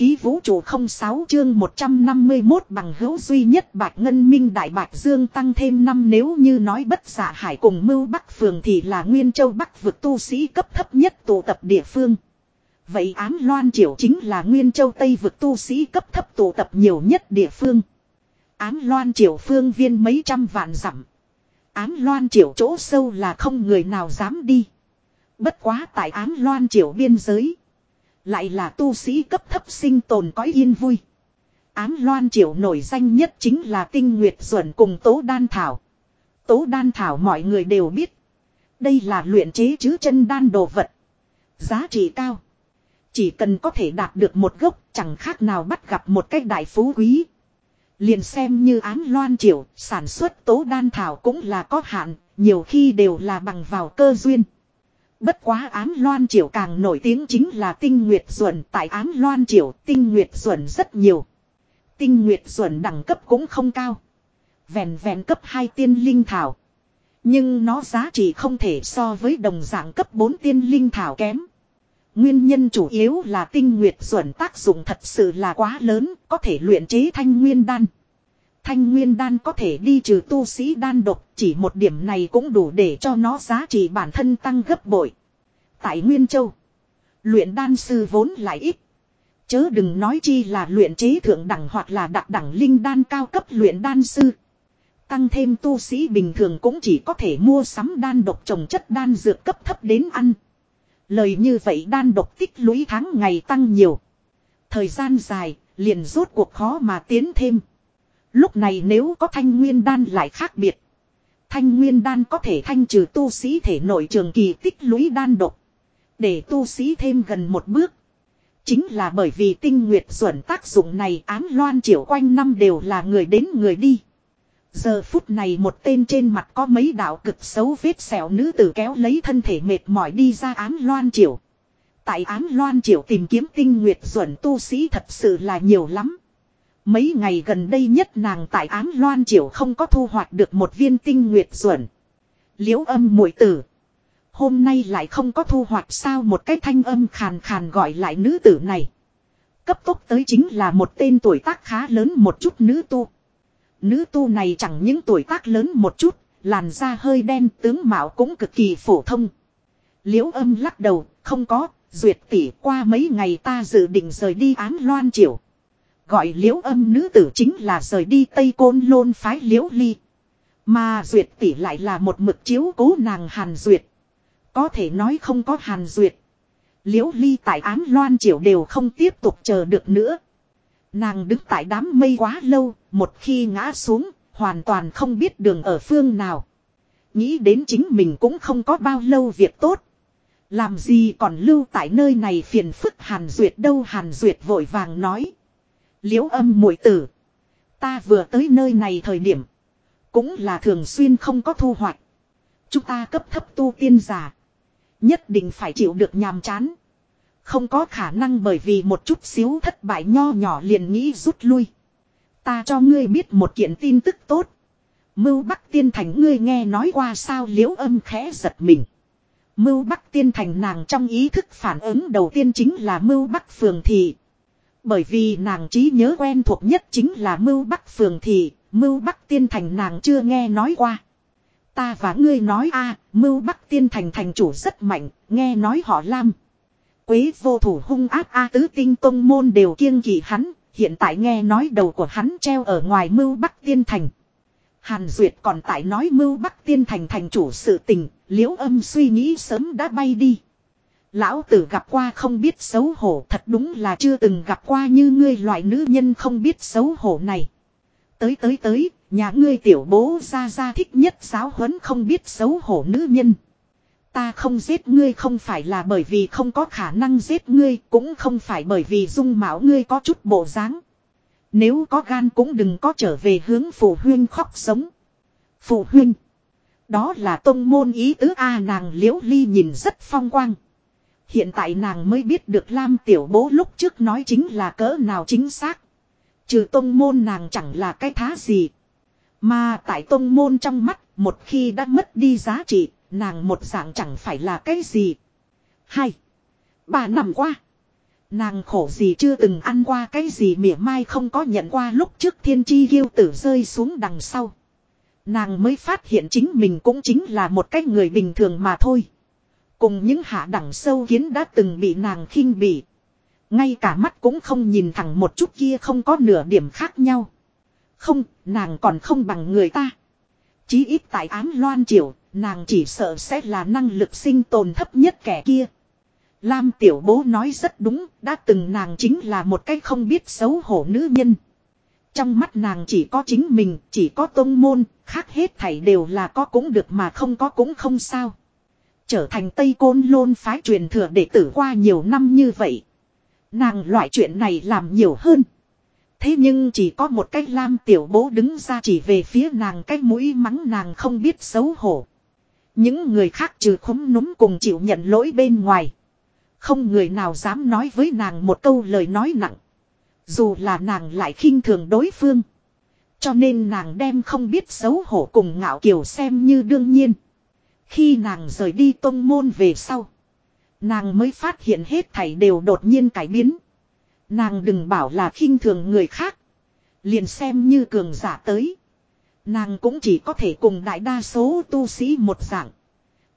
khí vũ trụ không sáu chương 151 bằng hữu duy nhất Bạch Ngân Minh, Đại Bạch Dương tăng thêm năm nếu như nói bất giả hải cùng mưu Bắc Phường thì là Nguyên Châu Bắc vực tu sĩ cấp thấp nhất tụ tập địa phương. Vậy ám loan triều chính là Nguyên Châu Tây vực tu sĩ cấp thấp tụ tập nhiều nhất địa phương. Ám loan triều phương viên mấy trăm vạn dặm. Ám loan triều chỗ sâu là không người nào dám đi. Bất quá tại ám loan triều biên giới. Lại là tu sĩ cấp thấp sinh tồn có yên vui. Ám loan triều nổi danh nhất chính là tinh nguyệt duẩn cùng tố đan thảo. Tố đan thảo mọi người đều biết. Đây là luyện chế chứ chân đan đồ vật. Giá trị cao. Chỉ cần có thể đạt được một gốc chẳng khác nào bắt gặp một cách đại phú quý. Liền xem như án loan triều, sản xuất tố đan thảo cũng là có hạn, nhiều khi đều là bằng vào cơ duyên. Bất quá ám loan triều càng nổi tiếng chính là tinh nguyệt duẩn tại ám loan triều tinh nguyệt duẩn rất nhiều. Tinh nguyệt duẩn đẳng cấp cũng không cao. Vẹn vẹn cấp 2 tiên linh thảo. Nhưng nó giá trị không thể so với đồng dạng cấp 4 tiên linh thảo kém. Nguyên nhân chủ yếu là tinh nguyệt duẩn tác dụng thật sự là quá lớn, có thể luyện chế thanh nguyên đan. Thanh nguyên đan có thể đi trừ tu sĩ đan độc, chỉ một điểm này cũng đủ để cho nó giá trị bản thân tăng gấp bội. Tại Nguyên Châu, luyện đan sư vốn lại ít. Chớ đừng nói chi là luyện chế thượng đẳng hoặc là đặc đẳng linh đan cao cấp luyện đan sư. Tăng thêm tu sĩ bình thường cũng chỉ có thể mua sắm đan độc trồng chất đan dược cấp thấp đến ăn. Lời như vậy đan độc tích lũy tháng ngày tăng nhiều. Thời gian dài, liền rốt cuộc khó mà tiến thêm. Lúc này nếu có thanh nguyên đan lại khác biệt. Thanh nguyên đan có thể thanh trừ tu sĩ thể nội trường kỳ tích lũy đan độc. Để tu sĩ thêm gần một bước. Chính là bởi vì tinh nguyệt duẩn tác dụng này ám loan triệu quanh năm đều là người đến người đi. Giờ phút này một tên trên mặt có mấy đạo cực xấu vết sẹo nữ tử kéo lấy thân thể mệt mỏi đi ra ám loan triều. Tại ám loan triều tìm kiếm tinh nguyệt duẩn tu sĩ thật sự là nhiều lắm. Mấy ngày gần đây nhất nàng tại án loan triều không có thu hoạch được một viên tinh nguyệt duẩn. Liễu âm muội tử. Hôm nay lại không có thu hoạch sao một cái thanh âm khàn khàn gọi lại nữ tử này. Cấp tốc tới chính là một tên tuổi tác khá lớn một chút nữ tu. Nữ tu này chẳng những tuổi tác lớn một chút, làn da hơi đen tướng mạo cũng cực kỳ phổ thông. Liễu âm lắc đầu, không có, duyệt tỷ qua mấy ngày ta dự định rời đi án loan triều. Gọi liễu âm nữ tử chính là rời đi Tây Côn Lôn phái liễu ly. Mà duyệt tỷ lại là một mực chiếu cố nàng hàn duyệt. Có thể nói không có hàn duyệt. Liễu ly tại ám loan triều đều không tiếp tục chờ được nữa. Nàng đứng tại đám mây quá lâu, một khi ngã xuống, hoàn toàn không biết đường ở phương nào. Nghĩ đến chính mình cũng không có bao lâu việc tốt. Làm gì còn lưu tại nơi này phiền phức Hàn Duyệt đâu Hàn Duyệt vội vàng nói. Liễu âm muội tử. Ta vừa tới nơi này thời điểm. Cũng là thường xuyên không có thu hoạch. Chúng ta cấp thấp tu tiên giả. Nhất định phải chịu được nhàm chán. Không có khả năng bởi vì một chút xíu thất bại nho nhỏ liền nghĩ rút lui. Ta cho ngươi biết một kiện tin tức tốt. Mưu Bắc Tiên Thành ngươi nghe nói qua sao liễu âm khẽ giật mình. Mưu Bắc Tiên Thành nàng trong ý thức phản ứng đầu tiên chính là Mưu Bắc Phường Thị. Bởi vì nàng trí nhớ quen thuộc nhất chính là Mưu Bắc Phường Thị, Mưu Bắc Tiên Thành nàng chưa nghe nói qua. Ta và ngươi nói a Mưu Bắc Tiên Thành thành chủ rất mạnh, nghe nói họ Lam. Quế vô thủ hung áp A tứ tinh công môn đều kiêng kỵ hắn, hiện tại nghe nói đầu của hắn treo ở ngoài mưu Bắc Tiên Thành. Hàn Duyệt còn tại nói mưu Bắc Tiên Thành thành chủ sự tình, liễu âm suy nghĩ sớm đã bay đi. Lão tử gặp qua không biết xấu hổ thật đúng là chưa từng gặp qua như ngươi loại nữ nhân không biết xấu hổ này. Tới tới tới, nhà ngươi tiểu bố ra ra thích nhất giáo huấn không biết xấu hổ nữ nhân. Ta không giết ngươi không phải là bởi vì không có khả năng giết ngươi, cũng không phải bởi vì dung mạo ngươi có chút bộ dáng. Nếu có gan cũng đừng có trở về hướng phụ huynh khóc sống. Phụ huynh. Đó là tông môn ý tứ A nàng liễu ly nhìn rất phong quang. Hiện tại nàng mới biết được Lam tiểu bố lúc trước nói chính là cỡ nào chính xác. Trừ tông môn nàng chẳng là cái thá gì. Mà tại tông môn trong mắt, một khi đã mất đi giá trị, Nàng một dạng chẳng phải là cái gì. Hai. bà nằm qua. Nàng khổ gì chưa từng ăn qua cái gì mỉa mai không có nhận qua lúc trước thiên chi ghiêu tử rơi xuống đằng sau. Nàng mới phát hiện chính mình cũng chính là một cái người bình thường mà thôi. Cùng những hạ đẳng sâu kiến đã từng bị nàng khinh bỉ. Ngay cả mắt cũng không nhìn thẳng một chút kia không có nửa điểm khác nhau. Không, nàng còn không bằng người ta. Chí ít tại ám loan triều, nàng chỉ sợ sẽ là năng lực sinh tồn thấp nhất kẻ kia. Lam tiểu bố nói rất đúng, đã từng nàng chính là một cái không biết xấu hổ nữ nhân. Trong mắt nàng chỉ có chính mình, chỉ có tôn môn, khác hết thảy đều là có cũng được mà không có cũng không sao. Trở thành Tây Côn Lôn phái truyền thừa đệ tử qua nhiều năm như vậy. Nàng loại chuyện này làm nhiều hơn. Thế nhưng chỉ có một cách lam tiểu bố đứng ra chỉ về phía nàng cái mũi mắng nàng không biết xấu hổ. Những người khác trừ khống núm cùng chịu nhận lỗi bên ngoài. Không người nào dám nói với nàng một câu lời nói nặng. Dù là nàng lại khinh thường đối phương. Cho nên nàng đem không biết xấu hổ cùng ngạo kiều xem như đương nhiên. Khi nàng rời đi tông môn về sau. Nàng mới phát hiện hết thảy đều đột nhiên cải biến. Nàng đừng bảo là khinh thường người khác. Liền xem như cường giả tới. Nàng cũng chỉ có thể cùng đại đa số tu sĩ một dạng.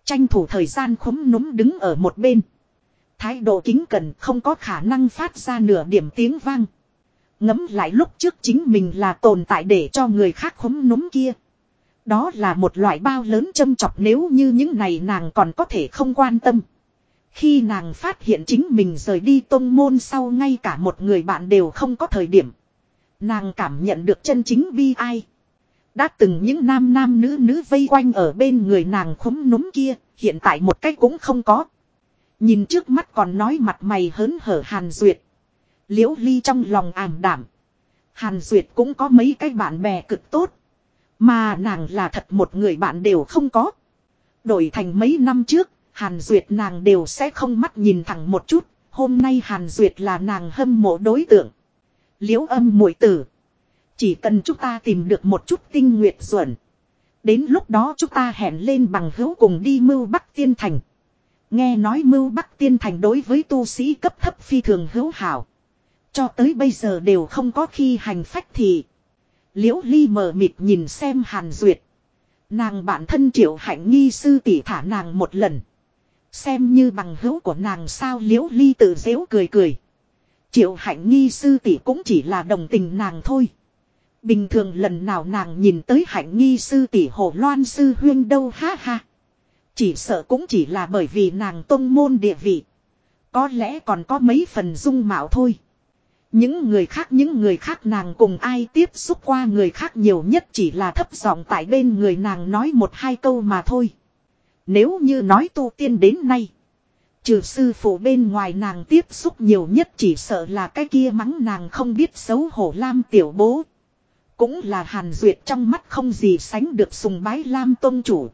Tranh thủ thời gian khúm núm đứng ở một bên. Thái độ kính cẩn không có khả năng phát ra nửa điểm tiếng vang. Ngấm lại lúc trước chính mình là tồn tại để cho người khác khúm núm kia. Đó là một loại bao lớn châm chọc nếu như những này nàng còn có thể không quan tâm. Khi nàng phát hiện chính mình rời đi tông môn sau ngay cả một người bạn đều không có thời điểm. Nàng cảm nhận được chân chính bi ai. Đã từng những nam nam nữ nữ vây quanh ở bên người nàng khúm núm kia, hiện tại một cách cũng không có. Nhìn trước mắt còn nói mặt mày hớn hở Hàn Duyệt. Liễu Ly trong lòng ảm đảm. Hàn Duyệt cũng có mấy cái bạn bè cực tốt. Mà nàng là thật một người bạn đều không có. Đổi thành mấy năm trước, Hàn Duyệt nàng đều sẽ không mắt nhìn thẳng một chút. Hôm nay Hàn Duyệt là nàng hâm mộ đối tượng. Liễu âm muội tử. Chỉ cần chúng ta tìm được một chút tinh nguyệt duẩn. Đến lúc đó chúng ta hẹn lên bằng hữu cùng đi mưu Bắc Tiên Thành. Nghe nói mưu Bắc Tiên Thành đối với tu sĩ cấp thấp phi thường hữu hảo. Cho tới bây giờ đều không có khi hành phách thì. Liễu Ly mờ mịt nhìn xem Hàn Duyệt. Nàng bản thân triệu hạnh nghi sư tỷ thả nàng một lần. Xem như bằng hữu của nàng sao Liễu Ly tự dễu cười cười. Triệu hạnh nghi sư tỷ cũng chỉ là đồng tình nàng thôi. Bình thường lần nào nàng nhìn tới hạnh nghi sư tỷ hồ loan sư huyên đâu ha ha. Chỉ sợ cũng chỉ là bởi vì nàng tông môn địa vị. Có lẽ còn có mấy phần dung mạo thôi. Những người khác, những người khác nàng cùng ai tiếp xúc qua người khác nhiều nhất chỉ là thấp giọng tại bên người nàng nói một hai câu mà thôi. Nếu như nói tu tiên đến nay. Trừ sư phụ bên ngoài nàng tiếp xúc nhiều nhất chỉ sợ là cái kia mắng nàng không biết xấu hổ Lam tiểu bố. Cũng là hàn duyệt trong mắt không gì sánh được sùng bái Lam tôn chủ.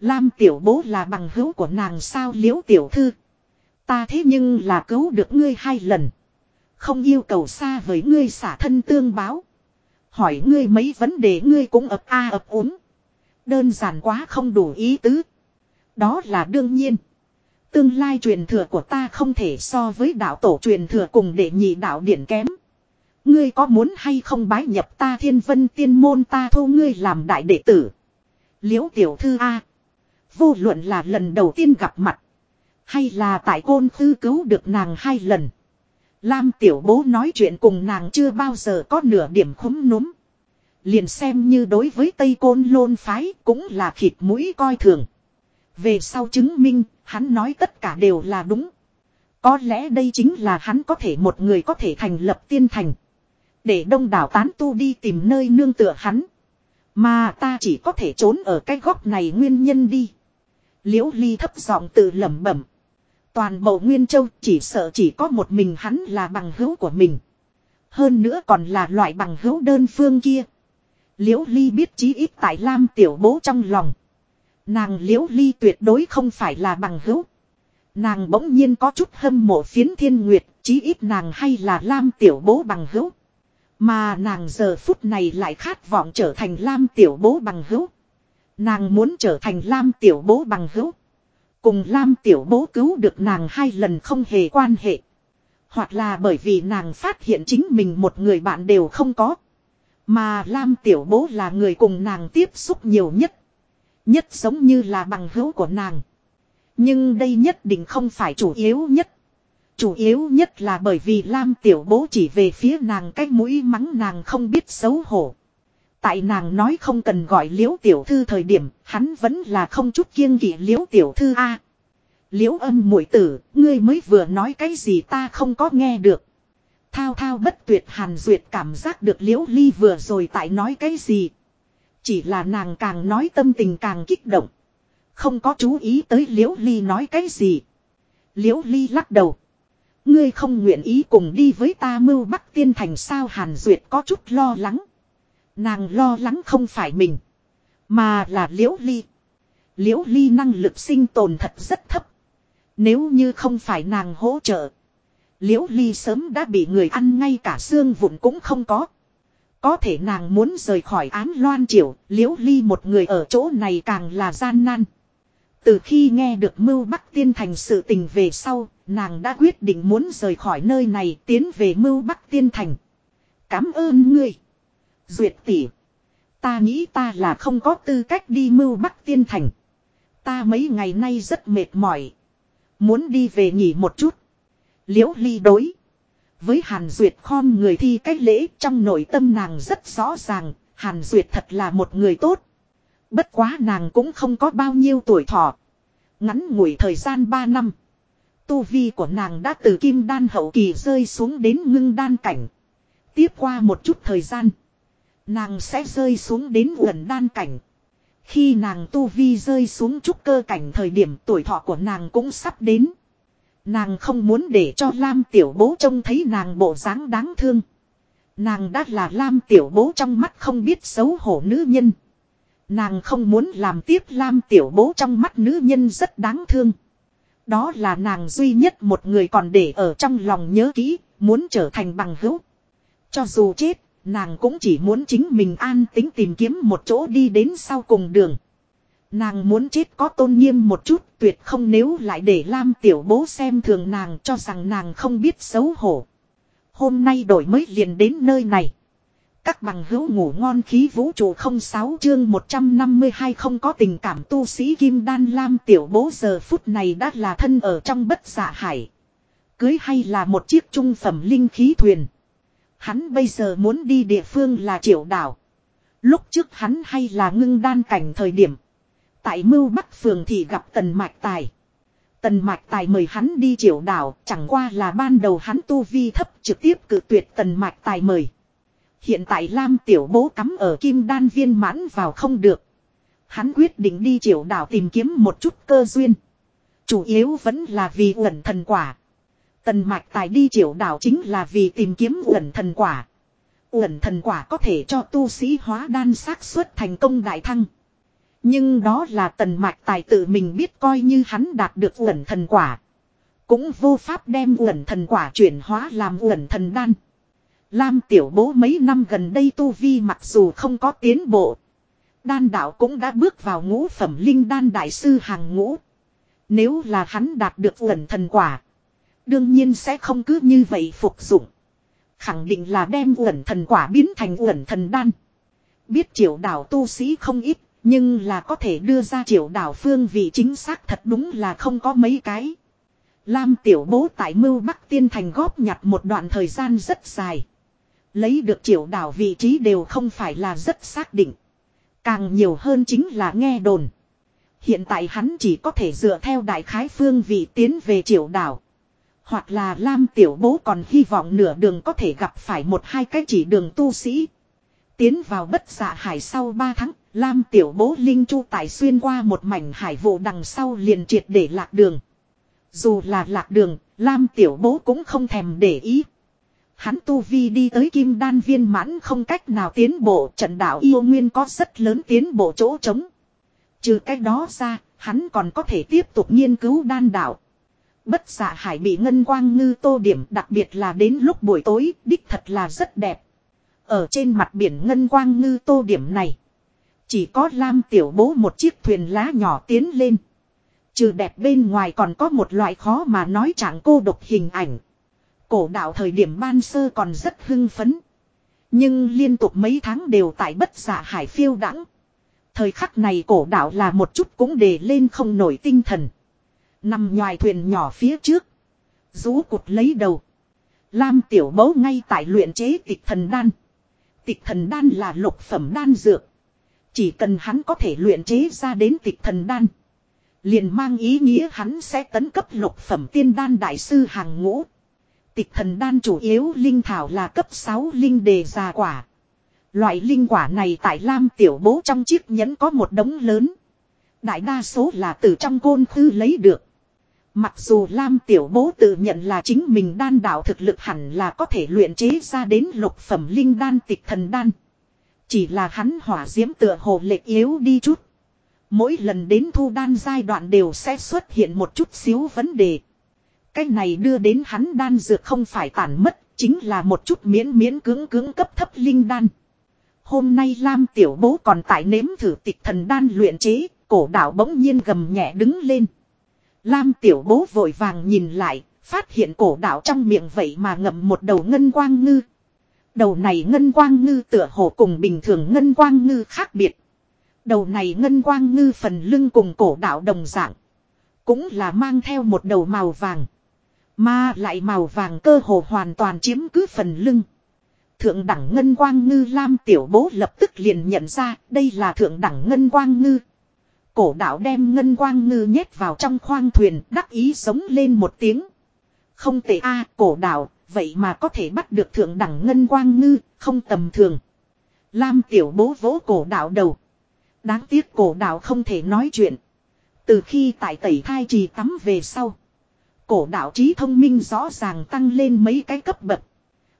Lam tiểu bố là bằng hữu của nàng sao liễu tiểu thư. Ta thế nhưng là cứu được ngươi hai lần. Không yêu cầu xa với ngươi xả thân tương báo. Hỏi ngươi mấy vấn đề ngươi cũng ập a ập ốm. Đơn giản quá không đủ ý tứ. Đó là đương nhiên. Tương lai truyền thừa của ta không thể so với đạo tổ truyền thừa cùng để nhị đạo điển kém. Ngươi có muốn hay không bái nhập ta thiên vân tiên môn ta thu ngươi làm đại đệ tử. Liễu tiểu thư A. Vô luận là lần đầu tiên gặp mặt. Hay là tại côn thư cứu được nàng hai lần. Lam tiểu bố nói chuyện cùng nàng chưa bao giờ có nửa điểm khúm núm. Liền xem như đối với Tây Côn Lôn Phái cũng là khịt mũi coi thường. Về sau chứng minh, hắn nói tất cả đều là đúng. Có lẽ đây chính là hắn có thể một người có thể thành lập tiên thành. Để đông đảo tán tu đi tìm nơi nương tựa hắn. Mà ta chỉ có thể trốn ở cái góc này nguyên nhân đi. Liễu ly thấp giọng tự lẩm bẩm. Toàn bộ Nguyên Châu chỉ sợ chỉ có một mình hắn là bằng hữu của mình. Hơn nữa còn là loại bằng hữu đơn phương kia. Liễu Ly biết chí ít tại Lam tiểu bố trong lòng. Nàng Liễu Ly tuyệt đối không phải là bằng hữu. Nàng bỗng nhiên có chút hâm mộ phiến thiên nguyệt, chí ít nàng hay là Lam tiểu bố bằng hữu. Mà nàng giờ phút này lại khát vọng trở thành Lam tiểu bố bằng hữu. Nàng muốn trở thành Lam tiểu bố bằng hữu. Cùng Lam tiểu bố cứu được nàng hai lần không hề quan hệ. Hoặc là bởi vì nàng phát hiện chính mình một người bạn đều không có. Mà Lam Tiểu Bố là người cùng nàng tiếp xúc nhiều nhất. Nhất giống như là bằng hữu của nàng. Nhưng đây nhất định không phải chủ yếu nhất. Chủ yếu nhất là bởi vì Lam Tiểu Bố chỉ về phía nàng cái mũi mắng nàng không biết xấu hổ. Tại nàng nói không cần gọi liễu tiểu thư thời điểm, hắn vẫn là không chút kiêng kỵ liễu tiểu thư a. liễu âm muội tử, ngươi mới vừa nói cái gì ta không có nghe được. Thao thao bất tuyệt hàn duyệt cảm giác được liễu ly vừa rồi tại nói cái gì. Chỉ là nàng càng nói tâm tình càng kích động. Không có chú ý tới liễu ly nói cái gì. Liễu ly lắc đầu. Ngươi không nguyện ý cùng đi với ta mưu bắc tiên thành sao hàn duyệt có chút lo lắng. Nàng lo lắng không phải mình. Mà là liễu ly. Liễu ly năng lực sinh tồn thật rất thấp. Nếu như không phải nàng hỗ trợ. Liễu ly sớm đã bị người ăn ngay cả xương vụn cũng không có. Có thể nàng muốn rời khỏi án loan triều, liễu ly một người ở chỗ này càng là gian nan. Từ khi nghe được mưu bắc tiên thành sự tình về sau, nàng đã quyết định muốn rời khỏi nơi này tiến về mưu bắc tiên thành. Cảm ơn ngươi. Duyệt tỷ. Ta nghĩ ta là không có tư cách đi mưu bắc tiên thành. Ta mấy ngày nay rất mệt mỏi. Muốn đi về nghỉ một chút. Liễu ly đối. Với Hàn Duyệt khom người thi cách lễ trong nội tâm nàng rất rõ ràng. Hàn Duyệt thật là một người tốt. Bất quá nàng cũng không có bao nhiêu tuổi thọ. Ngắn ngủi thời gian 3 năm. Tu vi của nàng đã từ kim đan hậu kỳ rơi xuống đến ngưng đan cảnh. Tiếp qua một chút thời gian. Nàng sẽ rơi xuống đến gần đan cảnh. Khi nàng tu vi rơi xuống trúc cơ cảnh thời điểm tuổi thọ của nàng cũng sắp đến. Nàng không muốn để cho Lam tiểu bố trông thấy nàng bộ dáng đáng thương. Nàng đã là Lam tiểu bố trong mắt không biết xấu hổ nữ nhân. Nàng không muốn làm tiếp Lam tiểu bố trong mắt nữ nhân rất đáng thương. Đó là nàng duy nhất một người còn để ở trong lòng nhớ kỹ, muốn trở thành bằng hữu. Cho dù chết, nàng cũng chỉ muốn chính mình an tính tìm kiếm một chỗ đi đến sau cùng đường. Nàng muốn chết có tôn nghiêm một chút, tuyệt không nếu lại để Lam tiểu bố xem thường nàng cho rằng nàng không biết xấu hổ. Hôm nay đổi mới liền đến nơi này. Các bằng hữu ngủ ngon khí vũ trụ không sáu chương 152 không có tình cảm tu sĩ Kim Đan Lam tiểu bố giờ phút này đã là thân ở trong bất dạ hải. Cưới hay là một chiếc trung phẩm linh khí thuyền. Hắn bây giờ muốn đi địa phương là triệu đảo. Lúc trước hắn hay là ngưng đan cảnh thời điểm. Tại mưu bắc phường thì gặp tần mạch tài. Tần mạch tài mời hắn đi triệu đảo, chẳng qua là ban đầu hắn tu vi thấp trực tiếp cự tuyệt tần mạch tài mời. Hiện tại Lam tiểu bố cắm ở kim đan viên mãn vào không được. Hắn quyết định đi triệu đảo tìm kiếm một chút cơ duyên. Chủ yếu vẫn là vì uẩn thần quả. Tần mạch tài đi triệu đảo chính là vì tìm kiếm uẩn thần quả. Uẩn thần quả có thể cho tu sĩ hóa đan xác suất thành công đại thăng. Nhưng đó là tần mạch tài tự mình biết coi như hắn đạt được uẩn thần quả. Cũng vô pháp đem uẩn thần quả chuyển hóa làm uẩn thần đan. Lam tiểu bố mấy năm gần đây tu vi mặc dù không có tiến bộ. Đan đạo cũng đã bước vào ngũ phẩm linh đan đại sư hàng ngũ. Nếu là hắn đạt được uẩn thần quả. Đương nhiên sẽ không cứ như vậy phục dụng. Khẳng định là đem uẩn thần quả biến thành uẩn thần đan. Biết triệu đảo tu sĩ không ít, nhưng là có thể đưa ra triệu đảo phương vị chính xác thật đúng là không có mấy cái. Lam tiểu bố tại mưu Bắc Tiên Thành góp nhặt một đoạn thời gian rất dài. Lấy được triệu đảo vị trí đều không phải là rất xác định. Càng nhiều hơn chính là nghe đồn. Hiện tại hắn chỉ có thể dựa theo đại khái phương vị tiến về triệu đảo. Hoặc là Lam Tiểu Bố còn hy vọng nửa đường có thể gặp phải một hai cái chỉ đường tu sĩ. Tiến vào bất dạ hải sau 3 tháng, Lam Tiểu Bố Linh Chu Tài xuyên qua một mảnh hải vụ đằng sau liền triệt để lạc đường. Dù là lạc đường, Lam Tiểu Bố cũng không thèm để ý. Hắn tu vi đi tới kim đan viên mãn không cách nào tiến bộ trận đạo yêu nguyên có rất lớn tiến bộ chỗ trống. Trừ cách đó ra, hắn còn có thể tiếp tục nghiên cứu đan đạo. Bất xạ hải bị ngân quang ngư tô điểm đặc biệt là đến lúc buổi tối, đích thật là rất đẹp. Ở trên mặt biển ngân quang ngư tô điểm này. Chỉ có lam tiểu bố một chiếc thuyền lá nhỏ tiến lên. Trừ đẹp bên ngoài còn có một loại khó mà nói chẳng cô độc hình ảnh. Cổ đạo thời điểm ban sơ còn rất hưng phấn. Nhưng liên tục mấy tháng đều tại bất giả hải phiêu đãng Thời khắc này cổ đạo là một chút cũng để lên không nổi tinh thần. Nằm ngoài thuyền nhỏ phía trước. Rú cụt lấy đầu. Lam tiểu mẫu ngay tại luyện chế tịch thần đan. Tịch thần đan là lục phẩm đan dược. Chỉ cần hắn có thể luyện chế ra đến tịch thần đan. Liền mang ý nghĩa hắn sẽ tấn cấp lục phẩm tiên đan đại sư hàng ngũ. Tịch thần đan chủ yếu linh thảo là cấp 6 linh đề già quả. Loại linh quả này tại Lam tiểu bố trong chiếc nhẫn có một đống lớn. Đại đa số là từ trong côn khư lấy được. Mặc dù Lam tiểu bố tự nhận là chính mình đan đạo thực lực hẳn là có thể luyện chế ra đến lục phẩm linh đan tịch thần đan. Chỉ là hắn hỏa diễm tựa hồ lệch yếu đi chút. Mỗi lần đến thu đan giai đoạn đều sẽ xuất hiện một chút xíu vấn đề. Cái này đưa đến hắn đan dược không phải tản mất, chính là một chút miễn miễn cưỡng cưỡng cấp thấp linh đan. Hôm nay Lam tiểu bố còn tại nếm thử tịch thần đan luyện chế, cổ đạo bỗng nhiên gầm nhẹ đứng lên. Lam tiểu bố vội vàng nhìn lại, phát hiện cổ đạo trong miệng vậy mà ngậm một đầu ngân quang ngư. Đầu này ngân quang ngư tựa hồ cùng bình thường ngân quang ngư khác biệt. Đầu này ngân quang ngư phần lưng cùng cổ đạo đồng dạng. Cũng là mang theo một đầu màu vàng. Mà lại màu vàng cơ hồ hoàn toàn chiếm cứ phần lưng. Thượng đẳng ngân quang ngư lam tiểu bố lập tức liền nhận ra đây là thượng đẳng ngân quang ngư. Cổ đạo đem ngân quang ngư nhét vào trong khoang thuyền đắc ý sống lên một tiếng. Không tệ a cổ đạo, vậy mà có thể bắt được thượng đẳng ngân quang ngư, không tầm thường. Lam tiểu bố vỗ cổ đạo đầu. Đáng tiếc cổ đạo không thể nói chuyện. Từ khi tại tẩy thai trì tắm về sau. Cổ đạo trí thông minh rõ ràng tăng lên mấy cái cấp bậc.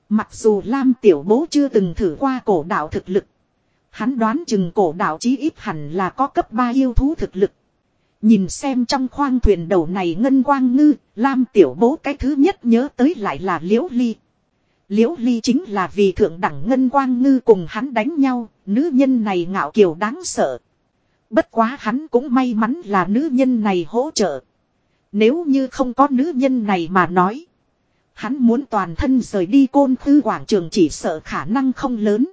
Mặc dù Lam tiểu bố chưa từng thử qua cổ đạo thực lực. Hắn đoán chừng cổ đạo chí ít hẳn là có cấp 3 yêu thú thực lực. Nhìn xem trong khoang thuyền đầu này ngân quang ngư, Lam tiểu bố cái thứ nhất nhớ tới lại là Liễu Ly. Liễu Ly chính là vì thượng đẳng ngân quang ngư cùng hắn đánh nhau, nữ nhân này ngạo kiều đáng sợ. Bất quá hắn cũng may mắn là nữ nhân này hỗ trợ. Nếu như không có nữ nhân này mà nói. Hắn muốn toàn thân rời đi côn tư quảng trường chỉ sợ khả năng không lớn.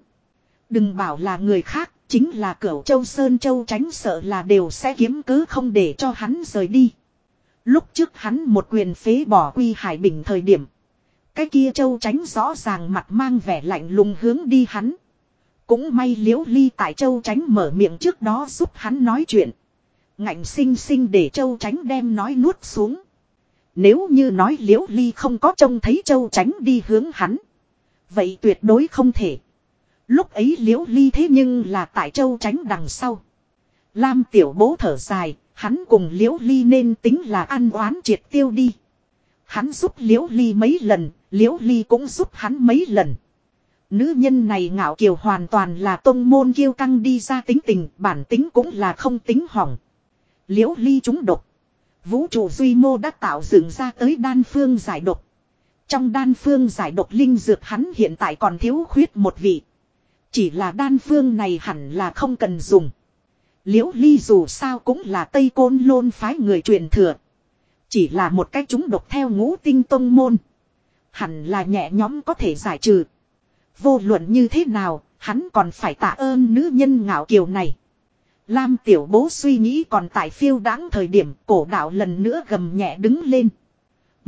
Đừng bảo là người khác, chính là cửu châu Sơn Châu tránh sợ là đều sẽ kiếm cứ không để cho hắn rời đi. Lúc trước hắn một quyền phế bỏ quy hải bình thời điểm. Cái kia châu tránh rõ ràng mặt mang vẻ lạnh lùng hướng đi hắn. Cũng may liễu ly tại châu tránh mở miệng trước đó giúp hắn nói chuyện. Ngạnh sinh sinh để châu tránh đem nói nuốt xuống. Nếu như nói liễu ly không có trông thấy châu tránh đi hướng hắn. Vậy tuyệt đối không thể. Lúc ấy liễu ly thế nhưng là tại châu tránh đằng sau. Lam tiểu bố thở dài, hắn cùng liễu ly nên tính là ăn oán triệt tiêu đi. Hắn giúp liễu ly mấy lần, liễu ly cũng giúp hắn mấy lần. Nữ nhân này ngạo kiều hoàn toàn là tôn môn kiêu căng đi ra tính tình, bản tính cũng là không tính hỏng. Liễu ly chúng độc. Vũ trụ duy mô đã tạo dựng ra tới đan phương giải độc. Trong đan phương giải độc linh dược hắn hiện tại còn thiếu khuyết một vị. Chỉ là đan phương này hẳn là không cần dùng. Liễu ly dù sao cũng là Tây Côn Lôn phái người truyền thừa. Chỉ là một cách chúng độc theo ngũ tinh tông môn. Hẳn là nhẹ nhóm có thể giải trừ. Vô luận như thế nào, hắn còn phải tạ ơn nữ nhân ngạo kiều này. Lam tiểu bố suy nghĩ còn tại phiêu đáng thời điểm cổ đạo lần nữa gầm nhẹ đứng lên.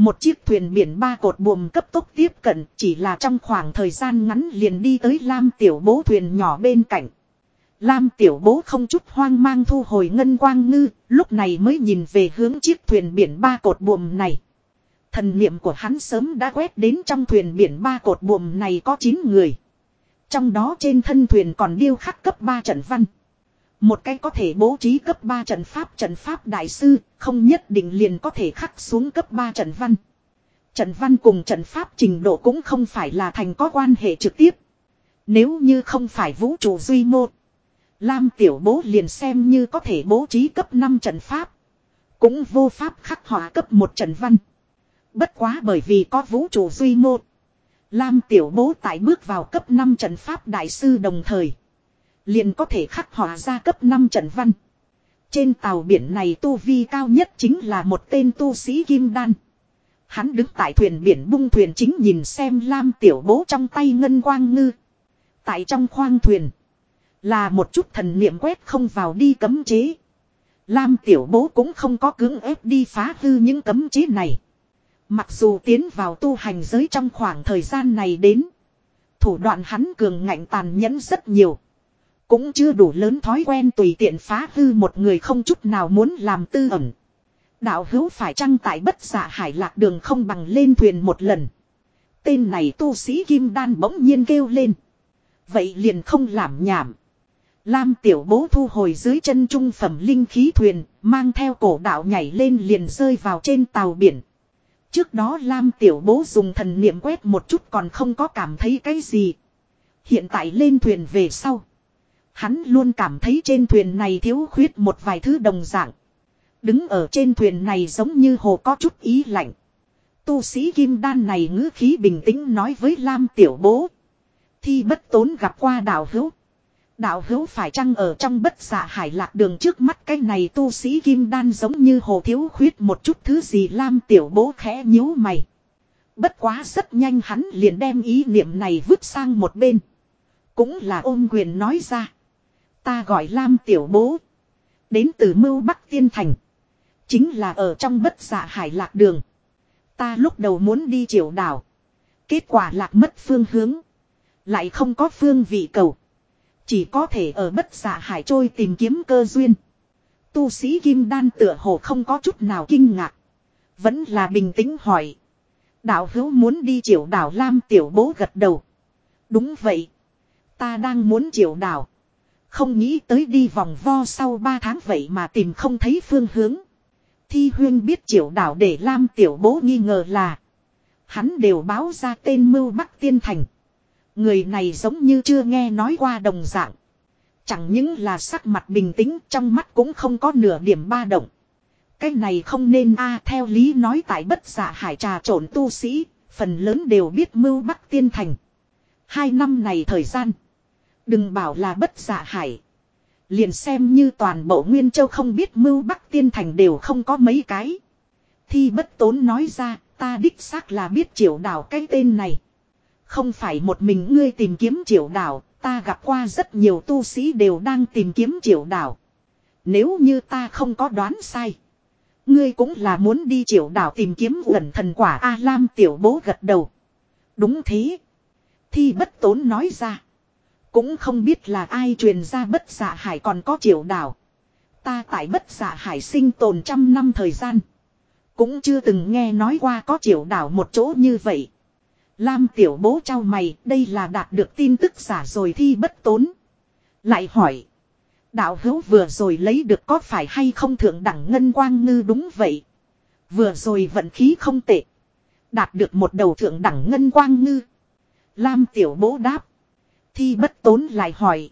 Một chiếc thuyền biển ba cột buồm cấp tốc tiếp cận chỉ là trong khoảng thời gian ngắn liền đi tới Lam tiểu bố thuyền nhỏ bên cạnh. Lam tiểu bố không chút hoang mang thu hồi ngân quang ngư, lúc này mới nhìn về hướng chiếc thuyền biển ba cột buồm này. Thần niệm của hắn sớm đã quét đến trong thuyền biển ba cột buồm này có 9 người. Trong đó trên thân thuyền còn điêu khắc cấp 3 trận văn. Một cái có thể bố trí cấp 3 trận pháp trận pháp đại sư, không nhất định liền có thể khắc xuống cấp 3 trận văn. Trận văn cùng trận pháp trình độ cũng không phải là thành có quan hệ trực tiếp. Nếu như không phải vũ trụ duy mô. Lam tiểu bố liền xem như có thể bố trí cấp 5 trận pháp. Cũng vô pháp khắc họa cấp 1 trận văn. Bất quá bởi vì có vũ trụ duy mô. Lam tiểu bố tại bước vào cấp 5 trận pháp đại sư đồng thời. Liền có thể khắc họa ra cấp 5 trận văn. Trên tàu biển này tu vi cao nhất chính là một tên tu sĩ kim đan. Hắn đứng tại thuyền biển bung thuyền chính nhìn xem lam tiểu bố trong tay ngân quang ngư. Tại trong khoang thuyền. Là một chút thần niệm quét không vào đi cấm chế. Lam tiểu bố cũng không có cưỡng ép đi phá hư những cấm chế này. Mặc dù tiến vào tu hành giới trong khoảng thời gian này đến. Thủ đoạn hắn cường ngạnh tàn nhẫn rất nhiều. Cũng chưa đủ lớn thói quen tùy tiện phá hư một người không chút nào muốn làm tư ẩn. Đạo hữu phải chăng tại bất giả hải lạc đường không bằng lên thuyền một lần. Tên này tu sĩ Kim Đan bỗng nhiên kêu lên. Vậy liền không làm nhảm. Lam tiểu bố thu hồi dưới chân trung phẩm linh khí thuyền, mang theo cổ đạo nhảy lên liền rơi vào trên tàu biển. Trước đó Lam tiểu bố dùng thần niệm quét một chút còn không có cảm thấy cái gì. Hiện tại lên thuyền về sau. Hắn luôn cảm thấy trên thuyền này thiếu khuyết một vài thứ đồng dạng. Đứng ở trên thuyền này giống như hồ có chút ý lạnh. Tu sĩ kim đan này ngữ khí bình tĩnh nói với Lam tiểu bố. Thi bất tốn gặp qua đạo hữu. Đạo hữu phải chăng ở trong bất xạ hải lạc đường trước mắt cái này tu sĩ kim đan giống như hồ thiếu khuyết một chút thứ gì Lam tiểu bố khẽ nhíu mày. Bất quá rất nhanh hắn liền đem ý niệm này vứt sang một bên. Cũng là ôm quyền nói ra. Ta gọi Lam tiểu bố. Đến từ mưu Bắc Tiên Thành. Chính là ở trong bất giả hải lạc đường. Ta lúc đầu muốn đi triều đảo. Kết quả lạc mất phương hướng. Lại không có phương vị cầu. Chỉ có thể ở bất giả hải trôi tìm kiếm cơ duyên. Tu sĩ Kim Đan tựa hồ không có chút nào kinh ngạc. Vẫn là bình tĩnh hỏi. Đạo hữu muốn đi triều đảo Lam tiểu bố gật đầu. Đúng vậy. Ta đang muốn triều đảo. Không nghĩ tới đi vòng vo sau 3 tháng vậy mà tìm không thấy phương hướng. Thi huyên biết triệu đảo để Lam tiểu bố nghi ngờ là. Hắn đều báo ra tên mưu Bắc Tiên Thành. Người này giống như chưa nghe nói qua đồng dạng. Chẳng những là sắc mặt bình tĩnh trong mắt cũng không có nửa điểm ba động. Cái này không nên a theo lý nói tại bất giả hải trà trộn tu sĩ, phần lớn đều biết mưu Bắc Tiên Thành. Hai năm này thời gian. Đừng bảo là bất dạ giả hải. Liền xem như toàn bộ Nguyên Châu không biết mưu Bắc Tiên Thành đều không có mấy cái. Thi bất tốn nói ra, ta đích xác là biết triệu đảo cái tên này. Không phải một mình ngươi tìm kiếm triệu đảo, ta gặp qua rất nhiều tu sĩ đều đang tìm kiếm triệu đảo. Nếu như ta không có đoán sai. Ngươi cũng là muốn đi triệu đảo tìm kiếm uẩn thần quả A Lam tiểu bố gật đầu. Đúng thế. Thi bất tốn nói ra. Cũng không biết là ai truyền ra bất xạ hải còn có triệu đảo. Ta tại bất xạ hải sinh tồn trăm năm thời gian. Cũng chưa từng nghe nói qua có triệu đảo một chỗ như vậy. Lam tiểu bố trao mày, đây là đạt được tin tức giả rồi thi bất tốn. Lại hỏi. Đạo hữu vừa rồi lấy được có phải hay không thượng đẳng ngân quang ngư đúng vậy. Vừa rồi vận khí không tệ. Đạt được một đầu thượng đẳng ngân quang ngư. Lam tiểu bố đáp. Thi bất tốn lại hỏi.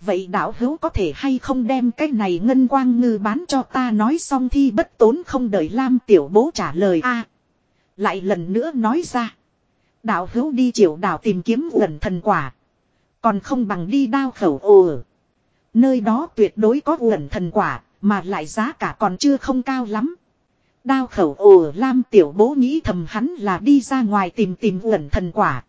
Vậy đạo hữu có thể hay không đem cái này ngân quang ngư bán cho ta nói xong thi bất tốn không đợi Lam tiểu bố trả lời a Lại lần nữa nói ra. Đạo hữu đi triệu đảo tìm kiếm gần thần quả. Còn không bằng đi đao khẩu ồ. Nơi đó tuyệt đối có gần thần quả, mà lại giá cả còn chưa không cao lắm. Đao khẩu ồ Lam tiểu bố nghĩ thầm hắn là đi ra ngoài tìm tìm gần thần quả.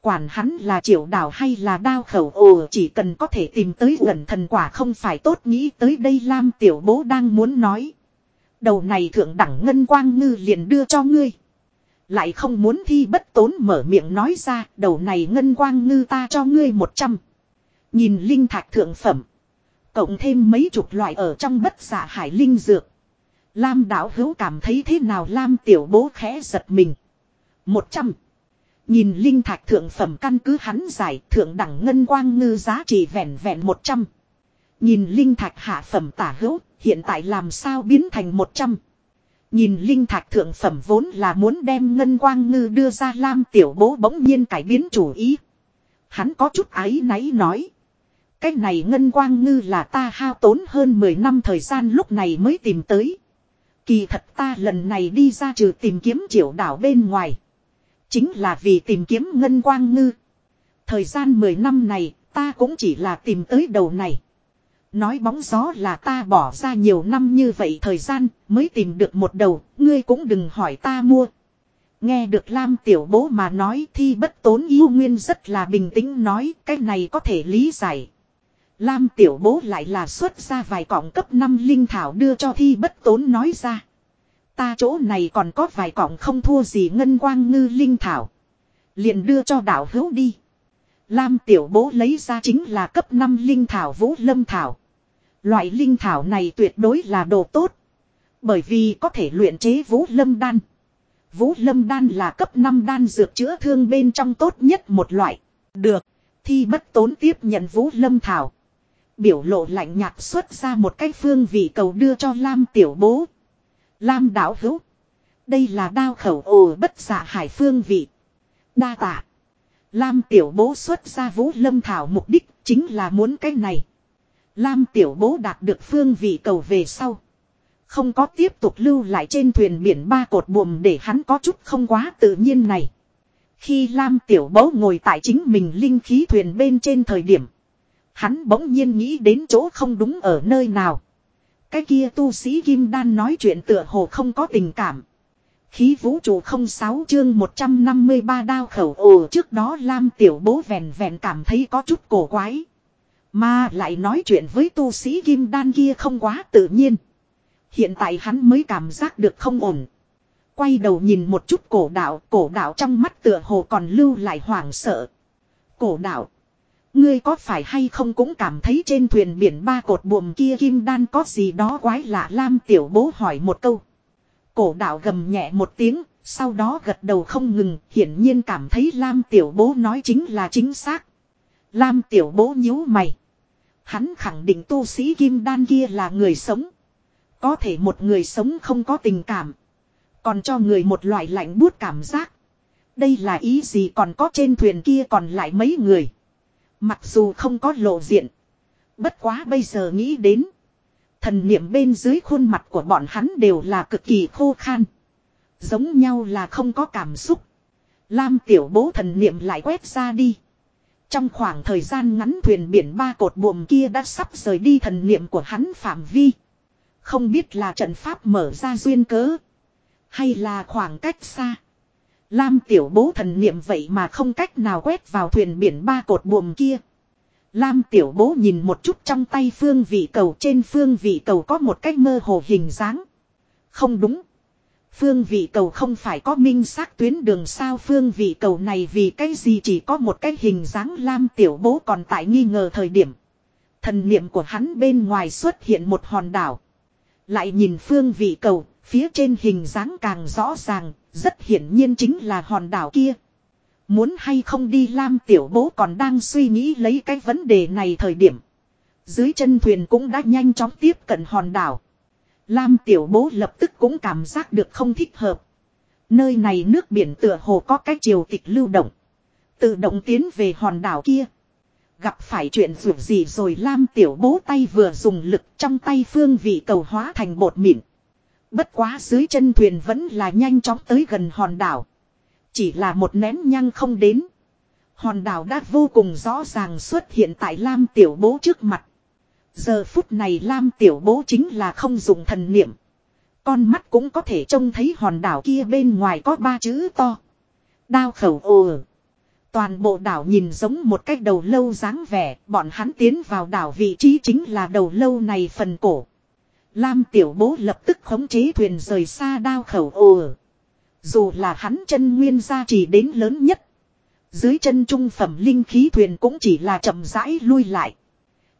Quản hắn là triệu đảo hay là đao khẩu, ồ, chỉ cần có thể tìm tới gần thần quả không phải tốt, nghĩ tới đây Lam tiểu bố đang muốn nói. Đầu này thượng đẳng ngân quang ngư liền đưa cho ngươi. Lại không muốn thi bất tốn mở miệng nói ra, đầu này ngân quang ngư ta cho ngươi một trăm. Nhìn linh thạch thượng phẩm. Cộng thêm mấy chục loại ở trong bất giả hải linh dược. Lam đảo hữu cảm thấy thế nào Lam tiểu bố khẽ giật mình. Một trăm. Nhìn linh thạch thượng phẩm căn cứ hắn giải thượng đẳng ngân quang ngư giá trị vẹn vẹn một trăm. Nhìn linh thạch hạ phẩm tả hữu, hiện tại làm sao biến thành một trăm. Nhìn linh thạch thượng phẩm vốn là muốn đem ngân quang ngư đưa ra lam tiểu bố bỗng nhiên cải biến chủ ý. Hắn có chút ái náy nói. Cái này ngân quang ngư là ta hao tốn hơn 10 năm thời gian lúc này mới tìm tới. Kỳ thật ta lần này đi ra trừ tìm kiếm triệu đảo bên ngoài. Chính là vì tìm kiếm ngân quang ngư. Thời gian 10 năm này ta cũng chỉ là tìm tới đầu này. Nói bóng gió là ta bỏ ra nhiều năm như vậy thời gian mới tìm được một đầu, ngươi cũng đừng hỏi ta mua. Nghe được Lam tiểu bố mà nói thi bất tốn yêu nguyên rất là bình tĩnh nói cái này có thể lý giải. Lam tiểu bố lại là xuất ra vài cọng cấp 5 linh thảo đưa cho thi bất tốn nói ra. Ta chỗ này còn có vài cọng không thua gì ngân quang ngư linh thảo. Liền đưa cho đảo hữu đi. Lam tiểu bố lấy ra chính là cấp 5 linh thảo vũ lâm thảo. Loại linh thảo này tuyệt đối là đồ tốt. Bởi vì có thể luyện chế vũ lâm đan. Vũ lâm đan là cấp 5 đan dược chữa thương bên trong tốt nhất một loại. Được. Thi bất tốn tiếp nhận vũ lâm thảo. Biểu lộ lạnh nhạt xuất ra một cái phương vị cầu đưa cho Lam tiểu bố. Lam đảo hữu. Đây là đao khẩu ồ bất xạ hải phương vị. Đa tạ. Lam tiểu bố xuất ra vũ lâm thảo mục đích chính là muốn cái này. Lam tiểu bố đạt được phương vị cầu về sau. Không có tiếp tục lưu lại trên thuyền biển ba cột buồm để hắn có chút không quá tự nhiên này. Khi Lam tiểu bố ngồi tại chính mình linh khí thuyền bên trên thời điểm. Hắn bỗng nhiên nghĩ đến chỗ không đúng ở nơi nào. Cái kia tu sĩ Kim Đan nói chuyện tựa hồ không có tình cảm. Khí vũ trụ không sáu chương 153 đao khẩu ồ trước đó Lam tiểu bố vèn vèn cảm thấy có chút cổ quái. Mà lại nói chuyện với tu sĩ Kim Đan kia không quá tự nhiên. Hiện tại hắn mới cảm giác được không ổn. Quay đầu nhìn một chút cổ đạo, cổ đạo trong mắt tựa hồ còn lưu lại hoảng sợ. Cổ đạo. Ngươi có phải hay không cũng cảm thấy trên thuyền biển ba cột buồm kia kim đan có gì đó quái lạ Lam tiểu bố hỏi một câu. Cổ đạo gầm nhẹ một tiếng, sau đó gật đầu không ngừng, hiển nhiên cảm thấy Lam tiểu bố nói chính là chính xác. Lam tiểu bố nhíu mày. Hắn khẳng định tu sĩ kim đan kia là người sống. Có thể một người sống không có tình cảm. Còn cho người một loại lạnh buốt cảm giác. Đây là ý gì còn có trên thuyền kia còn lại mấy người. Mặc dù không có lộ diện. Bất quá bây giờ nghĩ đến. Thần niệm bên dưới khuôn mặt của bọn hắn đều là cực kỳ khô khan. Giống nhau là không có cảm xúc. Lam tiểu bố thần niệm lại quét ra đi. Trong khoảng thời gian ngắn thuyền biển ba cột buồm kia đã sắp rời đi thần niệm của hắn phạm vi. Không biết là trận pháp mở ra duyên cớ. Hay là khoảng cách xa. Lam tiểu bố thần niệm vậy mà không cách nào quét vào thuyền biển ba cột buồm kia. Lam tiểu bố nhìn một chút trong tay phương vị cầu trên phương vị cầu có một cách mơ hồ hình dáng. Không đúng. Phương vị cầu không phải có minh xác tuyến đường sao phương vị cầu này vì cái gì chỉ có một cái hình dáng lam tiểu bố còn tại nghi ngờ thời điểm. Thần niệm của hắn bên ngoài xuất hiện một hòn đảo. Lại nhìn phương vị cầu, phía trên hình dáng càng rõ ràng, rất hiển nhiên chính là hòn đảo kia. Muốn hay không đi Lam Tiểu Bố còn đang suy nghĩ lấy cái vấn đề này thời điểm. Dưới chân thuyền cũng đã nhanh chóng tiếp cận hòn đảo. Lam Tiểu Bố lập tức cũng cảm giác được không thích hợp. Nơi này nước biển tựa hồ có cái chiều tịch lưu động. Tự động tiến về hòn đảo kia. Gặp phải chuyện dù gì rồi Lam Tiểu Bố tay vừa dùng lực trong tay phương vị cầu hóa thành bột mịn. Bất quá dưới chân thuyền vẫn là nhanh chóng tới gần hòn đảo. Chỉ là một nén nhăng không đến. Hòn đảo đã vô cùng rõ ràng xuất hiện tại Lam Tiểu Bố trước mặt. Giờ phút này Lam Tiểu Bố chính là không dùng thần niệm. Con mắt cũng có thể trông thấy hòn đảo kia bên ngoài có ba chữ to. Đao khẩu ồ. Toàn bộ đảo nhìn giống một cái đầu lâu dáng vẻ, bọn hắn tiến vào đảo vị trí chính là đầu lâu này phần cổ. Lam tiểu bố lập tức khống chế thuyền rời xa đao khẩu ồ. Dù là hắn chân nguyên gia chỉ đến lớn nhất. Dưới chân trung phẩm linh khí thuyền cũng chỉ là chậm rãi lui lại.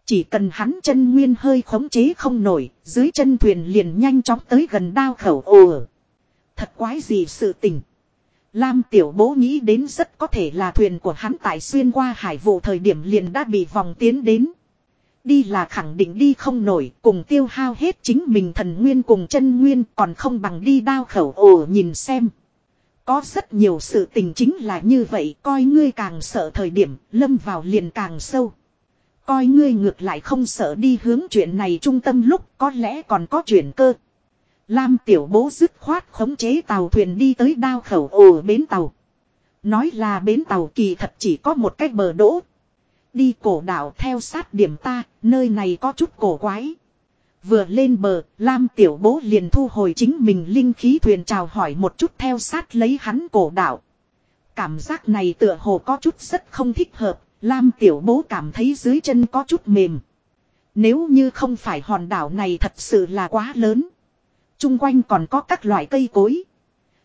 Chỉ cần hắn chân nguyên hơi khống chế không nổi, dưới chân thuyền liền nhanh chóng tới gần đao khẩu ồ. Thật quái gì sự tình. Lam tiểu bố nghĩ đến rất có thể là thuyền của hắn tại xuyên qua hải vụ thời điểm liền đã bị vòng tiến đến. Đi là khẳng định đi không nổi, cùng tiêu hao hết chính mình thần nguyên cùng chân nguyên còn không bằng đi đao khẩu ồ nhìn xem. Có rất nhiều sự tình chính là như vậy, coi ngươi càng sợ thời điểm, lâm vào liền càng sâu. Coi ngươi ngược lại không sợ đi hướng chuyện này trung tâm lúc có lẽ còn có chuyện cơ. Lam tiểu bố dứt khoát khống chế tàu thuyền đi tới đao khẩu ồ bến tàu. Nói là bến tàu kỳ thật chỉ có một cách bờ đỗ. Đi cổ đảo theo sát điểm ta, nơi này có chút cổ quái. Vừa lên bờ, Lam tiểu bố liền thu hồi chính mình linh khí thuyền chào hỏi một chút theo sát lấy hắn cổ đảo. Cảm giác này tựa hồ có chút rất không thích hợp, Lam tiểu bố cảm thấy dưới chân có chút mềm. Nếu như không phải hòn đảo này thật sự là quá lớn. Trung quanh còn có các loại cây cối.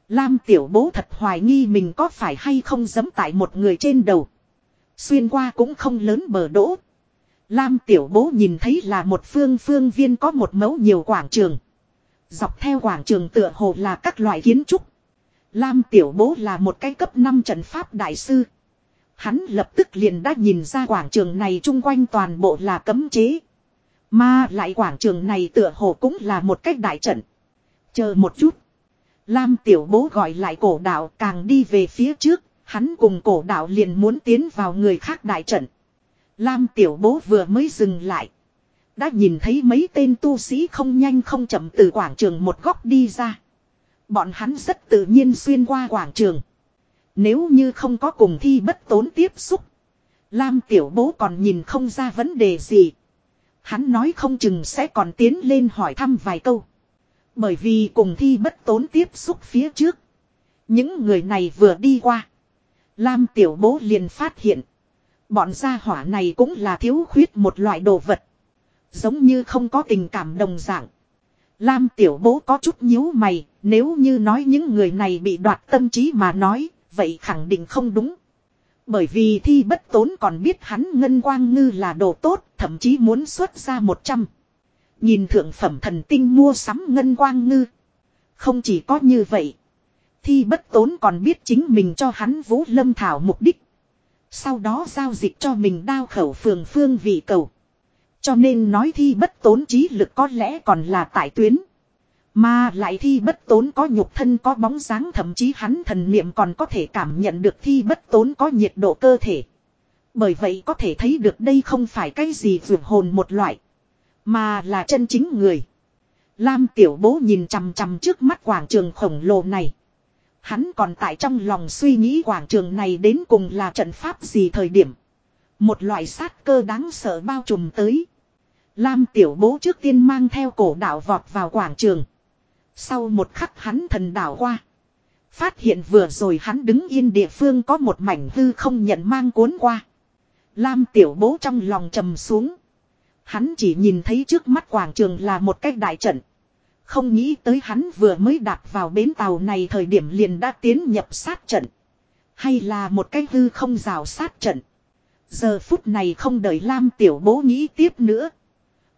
Lam tiểu bố thật hoài nghi mình có phải hay không dấm tại một người trên đầu. Xuyên qua cũng không lớn bờ đỗ. Lam tiểu bố nhìn thấy là một phương phương viên có một mẫu nhiều quảng trường. Dọc theo quảng trường tựa hồ là các loại kiến trúc. Lam tiểu bố là một cái cấp 5 trận pháp đại sư. Hắn lập tức liền đã nhìn ra quảng trường này chung quanh toàn bộ là cấm chế. Mà lại quảng trường này tựa hồ cũng là một cách đại trận. Chờ một chút. Lam tiểu bố gọi lại cổ đạo càng đi về phía trước, hắn cùng cổ đạo liền muốn tiến vào người khác đại trận. Lam tiểu bố vừa mới dừng lại. Đã nhìn thấy mấy tên tu sĩ không nhanh không chậm từ quảng trường một góc đi ra. Bọn hắn rất tự nhiên xuyên qua quảng trường. Nếu như không có cùng thi bất tốn tiếp xúc. Lam tiểu bố còn nhìn không ra vấn đề gì. Hắn nói không chừng sẽ còn tiến lên hỏi thăm vài câu. Bởi vì cùng thi bất tốn tiếp xúc phía trước. Những người này vừa đi qua. Lam tiểu bố liền phát hiện. Bọn gia hỏa này cũng là thiếu khuyết một loại đồ vật. Giống như không có tình cảm đồng dạng. Lam tiểu bố có chút nhíu mày, nếu như nói những người này bị đoạt tâm trí mà nói, vậy khẳng định không đúng. Bởi vì thi bất tốn còn biết hắn ngân quang ngư là đồ tốt, thậm chí muốn xuất ra 100. Nhìn thượng phẩm thần tinh mua sắm ngân quang ngư. Không chỉ có như vậy. Thi bất tốn còn biết chính mình cho hắn vũ lâm thảo mục đích. Sau đó giao dịch cho mình đao khẩu phường phương vị cầu. Cho nên nói thi bất tốn trí lực có lẽ còn là tại tuyến. Mà lại thi bất tốn có nhục thân có bóng dáng, thậm chí hắn thần niệm còn có thể cảm nhận được thi bất tốn có nhiệt độ cơ thể. Bởi vậy có thể thấy được đây không phải cái gì vượt hồn một loại. Mà là chân chính người. Lam tiểu bố nhìn chằm chằm trước mắt quảng trường khổng lồ này. Hắn còn tại trong lòng suy nghĩ quảng trường này đến cùng là trận pháp gì thời điểm. Một loại sát cơ đáng sợ bao trùm tới. Lam tiểu bố trước tiên mang theo cổ đạo vọt vào quảng trường. Sau một khắc hắn thần đảo qua. Phát hiện vừa rồi hắn đứng yên địa phương có một mảnh hư không nhận mang cuốn qua. Lam tiểu bố trong lòng trầm xuống. Hắn chỉ nhìn thấy trước mắt quảng trường là một cái đại trận. Không nghĩ tới hắn vừa mới đạp vào bến tàu này thời điểm liền đã tiến nhập sát trận. Hay là một cái hư không rào sát trận. Giờ phút này không đợi Lam tiểu bố nghĩ tiếp nữa.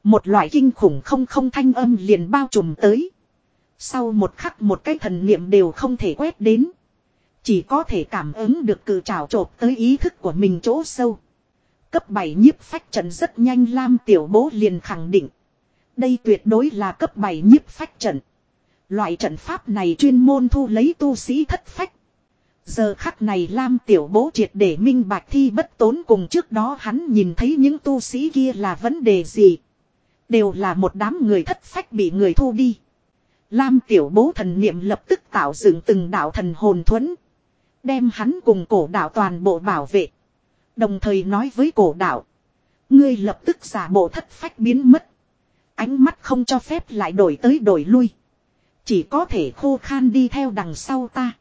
Một loại kinh khủng không không thanh âm liền bao trùm tới. Sau một khắc một cái thần niệm đều không thể quét đến. Chỉ có thể cảm ứng được cử trào trộp tới ý thức của mình chỗ sâu. Cấp 7 nhiếp phách trận rất nhanh Lam tiểu bố liền khẳng định. Đây tuyệt đối là cấp 7 nhiếp phách trận. Loại trận pháp này chuyên môn thu lấy tu sĩ thất phách. Giờ khắc này Lam tiểu bố triệt để minh bạch thi bất tốn cùng trước đó hắn nhìn thấy những tu sĩ kia là vấn đề gì. Đều là một đám người thất phách bị người thu đi. Lam tiểu bố thần niệm lập tức tạo dựng từng đạo thần hồn thuẫn. Đem hắn cùng cổ đạo toàn bộ bảo vệ. Đồng thời nói với cổ đạo. Ngươi lập tức giả bộ thất phách biến mất. Ánh mắt không cho phép lại đổi tới đổi lui. Chỉ có thể khô khan đi theo đằng sau ta.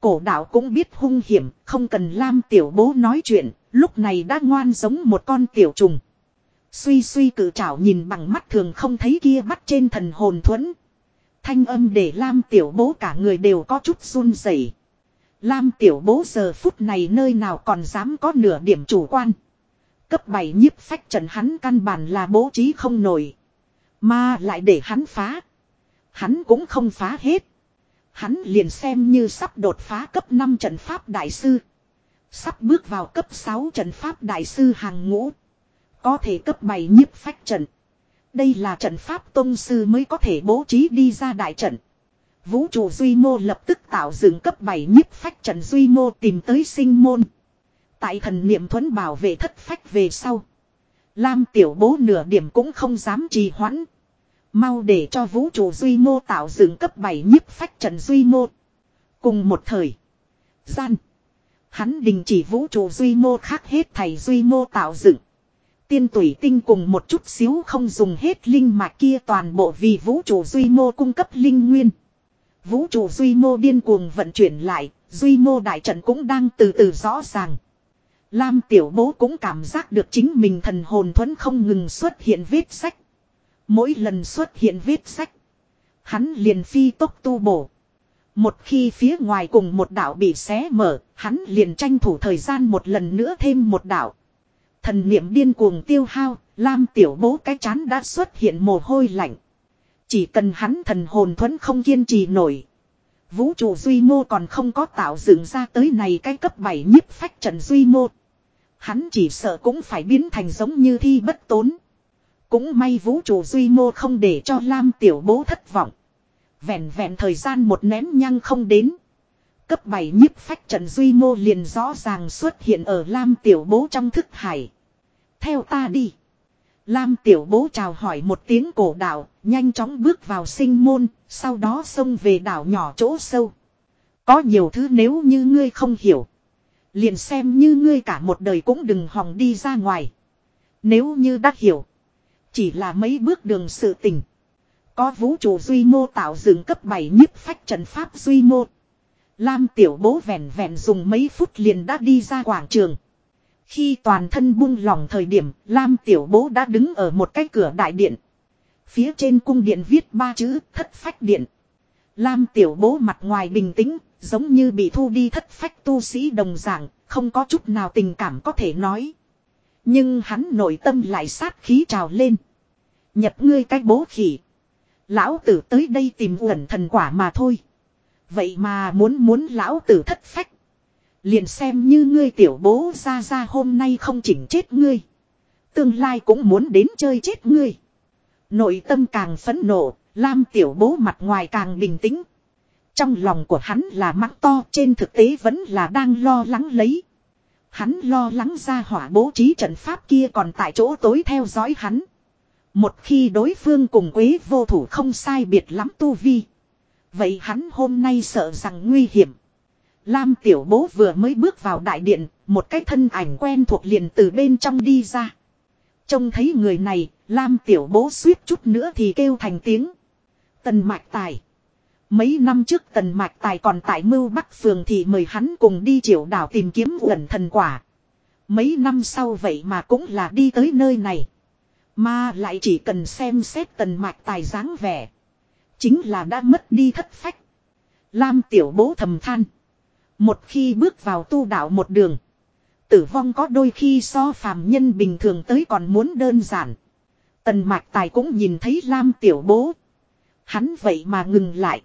Cổ đạo cũng biết hung hiểm, không cần Lam tiểu bố nói chuyện, lúc này đã ngoan giống một con tiểu trùng. Suy suy cử trảo nhìn bằng mắt thường không thấy kia bắt trên thần hồn thuẫn. Thanh âm để Lam tiểu bố cả người đều có chút run rẩy. Lam tiểu bố giờ phút này nơi nào còn dám có nửa điểm chủ quan. Cấp 7 nhiếp phách trận hắn căn bản là bố trí không nổi. Mà lại để hắn phá. Hắn cũng không phá hết. Hắn liền xem như sắp đột phá cấp 5 trận pháp đại sư. Sắp bước vào cấp 6 trận pháp đại sư hàng ngũ. Có thể cấp 7 nhiếp phách trận. Đây là trận pháp tông sư mới có thể bố trí đi ra đại trận. Vũ trụ Duy Mô lập tức tạo dựng cấp 7 nhiếp phách trận Duy Mô tìm tới sinh môn. Tại thần niệm thuẫn bảo vệ thất phách về sau. Lam tiểu bố nửa điểm cũng không dám trì hoãn. Mau để cho vũ trụ Duy Mô tạo dựng cấp 7 nhiếp phách trận Duy Mô. Cùng một thời. Gian. Hắn đình chỉ vũ trụ Duy Mô khác hết thầy Duy Mô tạo dựng. Tiên tủy tinh cùng một chút xíu không dùng hết linh mạch kia toàn bộ vì vũ trụ duy mô cung cấp linh nguyên. Vũ trụ duy mô điên cuồng vận chuyển lại, duy mô đại trận cũng đang từ từ rõ ràng. Lam tiểu bố cũng cảm giác được chính mình thần hồn thuẫn không ngừng xuất hiện vết sách. Mỗi lần xuất hiện vết sách. Hắn liền phi tốc tu bổ. Một khi phía ngoài cùng một đảo bị xé mở, hắn liền tranh thủ thời gian một lần nữa thêm một đảo. Thần niệm điên cuồng tiêu hao, Lam tiểu bố cái chán đã xuất hiện mồ hôi lạnh. Chỉ cần hắn thần hồn thuẫn không kiên trì nổi. Vũ trụ duy mô còn không có tạo dựng ra tới này cái cấp 7 nhiếp phách trần duy mô. Hắn chỉ sợ cũng phải biến thành giống như thi bất tốn. Cũng may vũ trụ duy mô không để cho Lam tiểu bố thất vọng. Vẹn vẹn thời gian một nén nhăng không đến. Cấp 7 nhiếp phách trần duy mô liền rõ ràng xuất hiện ở Lam tiểu bố trong thức hải. Theo ta đi. Lam tiểu bố chào hỏi một tiếng cổ đảo, nhanh chóng bước vào sinh môn, sau đó xông về đảo nhỏ chỗ sâu. Có nhiều thứ nếu như ngươi không hiểu. Liền xem như ngươi cả một đời cũng đừng hòng đi ra ngoài. Nếu như đã hiểu. Chỉ là mấy bước đường sự tình. Có vũ trụ duy mô tạo dựng cấp 7 nhiếp phách trận pháp duy mô. Lam tiểu bố vẹn vẹn dùng mấy phút liền đã đi ra quảng trường. Khi toàn thân buông lỏng thời điểm, Lam tiểu bố đã đứng ở một cái cửa đại điện. Phía trên cung điện viết ba chữ thất phách điện. Lam tiểu bố mặt ngoài bình tĩnh, giống như bị thu đi thất phách tu sĩ đồng dạng, không có chút nào tình cảm có thể nói. Nhưng hắn nội tâm lại sát khí trào lên. Nhập ngươi cái bố khỉ. Lão tử tới đây tìm uẩn thần quả mà thôi. Vậy mà muốn muốn lão tử thất phách. Liền xem như ngươi tiểu bố ra ra hôm nay không chỉnh chết ngươi. Tương lai cũng muốn đến chơi chết ngươi. Nội tâm càng phẫn nộ, Lam tiểu bố mặt ngoài càng bình tĩnh. Trong lòng của hắn là mắng to trên thực tế vẫn là đang lo lắng lấy. Hắn lo lắng ra hỏa bố trí trận pháp kia còn tại chỗ tối theo dõi hắn. Một khi đối phương cùng quế vô thủ không sai biệt lắm tu vi. Vậy hắn hôm nay sợ rằng nguy hiểm. Lam tiểu bố vừa mới bước vào đại điện, một cái thân ảnh quen thuộc liền từ bên trong đi ra. Trông thấy người này, Lam tiểu bố suýt chút nữa thì kêu thành tiếng. Tần mạch tài. Mấy năm trước tần mạch tài còn tại mưu bắc phường thì mời hắn cùng đi triệu đảo tìm kiếm uẩn thần quả. Mấy năm sau vậy mà cũng là đi tới nơi này. Mà lại chỉ cần xem xét tần mạch tài dáng vẻ. Chính là đã mất đi thất phách. Lam tiểu bố thầm than. Một khi bước vào tu đạo một đường. Tử vong có đôi khi so phàm nhân bình thường tới còn muốn đơn giản. Tần mạch tài cũng nhìn thấy Lam tiểu bố. Hắn vậy mà ngừng lại.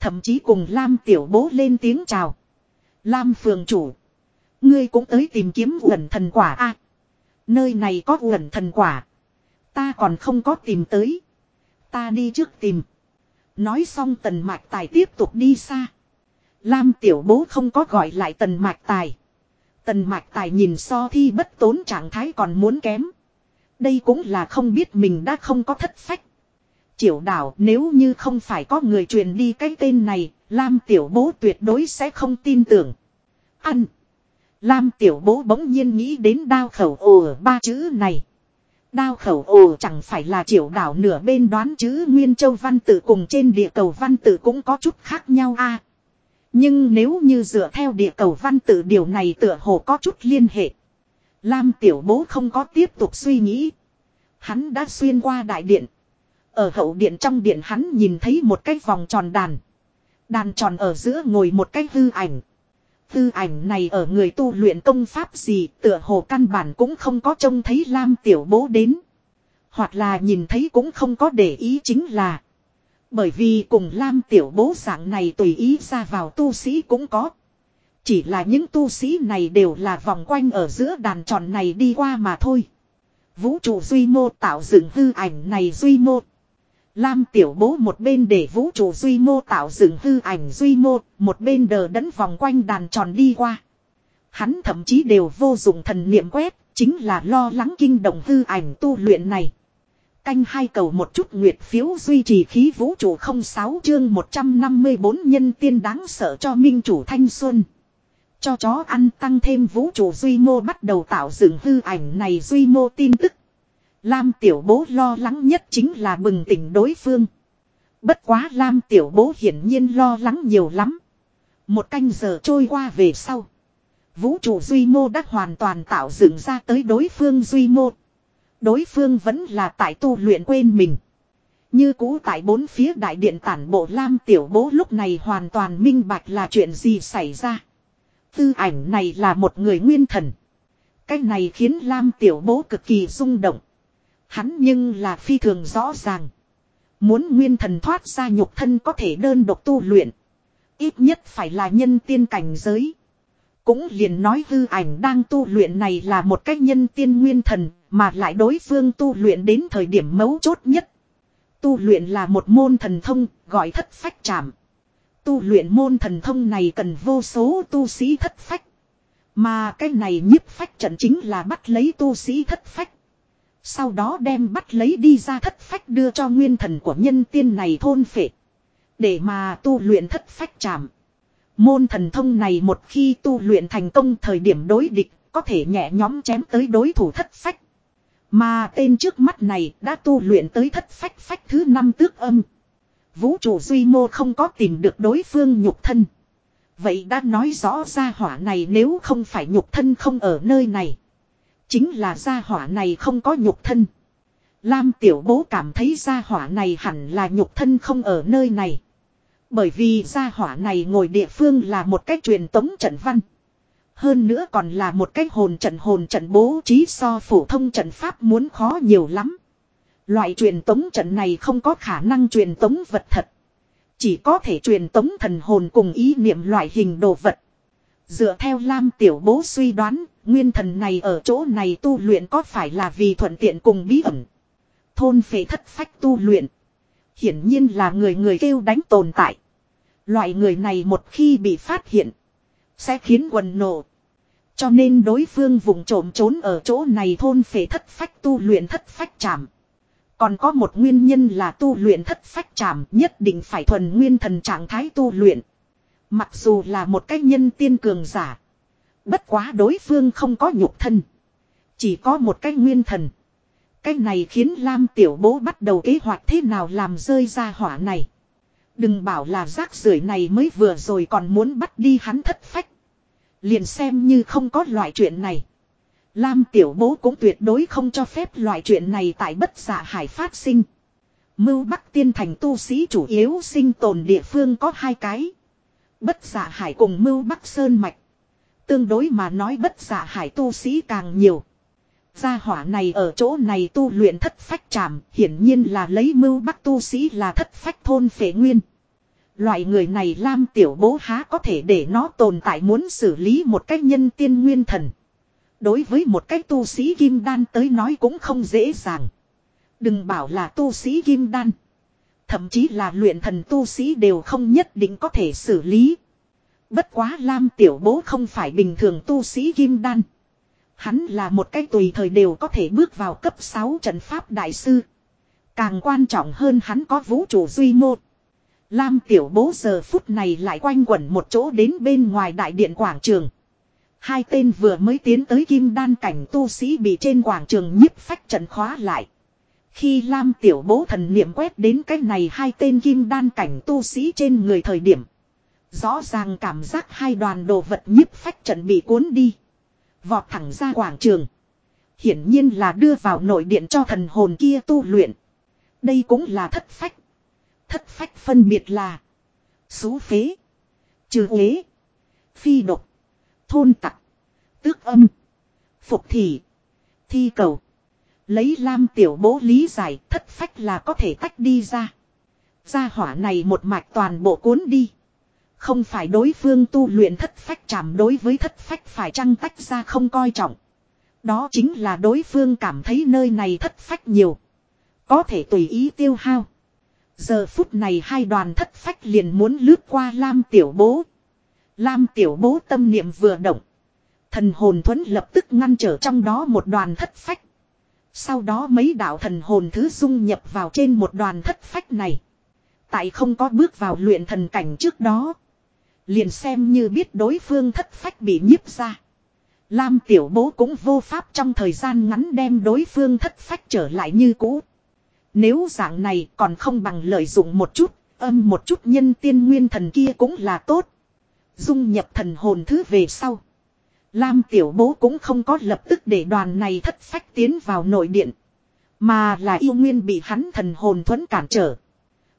Thậm chí cùng Lam tiểu bố lên tiếng chào. Lam phường chủ. Ngươi cũng tới tìm kiếm uẩn thần quả a Nơi này có uẩn thần quả. Ta còn không có tìm tới. Ta đi trước tìm. Nói xong tần mạch tài tiếp tục đi xa. Lam tiểu bố không có gọi lại tần mạch tài. Tần mạch tài nhìn so thi bất tốn trạng thái còn muốn kém. Đây cũng là không biết mình đã không có thất phách. Triệu đảo nếu như không phải có người truyền đi cái tên này, Lam tiểu bố tuyệt đối sẽ không tin tưởng. Ăn. Lam tiểu bố bỗng nhiên nghĩ đến đao khẩu ồ ba chữ này. Đao khẩu ồ chẳng phải là Triệu đảo nửa bên đoán chữ Nguyên Châu Văn tự cùng trên địa cầu Văn tự cũng có chút khác nhau a nhưng nếu như dựa theo địa cầu Văn tự điều này tựa hồ có chút liên hệ. Lam tiểu bố không có tiếp tục suy nghĩ. Hắn đã xuyên qua đại điện. Ở hậu điện trong điện hắn nhìn thấy một cái vòng tròn đàn. Đàn tròn ở giữa ngồi một cái hư ảnh. hư ảnh này ở người tu luyện công pháp gì tựa hồ căn bản cũng không có trông thấy Lam Tiểu Bố đến. Hoặc là nhìn thấy cũng không có để ý chính là. Bởi vì cùng Lam Tiểu Bố dạng này tùy ý ra vào tu sĩ cũng có. Chỉ là những tu sĩ này đều là vòng quanh ở giữa đàn tròn này đi qua mà thôi. Vũ trụ duy mô tạo dựng hư ảnh này duy mô. Lam tiểu bố một bên để vũ trụ duy mô tạo dựng hư ảnh duy mô, một bên đờ đẫn vòng quanh đàn tròn đi qua. Hắn thậm chí đều vô dụng thần niệm quét, chính là lo lắng kinh động hư ảnh tu luyện này. Canh hai cầu một chút nguyệt phiếu duy trì khí vũ trụ không sáu chương 154 nhân tiên đáng sợ cho minh chủ thanh xuân. cho chó ăn tăng thêm vũ trụ duy mô bắt đầu tạo dựng hư ảnh này duy mô tin tức. Lam tiểu bố lo lắng nhất chính là bừng tỉnh đối phương. Bất quá Lam tiểu bố hiển nhiên lo lắng nhiều lắm. Một canh giờ trôi qua về sau. Vũ trụ duy mô đã hoàn toàn tạo dựng ra tới đối phương duy mô. Đối phương vẫn là tại tu luyện quên mình. Như cũ tại bốn phía đại điện tản bộ Lam tiểu bố lúc này hoàn toàn minh bạch là chuyện gì xảy ra. Tư ảnh này là một người nguyên thần. Cái này khiến Lam tiểu bố cực kỳ rung động. Hắn nhưng là phi thường rõ ràng. Muốn nguyên thần thoát ra nhục thân có thể đơn độc tu luyện. Ít nhất phải là nhân tiên cảnh giới. Cũng liền nói hư ảnh đang tu luyện này là một cách nhân tiên nguyên thần, mà lại đối phương tu luyện đến thời điểm mấu chốt nhất. Tu luyện là một môn thần thông, gọi thất phách trảm. Tu luyện môn thần thông này cần vô số tu sĩ thất phách. Mà cái này nhiếp phách trận chính là bắt lấy tu sĩ thất phách. Sau đó đem bắt lấy đi ra thất phách đưa cho nguyên thần của nhân tiên này thôn phệ. Để mà tu luyện thất phách trảm. Môn thần thông này một khi tu luyện thành công thời điểm đối địch, có thể nhẹ nhóm chém tới đối thủ thất phách. Mà tên trước mắt này đã tu luyện tới thất phách phách thứ năm tước âm. Vũ trụ duy mô không có tìm được đối phương nhục thân. Vậy đã nói rõ ra hỏa này nếu không phải nhục thân không ở nơi này. Chính là gia hỏa này không có nhục thân. Lam tiểu bố cảm thấy gia hỏa này hẳn là nhục thân không ở nơi này. Bởi vì gia hỏa này ngồi địa phương là một cách truyền tống trận văn. Hơn nữa còn là một cách hồn trận hồn trận bố trí so phổ thông trận pháp muốn khó nhiều lắm. Loại truyền tống trận này không có khả năng truyền tống vật thật. Chỉ có thể truyền tống thần hồn cùng ý niệm loại hình đồ vật. Dựa theo Lam Tiểu Bố suy đoán, nguyên thần này ở chỗ này tu luyện có phải là vì thuận tiện cùng bí ẩn. Thôn phế thất phách tu luyện. Hiển nhiên là người người kêu đánh tồn tại. Loại người này một khi bị phát hiện. Sẽ khiến quần nổ. Cho nên đối phương vùng trộm trốn ở chỗ này thôn phế thất phách tu luyện thất phách chạm. Còn có một nguyên nhân là tu luyện thất phách chạm nhất định phải thuần nguyên thần trạng thái tu luyện. Mặc dù là một cách nhân tiên cường giả. Bất quá đối phương không có nhục thân. Chỉ có một cái nguyên thần. Cái này khiến Lam tiểu bố bắt đầu kế hoạch thế nào làm rơi ra hỏa này. Đừng bảo là rác rưởi này mới vừa rồi còn muốn bắt đi hắn thất phách. Liền xem như không có loại chuyện này. Lam tiểu bố cũng tuyệt đối không cho phép loại chuyện này tại bất giả hải phát sinh. Mưu Bắc Tiên Thành tu sĩ chủ yếu sinh tồn địa phương có hai cái. Bất giả hải cùng Mưu Bắc Sơn Mạch. Tương đối mà nói bất giả hải tu sĩ càng nhiều. Gia hỏa này ở chỗ này tu luyện thất phách trảm, hiển nhiên là lấy mưu bắc tu sĩ là thất phách thôn phế nguyên. Loại người này Lam tiểu bố há có thể để nó tồn tại muốn xử lý một cách nhân tiên nguyên thần. Đối với một cách tu sĩ kim đan tới nói cũng không dễ dàng. Đừng bảo là tu sĩ kim đan. Thậm chí là luyện thần tu sĩ đều không nhất định có thể xử lý. Bất quá Lam tiểu bố không phải bình thường tu sĩ kim đan. Hắn là một cái tùy thời đều có thể bước vào cấp 6 trận pháp đại sư. Càng quan trọng hơn hắn có vũ trụ duy mô. Lam tiểu bố giờ phút này lại quanh quẩn một chỗ đến bên ngoài đại điện quảng trường. Hai tên vừa mới tiến tới kim đan cảnh tu sĩ bị trên quảng trường nhiếp phách trận khóa lại. Khi Lam tiểu bố thần niệm quét đến cái này hai tên kim đan cảnh tu sĩ trên người thời điểm. Rõ ràng cảm giác hai đoàn đồ vật nhiếp phách trận bị cuốn đi. Vọt thẳng ra quảng trường. Hiển nhiên là đưa vào nội điện cho thần hồn kia tu luyện. Đây cũng là thất phách. Thất phách phân biệt là. Xú phế. Trừ ế. Phi độc. Thôn tặc. Tước âm. Phục thị. Thi cầu. Lấy lam tiểu bố lý giải, thất phách là có thể tách đi ra. Gia hỏa này một mạch toàn bộ cuốn đi. Không phải đối phương tu luyện thất phách chạm đối với thất phách phải chăng tách ra không coi trọng. Đó chính là đối phương cảm thấy nơi này thất phách nhiều. Có thể tùy ý tiêu hao. Giờ phút này hai đoàn thất phách liền muốn lướt qua Lam Tiểu Bố. Lam Tiểu Bố tâm niệm vừa động. Thần hồn thuẫn lập tức ngăn trở trong đó một đoàn thất phách. Sau đó mấy đạo thần hồn thứ dung nhập vào trên một đoàn thất phách này. Tại không có bước vào luyện thần cảnh trước đó. Liền xem như biết đối phương thất phách bị nhiếp ra. Lam tiểu bố cũng vô pháp trong thời gian ngắn đem đối phương thất phách trở lại như cũ. Nếu dạng này còn không bằng lợi dụng một chút, âm một chút nhân tiên nguyên thần kia cũng là tốt. Dung nhập thần hồn thứ về sau. Lam tiểu bố cũng không có lập tức để đoàn này thất phách tiến vào nội điện. Mà là yêu nguyên bị hắn thần hồn thuẫn cản trở.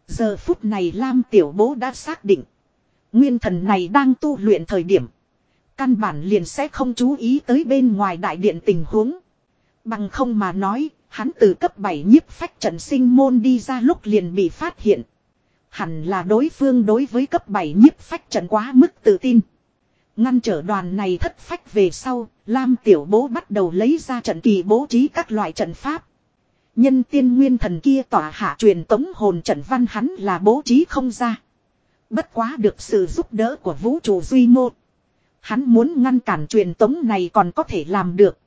Giờ phút này Lam tiểu bố đã xác định. Nguyên thần này đang tu luyện thời điểm. Căn bản liền sẽ không chú ý tới bên ngoài đại điện tình huống. Bằng không mà nói, hắn từ cấp 7 nhiếp phách trận sinh môn đi ra lúc liền bị phát hiện. Hẳn là đối phương đối với cấp 7 nhiếp phách trận quá mức tự tin. Ngăn trở đoàn này thất phách về sau, Lam Tiểu Bố bắt đầu lấy ra trận kỳ bố trí các loại trận pháp. Nhân tiên nguyên thần kia tỏa hạ truyền tống hồn trận văn hắn là bố trí không ra. Bất quá được sự giúp đỡ của vũ trụ duy mô. Hắn muốn ngăn cản truyền tống này còn có thể làm được.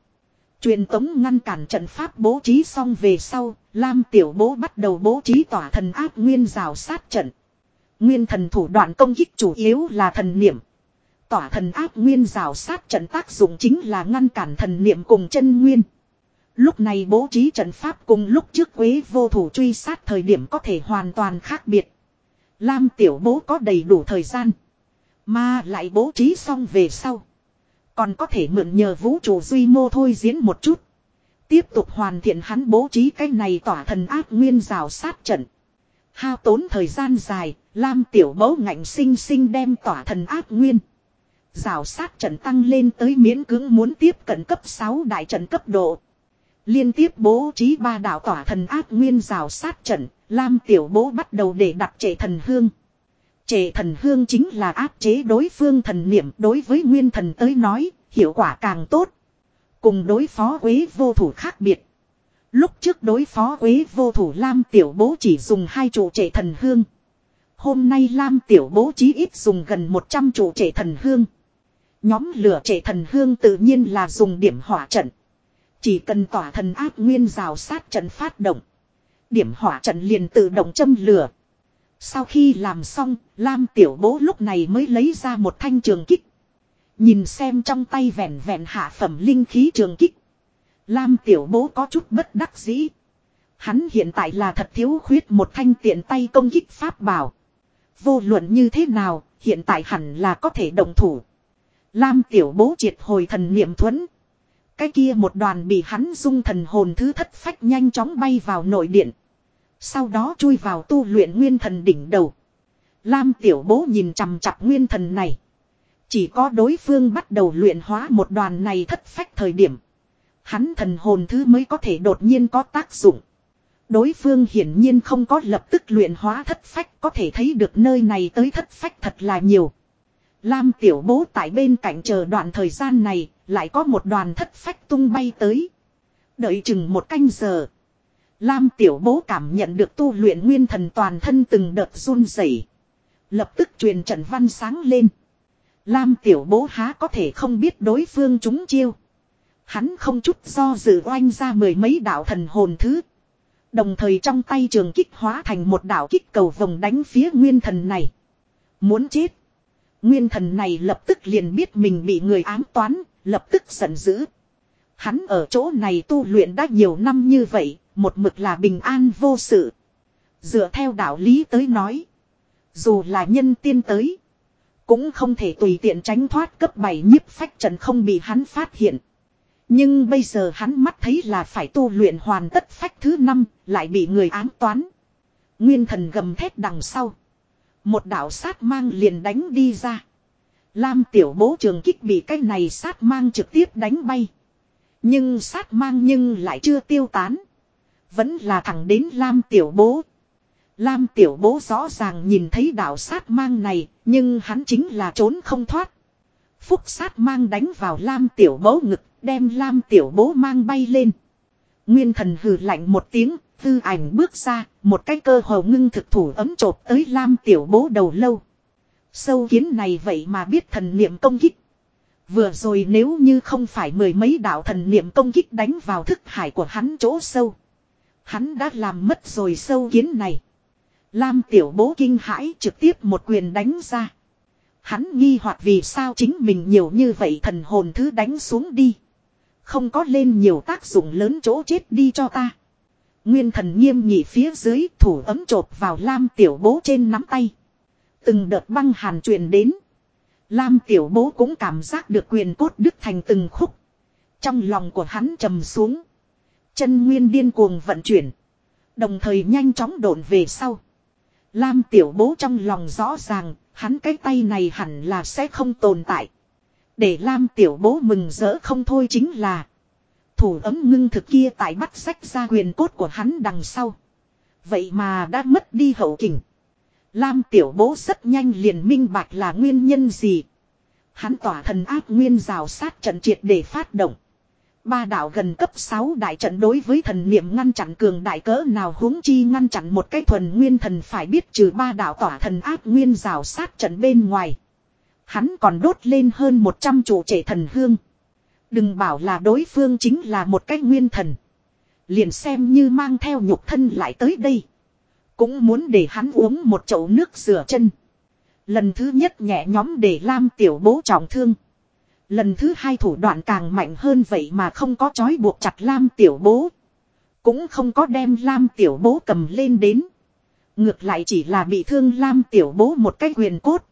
Truyền tống ngăn cản trận pháp bố trí xong về sau, Lam Tiểu Bố bắt đầu bố trí tỏa thần áp nguyên rào sát trận. Nguyên thần thủ đoạn công kích chủ yếu là thần niệm. Tỏa thần áp nguyên rào sát trận tác dụng chính là ngăn cản thần niệm cùng chân nguyên. Lúc này bố trí trận pháp cùng lúc trước quế vô thủ truy sát thời điểm có thể hoàn toàn khác biệt. Lam tiểu bố có đầy đủ thời gian. Mà lại bố trí xong về sau. Còn có thể mượn nhờ vũ trụ duy mô thôi diễn một chút. Tiếp tục hoàn thiện hắn bố trí cái này tỏa thần ác nguyên rào sát trận. Hao tốn thời gian dài, Lam tiểu bố ngạnh sinh sinh đem tỏa thần ác nguyên. Rào sát trận tăng lên tới miễn cưỡng muốn tiếp cận cấp 6 đại trận cấp độ. Liên tiếp bố trí ba đạo tỏa thần ác nguyên rào sát trận, Lam tiểu bố bắt đầu để đặt trệ thần hương. Trệ thần hương chính là áp chế đối phương thần niệm đối với nguyên thần tới nói, hiệu quả càng tốt. Cùng đối phó quế vô thủ khác biệt. Lúc trước đối phó quế vô thủ Lam tiểu bố chỉ dùng hai trụ trệ thần hương. Hôm nay Lam tiểu bố chí ít dùng gần 100 trụ trệ thần hương. Nhóm lửa trệ thần hương tự nhiên là dùng điểm hỏa trận. Chỉ cần tỏa thần áp nguyên rào sát trận phát động. Điểm hỏa trận liền tự động châm lửa. Sau khi làm xong, Lam tiểu bố lúc này mới lấy ra một thanh trường kích. Nhìn xem trong tay vẹn vẹn hạ phẩm linh khí trường kích. Lam tiểu bố có chút bất đắc dĩ. Hắn hiện tại là thật thiếu khuyết một thanh tiện tay công kích pháp bảo. Vô luận như thế nào, hiện tại hẳn là có thể đồng thủ. Lam tiểu bố triệt hồi thần niệm thuẫn. Cái kia một đoàn bị hắn dung thần hồn thứ thất phách nhanh chóng bay vào nội điện. Sau đó chui vào tu luyện nguyên thần đỉnh đầu. Lam tiểu bố nhìn chằm chặp nguyên thần này. Chỉ có đối phương bắt đầu luyện hóa một đoàn này thất phách thời điểm. Hắn thần hồn thứ mới có thể đột nhiên có tác dụng. Đối phương hiển nhiên không có lập tức luyện hóa thất phách có thể thấy được nơi này tới thất phách thật là nhiều. Lam tiểu bố tại bên cạnh chờ đoạn thời gian này, lại có một đoàn thất phách tung bay tới. Đợi chừng một canh giờ. Lam tiểu bố cảm nhận được tu luyện nguyên thần toàn thân từng đợt run rẩy, Lập tức truyền trận văn sáng lên. Lam tiểu bố há có thể không biết đối phương chúng chiêu. Hắn không chút do dự oanh ra mười mấy đạo thần hồn thứ. Đồng thời trong tay trường kích hóa thành một đạo kích cầu vòng đánh phía nguyên thần này. Muốn chết. Nguyên thần này lập tức liền biết mình bị người ám toán, lập tức giận dữ. Hắn ở chỗ này tu luyện đã nhiều năm như vậy, một mực là bình an vô sự. Dựa theo đạo lý tới nói. Dù là nhân tiên tới. Cũng không thể tùy tiện tránh thoát cấp 7 nhiếp phách trần không bị hắn phát hiện. Nhưng bây giờ hắn mắt thấy là phải tu luyện hoàn tất phách thứ năm lại bị người ám toán. Nguyên thần gầm thét đằng sau. Một đạo sát mang liền đánh đi ra. Lam tiểu bố trường kích bị cái này sát mang trực tiếp đánh bay. Nhưng sát mang nhưng lại chưa tiêu tán. Vẫn là thẳng đến Lam tiểu bố. Lam tiểu bố rõ ràng nhìn thấy đạo sát mang này, nhưng hắn chính là trốn không thoát. Phúc sát mang đánh vào Lam tiểu bố ngực, đem Lam tiểu bố mang bay lên. Nguyên thần hừ lạnh một tiếng, tư ảnh bước ra, một cái cơ hồ ngưng thực thủ ấm chộp tới Lam tiểu bố đầu lâu. Sâu kiến này vậy mà biết thần niệm công kích. Vừa rồi nếu như không phải mười mấy đạo thần niệm công kích đánh vào thức hải của hắn chỗ sâu. Hắn đã làm mất rồi sâu kiến này. Lam tiểu bố kinh hãi trực tiếp một quyền đánh ra. Hắn nghi hoặc vì sao chính mình nhiều như vậy thần hồn thứ đánh xuống đi. Không có lên nhiều tác dụng lớn chỗ chết đi cho ta. Nguyên thần nghiêm nhị phía dưới thủ ấm chộp vào lam tiểu bố trên nắm tay. Từng đợt băng hàn truyền đến. Lam tiểu bố cũng cảm giác được quyền cốt đứt thành từng khúc. Trong lòng của hắn trầm xuống. Chân nguyên điên cuồng vận chuyển. Đồng thời nhanh chóng độn về sau. Lam tiểu bố trong lòng rõ ràng, hắn cái tay này hẳn là sẽ không tồn tại. Để Lam tiểu bố mừng rỡ không thôi chính là. Thủ ấm ngưng thực kia tại bắt sách ra quyền cốt của hắn đằng sau. Vậy mà đã mất đi hậu kình. Lam tiểu bố rất nhanh liền minh bạch là nguyên nhân gì. Hắn tỏa thần áp nguyên rào sát trận triệt để phát động. Ba đạo gần cấp 6 đại trận đối với thần niệm ngăn chặn cường đại cỡ nào huống chi ngăn chặn một cái thuần nguyên thần phải biết trừ ba đạo tỏa thần áp nguyên rào sát trận bên ngoài. Hắn còn đốt lên hơn 100 chủ trẻ thần hương. Đừng bảo là đối phương chính là một cái nguyên thần. Liền xem như mang theo nhục thân lại tới đây. Cũng muốn để hắn uống một chậu nước rửa chân. Lần thứ nhất nhẹ nhóm để Lam tiểu bố trọng thương. Lần thứ hai thủ đoạn càng mạnh hơn vậy mà không có chói buộc chặt Lam tiểu bố. Cũng không có đem Lam tiểu bố cầm lên đến. Ngược lại chỉ là bị thương Lam tiểu bố một cái quyền cốt.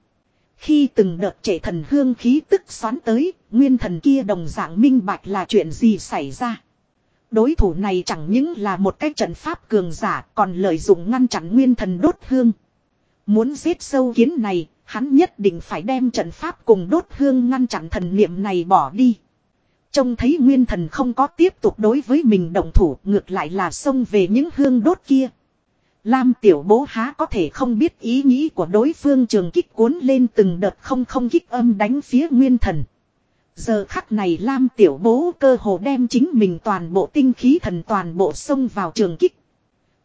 Khi từng đợt trẻ thần hương khí tức xoắn tới, nguyên thần kia đồng dạng minh bạch là chuyện gì xảy ra. Đối thủ này chẳng những là một cái trận pháp cường giả còn lợi dụng ngăn chặn nguyên thần đốt hương. Muốn giết sâu kiến này, hắn nhất định phải đem trận pháp cùng đốt hương ngăn chặn thần niệm này bỏ đi. Trông thấy nguyên thần không có tiếp tục đối với mình động thủ ngược lại là xông về những hương đốt kia. Lam tiểu bố há có thể không biết ý nghĩ của đối phương trường kích cuốn lên từng đợt không không kích âm đánh phía nguyên thần. Giờ khắc này Lam tiểu bố cơ hồ đem chính mình toàn bộ tinh khí thần toàn bộ xông vào trường kích.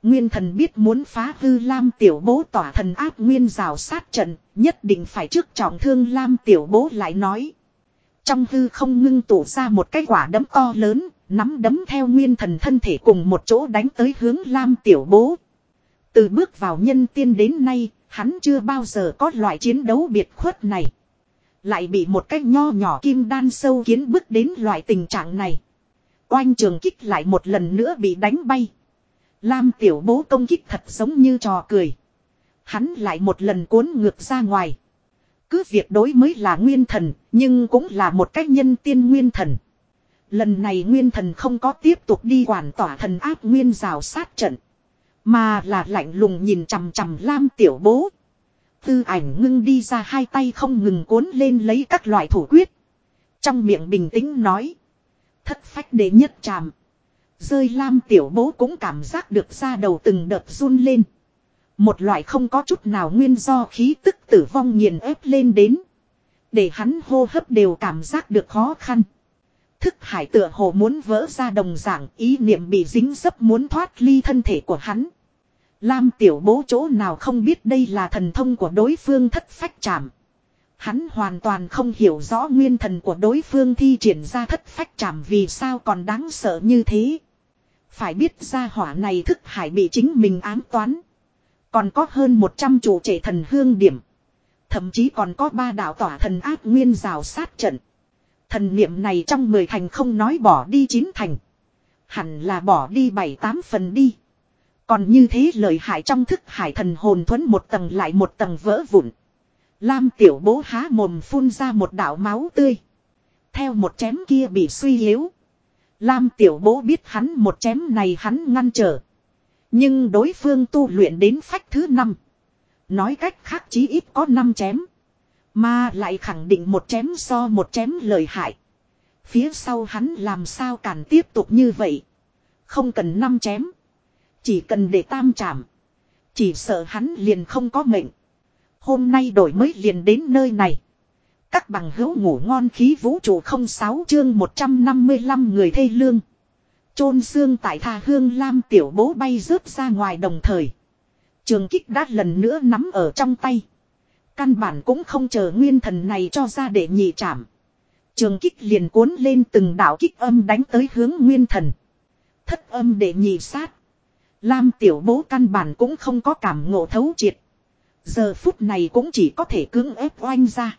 Nguyên thần biết muốn phá hư Lam tiểu bố tỏa thần áp nguyên rào sát trận, nhất định phải trước trọng thương Lam tiểu bố lại nói. Trong hư không ngưng tụ ra một cái quả đấm to lớn, nắm đấm theo nguyên thần thân thể cùng một chỗ đánh tới hướng Lam tiểu bố. Từ bước vào nhân tiên đến nay, hắn chưa bao giờ có loại chiến đấu biệt khuất này. Lại bị một cái nho nhỏ kim đan sâu kiến bước đến loại tình trạng này. Oanh trường kích lại một lần nữa bị đánh bay. Lam tiểu bố công kích thật giống như trò cười. Hắn lại một lần cuốn ngược ra ngoài. Cứ việc đối mới là nguyên thần, nhưng cũng là một cách nhân tiên nguyên thần. Lần này nguyên thần không có tiếp tục đi quản tỏa thần áp nguyên rào sát trận. Mà là lạnh lùng nhìn chằm chằm Lam tiểu bố. Tư ảnh ngưng đi ra hai tay không ngừng cuốn lên lấy các loại thủ quyết. Trong miệng bình tĩnh nói. Thất phách đế nhất tràm. Rơi lam tiểu bố cũng cảm giác được ra đầu từng đợt run lên. Một loại không có chút nào nguyên do khí tức tử vong nghiền ép lên đến. Để hắn hô hấp đều cảm giác được khó khăn. Thức hải tựa hồ muốn vỡ ra đồng dạng ý niệm bị dính dấp muốn thoát ly thân thể của hắn. Lam tiểu bố chỗ nào không biết đây là thần thông của đối phương thất phách chạm. Hắn hoàn toàn không hiểu rõ nguyên thần của đối phương thi triển ra thất phách chạm vì sao còn đáng sợ như thế. Phải biết ra hỏa này thức hải bị chính mình ám toán. Còn có hơn 100 chủ trẻ thần hương điểm. Thậm chí còn có ba đạo tỏa thần ác nguyên rào sát trận. Thần niệm này trong 10 thành không nói bỏ đi 9 thành. Hẳn là bỏ đi 7-8 phần đi. Còn như thế lời hại trong thức hải thần hồn thuẫn một tầng lại một tầng vỡ vụn. Lam tiểu bố há mồm phun ra một đạo máu tươi. Theo một chém kia bị suy yếu. Lam tiểu bố biết hắn một chém này hắn ngăn trở. Nhưng đối phương tu luyện đến phách thứ năm. Nói cách khác chí ít có năm chém. Mà lại khẳng định một chém so một chém lời hại. Phía sau hắn làm sao cản tiếp tục như vậy. Không cần năm chém. Chỉ cần để tam chạm Chỉ sợ hắn liền không có mệnh. Hôm nay đổi mới liền đến nơi này. Các bằng hữu ngủ ngon khí vũ trụ không sáu chương 155 người thê lương. chôn xương tại tha hương lam tiểu bố bay rớt ra ngoài đồng thời. Trường kích đã lần nữa nắm ở trong tay. Căn bản cũng không chờ nguyên thần này cho ra để nhị chạm. Trường kích liền cuốn lên từng đạo kích âm đánh tới hướng nguyên thần. Thất âm để nhị sát. Lam tiểu bố căn bản cũng không có cảm ngộ thấu triệt. Giờ phút này cũng chỉ có thể cưỡng ép oanh ra.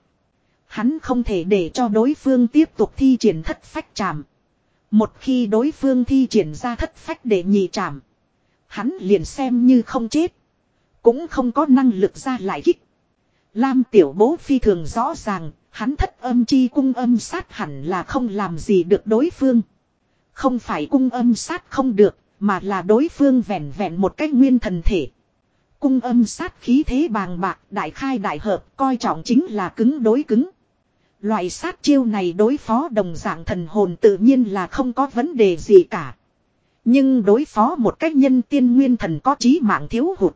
Hắn không thể để cho đối phương tiếp tục thi triển thất phách chạm. Một khi đối phương thi triển ra thất phách để nhị chạm, Hắn liền xem như không chết. Cũng không có năng lực ra lại kích. Lam tiểu bố phi thường rõ ràng, hắn thất âm chi cung âm sát hẳn là không làm gì được đối phương. Không phải cung âm sát không được, mà là đối phương vẹn vẹn một cách nguyên thần thể. Cung âm sát khí thế bàng bạc, đại khai đại hợp, coi trọng chính là cứng đối cứng. Loại sát chiêu này đối phó đồng dạng thần hồn tự nhiên là không có vấn đề gì cả. Nhưng đối phó một cách nhân tiên nguyên thần có trí mạng thiếu hụt.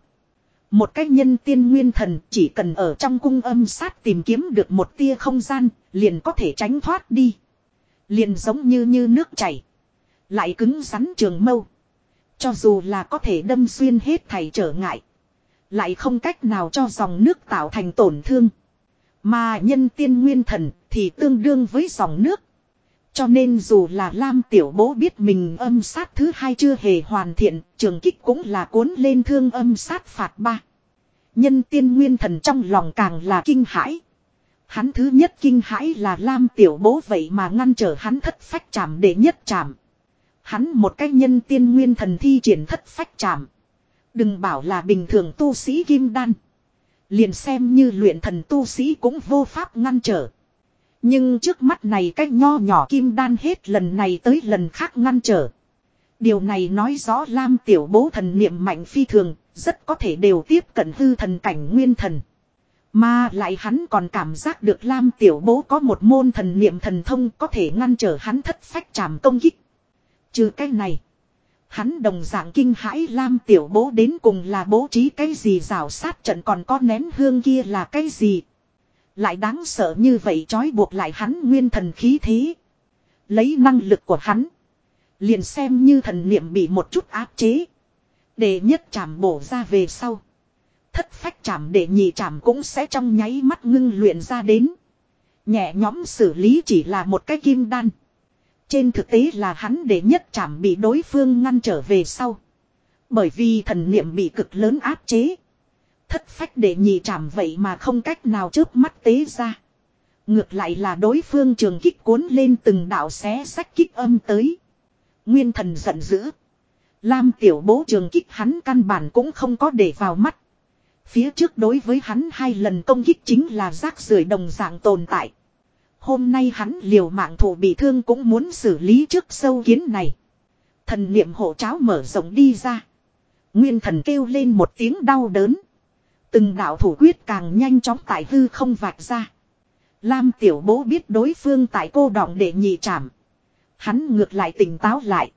Một cách nhân tiên nguyên thần chỉ cần ở trong cung âm sát tìm kiếm được một tia không gian, liền có thể tránh thoát đi. Liền giống như như nước chảy. Lại cứng rắn trường mâu. Cho dù là có thể đâm xuyên hết thảy trở ngại. Lại không cách nào cho dòng nước tạo thành tổn thương. Mà nhân tiên nguyên thần thì tương đương với dòng nước. Cho nên dù là Lam Tiểu Bố biết mình âm sát thứ hai chưa hề hoàn thiện, trường kích cũng là cuốn lên thương âm sát phạt ba. Nhân tiên nguyên thần trong lòng càng là kinh hãi. Hắn thứ nhất kinh hãi là Lam Tiểu Bố vậy mà ngăn trở hắn thất phách chạm để nhất chạm. Hắn một cách nhân tiên nguyên thần thi triển thất phách chạm. Đừng bảo là bình thường tu sĩ kim đan. Liền xem như luyện thần tu sĩ cũng vô pháp ngăn trở. Nhưng trước mắt này cái nho nhỏ kim đan hết lần này tới lần khác ngăn trở. Điều này nói rõ Lam tiểu bố thần niệm mạnh phi thường, rất có thể đều tiếp cận hư thần cảnh nguyên thần. Mà lại hắn còn cảm giác được Lam tiểu bố có một môn thần niệm thần thông có thể ngăn trở hắn thất phách tràm công kích. Trừ cái này. Hắn đồng dạng kinh hãi Lam tiểu bố đến cùng là bố trí cái gì rào sát trận còn có nén hương kia là cái gì. Lại đáng sợ như vậy trói buộc lại hắn nguyên thần khí thế. Lấy năng lực của hắn. Liền xem như thần niệm bị một chút áp chế. Để nhất chạm bổ ra về sau. Thất phách chạm để nhị chạm cũng sẽ trong nháy mắt ngưng luyện ra đến. Nhẹ nhóm xử lý chỉ là một cái kim đan. Trên thực tế là hắn để nhất chạm bị đối phương ngăn trở về sau. Bởi vì thần niệm bị cực lớn áp chế. Thất phách để nhị chạm vậy mà không cách nào chớp mắt tế ra. Ngược lại là đối phương trường kích cuốn lên từng đạo xé sách kích âm tới. Nguyên thần giận dữ. Lam tiểu bố trường kích hắn căn bản cũng không có để vào mắt. Phía trước đối với hắn hai lần công kích chính là rác rưởi đồng dạng tồn tại. Hôm nay hắn liều mạng thủ bị thương cũng muốn xử lý trước sâu kiến này. Thần niệm hộ cháo mở rộng đi ra. Nguyên thần kêu lên một tiếng đau đớn. Từng đạo thủ quyết càng nhanh chóng tại hư không vạch ra. Lam tiểu bố biết đối phương tại cô đọng để nhị chạm Hắn ngược lại tỉnh táo lại.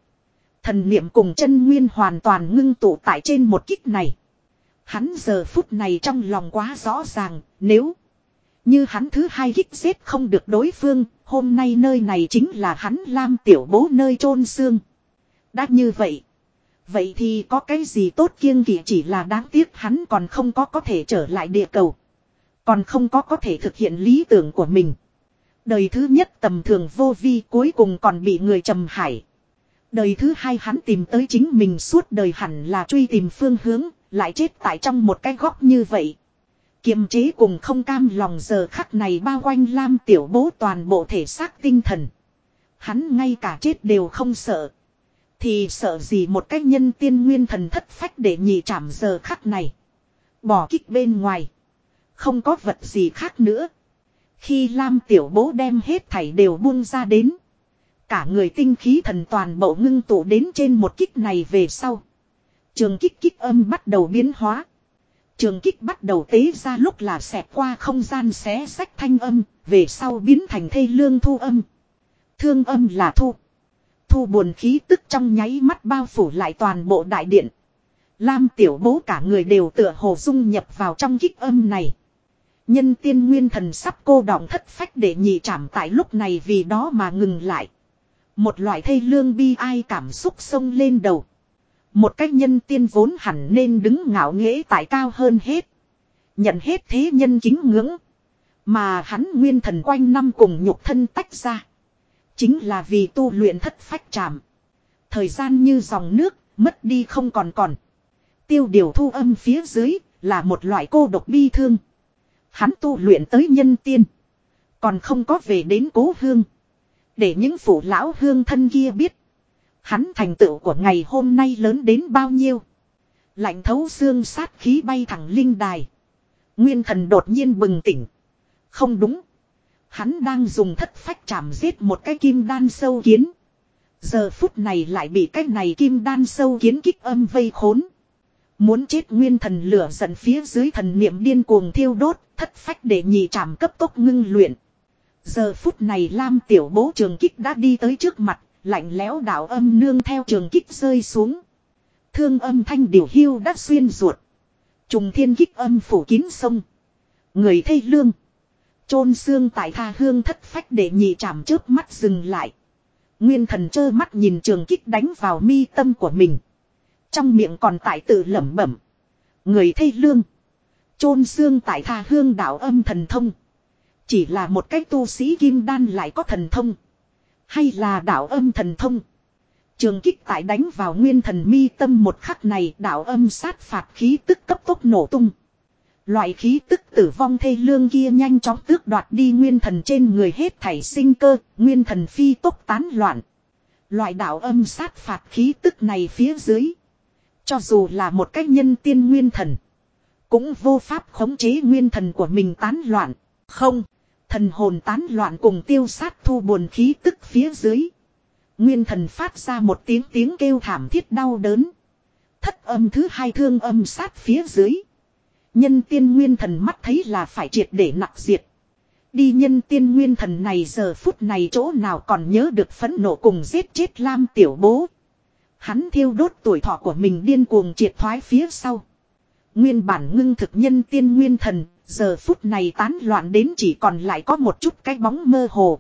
Thần niệm cùng chân nguyên hoàn toàn ngưng tụ tại trên một kích này. Hắn giờ phút này trong lòng quá rõ ràng, nếu như hắn thứ hai kích xếp không được đối phương, hôm nay nơi này chính là hắn Lam tiểu bố nơi chôn xương. Đã như vậy, Vậy thì có cái gì tốt kiêng kỵ chỉ là đáng tiếc hắn còn không có có thể trở lại địa cầu. Còn không có có thể thực hiện lý tưởng của mình. Đời thứ nhất tầm thường vô vi cuối cùng còn bị người trầm hải. Đời thứ hai hắn tìm tới chính mình suốt đời hẳn là truy tìm phương hướng, lại chết tại trong một cái góc như vậy. Kiềm chế cùng không cam lòng giờ khắc này bao quanh Lam tiểu bố toàn bộ thể xác tinh thần. Hắn ngay cả chết đều không sợ. Thì sợ gì một cách nhân tiên nguyên thần thất phách để nhị chạm giờ khắc này. Bỏ kích bên ngoài. Không có vật gì khác nữa. Khi Lam tiểu bố đem hết thảy đều buông ra đến. Cả người tinh khí thần toàn bộ ngưng tụ đến trên một kích này về sau. Trường kích kích âm bắt đầu biến hóa. Trường kích bắt đầu tế ra lúc là xẹt qua không gian xé sách thanh âm, về sau biến thành thê lương thu âm. Thương âm là thu thu buồn khí tức trong nháy mắt bao phủ lại toàn bộ đại điện. Lam tiểu bố cả người đều tựa hồ dung nhập vào trong kích âm này. Nhân tiên nguyên thần sắp cô đọng thất phách để nhị chạm tại lúc này vì đó mà ngừng lại. Một loại thây lương bi ai cảm xúc sông lên đầu. Một cách nhân tiên vốn hẳn nên đứng ngạo nghễ tại cao hơn hết. Nhận hết thế nhân kính ngưỡng. Mà hắn nguyên thần quanh năm cùng nhục thân tách ra. Chính là vì tu luyện thất phách trảm. Thời gian như dòng nước, mất đi không còn còn. Tiêu điều thu âm phía dưới, là một loại cô độc bi thương. Hắn tu luyện tới nhân tiên. Còn không có về đến cố hương. Để những phụ lão hương thân kia biết. Hắn thành tựu của ngày hôm nay lớn đến bao nhiêu. Lạnh thấu xương sát khí bay thẳng linh đài. Nguyên thần đột nhiên bừng tỉnh. Không đúng. Hắn đang dùng thất phách chạm giết một cái kim đan sâu kiến. Giờ phút này lại bị cái này kim đan sâu kiến kích âm vây khốn. Muốn chết nguyên thần lửa giận phía dưới thần niệm điên cuồng thiêu đốt, thất phách để nhị chạm cấp tốc ngưng luyện. Giờ phút này Lam tiểu bố trường kích đã đi tới trước mặt, lạnh lẽo đạo âm nương theo trường kích rơi xuống. Thương âm thanh điều hưu đã xuyên ruột. Trùng thiên kích âm phủ kín sông. Người thây lương. chôn xương tại tha hương thất phách để nhị chạm chớp mắt dừng lại. Nguyên thần trơ mắt nhìn trường kích đánh vào mi tâm của mình. Trong miệng còn tại tự lẩm bẩm. Người thây lương. chôn xương tại tha hương đạo âm thần thông. Chỉ là một cách tu sĩ kim đan lại có thần thông. Hay là đạo âm thần thông. Trường kích tại đánh vào nguyên thần mi tâm một khắc này đạo âm sát phạt khí tức cấp tốc nổ tung. Loại khí tức tử vong thê lương kia nhanh chóng tước đoạt đi nguyên thần trên người hết thảy sinh cơ, nguyên thần phi tốc tán loạn. Loại đạo âm sát phạt khí tức này phía dưới. Cho dù là một cách nhân tiên nguyên thần. Cũng vô pháp khống chế nguyên thần của mình tán loạn. Không, thần hồn tán loạn cùng tiêu sát thu buồn khí tức phía dưới. Nguyên thần phát ra một tiếng tiếng kêu thảm thiết đau đớn. Thất âm thứ hai thương âm sát phía dưới. Nhân tiên nguyên thần mắt thấy là phải triệt để nặng diệt. Đi nhân tiên nguyên thần này giờ phút này chỗ nào còn nhớ được phẫn nộ cùng giết chết Lam tiểu bố. Hắn thiêu đốt tuổi thọ của mình điên cuồng triệt thoái phía sau. Nguyên bản ngưng thực nhân tiên nguyên thần, giờ phút này tán loạn đến chỉ còn lại có một chút cái bóng mơ hồ.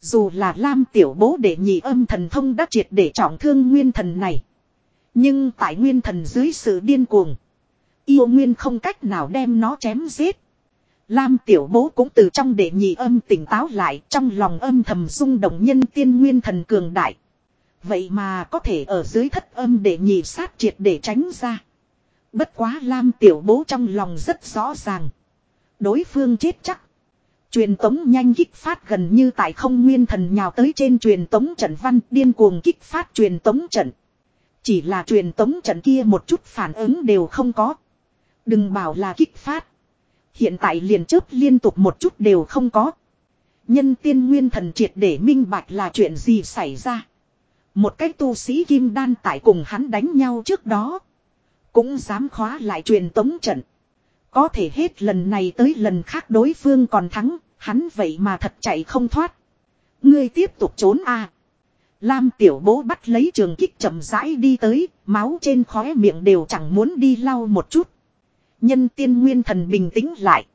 Dù là Lam tiểu bố để nhị âm thần thông đã triệt để trọng thương nguyên thần này. Nhưng tại nguyên thần dưới sự điên cuồng. Yêu nguyên không cách nào đem nó chém giết. Lam tiểu bố cũng từ trong để nhị âm tỉnh táo lại, trong lòng âm thầm rung động nhân tiên nguyên thần cường đại. Vậy mà có thể ở dưới thất âm để nhị sát triệt để tránh ra. Bất quá Lam tiểu bố trong lòng rất rõ ràng. Đối phương chết chắc. Truyền tống nhanh kích phát gần như tại không nguyên thần nhào tới trên truyền tống trận văn, điên cuồng kích phát truyền tống trận. Chỉ là truyền tống trận kia một chút phản ứng đều không có. Đừng bảo là kích phát. Hiện tại liền chớp liên tục một chút đều không có. Nhân tiên nguyên thần triệt để minh bạch là chuyện gì xảy ra. Một cái tu sĩ kim đan tại cùng hắn đánh nhau trước đó. Cũng dám khóa lại truyền tống trận. Có thể hết lần này tới lần khác đối phương còn thắng, hắn vậy mà thật chạy không thoát. Ngươi tiếp tục trốn à. Lam tiểu bố bắt lấy trường kích chậm rãi đi tới, máu trên khóe miệng đều chẳng muốn đi lau một chút. Nhân tiên nguyên thần bình tĩnh lại.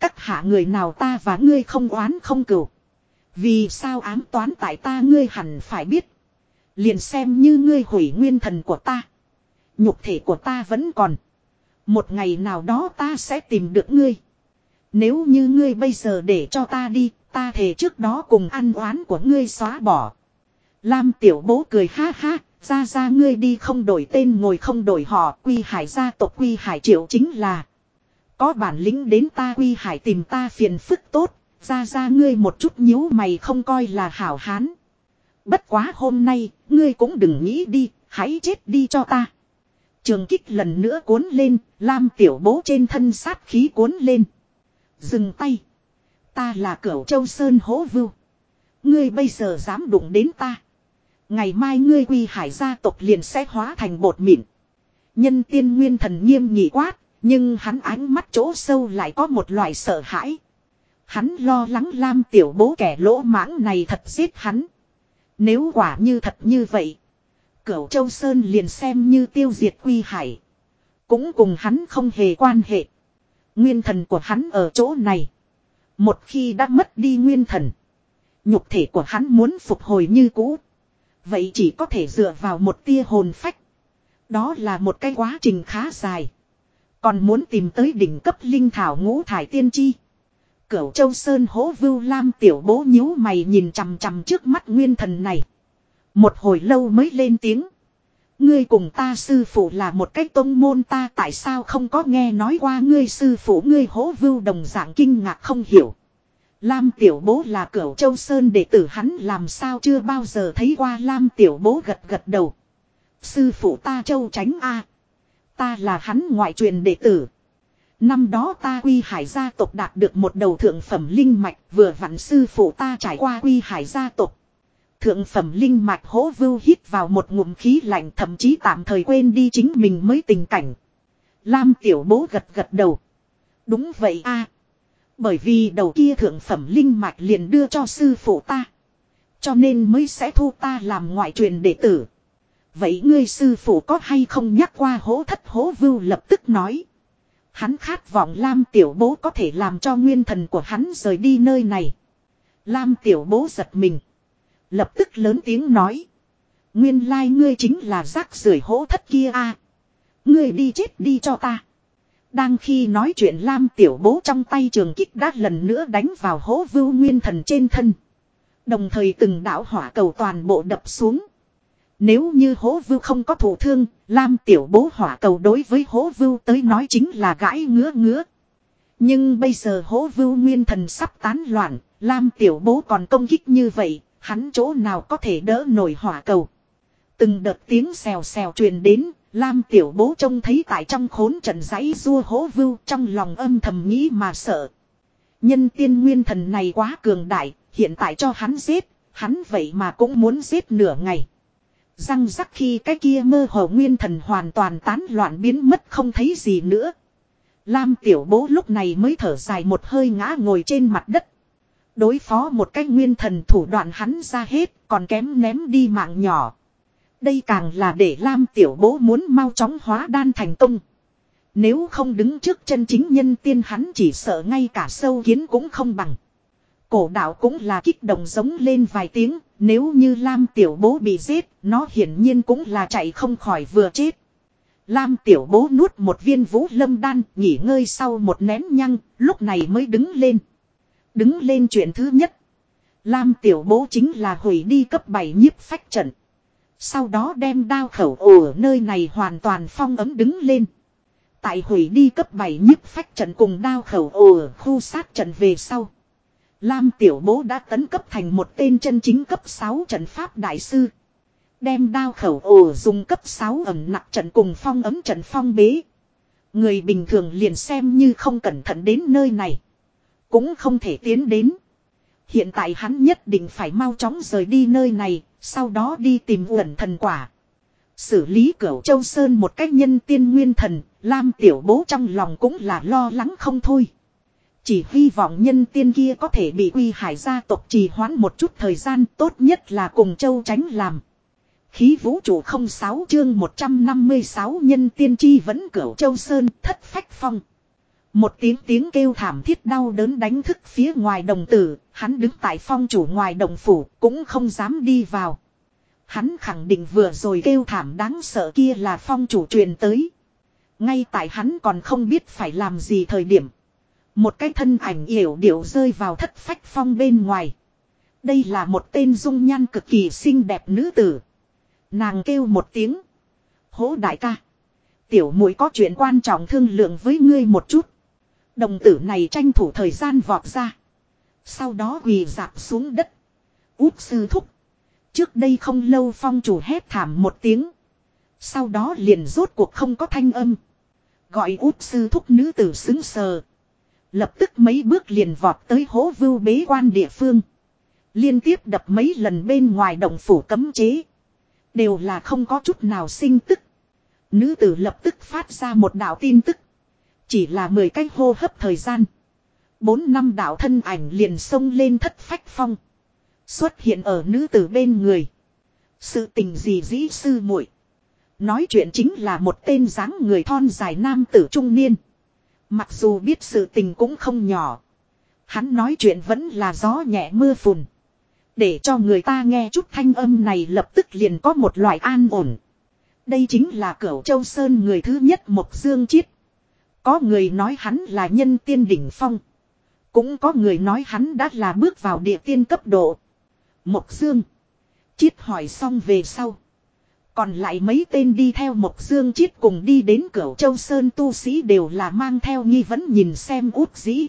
Các hạ người nào ta và ngươi không oán không cửu. Vì sao ám toán tại ta ngươi hẳn phải biết. Liền xem như ngươi hủy nguyên thần của ta. Nhục thể của ta vẫn còn. Một ngày nào đó ta sẽ tìm được ngươi. Nếu như ngươi bây giờ để cho ta đi, ta thề trước đó cùng ăn oán của ngươi xóa bỏ. Lam tiểu bố cười ha ha, ra ra ngươi đi không đổi tên ngồi không đổi họ, quy hải gia tộc quy hải triệu chính là. Có bản lĩnh đến ta quy hải tìm ta phiền phức tốt, ra ra ngươi một chút nhíu mày không coi là hảo hán. Bất quá hôm nay, ngươi cũng đừng nghĩ đi, hãy chết đi cho ta. Trường kích lần nữa cuốn lên, Lam tiểu bố trên thân sát khí cuốn lên. Dừng tay. Ta là cửu châu sơn hố vưu. Ngươi bây giờ dám đụng đến ta. Ngày mai ngươi quy hải gia tộc liền sẽ hóa thành bột mịn. Nhân tiên nguyên thần nghiêm nghị quát, nhưng hắn ánh mắt chỗ sâu lại có một loại sợ hãi. Hắn lo lắng Lam tiểu bố kẻ lỗ mãng này thật giết hắn. Nếu quả như thật như vậy. Cửu Châu Sơn liền xem như tiêu diệt quy hải. Cũng cùng hắn không hề quan hệ. Nguyên thần của hắn ở chỗ này. Một khi đã mất đi nguyên thần. Nhục thể của hắn muốn phục hồi như cũ. Vậy chỉ có thể dựa vào một tia hồn phách. Đó là một cái quá trình khá dài. Còn muốn tìm tới đỉnh cấp linh thảo ngũ thải tiên chi. Cửu Châu Sơn hố vưu lam tiểu bố nhíu mày nhìn chằm chằm trước mắt nguyên thần này. Một hồi lâu mới lên tiếng. Ngươi cùng ta sư phụ là một cách tôn môn, ta tại sao không có nghe nói qua ngươi sư phụ ngươi hố vưu đồng dạng kinh ngạc không hiểu. Lam tiểu bố là cửu châu sơn đệ tử, hắn làm sao chưa bao giờ thấy qua Lam tiểu bố gật gật đầu. Sư phụ ta châu tránh a Ta là hắn ngoại truyền đệ tử. Năm đó ta quy hải gia tộc đạt được một đầu thượng phẩm linh mạch, vừa vặn sư phụ ta trải qua quy hải gia tộc. Thượng phẩm linh mạch hố vưu hít vào một ngụm khí lạnh, thậm chí tạm thời quên đi chính mình mới tình cảnh. Lam tiểu bố gật gật đầu. Đúng vậy a Bởi vì đầu kia thượng phẩm linh mạch liền đưa cho sư phụ ta. Cho nên mới sẽ thu ta làm ngoại truyền đệ tử. Vậy ngươi sư phụ có hay không nhắc qua hố thất hố vưu lập tức nói. Hắn khát vọng Lam tiểu bố có thể làm cho nguyên thần của hắn rời đi nơi này. Lam tiểu bố giật mình. Lập tức lớn tiếng nói. Nguyên lai ngươi chính là rác rưởi hố thất kia a Ngươi đi chết đi cho ta. Đang khi nói chuyện Lam tiểu bố trong tay trường kích đã lần nữa đánh vào hố vưu nguyên thần trên thân. Đồng thời từng đảo hỏa cầu toàn bộ đập xuống. Nếu như hố vưu không có thủ thương, Lam tiểu bố hỏa cầu đối với hố vưu tới nói chính là gãi ngứa ngứa. Nhưng bây giờ hố vưu nguyên thần sắp tán loạn, Lam tiểu bố còn công kích như vậy, hắn chỗ nào có thể đỡ nổi hỏa cầu. Từng đợt tiếng xèo xèo truyền đến, Lam tiểu bố trông thấy tại trong khốn trận giấy rua hố vưu trong lòng âm thầm nghĩ mà sợ. Nhân tiên nguyên thần này quá cường đại, hiện tại cho hắn giết, hắn vậy mà cũng muốn giết nửa ngày. Răng rắc khi cái kia mơ hồ nguyên thần hoàn toàn tán loạn biến mất không thấy gì nữa. Lam tiểu bố lúc này mới thở dài một hơi ngã ngồi trên mặt đất. Đối phó một cái nguyên thần thủ đoạn hắn ra hết còn kém ném đi mạng nhỏ. Đây càng là để Lam tiểu bố muốn mau chóng hóa đan thành công. Nếu không đứng trước chân chính nhân tiên hắn chỉ sợ ngay cả sâu kiến cũng không bằng. Cổ đạo cũng là kích động giống lên vài tiếng, nếu như Lam tiểu bố bị giết, nó hiển nhiên cũng là chạy không khỏi vừa chết. Lam tiểu bố nuốt một viên vũ lâm đan, nghỉ ngơi sau một nén nhăng, lúc này mới đứng lên. Đứng lên chuyện thứ nhất. Lam tiểu bố chính là hủy đi cấp 7 nhiếp phách trận. Sau đó đem đao khẩu ổ nơi này hoàn toàn phong ấm đứng lên. Tại hủy đi cấp 7 nhiếp phách trận cùng đao khẩu ổ khu sát trận về sau. Lam Tiểu Bố đã tấn cấp thành một tên chân chính cấp 6 trận pháp đại sư. Đem đao khẩu ổ dùng cấp 6 ẩm nặng trận cùng phong ấm trận phong bế. Người bình thường liền xem như không cẩn thận đến nơi này. Cũng không thể tiến đến. Hiện tại hắn nhất định phải mau chóng rời đi nơi này, sau đó đi tìm uẩn thần quả. Xử lý cửu châu sơn một cách nhân tiên nguyên thần, Lam tiểu bố trong lòng cũng là lo lắng không thôi. Chỉ hy vọng nhân tiên kia có thể bị quy hải gia tộc trì hoãn một chút thời gian tốt nhất là cùng châu tránh làm. Khí vũ trụ không sáu chương 156 nhân tiên chi vẫn cửu châu sơn thất phách phong. Một tiếng tiếng kêu thảm thiết đau đớn đánh thức phía ngoài đồng tử, hắn đứng tại phong chủ ngoài đồng phủ, cũng không dám đi vào. Hắn khẳng định vừa rồi kêu thảm đáng sợ kia là phong chủ truyền tới. Ngay tại hắn còn không biết phải làm gì thời điểm. Một cái thân ảnh yểu điệu rơi vào thất phách phong bên ngoài. Đây là một tên dung nhan cực kỳ xinh đẹp nữ tử. Nàng kêu một tiếng. Hố đại ca. Tiểu mũi có chuyện quan trọng thương lượng với ngươi một chút. Đồng tử này tranh thủ thời gian vọt ra. Sau đó quỳ dạp xuống đất. Út sư thúc. Trước đây không lâu phong chủ hét thảm một tiếng. Sau đó liền rốt cuộc không có thanh âm. Gọi út sư thúc nữ tử xứng sờ. Lập tức mấy bước liền vọt tới hố vưu bế quan địa phương. Liên tiếp đập mấy lần bên ngoài động phủ cấm chế. Đều là không có chút nào sinh tức. Nữ tử lập tức phát ra một đạo tin tức. Chỉ là 10 cái hô hấp thời gian. Bốn năm đạo thân ảnh liền xông lên thất phách phong. Xuất hiện ở nữ tử bên người. Sự tình gì dĩ sư muội Nói chuyện chính là một tên dáng người thon dài nam tử trung niên. Mặc dù biết sự tình cũng không nhỏ. Hắn nói chuyện vẫn là gió nhẹ mưa phùn. Để cho người ta nghe chút thanh âm này lập tức liền có một loại an ổn. Đây chính là cửu châu sơn người thứ nhất Mộc Dương Chiết. Có người nói hắn là nhân tiên đỉnh phong. Cũng có người nói hắn đã là bước vào địa tiên cấp độ. Mộc Dương. Chiết hỏi xong về sau. Còn lại mấy tên đi theo Mộc Dương Chiết cùng đi đến cửa Châu Sơn tu sĩ đều là mang theo nghi vấn nhìn xem út dĩ.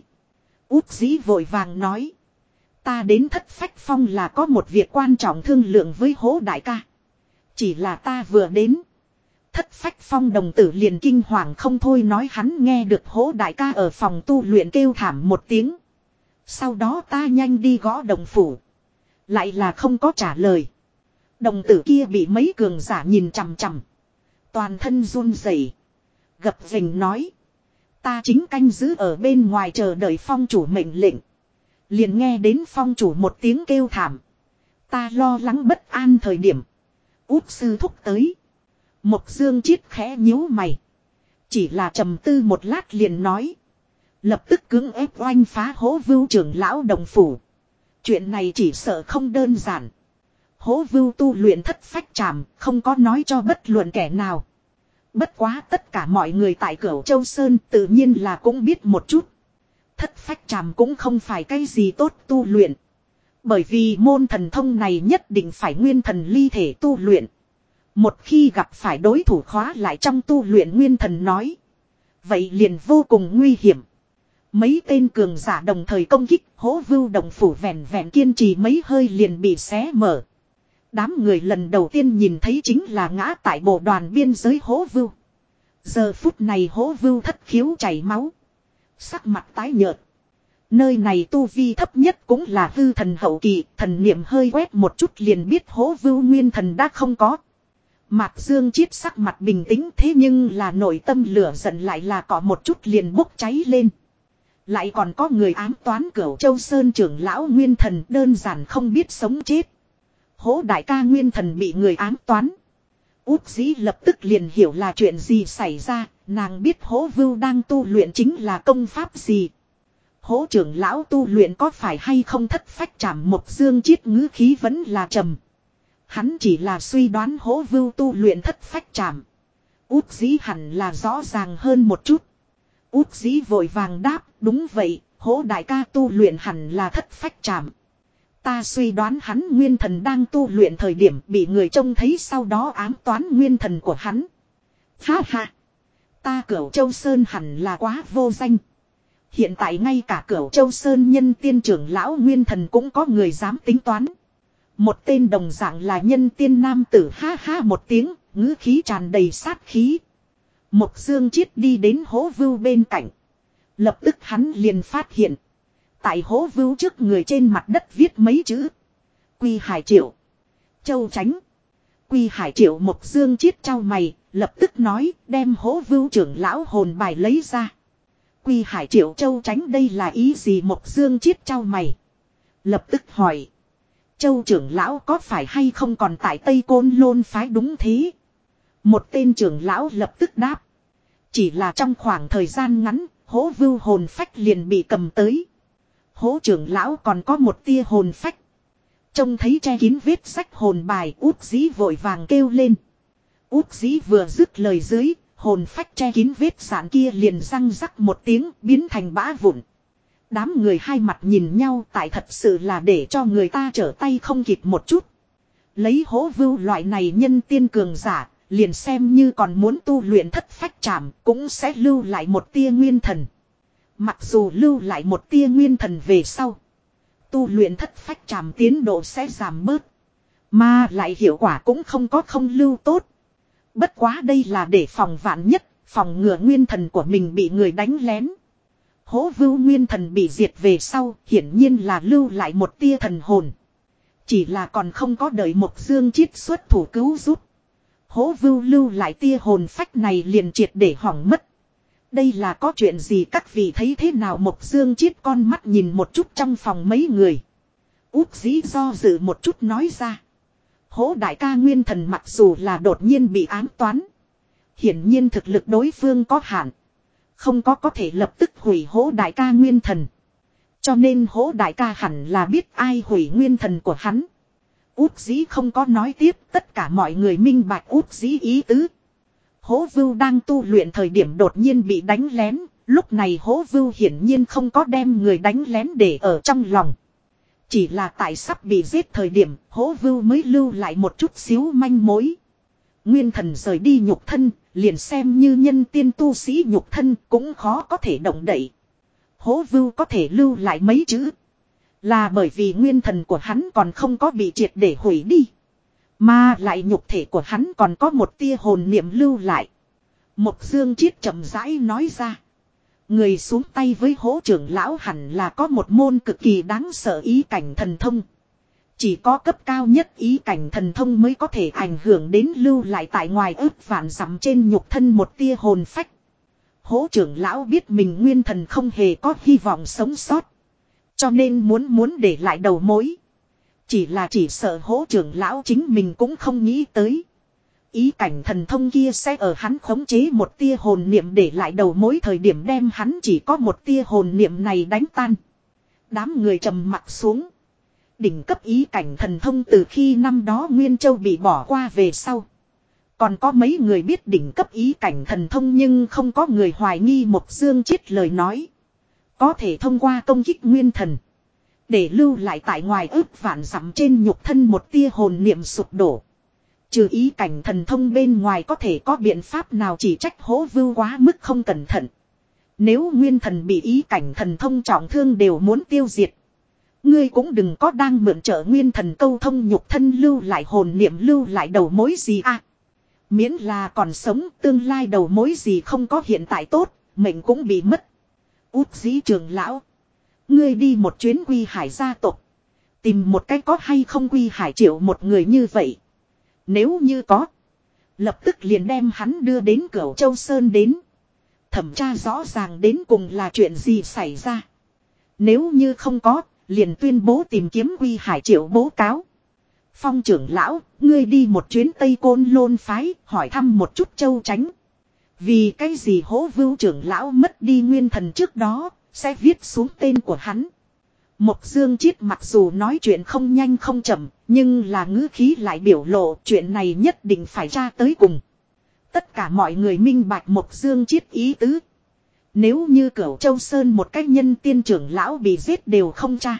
Út dĩ vội vàng nói. Ta đến thất phách phong là có một việc quan trọng thương lượng với hố đại ca. Chỉ là ta vừa đến. Thất phách phong đồng tử liền kinh hoàng không thôi nói hắn nghe được hố đại ca ở phòng tu luyện kêu thảm một tiếng. Sau đó ta nhanh đi gõ đồng phủ. Lại là không có trả lời. Đồng tử kia bị mấy cường giả nhìn chằm chằm. Toàn thân run rẩy, Gập rình nói. Ta chính canh giữ ở bên ngoài chờ đợi phong chủ mệnh lệnh. Liền nghe đến phong chủ một tiếng kêu thảm. Ta lo lắng bất an thời điểm. Út sư thúc tới. Mộc dương chiết khẽ nhíu mày. Chỉ là trầm tư một lát liền nói. Lập tức cứng ép oanh phá hố vưu trưởng lão đồng phủ. Chuyện này chỉ sợ không đơn giản. Hố vưu tu luyện thất phách tràm, không có nói cho bất luận kẻ nào. Bất quá tất cả mọi người tại cửu Châu Sơn tự nhiên là cũng biết một chút. Thất phách tràm cũng không phải cái gì tốt tu luyện. Bởi vì môn thần thông này nhất định phải nguyên thần ly thể tu luyện. Một khi gặp phải đối thủ khóa lại trong tu luyện nguyên thần nói. Vậy liền vô cùng nguy hiểm. Mấy tên cường giả đồng thời công kích hố vưu đồng phủ vẹn vẹn kiên trì mấy hơi liền bị xé mở. Đám người lần đầu tiên nhìn thấy chính là ngã tại bộ đoàn biên giới hố vưu. Giờ phút này hố vưu thất khiếu chảy máu. Sắc mặt tái nhợt. Nơi này tu vi thấp nhất cũng là hư thần hậu kỳ, thần niệm hơi quét một chút liền biết hố vưu nguyên thần đã không có. Mạc Dương chiết sắc mặt bình tĩnh thế nhưng là nội tâm lửa giận lại là có một chút liền bốc cháy lên. Lại còn có người ám toán cửu châu sơn trưởng lão nguyên thần đơn giản không biết sống chết. Hố đại ca nguyên thần bị người ám toán. Út dĩ lập tức liền hiểu là chuyện gì xảy ra, nàng biết hố vưu đang tu luyện chính là công pháp gì. Hố trưởng lão tu luyện có phải hay không thất phách chảm một dương chiết ngữ khí vẫn là trầm. Hắn chỉ là suy đoán hố vưu tu luyện thất phách chạm Út dĩ hẳn là rõ ràng hơn một chút. Út dĩ vội vàng đáp, đúng vậy, hố đại ca tu luyện hẳn là thất phách chạm Ta suy đoán hắn nguyên thần đang tu luyện thời điểm bị người trông thấy sau đó ám toán nguyên thần của hắn. Ha ha! Ta cửu châu Sơn hẳn là quá vô danh. Hiện tại ngay cả cửu châu Sơn nhân tiên trưởng lão nguyên thần cũng có người dám tính toán. Một tên đồng dạng là nhân tiên nam tử ha ha một tiếng, ngữ khí tràn đầy sát khí. Một dương chiết đi đến hố vưu bên cạnh. Lập tức hắn liền phát hiện. Tại hố vưu trước người trên mặt đất viết mấy chữ. Quy hải triệu. Châu tránh. Quy hải triệu một dương chiết trao mày, lập tức nói đem hố vưu trưởng lão hồn bài lấy ra. Quy hải triệu châu tránh đây là ý gì một dương chiết trao mày. Lập tức hỏi. Châu trưởng lão có phải hay không còn tại Tây Côn Lôn phái đúng thế? Một tên trưởng lão lập tức đáp. Chỉ là trong khoảng thời gian ngắn, hố vưu hồn phách liền bị cầm tới. Hố trưởng lão còn có một tia hồn phách. Trông thấy che kín vết sách hồn bài út dĩ vội vàng kêu lên. Út dĩ vừa dứt lời dưới, hồn phách che kín vết sản kia liền răng rắc một tiếng biến thành bã vụn. Đám người hai mặt nhìn nhau tại thật sự là để cho người ta trở tay không kịp một chút. Lấy hố vưu loại này nhân tiên cường giả, liền xem như còn muốn tu luyện thất phách chạm cũng sẽ lưu lại một tia nguyên thần. Mặc dù lưu lại một tia nguyên thần về sau. Tu luyện thất phách chạm tiến độ sẽ giảm bớt. Mà lại hiệu quả cũng không có không lưu tốt. Bất quá đây là để phòng vạn nhất, phòng ngừa nguyên thần của mình bị người đánh lén. Hố vưu nguyên thần bị diệt về sau, hiển nhiên là lưu lại một tia thần hồn. Chỉ là còn không có đợi một dương chiết xuất thủ cứu giúp. Hố vưu lưu lại tia hồn phách này liền triệt để hỏng mất. Đây là có chuyện gì các vị thấy thế nào một dương chiết con mắt nhìn một chút trong phòng mấy người. Út dĩ do dự một chút nói ra. Hố đại ca nguyên thần mặc dù là đột nhiên bị ám toán. Hiển nhiên thực lực đối phương có hạn. Không có có thể lập tức hủy hố đại ca nguyên thần. Cho nên hố đại ca hẳn là biết ai hủy nguyên thần của hắn. Út dĩ không có nói tiếp tất cả mọi người minh bạch út dĩ ý tứ. Hố vưu đang tu luyện thời điểm đột nhiên bị đánh lén. Lúc này hố vưu hiển nhiên không có đem người đánh lén để ở trong lòng. Chỉ là tại sắp bị giết thời điểm hố vưu mới lưu lại một chút xíu manh mối. Nguyên thần rời đi nhục thân, liền xem như nhân tiên tu sĩ nhục thân cũng khó có thể động đậy. Hố vưu có thể lưu lại mấy chữ. Là bởi vì nguyên thần của hắn còn không có bị triệt để hủy đi. Mà lại nhục thể của hắn còn có một tia hồn niệm lưu lại. Một dương chiết chậm rãi nói ra. Người xuống tay với hố trưởng lão hẳn là có một môn cực kỳ đáng sợ ý cảnh thần thông. Chỉ có cấp cao nhất ý cảnh thần thông mới có thể ảnh hưởng đến lưu lại tại ngoài ước vạn dặm trên nhục thân một tia hồn phách. Hố trưởng lão biết mình nguyên thần không hề có hy vọng sống sót. Cho nên muốn muốn để lại đầu mối. Chỉ là chỉ sợ hố trưởng lão chính mình cũng không nghĩ tới. Ý cảnh thần thông kia sẽ ở hắn khống chế một tia hồn niệm để lại đầu mối thời điểm đem hắn chỉ có một tia hồn niệm này đánh tan. Đám người trầm mặt xuống. Đỉnh cấp ý cảnh thần thông từ khi năm đó Nguyên Châu bị bỏ qua về sau. Còn có mấy người biết đỉnh cấp ý cảnh thần thông nhưng không có người hoài nghi một dương chiết lời nói. Có thể thông qua công kích nguyên thần. Để lưu lại tại ngoài ước vạn dặm trên nhục thân một tia hồn niệm sụp đổ. Trừ ý cảnh thần thông bên ngoài có thể có biện pháp nào chỉ trách hố vưu quá mức không cẩn thận. Nếu nguyên thần bị ý cảnh thần thông trọng thương đều muốn tiêu diệt. Ngươi cũng đừng có đang mượn trợ nguyên thần câu thông nhục thân lưu lại hồn niệm lưu lại đầu mối gì à. Miễn là còn sống tương lai đầu mối gì không có hiện tại tốt, mình cũng bị mất. Út dĩ trường lão. Ngươi đi một chuyến quy hải gia tộc. Tìm một cách có hay không quy hải triệu một người như vậy. Nếu như có. Lập tức liền đem hắn đưa đến cửa Châu Sơn đến. Thẩm tra rõ ràng đến cùng là chuyện gì xảy ra. Nếu như không có, liền tuyên bố tìm kiếm quy hải triệu bố cáo. Phong trưởng lão, ngươi đi một chuyến Tây Côn Lôn Phái, hỏi thăm một chút châu tránh. Vì cái gì hố vưu trưởng lão mất đi nguyên thần trước đó, sẽ viết xuống tên của hắn. Mộc Dương Chiết mặc dù nói chuyện không nhanh không chậm, nhưng là ngữ khí lại biểu lộ chuyện này nhất định phải ra tới cùng. Tất cả mọi người minh bạch Mộc Dương Chiết ý tứ. Nếu như cửu Châu Sơn một cách nhân tiên trưởng lão bị giết đều không tra.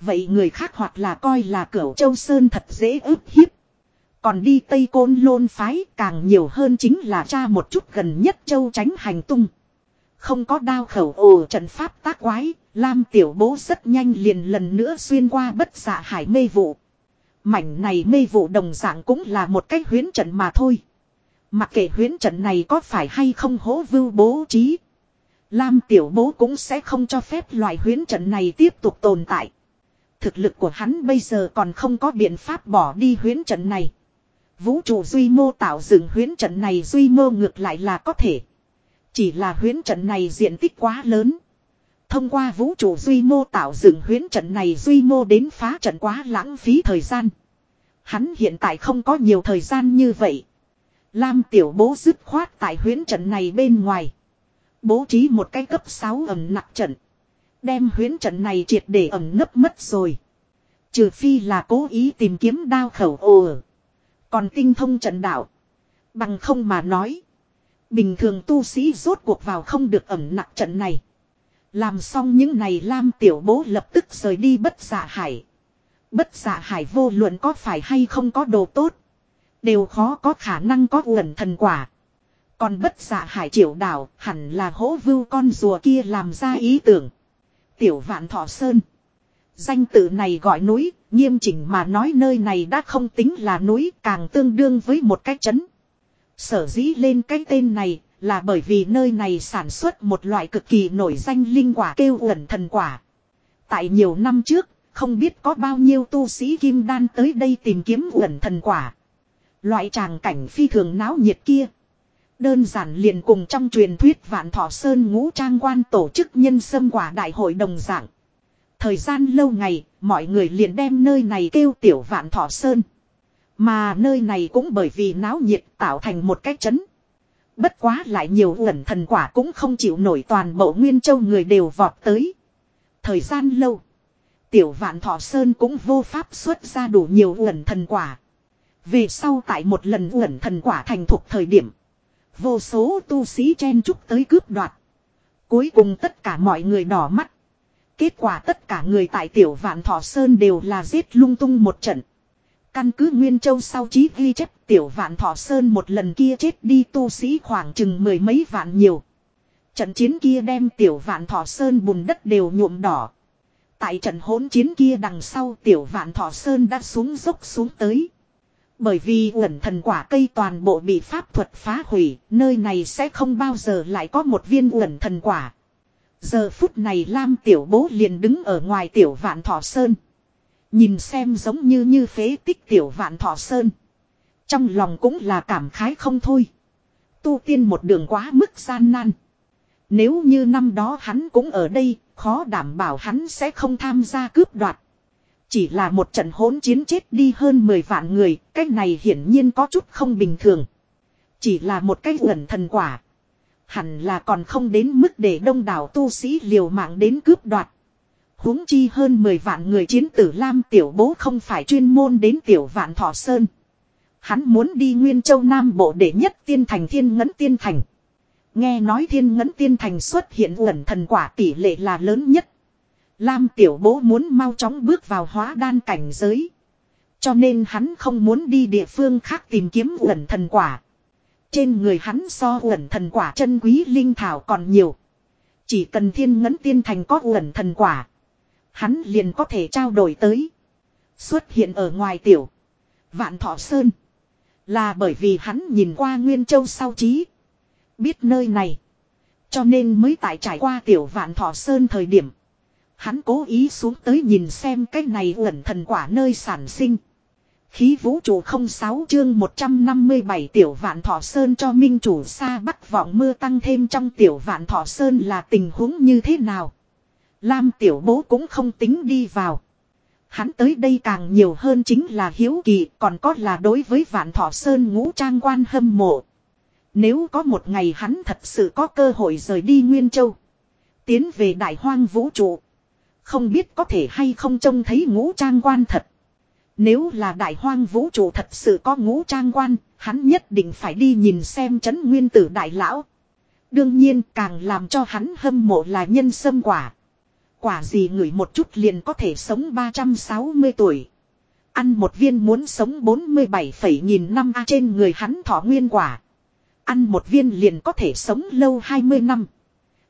Vậy người khác hoặc là coi là cửu Châu Sơn thật dễ ức hiếp. Còn đi Tây Côn Lôn Phái càng nhiều hơn chính là tra một chút gần nhất Châu tránh hành tung. Không có đao khẩu ồ trận pháp tác quái, Lam tiểu bố rất nhanh liền lần nữa xuyên qua bất dạ hải mê vụ. Mảnh này mê vụ đồng dạng cũng là một cách huyến trận mà thôi. Mặc kệ huyến trận này có phải hay không hố vưu bố trí. Lam tiểu bố cũng sẽ không cho phép loại huyến trận này tiếp tục tồn tại. Thực lực của hắn bây giờ còn không có biện pháp bỏ đi huyến trận này. Vũ trụ duy mô tạo dựng huyến trận này duy mô ngược lại là có thể. Chỉ là huyến trận này diện tích quá lớn. Thông qua vũ trụ duy mô tạo dựng huyến trận này duy mô đến phá trận quá lãng phí thời gian. Hắn hiện tại không có nhiều thời gian như vậy. Lam tiểu bố dứt khoát tại huyến trận này bên ngoài. Bố trí một cái cấp 6 ẩm nặng trận. Đem huyến trận này triệt để ẩm nấp mất rồi. Trừ phi là cố ý tìm kiếm đao khẩu ồ. Còn tinh thông trận đạo. Bằng không mà nói. Bình thường tu sĩ rốt cuộc vào không được ẩm nặng trận này. Làm xong những này Lam tiểu bố lập tức rời đi bất giả hải. Bất giả hải vô luận có phải hay không có đồ tốt. Đều khó có khả năng có uẩn thần quả. Còn bất giả hải triệu đảo hẳn là hỗ vưu con rùa kia làm ra ý tưởng. Tiểu vạn thọ sơn. Danh tự này gọi núi, nghiêm chỉnh mà nói nơi này đã không tính là núi càng tương đương với một cái chấn. Sở dĩ lên cái tên này là bởi vì nơi này sản xuất một loại cực kỳ nổi danh linh quả kêu ẩn thần quả. Tại nhiều năm trước, không biết có bao nhiêu tu sĩ kim đan tới đây tìm kiếm ẩn thần quả. Loại tràng cảnh phi thường náo nhiệt kia. Đơn giản liền cùng trong truyền thuyết vạn thọ sơn ngũ trang quan tổ chức nhân sâm quả đại hội đồng dạng. Thời gian lâu ngày, mọi người liền đem nơi này kêu tiểu vạn thọ sơn. Mà nơi này cũng bởi vì náo nhiệt tạo thành một cái chấn. Bất quá lại nhiều lần thần quả cũng không chịu nổi toàn bộ Nguyên Châu người đều vọt tới. Thời gian lâu. Tiểu vạn thọ sơn cũng vô pháp xuất ra đủ nhiều lần thần quả. Về sau tại một lần lần thần quả thành thục thời điểm. Vô số tu sĩ chen chúc tới cướp đoạt. Cuối cùng tất cả mọi người đỏ mắt. Kết quả tất cả người tại tiểu vạn thọ sơn đều là giết lung tung một trận. Căn cứ Nguyên Châu sau chí ghi chép, tiểu vạn thọ sơn một lần kia chết đi tu sĩ khoảng chừng mười mấy vạn nhiều. Trận chiến kia đem tiểu vạn thọ sơn bùn đất đều nhuộm đỏ. Tại trận hỗn chiến kia đằng sau, tiểu vạn thọ sơn đã xuống dốc xuống tới. Bởi vì ẩn thần quả cây toàn bộ bị pháp thuật phá hủy, nơi này sẽ không bao giờ lại có một viên ẩn thần quả. Giờ phút này Lam tiểu bố liền đứng ở ngoài tiểu vạn thọ sơn. Nhìn xem giống như như phế tích tiểu vạn thọ sơn. Trong lòng cũng là cảm khái không thôi. Tu tiên một đường quá mức gian nan. Nếu như năm đó hắn cũng ở đây, khó đảm bảo hắn sẽ không tham gia cướp đoạt. Chỉ là một trận hỗn chiến chết đi hơn 10 vạn người, cái này hiển nhiên có chút không bình thường. Chỉ là một cái gần thần quả. Hẳn là còn không đến mức để đông đảo tu sĩ liều mạng đến cướp đoạt. huống chi hơn 10 vạn người chiến tử Lam tiểu bố không phải chuyên môn đến tiểu vạn thọ sơn. Hắn muốn đi Nguyên Châu Nam Bộ để nhất tiên thành thiên ngấn tiên thành. Nghe nói thiên ngấn tiên thành xuất hiện ẩn thần quả tỷ lệ là lớn nhất. Lam tiểu bố muốn mau chóng bước vào hóa đan cảnh giới. Cho nên hắn không muốn đi địa phương khác tìm kiếm ẩn thần quả. Trên người hắn so ẩn thần quả chân quý linh thảo còn nhiều. Chỉ cần thiên ngấn tiên thành có ẩn thần quả. Hắn liền có thể trao đổi tới. Xuất hiện ở ngoài tiểu. Vạn thọ sơn. Là bởi vì hắn nhìn qua Nguyên Châu sau trí. Biết nơi này. Cho nên mới tại trải qua tiểu vạn thọ sơn thời điểm. Hắn cố ý xuống tới nhìn xem cái này ẩn thần quả nơi sản sinh. Khí vũ trụ 06 chương 157 tiểu vạn thọ sơn cho minh chủ xa bắc vọng mưa tăng thêm trong tiểu vạn thọ sơn là tình huống như thế nào. Lam tiểu bố cũng không tính đi vào. Hắn tới đây càng nhiều hơn chính là hiếu kỳ, còn có là đối với vạn thọ sơn ngũ trang quan hâm mộ. Nếu có một ngày hắn thật sự có cơ hội rời đi Nguyên Châu. Tiến về đại hoang vũ trụ. Không biết có thể hay không trông thấy ngũ trang quan thật. Nếu là đại hoang vũ trụ thật sự có ngũ trang quan, hắn nhất định phải đi nhìn xem chấn nguyên tử đại lão. Đương nhiên càng làm cho hắn hâm mộ là nhân sâm quả. Quả gì ngửi một chút liền có thể sống 360 tuổi. Ăn một viên muốn sống 47 nghìn năm a trên người hắn thọ nguyên quả. Ăn một viên liền có thể sống lâu 20 năm.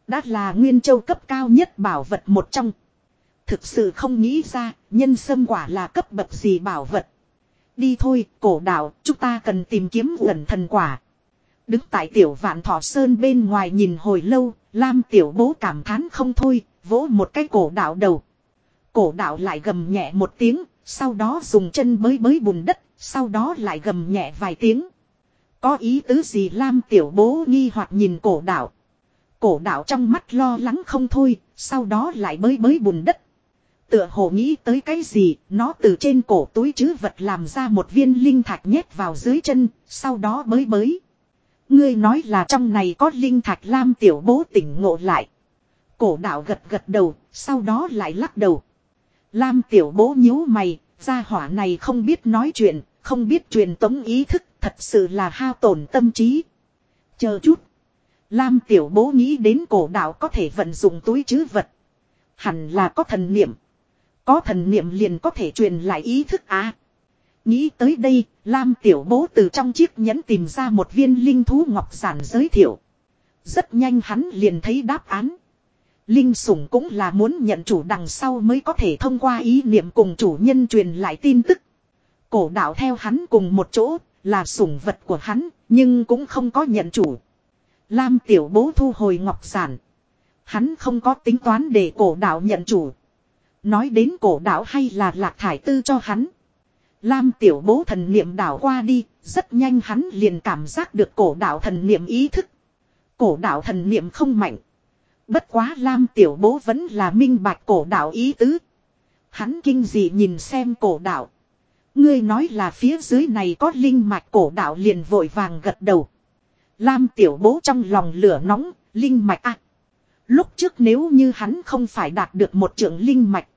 Đã là nguyên châu cấp cao nhất bảo vật một trong. Thực sự không nghĩ ra, nhân sâm quả là cấp bậc gì bảo vật. Đi thôi, cổ đạo, chúng ta cần tìm kiếm gần thần quả. Đứng tại tiểu vạn thọ sơn bên ngoài nhìn hồi lâu, Lam tiểu bố cảm thán không thôi, vỗ một cái cổ đạo đầu. Cổ đạo lại gầm nhẹ một tiếng, sau đó dùng chân bới bới bùn đất, sau đó lại gầm nhẹ vài tiếng. Có ý tứ gì Lam tiểu bố nghi hoặc nhìn cổ đạo. Cổ đạo trong mắt lo lắng không thôi, sau đó lại bới bới bùn đất. Tựa hồ nghĩ tới cái gì, nó từ trên cổ túi chứ vật làm ra một viên linh thạch nhét vào dưới chân, sau đó bới bới. Ngươi nói là trong này có linh thạch lam tiểu bố tỉnh ngộ lại. Cổ đạo gật gật đầu, sau đó lại lắc đầu. Lam tiểu bố nhíu mày, gia hỏa này không biết nói chuyện, không biết truyền tống ý thức, thật sự là hao tổn tâm trí. Chờ chút. Lam tiểu bố nghĩ đến cổ đạo có thể vận dụng túi chứ vật. Hẳn là có thần niệm. Có thần niệm liền có thể truyền lại ý thức à. Nghĩ tới đây, Lam tiểu bố từ trong chiếc nhẫn tìm ra một viên linh thú ngọc giản giới thiệu. Rất nhanh hắn liền thấy đáp án. Linh sủng cũng là muốn nhận chủ đằng sau mới có thể thông qua ý niệm cùng chủ nhân truyền lại tin tức. Cổ đạo theo hắn cùng một chỗ, là sủng vật của hắn, nhưng cũng không có nhận chủ. Lam tiểu bố thu hồi ngọc giản. Hắn không có tính toán để cổ đạo nhận chủ. Nói đến cổ đạo hay là lạc thải tư cho hắn. Lam tiểu bố thần niệm đảo qua đi, rất nhanh hắn liền cảm giác được cổ đạo thần niệm ý thức. Cổ đạo thần niệm không mạnh. Bất quá Lam tiểu bố vẫn là minh bạch cổ đạo ý tứ. Hắn kinh dị nhìn xem cổ đạo. Ngươi nói là phía dưới này có linh mạch cổ đạo liền vội vàng gật đầu. Lam tiểu bố trong lòng lửa nóng, linh mạch à. Lúc trước nếu như hắn không phải đạt được một trưởng linh mạch.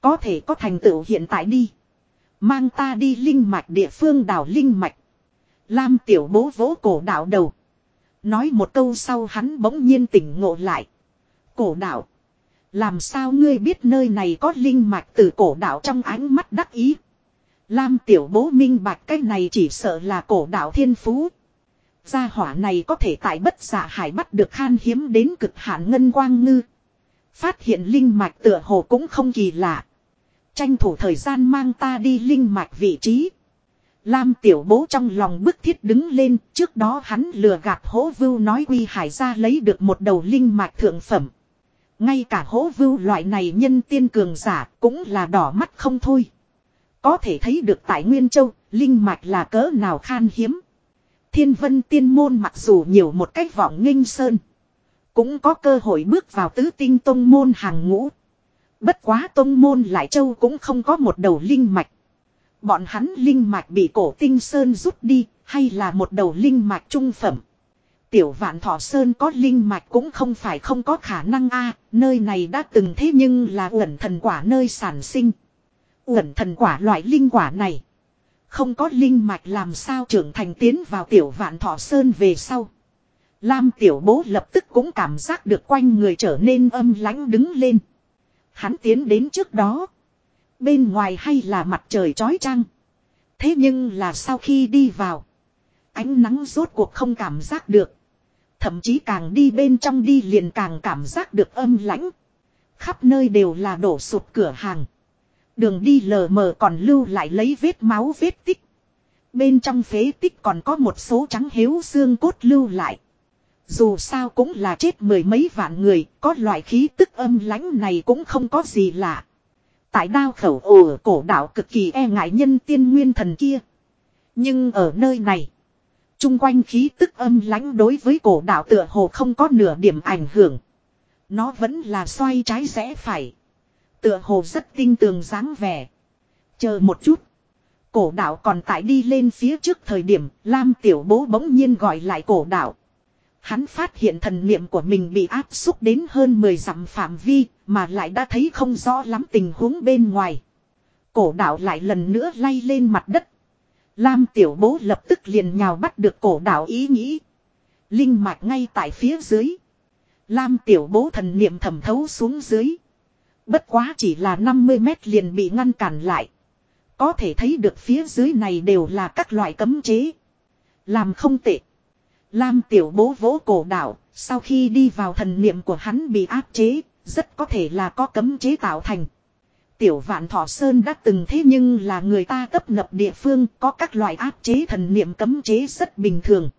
Có thể có thành tựu hiện tại đi. Mang ta đi linh mạch địa phương đảo linh mạch. Lam tiểu bố vỗ cổ đạo đầu. Nói một câu sau hắn bỗng nhiên tỉnh ngộ lại. Cổ đạo. Làm sao ngươi biết nơi này có linh mạch từ cổ đạo trong ánh mắt đắc ý. Lam tiểu bố minh bạch cái này chỉ sợ là cổ đạo thiên phú. Gia hỏa này có thể tại bất giả hải bắt được khan hiếm đến cực hạn ngân quang ngư. Phát hiện linh mạch tựa hồ cũng không kỳ lạ. Tranh thủ thời gian mang ta đi linh mạch vị trí. Lam tiểu bố trong lòng bức thiết đứng lên, trước đó hắn lừa gạt hố vưu nói quy hải ra lấy được một đầu linh mạch thượng phẩm. Ngay cả hố vưu loại này nhân tiên cường giả cũng là đỏ mắt không thôi. Có thể thấy được tại Nguyên Châu, linh mạch là cỡ nào khan hiếm. Thiên vân tiên môn mặc dù nhiều một cách vọng nghênh sơn. Cũng có cơ hội bước vào tứ tinh tông môn hàng ngũ. Bất quá tông môn lại châu cũng không có một đầu linh mạch. Bọn hắn linh mạch bị cổ tinh sơn rút đi, hay là một đầu linh mạch trung phẩm. Tiểu vạn thọ sơn có linh mạch cũng không phải không có khả năng a nơi này đã từng thế nhưng là uẩn thần quả nơi sản sinh. Uẩn thần quả loại linh quả này. Không có linh mạch làm sao trưởng thành tiến vào tiểu vạn thọ sơn về sau. Lam tiểu bố lập tức cũng cảm giác được quanh người trở nên âm lãnh đứng lên. Hắn tiến đến trước đó. Bên ngoài hay là mặt trời chói chang. Thế nhưng là sau khi đi vào. Ánh nắng rốt cuộc không cảm giác được. Thậm chí càng đi bên trong đi liền càng cảm giác được âm lãnh. Khắp nơi đều là đổ sụt cửa hàng. Đường đi lờ mờ còn lưu lại lấy vết máu vết tích. Bên trong phế tích còn có một số trắng hiếu xương cốt lưu lại. Dù sao cũng là chết mười mấy vạn người, có loại khí tức âm lãnh này cũng không có gì lạ. Tại đao khẩu ồ cổ đạo cực kỳ e ngại nhân tiên nguyên thần kia. Nhưng ở nơi này, chung quanh khí tức âm lãnh đối với cổ đạo tựa hồ không có nửa điểm ảnh hưởng. Nó vẫn là xoay trái rẽ phải. Tựa hồ rất tinh tường dáng vẻ. Chờ một chút. Cổ đạo còn tại đi lên phía trước thời điểm, Lam tiểu bố bỗng nhiên gọi lại cổ đạo. Hắn phát hiện thần niệm của mình bị áp xúc đến hơn 10 dặm phạm vi, mà lại đã thấy không rõ lắm tình huống bên ngoài. Cổ đạo lại lần nữa lay lên mặt đất. Lam tiểu bố lập tức liền nhào bắt được cổ đạo ý nghĩ. Linh mạch ngay tại phía dưới. Lam tiểu bố thần niệm thẩm thấu xuống dưới. Bất quá chỉ là 50 mét liền bị ngăn cản lại. Có thể thấy được phía dưới này đều là các loại cấm chế. Làm không tệ. Lam tiểu bố vỗ cổ đạo, sau khi đi vào thần niệm của hắn bị áp chế, rất có thể là có cấm chế tạo thành. Tiểu vạn thọ sơn đã từng thế nhưng là người ta tấp nập địa phương có các loại áp chế thần niệm cấm chế rất bình thường.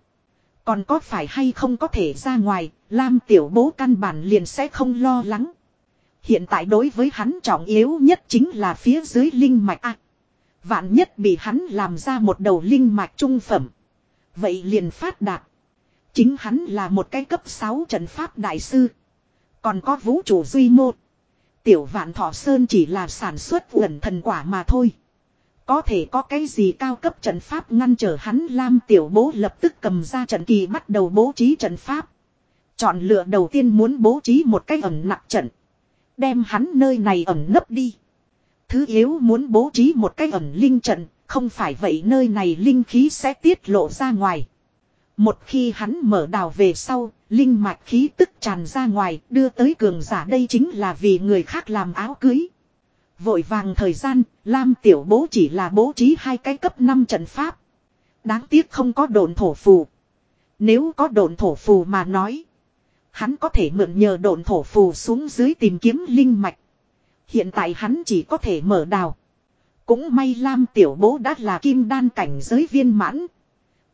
Còn có phải hay không có thể ra ngoài, Lam tiểu bố căn bản liền sẽ không lo lắng. Hiện tại đối với hắn trọng yếu nhất chính là phía dưới linh mạch A. vạn nhất bị hắn làm ra một đầu linh mạch trung phẩm. Vậy liền phát đạt. Chính hắn là một cái cấp 6 trận pháp đại sư. Còn có vũ trụ duy mô. Tiểu vạn thọ sơn chỉ là sản xuất uẩn thần quả mà thôi. Có thể có cái gì cao cấp trận pháp ngăn trở hắn Lam tiểu bố lập tức cầm ra trận kỳ bắt đầu bố trí trận pháp. Chọn lựa đầu tiên muốn bố trí một cái ẩn nặng trận. Đem hắn nơi này ẩn nấp đi. Thứ yếu muốn bố trí một cái ẩn linh trận, không phải vậy nơi này linh khí sẽ tiết lộ ra ngoài. Một khi hắn mở đào về sau, linh mạch khí tức tràn ra ngoài, đưa tới cường giả đây chính là vì người khác làm áo cưới. Vội vàng thời gian, Lam tiểu bố chỉ là bố trí hai cái cấp 5 trận pháp. Đáng tiếc không có đồn thổ phù. Nếu có đồn thổ phù mà nói. Hắn có thể mượn nhờ độn thổ phù xuống dưới tìm kiếm linh mạch. Hiện tại hắn chỉ có thể mở đào. Cũng may Lam tiểu bố đã là kim đan cảnh giới viên mãn.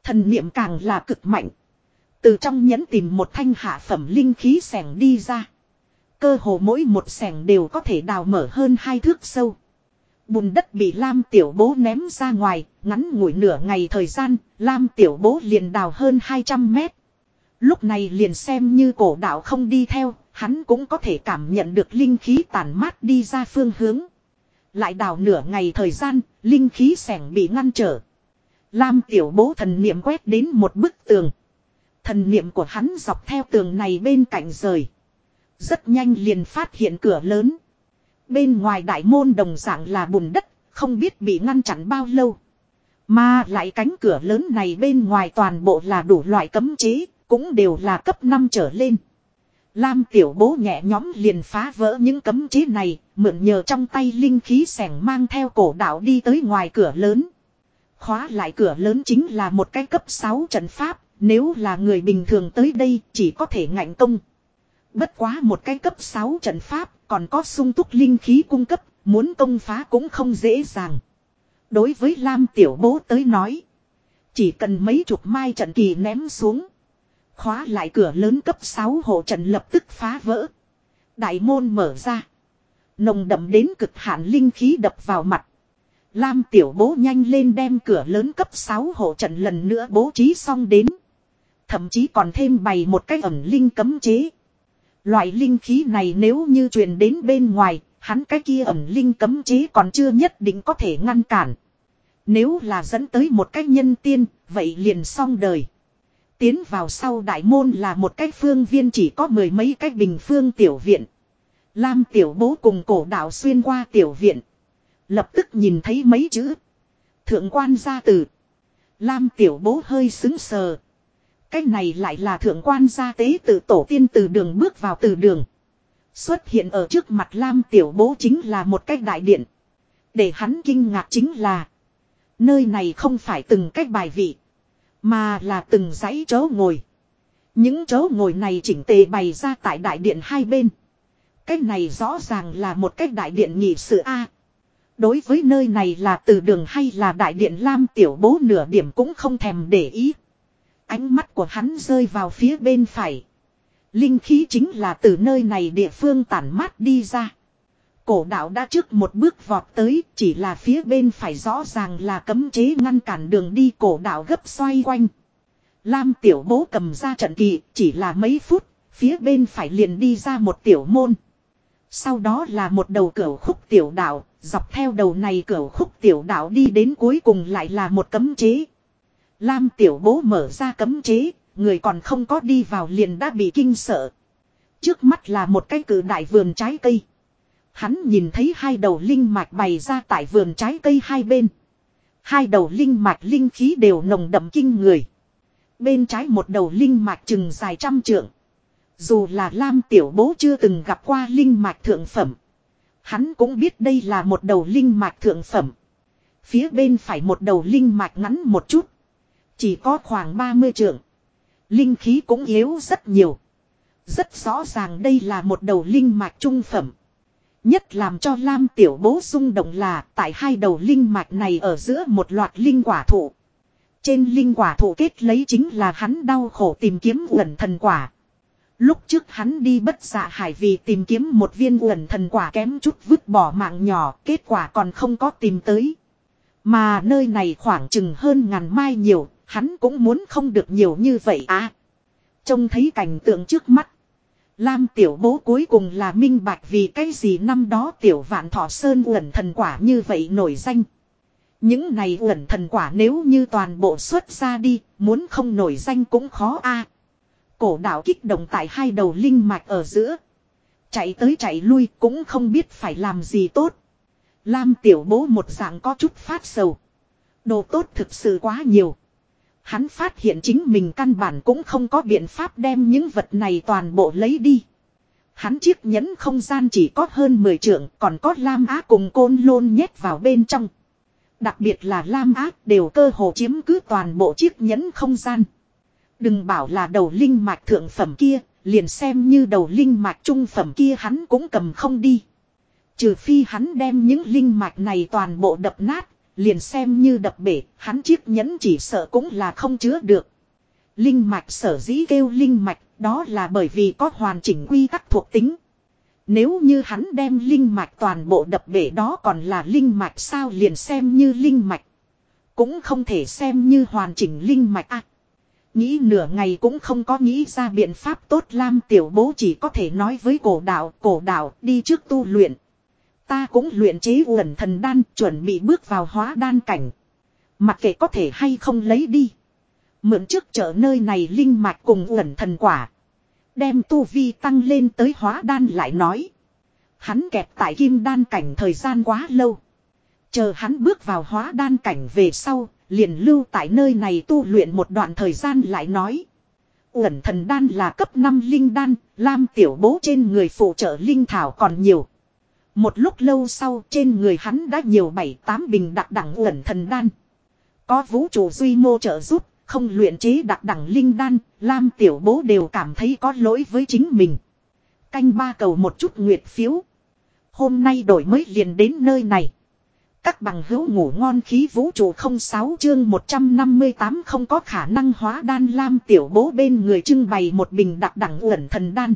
Thần niệm càng là cực mạnh. Từ trong nhẫn tìm một thanh hạ phẩm linh khí sẻng đi ra. Cơ hồ mỗi một sẻng đều có thể đào mở hơn hai thước sâu. Bùn đất bị Lam Tiểu Bố ném ra ngoài, ngắn ngủi nửa ngày thời gian, Lam Tiểu Bố liền đào hơn 200 mét. Lúc này liền xem như cổ đạo không đi theo, hắn cũng có thể cảm nhận được linh khí tàn mát đi ra phương hướng. Lại đào nửa ngày thời gian, linh khí sẻng bị ngăn trở. Lam tiểu bố thần niệm quét đến một bức tường. Thần niệm của hắn dọc theo tường này bên cạnh rời. Rất nhanh liền phát hiện cửa lớn. Bên ngoài đại môn đồng dạng là bùn đất, không biết bị ngăn chặn bao lâu. Mà lại cánh cửa lớn này bên ngoài toàn bộ là đủ loại cấm chế, cũng đều là cấp 5 trở lên. Lam tiểu bố nhẹ nhóm liền phá vỡ những cấm chế này, mượn nhờ trong tay linh khí sẻng mang theo cổ đạo đi tới ngoài cửa lớn. Khóa lại cửa lớn chính là một cái cấp 6 trận pháp, nếu là người bình thường tới đây chỉ có thể ngạnh công. Bất quá một cái cấp 6 trận pháp, còn có sung túc linh khí cung cấp, muốn công phá cũng không dễ dàng. Đối với Lam Tiểu Bố tới nói, chỉ cần mấy chục mai trận kỳ ném xuống. Khóa lại cửa lớn cấp 6 hộ trận lập tức phá vỡ. Đại môn mở ra. Nồng đậm đến cực hạn linh khí đập vào mặt. Lam tiểu bố nhanh lên đem cửa lớn cấp 6 hộ trận lần nữa bố trí xong đến. Thậm chí còn thêm bày một cái ẩn linh cấm chế. Loại linh khí này nếu như truyền đến bên ngoài, hắn cái kia ẩn linh cấm chế còn chưa nhất định có thể ngăn cản. Nếu là dẫn tới một cái nhân tiên, vậy liền xong đời. Tiến vào sau đại môn là một cái phương viên chỉ có mười mấy cái bình phương tiểu viện. Lam tiểu bố cùng cổ đạo xuyên qua tiểu viện. Lập tức nhìn thấy mấy chữ. Thượng quan gia tử. Lam tiểu bố hơi xứng sờ. Cái này lại là thượng quan gia tế tự tổ tiên từ đường bước vào từ đường. Xuất hiện ở trước mặt Lam tiểu bố chính là một cái đại điện. Để hắn kinh ngạc chính là. Nơi này không phải từng cách bài vị. Mà là từng dãy chỗ ngồi. Những chỗ ngồi này chỉnh tề bày ra tại đại điện hai bên. Cách này rõ ràng là một cách đại điện nhị sự A. Đối với nơi này là từ đường hay là đại điện Lam tiểu bố nửa điểm cũng không thèm để ý. Ánh mắt của hắn rơi vào phía bên phải. Linh khí chính là từ nơi này địa phương tản mát đi ra. Cổ đạo đã trước một bước vọt tới, chỉ là phía bên phải rõ ràng là cấm chế ngăn cản đường đi cổ đạo gấp xoay quanh. Lam tiểu bố cầm ra trận kỳ, chỉ là mấy phút, phía bên phải liền đi ra một tiểu môn. Sau đó là một đầu cửa khúc tiểu đạo, dọc theo đầu này cửa khúc tiểu đạo đi đến cuối cùng lại là một cấm chế. Lam tiểu bố mở ra cấm chế, người còn không có đi vào liền đã bị kinh sợ. Trước mắt là một cái cử đại vườn trái cây. Hắn nhìn thấy hai đầu linh mạch bày ra tại vườn trái cây hai bên. Hai đầu linh mạch linh khí đều nồng đậm kinh người. Bên trái một đầu linh mạch chừng dài trăm trượng. Dù là Lam Tiểu Bố chưa từng gặp qua linh mạch thượng phẩm. Hắn cũng biết đây là một đầu linh mạch thượng phẩm. Phía bên phải một đầu linh mạch ngắn một chút. Chỉ có khoảng 30 trượng. Linh khí cũng yếu rất nhiều. Rất rõ ràng đây là một đầu linh mạch trung phẩm. Nhất làm cho Lam Tiểu Bố rung động là tại hai đầu linh mạch này ở giữa một loạt linh quả thụ. Trên linh quả thụ kết lấy chính là hắn đau khổ tìm kiếm uẩn thần quả. Lúc trước hắn đi bất dạ hải vì tìm kiếm một viên uẩn thần quả kém chút vứt bỏ mạng nhỏ, kết quả còn không có tìm tới. Mà nơi này khoảng chừng hơn ngàn mai nhiều, hắn cũng muốn không được nhiều như vậy à. Trông thấy cảnh tượng trước mắt. Lam tiểu bố cuối cùng là minh bạch vì cái gì năm đó tiểu vạn thọ sơn uẩn thần quả như vậy nổi danh. Những này uẩn thần quả nếu như toàn bộ xuất ra đi, muốn không nổi danh cũng khó a. Cổ đạo kích động tại hai đầu linh mạch ở giữa. Chạy tới chạy lui cũng không biết phải làm gì tốt. Lam tiểu bố một dạng có chút phát sầu. Đồ tốt thực sự quá nhiều. Hắn phát hiện chính mình căn bản cũng không có biện pháp đem những vật này toàn bộ lấy đi. Hắn chiếc nhẫn không gian chỉ có hơn 10 trượng còn có Lam Á cùng côn lôn nhét vào bên trong. Đặc biệt là Lam Á đều cơ hồ chiếm cứ toàn bộ chiếc nhẫn không gian. Đừng bảo là đầu linh mạch thượng phẩm kia, liền xem như đầu linh mạch trung phẩm kia hắn cũng cầm không đi. Trừ phi hắn đem những linh mạch này toàn bộ đập nát, liền xem như đập bể, hắn chiếc nhẫn chỉ sợ cũng là không chứa được. Linh mạch sở dĩ kêu linh mạch, đó là bởi vì có hoàn chỉnh quy tắc thuộc tính. Nếu như hắn đem linh mạch toàn bộ đập bể đó còn là linh mạch sao liền xem như linh mạch. Cũng không thể xem như hoàn chỉnh linh mạch à. Nghĩ nửa ngày cũng không có nghĩ ra biện pháp tốt Lam tiểu bố chỉ có thể nói với cổ đạo, cổ đạo đi trước tu luyện. Ta cũng luyện chế uẩn thần đan chuẩn bị bước vào hóa đan cảnh. Mặc kệ có thể hay không lấy đi. Mượn trước chợ nơi này linh mạch cùng uẩn thần quả. Đem tu vi tăng lên tới hóa đan lại nói. Hắn kẹt tại kim đan cảnh thời gian quá lâu. Chờ hắn bước vào hóa đan cảnh về sau, liền lưu tại nơi này tu luyện một đoạn thời gian lại nói. Uẩn thần đan là cấp 5 linh đan, Lam tiểu bố trên người phụ trợ linh thảo còn nhiều. Một lúc lâu sau trên người hắn đã nhiều bảy tám bình đặc đẳng uẩn thần đan. Có vũ trụ duy mô trợ giúp, không luyện chế đặc đẳng linh đan, Lam tiểu bố đều cảm thấy có lỗi với chính mình. Canh ba cầu một chút nguyệt phiếu. Hôm nay đổi mới liền đến nơi này. Các bằng hữu ngủ ngon khí vũ trụ 06 chương 158 không có khả năng hóa đan lam tiểu bố bên người trưng bày một bình đặc đẳng uẩn thần đan.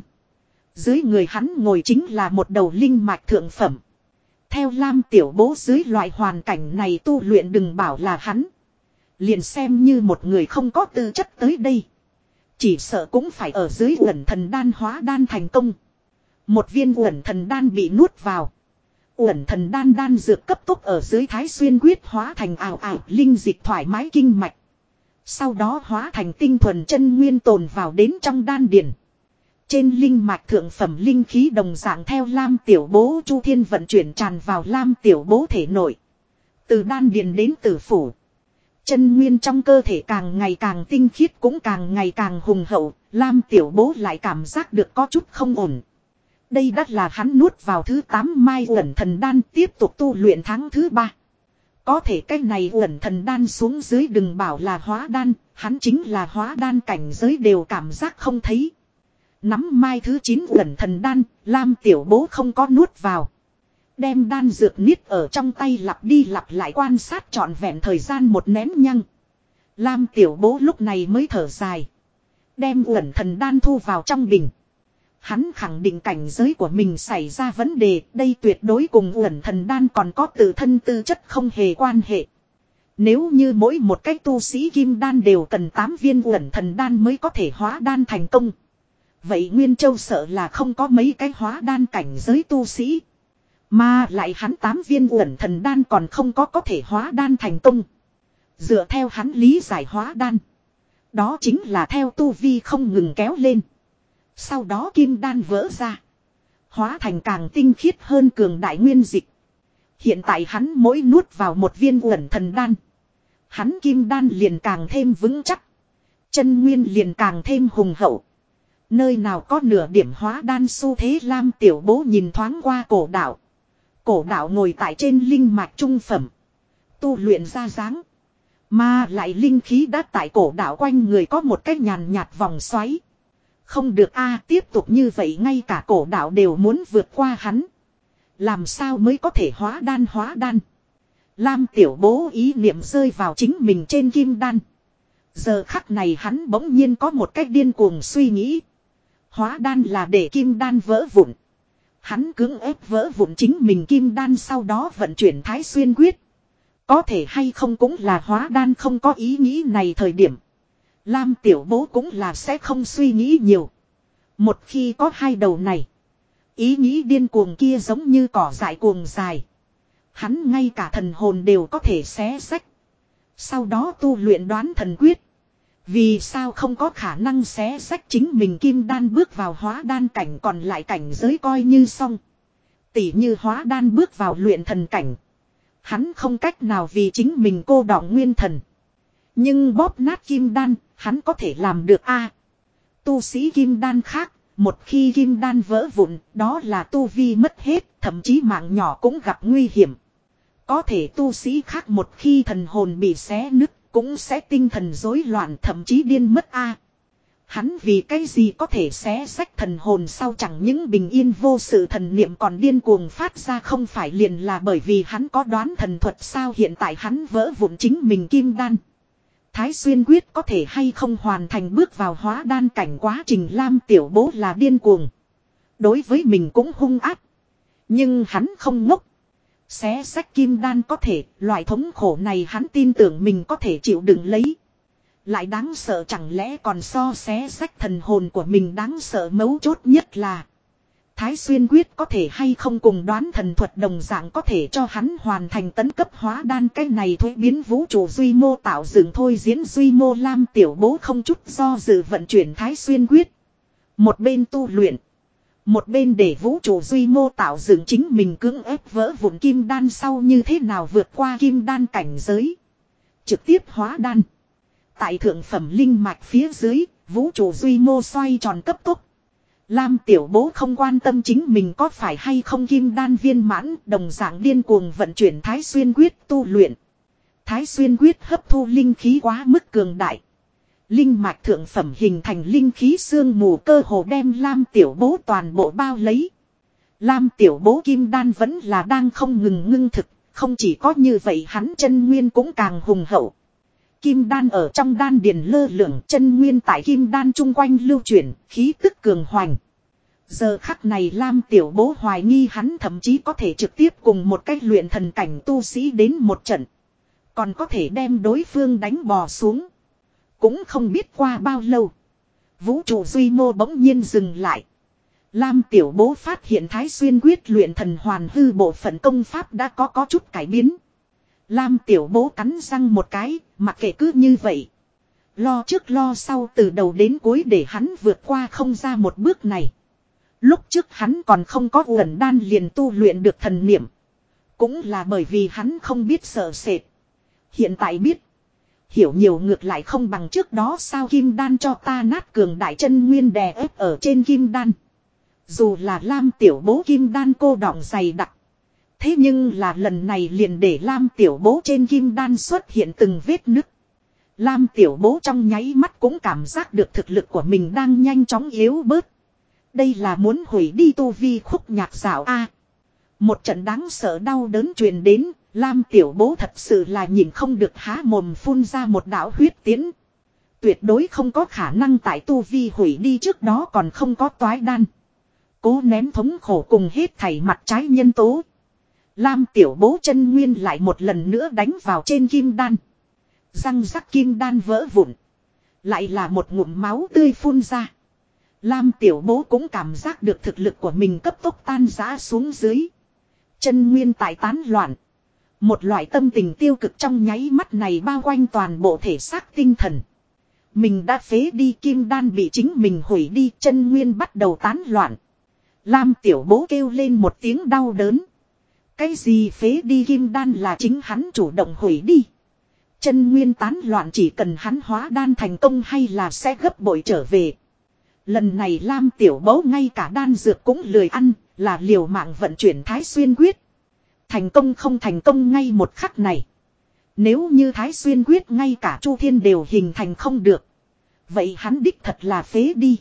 Dưới người hắn ngồi chính là một đầu linh mạch thượng phẩm. Theo lam tiểu bố dưới loại hoàn cảnh này tu luyện đừng bảo là hắn. Liền xem như một người không có tư chất tới đây. Chỉ sợ cũng phải ở dưới uẩn thần đan hóa đan thành công. Một viên uẩn thần đan bị nuốt vào. Uẩn thần đan đan dược cấp tốc ở dưới thái xuyên quyết hóa thành ảo ảo linh dịch thoải mái kinh mạch. Sau đó hóa thành tinh thuần chân nguyên tồn vào đến trong đan điển. Trên linh mạch thượng phẩm linh khí đồng dạng theo Lam Tiểu Bố Chu Thiên vận chuyển tràn vào Lam Tiểu Bố thể nội. Từ đan điền đến tử phủ. Chân nguyên trong cơ thể càng ngày càng tinh khiết cũng càng ngày càng hùng hậu, Lam Tiểu Bố lại cảm giác được có chút không ổn. Đây đắt là hắn nuốt vào thứ 8 mai uẩn thần đan tiếp tục tu luyện tháng thứ 3. Có thể cái này uẩn thần đan xuống dưới đừng bảo là hóa đan, hắn chính là hóa đan cảnh giới đều cảm giác không thấy. Nắm mai thứ 9 uẩn thần đan, Lam tiểu bố không có nuốt vào. Đem đan dược niết ở trong tay lặp đi lặp lại quan sát trọn vẹn thời gian một nén nhăng. Lam tiểu bố lúc này mới thở dài. Đem uẩn thần đan thu vào trong bình. Hắn khẳng định cảnh giới của mình xảy ra vấn đề, đây tuyệt đối cùng uẩn thần đan còn có tự thân tư chất không hề quan hệ. Nếu như mỗi một cách tu sĩ kim đan đều cần 8 viên uẩn thần đan mới có thể hóa đan thành công. Vậy Nguyên Châu sợ là không có mấy cái hóa đan cảnh giới tu sĩ. Mà lại hắn tám viên uẩn thần đan còn không có có thể hóa đan thành công. Dựa theo hắn lý giải hóa đan. Đó chính là theo tu vi không ngừng kéo lên. Sau đó kim đan vỡ ra. Hóa thành càng tinh khiết hơn cường đại nguyên dịch. Hiện tại hắn mỗi nuốt vào một viên uẩn thần đan. Hắn kim đan liền càng thêm vững chắc. Chân nguyên liền càng thêm hùng hậu. Nơi nào có nửa điểm hóa đan su thế lam tiểu bố nhìn thoáng qua cổ đạo. Cổ đạo ngồi tại trên linh mạch trung phẩm. Tu luyện ra dáng. Mà lại linh khí đã tại cổ đạo quanh người có một cái nhàn nhạt vòng xoáy. Không được a, tiếp tục như vậy ngay cả cổ đạo đều muốn vượt qua hắn. Làm sao mới có thể hóa đan hóa đan. Lam tiểu bố ý niệm rơi vào chính mình trên kim đan. Giờ khắc này hắn bỗng nhiên có một cách điên cuồng suy nghĩ. Hóa đan là để kim đan vỡ vụn. Hắn cưỡng ép vỡ vụn chính mình kim đan sau đó vận chuyển thái xuyên quyết. Có thể hay không cũng là hóa đan không có ý nghĩ này thời điểm. Lam tiểu bố cũng là sẽ không suy nghĩ nhiều. Một khi có hai đầu này. Ý nghĩ điên cuồng kia giống như cỏ dại cuồng dài. Hắn ngay cả thần hồn đều có thể xé sách. Sau đó tu luyện đoán thần quyết. Vì sao không có khả năng xé sách chính mình kim đan bước vào hóa đan cảnh còn lại cảnh giới coi như xong. Tỷ như hóa đan bước vào luyện thần cảnh. Hắn không cách nào vì chính mình cô đọng nguyên thần. Nhưng bóp nát kim đan, hắn có thể làm được a Tu sĩ kim đan khác, một khi kim đan vỡ vụn, đó là tu vi mất hết, thậm chí mạng nhỏ cũng gặp nguy hiểm. Có thể tu sĩ khác một khi thần hồn bị xé nứt, cũng sẽ tinh thần rối loạn, thậm chí điên mất a. Hắn vì cái gì có thể xé sách thần hồn sau chẳng những bình yên vô sự, thần niệm còn điên cuồng phát ra không phải liền là bởi vì hắn có đoán thần thuật sao hiện tại hắn vỡ vụn chính mình kim đan. Thái xuyên quyết có thể hay không hoàn thành bước vào hóa đan cảnh quá trình lam tiểu bố là điên cuồng. Đối với mình cũng hung áp. Nhưng hắn không ngốc. Xé sách kim đan có thể, loại thống khổ này hắn tin tưởng mình có thể chịu đựng lấy. Lại đáng sợ chẳng lẽ còn so xé sách thần hồn của mình đáng sợ mấu chốt nhất là. Thái xuyên quyết có thể hay không cùng đoán thần thuật đồng dạng có thể cho hắn hoàn thành tấn cấp hóa đan cái này thuế biến vũ trụ duy mô tạo dựng thôi diễn duy mô lam tiểu bố không chút do dự vận chuyển thái xuyên quyết. Một bên tu luyện. Một bên để vũ trụ duy mô tạo dựng chính mình cưỡng ép vỡ vụn kim đan sau như thế nào vượt qua kim đan cảnh giới. Trực tiếp hóa đan. Tại thượng phẩm linh mạch phía dưới, vũ trụ duy mô xoay tròn cấp tốc. Lam tiểu bố không quan tâm chính mình có phải hay không kim đan viên mãn, đồng dạng điên cuồng vận chuyển thái xuyên quyết tu luyện. Thái xuyên quyết hấp thu linh khí quá mức cường đại. Linh mạch thượng phẩm hình thành linh khí xương mù cơ hồ đem Lam tiểu bố toàn bộ bao lấy. Lam tiểu bố kim đan vẫn là đang không ngừng ngưng thực, không chỉ có như vậy hắn chân nguyên cũng càng hùng hậu. Kim đan ở trong đan điền lơ lửng chân nguyên tại kim đan chung quanh lưu chuyển, khí tức cường hoành. Giờ khắc này Lam tiểu bố hoài nghi hắn thậm chí có thể trực tiếp cùng một cách luyện thần cảnh tu sĩ đến một trận. Còn có thể đem đối phương đánh bò xuống. Cũng không biết qua bao lâu. Vũ trụ duy mô bỗng nhiên dừng lại. Lam tiểu bố phát hiện Thái Xuyên quyết luyện thần hoàn hư bộ phận công pháp đã có có chút cải biến. Lam tiểu bố cắn răng một cái, mặc kệ cứ như vậy. Lo trước lo sau từ đầu đến cuối để hắn vượt qua không ra một bước này. Lúc trước hắn còn không có uẩn đan liền tu luyện được thần niệm. Cũng là bởi vì hắn không biết sợ sệt. Hiện tại biết. Hiểu nhiều ngược lại không bằng trước đó sao kim đan cho ta nát cường đại chân nguyên đè ép ở trên kim đan. Dù là Lam tiểu bố kim đan cô đọng dày đặc. Thế nhưng là lần này liền để Lam tiểu bố trên kim đan xuất hiện từng vết nứt. Lam tiểu bố trong nháy mắt cũng cảm giác được thực lực của mình đang nhanh chóng yếu bớt. Đây là muốn hủy đi tu vi khúc nhạc dạo A. Một trận đáng sợ đau đớn truyền đến, Lam tiểu bố thật sự là nhìn không được há mồm phun ra một đạo huyết tiến. Tuyệt đối không có khả năng tại tu vi hủy đi trước đó còn không có toái đan. Cố ném thống khổ cùng hết thảy mặt trái nhân tố. Lam tiểu bố chân nguyên lại một lần nữa đánh vào trên kim đan. Răng rắc kim đan vỡ vụn. Lại là một ngụm máu tươi phun ra. Lam tiểu bố cũng cảm giác được thực lực của mình cấp tốc tan rã xuống dưới. Chân nguyên tại tán loạn. Một loại tâm tình tiêu cực trong nháy mắt này bao quanh toàn bộ thể xác tinh thần. Mình đã phế đi kim đan bị chính mình hủy đi chân nguyên bắt đầu tán loạn. Lam tiểu bố kêu lên một tiếng đau đớn. Cái gì phế đi kim đan là chính hắn chủ động hủy đi. Chân nguyên tán loạn chỉ cần hắn hóa đan thành công hay là sẽ gấp bội trở về. Lần này Lam tiểu bố ngay cả đan dược cũng lười ăn, là liều mạng vận chuyển thái xuyên quyết. Thành công không thành công ngay một khắc này. Nếu như thái xuyên quyết ngay cả chu thiên đều hình thành không được. Vậy hắn đích thật là phế đi.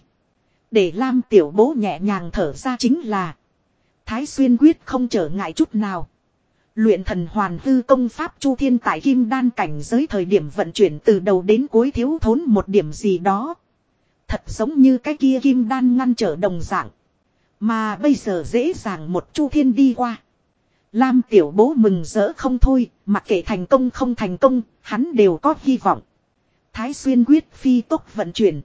Để Lam tiểu bố nhẹ nhàng thở ra chính là. Thái xuyên quyết không trở ngại chút nào. Luyện thần hoàn hư công pháp chu thiên tại kim đan cảnh giới thời điểm vận chuyển từ đầu đến cuối thiếu thốn một điểm gì đó. Thật giống như cái kia kim đan ngăn trở đồng dạng. Mà bây giờ dễ dàng một chu thiên đi qua. Lam tiểu bố mừng rỡ không thôi, mặc kệ thành công không thành công, hắn đều có hy vọng. Thái xuyên quyết phi tốc vận chuyển.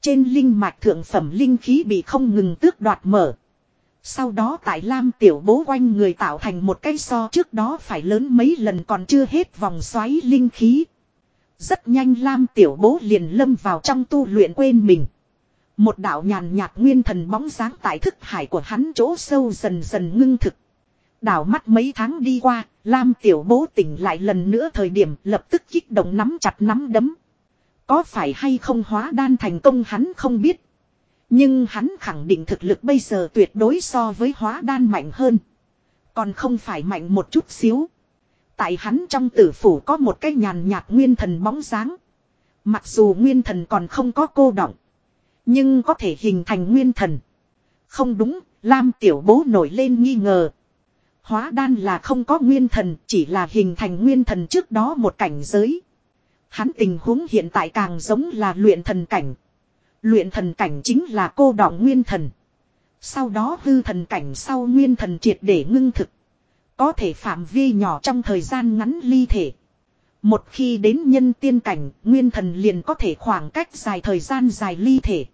Trên linh mạch thượng phẩm linh khí bị không ngừng tước đoạt mở. Sau đó tại Lam tiểu bố quanh người tạo thành một cái so trước đó phải lớn mấy lần còn chưa hết vòng xoáy linh khí. Rất nhanh Lam tiểu bố liền lâm vào trong tu luyện quên mình. Một đạo nhàn nhạt nguyên thần bóng dáng tại thức hải của hắn chỗ sâu dần dần ngưng thực. Đảo mắt mấy tháng đi qua, Lam tiểu bố tỉnh lại lần nữa thời điểm lập tức kích động nắm chặt nắm đấm. Có phải hay không hóa đan thành công hắn không biết. Nhưng hắn khẳng định thực lực bây giờ tuyệt đối so với hóa đan mạnh hơn. Còn không phải mạnh một chút xíu. Tại hắn trong tử phủ có một cái nhàn nhạt nguyên thần bóng dáng. Mặc dù nguyên thần còn không có cô động. Nhưng có thể hình thành nguyên thần. Không đúng, Lam tiểu bố nổi lên nghi ngờ. Hóa đan là không có nguyên thần, chỉ là hình thành nguyên thần trước đó một cảnh giới. Hắn tình huống hiện tại càng giống là luyện thần cảnh. Luyện thần cảnh chính là cô đọng nguyên thần. Sau đó hư thần cảnh sau nguyên thần triệt để ngưng thực. Có thể phạm vi nhỏ trong thời gian ngắn ly thể. Một khi đến nhân tiên cảnh, nguyên thần liền có thể khoảng cách dài thời gian dài ly thể.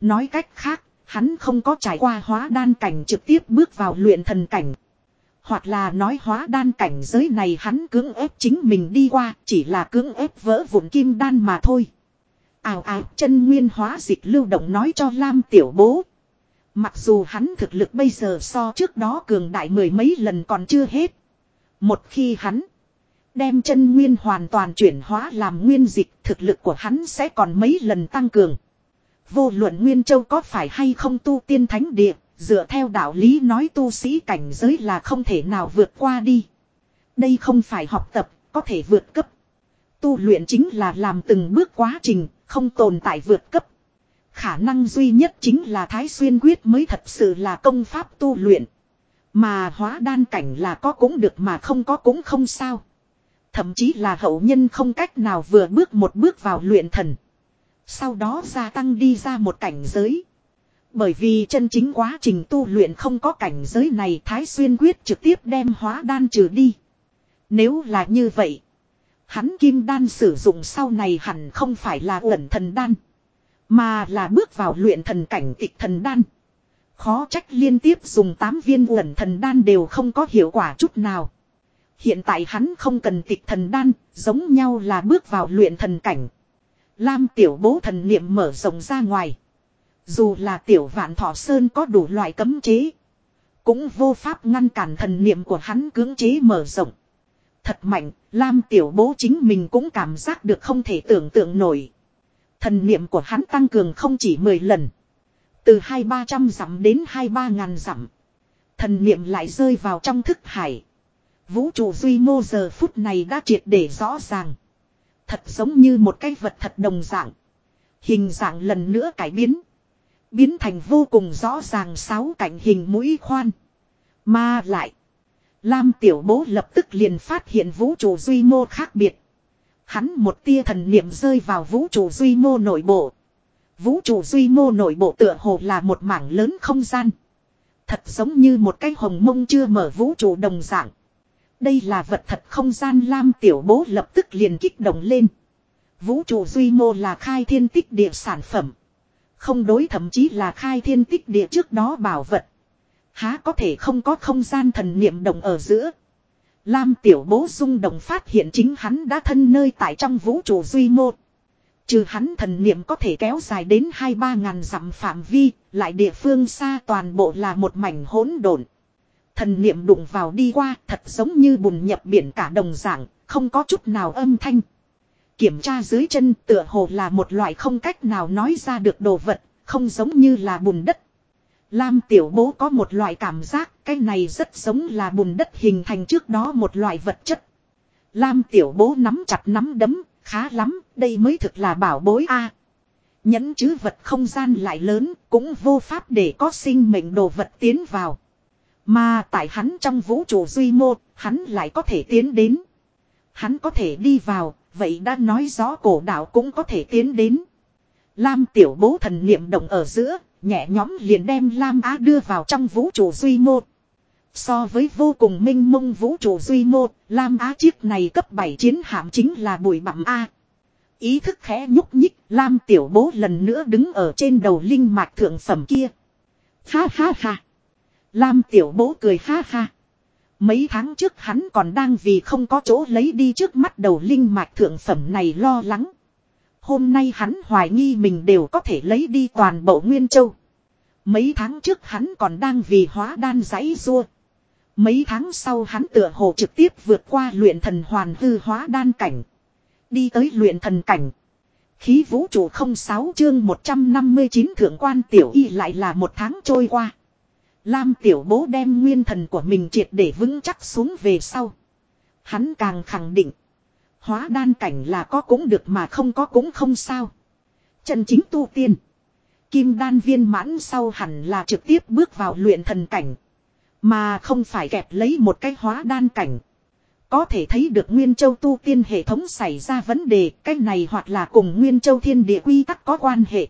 Nói cách khác, hắn không có trải qua hóa đan cảnh trực tiếp bước vào luyện thần cảnh. Hoặc là nói hóa đan cảnh giới này hắn cưỡng ép chính mình đi qua, chỉ là cưỡng ép vỡ vụn kim đan mà thôi. Ào ào chân nguyên hóa dịch lưu động nói cho Lam tiểu bố. Mặc dù hắn thực lực bây giờ so trước đó cường đại mười mấy lần còn chưa hết. Một khi hắn đem chân nguyên hoàn toàn chuyển hóa làm nguyên dịch thực lực của hắn sẽ còn mấy lần tăng cường. Vô luận Nguyên Châu có phải hay không tu tiên thánh địa, dựa theo đạo lý nói tu sĩ cảnh giới là không thể nào vượt qua đi. Đây không phải học tập, có thể vượt cấp. Tu luyện chính là làm từng bước quá trình, không tồn tại vượt cấp. Khả năng duy nhất chính là Thái Xuyên Quyết mới thật sự là công pháp tu luyện. Mà hóa đan cảnh là có cũng được mà không có cũng không sao. Thậm chí là hậu nhân không cách nào vừa bước một bước vào luyện thần. Sau đó gia tăng đi ra một cảnh giới. Bởi vì chân chính quá trình tu luyện không có cảnh giới này Thái Xuyên Quyết trực tiếp đem hóa đan trừ đi. Nếu là như vậy. Hắn kim đan sử dụng sau này hẳn không phải là ẩn thần đan. Mà là bước vào luyện thần cảnh tịch thần đan. Khó trách liên tiếp dùng 8 viên ẩn thần đan đều không có hiệu quả chút nào. Hiện tại hắn không cần tịch thần đan, giống nhau là bước vào luyện thần cảnh. Lam tiểu bố thần niệm mở rộng ra ngoài. Dù là tiểu vạn thọ sơn có đủ loại cấm chế. Cũng vô pháp ngăn cản thần niệm của hắn cưỡng chế mở rộng. Thật mạnh, Lam tiểu bố chính mình cũng cảm giác được không thể tưởng tượng nổi. Thần niệm của hắn tăng cường không chỉ 10 lần. Từ hai ba trăm dặm đến hai ba ngàn dặm. Thần niệm lại rơi vào trong thức hải. Vũ trụ duy mô giờ phút này đã triệt để rõ ràng. Thật giống như một cái vật thật đồng dạng. Hình dạng lần nữa cải biến. Biến thành vô cùng rõ ràng sáu cảnh hình mũi khoan. Mà lại. Lam tiểu bố lập tức liền phát hiện vũ trụ duy mô khác biệt. Hắn một tia thần niệm rơi vào vũ trụ duy mô nội bộ. Vũ trụ duy mô nội bộ tựa hồ là một mảng lớn không gian. Thật giống như một cái hồng mông chưa mở vũ trụ đồng dạng. Đây là vật thật không gian, lam tiểu bố lập tức liền kích động lên. Vũ trụ duy mô là khai thiên tích địa sản phẩm. Không đối thậm chí là khai thiên tích địa trước đó bảo vật. Há có thể không có không gian thần niệm động ở giữa. Lam tiểu bố rung động phát hiện chính hắn đã thân nơi tại trong vũ trụ duy một Trừ hắn thần niệm có thể kéo dài đến hai ba ngàn dặm phạm vi, lại địa phương xa toàn bộ là một mảnh hỗn độn. Thần niệm đụng vào đi qua thật giống như bùn nhập biển cả đồng dạng, không có chút nào âm thanh. Kiểm tra dưới chân tựa hồ là một loại không cách nào nói ra được đồ vật, không giống như là bùn đất. Lam tiểu bố có một loại cảm giác, cái này rất giống là bùn đất hình thành trước đó một loại vật chất. Lam tiểu bố nắm chặt nắm đấm, khá lắm, đây mới thực là bảo bối a. Nhẫn chứ vật không gian lại lớn, cũng vô pháp để có sinh mệnh đồ vật tiến vào. Mà tại hắn trong vũ trụ duy mô, hắn lại có thể tiến đến. Hắn có thể đi vào, vậy đã nói rõ cổ đạo cũng có thể tiến đến. Lam tiểu bố thần niệm động ở giữa, nhẹ nhóm liền đem Lam Á đưa vào trong vũ trụ duy mô. So với vô cùng minh mông vũ trụ duy mô, Lam Á chiếc này cấp 7 chiến hạm chính là bụi bặm A. Ý thức khẽ nhúc nhích, Lam tiểu bố lần nữa đứng ở trên đầu linh mạch thượng phẩm kia. Ha ha ha. Lam tiểu bố cười ha ha. Mấy tháng trước hắn còn đang vì không có chỗ lấy đi trước mắt đầu linh mạch thượng phẩm này lo lắng. Hôm nay hắn hoài nghi mình đều có thể lấy đi toàn bộ Nguyên Châu. Mấy tháng trước hắn còn đang vì hóa đan giấy rua. Mấy tháng sau hắn tựa hồ trực tiếp vượt qua luyện thần hoàn hư hóa đan cảnh. Đi tới luyện thần cảnh. Khí vũ trụ không sáu chương 159 thượng quan tiểu y lại là một tháng trôi qua. Lam tiểu bố đem nguyên thần của mình triệt để vững chắc xuống về sau. Hắn càng khẳng định. Hóa đan cảnh là có cũng được mà không có cũng không sao. Chân chính tu tiên. Kim đan viên mãn sau hẳn là trực tiếp bước vào luyện thần cảnh. Mà không phải kẹp lấy một cái hóa đan cảnh. Có thể thấy được Nguyên Châu tu tiên hệ thống xảy ra vấn đề, cái này hoặc là cùng Nguyên Châu thiên địa quy tắc có quan hệ.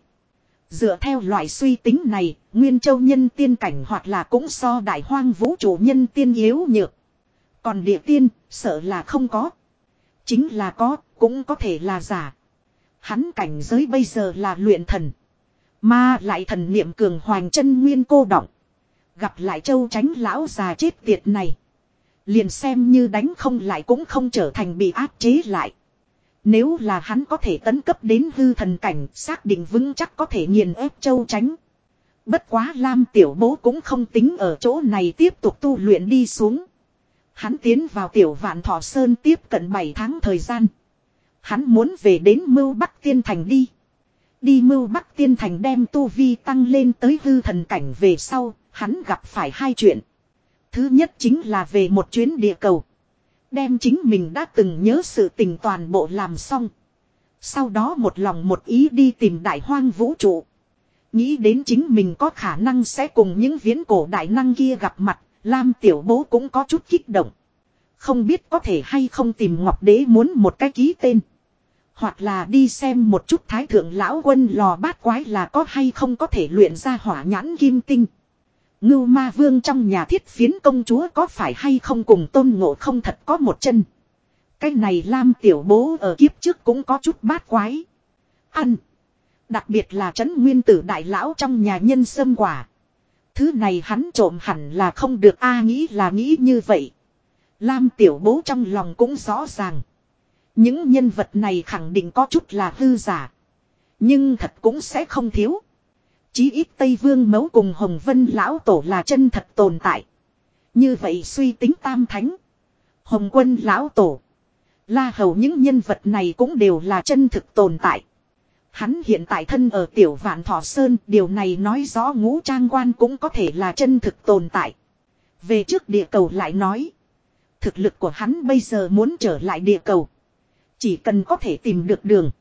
Dựa theo loại suy tính này, Nguyên Châu nhân tiên cảnh hoặc là cũng so đại hoang vũ trụ nhân tiên yếu nhược. Còn địa tiên, sợ là không có. Chính là có, cũng có thể là giả. Hắn cảnh giới bây giờ là luyện thần. Mà lại thần niệm cường hoàng chân nguyên cô động. Gặp lại châu tránh lão già chết tiệt này. Liền xem như đánh không lại cũng không trở thành bị áp chế lại. Nếu là hắn có thể tấn cấp đến hư thần cảnh xác định vững chắc có thể nghiền ép châu tránh. Bất quá Lam tiểu bố cũng không tính ở chỗ này tiếp tục tu luyện đi xuống. Hắn tiến vào tiểu vạn thọ sơn tiếp cận 7 tháng thời gian. Hắn muốn về đến mưu Bắc Tiên Thành đi. Đi mưu Bắc Tiên Thành đem tu vi tăng lên tới hư thần cảnh về sau, hắn gặp phải hai chuyện. Thứ nhất chính là về một chuyến địa cầu. Đem chính mình đã từng nhớ sự tình toàn bộ làm xong. Sau đó một lòng một ý đi tìm đại hoang vũ trụ. Nghĩ đến chính mình có khả năng sẽ cùng những viễn cổ đại năng kia gặp mặt, Lam tiểu bố cũng có chút kích động. Không biết có thể hay không tìm Ngọc Đế muốn một cái ký tên. Hoặc là đi xem một chút thái thượng lão quân lò bát quái là có hay không có thể luyện ra hỏa nhãn kim tinh. Ngưu ma vương trong nhà thiết phiến công chúa có phải hay không cùng tôn ngộ không thật có một chân. Cái này Lam tiểu bố ở kiếp trước cũng có chút bát quái. Ăn. Đặc biệt là trấn nguyên tử đại lão trong nhà nhân sâm quả. Thứ này hắn trộm hẳn là không được a nghĩ là nghĩ như vậy. Lam tiểu bố trong lòng cũng rõ ràng. Những nhân vật này khẳng định có chút là hư giả. Nhưng thật cũng sẽ không thiếu. Chí ít Tây Vương mấu cùng Hồng Vân Lão Tổ là chân thật tồn tại. Như vậy suy tính tam thánh. Hồng Quân Lão Tổ. La hầu những nhân vật này cũng đều là chân thực tồn tại. Hắn hiện tại thân ở tiểu vạn thọ sơn, điều này nói rõ ngũ trang quan cũng có thể là chân thực tồn tại. Về trước địa cầu lại nói. Thực lực của hắn bây giờ muốn trở lại địa cầu. Chỉ cần có thể tìm được đường.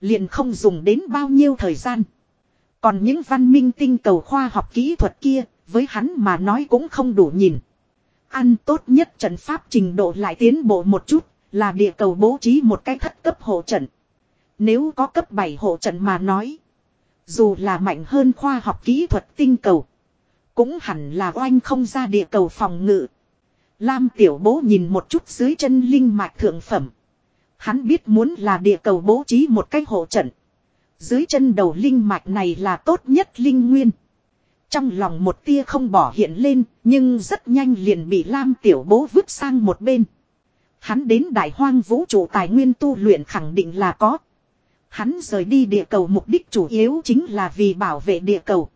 Liền không dùng đến bao nhiêu thời gian. Còn những văn minh tinh cầu khoa học kỹ thuật kia, với hắn mà nói cũng không đủ nhìn. Ăn tốt nhất trận pháp trình độ lại tiến bộ một chút, là địa cầu bố trí một cái thất cấp hộ trận. Nếu có cấp 7 hộ trận mà nói. Dù là mạnh hơn khoa học kỹ thuật tinh cầu. Cũng hẳn là oanh không ra địa cầu phòng ngự. Lam tiểu bố nhìn một chút dưới chân linh mạch thượng phẩm. Hắn biết muốn là địa cầu bố trí một cái hộ trận. Dưới chân đầu linh mạch này là tốt nhất linh nguyên. Trong lòng một tia không bỏ hiện lên, nhưng rất nhanh liền bị Lam tiểu bố vứt sang một bên. Hắn đến đại hoang vũ trụ tài nguyên tu luyện khẳng định là có. Hắn rời đi địa cầu mục đích chủ yếu chính là vì bảo vệ địa cầu.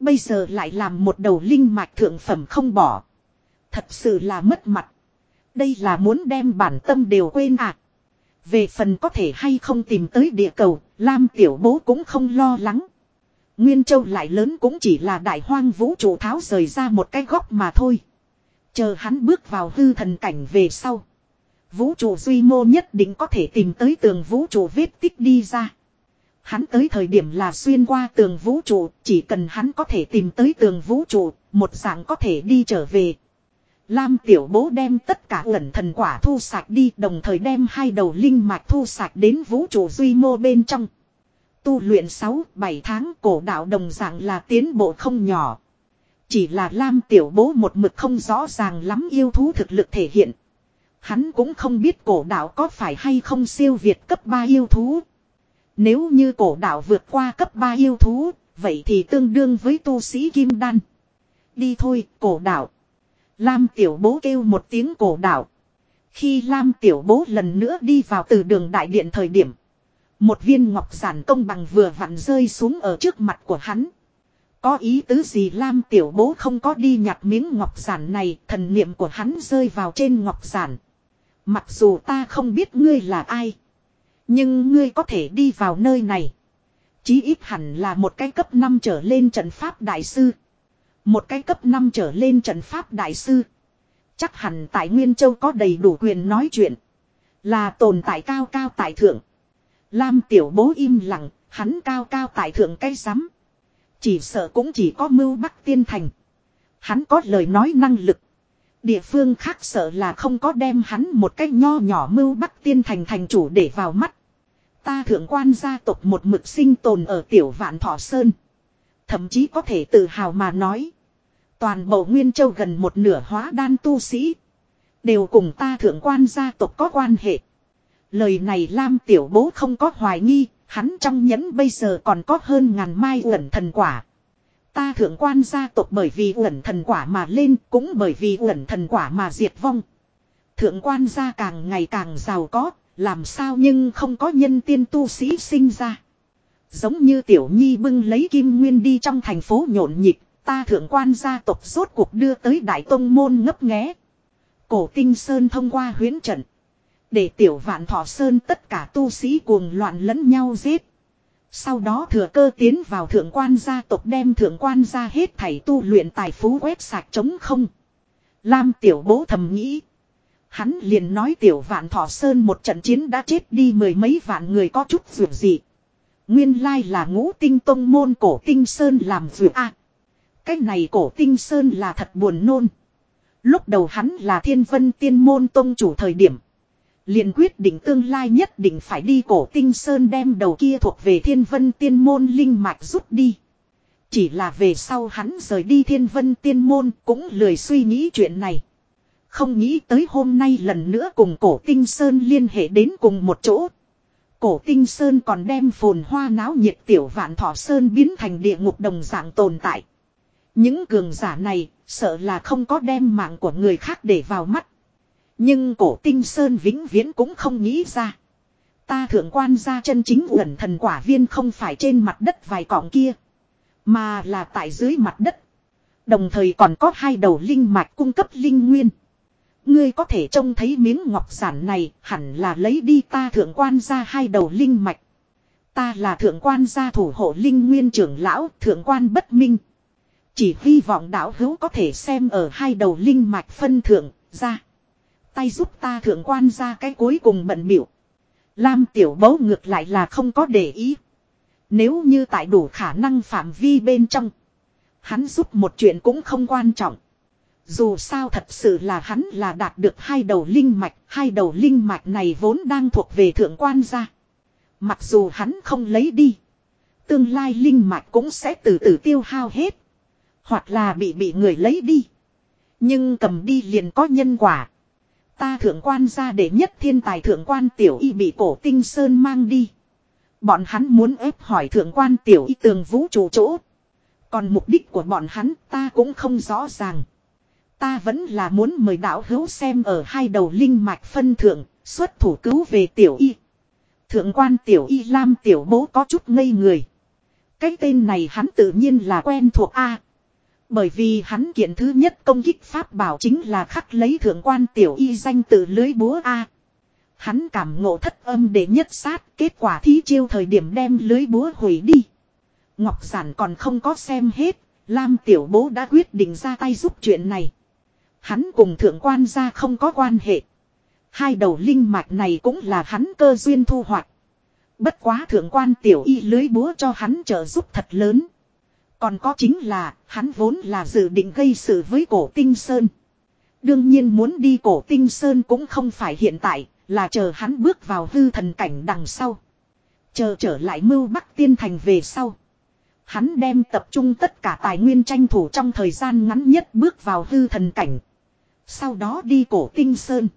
Bây giờ lại làm một đầu linh mạch thượng phẩm không bỏ. Thật sự là mất mặt. Đây là muốn đem bản tâm đều quên à. Về phần có thể hay không tìm tới địa cầu, Lam tiểu bố cũng không lo lắng. Nguyên Châu lại lớn cũng chỉ là đại hoang vũ trụ tháo rời ra một cái góc mà thôi. Chờ hắn bước vào hư thần cảnh về sau. Vũ trụ duy mô nhất định có thể tìm tới tường vũ trụ vết tích đi ra. Hắn tới thời điểm là xuyên qua tường vũ trụ, chỉ cần hắn có thể tìm tới tường vũ trụ, một dạng có thể đi trở về. Lam tiểu bố đem tất cả lẩn thần quả thu sạch đi đồng thời đem hai đầu linh mạch thu sạch đến vũ trụ duy mô bên trong. Tu luyện 6-7 tháng cổ đạo đồng dạng là tiến bộ không nhỏ. Chỉ là Lam tiểu bố một mực không rõ ràng lắm yêu thú thực lực thể hiện. Hắn cũng không biết cổ đạo có phải hay không siêu việt cấp 3 yêu thú. Nếu như cổ đạo vượt qua cấp 3 yêu thú, vậy thì tương đương với tu sĩ kim đan. Đi thôi, cổ đạo. Lam tiểu bố kêu một tiếng cổ đảo. Khi Lam tiểu bố lần nữa đi vào từ đường đại điện thời điểm. Một viên ngọc giản công bằng vừa vặn rơi xuống ở trước mặt của hắn. Có ý tứ gì Lam tiểu bố không có đi nhặt miếng ngọc giản này, thần niệm của hắn rơi vào trên ngọc giản. Mặc dù ta không biết ngươi là ai. Nhưng ngươi có thể đi vào nơi này. Chí ít hẳn là một cái cấp 5 trở lên trận pháp đại sư. Một cái cấp 5 trở lên trận pháp đại sư. Chắc hẳn tại Nguyên Châu có đầy đủ quyền nói chuyện. Là tồn tại cao cao tại thượng. Lam tiểu bố im lặng, hắn cao cao tại thượng cái rắm Chỉ sợ cũng chỉ có mưu bắc tiên thành. Hắn có lời nói năng lực. Địa phương khác sợ là không có đem hắn một cách nho nhỏ mưu bắc tiên thành thành chủ để vào mắt. Ta thượng quan gia tộc một mực sinh tồn ở tiểu vạn thọ sơn. Thậm chí có thể tự hào mà nói. Toàn bộ Nguyên Châu gần một nửa hóa đan tu sĩ. Đều cùng ta thượng quan gia tộc có quan hệ. Lời này Lam tiểu bố không có hoài nghi. Hắn trong nhẫn bây giờ còn có hơn ngàn mai uẩn thần quả. Ta thượng quan gia tộc bởi vì uẩn thần quả mà lên cũng bởi vì uẩn thần quả mà diệt vong. Thượng quan gia càng ngày càng giàu có, làm sao nhưng không có nhân tiên tu sĩ sinh ra. Giống như tiểu nhi bưng lấy kim nguyên đi trong thành phố nhộn nhịp, ta thượng quan gia tộc rốt cuộc đưa tới đại tông môn ngấp nghé. Cổ tinh sơn thông qua huyến trận. Để tiểu vạn thọ sơn tất cả tu sĩ cuồng loạn lẫn nhau giết. Sau đó thừa cơ tiến vào thượng quan gia tộc đem thượng quan gia hết thảy tu luyện tài phú quét sạch trống không. Lam tiểu bố thầm nghĩ. Hắn liền nói tiểu vạn thọ sơn một trận chiến đã chết đi mười mấy vạn người có chút vượt gì. Nguyên lai là ngũ tinh tông môn cổ tinh sơn làm vừa a. cái này cổ tinh sơn là thật buồn nôn. Lúc đầu hắn là thiên vân tiên môn tông chủ thời điểm. liền quyết định tương lai nhất định phải đi cổ tinh sơn đem đầu kia thuộc về thiên vân tiên môn linh mạch rút đi. Chỉ là về sau hắn rời đi thiên vân tiên môn cũng lười suy nghĩ chuyện này. Không nghĩ tới hôm nay lần nữa cùng cổ tinh sơn liên hệ đến cùng một chỗ. Cổ tinh sơn còn đem phồn hoa náo nhiệt tiểu vạn thọ sơn biến thành địa ngục đồng dạng tồn tại. Những cường giả này sợ là không có đem mạng của người khác để vào mắt. Nhưng cổ tinh sơn vĩnh viễn cũng không nghĩ ra. Ta thượng quan ra chân chính uẩn thần quả viên không phải trên mặt đất vài cọng kia. Mà là tại dưới mặt đất. Đồng thời còn có hai đầu linh mạch cung cấp linh nguyên. Ngươi có thể trông thấy miếng ngọc giản này, hẳn là lấy đi ta thượng quan ra hai đầu linh mạch. Ta là thượng quan gia thủ hộ linh nguyên trưởng lão, thượng quan bất minh. Chỉ hy vọng đạo hữu có thể xem ở hai đầu linh mạch phân thượng, ra. Tay giúp ta thượng quan ra cái cuối cùng bận biểu. Lam tiểu bấu ngược lại là không có để ý. Nếu như tại đủ khả năng phạm vi bên trong. Hắn giúp một chuyện cũng không quan trọng. Dù sao thật sự là hắn là đạt được hai đầu linh mạch, hai đầu linh mạch này vốn đang thuộc về thượng quan gia. Mặc dù hắn không lấy đi, tương lai linh mạch cũng sẽ từ từ tiêu hao hết. Hoặc là bị bị người lấy đi. Nhưng cầm đi liền có nhân quả. Ta thượng quan gia để nhất thiên tài thượng quan tiểu y bị cổ tinh sơn mang đi. Bọn hắn muốn ép hỏi thượng quan tiểu y tường vũ trụ chỗ. Còn mục đích của bọn hắn ta cũng không rõ ràng. Ta vẫn là muốn mời đạo hữu xem ở hai đầu linh mạch phân thượng, xuất thủ cứu về tiểu y. Thượng quan tiểu y lam tiểu bố có chút ngây người. Cái tên này hắn tự nhiên là quen thuộc A. Bởi vì hắn kiện thứ nhất công kích pháp bảo chính là khắc lấy thượng quan tiểu y danh từ lưới búa A. Hắn cảm ngộ thất âm để nhất sát, kết quả thí chiêu thời điểm đem lưới búa hủy đi. Ngọc Giản còn không có xem hết, Lam tiểu bố đã quyết định ra tay giúp chuyện này. Hắn cùng thượng quan gia không có quan hệ. Hai đầu linh mạch này cũng là hắn cơ duyên thu hoạch. Bất quá thượng quan tiểu y lưới búa cho hắn trợ giúp thật lớn. Còn có chính là, hắn vốn là dự định gây sự với cổ tinh sơn. Đương nhiên muốn đi cổ tinh sơn cũng không phải hiện tại, là chờ hắn bước vào hư thần cảnh đằng sau. Chờ trở lại mưu bắc tiên thành về sau. Hắn đem tập trung tất cả tài nguyên tranh thủ trong thời gian ngắn nhất bước vào hư thần cảnh. Sau đó đi cổ tinh sơn.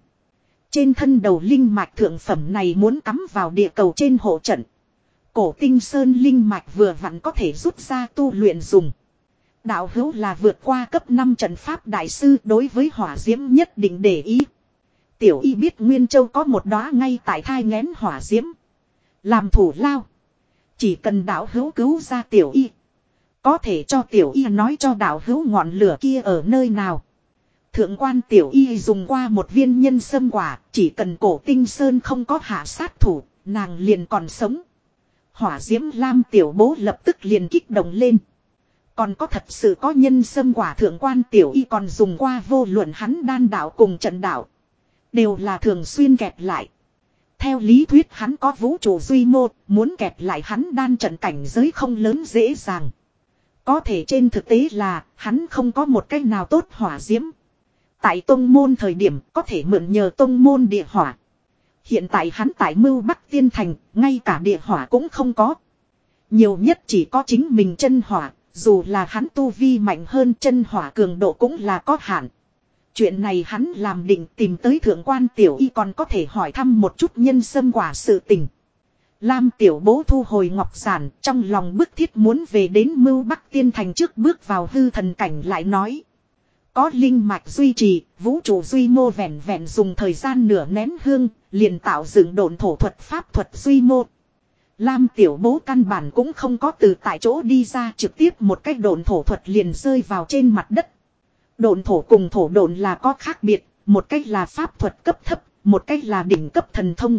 Trên thân đầu linh mạch thượng phẩm này muốn cắm vào địa cầu trên hộ trận. Cổ tinh sơn linh mạch vừa vặn có thể rút ra tu luyện dùng. Đạo hữu là vượt qua cấp 5 trận pháp đại sư đối với hỏa diễm nhất định để ý. Tiểu y biết Nguyên Châu có một đóa ngay tại thai ngén hỏa diễm. Làm thủ lao. Chỉ cần đạo hữu cứu ra tiểu y. Có thể cho tiểu y nói cho đạo hữu ngọn lửa kia ở nơi nào. Thượng quan tiểu y dùng qua một viên nhân sâm quả, chỉ cần cổ tinh sơn không có hạ sát thủ, nàng liền còn sống. Hỏa diễm lam tiểu bố lập tức liền kích động lên. Còn có thật sự có nhân sâm quả thượng quan tiểu y còn dùng qua vô luận hắn đan đạo cùng trận đạo. Đều là thường xuyên kẹp lại. Theo lý thuyết hắn có vũ trụ duy mô, muốn kẹp lại hắn đan trận cảnh giới không lớn dễ dàng. Có thể trên thực tế là, hắn không có một cách nào tốt hỏa diễm. Tại tông môn thời điểm có thể mượn nhờ tông môn địa hỏa. Hiện tại hắn tại mưu bắc tiên thành, ngay cả địa hỏa cũng không có. Nhiều nhất chỉ có chính mình chân hỏa, dù là hắn tu vi mạnh hơn chân hỏa cường độ cũng là có hạn. Chuyện này hắn làm định tìm tới thượng quan tiểu y còn có thể hỏi thăm một chút nhân sâm quả sự tình. Lam tiểu bố thu hồi ngọc giản trong lòng bức thiết muốn về đến mưu bắc tiên thành trước bước vào hư thần cảnh lại nói. Có linh mạch duy trì, vũ trụ duy mô vẹn vẹn dùng thời gian nửa nén hương, liền tạo dựng đồn thổ thuật pháp thuật duy mô. Lam tiểu bố căn bản cũng không có từ tại chỗ đi ra trực tiếp một cách đồn thổ thuật liền rơi vào trên mặt đất. Đồn thổ cùng thổ đồn là có khác biệt, một cách là pháp thuật cấp thấp, một cách là đỉnh cấp thần thông.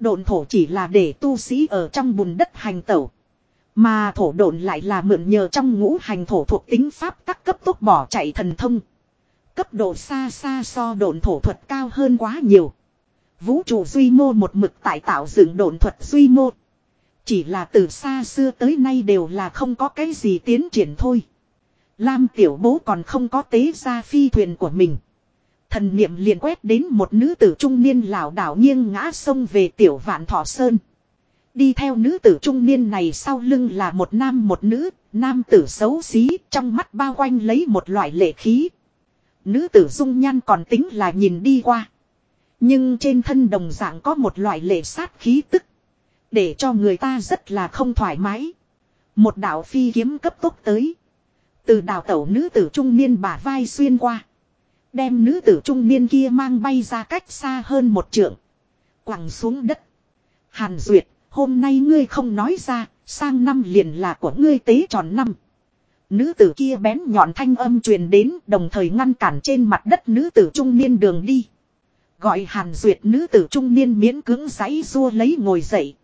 Đồn thổ chỉ là để tu sĩ ở trong bùn đất hành tẩu. Mà thổ độn lại là mượn nhờ trong ngũ hành thổ thuộc tính pháp tắc cấp tốc bỏ chạy thần thông. Cấp độ xa xa so độn thổ thuật cao hơn quá nhiều. Vũ trụ duy mô một mực tại tạo dựng độn thuật duy mô. Chỉ là từ xa xưa tới nay đều là không có cái gì tiến triển thôi. Lam tiểu bố còn không có tế ra phi thuyền của mình. Thần niệm liền quét đến một nữ tử trung niên lảo đảo nghiêng ngã sông về tiểu vạn thọ sơn. Đi theo nữ tử trung niên này sau lưng là một nam một nữ, nam tử xấu xí, trong mắt bao quanh lấy một loại lệ khí. Nữ tử dung nhan còn tính là nhìn đi qua. Nhưng trên thân đồng dạng có một loại lệ sát khí tức. Để cho người ta rất là không thoải mái. Một đạo phi kiếm cấp tốc tới. Từ đào tẩu nữ tử trung niên bả vai xuyên qua. Đem nữ tử trung niên kia mang bay ra cách xa hơn một trượng. Quẳng xuống đất. Hàn Duyệt, hôm nay ngươi không nói ra, sang năm liền là của ngươi tế tròn năm. Nữ tử kia bén nhọn thanh âm truyền đến đồng thời ngăn cản trên mặt đất nữ tử trung niên đường đi. Gọi Hàn Duyệt nữ tử trung niên miễn cưỡng giấy rua lấy ngồi dậy.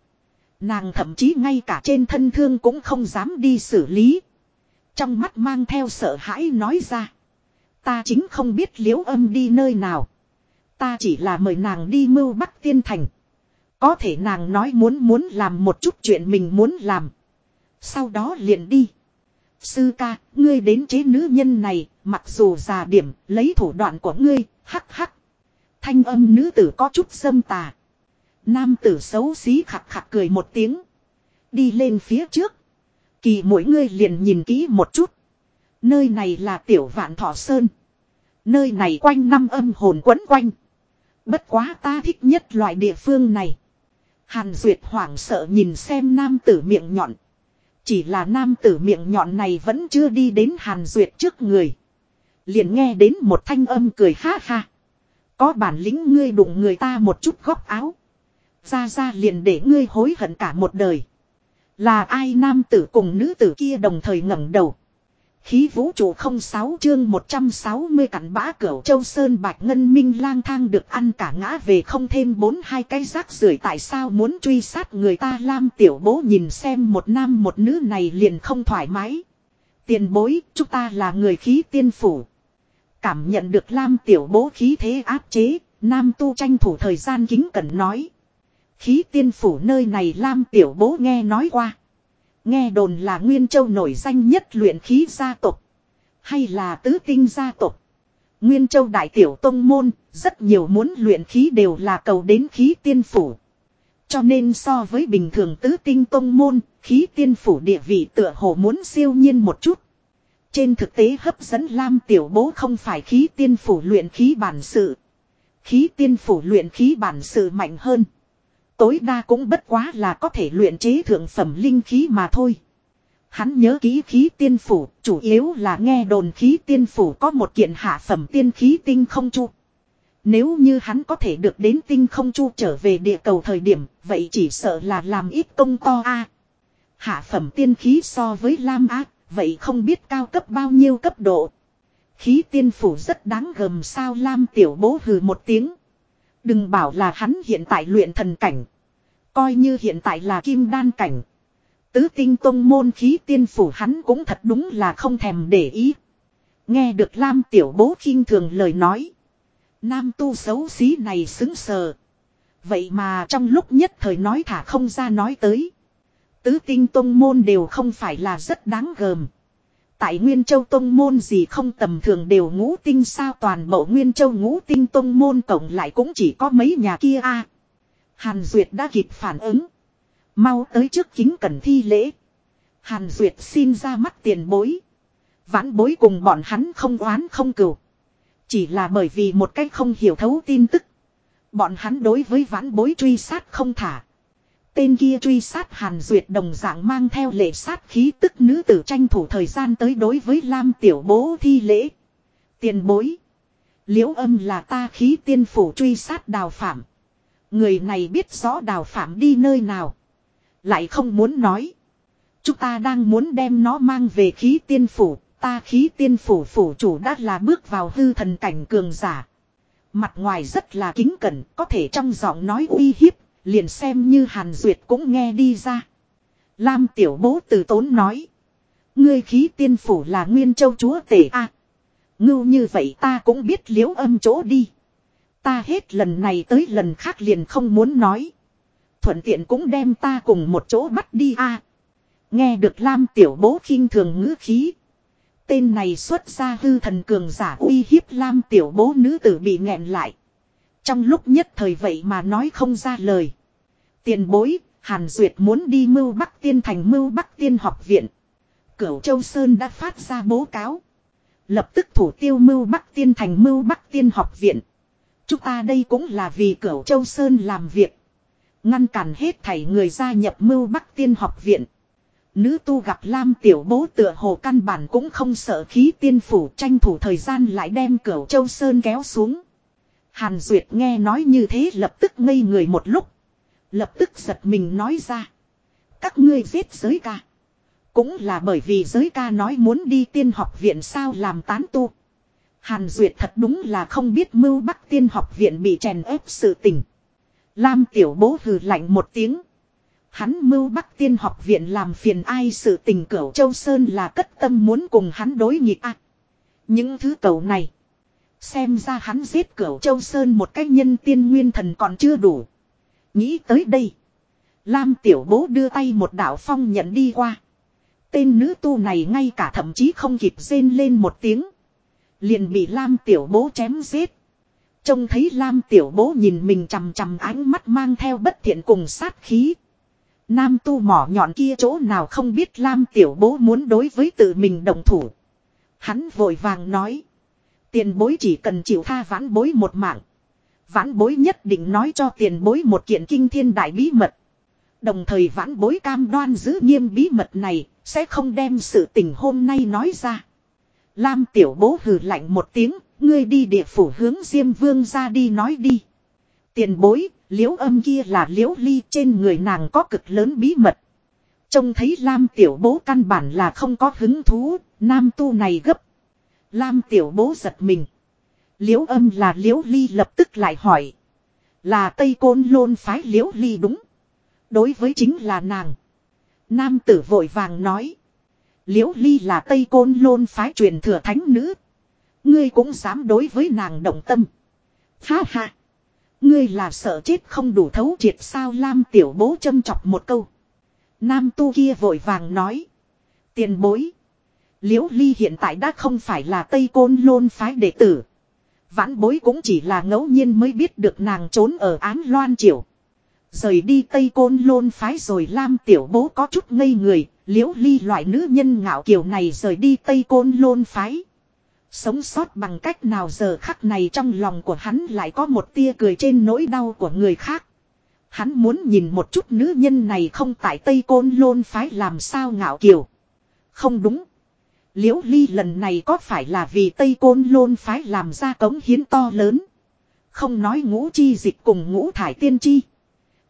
Nàng thậm chí ngay cả trên thân thương cũng không dám đi xử lý. Trong mắt mang theo sợ hãi nói ra. Ta chính không biết liễu âm đi nơi nào. Ta chỉ là mời nàng đi mưu bắc tiên thành. Có thể nàng nói muốn muốn làm một chút chuyện mình muốn làm. Sau đó liền đi. Sư ca, ngươi đến chế nữ nhân này, mặc dù già điểm, lấy thủ đoạn của ngươi, hắc hắc. Thanh âm nữ tử có chút dâm tà. Nam tử xấu xí khặt khặt cười một tiếng. Đi lên phía trước. Kỳ mỗi ngươi liền nhìn kỹ một chút. Nơi này là tiểu vạn thọ sơn. Nơi này quanh năm âm hồn quấn quanh. Bất quá ta thích nhất loại địa phương này. Hàn Duyệt hoảng sợ nhìn xem nam tử miệng nhọn. Chỉ là nam tử miệng nhọn này vẫn chưa đi đến Hàn Duyệt trước người. Liền nghe đến một thanh âm cười ha ha. Có bản lĩnh ngươi đụng người ta một chút góc áo. Ra ra liền để ngươi hối hận cả một đời. Là ai nam tử cùng nữ tử kia đồng thời ngẩng đầu. Khí vũ trụ không sáu chương 160 cặn bã cửu châu sơn bạch ngân minh lang thang được ăn cả ngã về không thêm bốn hai cái rác rưởi tại sao muốn truy sát người ta lam tiểu bố nhìn xem một nam một nữ này liền không thoải mái. Tiền bối, chúng ta là người khí tiên phủ. Cảm nhận được lam tiểu bố khí thế áp chế, nam tu tranh thủ thời gian kính cẩn nói. Khí tiên phủ nơi này lam tiểu bố nghe nói qua. Nghe đồn là Nguyên Châu nổi danh nhất luyện khí gia tộc. Hay là tứ tinh gia tộc. Nguyên Châu đại tiểu tông môn, rất nhiều muốn luyện khí đều là cầu đến khí tiên phủ. Cho nên so với bình thường tứ tinh tông môn, khí tiên phủ địa vị tựa hồ muốn siêu nhiên một chút. Trên thực tế hấp dẫn Lam Tiểu Bố không phải khí tiên phủ luyện khí bản sự. Khí tiên phủ luyện khí bản sự mạnh hơn. Tối đa cũng bất quá là có thể luyện chế thượng phẩm linh khí mà thôi. Hắn nhớ ký khí tiên phủ, chủ yếu là nghe đồn khí tiên phủ có một kiện hạ phẩm tiên khí tinh không chu. Nếu như hắn có thể được đến tinh không chu trở về địa cầu thời điểm, vậy chỉ sợ là làm ít công to a. Hạ phẩm tiên khí so với lam ác, vậy không biết cao cấp bao nhiêu cấp độ. Khí tiên phủ rất đáng gầm sao lam tiểu bố hừ một tiếng. Đừng bảo là hắn hiện tại luyện thần cảnh. Coi như hiện tại là kim đan cảnh. Tứ tinh tông môn khí tiên phủ hắn cũng thật đúng là không thèm để ý. Nghe được Lam tiểu bố khinh thường lời nói. Nam tu xấu xí này xứng sờ. Vậy mà trong lúc nhất thời nói thả không ra nói tới. Tứ tinh tông môn đều không phải là rất đáng gờm. Tại Nguyên Châu Tông Môn gì không tầm thường đều ngũ tinh sao toàn bộ Nguyên Châu ngũ tinh Tông Môn tổng lại cũng chỉ có mấy nhà kia a Hàn Duyệt đã kịp phản ứng. Mau tới trước kính cần thi lễ. Hàn Duyệt xin ra mắt tiền bối. Vãn bối cùng bọn hắn không oán không cừu. Chỉ là bởi vì một cách không hiểu thấu tin tức. Bọn hắn đối với vãn bối truy sát không thả. Tên kia truy sát Hàn Duyệt đồng dạng mang theo lệ sát khí tức nữ tử tranh thủ thời gian tới đối với Lam Tiểu Bố thi lễ. Tiền bối. Liễu âm là ta khí tiên phủ truy sát đào phạm. Người này biết rõ đào phạm đi nơi nào. Lại không muốn nói. Chúng ta đang muốn đem nó mang về khí tiên phủ. Ta khí tiên phủ phủ chủ đã là bước vào hư thần cảnh cường giả. Mặt ngoài rất là kính cẩn, có thể trong giọng nói uy hiếp, liền xem như Hàn Duyệt cũng nghe đi ra. Lam tiểu bố từ tốn nói. Ngươi khí tiên phủ là nguyên châu chúa tể a Ngưu như vậy ta cũng biết liễu âm chỗ đi. Ta hết lần này tới lần khác liền không muốn nói. Thuận tiện cũng đem ta cùng một chỗ bắt đi a. Nghe được Lam tiểu bố khinh thường ngữ khí. Tên này xuất ra hư thần cường giả uy hiếp Lam tiểu bố nữ tử bị nghẹn lại. Trong lúc nhất thời vậy mà nói không ra lời. Tiền bối, Hàn Duyệt muốn đi mưu Bắc Tiên thành mưu Bắc Tiên học viện. Cửu Châu Sơn đã phát ra bố cáo. Lập tức thủ tiêu mưu Bắc Tiên thành mưu Bắc Tiên học viện. Chúng ta đây cũng là vì Cửu Châu Sơn làm việc. Ngăn cản hết thảy người gia nhập mưu Bắc Tiên học viện. Nữ tu gặp Lam tiểu bố tựa hồ căn bản cũng không sợ khí tiên phủ tranh thủ thời gian lại đem Cửu Châu Sơn kéo xuống. Hàn Duyệt nghe nói như thế lập tức ngây người một lúc. Lập tức giật mình nói ra. Các ngươi giết giới ca. Cũng là bởi vì giới ca nói muốn đi tiên học viện sao làm tán tu. Hàn Duyệt thật đúng là không biết mưu bắc tiên học viện bị chèn ép sự tình. Lam tiểu bố hừ lạnh một tiếng. Hắn mưu bắc tiên học viện làm phiền ai sự tình cửu châu Sơn là cất tâm muốn cùng hắn đối nghịch à. Những thứ cầu này. Xem ra hắn giết cửu châu Sơn một cách nhân tiên nguyên thần còn chưa đủ. Nghĩ tới đây. Lam tiểu bố đưa tay một đạo phong nhận đi qua. Tên nữ tu này ngay cả thậm chí không kịp rên lên một tiếng. Liền bị Lam tiểu bố chém giết. Trông thấy Lam tiểu bố nhìn mình chằm chằm ánh mắt mang theo bất thiện cùng sát khí. Nam tu mỏ nhọn kia chỗ nào không biết Lam tiểu bố muốn đối với tự mình đồng thủ. Hắn vội vàng nói. Tiền bối chỉ cần chịu tha vãn bối một mạng. Vãn bối nhất định nói cho tiền bối một kiện kinh thiên đại bí mật. Đồng thời vãn bối cam đoan giữ nghiêm bí mật này, sẽ không đem sự tình hôm nay nói ra. Lam tiểu bố hừ lạnh một tiếng, ngươi đi địa phủ hướng Diêm Vương ra đi nói đi. Tiền bối, liễu âm kia là liễu ly trên người nàng có cực lớn bí mật. Trông thấy Lam tiểu bố căn bản là không có hứng thú, nam tu này gấp. Lam tiểu bố giật mình. Liễu âm là liễu ly lập tức lại hỏi. Là Tây Côn Lôn phái liễu ly đúng. Đối với chính là nàng. Nam tử vội vàng nói. Liễu ly là Tây Côn Lôn phái truyền thừa thánh nữ. Ngươi cũng dám đối với nàng động tâm. Ha ha. Ngươi là sợ chết không đủ thấu triệt sao Lam tiểu bố châm chọc một câu. Nam tu kia vội vàng nói. Tiền bối. Liễu ly hiện tại đã không phải là Tây Côn Lôn phái đệ tử. Vãn bối cũng chỉ là ngẫu nhiên mới biết được nàng trốn ở án loan triều. Rời đi Tây Côn Lôn phái rồi Lam tiểu bố có chút ngây người, liễu ly loại nữ nhân ngạo kiều này rời đi Tây Côn Lôn phái. Sống sót bằng cách nào giờ khắc này trong lòng của hắn lại có một tia cười trên nỗi đau của người khác. Hắn muốn nhìn một chút nữ nhân này không tại Tây Côn Lôn phái làm sao ngạo kiều. Không đúng. Liễu Ly lần này có phải là vì Tây Côn Lôn phái làm ra cống hiến to lớn. Không nói ngũ chi dịch cùng ngũ thải tiên chi.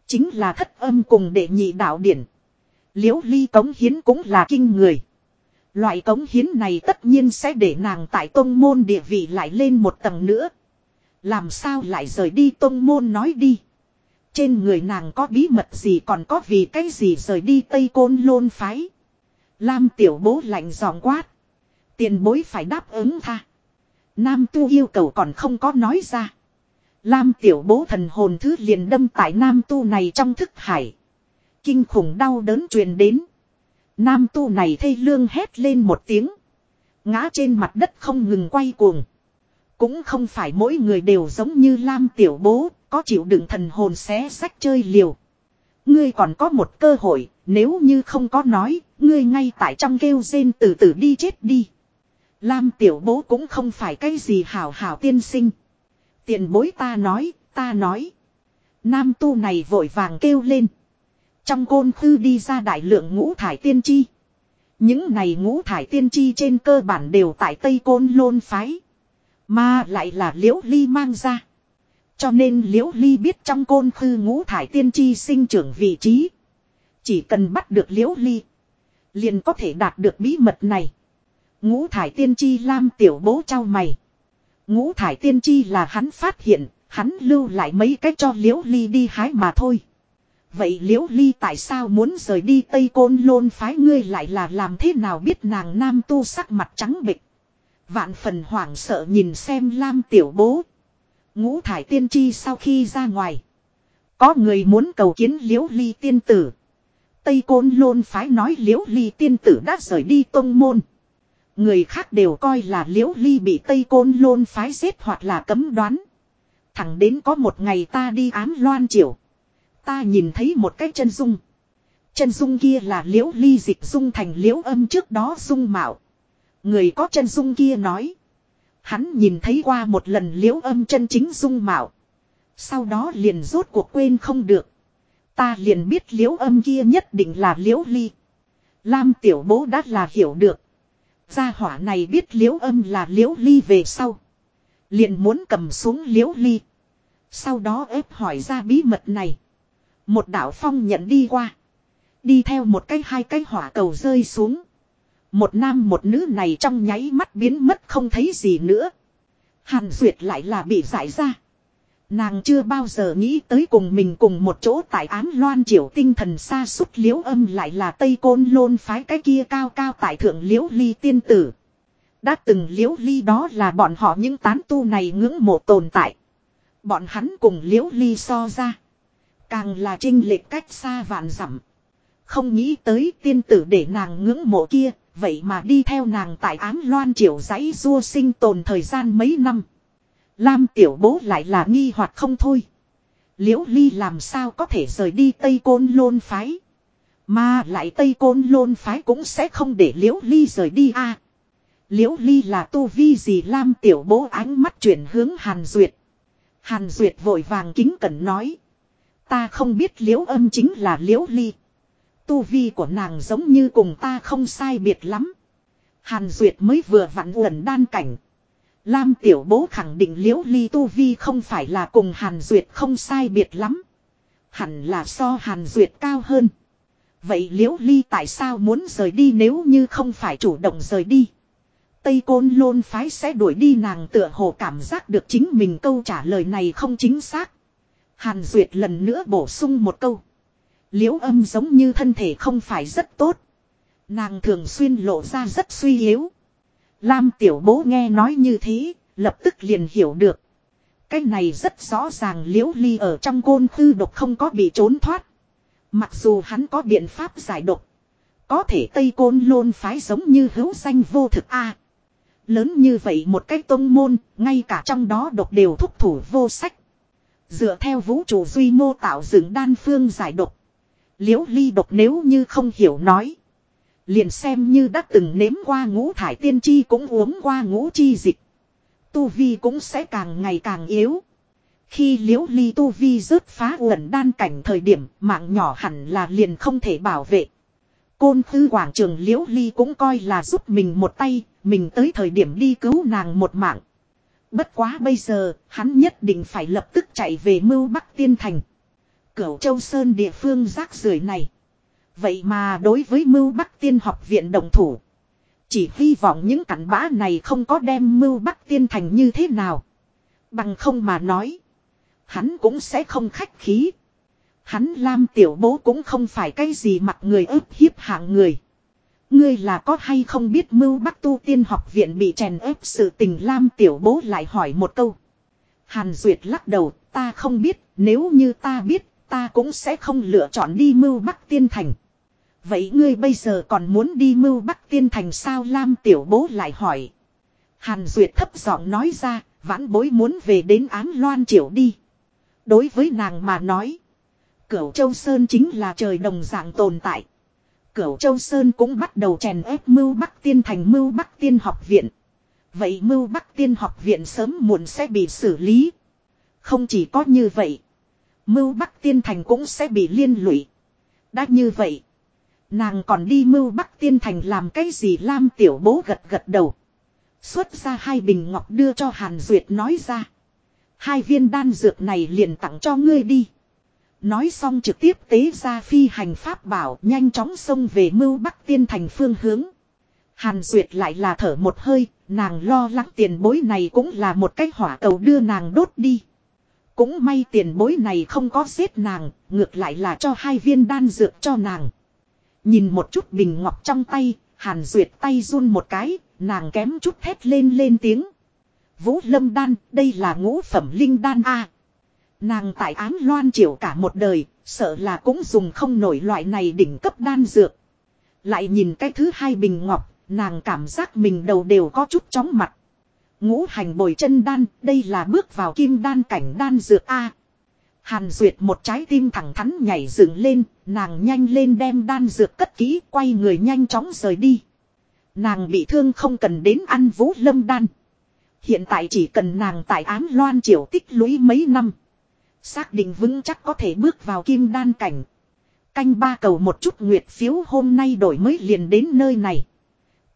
Chính là thất âm cùng đệ nhị đạo điển. Liễu Ly cống hiến cũng là kinh người. Loại cống hiến này tất nhiên sẽ để nàng tại tông môn địa vị lại lên một tầng nữa. Làm sao lại rời đi tông môn nói đi. Trên người nàng có bí mật gì còn có vì cái gì rời đi Tây Côn Lôn phái. Lam tiểu bố lạnh giòn quát. Tiền bối phải đáp ứng tha. Nam tu yêu cầu còn không có nói ra. Lam tiểu bố thần hồn thứ liền đâm tại nam tu này trong thức hải. Kinh khủng đau đớn truyền đến. Nam tu này thê lương hét lên một tiếng. Ngã trên mặt đất không ngừng quay cuồng. Cũng không phải mỗi người đều giống như Lam tiểu bố, có chịu đựng thần hồn xé sách chơi liều. Ngươi còn có một cơ hội, nếu như không có nói, ngươi ngay tại trong kêu rên từ từ đi chết đi. Lam tiểu bố cũng không phải cái gì hảo hảo tiên sinh. Tiền bối ta nói, ta nói. Nam tu này vội vàng kêu lên. Trong côn khư đi ra đại lượng ngũ thải tiên chi. Những này ngũ thải tiên chi trên cơ bản đều tại Tây Côn Lôn Phái. Mà lại là liễu ly mang ra. Cho nên liễu ly biết trong côn khư ngũ thải tiên chi sinh trưởng vị trí. Chỉ cần bắt được liễu ly. Liền có thể đạt được bí mật này. Ngũ thải tiên chi lam tiểu bố trao mày. Ngũ thải tiên chi là hắn phát hiện, hắn lưu lại mấy cách cho liễu ly đi hái mà thôi. Vậy liễu ly tại sao muốn rời đi Tây Côn Lôn phái ngươi lại là làm thế nào biết nàng nam tu sắc mặt trắng bịch. Vạn phần hoảng sợ nhìn xem Lam tiểu bố. Ngũ thải tiên tri sau khi ra ngoài. Có người muốn cầu kiến liễu ly tiên tử. Tây Côn Lôn phái nói liễu ly tiên tử đã rời đi tông môn. Người khác đều coi là liễu ly bị Tây Côn Lôn phái giết hoặc là cấm đoán. Thẳng đến có một ngày ta đi ám loan triều. Ta nhìn thấy một cái chân dung. Chân dung kia là liễu ly dịch dung thành liễu âm trước đó dung mạo. Người có chân dung kia nói. Hắn nhìn thấy qua một lần liễu âm chân chính dung mạo. Sau đó liền rốt cuộc quên không được. Ta liền biết liễu âm kia nhất định là liễu ly. Lam tiểu bố đã là hiểu được. Gia hỏa này biết liễu âm là liễu ly về sau. Liền muốn cầm xuống liễu ly. Sau đó ép hỏi ra bí mật này. Một đạo phong nhận đi qua. Đi theo một cái hai cái hỏa cầu rơi xuống. Một nam một nữ này trong nháy mắt biến mất không thấy gì nữa. Hàn Duyệt lại là bị giải ra. Nàng chưa bao giờ nghĩ tới cùng mình cùng một chỗ tại ám loan triều tinh thần xa suốt liễu âm lại là tây côn lôn phái cái kia cao cao tại thượng liễu ly tiên tử. Đã từng liễu ly đó là bọn họ những tán tu này ngưỡng mộ tồn tại. Bọn hắn cùng liễu ly so ra. Càng là trinh lệch cách xa vạn dặm Không nghĩ tới tiên tử để nàng ngưỡng mộ kia, vậy mà đi theo nàng tại ám loan triều giấy rua sinh tồn thời gian mấy năm. Lam tiểu bố lại là nghi hoặc không thôi. Liễu ly làm sao có thể rời đi Tây Côn Lôn Phái. Mà lại Tây Côn Lôn Phái cũng sẽ không để Liễu ly rời đi a. À, Liễu ly là tu vi gì Lam tiểu bố ánh mắt chuyển hướng Hàn Duyệt. Hàn Duyệt vội vàng kính cẩn nói. Ta không biết liễu âm chính là liễu ly. Tu vi của nàng giống như cùng ta không sai biệt lắm. Hàn Duyệt mới vừa vặn uẩn đan cảnh. Lam tiểu bố khẳng định liễu ly tu vi không phải là cùng Hàn Duyệt không sai biệt lắm. Hẳn là so Hàn Duyệt cao hơn. Vậy liễu ly tại sao muốn rời đi nếu như không phải chủ động rời đi? Tây Côn Lôn Phái sẽ đuổi đi nàng tựa hồ cảm giác được chính mình câu trả lời này không chính xác. Hàn Duyệt lần nữa bổ sung một câu. Liễu âm giống như thân thể không phải rất tốt. Nàng thường xuyên lộ ra rất suy yếu. Lam tiểu bố nghe nói như thế, lập tức liền hiểu được. Cái này rất rõ ràng liễu ly ở trong côn khư độc không có bị trốn thoát. Mặc dù hắn có biện pháp giải độc. Có thể Tây Côn Lôn phái giống như hữu danh vô thực a Lớn như vậy một cái tông môn, ngay cả trong đó độc đều thúc thủ vô sách. Dựa theo vũ trụ duy mô tạo dựng đan phương giải độc. Liễu ly độc nếu như không hiểu nói. Liền xem như đã từng nếm qua ngũ thải tiên chi cũng uống qua ngũ chi dịch. Tu vi cũng sẽ càng ngày càng yếu. Khi liễu ly tu vi rớt phá uẩn đan cảnh thời điểm mạng nhỏ hẳn là liền không thể bảo vệ. Côn thư quảng trường liễu ly cũng coi là giúp mình một tay, mình tới thời điểm đi cứu nàng một mạng. Bất quá bây giờ, hắn nhất định phải lập tức chạy về mưu Bắc Tiên Thành. Cửu Châu Sơn địa phương rác rưởi này. Vậy mà đối với mưu Bắc Tiên học viện đồng thủ. Chỉ hy vọng những cảnh bã này không có đem mưu Bắc Tiên Thành như thế nào. Bằng không mà nói. Hắn cũng sẽ không khách khí. Hắn Lam Tiểu Bố cũng không phải cái gì mặt người ức hiếp hạng người. Ngươi là có hay không biết mưu bắc tu tiên học viện bị chèn ép sự tình Lam Tiểu Bố lại hỏi một câu. Hàn Duyệt lắc đầu, ta không biết, nếu như ta biết, ta cũng sẽ không lựa chọn đi mưu bắc tiên thành. Vậy ngươi bây giờ còn muốn đi mưu bắc tiên thành sao Lam Tiểu Bố lại hỏi. Hàn Duyệt thấp giọng nói ra, vãn bối muốn về đến ám loan triều đi. Đối với nàng mà nói, Cửu Châu Sơn chính là trời đồng dạng tồn tại. Cửu Châu Sơn cũng bắt đầu chèn ép Mưu Bắc Tiên thành Mưu Bắc Tiên học viện. Vậy Mưu Bắc Tiên học viện sớm muộn sẽ bị xử lý. Không chỉ có như vậy. Mưu Bắc Tiên thành cũng sẽ bị liên lụy. Đã như vậy. Nàng còn đi Mưu Bắc Tiên thành làm cái gì Lam Tiểu Bố gật gật đầu. Xuất ra hai bình ngọc đưa cho Hàn Duyệt nói ra. Hai viên đan dược này liền tặng cho ngươi đi. Nói xong trực tiếp tế ra phi hành pháp bảo nhanh chóng xông về mưu bắc tiên thành phương hướng. Hàn Duyệt lại là thở một hơi, nàng lo lắng tiền bối này cũng là một cái hỏa cầu đưa nàng đốt đi. Cũng may tiền bối này không có giết nàng, ngược lại là cho hai viên đan dược cho nàng. Nhìn một chút bình ngọc trong tay, Hàn Duyệt tay run một cái, nàng kém chút thét lên lên tiếng. Vũ lâm đan, đây là ngũ phẩm linh đan A. Nàng tại án loan chịu cả một đời, sợ là cũng dùng không nổi loại này đỉnh cấp đan dược. Lại nhìn cái thứ hai bình ngọc, nàng cảm giác mình đầu đều có chút chóng mặt. Ngũ hành bồi chân đan, đây là bước vào kim đan cảnh đan dược A. Hàn Duyệt một trái tim thẳng thắn nhảy dựng lên, nàng nhanh lên đem đan dược cất kỹ, quay người nhanh chóng rời đi. Nàng bị thương không cần đến ăn vũ lâm đan. Hiện tại chỉ cần nàng tại án loan triều tích lũy mấy năm. Xác định vững chắc có thể bước vào kim đan cảnh. Canh ba cầu một chút nguyệt phiếu hôm nay đổi mới liền đến nơi này.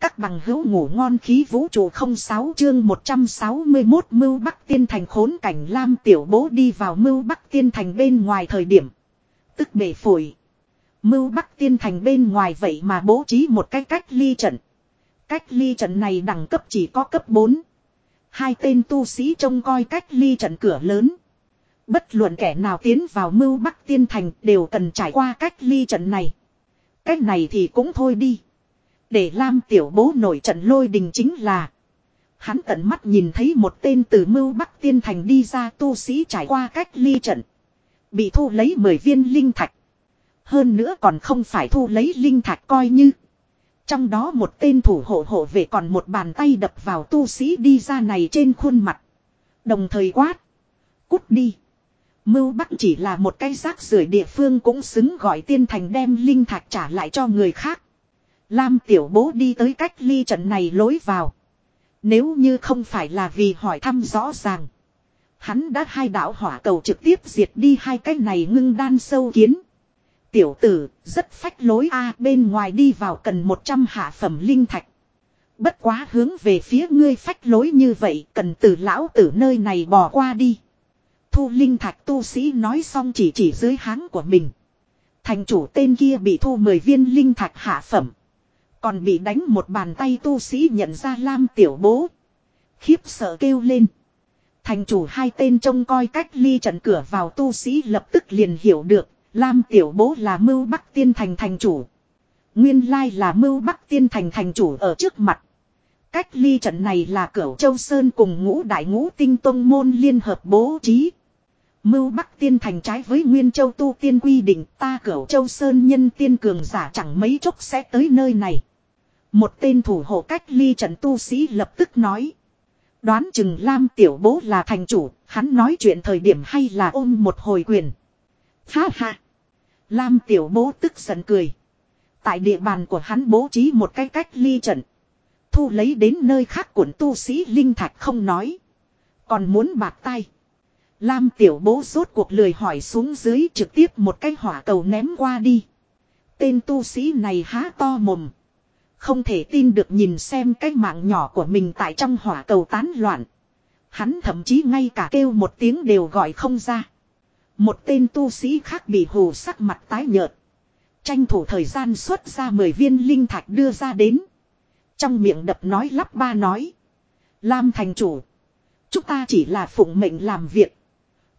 Các bằng hữu ngủ ngon khí vũ trụ 06 chương 161 mưu bắc tiên thành khốn cảnh lam tiểu bố đi vào mưu bắc tiên thành bên ngoài thời điểm. Tức bể phổi. Mưu bắc tiên thành bên ngoài vậy mà bố trí một cái cách ly trận. Cách ly trận này đẳng cấp chỉ có cấp 4. Hai tên tu sĩ trông coi cách ly trận cửa lớn. Bất luận kẻ nào tiến vào mưu bắc tiên thành đều cần trải qua cách ly trận này. Cách này thì cũng thôi đi. Để Lam tiểu bố nổi trận lôi đình chính là. Hắn tận mắt nhìn thấy một tên từ mưu bắc tiên thành đi ra tu sĩ trải qua cách ly trận. Bị thu lấy 10 viên linh thạch. Hơn nữa còn không phải thu lấy linh thạch coi như. Trong đó một tên thủ hộ hộ vệ còn một bàn tay đập vào tu sĩ đi ra này trên khuôn mặt. Đồng thời quát. Cút đi. Mưu Bắc chỉ là một cái rác rưởi địa phương cũng xứng gọi tiên thành đem linh thạch trả lại cho người khác. Lam tiểu bố đi tới cách ly trận này lối vào. Nếu như không phải là vì hỏi thăm rõ ràng. Hắn đã hai đạo hỏa cầu trực tiếp diệt đi hai cái này ngưng đan sâu kiến. Tiểu tử, rất phách lối a bên ngoài đi vào cần 100 hạ phẩm linh thạch. Bất quá hướng về phía ngươi phách lối như vậy cần từ lão tử nơi này bỏ qua đi. Thu linh thạch tu sĩ nói xong chỉ chỉ dưới háng của mình. Thành chủ tên kia bị thu 10 viên linh thạch hạ phẩm. Còn bị đánh một bàn tay tu sĩ nhận ra Lam tiểu bố. Khiếp sợ kêu lên. Thành chủ hai tên trông coi cách ly trận cửa vào tu sĩ lập tức liền hiểu được. Lam tiểu bố là mưu bắc tiên thành thành chủ. Nguyên lai là mưu bắc tiên thành thành chủ ở trước mặt. Cách ly trận này là cửu châu sơn cùng ngũ đại ngũ tinh tông môn liên hợp bố trí. Mưu Bắc Tiên thành trái với Nguyên Châu tu tiên quy định ta cửu Châu Sơn nhân tiên cường giả chẳng mấy chốc sẽ tới nơi này. Một tên thủ hộ cách ly trận tu sĩ lập tức nói. Đoán chừng Lam Tiểu Bố là thành chủ, hắn nói chuyện thời điểm hay là ôm một hồi quyền. Ha ha! Lam Tiểu Bố tức giận cười. Tại địa bàn của hắn bố trí một cái cách ly trận. Thu lấy đến nơi khác của tu sĩ Linh Thạch không nói. Còn muốn bạc tay. Lam tiểu bố rốt cuộc lười hỏi xuống dưới trực tiếp một cái hỏa cầu ném qua đi. Tên tu sĩ này há to mồm. Không thể tin được nhìn xem cái mạng nhỏ của mình tại trong hỏa cầu tán loạn. Hắn thậm chí ngay cả kêu một tiếng đều gọi không ra. Một tên tu sĩ khác bị hù sắc mặt tái nhợt. Tranh thủ thời gian xuất ra 10 viên linh thạch đưa ra đến. Trong miệng đập nói lắp ba nói. Lam thành chủ. Chúng ta chỉ là phụng mệnh làm việc.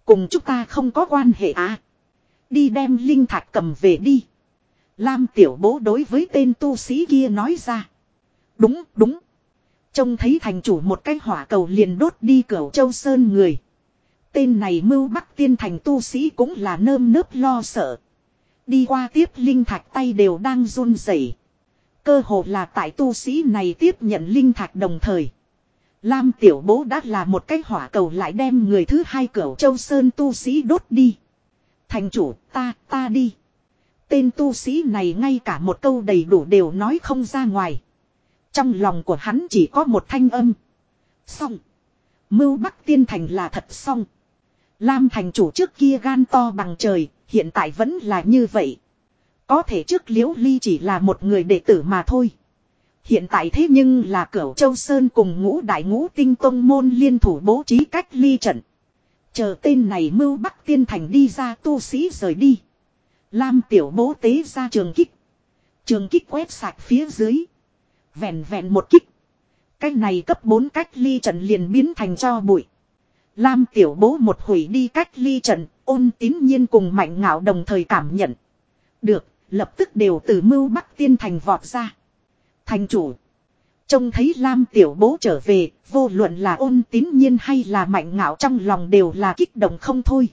Cùng chúng ta không có quan hệ à. Đi đem linh thạch cầm về đi. Lam tiểu bố đối với tên tu sĩ kia nói ra. Đúng, đúng. Trông thấy thành chủ một cái hỏa cầu liền đốt đi cửa châu sơn người. Tên này mưu bắc tiên thành tu sĩ cũng là nơm nớp lo sợ. Đi qua tiếp linh thạch tay đều đang run rẩy. Cơ hồ là tại tu sĩ này tiếp nhận linh thạch đồng thời. Lam tiểu bố đã là một cái hỏa cầu lại đem người thứ hai cửu châu sơn tu sĩ đốt đi. Thành chủ ta ta đi. Tên tu sĩ này ngay cả một câu đầy đủ đều nói không ra ngoài. Trong lòng của hắn chỉ có một thanh âm. Xong. Mưu Bắc Tiên Thành là thật xong. Lam thành chủ trước kia gan to bằng trời, hiện tại vẫn là như vậy. Có thể trước liễu ly chỉ là một người đệ tử mà thôi. Hiện tại thế nhưng là cửu châu Sơn cùng ngũ đại ngũ tinh tông môn liên thủ bố trí cách ly trận. Chờ tên này mưu bắc tiên thành đi ra tu sĩ rời đi. Lam tiểu bố tế ra trường kích. Trường kích quét sạch phía dưới. Vẹn vẹn một kích. Cách này cấp 4 cách ly trận liền biến thành cho bụi. Lam tiểu bố một hủy đi cách ly trận, ôn tín nhiên cùng mạnh ngạo đồng thời cảm nhận. Được, lập tức đều từ mưu bắc tiên thành vọt ra. Thành chủ. Trông thấy Lam tiểu bố trở về, vô luận là ôn tín nhiên hay là mạnh ngạo trong lòng đều là kích động không thôi.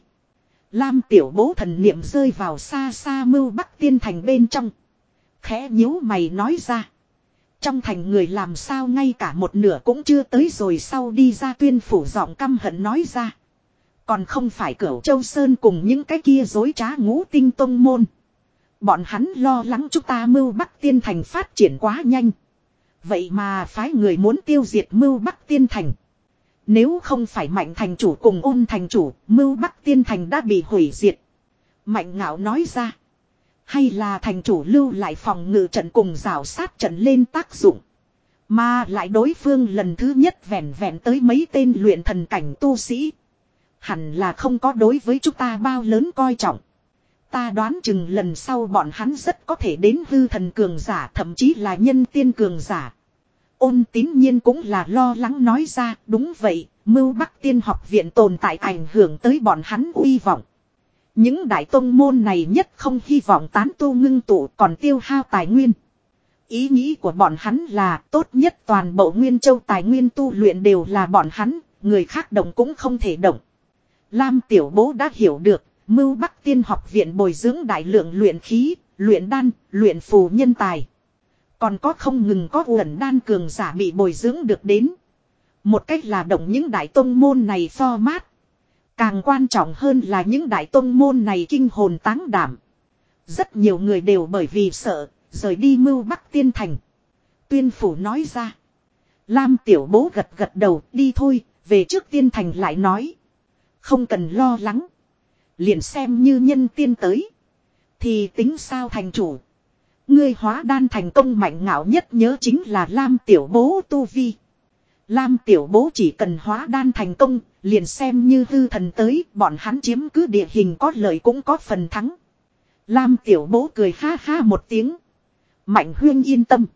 Lam tiểu bố thần niệm rơi vào xa xa mưu bắc tiên thành bên trong. Khẽ nhíu mày nói ra. Trong thành người làm sao ngay cả một nửa cũng chưa tới rồi sau đi ra tuyên phủ giọng căm hận nói ra. Còn không phải cửu châu sơn cùng những cái kia dối trá ngũ tinh tông môn. Bọn hắn lo lắng chúng ta mưu bắc tiên thành phát triển quá nhanh. Vậy mà phái người muốn tiêu diệt mưu bắc tiên thành. Nếu không phải mạnh thành chủ cùng ôn thành chủ, mưu bắc tiên thành đã bị hủy diệt. Mạnh ngạo nói ra. Hay là thành chủ lưu lại phòng ngự trận cùng rào sát trận lên tác dụng. Mà lại đối phương lần thứ nhất vẹn vẹn tới mấy tên luyện thần cảnh tu sĩ. Hẳn là không có đối với chúng ta bao lớn coi trọng. Ta đoán chừng lần sau bọn hắn rất có thể đến hư thần cường giả thậm chí là nhân tiên cường giả. Ôn tín nhiên cũng là lo lắng nói ra đúng vậy, mưu bắc tiên học viện tồn tại ảnh hưởng tới bọn hắn uy vọng. Những đại tông môn này nhất không hy vọng tán tu ngưng tụ còn tiêu hao tài nguyên. Ý nghĩ của bọn hắn là tốt nhất toàn bộ nguyên châu tài nguyên tu luyện đều là bọn hắn, người khác động cũng không thể động. Lam tiểu bố đã hiểu được, mưu bắc tiên học viện bồi dưỡng đại lượng luyện khí, luyện đan, luyện phù nhân tài. Còn có không ngừng có uẩn đan cường giả bị bồi dưỡng được đến. Một cách là động những đại tông môn này pho mát. Càng quan trọng hơn là những đại tông môn này kinh hồn táng đảm. Rất nhiều người đều bởi vì sợ, rời đi mưu bắc tiên thành. Tuyên phủ nói ra. Lam tiểu bố gật gật đầu, đi thôi, về trước tiên thành lại nói. Không cần lo lắng. Liền xem như nhân tiên tới. Thì tính sao thành chủ. Ngươi hóa đan thành công mạnh ngạo nhất nhớ chính là Lam tiểu bố tu vi. Lam tiểu bố chỉ cần hóa đan thành công, liền xem như hư thần tới, bọn hắn chiếm cứ địa hình có lợi cũng có phần thắng. Lam tiểu bố cười ha ha một tiếng. Mạnh huyên yên tâm.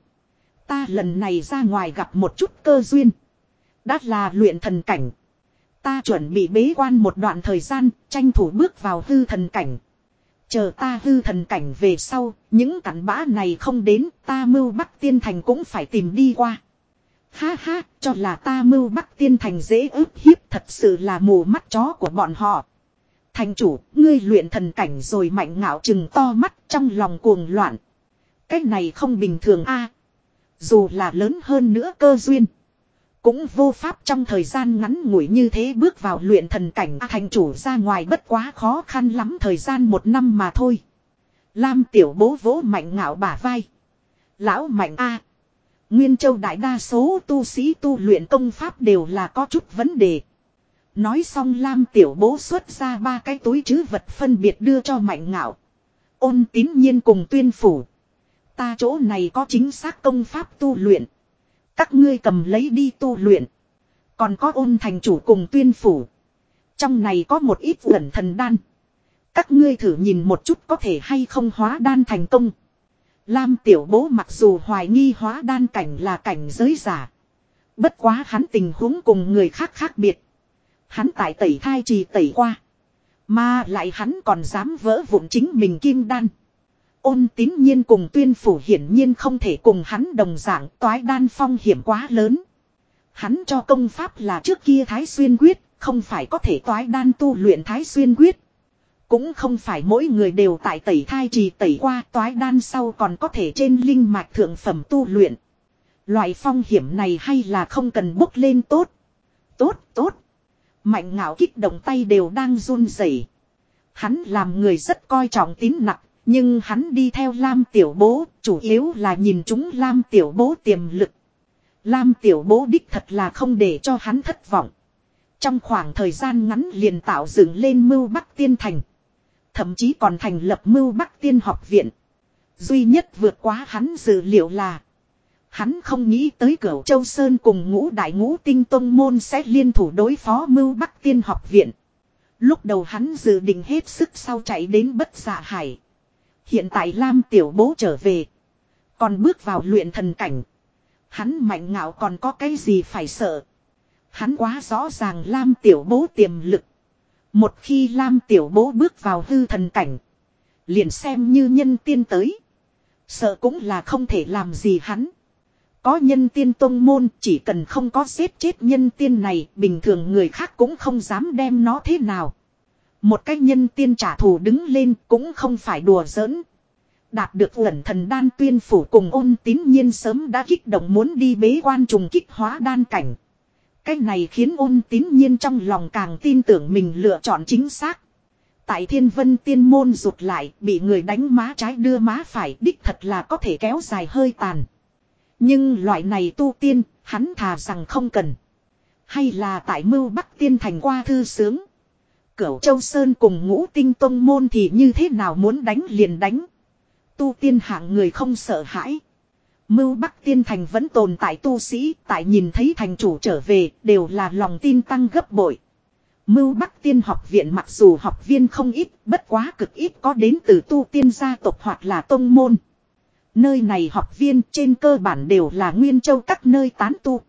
Ta lần này ra ngoài gặp một chút cơ duyên. Đã là luyện thần cảnh. Ta chuẩn bị bế quan một đoạn thời gian, tranh thủ bước vào hư thần cảnh. Chờ ta hư thần cảnh về sau, những cặn bã này không đến, ta mưu bắc tiên thành cũng phải tìm đi qua. Ha ha, cho là ta mưu bắc tiên thành dễ ức hiếp thật sự là mù mắt chó của bọn họ. Thành chủ, ngươi luyện thần cảnh rồi mạnh ngạo chừng to mắt trong lòng cuồng loạn. Cái này không bình thường a Dù là lớn hơn nữa cơ duyên. Cũng vô pháp trong thời gian ngắn ngủi như thế bước vào luyện thần cảnh à, thành chủ ra ngoài bất quá khó khăn lắm thời gian một năm mà thôi. Lam tiểu bố vỗ mạnh ngạo bả vai. Lão mạnh a Nguyên châu đại đa số tu sĩ tu luyện công pháp đều là có chút vấn đề. Nói xong Lam tiểu bố xuất ra ba cái túi chứ vật phân biệt đưa cho mạnh ngạo. Ôn tín nhiên cùng tuyên phủ. Ta chỗ này có chính xác công pháp tu luyện. Các ngươi cầm lấy đi tu luyện. Còn có ôn thành chủ cùng tuyên phủ. Trong này có một ít gần thần đan. Các ngươi thử nhìn một chút có thể hay không hóa đan thành công. Lam tiểu bố mặc dù hoài nghi hóa đan cảnh là cảnh giới giả. Bất quá hắn tình huống cùng người khác khác biệt. Hắn tại tẩy thai trì tẩy qua. Mà lại hắn còn dám vỡ vụn chính mình kim đan. Ôn tín nhiên cùng tuyên phủ hiển nhiên không thể cùng hắn đồng dạng toái đan phong hiểm quá lớn. Hắn cho công pháp là trước kia Thái Xuyên Quyết, không phải có thể toái đan tu luyện Thái Xuyên Quyết. Cũng không phải mỗi người đều tại tẩy thai trì tẩy qua toái đan sau còn có thể trên linh mạch thượng phẩm tu luyện. Loại phong hiểm này hay là không cần bốc lên tốt. Tốt, tốt. Mạnh ngạo kích động tay đều đang run rẩy. Hắn làm người rất coi trọng tín nặng, nhưng hắn đi theo Lam Tiểu Bố, chủ yếu là nhìn chúng Lam Tiểu Bố tiềm lực. Lam Tiểu Bố đích thật là không để cho hắn thất vọng. Trong khoảng thời gian ngắn liền tạo dựng lên mưu Bắc Tiên Thành. Thậm chí còn thành lập mưu Bắc Tiên học viện. Duy nhất vượt quá hắn dự liệu là. Hắn không nghĩ tới cửa Châu Sơn cùng ngũ đại ngũ tinh tông môn sẽ liên thủ đối phó mưu Bắc Tiên học viện. Lúc đầu hắn dự định hết sức sau chạy đến bất dạ hải. Hiện tại Lam tiểu bố trở về. Còn bước vào luyện thần cảnh. Hắn mạnh ngạo còn có cái gì phải sợ. Hắn quá rõ ràng Lam tiểu bố tiềm lực. Một khi Lam tiểu bố bước vào hư thần cảnh. Liền xem như nhân tiên tới. Sợ cũng là không thể làm gì hắn. Có nhân tiên tông môn, chỉ cần không có xếp chết nhân tiên này, bình thường người khác cũng không dám đem nó thế nào. Một cái nhân tiên trả thù đứng lên cũng không phải đùa giỡn. Đạt được ẩn thần đan tuyên phủ cùng ôn tín nhiên sớm đã kích động muốn đi bế quan trùng kích hóa đan cảnh. Cái này khiến ôn tín nhiên trong lòng càng tin tưởng mình lựa chọn chính xác. Tại thiên vân tiên môn rụt lại bị người đánh má trái đưa má phải đích thật là có thể kéo dài hơi tàn. Nhưng loại này tu tiên, hắn thà rằng không cần. Hay là tại mưu bắc tiên thành qua thư sướng. Cửu Châu Sơn cùng ngũ tinh tông môn thì như thế nào muốn đánh liền đánh. Tu tiên hạng người không sợ hãi. Mưu Bắc Tiên Thành vẫn tồn tại tu sĩ, tại nhìn thấy thành chủ trở về, đều là lòng tin tăng gấp bội. Mưu Bắc Tiên học viện mặc dù học viên không ít, bất quá cực ít có đến từ tu tiên gia tộc hoặc là tông môn. Nơi này học viên trên cơ bản đều là nguyên châu các nơi tán tu.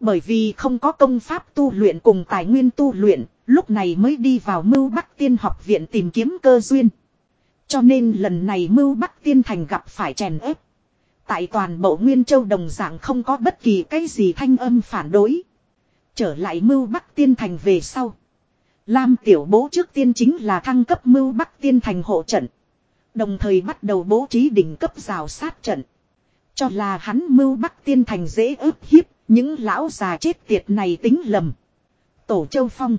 Bởi vì không có công pháp tu luyện cùng tài nguyên tu luyện, lúc này mới đi vào Mưu Bắc Tiên học viện tìm kiếm cơ duyên. Cho nên lần này Mưu Bắc Tiên thành gặp phải chèn ép. Tại toàn bộ Nguyên Châu đồng dạng không có bất kỳ cái gì thanh âm phản đối. Trở lại Mưu Bắc Tiên thành về sau. Lam tiểu bố trước tiên chính là thăng cấp Mưu Bắc Tiên thành hộ trận. Đồng thời bắt đầu bố trí đỉnh cấp rào sát trận. Cho là hắn Mưu Bắc Tiên thành dễ ức hiếp, những lão già chết tiệt này tính lầm. Tổ Châu Phong.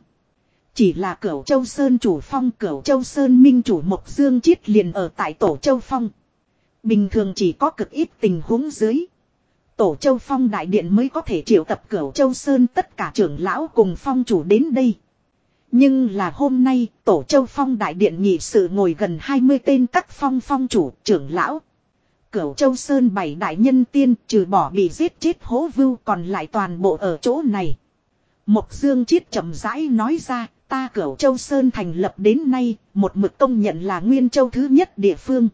Chỉ là cửu Châu Sơn chủ phong cửu Châu Sơn minh chủ Mộc Dương Chiết liền ở tại Tổ Châu Phong. Bình thường chỉ có cực ít tình huống dưới. Tổ Châu Phong Đại Điện mới có thể triệu tập cửu Châu Sơn tất cả trưởng lão cùng phong chủ đến đây. Nhưng là hôm nay, Tổ Châu Phong Đại Điện nhị sự ngồi gần 20 tên các phong phong chủ, trưởng lão. Cửu Châu Sơn bảy đại nhân tiên trừ bỏ bị giết chết hố vưu còn lại toàn bộ ở chỗ này. Mộc Dương Chiết chậm rãi nói ra, ta Cửu Châu Sơn thành lập đến nay, một mực công nhận là Nguyên Châu thứ nhất địa phương.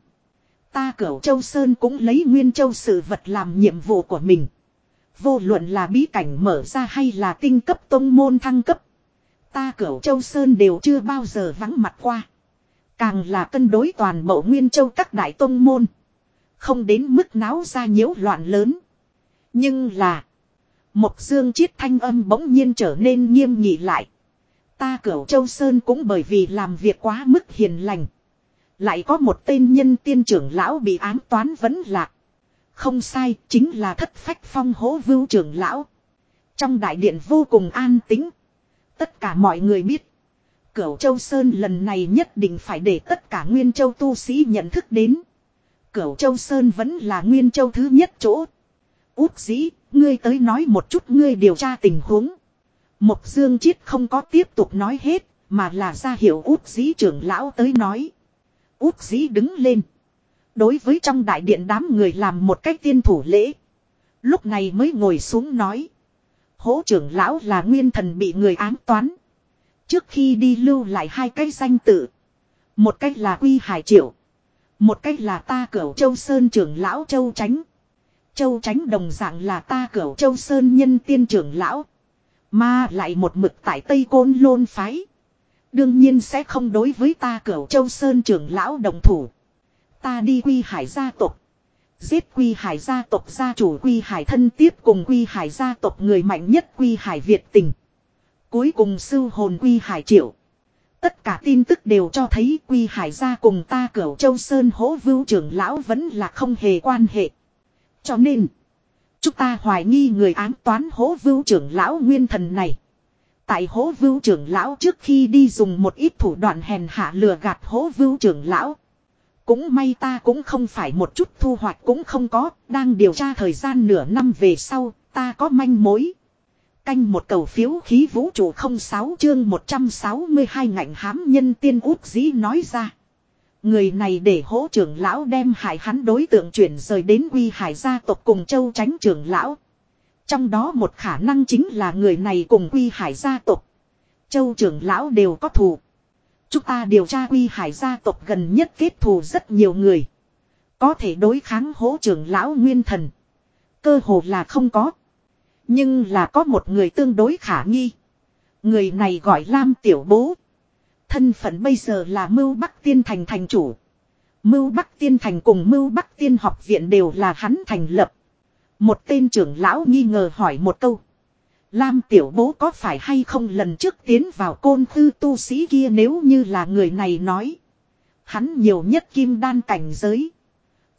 Ta Cửu Châu Sơn cũng lấy Nguyên Châu sự vật làm nhiệm vụ của mình. Vô luận là bí cảnh mở ra hay là tinh cấp tông môn thăng cấp. Ta Cửu Châu Sơn đều chưa bao giờ vắng mặt qua. Càng là cân đối toàn bộ Nguyên Châu các đại tông môn. Không đến mức náo ra nhiễu loạn lớn. Nhưng là. Một dương chiết thanh âm bỗng nhiên trở nên nghiêm nghị lại. Ta cửu châu Sơn cũng bởi vì làm việc quá mức hiền lành. Lại có một tên nhân tiên trưởng lão bị ám toán vẫn lạc. Không sai, chính là thất phách phong hố vưu trưởng lão. Trong đại điện vô cùng an tính. Tất cả mọi người biết. Cửu Châu Sơn lần này nhất định phải để tất cả Nguyên Châu tu sĩ nhận thức đến. Cửu Châu Sơn vẫn là Nguyên Châu thứ nhất chỗ. Út dĩ, ngươi tới nói một chút ngươi điều tra tình huống. Mộc Dương Chiết không có tiếp tục nói hết, mà là ra hiệu út dĩ trưởng lão tới nói. Út dĩ đứng lên. Đối với trong đại điện đám người làm một cách tiên thủ lễ. Lúc này mới ngồi xuống nói. Hỗ trưởng lão là nguyên thần bị người ám toán. Trước khi đi lưu lại hai cái danh tự. Một cách là Quy Hải Triệu. Một cách là ta cửu Châu Sơn trưởng lão Châu Tránh. Châu Tránh đồng dạng là ta cửu Châu Sơn nhân tiên trưởng lão. Mà lại một mực tại Tây Côn Lôn Phái. Đương nhiên sẽ không đối với ta cửu Châu Sơn trưởng lão đồng thủ. Ta đi quy hải gia tộc. Giết quy hải gia tộc gia chủ quy hải thân tiếp cùng quy hải gia tộc người mạnh nhất quy hải Việt tình. Cuối cùng sư hồn quy hải triệu. Tất cả tin tức đều cho thấy quy hải gia cùng ta cửu châu sơn hỗ vưu trưởng lão vẫn là không hề quan hệ. Cho nên, chúng ta hoài nghi người án toán hố vưu trưởng lão nguyên thần này. Tại hố vưu trưởng lão trước khi đi dùng một ít thủ đoạn hèn hạ lừa gạt hố vưu trưởng lão. Cũng may ta cũng không phải một chút thu hoạch cũng không có, đang điều tra thời gian nửa năm về sau, ta có manh mối. Canh một cầu phiếu khí vũ trụ 06 chương 162 ngạnh hám nhân tiên út dĩ nói ra. Người này để hỗ trưởng lão đem hại hắn đối tượng chuyển rời đến quy hải gia tộc cùng châu tránh trưởng lão. Trong đó một khả năng chính là người này cùng quy hải gia tộc. Châu trưởng lão đều có thù. Chúng ta điều tra quy hải gia tộc gần nhất kết thù rất nhiều người. Có thể đối kháng hỗ trưởng lão nguyên thần. Cơ hồ là không có. Nhưng là có một người tương đối khả nghi. Người này gọi Lam Tiểu Bố. Thân phận bây giờ là Mưu Bắc Tiên Thành thành chủ. Mưu Bắc Tiên Thành cùng Mưu Bắc Tiên học viện đều là hắn thành lập. Một tên trưởng lão nghi ngờ hỏi một câu. Lam tiểu bố có phải hay không lần trước tiến vào côn tư tu sĩ kia nếu như là người này nói. Hắn nhiều nhất kim đan cảnh giới.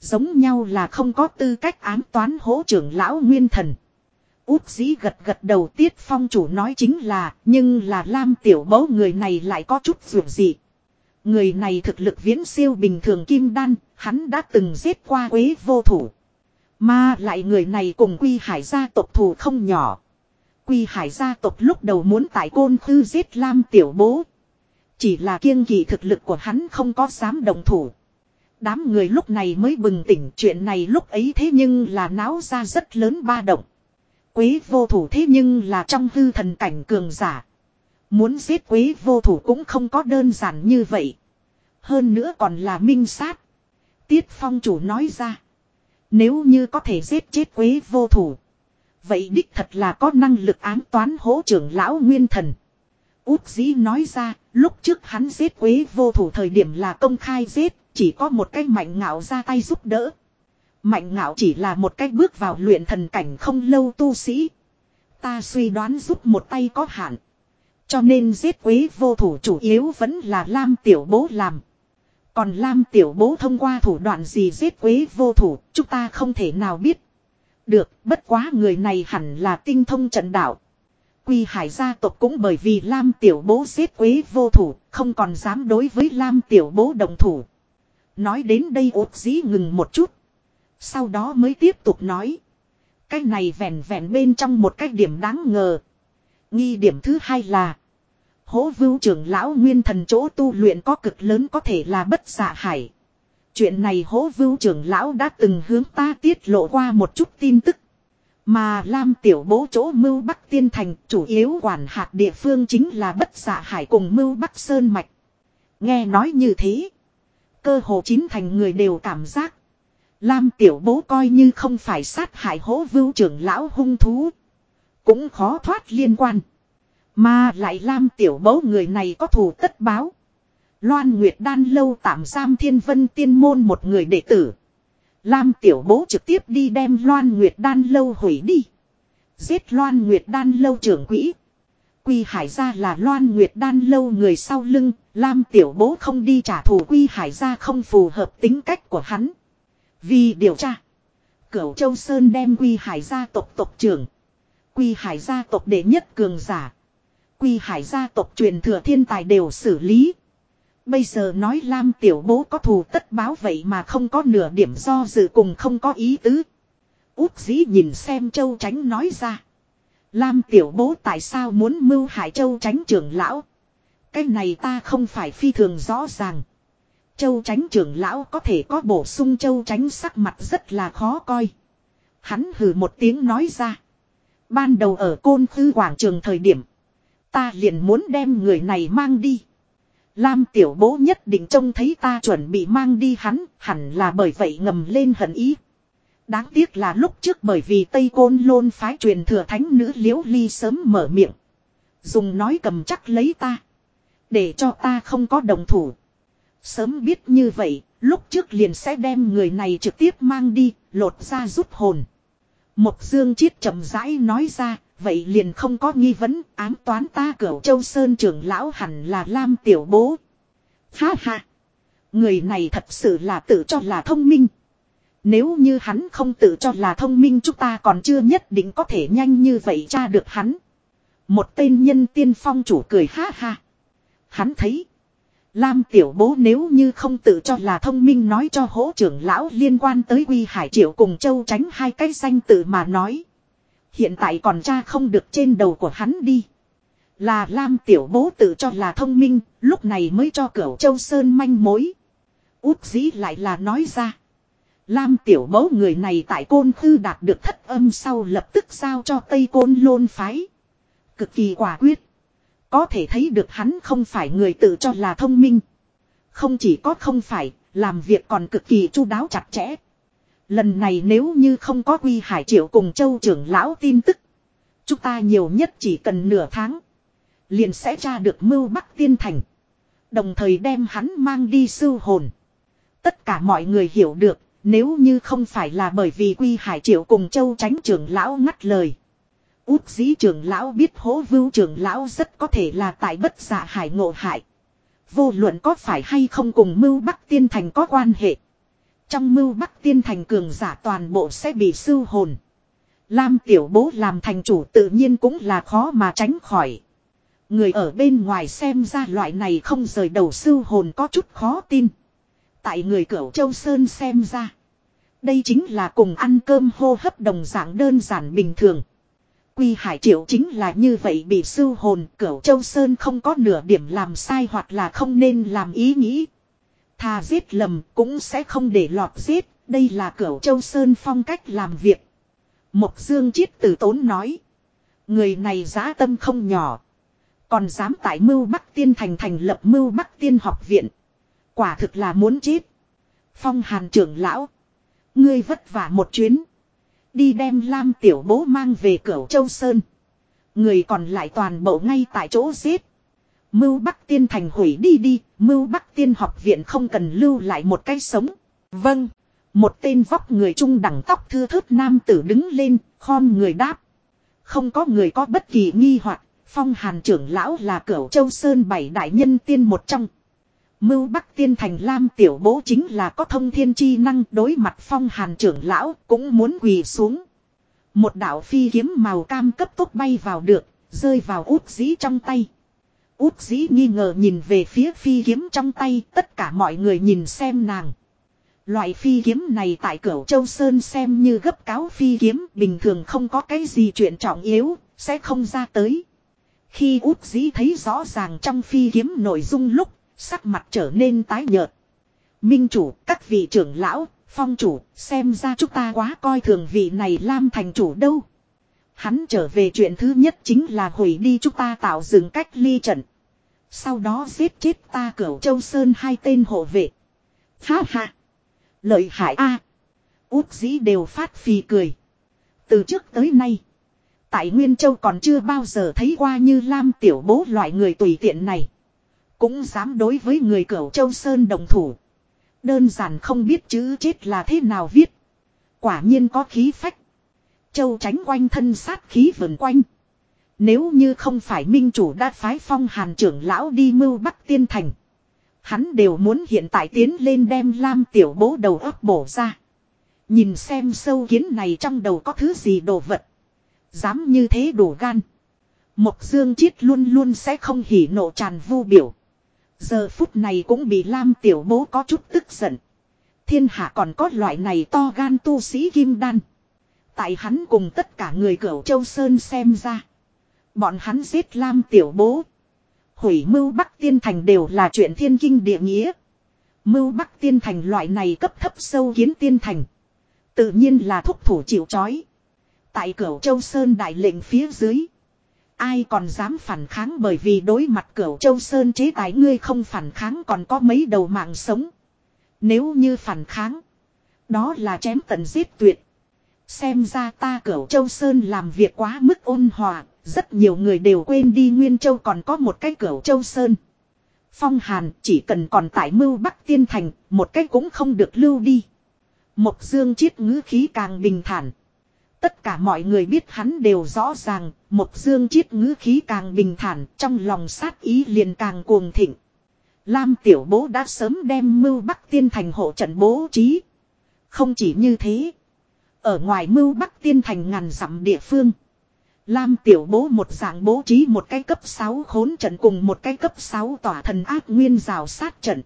Giống nhau là không có tư cách án toán hỗ trưởng lão nguyên thần. Út dĩ gật gật đầu tiết phong chủ nói chính là, nhưng là Lam tiểu bố người này lại có chút vượt gì. Người này thực lực viễn siêu bình thường kim đan, hắn đã từng giết qua quế vô thủ. Mà lại người này cùng quy hải gia tộc thù không nhỏ. Quy hải gia tộc lúc đầu muốn tại côn khư giết Lam tiểu bố. Chỉ là kiêng kỵ thực lực của hắn không có dám đồng thủ. Đám người lúc này mới bừng tỉnh chuyện này lúc ấy thế nhưng là náo ra rất lớn ba động. Quế vô thủ thế nhưng là trong hư thần cảnh cường giả. Muốn giết quế vô thủ cũng không có đơn giản như vậy. Hơn nữa còn là minh sát. Tiết phong chủ nói ra. Nếu như có thể giết chết quế vô thủ. Vậy đích thật là có năng lực ám toán hỗ trưởng lão nguyên thần. Út dĩ nói ra, lúc trước hắn giết quế vô thủ thời điểm là công khai giết, chỉ có một cái mạnh ngạo ra tay giúp đỡ. Mạnh ngạo chỉ là một cách bước vào luyện thần cảnh không lâu tu sĩ. Ta suy đoán giúp một tay có hạn. Cho nên giết quế vô thủ chủ yếu vẫn là Lam Tiểu Bố làm. Còn Lam Tiểu Bố thông qua thủ đoạn gì giết quế vô thủ, chúng ta không thể nào biết. Được, bất quá người này hẳn là tinh thông trận đạo. Quy hải gia tộc cũng bởi vì Lam Tiểu Bố giết quế vô thủ, không còn dám đối với Lam Tiểu Bố đồng thủ. Nói đến đây ốt dĩ ngừng một chút. Sau đó mới tiếp tục nói. Cái này vẹn vẹn bên trong một cái điểm đáng ngờ. Nghi điểm thứ hai là. Hố vưu trưởng lão nguyên thần chỗ tu luyện có cực lớn có thể là bất xạ hải. Chuyện này hố vưu trưởng lão đã từng hướng ta tiết lộ qua một chút tin tức. Mà Lam tiểu bố chỗ mưu Bắc Tiên Thành chủ yếu quản hạt địa phương chính là bất xạ hải cùng mưu Bắc Sơn Mạch. Nghe nói như thế. Cơ hồ chín thành người đều cảm giác. Lam tiểu bố coi như không phải sát hại hố vưu trưởng lão hung thú. Cũng khó thoát liên quan. Mà lại Lam tiểu bố người này có thù tất báo. Loan Nguyệt Đan lâu tạm giam thiên vân tiên môn một người đệ tử. Lam tiểu bố trực tiếp đi đem Loan Nguyệt Đan lâu hủy đi. Giết Loan Nguyệt Đan lâu trưởng quỹ. Quy Hải gia là Loan Nguyệt Đan lâu người sau lưng, Lam tiểu bố không đi trả thù Quy Hải gia không phù hợp tính cách của hắn. Vì điều tra, Cửu Châu Sơn đem Quy Hải gia tộc tộc trưởng, Quy Hải gia tộc đệ nhất cường giả, Quy Hải gia tộc truyền thừa thiên tài đều xử lý. Bây giờ nói Lam tiểu bố có thù tất báo vậy mà không có nửa điểm do dự cùng không có ý tứ. Út dĩ nhìn xem châu tránh nói ra. Lam tiểu bố tại sao muốn mưu hại châu tránh trưởng lão. Cái này ta không phải phi thường rõ ràng. Châu tránh trưởng lão có thể có bổ sung châu tránh sắc mặt rất là khó coi. Hắn hừ một tiếng nói ra. Ban đầu ở côn khư quảng trường thời điểm. Ta liền muốn đem người này mang đi. Lam tiểu bố nhất định trông thấy ta chuẩn bị mang đi hắn, hẳn là bởi vậy ngầm lên hận ý. Đáng tiếc là lúc trước bởi vì Tây Côn Lôn phái truyền thừa thánh nữ liễu ly sớm mở miệng. Dùng nói cầm chắc lấy ta. Để cho ta không có đồng thủ. Sớm biết như vậy, lúc trước liền sẽ đem người này trực tiếp mang đi, lột ra rút hồn. Mộc dương chiết chậm rãi nói ra, vậy liền không có nghi vấn, ám toán ta cửu châu sơn trưởng lão hẳn là Lam tiểu bố. Ha ha! Người này thật sự là tự cho là thông minh. Nếu như hắn không tự cho là thông minh chúng ta còn chưa nhất định có thể nhanh như vậy tra được hắn. Một tên nhân tiên phong chủ cười ha ha. Hắn thấy. Lam tiểu bố nếu như không tự cho là thông minh nói cho hỗ trưởng lão liên quan tới Quy Hải Triệu cùng Châu tránh hai cái danh tự mà nói. Hiện tại còn cha không được trên đầu của hắn đi. Là Lam tiểu bố tự cho là thông minh, lúc này mới cho cửu Châu Sơn manh mối. Út dĩ lại là nói ra. Lam tiểu bố người này tại côn khư đạt được thất âm sau lập tức giao cho Tây Côn Lôn Phái. Cực kỳ quả quyết. Có thể thấy được hắn không phải người tự cho là thông minh. Không chỉ có không phải, làm việc còn cực kỳ chu đáo chặt chẽ. Lần này nếu như không có Quy Hải Triệu cùng Châu trưởng lão tin tức. Chúng ta nhiều nhất chỉ cần nửa tháng. Liền sẽ tra được mưu Bắc Tiên Thành. Đồng thời đem hắn mang đi sưu hồn. Tất cả mọi người hiểu được, Nếu như không phải là bởi vì Quy Hải Triệu cùng Châu tránh trưởng lão ngắt lời. Út dĩ trưởng lão biết hố vưu trưởng lão rất có thể là tại bất giả hải ngộ hại. Vô luận có phải hay không cùng mưu Bắc Tiên Thành có quan hệ. Trong mưu Bắc Tiên Thành cường giả toàn bộ sẽ bị sưu hồn. Lam tiểu bố làm thành chủ tự nhiên cũng là khó mà tránh khỏi. Người ở bên ngoài xem ra loại này không rời đầu sưu hồn có chút khó tin. Tại người cửu Châu Sơn xem ra. Đây chính là cùng ăn cơm hô hấp đồng dạng đơn giản bình thường. Quy Hải Triệu chính là như vậy bị sưu hồn cửu Châu Sơn không có nửa điểm làm sai hoặc là không nên làm ý nghĩ. Thà giết lầm cũng sẽ không để lọt giết, đây là cửu Châu Sơn phong cách làm việc. Mộc Dương Chiết tử tốn nói. Người này giá tâm không nhỏ. Còn dám tại mưu Bắc Tiên thành thành lập mưu Bắc Tiên học viện. Quả thực là muốn chết. Phong hàn trưởng lão. Ngươi vất vả một chuyến. Đi đem Lam tiểu bố mang về cửa Châu Sơn. Người còn lại toàn bộ ngay tại chỗ giết. Mưu Bắc Tiên thành hủy đi đi. Mưu Bắc Tiên học viện không cần lưu lại một cái sống. Vâng. Một tên vóc người trung đẳng tóc thưa thớt nam tử đứng lên, khom người đáp. Không có người có bất kỳ nghi hoặc phong hàn trưởng lão là cửu châu sơn bảy đại nhân tiên một trong. Mưu Bắc Tiên Thành Lam tiểu bố chính là có thông thiên chi năng đối mặt phong hàn trưởng lão cũng muốn quỳ xuống. Một đạo phi kiếm màu cam cấp tốc bay vào được, rơi vào út dĩ trong tay. Út dĩ nghi ngờ nhìn về phía phi kiếm trong tay tất cả mọi người nhìn xem nàng. Loại phi kiếm này tại cửu Châu Sơn xem như gấp cáo phi kiếm bình thường không có cái gì chuyện trọng yếu, sẽ không ra tới. Khi út dĩ thấy rõ ràng trong phi kiếm nội dung lúc, sắc mặt trở nên tái nhợt. Minh chủ, các vị trưởng lão, phong chủ, xem ra chúng ta quá coi thường vị này Lam thành chủ đâu. Hắn trở về chuyện thứ nhất chính là hủy đi chúng ta tạo dựng cách ly trận. Sau đó giết chết ta cửu Châu Sơn hai tên hộ vệ. Ha ha. Lợi hại a. Út dĩ đều phát phì cười. Từ trước tới nay. Tại Nguyên Châu còn chưa bao giờ thấy qua như Lam tiểu bố loại người tùy tiện này. Cũng dám đối với người cửu Châu Sơn đồng thủ. Đơn giản không biết chữ chết là thế nào viết. Quả nhiên có khí phách. Châu tránh quanh thân sát khí vần quanh. Nếu như không phải minh chủ đã phái phong hàn trưởng lão đi mưu bắc tiên thành. Hắn đều muốn hiện tại tiến lên đem lam tiểu bố đầu ấp bổ ra. Nhìn xem sâu kiến này trong đầu có thứ gì đồ vật. Dám như thế đủ gan. Mộc dương chiết luôn luôn sẽ không hỉ nộ tràn vu biểu. Giờ phút này cũng bị lam tiểu bố có chút tức giận. Thiên hạ còn có loại này to gan tu sĩ kim đan. Tại hắn cùng tất cả người cửu châu sơn xem ra. Bọn hắn giết lam tiểu bố. Hủy mưu Bắc Tiên Thành đều là chuyện thiên kinh địa nghĩa. Mưu Bắc Tiên Thành loại này cấp thấp sâu kiến tiên thành. Tự nhiên là thúc thủ chịu chói. Tại cửu Châu Sơn đại lệnh phía dưới. Ai còn dám phản kháng bởi vì đối mặt cửu Châu Sơn chế tài ngươi không phản kháng còn có mấy đầu mạng sống. Nếu như phản kháng. Đó là chém tận giết tuyệt. Xem ra ta cửu Châu Sơn làm việc quá mức ôn hòa. Rất nhiều người đều quên đi Nguyên Châu còn có một cái cửu Châu Sơn. Phong Hàn chỉ cần còn tại mưu Bắc Tiên Thành, một cái cũng không được lưu đi. Mộc Dương chiết ngữ khí càng bình thản. Tất cả mọi người biết hắn đều rõ ràng, Mộc Dương chiết ngữ khí càng bình thản, trong lòng sát ý liền càng cuồng thịnh. Lam tiểu bố đã sớm đem mưu Bắc Tiên Thành hộ trận bố trí. Không chỉ như thế. Ở ngoài mưu Bắc Tiên Thành ngàn dặm địa phương. Lam tiểu bố một dạng bố trí một cái cấp 6 khốn trận cùng một cái cấp 6 tỏa thần ác nguyên rào sát trận.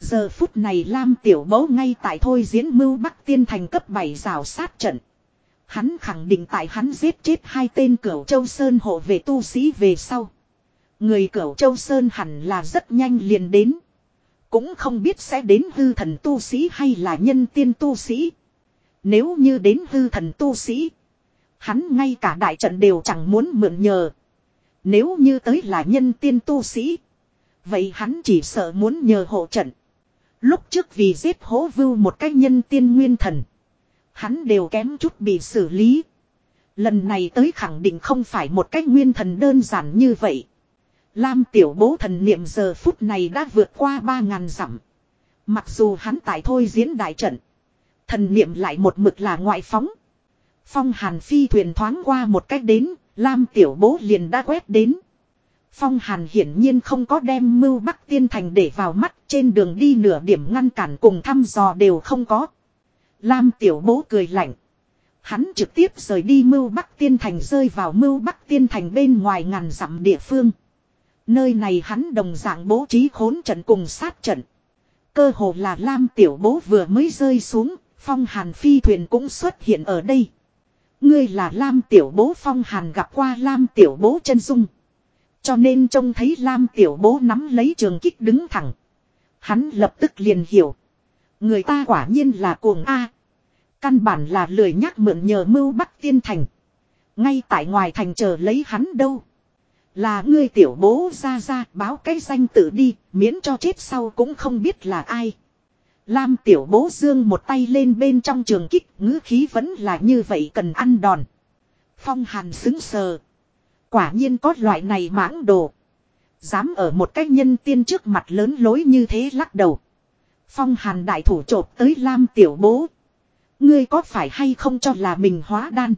Giờ phút này Lam tiểu bố ngay tại thôi diễn mưu Bắc Tiên Thành cấp 7 rào sát trận. Hắn khẳng định tại hắn giết chết hai tên cửu châu Sơn hộ về tu sĩ về sau. Người cửu châu Sơn hẳn là rất nhanh liền đến. Cũng không biết sẽ đến hư thần tu sĩ hay là nhân tiên tu sĩ. Nếu như đến hư thần tu sĩ. Hắn ngay cả đại trận đều chẳng muốn mượn nhờ. Nếu như tới là nhân tiên tu sĩ. Vậy hắn chỉ sợ muốn nhờ hộ trận. Lúc trước vì giết hố vưu một cái nhân tiên nguyên thần. Hắn đều kém chút bị xử lý. Lần này tới khẳng định không phải một cách nguyên thần đơn giản như vậy. Lam tiểu bố thần niệm giờ phút này đã vượt qua ba ngàn dặm. Mặc dù hắn tại thôi diễn đại trận. Thần niệm lại một mực là ngoại phóng. Phong hàn phi thuyền thoáng qua một cách đến, Lam tiểu bố liền đã quét đến. Phong hàn hiển nhiên không có đem mưu bắc tiên thành để vào mắt trên đường đi nửa điểm ngăn cản cùng thăm dò đều không có. Lam tiểu bố cười lạnh. Hắn trực tiếp rời đi mưu bắc tiên thành rơi vào mưu bắc tiên thành bên ngoài ngàn dặm địa phương. Nơi này hắn đồng dạng bố trí khốn trận cùng sát trận. Cơ hồ là Lam tiểu bố vừa mới rơi xuống, phong hàn phi thuyền cũng xuất hiện ở đây. Ngươi là Lam tiểu bố phong hàn gặp qua Lam tiểu bố chân dung. Cho nên trông thấy Lam tiểu bố nắm lấy trường kích đứng thẳng. Hắn lập tức liền hiểu. Người ta quả nhiên là cuồng A. Căn bản là lười nhắc mượn nhờ mưu bắc tiên thành. Ngay tại ngoài thành chờ lấy hắn đâu. Là ngươi tiểu bố ra ra báo cái danh tự đi, miễn cho chết sau cũng không biết là ai. Lam tiểu bố dương một tay lên bên trong trường kích, ngữ khí vẫn là như vậy cần ăn đòn. Phong hàn xứng sờ. Quả nhiên có loại này mãng đồ. Dám ở một cái nhân tiên trước mặt lớn lối như thế lắc đầu. Phong hàn đại thủ trộp tới Lam tiểu bố. Ngươi có phải hay không cho là mình hóa đan.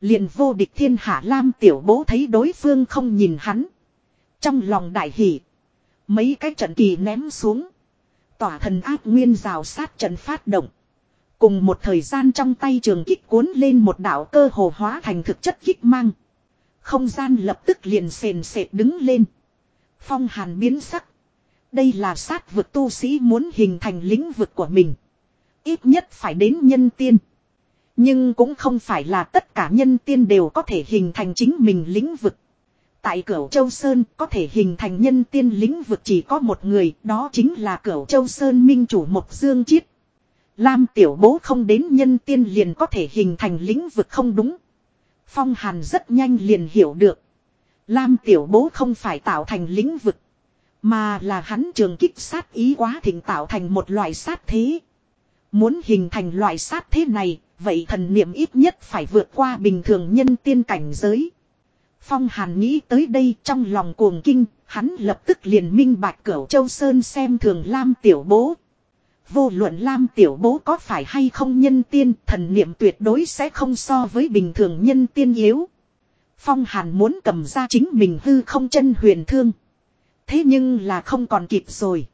Liền vô địch thiên hạ Lam tiểu bố thấy đối phương không nhìn hắn. Trong lòng đại hỷ. Mấy cái trận kỳ ném xuống. Tỏa thần áp nguyên rào sát trận phát động. Cùng một thời gian trong tay trường kích cuốn lên một đạo cơ hồ hóa thành thực chất kích mang. Không gian lập tức liền sền sệt đứng lên. Phong hàn biến sắc. Đây là sát vực tu sĩ muốn hình thành lĩnh vực của mình. Ít nhất phải đến nhân tiên. Nhưng cũng không phải là tất cả nhân tiên đều có thể hình thành chính mình lĩnh vực. Tại Cửu Châu Sơn có thể hình thành nhân tiên lĩnh vực chỉ có một người, đó chính là Cửu Châu Sơn minh chủ Mộc Dương Chiết. Lam tiểu bố không đến nhân tiên liền có thể hình thành lĩnh vực không đúng. Phong Hàn rất nhanh liền hiểu được. Lam tiểu bố không phải tạo thành lĩnh vực. Mà là hắn trường kích sát ý quá thịnh tạo thành một loại sát thế. Muốn hình thành loại sát thế này, vậy thần niệm ít nhất phải vượt qua bình thường nhân tiên cảnh giới. Phong Hàn nghĩ tới đây trong lòng cuồng kinh, hắn lập tức liền minh bạch cửu Châu Sơn xem thường Lam Tiểu Bố. Vô luận Lam Tiểu Bố có phải hay không nhân tiên, thần niệm tuyệt đối sẽ không so với bình thường nhân tiên yếu. Phong Hàn muốn cầm ra chính mình hư không chân huyền thương. Thế nhưng là không còn kịp rồi.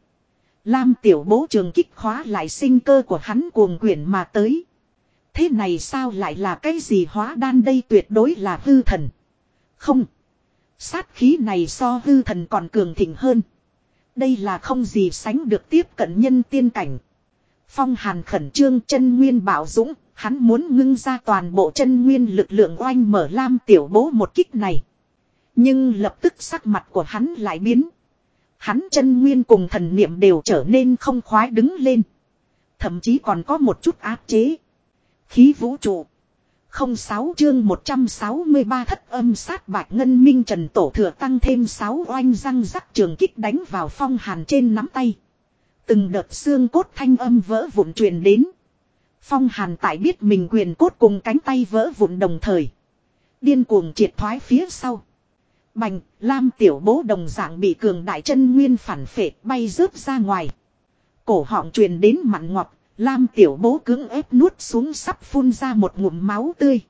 Lam Tiểu Bố trường kích khóa lại sinh cơ của hắn cuồng quyển mà tới. Thế này sao lại là cái gì hóa đan đây tuyệt đối là hư thần. Không. Sát khí này so hư thần còn cường thịnh hơn. Đây là không gì sánh được tiếp cận nhân tiên cảnh. Phong hàn khẩn trương chân nguyên bảo dũng, hắn muốn ngưng ra toàn bộ chân nguyên lực lượng oanh mở lam tiểu bố một kích này. Nhưng lập tức sắc mặt của hắn lại biến. Hắn chân nguyên cùng thần niệm đều trở nên không khoái đứng lên. Thậm chí còn có một chút áp chế. Khí vũ trụ. Không sáu chương 163 thất âm sát bạch ngân minh trần tổ thừa tăng thêm 6 oanh răng rắc trường kích đánh vào phong hàn trên nắm tay. Từng đợt xương cốt thanh âm vỡ vụn truyền đến. Phong hàn tại biết mình quyền cốt cùng cánh tay vỡ vụn đồng thời. Điên cuồng triệt thoái phía sau. Bành, Lam tiểu bố đồng dạng bị cường đại chân nguyên phản phệ bay rớt ra ngoài. Cổ họng truyền đến mặn ngọt, Lam tiểu bố cứng ép nuốt xuống sắp phun ra một ngụm máu tươi.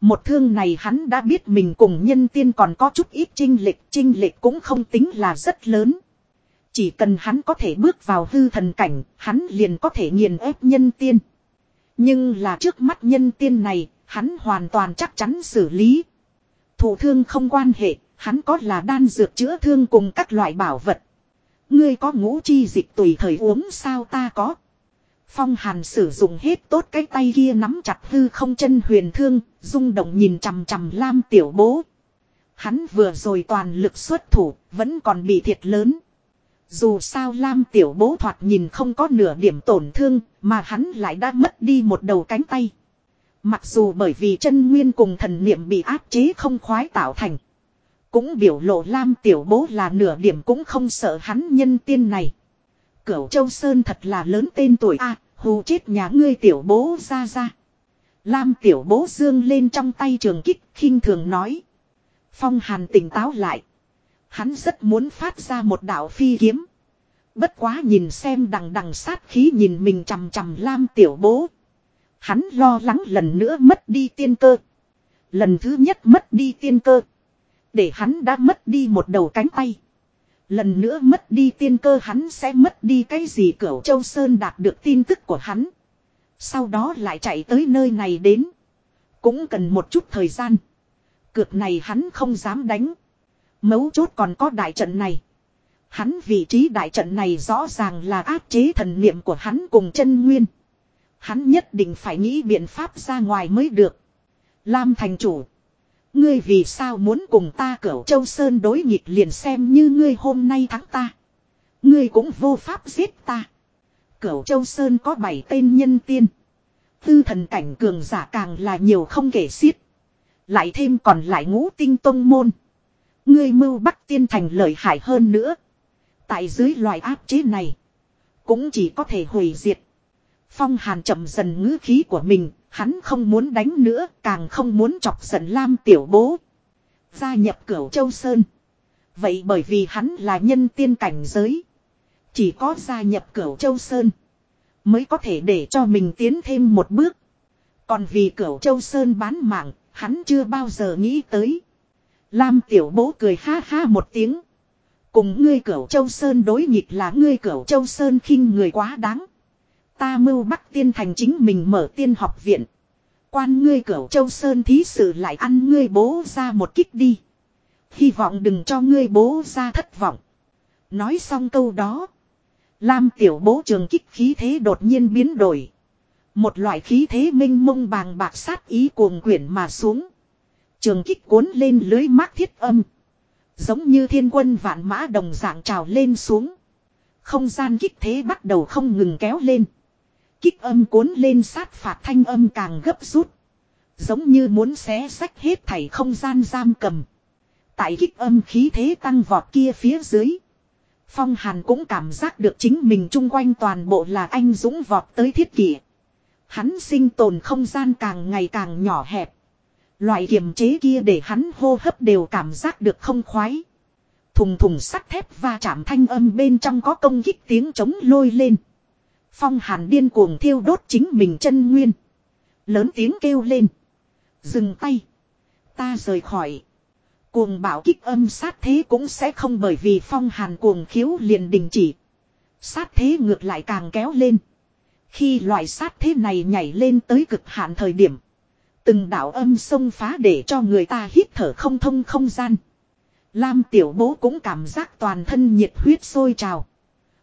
Một thương này hắn đã biết mình cùng nhân tiên còn có chút ít trinh lệch, trinh lệch cũng không tính là rất lớn. Chỉ cần hắn có thể bước vào hư thần cảnh, hắn liền có thể nghiền ép nhân tiên. Nhưng là trước mắt nhân tiên này, hắn hoàn toàn chắc chắn xử lý. Thủ thương không quan hệ, hắn có là đan dược chữa thương cùng các loại bảo vật. Ngươi có ngũ chi dịch tùy thời uống sao ta có. Phong Hàn sử dụng hết tốt cái tay kia nắm chặt hư không chân huyền thương, rung động nhìn chằm chằm Lam tiểu bố. Hắn vừa rồi toàn lực xuất thủ, vẫn còn bị thiệt lớn. Dù sao Lam tiểu bố thoạt nhìn không có nửa điểm tổn thương, mà hắn lại đã mất đi một đầu cánh tay. Mặc dù bởi vì chân nguyên cùng thần niệm bị áp chế không khoái tạo thành. Cũng biểu lộ Lam tiểu bố là nửa điểm cũng không sợ hắn nhân tiên này. Cửu Châu Sơn thật là lớn tên tuổi a, hù chết nhà ngươi tiểu bố ra ra. Lam tiểu bố dương lên trong tay trường kích, khinh thường nói. Phong Hàn tỉnh táo lại. Hắn rất muốn phát ra một đạo phi kiếm. Bất quá nhìn xem đằng đằng sát khí nhìn mình chằm chằm Lam tiểu bố. Hắn lo lắng lần nữa mất đi tiên cơ. Lần thứ nhất mất đi tiên cơ. Để hắn đã mất đi một đầu cánh tay. Lần nữa mất đi tiên cơ hắn sẽ mất đi cái gì cửu Châu Sơn đạt được tin tức của hắn. Sau đó lại chạy tới nơi này đến. Cũng cần một chút thời gian. Cược này hắn không dám đánh. Mấu chốt còn có đại trận này. Hắn vị trí đại trận này rõ ràng là áp chế thần niệm của hắn cùng chân nguyên. Hắn nhất định phải nghĩ biện pháp ra ngoài mới được. Lam thành chủ. Ngươi vì sao muốn cùng ta cửu châu sơn đối nghịch liền xem như ngươi hôm nay thắng ta. Ngươi cũng vô pháp giết ta. Cửu châu sơn có bảy tên nhân tiên. Tư thần cảnh cường giả càng là nhiều không kể xiết. Lại thêm còn lại ngũ tinh tông môn. Ngươi mưu bắc tiên thành lợi hại hơn nữa. Tại dưới loại áp chế này. Cũng chỉ có thể hủy diệt. Phong hàn chậm dần ngữ khí của mình. Hắn không muốn đánh nữa. Càng không muốn chọc giận Lam tiểu bố. Gia nhập cửu châu Sơn. Vậy bởi vì hắn là nhân tiên cảnh giới. Chỉ có gia nhập cửu châu Sơn. Mới có thể để cho mình tiến thêm một bước. Còn vì cửu châu Sơn bán mạng. Hắn chưa bao giờ nghĩ tới. Lam tiểu bố cười ha ha một tiếng. Cùng ngươi cửu châu Sơn đối nghịch là ngươi cửu châu Sơn khinh người quá đáng. Ta mưu bắc tiên thành chính mình mở tiên học viện. Quan ngươi cửu châu Sơn thí sự lại ăn ngươi bố ra một kích đi. Hy vọng đừng cho ngươi bố ra thất vọng. Nói xong câu đó. Lam tiểu bố trường kích khí thế đột nhiên biến đổi. Một loại khí thế minh mông bàng bạc sát ý cuồng quyển mà xuống. Trường kích cuốn lên lưới mát thiết âm. Giống như thiên quân vạn mã đồng dạng trào lên xuống. Không gian kích thế bắt đầu không ngừng kéo lên. Kích âm cuốn lên sát phạt thanh âm càng gấp rút. Giống như muốn xé sách hết thảy không gian giam cầm. Tại kích âm khí thế tăng vọt kia phía dưới. Phong Hàn cũng cảm giác được chính mình chung quanh toàn bộ là anh dũng vọt tới thiết kỷ. Hắn sinh tồn không gian càng ngày càng nhỏ hẹp. Loại kiềm chế kia để hắn hô hấp đều cảm giác được không khoái. Thùng thùng sắt thép va chạm thanh âm bên trong có công kích tiếng chống lôi lên. Phong hàn điên cuồng thiêu đốt chính mình chân nguyên. Lớn tiếng kêu lên. Dừng tay. Ta rời khỏi. Cuồng bảo kích âm sát thế cũng sẽ không bởi vì phong hàn cuồng khiếu liền đình chỉ. Sát thế ngược lại càng kéo lên. Khi loại sát thế này nhảy lên tới cực hạn thời điểm. Từng đạo âm sông phá để cho người ta hít thở không thông không gian. Lam tiểu bố cũng cảm giác toàn thân nhiệt huyết sôi trào.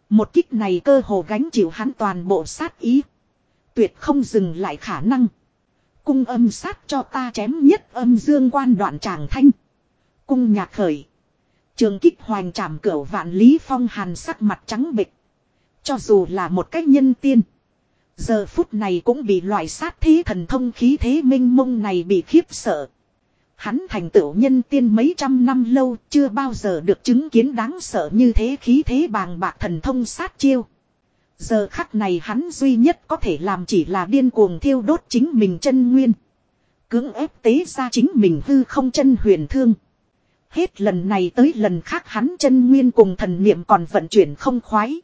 Một kích này cơ hồ gánh chịu hắn toàn bộ sát ý. Tuyệt không dừng lại khả năng. Cung âm sát cho ta chém nhất âm dương quan đoạn tràng thanh. Cung nhạc khởi. Trường kích hoành trảm cửa vạn lý phong hàn sắc mặt trắng bịch. Cho dù là một cách nhân tiên. Giờ phút này cũng bị loại sát thế thần thông khí thế minh mông này bị khiếp sợ. Hắn thành tựu nhân tiên mấy trăm năm lâu, chưa bao giờ được chứng kiến đáng sợ như thế khí thế bàng bạc thần thông sát chiêu. Giờ khắc này hắn duy nhất có thể làm chỉ là điên cuồng thiêu đốt chính mình chân nguyên. Cưỡng ép tế ra chính mình hư không chân huyền thương. Hết lần này tới lần khác hắn chân nguyên cùng thần niệm còn vận chuyển không khoái.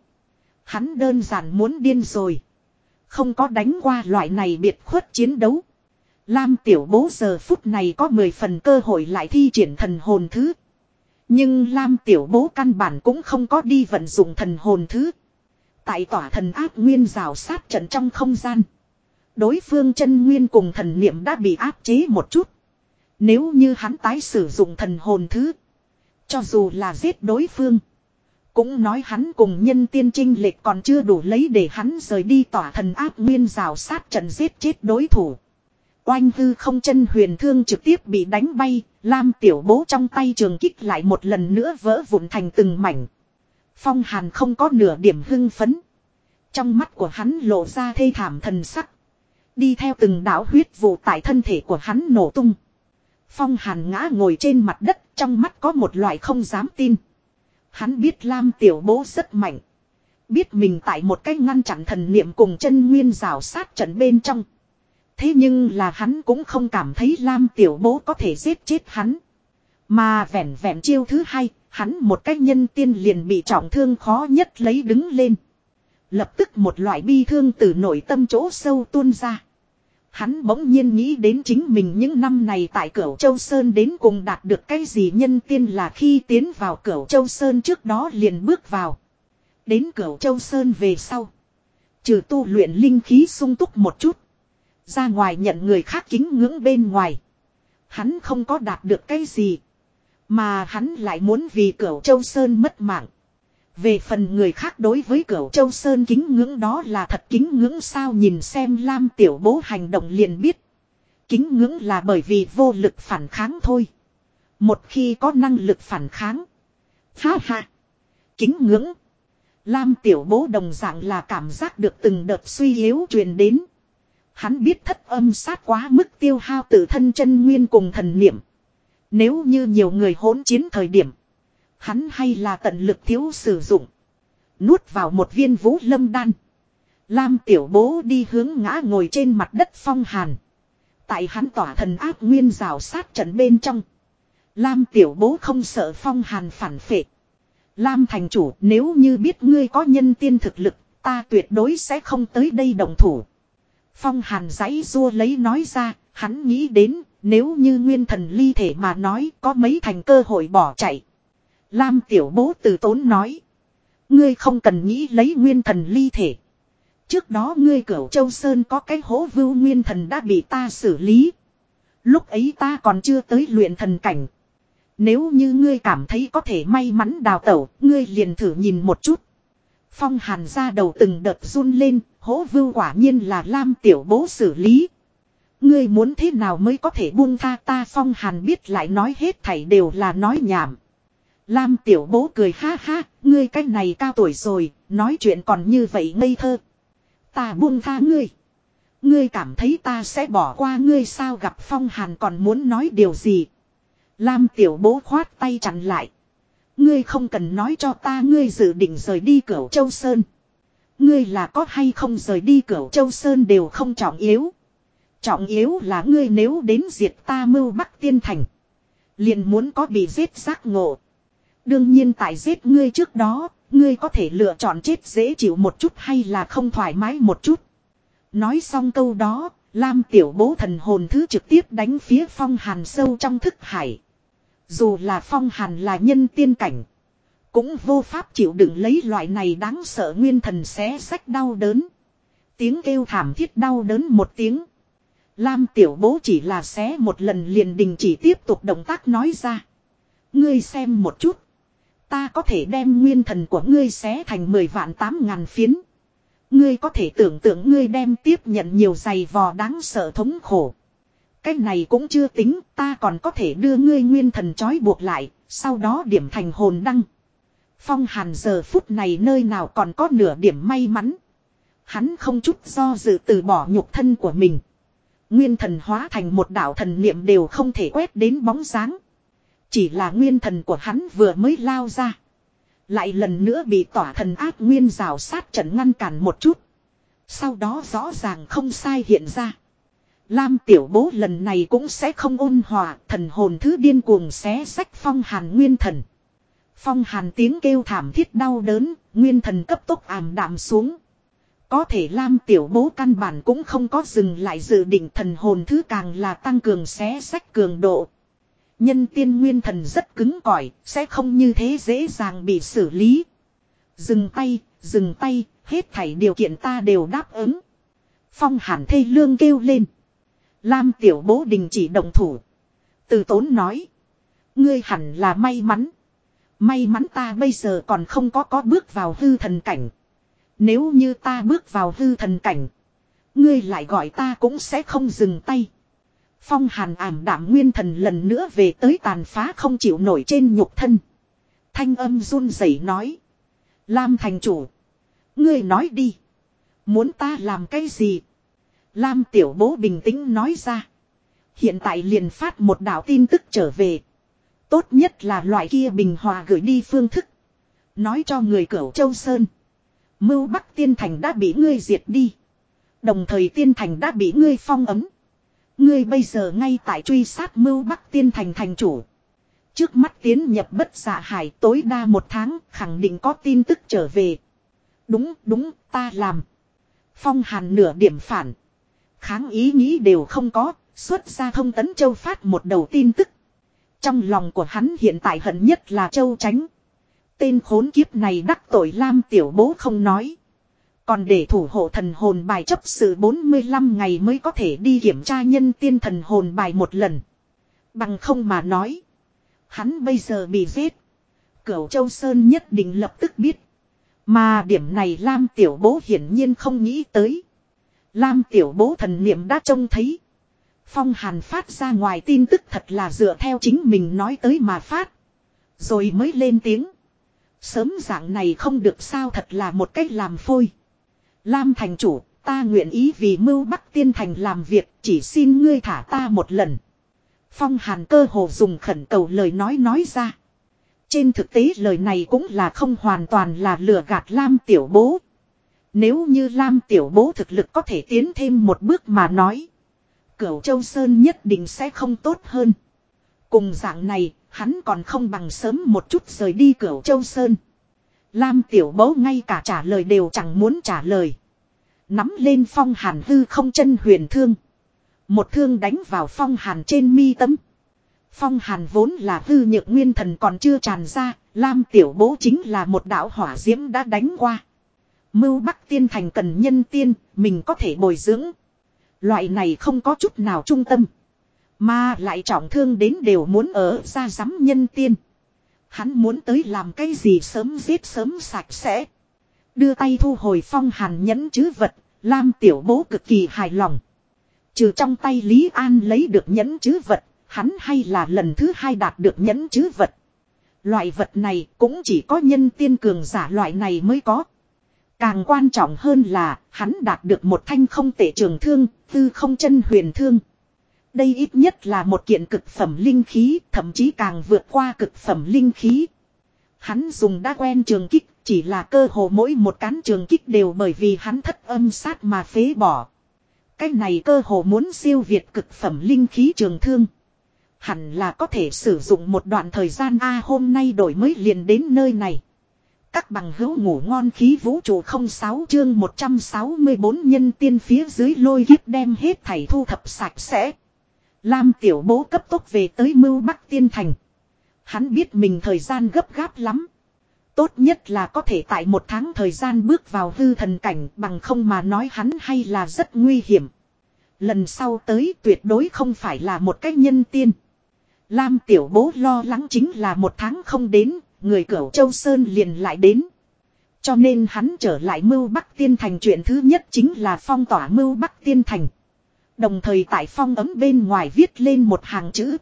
Hắn đơn giản muốn điên rồi. Không có đánh qua loại này biệt khuất chiến đấu. Lam tiểu bố giờ phút này có 10 phần cơ hội lại thi triển thần hồn thứ. Nhưng Lam tiểu bố căn bản cũng không có đi vận dụng thần hồn thứ. Tại tỏa thần ác nguyên rào sát trận trong không gian. Đối phương chân nguyên cùng thần niệm đã bị áp chế một chút. Nếu như hắn tái sử dụng thần hồn thứ. Cho dù là giết đối phương. Cũng nói hắn cùng nhân tiên trinh lệch còn chưa đủ lấy để hắn rời đi tỏa thần áp nguyên rào sát trận giết chết đối thủ. Oanh hư không chân huyền thương trực tiếp bị đánh bay, Lam tiểu bố trong tay trường kích lại một lần nữa vỡ vụn thành từng mảnh. Phong hàn không có nửa điểm hưng phấn. Trong mắt của hắn lộ ra thê thảm thần sắc. Đi theo từng đảo huyết vụ tại thân thể của hắn nổ tung. Phong hàn ngã ngồi trên mặt đất trong mắt có một loại không dám tin. Hắn biết Lam tiểu bố rất mạnh. Biết mình tại một cách ngăn chặn thần niệm cùng chân nguyên rào sát trận bên trong. Thế nhưng là hắn cũng không cảm thấy Lam tiểu bố có thể giết chết hắn. Mà vẹn vẹn chiêu thứ hai, hắn một cách nhân tiên liền bị trọng thương khó nhất lấy đứng lên. Lập tức một loại bi thương từ nội tâm chỗ sâu tuôn ra. Hắn bỗng nhiên nghĩ đến chính mình những năm này tại Cửu Châu Sơn đến cùng đạt được cái gì nhân tiên là khi tiến vào Cửu Châu Sơn trước đó liền bước vào. Đến Cửu Châu Sơn về sau. Trừ tu luyện linh khí sung túc một chút. Ra ngoài nhận người khác kính ngưỡng bên ngoài. Hắn không có đạt được cái gì. Mà hắn lại muốn vì Cửu Châu Sơn mất mạng. Về phần người khác đối với cửu châu Sơn kính ngưỡng đó là thật kính ngưỡng sao nhìn xem Lam tiểu bố hành động liền biết. Kính ngưỡng là bởi vì vô lực phản kháng thôi. Một khi có năng lực phản kháng. Ha ha. Kính ngưỡng. Lam tiểu bố đồng dạng là cảm giác được từng đợt suy yếu truyền đến. Hắn biết thất âm sát quá mức tiêu hao tự thân chân nguyên cùng thần niệm. Nếu như nhiều người hỗn chiến thời điểm. Hắn hay là tận lực thiếu sử dụng. Nuốt vào một viên vũ lâm đan. Lam tiểu bố đi hướng ngã ngồi trên mặt đất phong hàn. Tại hắn tỏa thần áp nguyên rào sát trận bên trong. Lam tiểu bố không sợ phong hàn phản phệ. Lam thành chủ, nếu như biết ngươi có nhân tiên thực lực, ta tuyệt đối sẽ không tới đây đồng thủ. Phong hàn giấy rua lấy nói ra, hắn nghĩ đến nếu như nguyên thần ly thể mà nói có mấy thành cơ hội bỏ chạy. Lam tiểu bố từ tốn nói. Ngươi không cần nghĩ lấy nguyên thần ly thể. Trước đó ngươi cửu châu Sơn có cái hố vưu nguyên thần đã bị ta xử lý. Lúc ấy ta còn chưa tới luyện thần cảnh. Nếu như ngươi cảm thấy có thể may mắn đào tẩu, ngươi liền thử nhìn một chút. Phong hàn ra đầu từng đợt run lên, hố vưu quả nhiên là Lam tiểu bố xử lý. Ngươi muốn thế nào mới có thể buông tha ta phong hàn biết lại nói hết thảy đều là nói nhảm. Lam tiểu bố cười ha ha, ngươi cái này cao tuổi rồi, nói chuyện còn như vậy ngây thơ. Ta buông tha ngươi. Ngươi cảm thấy ta sẽ bỏ qua ngươi sao gặp phong hàn còn muốn nói điều gì. Lam tiểu bố khoát tay chặn lại. Ngươi không cần nói cho ta ngươi dự định rời đi cửu châu Sơn. Ngươi là có hay không rời đi cửu châu Sơn đều không trọng yếu. Trọng yếu là ngươi nếu đến diệt ta mưu bắc tiên thành. Liền muốn có bị giết giác ngộ. Đương nhiên tại giết ngươi trước đó, ngươi có thể lựa chọn chết dễ chịu một chút hay là không thoải mái một chút. Nói xong câu đó, Lam tiểu bố thần hồn thứ trực tiếp đánh phía phong hàn sâu trong thức hải. Dù là phong hàn là nhân tiên cảnh. Cũng vô pháp chịu đựng lấy loại này đáng sợ nguyên thần xé sách đau đớn. Tiếng kêu thảm thiết đau đớn một tiếng. Lam tiểu bố chỉ là xé một lần liền đình chỉ tiếp tục động tác nói ra. Ngươi xem một chút. Ta có thể đem nguyên thần của ngươi xé thành 10 vạn 8 ngàn phiến. Ngươi có thể tưởng tượng ngươi đem tiếp nhận nhiều giày vò đáng sợ thống khổ. Cái này cũng chưa tính, ta còn có thể đưa ngươi nguyên thần trói buộc lại, sau đó điểm thành hồn đăng. Phong hàn giờ phút này nơi nào còn có nửa điểm may mắn. Hắn không chút do dự từ bỏ nhục thân của mình. Nguyên thần hóa thành một đạo thần niệm đều không thể quét đến bóng dáng. Chỉ là nguyên thần của hắn vừa mới lao ra. Lại lần nữa bị tỏa thần ác nguyên rào sát trận ngăn cản một chút. Sau đó rõ ràng không sai hiện ra. Lam tiểu bố lần này cũng sẽ không ôn hòa, thần hồn thứ điên cuồng xé sách phong hàn nguyên thần. Phong hàn tiếng kêu thảm thiết đau đớn, nguyên thần cấp tốc ảm đạm xuống. Có thể Lam tiểu bố căn bản cũng không có dừng lại dự định thần hồn thứ càng là tăng cường xé sách cường độ. Nhân tiên nguyên thần rất cứng cỏi, sẽ không như thế dễ dàng bị xử lý. Dừng tay, dừng tay, hết thảy điều kiện ta đều đáp ứng. Phong hàn thê lương kêu lên. Lam tiểu bố đình chỉ đồng thủ. Từ tốn nói. Ngươi hẳn là may mắn. May mắn ta bây giờ còn không có có bước vào hư thần cảnh. Nếu như ta bước vào hư thần cảnh. Ngươi lại gọi ta cũng sẽ không dừng tay. Phong hàn ảm đạm nguyên thần lần nữa về tới tàn phá không chịu nổi trên nhục thân. Thanh âm run rẩy nói. Lam thành chủ. Ngươi nói đi. Muốn ta làm cái gì? Lam tiểu bố bình tĩnh nói ra. Hiện tại liền phát một đạo tin tức trở về. Tốt nhất là loại kia bình hòa gửi đi phương thức. Nói cho người cửu châu Sơn. Mưu Bắc Tiên Thành đã bị ngươi diệt đi. Đồng thời Tiên Thành đã bị ngươi phong ấm. Ngươi bây giờ ngay tại truy sát mưu Bắc Tiên Thành thành chủ. Trước mắt tiến nhập bất xạ hải tối đa một tháng khẳng định có tin tức trở về. Đúng, đúng, ta làm. Phong hàn nửa điểm phản. kháng ý nghĩ đều không có, xuất ra thông tấn châu phát một đầu tin tức. Trong lòng của hắn hiện tại hận nhất là châu tránh. Tên khốn kiếp này đắc tội Lam tiểu bố không nói. Còn để thủ hộ thần hồn bài chấp sự 45 ngày mới có thể đi kiểm tra nhân tiên thần hồn bài một lần. Bằng không mà nói. Hắn bây giờ bị giết. Cửu Châu Sơn nhất định lập tức biết. Mà điểm này Lam tiểu bố hiển nhiên không nghĩ tới. Lam tiểu bố thần niệm đã trông thấy. Phong Hàn phát ra ngoài tin tức thật là dựa theo chính mình nói tới mà phát. Rồi mới lên tiếng. Sớm dạng này không được sao thật là một cách làm phôi. Lam thành chủ, ta nguyện ý vì mưu bắc tiên thành làm việc, chỉ xin ngươi thả ta một lần. Phong hàn cơ hồ dùng khẩn cầu lời nói nói ra. Trên thực tế lời này cũng là không hoàn toàn là lừa gạt Lam tiểu bố. Nếu như Lam tiểu bố thực lực có thể tiến thêm một bước mà nói. Cửu Châu Sơn nhất định sẽ không tốt hơn. Cùng dạng này, hắn còn không bằng sớm một chút rời đi Cửu Châu Sơn. Lam tiểu bố ngay cả trả lời đều chẳng muốn trả lời. Nắm lên phong hàn hư không chân huyền thương. Một thương đánh vào phong hàn trên mi tấm. Phong hàn vốn là hư nhược nguyên thần còn chưa tràn ra, Lam tiểu bố chính là một đạo hỏa diễm đã đánh qua. Mưu Bắc tiên thành cần nhân tiên, mình có thể bồi dưỡng. Loại này không có chút nào trung tâm. Mà lại trọng thương đến đều muốn ở ra giám nhân tiên. Hắn muốn tới làm cái gì sớm giết sớm sạch sẽ. Đưa tay thu hồi phong hàn nhẫn chứ vật, Lam tiểu bố cực kỳ hài lòng. Trừ trong tay Lý An lấy được nhẫn chứ vật, hắn hay là lần thứ hai đạt được nhẫn chứ vật. Loại vật này cũng chỉ có nhân tiên cường giả loại này mới có. Càng quan trọng hơn là hắn đạt được một thanh không tệ trường thương, tư không chân huyền thương. Đây ít nhất là một kiện cực phẩm linh khí, thậm chí càng vượt qua cực phẩm linh khí. Hắn dùng đã quen trường kích, chỉ là cơ hồ mỗi một cán trường kích đều bởi vì hắn thất âm sát mà phế bỏ. Cái này cơ hồ muốn siêu việt cực phẩm linh khí trường thương. Hẳn là có thể sử dụng một đoạn thời gian A hôm nay đổi mới liền đến nơi này. Các bằng hữu ngủ ngon khí vũ trụ 06 chương 164 nhân tiên phía dưới lôi kiếp đem hết thảy thu thập sạch sẽ. Lam tiểu bố cấp tốc về tới mưu bắc tiên thành. Hắn biết mình thời gian gấp gáp lắm. Tốt nhất là có thể tại một tháng thời gian bước vào hư thần cảnh bằng không mà nói hắn hay là rất nguy hiểm. Lần sau tới tuyệt đối không phải là một cách nhân tiên. Lam tiểu bố lo lắng chính là một tháng không đến, người cửu Châu Sơn liền lại đến. Cho nên hắn trở lại mưu Bắc Tiên Thành chuyện thứ nhất chính là phong tỏa mưu Bắc Tiên Thành. Đồng thời tại phong ấm bên ngoài viết lên một hàng chữ.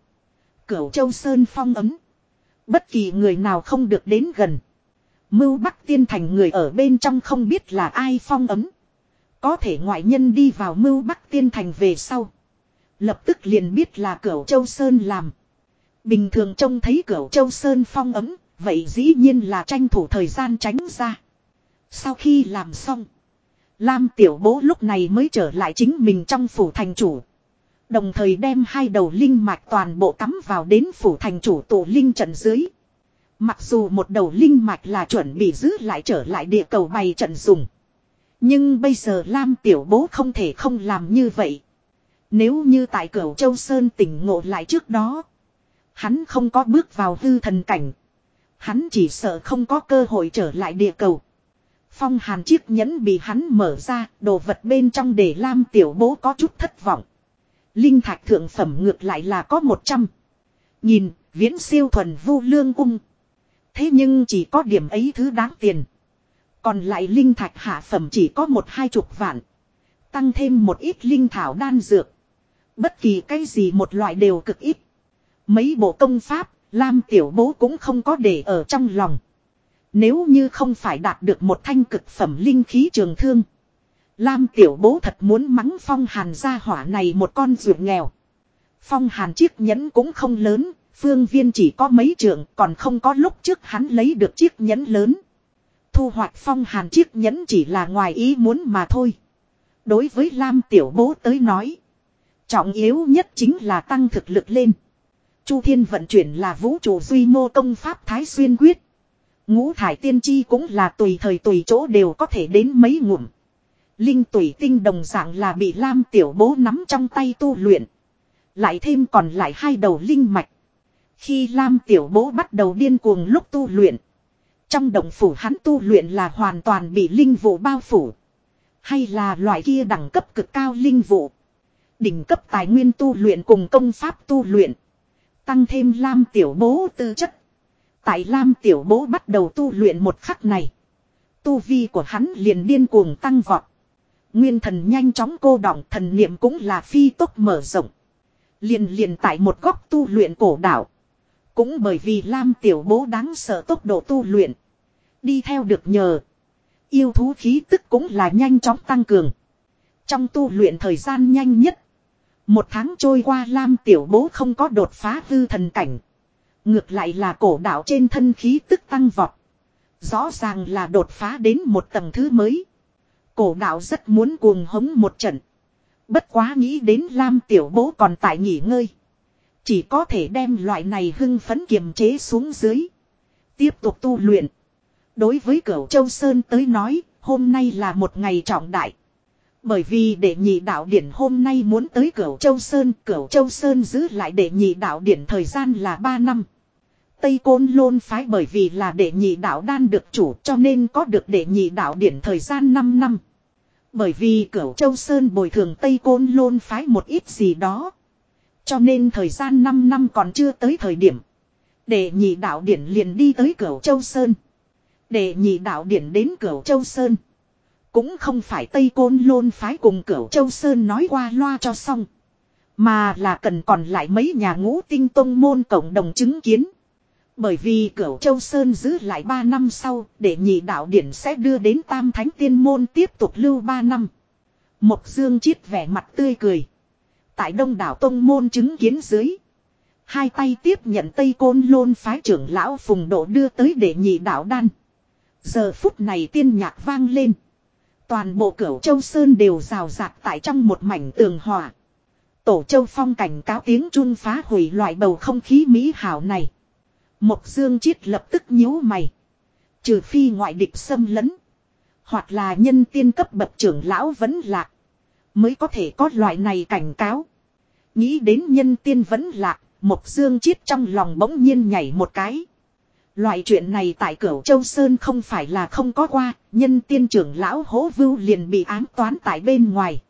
Cửu Châu Sơn phong ấm. Bất kỳ người nào không được đến gần. Mưu Bắc Tiên Thành người ở bên trong không biết là ai phong ấm. Có thể ngoại nhân đi vào Mưu Bắc Tiên Thành về sau. Lập tức liền biết là Cửu Châu Sơn làm. Bình thường trông thấy Cửu Châu Sơn phong ấm, vậy dĩ nhiên là tranh thủ thời gian tránh ra. Sau khi làm xong, Lam Tiểu Bố lúc này mới trở lại chính mình trong phủ thành chủ. Đồng thời đem hai đầu linh mạch toàn bộ cắm vào đến phủ thành chủ tổ linh trận dưới. Mặc dù một đầu linh mạch là chuẩn bị giữ lại trở lại địa cầu bày trận dùng. Nhưng bây giờ Lam Tiểu Bố không thể không làm như vậy. Nếu như tại cửu Châu Sơn tỉnh ngộ lại trước đó. Hắn không có bước vào hư thần cảnh. Hắn chỉ sợ không có cơ hội trở lại địa cầu. Phong hàn chiếc nhẫn bị hắn mở ra, đồ vật bên trong để Lam Tiểu Bố có chút thất vọng. Linh thạch thượng phẩm ngược lại là có 100. Nhìn, viễn siêu thuần vu lương cung. Thế nhưng chỉ có điểm ấy thứ đáng tiền. Còn lại linh thạch hạ phẩm chỉ có một hai chục vạn. Tăng thêm một ít linh thảo đan dược. Bất kỳ cái gì một loại đều cực ít. Mấy bộ công pháp, Lam Tiểu Bố cũng không có để ở trong lòng. Nếu như không phải đạt được một thanh cực phẩm linh khí trường thương. Lam Tiểu Bố thật muốn mắng Phong Hàn ra hỏa này một con ruột nghèo. Phong Hàn chiếc nhẫn cũng không lớn, phương viên chỉ có mấy trường còn không có lúc trước hắn lấy được chiếc nhẫn lớn. Thu hoạch Phong Hàn chiếc nhẫn chỉ là ngoài ý muốn mà thôi. Đối với Lam Tiểu Bố tới nói. Trọng yếu nhất chính là tăng thực lực lên. Chu Thiên vận chuyển là vũ trụ duy mô công pháp Thái Xuyên Quyết. Ngũ thải tiên chi cũng là tùy thời tùy chỗ đều có thể đến mấy ngụm. Linh tủy tinh đồng dạng là bị Lam tiểu bố nắm trong tay tu luyện. Lại thêm còn lại hai đầu linh mạch. Khi Lam tiểu bố bắt đầu điên cuồng lúc tu luyện. Trong động phủ hắn tu luyện là hoàn toàn bị linh vụ bao phủ. Hay là loại kia đẳng cấp cực cao linh vụ. Đỉnh cấp tài nguyên tu luyện cùng công pháp tu luyện. Tăng thêm Lam tiểu bố tư chất. Tại Lam tiểu bố bắt đầu tu luyện một khắc này. Tu vi của hắn liền điên cuồng tăng vọt. Nguyên thần nhanh chóng cô đọng thần niệm cũng là phi tốc mở rộng. Liền liền tại một góc tu luyện cổ đảo. Cũng bởi vì Lam tiểu bố đáng sợ tốc độ tu luyện. Đi theo được nhờ. Yêu thú khí tức cũng là nhanh chóng tăng cường. Trong tu luyện thời gian nhanh nhất. Một tháng trôi qua Lam tiểu bố không có đột phá hư thần cảnh. Ngược lại là cổ đạo trên thân khí tức tăng vọt. Rõ ràng là đột phá đến một tầng thứ mới. Cổ đạo rất muốn cuồng hống một trận. Bất quá nghĩ đến Lam tiểu bố còn tại nghỉ ngơi. Chỉ có thể đem loại này hưng phấn kiềm chế xuống dưới. Tiếp tục tu luyện. Đối với cửu Châu Sơn tới nói, hôm nay là một ngày trọng đại. Bởi vì đệ nhị đạo điển hôm nay muốn tới Cửu Châu Sơn, Cửu Châu Sơn giữ lại đệ nhị đạo điển thời gian là 3 năm. Tây Côn Lôn phái bởi vì là đệ nhị đạo đan được chủ cho nên có được đệ nhị đạo điển thời gian 5 năm. Bởi vì Cửu Châu Sơn bồi thường Tây Côn Lôn phái một ít gì đó. Cho nên thời gian 5 năm còn chưa tới thời điểm. Đệ nhị đạo điển liền đi tới Cửu Châu Sơn. Đệ nhị đạo điển đến Cửu Châu Sơn. Cũng không phải Tây Côn Lôn phái cùng Cửu Châu Sơn nói qua loa cho xong. Mà là cần còn lại mấy nhà ngũ tinh tông môn cộng đồng chứng kiến. Bởi vì Cửu Châu Sơn giữ lại 3 năm sau, để nhị đạo điển sẽ đưa đến Tam Thánh Tiên Môn tiếp tục lưu 3 năm. Mộc Dương chiết vẻ mặt tươi cười. Tại đông đảo tông môn chứng kiến dưới. Hai tay tiếp nhận Tây Côn Lôn phái trưởng lão Phùng Độ đưa tới để nhị đạo đan. Giờ phút này tiên nhạc vang lên. Toàn bộ cửu châu Sơn đều rào rạc tại trong một mảnh tường hòa. Tổ châu phong cảnh cáo tiếng chun phá hủy loại bầu không khí mỹ hảo này. Mộc Dương Chiết lập tức nhíu mày. Trừ phi ngoại địch xâm lấn. Hoặc là nhân tiên cấp bậc trưởng lão vẫn lạc. Mới có thể có loại này cảnh cáo. Nghĩ đến nhân tiên vẫn lạc. Mộc Dương Chiết trong lòng bỗng nhiên nhảy một cái. Loại chuyện này tại cửu Châu Sơn không phải là không có qua, nhân tiên trưởng lão hố vưu liền bị ám toán tại bên ngoài.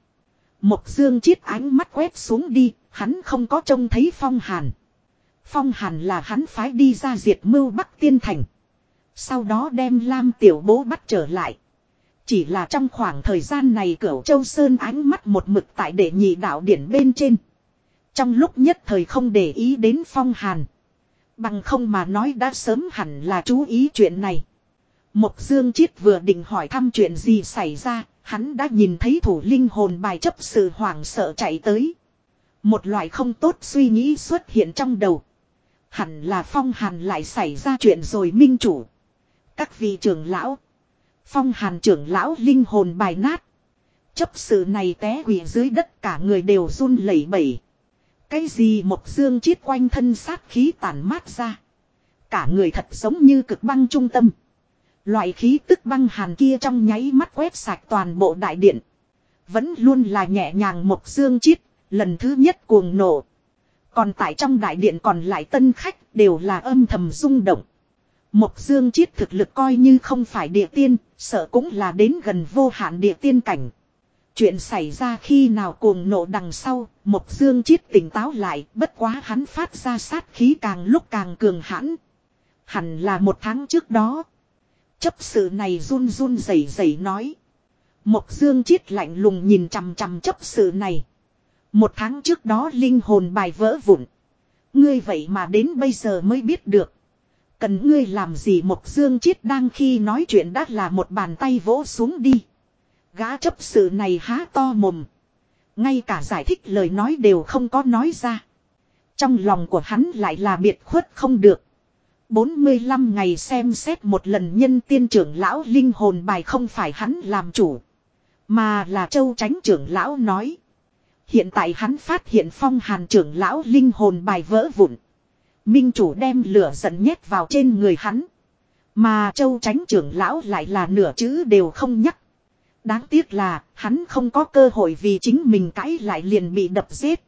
Mộc dương chiết ánh mắt quét xuống đi, hắn không có trông thấy phong hàn. Phong hàn là hắn phái đi ra diệt mưu Bắc Tiên Thành. Sau đó đem Lam Tiểu Bố bắt trở lại. Chỉ là trong khoảng thời gian này cửu Châu Sơn ánh mắt một mực tại để nhị đạo điển bên trên. Trong lúc nhất thời không để ý đến phong hàn. Bằng không mà nói đã sớm hẳn là chú ý chuyện này. Mộc Dương Chiết vừa định hỏi thăm chuyện gì xảy ra, hắn đã nhìn thấy thủ linh hồn bài chấp sự hoảng sợ chạy tới. Một loại không tốt suy nghĩ xuất hiện trong đầu. Hẳn là phong hàn lại xảy ra chuyện rồi minh chủ. Các vị trưởng lão. Phong hàn trưởng lão linh hồn bài nát. Chấp sự này té quỷ dưới đất cả người đều run lẩy bẩy. Cái gì một dương chiết quanh thân sát khí tàn mát ra. Cả người thật giống như cực băng trung tâm. Loại khí tức băng hàn kia trong nháy mắt quét sạch toàn bộ đại điện. Vẫn luôn là nhẹ nhàng một dương chiết, lần thứ nhất cuồng nổ. Còn tại trong đại điện còn lại tân khách đều là âm thầm rung động. Một dương chiết thực lực coi như không phải địa tiên, sợ cũng là đến gần vô hạn địa tiên cảnh. Chuyện xảy ra khi nào cuồng nộ đằng sau, Mộc dương chiết tỉnh táo lại, bất quá hắn phát ra sát khí càng lúc càng cường hãn. Hẳn là một tháng trước đó. Chấp sự này run run rẩy rẩy nói. Mộc dương chiết lạnh lùng nhìn chằm chằm chấp sự này. Một tháng trước đó linh hồn bài vỡ vụn. Ngươi vậy mà đến bây giờ mới biết được. Cần ngươi làm gì Mộc dương chiết đang khi nói chuyện đã là một bàn tay vỗ xuống đi. Gã chấp sự này há to mồm. Ngay cả giải thích lời nói đều không có nói ra. Trong lòng của hắn lại là biệt khuất không được. 45 ngày xem xét một lần nhân tiên trưởng lão linh hồn bài không phải hắn làm chủ. Mà là châu tránh trưởng lão nói. Hiện tại hắn phát hiện phong hàn trưởng lão linh hồn bài vỡ vụn. Minh chủ đem lửa giận nhét vào trên người hắn. Mà châu tránh trưởng lão lại là nửa chữ đều không nhắc. Đáng tiếc là, hắn không có cơ hội vì chính mình cãi lại liền bị đập giết.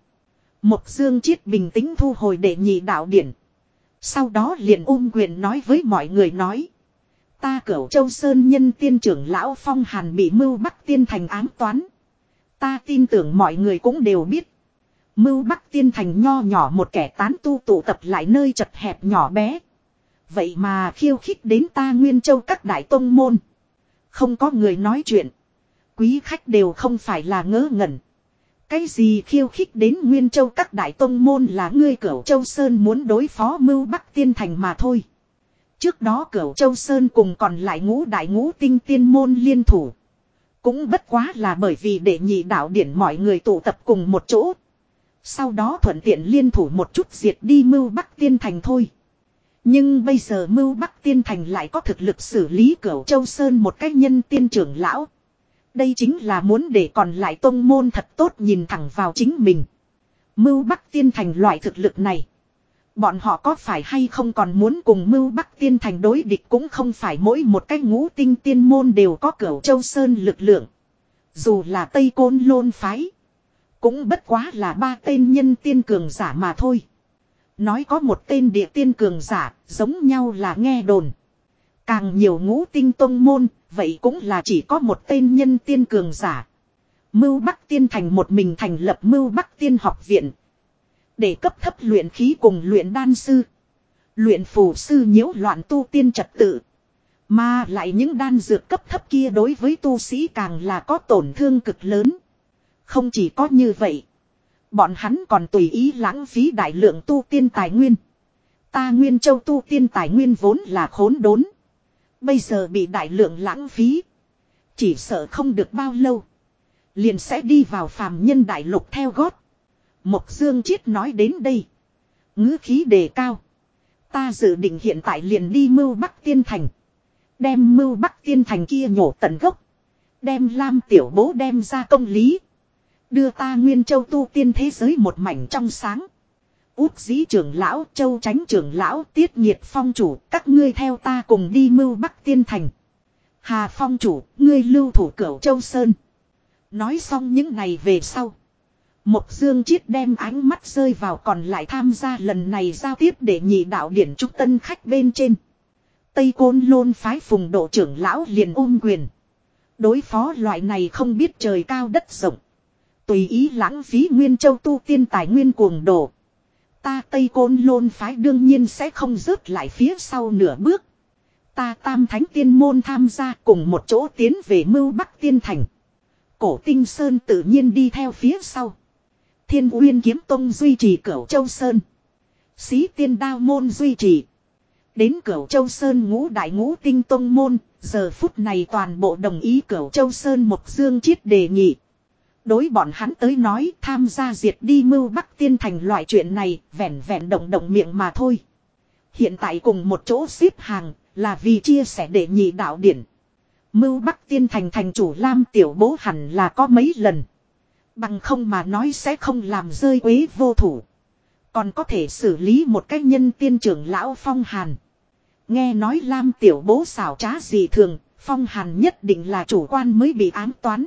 Mộc Dương Chiết bình tĩnh thu hồi để nhị đạo điển. Sau đó liền ôm quyền nói với mọi người nói. Ta cửu châu sơn nhân tiên trưởng lão phong hàn bị mưu bắc tiên thành ám toán. Ta tin tưởng mọi người cũng đều biết. Mưu bắc tiên thành nho nhỏ một kẻ tán tu tụ tập lại nơi chật hẹp nhỏ bé. Vậy mà khiêu khích đến ta Nguyên Châu các đại tông môn. Không có người nói chuyện. Quý khách đều không phải là ngớ ngẩn. Cái gì khiêu khích đến Nguyên Châu các đại tông môn là ngươi cửu Châu Sơn muốn đối phó mưu Bắc Tiên Thành mà thôi. Trước đó cửu Châu Sơn cùng còn lại ngũ đại ngũ tinh tiên môn liên thủ. Cũng bất quá là bởi vì để nhị đạo điển mọi người tụ tập cùng một chỗ. Sau đó thuận tiện liên thủ một chút diệt đi mưu Bắc Tiên Thành thôi. Nhưng bây giờ mưu Bắc Tiên Thành lại có thực lực xử lý cửu Châu Sơn một cách nhân tiên trưởng lão. Đây chính là muốn để còn lại tông môn thật tốt nhìn thẳng vào chính mình. Mưu Bắc Tiên Thành loại thực lực này. Bọn họ có phải hay không còn muốn cùng Mưu Bắc Tiên Thành đối địch cũng không phải mỗi một cái ngũ tinh tiên môn đều có cửu châu sơn lực lượng. Dù là Tây Côn Lôn Phái. Cũng bất quá là ba tên nhân tiên cường giả mà thôi. Nói có một tên địa tiên cường giả, giống nhau là nghe đồn. Càng nhiều ngũ tinh tông môn, vậy cũng là chỉ có một tên nhân tiên cường giả. Mưu Bắc Tiên thành một mình thành lập Mưu Bắc Tiên học viện. Để cấp thấp luyện khí cùng luyện đan sư. Luyện phù sư nhiễu loạn tu tiên trật tự. Mà lại những đan dược cấp thấp kia đối với tu sĩ càng là có tổn thương cực lớn. Không chỉ có như vậy. Bọn hắn còn tùy ý lãng phí đại lượng tu tiên tài nguyên. Ta Nguyên Châu tu tiên tài nguyên vốn là khốn đốn. Bây giờ bị đại lượng lãng phí. Chỉ sợ không được bao lâu. Liền sẽ đi vào phàm nhân đại lục theo gót. Mộc Dương Chiết nói đến đây. ngữ khí đề cao. Ta dự định hiện tại liền đi mưu Bắc Tiên Thành. Đem mưu Bắc Tiên Thành kia nhổ tận gốc. Đem Lam Tiểu Bố đem ra công lý. Đưa ta Nguyên Châu tu tiên thế giới một mảnh trong sáng. Út dĩ trưởng lão, châu tránh trưởng lão, tiết nhiệt phong chủ, các ngươi theo ta cùng đi mưu Bắc Tiên Thành. Hà phong chủ, ngươi lưu thủ cửu châu Sơn. Nói xong những ngày về sau. Một dương chiết đem ánh mắt rơi vào còn lại tham gia lần này giao tiếp để nhị đạo điển trúc tân khách bên trên. Tây côn lôn phái phùng độ trưởng lão liền ôm quyền. Đối phó loại này không biết trời cao đất rộng. Tùy ý lãng phí nguyên châu tu tiên tài nguyên cuồng đổ. Ta Tây Côn Lôn phái đương nhiên sẽ không rớt lại phía sau nửa bước. Ta Tam Thánh Tiên Môn tham gia cùng một chỗ tiến về mưu Bắc Tiên Thành. Cổ Tinh Sơn tự nhiên đi theo phía sau. Thiên Uyên Kiếm Tông duy trì Cửu Châu Sơn. Xí Tiên Đao Môn duy trì. Đến Cửu Châu Sơn ngũ đại ngũ tinh tông môn, giờ phút này toàn bộ đồng ý Cửu Châu Sơn một dương chiết đề nghị. Đối bọn hắn tới nói tham gia diệt đi mưu Bắc Tiên Thành loại chuyện này vẹn vẹn động động miệng mà thôi. Hiện tại cùng một chỗ xếp hàng là vì chia sẻ để nhị đạo điển. Mưu Bắc Tiên Thành thành chủ Lam Tiểu Bố hẳn là có mấy lần. Bằng không mà nói sẽ không làm rơi quế vô thủ. Còn có thể xử lý một cách nhân tiên trưởng lão Phong Hàn. Nghe nói Lam Tiểu Bố xảo trá gì thường, Phong Hàn nhất định là chủ quan mới bị ám toán.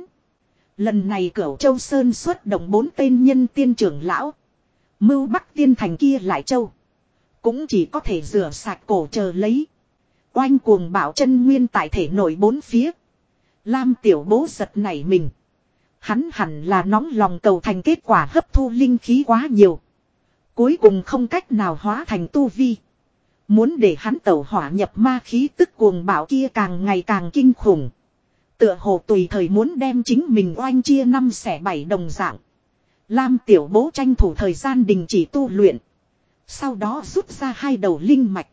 Lần này cửu châu Sơn xuất động bốn tên nhân tiên trưởng lão. Mưu Bắc tiên thành kia lại châu. Cũng chỉ có thể rửa sạch cổ chờ lấy. Oanh cuồng bảo chân nguyên tại thể nổi bốn phía. Lam tiểu bố giật nảy mình. Hắn hẳn là nóng lòng cầu thành kết quả hấp thu linh khí quá nhiều. Cuối cùng không cách nào hóa thành tu vi. Muốn để hắn tẩu hỏa nhập ma khí tức cuồng bảo kia càng ngày càng kinh khủng. Tựa hồ tùy thời muốn đem chính mình oanh chia năm xẻ bảy đồng dạng. Lam tiểu bố tranh thủ thời gian đình chỉ tu luyện. Sau đó rút ra hai đầu linh mạch.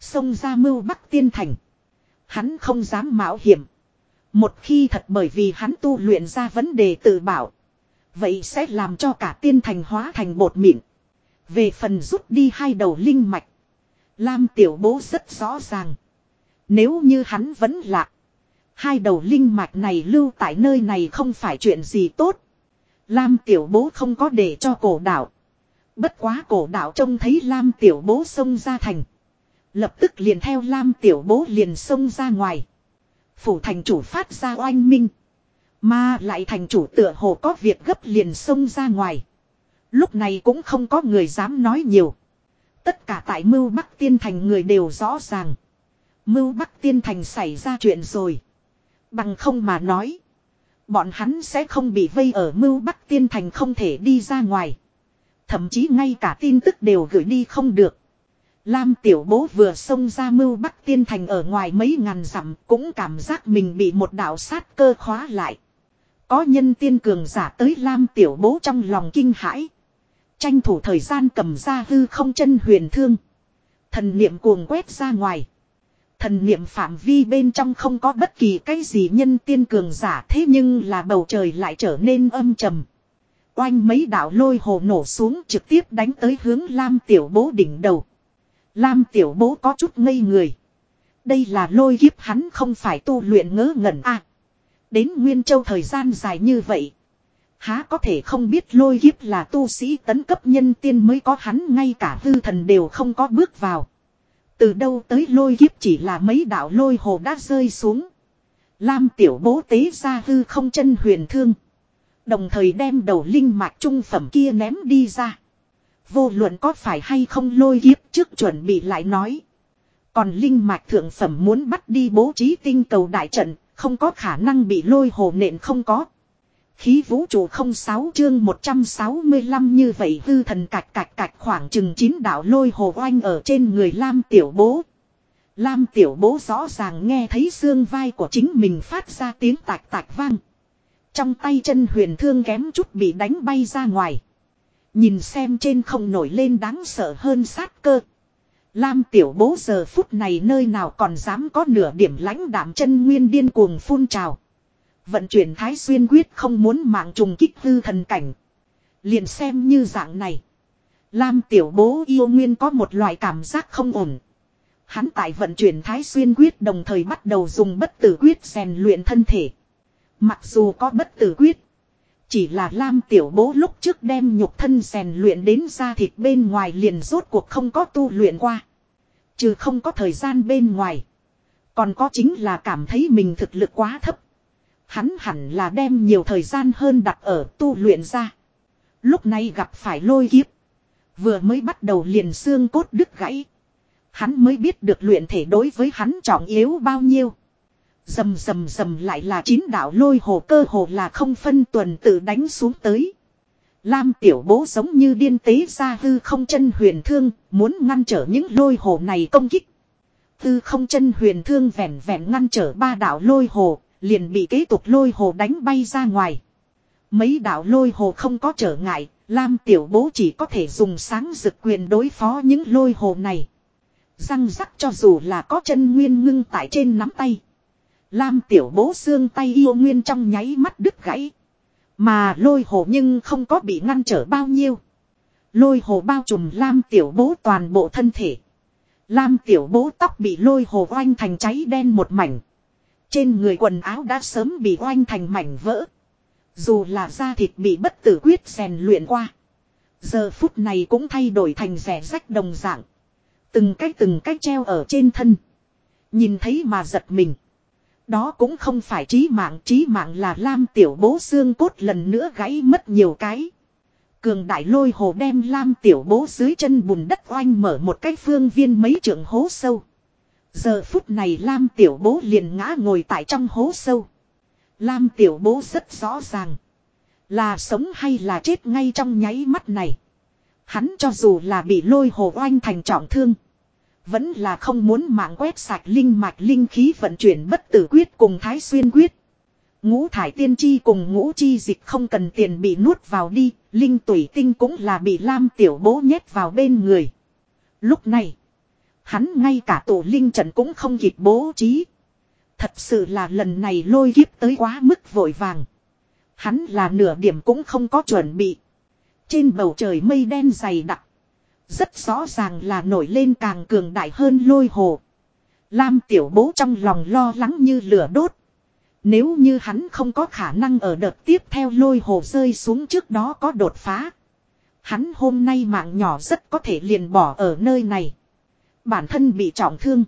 Xông ra mưu bắc tiên thành. Hắn không dám mạo hiểm. Một khi thật bởi vì hắn tu luyện ra vấn đề tự bảo. Vậy sẽ làm cho cả tiên thành hóa thành bột mịn. Về phần rút đi hai đầu linh mạch. Lam tiểu bố rất rõ ràng. Nếu như hắn vẫn lạc. Hai đầu linh mạch này lưu tại nơi này không phải chuyện gì tốt. Lam tiểu bố không có để cho cổ đạo. Bất quá cổ đạo trông thấy Lam tiểu bố xông ra thành. Lập tức liền theo Lam tiểu bố liền xông ra ngoài. Phủ thành chủ phát ra oanh minh. Mà lại thành chủ tựa hồ có việc gấp liền xông ra ngoài. Lúc này cũng không có người dám nói nhiều. Tất cả tại mưu Bắc Tiên Thành người đều rõ ràng. Mưu Bắc Tiên Thành xảy ra chuyện rồi. Bằng không mà nói. Bọn hắn sẽ không bị vây ở mưu Bắc Tiên Thành không thể đi ra ngoài. Thậm chí ngay cả tin tức đều gửi đi không được. Lam tiểu bố vừa xông ra mưu Bắc Tiên Thành ở ngoài mấy ngàn dặm cũng cảm giác mình bị một đạo sát cơ khóa lại. Có nhân tiên cường giả tới Lam tiểu bố trong lòng kinh hãi. Tranh thủ thời gian cầm ra hư không chân huyền thương. Thần niệm cuồng quét ra ngoài. Thần niệm phạm vi bên trong không có bất kỳ cái gì nhân tiên cường giả, thế nhưng là bầu trời lại trở nên âm trầm. Oanh mấy đạo lôi hồ nổ xuống trực tiếp đánh tới hướng Lam tiểu bố đỉnh đầu. Lam tiểu bố có chút ngây người. Đây là lôi kiếp, hắn không phải tu luyện ngớ ngẩn a Đến Nguyên Châu thời gian dài như vậy. Há có thể không biết lôi kiếp là tu sĩ tấn cấp nhân tiên mới có, hắn ngay cả hư thần đều không có bước vào. Từ đâu tới lôi kiếp chỉ là mấy đạo lôi hồ đã rơi xuống. Lam tiểu bố tế ra hư không chân huyền thương. Đồng thời đem đầu linh mạch trung phẩm kia ném đi ra. Vô luận có phải hay không lôi kiếp trước chuẩn bị lại nói. Còn linh mạch thượng phẩm muốn bắt đi bố trí tinh cầu đại trận, không có khả năng bị lôi hồ nện không có. Khí vũ trụ không sáu chương 165 như vậy hư thần cạch cạch cạch khoảng chừng chín đạo lôi hồ oanh ở trên người Lam tiểu bố. Lam tiểu bố rõ ràng nghe thấy xương vai của chính mình phát ra tiếng tạch tạch vang. Trong tay chân huyền thương kém chút bị đánh bay ra ngoài. Nhìn xem trên không nổi lên đáng sợ hơn sát cơ. Lam tiểu bố giờ phút này nơi nào còn dám có nửa điểm lãnh đảm chân nguyên điên cuồng phun trào. Vận chuyển thái xuyên quyết không muốn mạng trùng kích hư thần cảnh. Liền xem như dạng này. Lam tiểu bố yêu nguyên có một loại cảm giác không ổn. Hắn tại vận chuyển thái xuyên quyết đồng thời bắt đầu dùng bất tử quyết rèn luyện thân thể. Mặc dù có bất tử quyết. Chỉ là Lam tiểu bố lúc trước đem nhục thân rèn luyện đến da thịt bên ngoài liền rốt cuộc không có tu luyện qua. Trừ không có thời gian bên ngoài. Còn có chính là cảm thấy mình thực lực quá thấp. Hắn hẳn là đem nhiều thời gian hơn đặt ở tu luyện ra. Lúc này gặp phải lôi kiếp. Vừa mới bắt đầu liền xương cốt đứt gãy. Hắn mới biết được luyện thể đối với hắn trọng yếu bao nhiêu. Dầm dầm dầm lại là chín đạo lôi hồ cơ hồ là không phân tuần tự đánh xuống tới. Lam tiểu bố giống như điên tế ra hư không chân huyền thương, muốn ngăn trở những lôi hồ này công kích. Hư không chân huyền thương vẹn vẹn ngăn trở ba đạo lôi hồ, liền bị kế tục lôi hồ đánh bay ra ngoài. Mấy đạo lôi hồ không có trở ngại, Lam tiểu bố chỉ có thể dùng sáng dực quyền đối phó những lôi hồ này. Răng rắc cho dù là có chân nguyên ngưng tại trên nắm tay. Lam tiểu bố xương tay yêu nguyên trong nháy mắt đứt gãy. Mà lôi hồ nhưng không có bị ngăn trở bao nhiêu. Lôi hồ bao trùm Lam tiểu bố toàn bộ thân thể. Lam tiểu bố tóc bị lôi hồ oanh thành cháy đen một mảnh. Trên người quần áo đã sớm bị oanh thành mảnh vỡ. Dù là da thịt bị bất tử quyết rèn luyện qua. Giờ phút này cũng thay đổi thành rẻ rách đồng dạng. Từng cách từng cách treo ở trên thân. Nhìn thấy mà giật mình. Đó cũng không phải trí mạng, trí mạng là Lam tiểu bố xương cốt lần nữa gãy mất nhiều cái. Cường đại lôi hồ đem Lam tiểu bố dưới chân bùn đất oanh mở một cái phương viên mấy trượng hố sâu. Giờ phút này Lam tiểu bố liền ngã ngồi tại trong hố sâu. Lam tiểu bố rất rõ ràng. Là sống hay là chết ngay trong nháy mắt này. Hắn cho dù là bị lôi hồ oanh thành trọng thương. Vẫn là không muốn mạng quét sạch linh mạch linh khí vận chuyển bất tử quyết cùng thái xuyên quyết. Ngũ thải tiên chi cùng ngũ chi dịch không cần tiền bị nuốt vào đi, linh tủy tinh cũng là bị lam tiểu bố nhét vào bên người. Lúc này, hắn ngay cả tổ linh trận cũng không kịp bố trí. Thật sự là lần này lôi kiếp tới quá mức vội vàng. Hắn là nửa điểm cũng không có chuẩn bị. Trên bầu trời mây đen dày đặc. Rất rõ ràng là nổi lên càng cường đại hơn lôi hồ. Lam tiểu bố trong lòng lo lắng như lửa đốt. Nếu như hắn không có khả năng ở đợt tiếp theo lôi hồ rơi xuống trước đó có đột phá. Hắn hôm nay mạng nhỏ rất có thể liền bỏ ở nơi này. Bản thân bị trọng thương.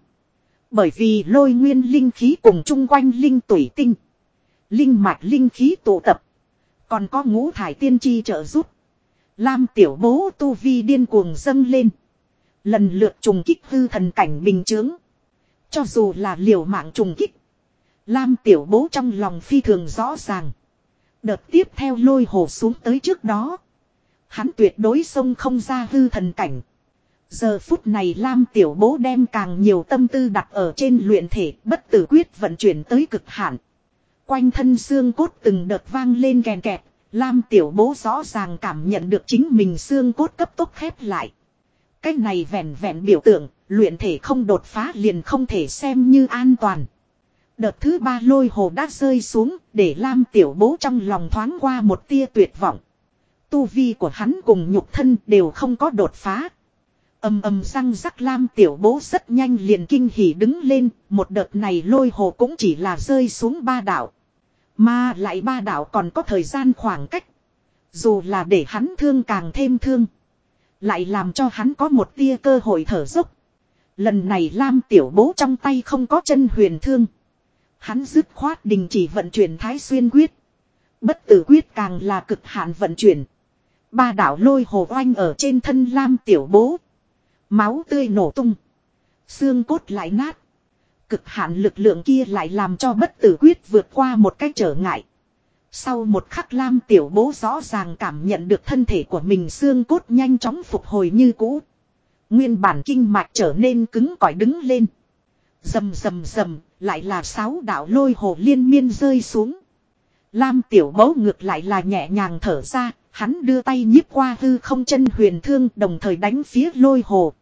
Bởi vì lôi nguyên linh khí cùng chung quanh linh tủy tinh. Linh mạch linh khí tụ tập. Còn có ngũ thải tiên tri trợ giúp. Lam tiểu bố tu vi điên cuồng dâng lên. Lần lượt trùng kích hư thần cảnh bình chướng. Cho dù là liều mạng trùng kích. Lam tiểu bố trong lòng phi thường rõ ràng. Đợt tiếp theo lôi hồ xuống tới trước đó. Hắn tuyệt đối sông không ra hư thần cảnh. Giờ phút này Lam tiểu bố đem càng nhiều tâm tư đặt ở trên luyện thể bất tử quyết vận chuyển tới cực hạn. Quanh thân xương cốt từng đợt vang lên kèn kẹt, Lam tiểu bố rõ ràng cảm nhận được chính mình xương cốt cấp tốc khép lại. cách này vẹn vẹn biểu tượng, luyện thể không đột phá liền không thể xem như an toàn. Đợt thứ ba lôi hồ đã rơi xuống, để Lam tiểu bố trong lòng thoáng qua một tia tuyệt vọng. Tu vi của hắn cùng nhục thân đều không có đột phá. Âm âm răng rắc Lam tiểu bố rất nhanh liền kinh hỉ đứng lên, một đợt này lôi hồ cũng chỉ là rơi xuống ba đảo. Mà lại ba đảo còn có thời gian khoảng cách. Dù là để hắn thương càng thêm thương. Lại làm cho hắn có một tia cơ hội thở dốc. Lần này Lam tiểu bố trong tay không có chân huyền thương. Hắn dứt khoát đình chỉ vận chuyển thái xuyên quyết. Bất tử quyết càng là cực hạn vận chuyển. Ba đảo lôi hồ oanh ở trên thân Lam tiểu bố. Máu tươi nổ tung. Xương cốt lại nát. Cực hạn lực lượng kia lại làm cho bất tử quyết vượt qua một cái trở ngại. Sau một khắc Lam tiểu bố rõ ràng cảm nhận được thân thể của mình xương cốt nhanh chóng phục hồi như cũ. Nguyên bản kinh mạch trở nên cứng cỏi đứng lên. Dầm dầm dầm, lại là sáu đạo lôi hồ liên miên rơi xuống. Lam tiểu bố ngược lại là nhẹ nhàng thở ra, hắn đưa tay nhíp qua hư không chân huyền thương đồng thời đánh phía lôi hồ.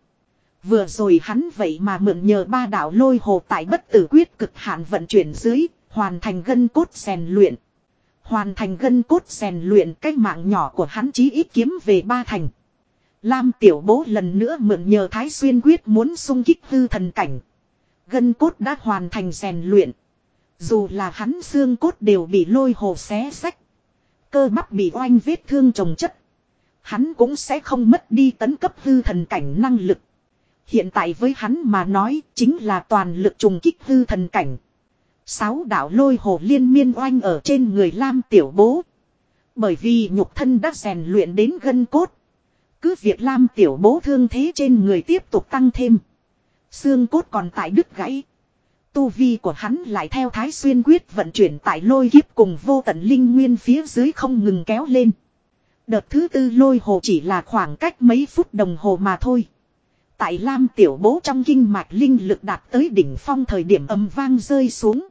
Vừa rồi hắn vậy mà mượn nhờ ba đạo lôi hồ tại bất tử quyết cực hạn vận chuyển dưới, hoàn thành gân cốt rèn luyện. Hoàn thành gân cốt rèn luyện cách mạng nhỏ của hắn chí ít kiếm về ba thành. Lam tiểu bố lần nữa mượn nhờ thái xuyên quyết muốn sung kích hư thần cảnh. Gân cốt đã hoàn thành rèn luyện. Dù là hắn xương cốt đều bị lôi hồ xé sách. Cơ bắp bị oanh vết thương trồng chất. Hắn cũng sẽ không mất đi tấn cấp hư thần cảnh năng lực. Hiện tại với hắn mà nói chính là toàn lực trùng kích hư thần cảnh. Sáu đạo lôi hồ liên miên oanh ở trên người Lam tiểu bố. Bởi vì nhục thân đã rèn luyện đến gân cốt. Cứ việc Lam tiểu bố thương thế trên người tiếp tục tăng thêm. Xương cốt còn tại đứt gãy. Tu vi của hắn lại theo thái xuyên quyết vận chuyển tại lôi kiếp cùng vô tận linh nguyên phía dưới không ngừng kéo lên. Đợt thứ tư lôi hồ chỉ là khoảng cách mấy phút đồng hồ mà thôi. Tại Lam tiểu bố trong kinh mạch linh lực đạt tới đỉnh phong thời điểm âm vang rơi xuống.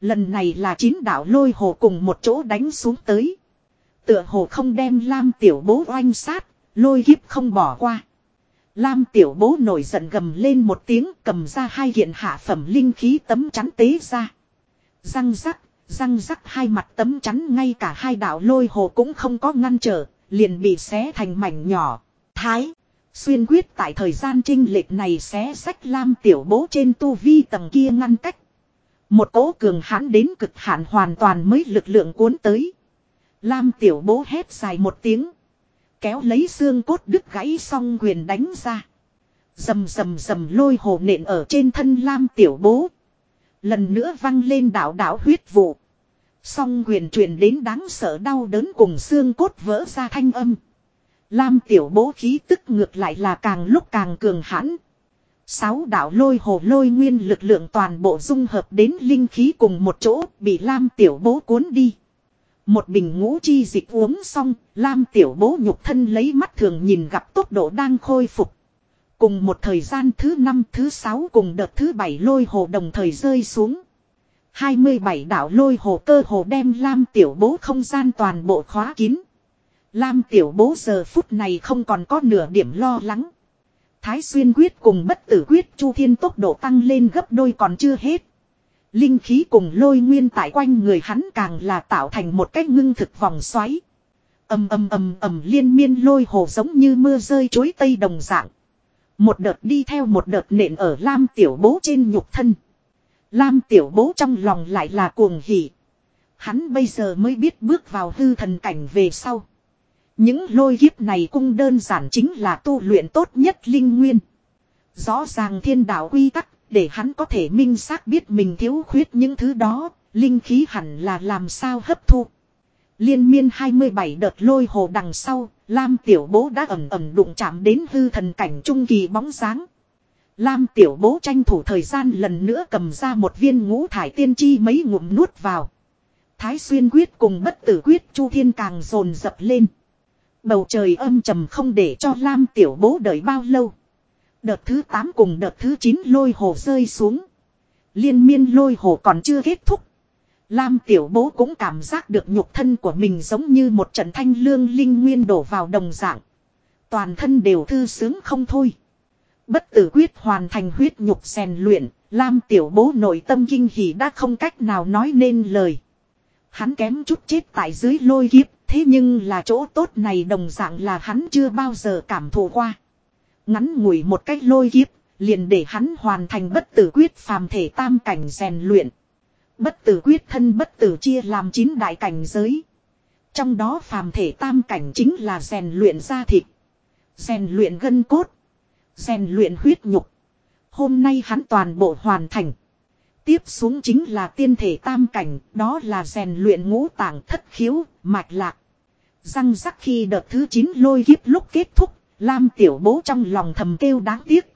Lần này là chín đạo lôi hồ cùng một chỗ đánh xuống tới. Tựa hồ không đem Lam tiểu bố oanh sát, lôi hiếp không bỏ qua. Lam tiểu bố nổi giận gầm lên một tiếng cầm ra hai hiện hạ phẩm linh khí tấm chắn tế ra. Răng rắc, răng rắc hai mặt tấm chắn ngay cả hai đạo lôi hồ cũng không có ngăn trở, liền bị xé thành mảnh nhỏ. Thái, xuyên quyết tại thời gian trinh lệch này xé sách lam tiểu bố trên tu vi tầng kia ngăn cách. Một cỗ cường hãn đến cực hạn hoàn toàn mới lực lượng cuốn tới. Lam tiểu bố hét dài một tiếng. Kéo lấy xương cốt đứt gãy xong quyền đánh ra. Dầm dầm dầm lôi hồ nện ở trên thân lam tiểu bố. Lần nữa văng lên đảo đảo huyết vụ. Song quyền truyền đến đáng sợ đau đớn cùng xương cốt vỡ ra thanh âm. Lam tiểu bố khí tức ngược lại là càng lúc càng cường hãn. Sáu đạo lôi hồ lôi nguyên lực lượng toàn bộ dung hợp đến linh khí cùng một chỗ bị Lam tiểu bố cuốn đi. Một bình ngũ chi dịch uống xong, Lam tiểu bố nhục thân lấy mắt thường nhìn gặp tốc độ đang khôi phục. Cùng một thời gian thứ năm thứ sáu cùng đợt thứ bảy lôi hồ đồng thời rơi xuống. 27 đảo lôi hồ cơ hồ đem Lam tiểu bố không gian toàn bộ khóa kín. Lam tiểu bố giờ phút này không còn có nửa điểm lo lắng. Thái xuyên quyết cùng bất tử quyết, chu thiên tốc độ tăng lên gấp đôi còn chưa hết. Linh khí cùng lôi nguyên tại quanh người hắn càng là tạo thành một cái ngưng thực vòng xoáy. ầm ầm ầm ầm liên miên lôi hồ giống như mưa rơi chối tây đồng dạng. Một đợt đi theo một đợt nện ở Lam tiểu bố trên nhục thân. Lam tiểu bố trong lòng lại là cuồng hỉ. Hắn bây giờ mới biết bước vào hư thần cảnh về sau. Những lôi kiếp này cũng đơn giản chính là tu luyện tốt nhất linh nguyên. Rõ ràng thiên đạo quy tắc để hắn có thể minh xác biết mình thiếu khuyết những thứ đó, Linh khí hẳn là làm sao hấp thu. Liên miên 27 đợt lôi hồ đằng sau, Lam tiểu bố đã ẩm ẩm đụng chạm đến hư thần cảnh trung kỳ bóng dáng. Lam tiểu bố tranh thủ thời gian lần nữa cầm ra một viên ngũ thải tiên chi mấy ngụm nuốt vào. Thái xuyên quyết cùng bất tử quyết chu thiên càng dồn dập lên. Bầu trời âm trầm không để cho Lam tiểu bố đợi bao lâu. Đợt thứ 8 cùng đợt thứ 9 lôi hồ rơi xuống. Liên miên lôi hồ còn chưa kết thúc. Lam tiểu bố cũng cảm giác được nhục thân của mình giống như một trận thanh lương linh nguyên đổ vào đồng dạng. Toàn thân đều thư sướng không thôi. Bất tử quyết hoàn thành huyết nhục rèn luyện, Lam tiểu bố nội tâm kinh hỉ đã không cách nào nói nên lời. Hắn kém chút chết tại dưới lôi kiếp, thế nhưng là chỗ tốt này đồng dạng là hắn chưa bao giờ cảm thụ qua. Ngắn ngủi một cách lôi kiếp, liền để hắn hoàn thành bất tử quyết phàm thể tam cảnh rèn luyện. Bất tử quyết thân bất tử chia làm chín đại cảnh giới. Trong đó phàm thể tam cảnh chính là rèn luyện da thịt. Rèn luyện gân cốt. Rèn luyện huyết nhục. Hôm nay hắn toàn bộ hoàn thành. Tiếp xuống chính là tiên thể tam cảnh, đó là rèn luyện ngũ tạng thất khiếu, mạch lạc. Răng rắc khi đợt thứ 9 lôi kiếp lúc kết thúc, Lam tiểu bố trong lòng thầm kêu đáng tiếc.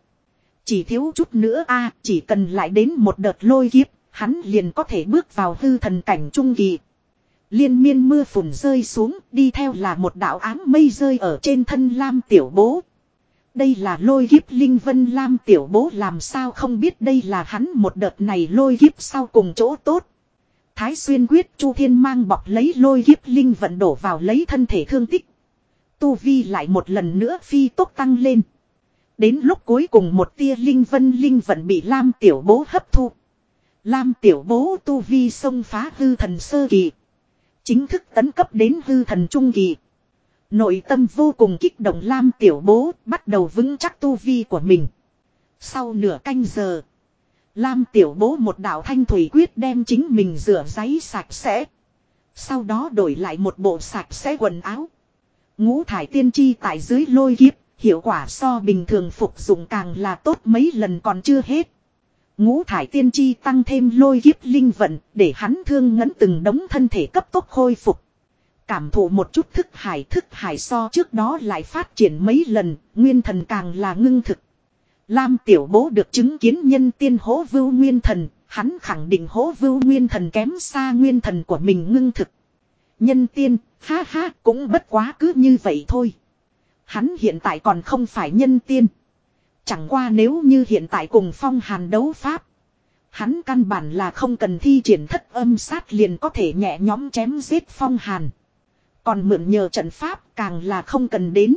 Chỉ thiếu chút nữa a chỉ cần lại đến một đợt lôi kiếp, hắn liền có thể bước vào hư thần cảnh trung kỳ. Liên miên mưa phùn rơi xuống, đi theo là một đạo áng mây rơi ở trên thân Lam tiểu bố. Đây là lôi kiếp Linh Vân Lam tiểu bố làm sao không biết đây là hắn một đợt này lôi kiếp sau cùng chỗ tốt. Thái xuyên quyết, Chu Thiên mang bọc lấy lôi kiếp Linh vận đổ vào lấy thân thể thương tích. Tu Vi lại một lần nữa phi tốc tăng lên. Đến lúc cuối cùng một tia Linh Vân Linh vận bị Lam tiểu bố hấp thu. Lam tiểu bố Tu Vi xông phá hư thần sơ kỳ. Chính thức tấn cấp đến hư thần trung kỳ. Nội tâm vô cùng kích động Lam tiểu bố bắt đầu vững chắc tu vi của mình. Sau nửa canh giờ. Lam tiểu bố một đạo thanh thủy quyết đem chính mình rửa giấy sạch sẽ. Sau đó đổi lại một bộ sạch sẽ quần áo. Ngũ thải tiên tri tại dưới lôi kiếp, hiệu quả so bình thường phục dụng càng là tốt mấy lần còn chưa hết. Ngũ thải tiên tri tăng thêm lôi kiếp linh vận, để hắn thương ngấn từng đống thân thể cấp tốc khôi phục. Cảm thụ một chút thức hải thức hải so trước đó lại phát triển mấy lần, nguyên thần càng là ngưng thực. Lam tiểu bố được chứng kiến nhân tiên hố vưu nguyên thần, hắn khẳng định hố vưu nguyên thần kém xa nguyên thần của mình ngưng thực. Nhân tiên, ha ha, cũng bất quá cứ như vậy thôi. Hắn hiện tại còn không phải nhân tiên. Chẳng qua nếu như hiện tại cùng phong hàn đấu pháp. Hắn căn bản là không cần thi triển thất âm sát liền có thể nhẹ nhóm chém giết phong hàn. Còn mượn nhờ trận pháp càng là không cần đến.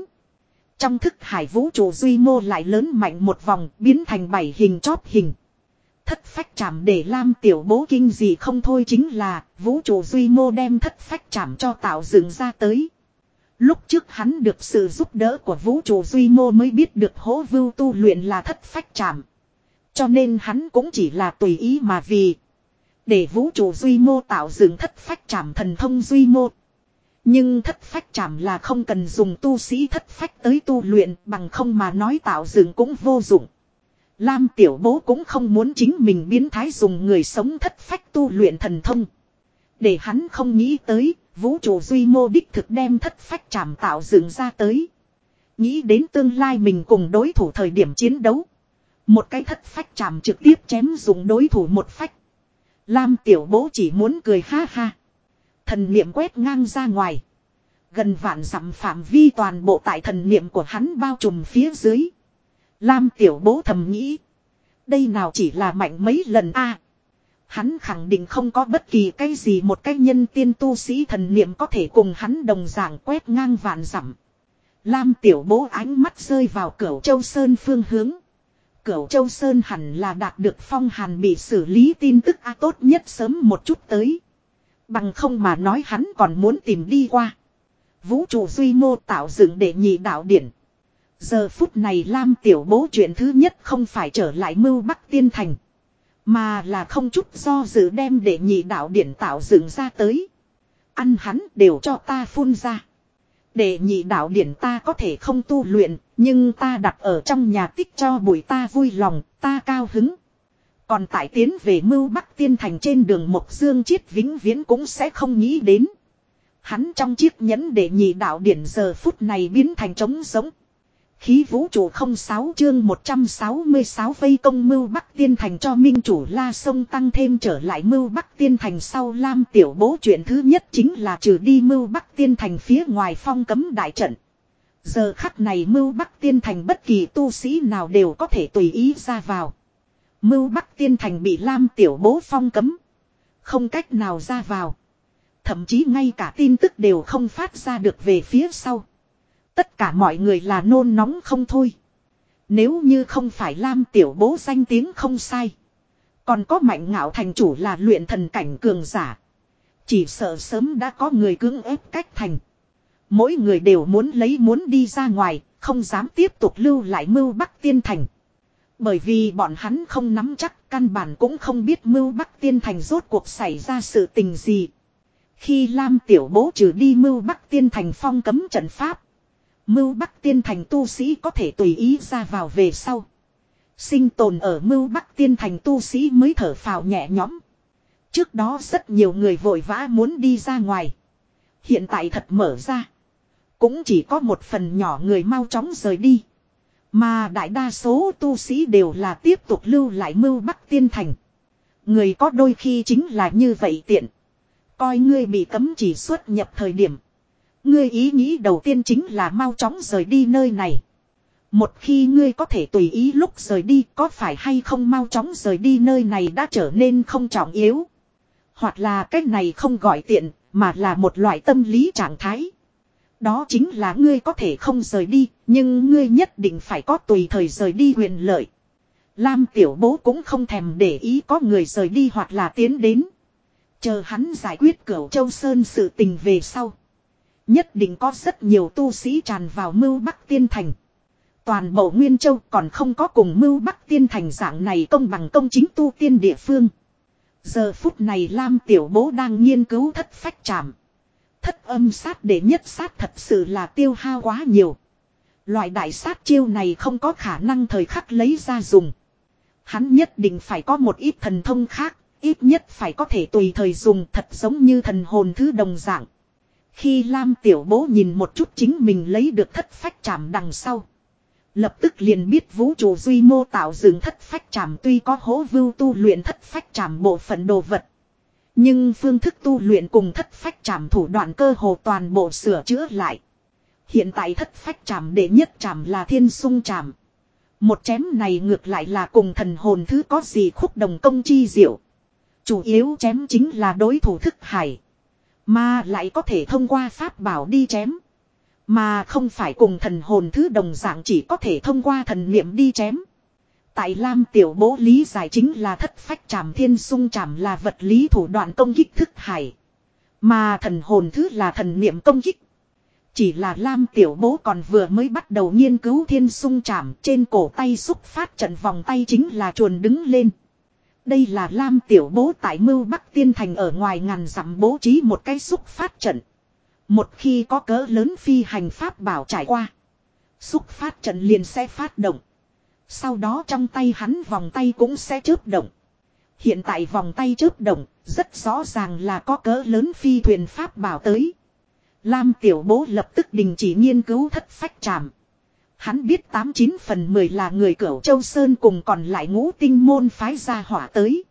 Trong thức hải vũ trụ duy mô lại lớn mạnh một vòng, biến thành bảy hình chóp hình. Thất phách chạm để Lam tiểu bố kinh gì không thôi chính là, vũ trụ duy mô đem thất phách chạm cho tạo dựng ra tới. Lúc trước hắn được sự giúp đỡ của vũ trụ duy mô mới biết được hố vưu tu luyện là thất phách chạm. Cho nên hắn cũng chỉ là tùy ý mà vì. Để vũ trụ duy mô tạo dựng thất phách chạm thần thông duy mô. Nhưng thất phách chảm là không cần dùng tu sĩ thất phách tới tu luyện bằng không mà nói tạo dựng cũng vô dụng. Lam tiểu bố cũng không muốn chính mình biến thái dùng người sống thất phách tu luyện thần thông. Để hắn không nghĩ tới, vũ trụ duy mô đích thực đem thất phách chảm tạo dựng ra tới. Nghĩ đến tương lai mình cùng đối thủ thời điểm chiến đấu. Một cái thất phách chảm trực tiếp chém dùng đối thủ một phách. Lam tiểu bố chỉ muốn cười ha ha. Thần niệm quét ngang ra ngoài. Gần vạn dặm phạm vi toàn bộ tại thần niệm của hắn bao trùm phía dưới. Lam tiểu bố thầm nghĩ. Đây nào chỉ là mạnh mấy lần a Hắn khẳng định không có bất kỳ cái gì một cái nhân tiên tu sĩ thần niệm có thể cùng hắn đồng dạng quét ngang vạn dặm. Lam tiểu bố ánh mắt rơi vào cửu châu sơn phương hướng. Cửu châu sơn hẳn là đạt được phong hàn bị xử lý tin tức a tốt nhất sớm một chút tới. Bằng không mà nói hắn còn muốn tìm đi qua. Vũ trụ duy mô tạo dựng để nhị đạo điển. Giờ phút này Lam tiểu bố chuyện thứ nhất không phải trở lại mưu bắc tiên thành. Mà là không chút do dự đem để nhị đạo điển tạo dựng ra tới. Ăn hắn đều cho ta phun ra. Để nhị đạo điển ta có thể không tu luyện, nhưng ta đặt ở trong nhà tích cho bụi ta vui lòng, ta cao hứng. Còn tại tiến về mưu Bắc Tiên Thành trên đường Mộc Dương Chiết vĩnh viễn cũng sẽ không nghĩ đến. Hắn trong chiếc nhẫn để nhị đạo điển giờ phút này biến thành trống giống. Khí vũ trụ 06 chương 166 vây công mưu Bắc Tiên Thành cho minh chủ la sông tăng thêm trở lại mưu Bắc Tiên Thành sau Lam tiểu bố chuyện thứ nhất chính là trừ đi mưu Bắc Tiên Thành phía ngoài phong cấm đại trận. Giờ khắc này mưu Bắc Tiên Thành bất kỳ tu sĩ nào đều có thể tùy ý ra vào. Mưu Bắc Tiên Thành bị Lam tiểu bố phong cấm. Không cách nào ra vào. Thậm chí ngay cả tin tức đều không phát ra được về phía sau. Tất cả mọi người là nôn nóng không thôi. Nếu như không phải Lam tiểu bố danh tiếng không sai. Còn có mạnh ngạo thành chủ là luyện thần cảnh cường giả. Chỉ sợ sớm đã có người cưỡng ép cách thành. Mỗi người đều muốn lấy muốn đi ra ngoài, không dám tiếp tục lưu lại mưu Bắc Tiên Thành. Bởi vì bọn hắn không nắm chắc, căn bản cũng không biết mưu Bắc Tiên Thành rốt cuộc xảy ra sự tình gì. Khi Lam Tiểu Bố trừ đi mưu Bắc Tiên Thành phong cấm trận pháp. Mưu Bắc Tiên Thành tu sĩ có thể tùy ý ra vào về sau. Sinh tồn ở Mưu Bắc Tiên Thành tu sĩ mới thở phào nhẹ nhõm. Trước đó rất nhiều người vội vã muốn đi ra ngoài. Hiện tại thật mở ra. Cũng chỉ có một phần nhỏ người mau chóng rời đi. Mà đại đa số tu sĩ đều là tiếp tục lưu lại Mưu Bắc Tiên Thành. Người có đôi khi chính là như vậy tiện. Coi ngươi bị cấm chỉ xuất nhập thời điểm. Ngươi ý nghĩ đầu tiên chính là mau chóng rời đi nơi này. Một khi ngươi có thể tùy ý lúc rời đi, có phải hay không mau chóng rời đi nơi này đã trở nên không trọng yếu. Hoặc là cách này không gọi tiện, mà là một loại tâm lý trạng thái. Đó chính là ngươi có thể không rời đi, nhưng ngươi nhất định phải có tùy thời rời đi quyền lợi. Lam tiểu bố cũng không thèm để ý có người rời đi hoặc là tiến đến. Chờ hắn giải quyết cửu châu sơn sự tình về sau. Nhất định có rất nhiều tu sĩ tràn vào mưu Bắc Tiên Thành. Toàn bộ Nguyên Châu còn không có cùng mưu Bắc Tiên Thành dạng này công bằng công chính tu tiên địa phương. Giờ phút này Lam Tiểu Bố đang nghiên cứu thất phách trảm. Thất âm sát để nhất sát thật sự là tiêu hao quá nhiều. Loại đại sát chiêu này không có khả năng thời khắc lấy ra dùng. Hắn nhất định phải có một ít thần thông khác, ít nhất phải có thể tùy thời dùng thật giống như thần hồn thứ đồng dạng. Khi Lam Tiểu Bố nhìn một chút chính mình lấy được thất phách chạm đằng sau. Lập tức liền biết vũ trụ duy mô tạo dựng thất phách chạm tuy có hố vưu tu luyện thất phách chạm bộ phận đồ vật. Nhưng phương thức tu luyện cùng thất phách trảm thủ đoạn cơ hồ toàn bộ sửa chữa lại. Hiện tại thất phách trảm đệ nhất trảm là thiên sung trảm. Một chém này ngược lại là cùng thần hồn thứ có gì khúc đồng công chi diệu. Chủ yếu chém chính là đối thủ thức hải. Mà lại có thể thông qua pháp bảo đi chém. Mà không phải cùng thần hồn thứ đồng dạng chỉ có thể thông qua thần niệm đi chém. Tại Lam tiểu bố lý giải chính là thất phách trảm thiên sung trảm là vật lý thủ đoạn công kích thức hải. Mà thần hồn thứ là thần niệm công kích. Chỉ là Lam tiểu bố còn vừa mới bắt đầu nghiên cứu thiên sung trảm trên cổ tay xúc phát trận vòng tay chính là chuồn đứng lên. Đây là Lam Tiểu Bố tại Mưu Bắc Tiên Thành ở ngoài ngàn dặm bố trí một cái xúc phát trận. Một khi có cỡ lớn phi hành pháp bảo trải qua. Xúc phát trận liền sẽ phát động. Sau đó trong tay hắn vòng tay cũng sẽ chớp động. Hiện tại vòng tay chớp động, rất rõ ràng là có cỡ lớn phi thuyền pháp bảo tới. Lam Tiểu Bố lập tức đình chỉ nghiên cứu thất phách tràm. Hắn biết 89 phần 10 là người cửu Châu Sơn cùng còn lại ngũ tinh môn phái ra hỏa tới.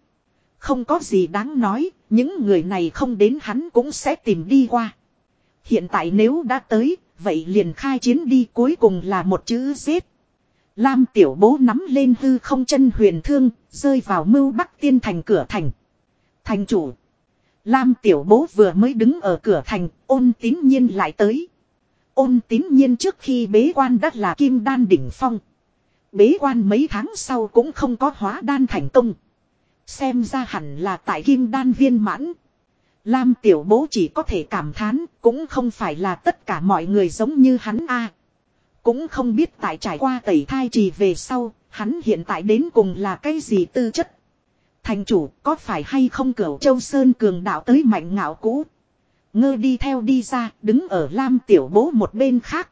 Không có gì đáng nói, những người này không đến hắn cũng sẽ tìm đi qua. Hiện tại nếu đã tới, vậy liền khai chiến đi cuối cùng là một chữ giết. Lam tiểu bố nắm lên hư không chân huyền thương, rơi vào mưu bắc tiên thành cửa thành. Thành chủ. Lam tiểu bố vừa mới đứng ở cửa thành, ôn tín nhiên lại tới. Ôn tín nhiên trước khi bế quan đắt là kim đan đỉnh phong. Bế quan mấy tháng sau cũng không có hóa đan thành công. Xem ra hẳn là tại kim đan viên mãn. Lam tiểu bố chỉ có thể cảm thán, cũng không phải là tất cả mọi người giống như hắn a. Cũng không biết tại trải qua tẩy thai trì về sau, hắn hiện tại đến cùng là cái gì tư chất. Thành chủ có phải hay không cửu châu Sơn cường đạo tới mạnh ngạo cũ. Ngơ đi theo đi ra, đứng ở Lam Tiểu Bố một bên khác.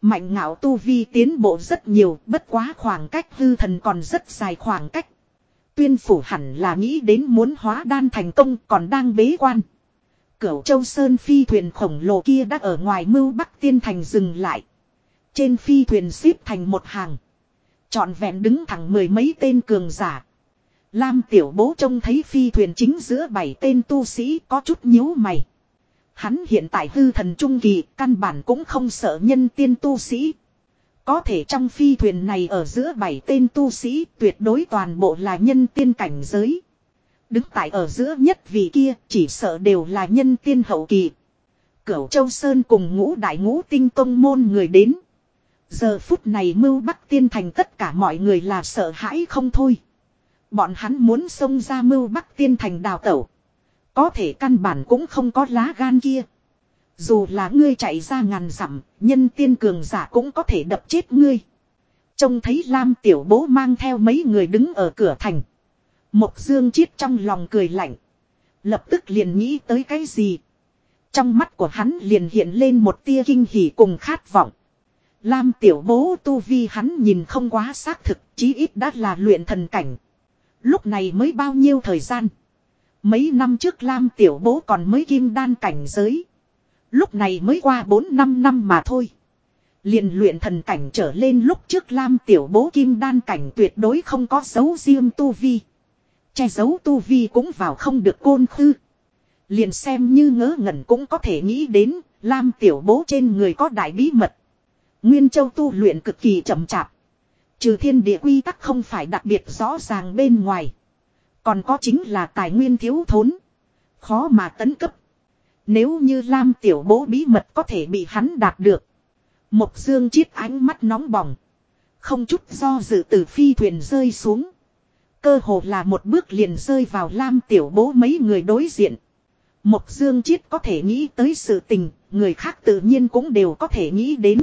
Mạnh ngạo tu vi tiến bộ rất nhiều, bất quá khoảng cách hư thần còn rất dài khoảng cách. Tuyên phủ hẳn là nghĩ đến muốn hóa đan thành công còn đang bế quan. Cửu châu sơn phi thuyền khổng lồ kia đã ở ngoài mưu bắc tiên thành dừng lại. Trên phi thuyền xếp thành một hàng. Trọn vẹn đứng thẳng mười mấy tên cường giả. Lam tiểu bố trông thấy phi thuyền chính giữa bảy tên tu sĩ có chút nhíu mày. Hắn hiện tại hư thần trung kỳ, căn bản cũng không sợ nhân tiên tu sĩ. Có thể trong phi thuyền này ở giữa bảy tên tu sĩ tuyệt đối toàn bộ là nhân tiên cảnh giới. Đứng tại ở giữa nhất vì kia chỉ sợ đều là nhân tiên hậu kỳ. Cửu Châu Sơn cùng ngũ đại ngũ tinh tông môn người đến. Giờ phút này mưu bắc tiên thành tất cả mọi người là sợ hãi không thôi. Bọn hắn muốn xông ra mưu bắc tiên thành đào tẩu. Có thể căn bản cũng không có lá gan kia. Dù là ngươi chạy ra ngàn dặm, nhân tiên cường giả cũng có thể đập chết ngươi. Trông thấy Lam tiểu bố mang theo mấy người đứng ở cửa thành. Mộc dương chiết trong lòng cười lạnh. Lập tức liền nghĩ tới cái gì. Trong mắt của hắn liền hiện lên một tia kinh hỉ cùng khát vọng. Lam tiểu bố tu vi hắn nhìn không quá xác thực, chí ít đã là luyện thần cảnh. Lúc này mới bao nhiêu thời gian. Mấy năm trước Lam tiểu bố còn mới kim đan cảnh giới. Lúc này mới qua 4-5 năm mà thôi. liền luyện thần cảnh trở lên lúc trước Lam tiểu bố kim đan cảnh tuyệt đối không có dấu riêng tu vi. Che giấu tu vi cũng vào không được côn khư. Liền xem như ngớ ngẩn cũng có thể nghĩ đến, Lam tiểu bố trên người có đại bí mật. Nguyên châu tu luyện cực kỳ chậm chạp. Trừ thiên địa quy tắc không phải đặc biệt rõ ràng bên ngoài. Còn có chính là tài nguyên thiếu thốn. Khó mà tấn cấp. Nếu như Lam tiểu bố bí mật có thể bị hắn đạt được. Mộc dương chiết ánh mắt nóng bỏng. Không chút do dự từ phi thuyền rơi xuống. Cơ hồ là một bước liền rơi vào Lam tiểu bố mấy người đối diện. Mộc dương chiết có thể nghĩ tới sự tình, người khác tự nhiên cũng đều có thể nghĩ đến.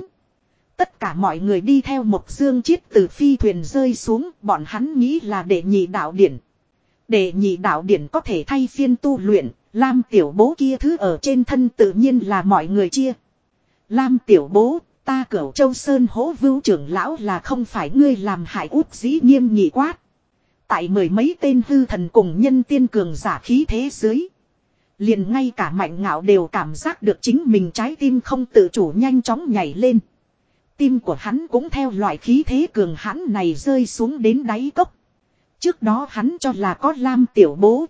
Tất cả mọi người đi theo một dương chiết từ phi thuyền rơi xuống, bọn hắn nghĩ là để nhị đạo điển. Để nhị đạo điển có thể thay phiên tu luyện, Lam tiểu bố kia thứ ở trên thân tự nhiên là mọi người chia. Lam tiểu bố, ta cửu châu sơn hố vưu trưởng lão là không phải ngươi làm hại út dĩ nghiêm nhị quát. Tại mười mấy tên hư thần cùng nhân tiên cường giả khí thế dưới. Liền ngay cả mạnh ngạo đều cảm giác được chính mình trái tim không tự chủ nhanh chóng nhảy lên. Tim của hắn cũng theo loại khí thế cường hãn này rơi xuống đến đáy cốc. Trước đó hắn cho là có lam tiểu bố.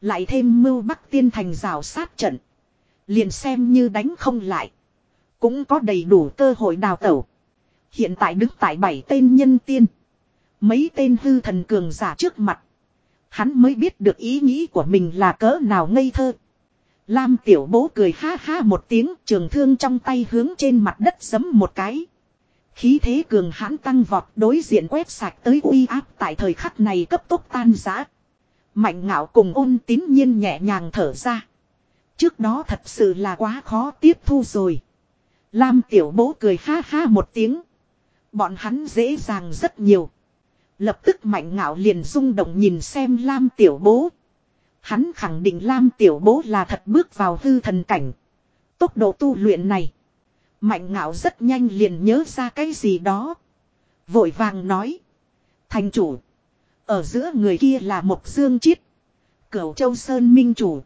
Lại thêm mưu bắc tiên thành rào sát trận. Liền xem như đánh không lại. Cũng có đầy đủ cơ hội đào tẩu. Hiện tại đứng tại bảy tên nhân tiên. Mấy tên hư thần cường giả trước mặt. Hắn mới biết được ý nghĩ của mình là cỡ nào ngây thơ. Lam tiểu bố cười ha ha một tiếng, trường thương trong tay hướng trên mặt đất giấm một cái. Khí thế cường hãn tăng vọt đối diện quét sạch tới uy áp tại thời khắc này cấp tốc tan giã. Mạnh ngạo cùng ôn tín nhiên nhẹ nhàng thở ra. Trước đó thật sự là quá khó tiếp thu rồi. Lam tiểu bố cười ha ha một tiếng. Bọn hắn dễ dàng rất nhiều. Lập tức mạnh ngạo liền rung động nhìn xem Lam tiểu bố. Hắn khẳng định Lam tiểu bố là thật bước vào hư thần cảnh. Tốc độ tu luyện này. Mạnh ngạo rất nhanh liền nhớ ra cái gì đó. Vội vàng nói. Thành chủ. Ở giữa người kia là một dương chiết. Cửu Châu Sơn Minh chủ.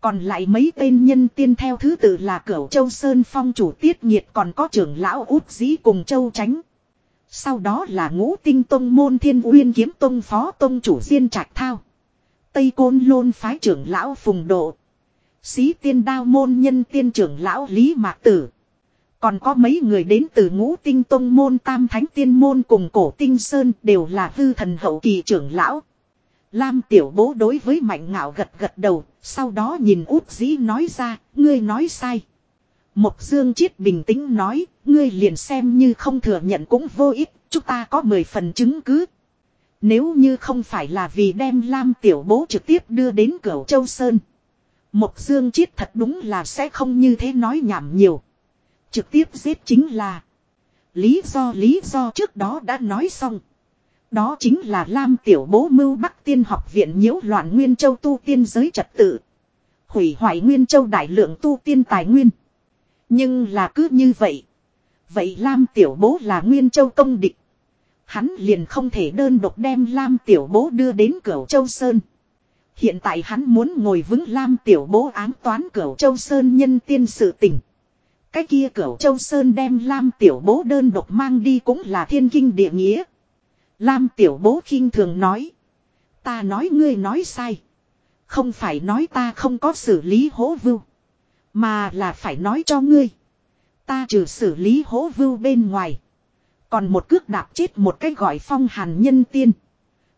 Còn lại mấy tên nhân tiên theo thứ tự là Cửu Châu Sơn Phong chủ tiết nhiệt còn có trưởng lão út dĩ cùng Châu Tránh. Sau đó là ngũ tinh tông môn thiên uyên kiếm tông phó tông chủ diên trạch thao. Tây côn lôn phái trưởng lão phùng độ. Xí tiên đao môn nhân tiên trưởng lão Lý Mạc Tử. Còn có mấy người đến từ ngũ tinh tông môn tam thánh tiên môn cùng cổ tinh sơn đều là hư thần hậu kỳ trưởng lão. Lam tiểu bố đối với mạnh ngạo gật gật đầu, sau đó nhìn út dĩ nói ra, ngươi nói sai. Một dương chiết bình tĩnh nói, ngươi liền xem như không thừa nhận cũng vô ích, chúng ta có mười phần chứng cứ. Nếu như không phải là vì đem Lam tiểu bố trực tiếp đưa đến cửa Châu Sơn. Một dương chiết thật đúng là sẽ không như thế nói nhảm nhiều. Trực tiếp giết chính là. Lý do lý do trước đó đã nói xong. Đó chính là Lam Tiểu Bố Mưu Bắc Tiên học viện nhiễu loạn Nguyên Châu tu tiên giới trật tự. Hủy hoại Nguyên Châu đại lượng tu tiên tài nguyên. Nhưng là cứ như vậy. Vậy Lam Tiểu Bố là Nguyên Châu công địch. Hắn liền không thể đơn độc đem Lam Tiểu Bố đưa đến Cửu Châu Sơn. Hiện tại hắn muốn ngồi vững Lam Tiểu Bố án toán Cửu Châu Sơn nhân tiên sự tình. Cái kia Cửu Châu Sơn đem Lam Tiểu Bố đơn độc mang đi cũng là thiên kinh địa nghĩa. Lam Tiểu Bố khinh thường nói. Ta nói ngươi nói sai. Không phải nói ta không có xử lý hố vưu. Mà là phải nói cho ngươi. Ta trừ xử lý hố vưu bên ngoài. Còn một cước đạp chết một cái gọi phong hàn nhân tiên.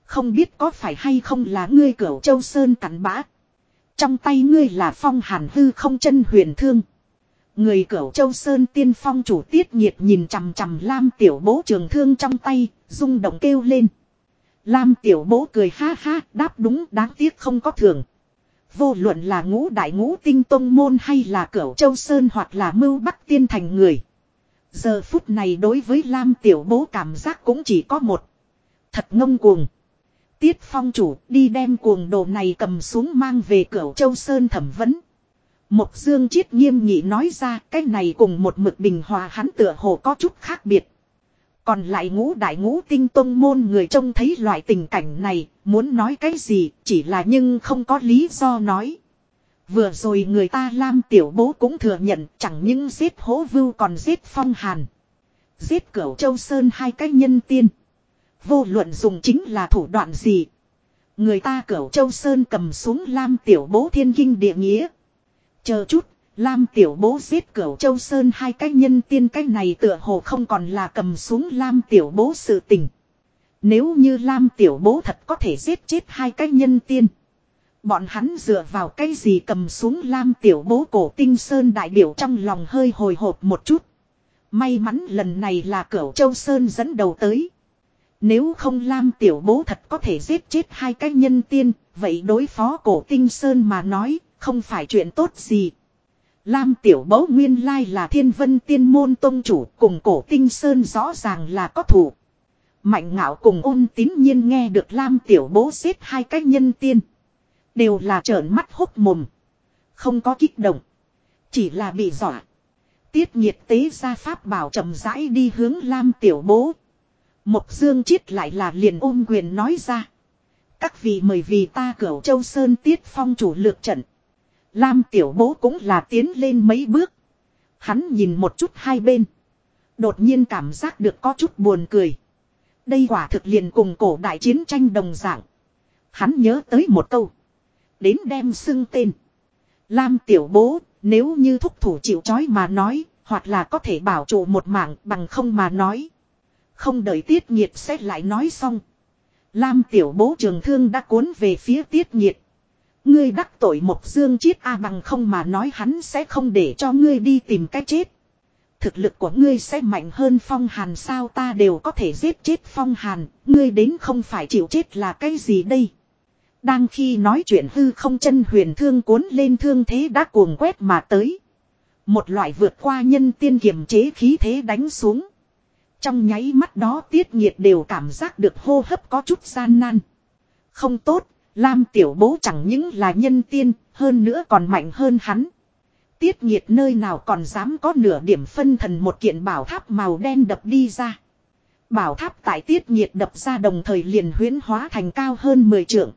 Không biết có phải hay không là ngươi cửu châu sơn cắn bã. Trong tay ngươi là phong hàn hư không chân huyền thương. Người cửu châu sơn tiên phong chủ tiết nhiệt nhìn chằm chằm lam tiểu bố trường thương trong tay, rung động kêu lên. Lam tiểu bố cười ha ha, đáp đúng đáng tiếc không có thường. Vô luận là ngũ đại ngũ tinh tông môn hay là cửu châu sơn hoặc là mưu bắc tiên thành người. Giờ phút này đối với Lam tiểu bố cảm giác cũng chỉ có một. Thật ngông cuồng. Tiết phong chủ đi đem cuồng đồ này cầm xuống mang về cửu châu sơn thẩm vấn. Mộc dương chiết nghiêm nghị nói ra cái này cùng một mực bình hòa hắn tựa hồ có chút khác biệt. Còn lại ngũ đại ngũ tinh tông môn người trông thấy loại tình cảnh này, muốn nói cái gì, chỉ là nhưng không có lý do nói. Vừa rồi người ta Lam Tiểu Bố cũng thừa nhận chẳng những giết hố vưu còn giết phong hàn. Giết cửu châu sơn hai cái nhân tiên. Vô luận dùng chính là thủ đoạn gì. Người ta cửu châu sơn cầm xuống Lam Tiểu Bố thiên kinh địa nghĩa. Chờ chút, Lam Tiểu Bố giết cửu châu sơn hai cái nhân tiên cái này tựa hồ không còn là cầm xuống Lam Tiểu Bố sự tình. Nếu như Lam Tiểu Bố thật có thể giết chết hai cái nhân tiên. Bọn hắn dựa vào cái gì cầm xuống Lam Tiểu Bố cổ tinh sơn đại biểu trong lòng hơi hồi hộp một chút. May mắn lần này là cửu châu sơn dẫn đầu tới. Nếu không Lam Tiểu Bố thật có thể giết chết hai cái nhân tiên, vậy đối phó cổ tinh sơn mà nói, không phải chuyện tốt gì. Lam Tiểu Bố nguyên lai là thiên vân tiên môn tông chủ, cùng cổ tinh sơn rõ ràng là có thủ. Mạnh ngạo cùng ôn tín nhiên nghe được Lam Tiểu Bố xếp hai cái nhân tiên. Đều là trợn mắt hốc mồm. Không có kích động. Chỉ là bị dọa. Tiết nhiệt tế ra pháp bảo chậm rãi đi hướng Lam Tiểu Bố. Mộc Dương chiết lại là liền ôm quyền nói ra. Các vị mời vì ta cửu châu Sơn tiết phong chủ lược trận. Lam tiểu bố cũng là tiến lên mấy bước. Hắn nhìn một chút hai bên. Đột nhiên cảm giác được có chút buồn cười. Đây quả thực liền cùng cổ đại chiến tranh đồng dạng. Hắn nhớ tới một câu. Đến đem xưng tên. Lam tiểu bố, nếu như thúc thủ chịu chói mà nói, hoặc là có thể bảo trụ một mạng bằng không mà nói. Không đợi tiết nhiệt sẽ lại nói xong. Lam tiểu bố trường thương đã cuốn về phía tiết nhiệt. Ngươi đắc tội một dương chiết a bằng không mà nói hắn sẽ không để cho ngươi đi tìm cái chết. Thực lực của ngươi sẽ mạnh hơn phong hàn sao ta đều có thể giết chết phong hàn, ngươi đến không phải chịu chết là cái gì đây. Đang khi nói chuyện hư không chân huyền thương cuốn lên thương thế đã cuồng quét mà tới. Một loại vượt qua nhân tiên kiềm chế khí thế đánh xuống. Trong nháy mắt đó tiết nhiệt đều cảm giác được hô hấp có chút gian nan. Không tốt, Lam tiểu bố chẳng những là nhân tiên, hơn nữa còn mạnh hơn hắn. Tiết nhiệt nơi nào còn dám có nửa điểm phân thần một kiện bảo tháp màu đen đập đi ra. Bảo tháp tại tiết nhiệt đập ra đồng thời liền huyến hóa thành cao hơn 10 trượng.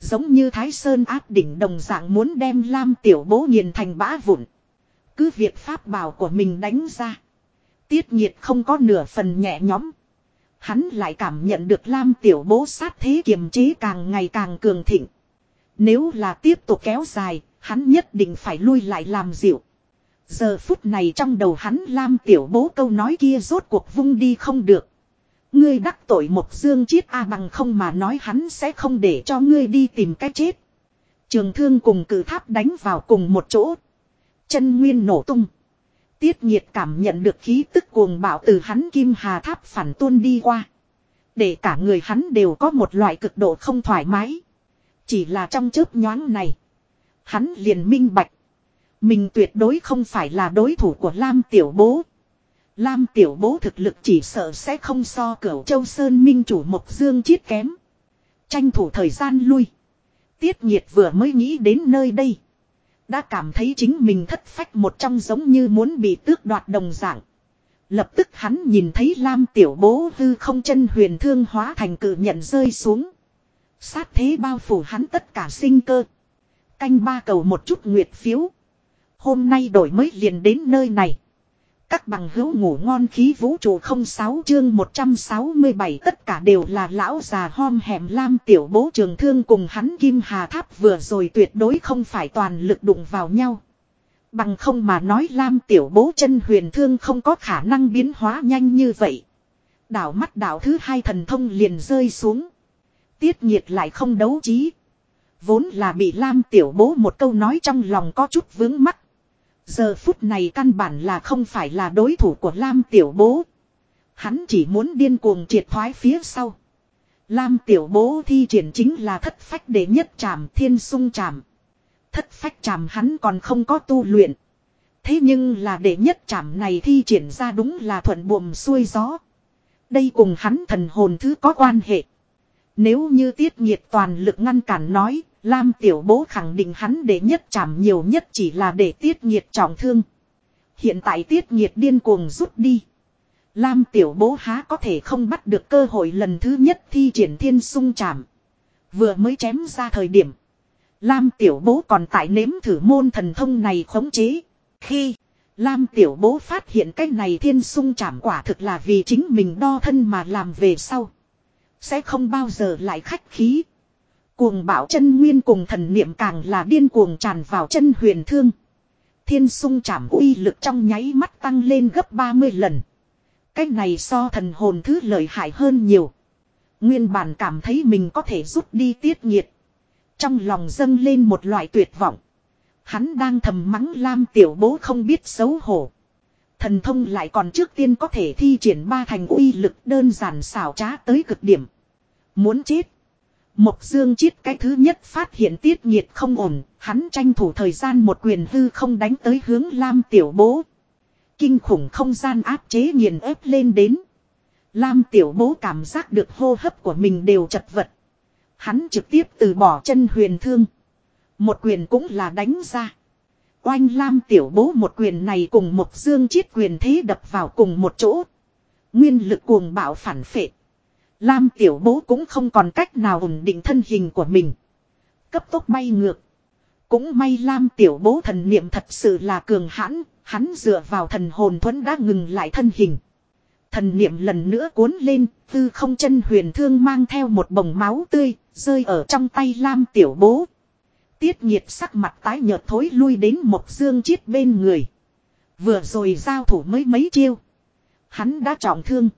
Giống như Thái Sơn áp đỉnh đồng dạng muốn đem Lam tiểu bố nghiền thành bã vụn. Cứ việc pháp bảo của mình đánh ra. Tiết nhiệt không có nửa phần nhẹ nhõm. Hắn lại cảm nhận được Lam tiểu bố sát thế kiềm chế càng ngày càng cường thịnh. Nếu là tiếp tục kéo dài, hắn nhất định phải lui lại làm dịu. Giờ phút này trong đầu hắn Lam tiểu bố câu nói kia rốt cuộc vung đi không được. Ngươi đắc tội một dương chiết A bằng không mà nói hắn sẽ không để cho ngươi đi tìm cách chết. Trường thương cùng cử tháp đánh vào cùng một chỗ. Chân nguyên nổ tung. Tiết nhiệt cảm nhận được khí tức cuồng bạo từ hắn kim hà tháp phản tuôn đi qua. Để cả người hắn đều có một loại cực độ không thoải mái. Chỉ là trong chớp nhoáng này. Hắn liền minh bạch. Mình tuyệt đối không phải là đối thủ của Lam Tiểu Bố. Lam Tiểu Bố thực lực chỉ sợ sẽ không so cửu Châu Sơn Minh chủ Mộc Dương chiết kém. Tranh thủ thời gian lui. Tiết nhiệt vừa mới nghĩ đến nơi đây. Đã cảm thấy chính mình thất phách một trong giống như muốn bị tước đoạt đồng dạng. Lập tức hắn nhìn thấy Lam tiểu bố hư không chân huyền thương hóa thành cự nhận rơi xuống. Sát thế bao phủ hắn tất cả sinh cơ. Canh ba cầu một chút nguyệt phiếu. Hôm nay đổi mới liền đến nơi này. Các bằng hữu ngủ ngon khí vũ trụ 06 chương 167 tất cả đều là lão già hom hẻm lam tiểu bố trường thương cùng hắn kim hà tháp vừa rồi tuyệt đối không phải toàn lực đụng vào nhau. Bằng không mà nói lam tiểu bố chân huyền thương không có khả năng biến hóa nhanh như vậy. Đảo mắt đảo thứ hai thần thông liền rơi xuống. Tiết nhiệt lại không đấu trí. Vốn là bị lam tiểu bố một câu nói trong lòng có chút vướng mắt. Giờ phút này căn bản là không phải là đối thủ của Lam Tiểu Bố. Hắn chỉ muốn điên cuồng triệt thoái phía sau. Lam Tiểu Bố thi triển chính là thất phách đệ nhất trảm thiên sung trảm. Thất phách trảm hắn còn không có tu luyện. Thế nhưng là đệ nhất trảm này thi triển ra đúng là thuận buồm xuôi gió. Đây cùng hắn thần hồn thứ có quan hệ. Nếu như tiết nhiệt toàn lực ngăn cản nói, Lam tiểu bố khẳng định hắn để nhất chảm nhiều nhất chỉ là để tiết nhiệt trọng thương. Hiện tại tiết nhiệt điên cuồng rút đi. Lam tiểu bố há có thể không bắt được cơ hội lần thứ nhất thi triển thiên sung chảm. Vừa mới chém ra thời điểm. Lam tiểu bố còn tại nếm thử môn thần thông này khống chế. Khi, Lam tiểu bố phát hiện cái này thiên sung chảm quả thực là vì chính mình đo thân mà làm về sau. Sẽ không bao giờ lại khách khí. Cuồng bạo chân nguyên cùng thần niệm càng là điên cuồng tràn vào chân huyền thương. Thiên sung chảm uy lực trong nháy mắt tăng lên gấp 30 lần. Cách này so thần hồn thứ lợi hại hơn nhiều. Nguyên bản cảm thấy mình có thể rút đi tiết nhiệt. Trong lòng dâng lên một loại tuyệt vọng. Hắn đang thầm mắng Lam tiểu bố không biết xấu hổ. Thần thông lại còn trước tiên có thể thi triển ba thành uy lực đơn giản xảo trá tới cực điểm. Muốn chết. Mộc Dương Chiết cái thứ nhất phát hiện tiết nhiệt không ổn, hắn tranh thủ thời gian một quyền hư không đánh tới hướng Lam Tiểu Bố. Kinh khủng không gian áp chế nghiền ép lên đến. Lam Tiểu Bố cảm giác được hô hấp của mình đều chật vật. Hắn trực tiếp từ bỏ chân huyền thương. Một quyền cũng là đánh ra. Oanh Lam Tiểu Bố một quyền này cùng Mộc Dương Chiết quyền thế đập vào cùng một chỗ. Nguyên lực cuồng bạo phản phệ. Lam tiểu bố cũng không còn cách nào ổn định thân hình của mình. Cấp tốc bay ngược. Cũng may Lam tiểu bố thần niệm thật sự là cường hãn, hắn dựa vào thần hồn thuẫn đã ngừng lại thân hình. Thần niệm lần nữa cuốn lên, tư không chân huyền thương mang theo một bồng máu tươi, rơi ở trong tay Lam tiểu bố. Tiết nhiệt sắc mặt tái nhợt thối lui đến một dương chiết bên người. Vừa rồi giao thủ mới mấy chiêu. Hắn đã trọng thương.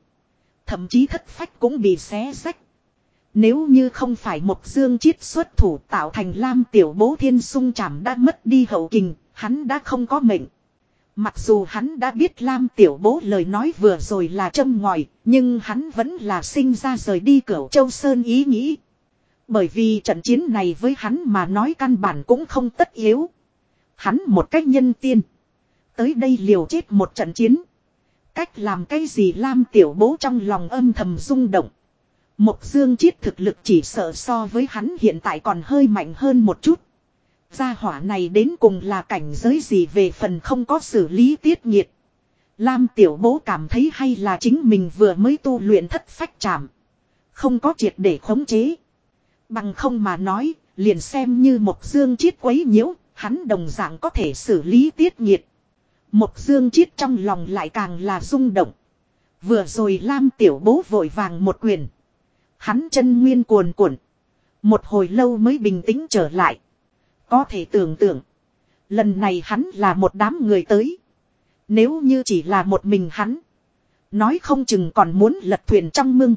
Thậm chí thất phách cũng bị xé rách. Nếu như không phải một dương chiết xuất thủ tạo thành lam tiểu bố thiên sung chảm đã mất đi hậu kình, hắn đã không có mệnh. Mặc dù hắn đã biết lam tiểu bố lời nói vừa rồi là châm ngòi, nhưng hắn vẫn là sinh ra rời đi cửa châu Sơn ý nghĩ. Bởi vì trận chiến này với hắn mà nói căn bản cũng không tất yếu. Hắn một cách nhân tiên. Tới đây liều chết một trận chiến. Cách làm cái gì Lam tiểu bố trong lòng âm thầm rung động. Mộc dương chiết thực lực chỉ sợ so với hắn hiện tại còn hơi mạnh hơn một chút. Gia hỏa này đến cùng là cảnh giới gì về phần không có xử lý tiết nhiệt. Lam tiểu bố cảm thấy hay là chính mình vừa mới tu luyện thất phách chạm. Không có triệt để khống chế. Bằng không mà nói, liền xem như một dương chiết quấy nhiễu, hắn đồng dạng có thể xử lý tiết nhiệt. Một dương chiết trong lòng lại càng là rung động. Vừa rồi Lam tiểu bố vội vàng một quyền. Hắn chân nguyên cuồn cuộn. Một hồi lâu mới bình tĩnh trở lại. Có thể tưởng tượng. Lần này hắn là một đám người tới. Nếu như chỉ là một mình hắn. Nói không chừng còn muốn lật thuyền trong mưng.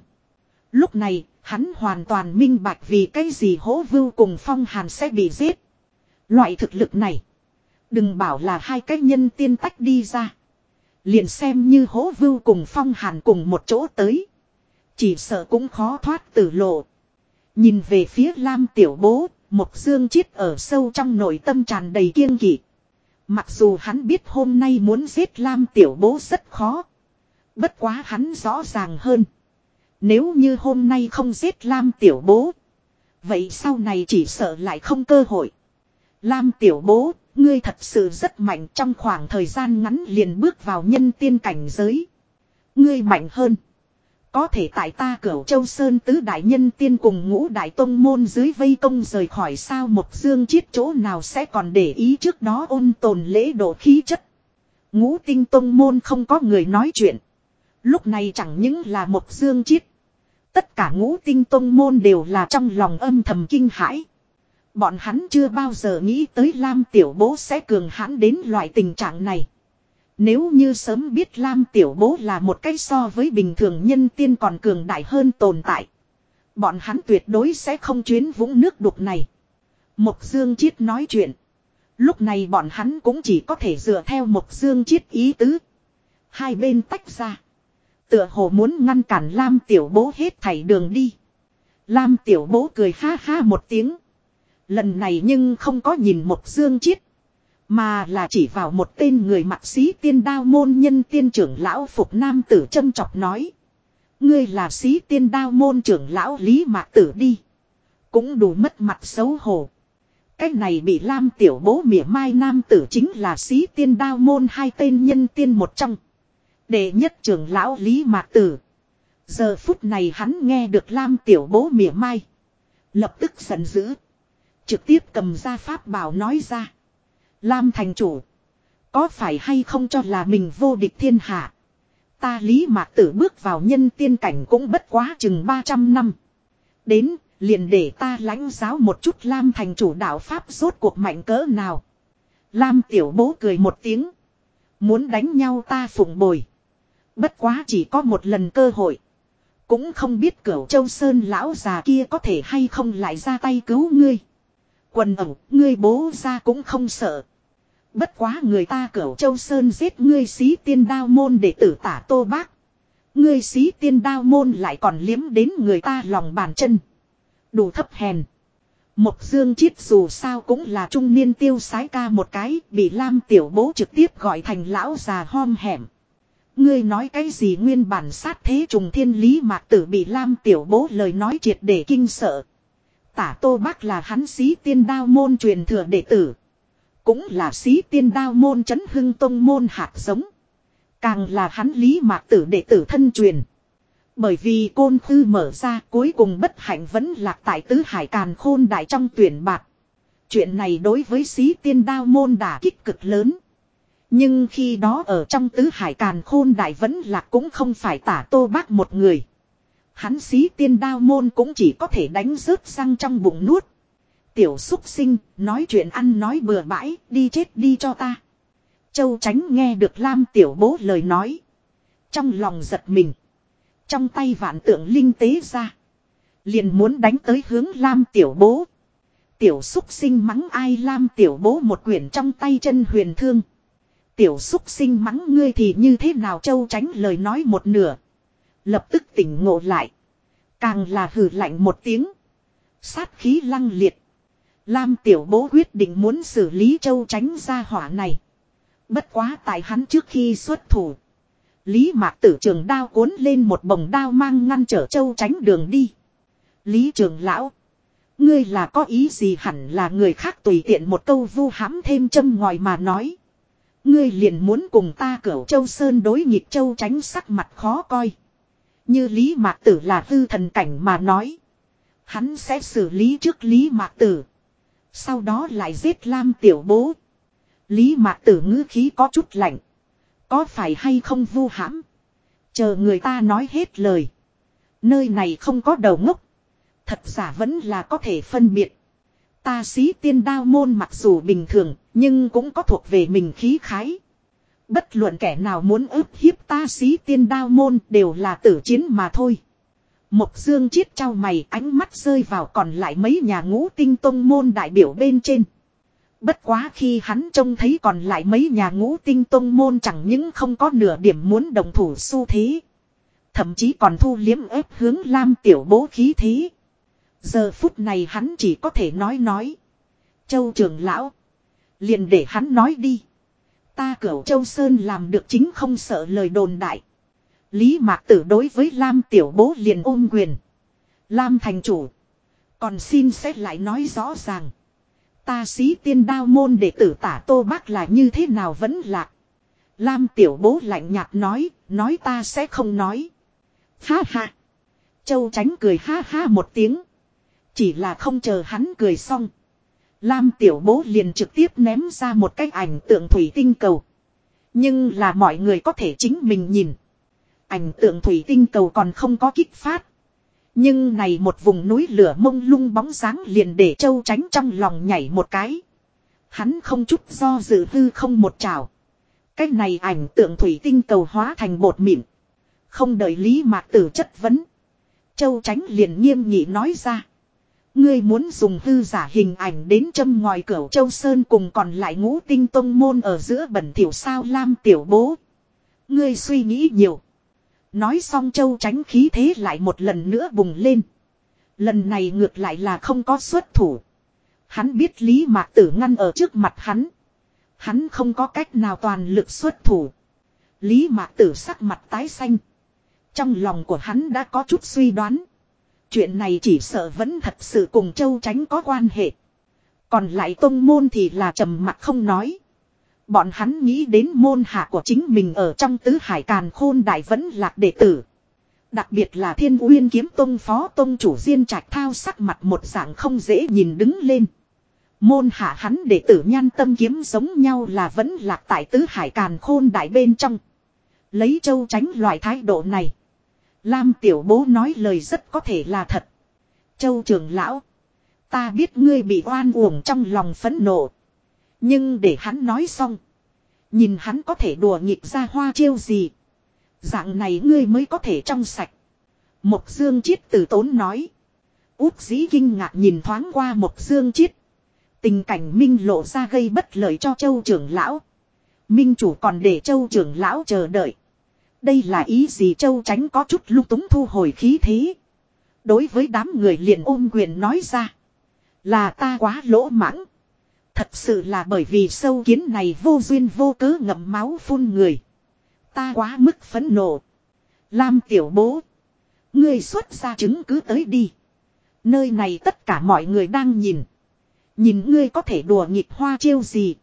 Lúc này, hắn hoàn toàn minh bạch vì cái gì hố vưu cùng phong hàn sẽ bị giết. Loại thực lực này. Đừng bảo là hai cái nhân tiên tách đi ra. Liền xem như hố vưu cùng phong hàn cùng một chỗ tới. Chỉ sợ cũng khó thoát tử lộ. Nhìn về phía Lam tiểu bố, một dương chiết ở sâu trong nội tâm tràn đầy kiêng kỵ. Mặc dù hắn biết hôm nay muốn giết Lam tiểu bố rất khó. Bất quá hắn rõ ràng hơn. Nếu như hôm nay không giết Lam tiểu bố. Vậy sau này chỉ sợ lại không cơ hội. Lam tiểu bố Ngươi thật sự rất mạnh trong khoảng thời gian ngắn liền bước vào nhân tiên cảnh giới. Ngươi mạnh hơn. Có thể tại ta cửu châu sơn tứ đại nhân tiên cùng ngũ đại tông môn dưới vây công rời khỏi sao một dương chiết chỗ nào sẽ còn để ý trước đó ôn tồn lễ độ khí chất. Ngũ tinh tông môn không có người nói chuyện. Lúc này chẳng những là một dương chiết. Tất cả ngũ tinh tông môn đều là trong lòng âm thầm kinh hãi. Bọn hắn chưa bao giờ nghĩ tới Lam Tiểu Bố sẽ cường hãn đến loại tình trạng này. Nếu như sớm biết Lam Tiểu Bố là một cái so với bình thường nhân tiên còn cường đại hơn tồn tại. Bọn hắn tuyệt đối sẽ không chuyến vũng nước đục này. Mộc Dương Chiết nói chuyện. Lúc này bọn hắn cũng chỉ có thể dựa theo Mộc Dương Chiết ý tứ. Hai bên tách ra. Tựa hồ muốn ngăn cản Lam Tiểu Bố hết thảy đường đi. Lam Tiểu Bố cười ha ha một tiếng. Lần này nhưng không có nhìn một Dương Chiết. Mà là chỉ vào một tên người mặc sĩ tiên đao môn nhân tiên trưởng lão Phục Nam tử châm chọc nói. Ngươi là sĩ tiên đao môn trưởng lão Lý Mạc Tử đi. Cũng đủ mất mặt xấu hổ. Cái này bị Lam tiểu bố mỉa mai nam tử chính là sĩ tiên đao môn hai tên nhân tiên một trong. Đệ nhất trưởng lão Lý Mạc Tử. Giờ phút này hắn nghe được Lam tiểu bố mỉa mai. Lập tức giận dữ. Trực tiếp cầm ra pháp bảo nói ra. Lam thành chủ. Có phải hay không cho là mình vô địch thiên hạ. Ta lý mạc tử bước vào nhân tiên cảnh cũng bất quá chừng 300 năm. Đến, liền để ta lãnh giáo một chút Lam thành chủ đạo Pháp rốt cuộc mạnh cỡ nào. Lam tiểu bố cười một tiếng. Muốn đánh nhau ta phụng bồi. Bất quá chỉ có một lần cơ hội. Cũng không biết cửu châu sơn lão già kia có thể hay không lại ra tay cứu ngươi. Quần ẩu, ngươi bố ra cũng không sợ. Bất quá người ta cửu châu sơn giết ngươi xí tiên đao môn để tử tả tô bác. Ngươi xí tiên đao môn lại còn liếm đến người ta lòng bàn chân. Đủ thấp hèn. Mộc dương chiết dù sao cũng là trung niên tiêu sái ca một cái, bị Lam tiểu bố trực tiếp gọi thành lão già hom hẻm. Ngươi nói cái gì nguyên bản sát thế trùng thiên lý mạc tử bị Lam tiểu bố lời nói triệt để kinh sợ. Tả Tô Bác là hắn sĩ tiên đao môn truyền thừa đệ tử. Cũng là sĩ tiên đao môn chấn hưng tông môn hạt giống. Càng là hắn lý mạc tử đệ tử thân truyền. Bởi vì côn khư mở ra cuối cùng bất hạnh vẫn lạc tại tứ hải càn khôn đại trong tuyển bạc. Chuyện này đối với sĩ tiên đao môn đả kích cực lớn. Nhưng khi đó ở trong tứ hải càn khôn đại vẫn lạc cũng không phải tả tô bác một người. Hắn xí tiên đao môn cũng chỉ có thể đánh rớt răng trong bụng nuốt. Tiểu xúc sinh, nói chuyện ăn nói bừa bãi, đi chết đi cho ta. Châu tránh nghe được Lam tiểu bố lời nói. Trong lòng giật mình. Trong tay vạn tượng linh tế ra. Liền muốn đánh tới hướng Lam tiểu bố. Tiểu xúc sinh mắng ai Lam tiểu bố một quyển trong tay chân huyền thương. Tiểu xúc sinh mắng ngươi thì như thế nào châu tránh lời nói một nửa. Lập tức tỉnh ngộ lại. Càng là hừ lạnh một tiếng. Sát khí lăng liệt. Lam tiểu bố quyết định muốn xử lý châu tránh ra hỏa này. Bất quá tại hắn trước khi xuất thủ. Lý mạc tử trường đao cuốn lên một bồng đao mang ngăn trở châu tránh đường đi. Lý trường lão. Ngươi là có ý gì hẳn là người khác tùy tiện một câu vu hãm thêm châm ngòi mà nói. Ngươi liền muốn cùng ta cửu châu sơn đối nghịch châu tránh sắc mặt khó coi. Như Lý Mạc Tử là hư thần cảnh mà nói. Hắn sẽ xử lý trước Lý Mạc Tử. Sau đó lại giết Lam Tiểu Bố. Lý Mạc Tử ngữ khí có chút lạnh. Có phải hay không vu hãm? Chờ người ta nói hết lời. Nơi này không có đầu ngốc. Thật giả vẫn là có thể phân biệt. Ta sĩ tiên đao môn mặc dù bình thường, nhưng cũng có thuộc về mình khí khái. Bất luận kẻ nào muốn ức hiếp ta xí tiên đao môn đều là tử chiến mà thôi. Mộc dương chiết trao mày, ánh mắt rơi vào còn lại mấy nhà ngũ tinh tông môn đại biểu bên trên. Bất quá khi hắn trông thấy còn lại mấy nhà ngũ tinh tông môn chẳng những không có nửa điểm muốn đồng thủ xu thế. Thậm chí còn thu liếm ép hướng lam tiểu bố khí thế. Giờ phút này hắn chỉ có thể nói nói. Châu trưởng lão. Liền để hắn nói đi. Ta cửu châu Sơn làm được chính không sợ lời đồn đại. Lý Mạc Tử đối với Lam Tiểu Bố liền ôm quyền. Lam thành chủ. Còn xin xét lại nói rõ ràng. Ta sĩ tiên đao môn đệ tử tả tô bác là như thế nào vẫn lạc. Lam tiểu bố lạnh nhạt nói, nói ta sẽ không nói. Ha ha. Châu tránh cười ha ha một tiếng. Chỉ là không chờ hắn cười xong. Lam tiểu bố liền trực tiếp ném ra một cái ảnh tượng thủy tinh cầu. Nhưng là mọi người có thể chính mình nhìn. Ảnh tượng thủy tinh cầu còn không có kích phát. Nhưng này một vùng núi lửa mông lung bóng dáng liền để châu tránh trong lòng nhảy một cái. Hắn không chút do dự hư không một trào. Cái này ảnh tượng thủy tinh cầu hóa thành bột mịn. Không đợi Lý Mạc Tử chất vấn. Châu Tránh liền nghiêm nghị nói ra. Ngươi muốn dùng hư giả hình ảnh đến châm ngòi cửa Châu Sơn cùng còn lại ngũ tinh tông môn ở giữa bẩn thiểu sao lam tiểu bố. Ngươi suy nghĩ nhiều. Nói xong Châu Tránh khí thế lại một lần nữa bùng lên. Lần này ngược lại là không có xuất thủ. Hắn biết Lý Mạc Tử ngăn ở trước mặt hắn. Hắn không có cách nào toàn lực xuất thủ. Lý Mạc Tử sắc mặt tái xanh. Trong lòng của hắn đã có chút suy đoán. Chuyện này chỉ sợ vẫn thật sự cùng Châu Tránh có quan hệ. Còn lại tông môn thì là trầm mặc không nói. Bọn hắn nghĩ đến môn hạ của chính mình ở trong tứ hải càn khôn đại vẫn lạc đệ tử. Đặc biệt là thiên uyên kiếm tông phó tông chủ diên trạch thao sắc mặt một dạng không dễ nhìn đứng lên. Môn hạ hắn đệ tử nhan tâm kiếm giống nhau là vẫn lạc tại tứ hải càn khôn đại bên trong. Lấy châu tránh loại thái độ này. Lam tiểu bố nói lời rất có thể là thật. Châu trưởng lão. Ta biết ngươi bị oan uổng trong lòng phẫn nộ. Nhưng để hắn nói xong. Nhìn hắn có thể đùa nghịch ra hoa chiêu gì. Dạng này ngươi mới có thể trong sạch. Mộc Dương Chiết từ tốn nói. Út dĩ kinh ngạc nhìn thoáng qua Mộc Dương Chiết. Tình cảnh Minh lộ ra gây bất lợi cho châu trưởng lão. Minh chủ còn để châu trưởng lão chờ đợi. Đây là ý gì châu tránh có chút lung túng thu hồi khí thế. Đối với đám người liền ôm quyền nói ra. Là ta quá lỗ mãng. Thật sự là bởi vì sâu kiến này vô duyên vô cớ ngậm máu phun người. Ta quá mức phấn nộ. Lam tiểu bố. Ngươi xuất ra chứng cứ tới đi. Nơi này tất cả mọi người đang nhìn. Nhìn ngươi có thể đùa nghịch hoa chiêu gì.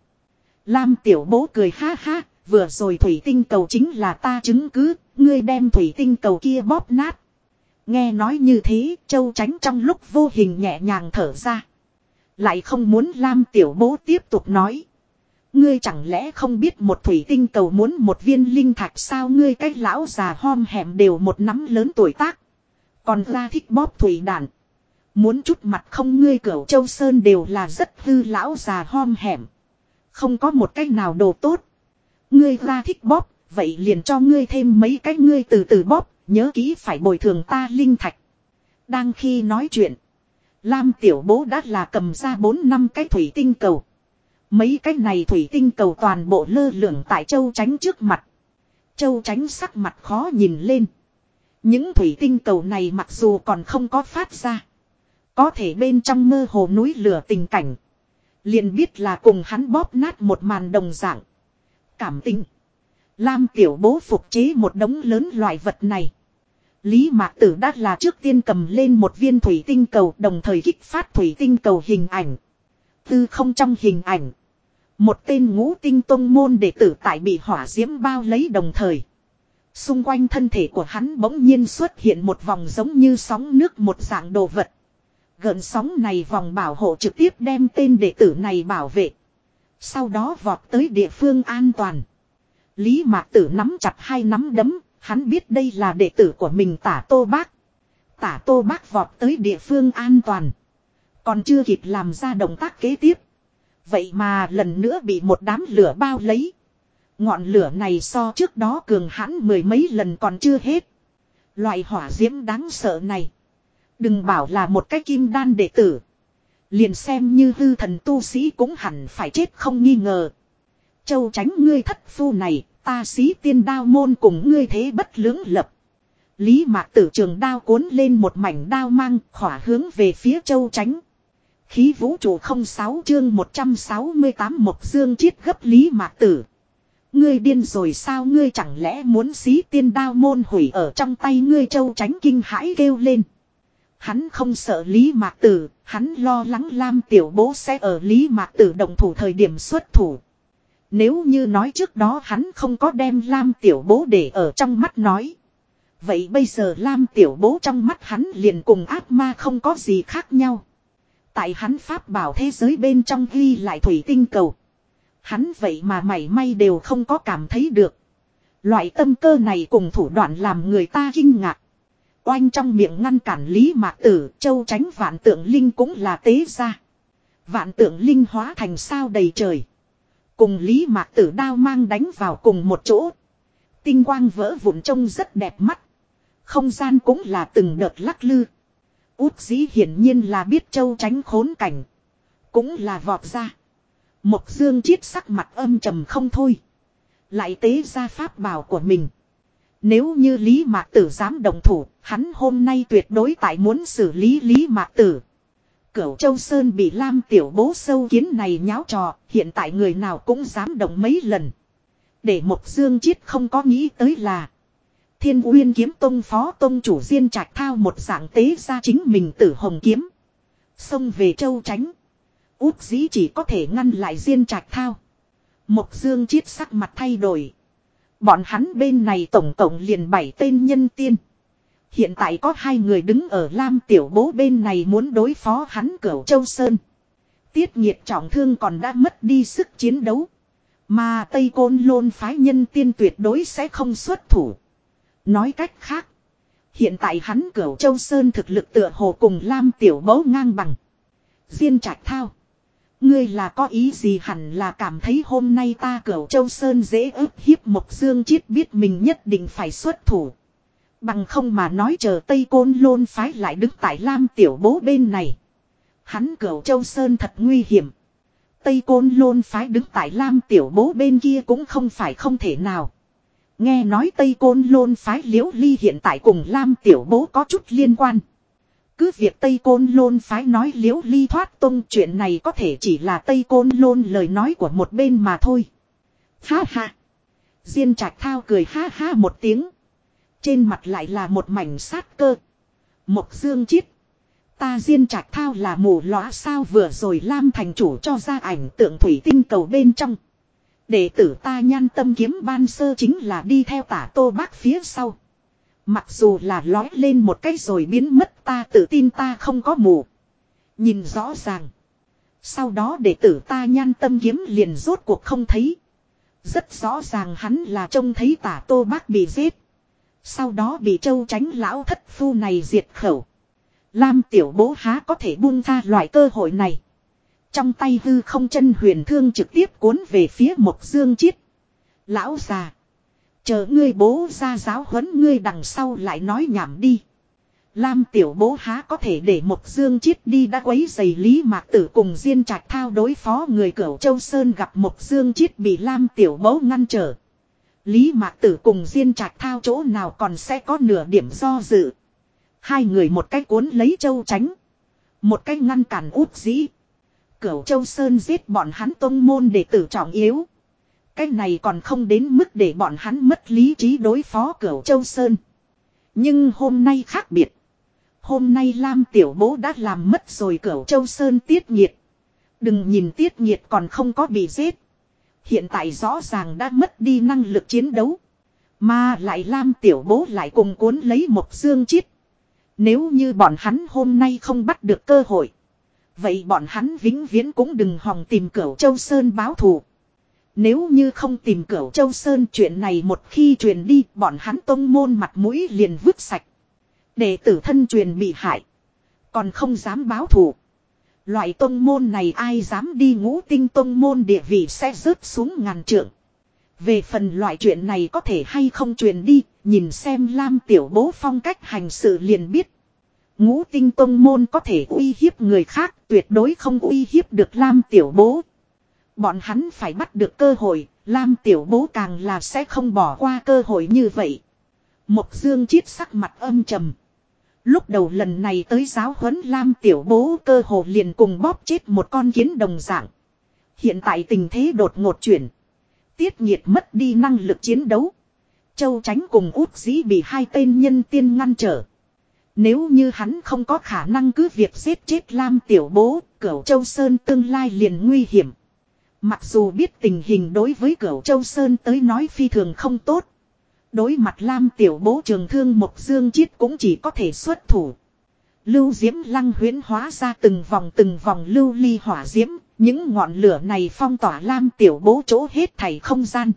Lam tiểu bố cười ha ha. Vừa rồi thủy tinh cầu chính là ta chứng cứ. Ngươi đem thủy tinh cầu kia bóp nát. Nghe nói như thế, châu tránh trong lúc vô hình nhẹ nhàng thở ra. Lại không muốn Lam tiểu bố tiếp tục nói. Ngươi chẳng lẽ không biết một thủy tinh cầu muốn một viên linh thạch sao ngươi cái lão già hom hẻm đều một nắm lớn tuổi tác. Còn ra thích bóp thủy đạn. Muốn chút mặt không ngươi cửu châu sơn đều là rất hư lão già hom hẻm. Không có một cách nào đồ tốt. Ngươi ra thích bóp, vậy liền cho ngươi thêm mấy cái ngươi từ từ bóp, nhớ kỹ phải bồi thường ta linh thạch. Đang khi nói chuyện. Lam tiểu bố đã là cầm ra 4 năm cái thủy tinh cầu. Mấy cái này thủy tinh cầu toàn bộ lơ lửng tại châu tránh trước mặt. Châu tránh sắc mặt khó nhìn lên. Những thủy tinh cầu này mặc dù còn không có phát ra. Có thể bên trong mơ hồ núi lửa tình cảnh. Liền biết là cùng hắn bóp nát một màn đồng dạng. Cảm tình. Lam tiểu bố phục chế một đống lớn loại vật này. Lý Mạc Tử đã là trước tiên cầm lên một viên thủy tinh cầu, đồng thời kích phát thủy tinh cầu hình ảnh. Tư không trong hình ảnh. Một tên ngũ tinh tông môn đệ tử tại bị hỏa diễm bao lấy đồng thời. Xung quanh thân thể của hắn bỗng nhiên xuất hiện một vòng giống như sóng nước một dạng đồ vật. Gợn sóng này vòng bảo hộ trực tiếp đem tên đệ tử này bảo vệ. Sau đó vọt tới địa phương an toàn. Lý Mạc Tử nắm chặt hai nắm đấm, hắn biết đây là đệ tử của mình tả tô bác. Tả tô bác vọt tới địa phương an toàn. Còn chưa kịp làm ra động tác kế tiếp. Vậy mà lần nữa bị một đám lửa bao lấy. Ngọn lửa này so trước đó cường hãn mười mấy lần còn chưa hết. Loại hỏa diễm đáng sợ này. Đừng bảo là một cái kim đan đệ tử. Liền xem như hư thần tu sĩ cũng hẳn phải chết không nghi ngờ. Châu tránh ngươi thất phu này, ta xí tiên đao môn cùng ngươi thế bất lưỡng lập. Lý mạc tử trường đao cuốn lên một mảnh đao mang khỏa hướng về phía châu tránh. Khí vũ trụ không sáu chương 168 một dương chiết gấp Lý mạc tử. Ngươi điên rồi sao ngươi chẳng lẽ muốn xí tiên đao môn hủy ở trong tay ngươi châu tránh kinh hãi kêu lên. Hắn không sợ Lý Mạc Tử, hắn lo lắng Lam Tiểu Bố sẽ ở Lý Mạc Tử đồng thủ thời điểm xuất thủ. Nếu như nói trước đó hắn không có đem Lam tiểu bố để ở trong mắt nói. Vậy bây giờ Lam tiểu bố trong mắt hắn liền cùng ác ma không có gì khác nhau. Tại hắn pháp bảo thế giới bên trong ghi lại thủy tinh cầu. Hắn vậy mà mảy may đều không có cảm thấy được. Loại tâm cơ này cùng thủ đoạn làm người ta kinh ngạc. Oanh trong miệng ngăn cản Lý Mạc Tử, châu tránh vạn tượng linh cũng là tế ra. Vạn tượng linh hóa thành sao đầy trời. Cùng Lý Mạc Tử đao mang đánh vào cùng một chỗ. Tinh quang vỡ vụn trông rất đẹp mắt. Không gian cũng là từng đợt lắc lư. Út dĩ hiển nhiên là biết châu tránh khốn cảnh. Cũng là vọt ra. Mộc dương chiết sắc mặt âm trầm không thôi. Lại tế ra pháp bảo của mình. Nếu như Lý Mạc Tử dám đồng thủ, hắn hôm nay tuyệt đối tại muốn xử lý Lý Mạc Tử. Cửu Châu Sơn bị Lam tiểu bố sâu kiến này nháo trò, hiện tại người nào cũng dám động mấy lần. Để Mộc Dương Chiết không có nghĩ tới là Thiên Uyên kiếm tông phó tông chủ Diên Trạch thao một dạng tế ra chính mình tử hồng kiếm. Xông về châu tránh. Út dĩ chỉ có thể ngăn lại Diên Trạch thao. Mộc Dương Chiết sắc mặt thay đổi. Bọn hắn bên này tổng tổng liền bảy tên nhân tiên. Hiện tại có hai người đứng ở Lam Tiểu Bố bên này muốn đối phó hắn cửu Châu Sơn. Tiết nhiệt trọng thương còn đã mất đi sức chiến đấu. Mà Tây Côn Lôn phái nhân tiên tuyệt đối sẽ không xuất thủ. Nói cách khác. Hiện tại hắn cửu Châu Sơn thực lực tựa hồ cùng Lam Tiểu Bố ngang bằng. Diên trạch thao. Ngươi là có ý gì hẳn là cảm thấy hôm nay ta cửu Châu Sơn dễ ức hiếp Mộc Dương Chiết biết mình nhất định phải xuất thủ. Bằng không mà nói chờ Tây Côn Lôn phái lại đứng tại Lam Tiểu Bố bên này. Hắn cửu Châu Sơn thật nguy hiểm. Tây Côn Lôn phái đứng tại Lam Tiểu Bố bên kia cũng không phải không thể nào. Nghe nói Tây Côn Lôn phái Liễu Ly hiện tại cùng Lam Tiểu Bố có chút liên quan. Cứ việc Tây Côn Lôn phái nói Liễu Ly thoát tông, chuyện này có thể chỉ là Tây Côn Lôn lời nói của một bên mà thôi. Ha ha. Diên Trạch Thao cười ha ha một tiếng. Trên mặt lại là một mảnh sát cơ. Một dương chiết. Ta diên trạch thao là mù lóa sao vừa rồi Lam thành chủ cho ra ảnh tượng thủy tinh cầu bên trong. Đệ tử ta nhan tâm kiếm ban sơ chính là đi theo tả tô bác phía sau. Mặc dù là lói lên một cái rồi biến mất ta tự tin ta không có mù. Nhìn rõ ràng. Sau đó đệ tử ta nhan tâm kiếm liền rốt cuộc không thấy. Rất rõ ràng hắn là trông thấy tả tô bác bị giết. Sau đó bị châu tránh lão thất phu này diệt khẩu. Lam tiểu bố há có thể buông tha loại cơ hội này. Trong tay hư không chân huyền thương trực tiếp cuốn về phía một dương chiết. Lão già. Chờ ngươi bố ra giáo huấn ngươi đằng sau lại nói nhảm đi. Lam tiểu bố há có thể để một dương chiết đi đã quấy giày lý mạc tử cùng diên trạch thao đối phó người cửu châu sơn gặp một dương chiết bị Lam tiểu bố ngăn trở. Lý Mạc Tử cùng Diên Trạch Thao chỗ nào còn sẽ có nửa điểm do dự. Hai người một cách cuốn lấy châu tránh. Một cách ngăn cản út dĩ. Cửu châu Sơn giết bọn hắn tông môn để tử trọng yếu. Cái này còn không đến mức để bọn hắn mất lý trí đối phó cửu châu Sơn. Nhưng hôm nay khác biệt. Hôm nay Lam Tiểu Bố đã làm mất rồi cửu châu Sơn tiết nhiệt. Đừng nhìn tiết nhiệt còn không có bị giết. Hiện tại rõ ràng đã mất đi năng lực chiến đấu. Mà lại Lam Tiểu Bố lại cùng cuốn lấy một dương chiết. Nếu như bọn hắn hôm nay không bắt được cơ hội. Vậy bọn hắn vĩnh viễn cũng đừng hòng tìm cửu Châu Sơn báo thù. Nếu như không tìm cửu Châu Sơn chuyện này một khi truyền đi bọn hắn tông môn mặt mũi liền vứt sạch. Đệ tử thân truyền bị hại. Còn không dám báo thù. Loại tông môn này ai dám đi ngũ tinh tông môn địa vị sẽ rớt xuống ngàn trượng. Về phần loại chuyện này có thể hay không truyền đi, nhìn xem Lam Tiểu Bố phong cách hành sự liền biết. Ngũ tinh tông môn có thể uy hiếp người khác, tuyệt đối không uy hiếp được Lam Tiểu Bố. Bọn hắn phải bắt được cơ hội, Lam Tiểu Bố càng là sẽ không bỏ qua cơ hội như vậy. Một dương chiết sắc mặt âm trầm. Lúc đầu lần này tới giáo huấn Lam tiểu bố cơ hồ liền cùng bóp chết một con kiến đồng dạng. Hiện tại tình thế đột ngột chuyển. Tiết nhiệt mất đi năng lực chiến đấu. Châu tránh cùng út dĩ bị hai tên nhân tiên ngăn trở. Nếu như hắn không có khả năng cứ việc giết chết Lam tiểu bố, cửu châu sơn tương lai liền nguy hiểm. Mặc dù biết tình hình đối với cửu Châu Sơn tới nói phi thường không tốt. Đối mặt Lam tiểu bố trường thương Mộc Dương Chiết cũng chỉ có thể xuất thủ. Lưu diễm lăng huyến hóa ra từng vòng từng vòng lưu ly hỏa diễm, những ngọn lửa này phong tỏa Lam tiểu bố chỗ hết thảy không gian.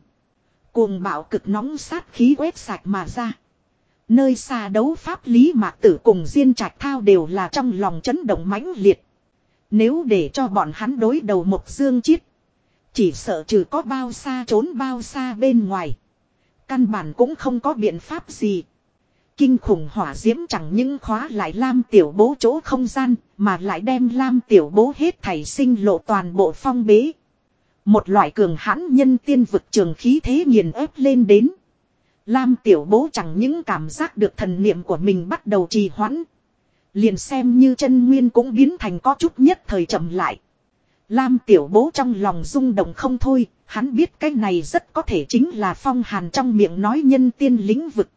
Cuồng bạo cực nóng sát khí quét sạch mà ra. Nơi xa đấu pháp lý mạc tử cùng diên trạch thao đều là trong lòng chấn động mãnh liệt. Nếu để cho bọn hắn đối đầu một dương chiết. Chỉ sợ trừ có bao xa trốn bao xa bên ngoài. Căn bản cũng không có biện pháp gì. Kinh khủng hỏa diễm chẳng những khóa lại Lam tiểu bố chỗ không gian, mà lại đem Lam tiểu bố hết thảy sinh lộ toàn bộ phong bế. Một loại cường hãn nhân tiên vực trường khí thế nghiền ép lên đến. Lam tiểu bố chẳng những cảm giác được thần niệm của mình bắt đầu trì hoãn. Liền xem như chân nguyên cũng biến thành có chút nhất thời chậm lại. Lam tiểu bố trong lòng rung động không thôi, hắn biết cái này rất có thể chính là phong hàn trong miệng nói nhân tiên lĩnh vực.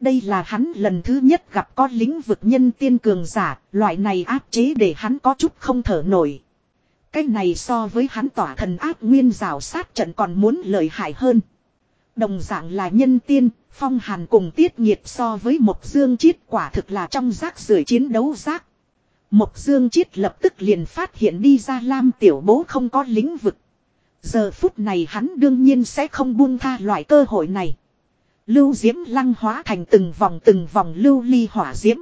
Đây là hắn lần thứ nhất gặp có lĩnh vực nhân tiên cường giả, loại này áp chế để hắn có chút không thở nổi. Cái này so với hắn tỏa thần áp nguyên rào sát trận còn muốn lợi hại hơn. Đồng dạng là nhân tiên, phong hàn cùng tiết nhiệt so với một dương chiết quả thực là trong rác rưởi chiến đấu rác. Mộc dương chiết lập tức liền phát hiện đi ra lam tiểu bố không có lĩnh vực. Giờ phút này hắn đương nhiên sẽ không buông tha loại cơ hội này. Lưu diễm lăng hóa thành từng vòng từng vòng lưu ly hỏa diễm.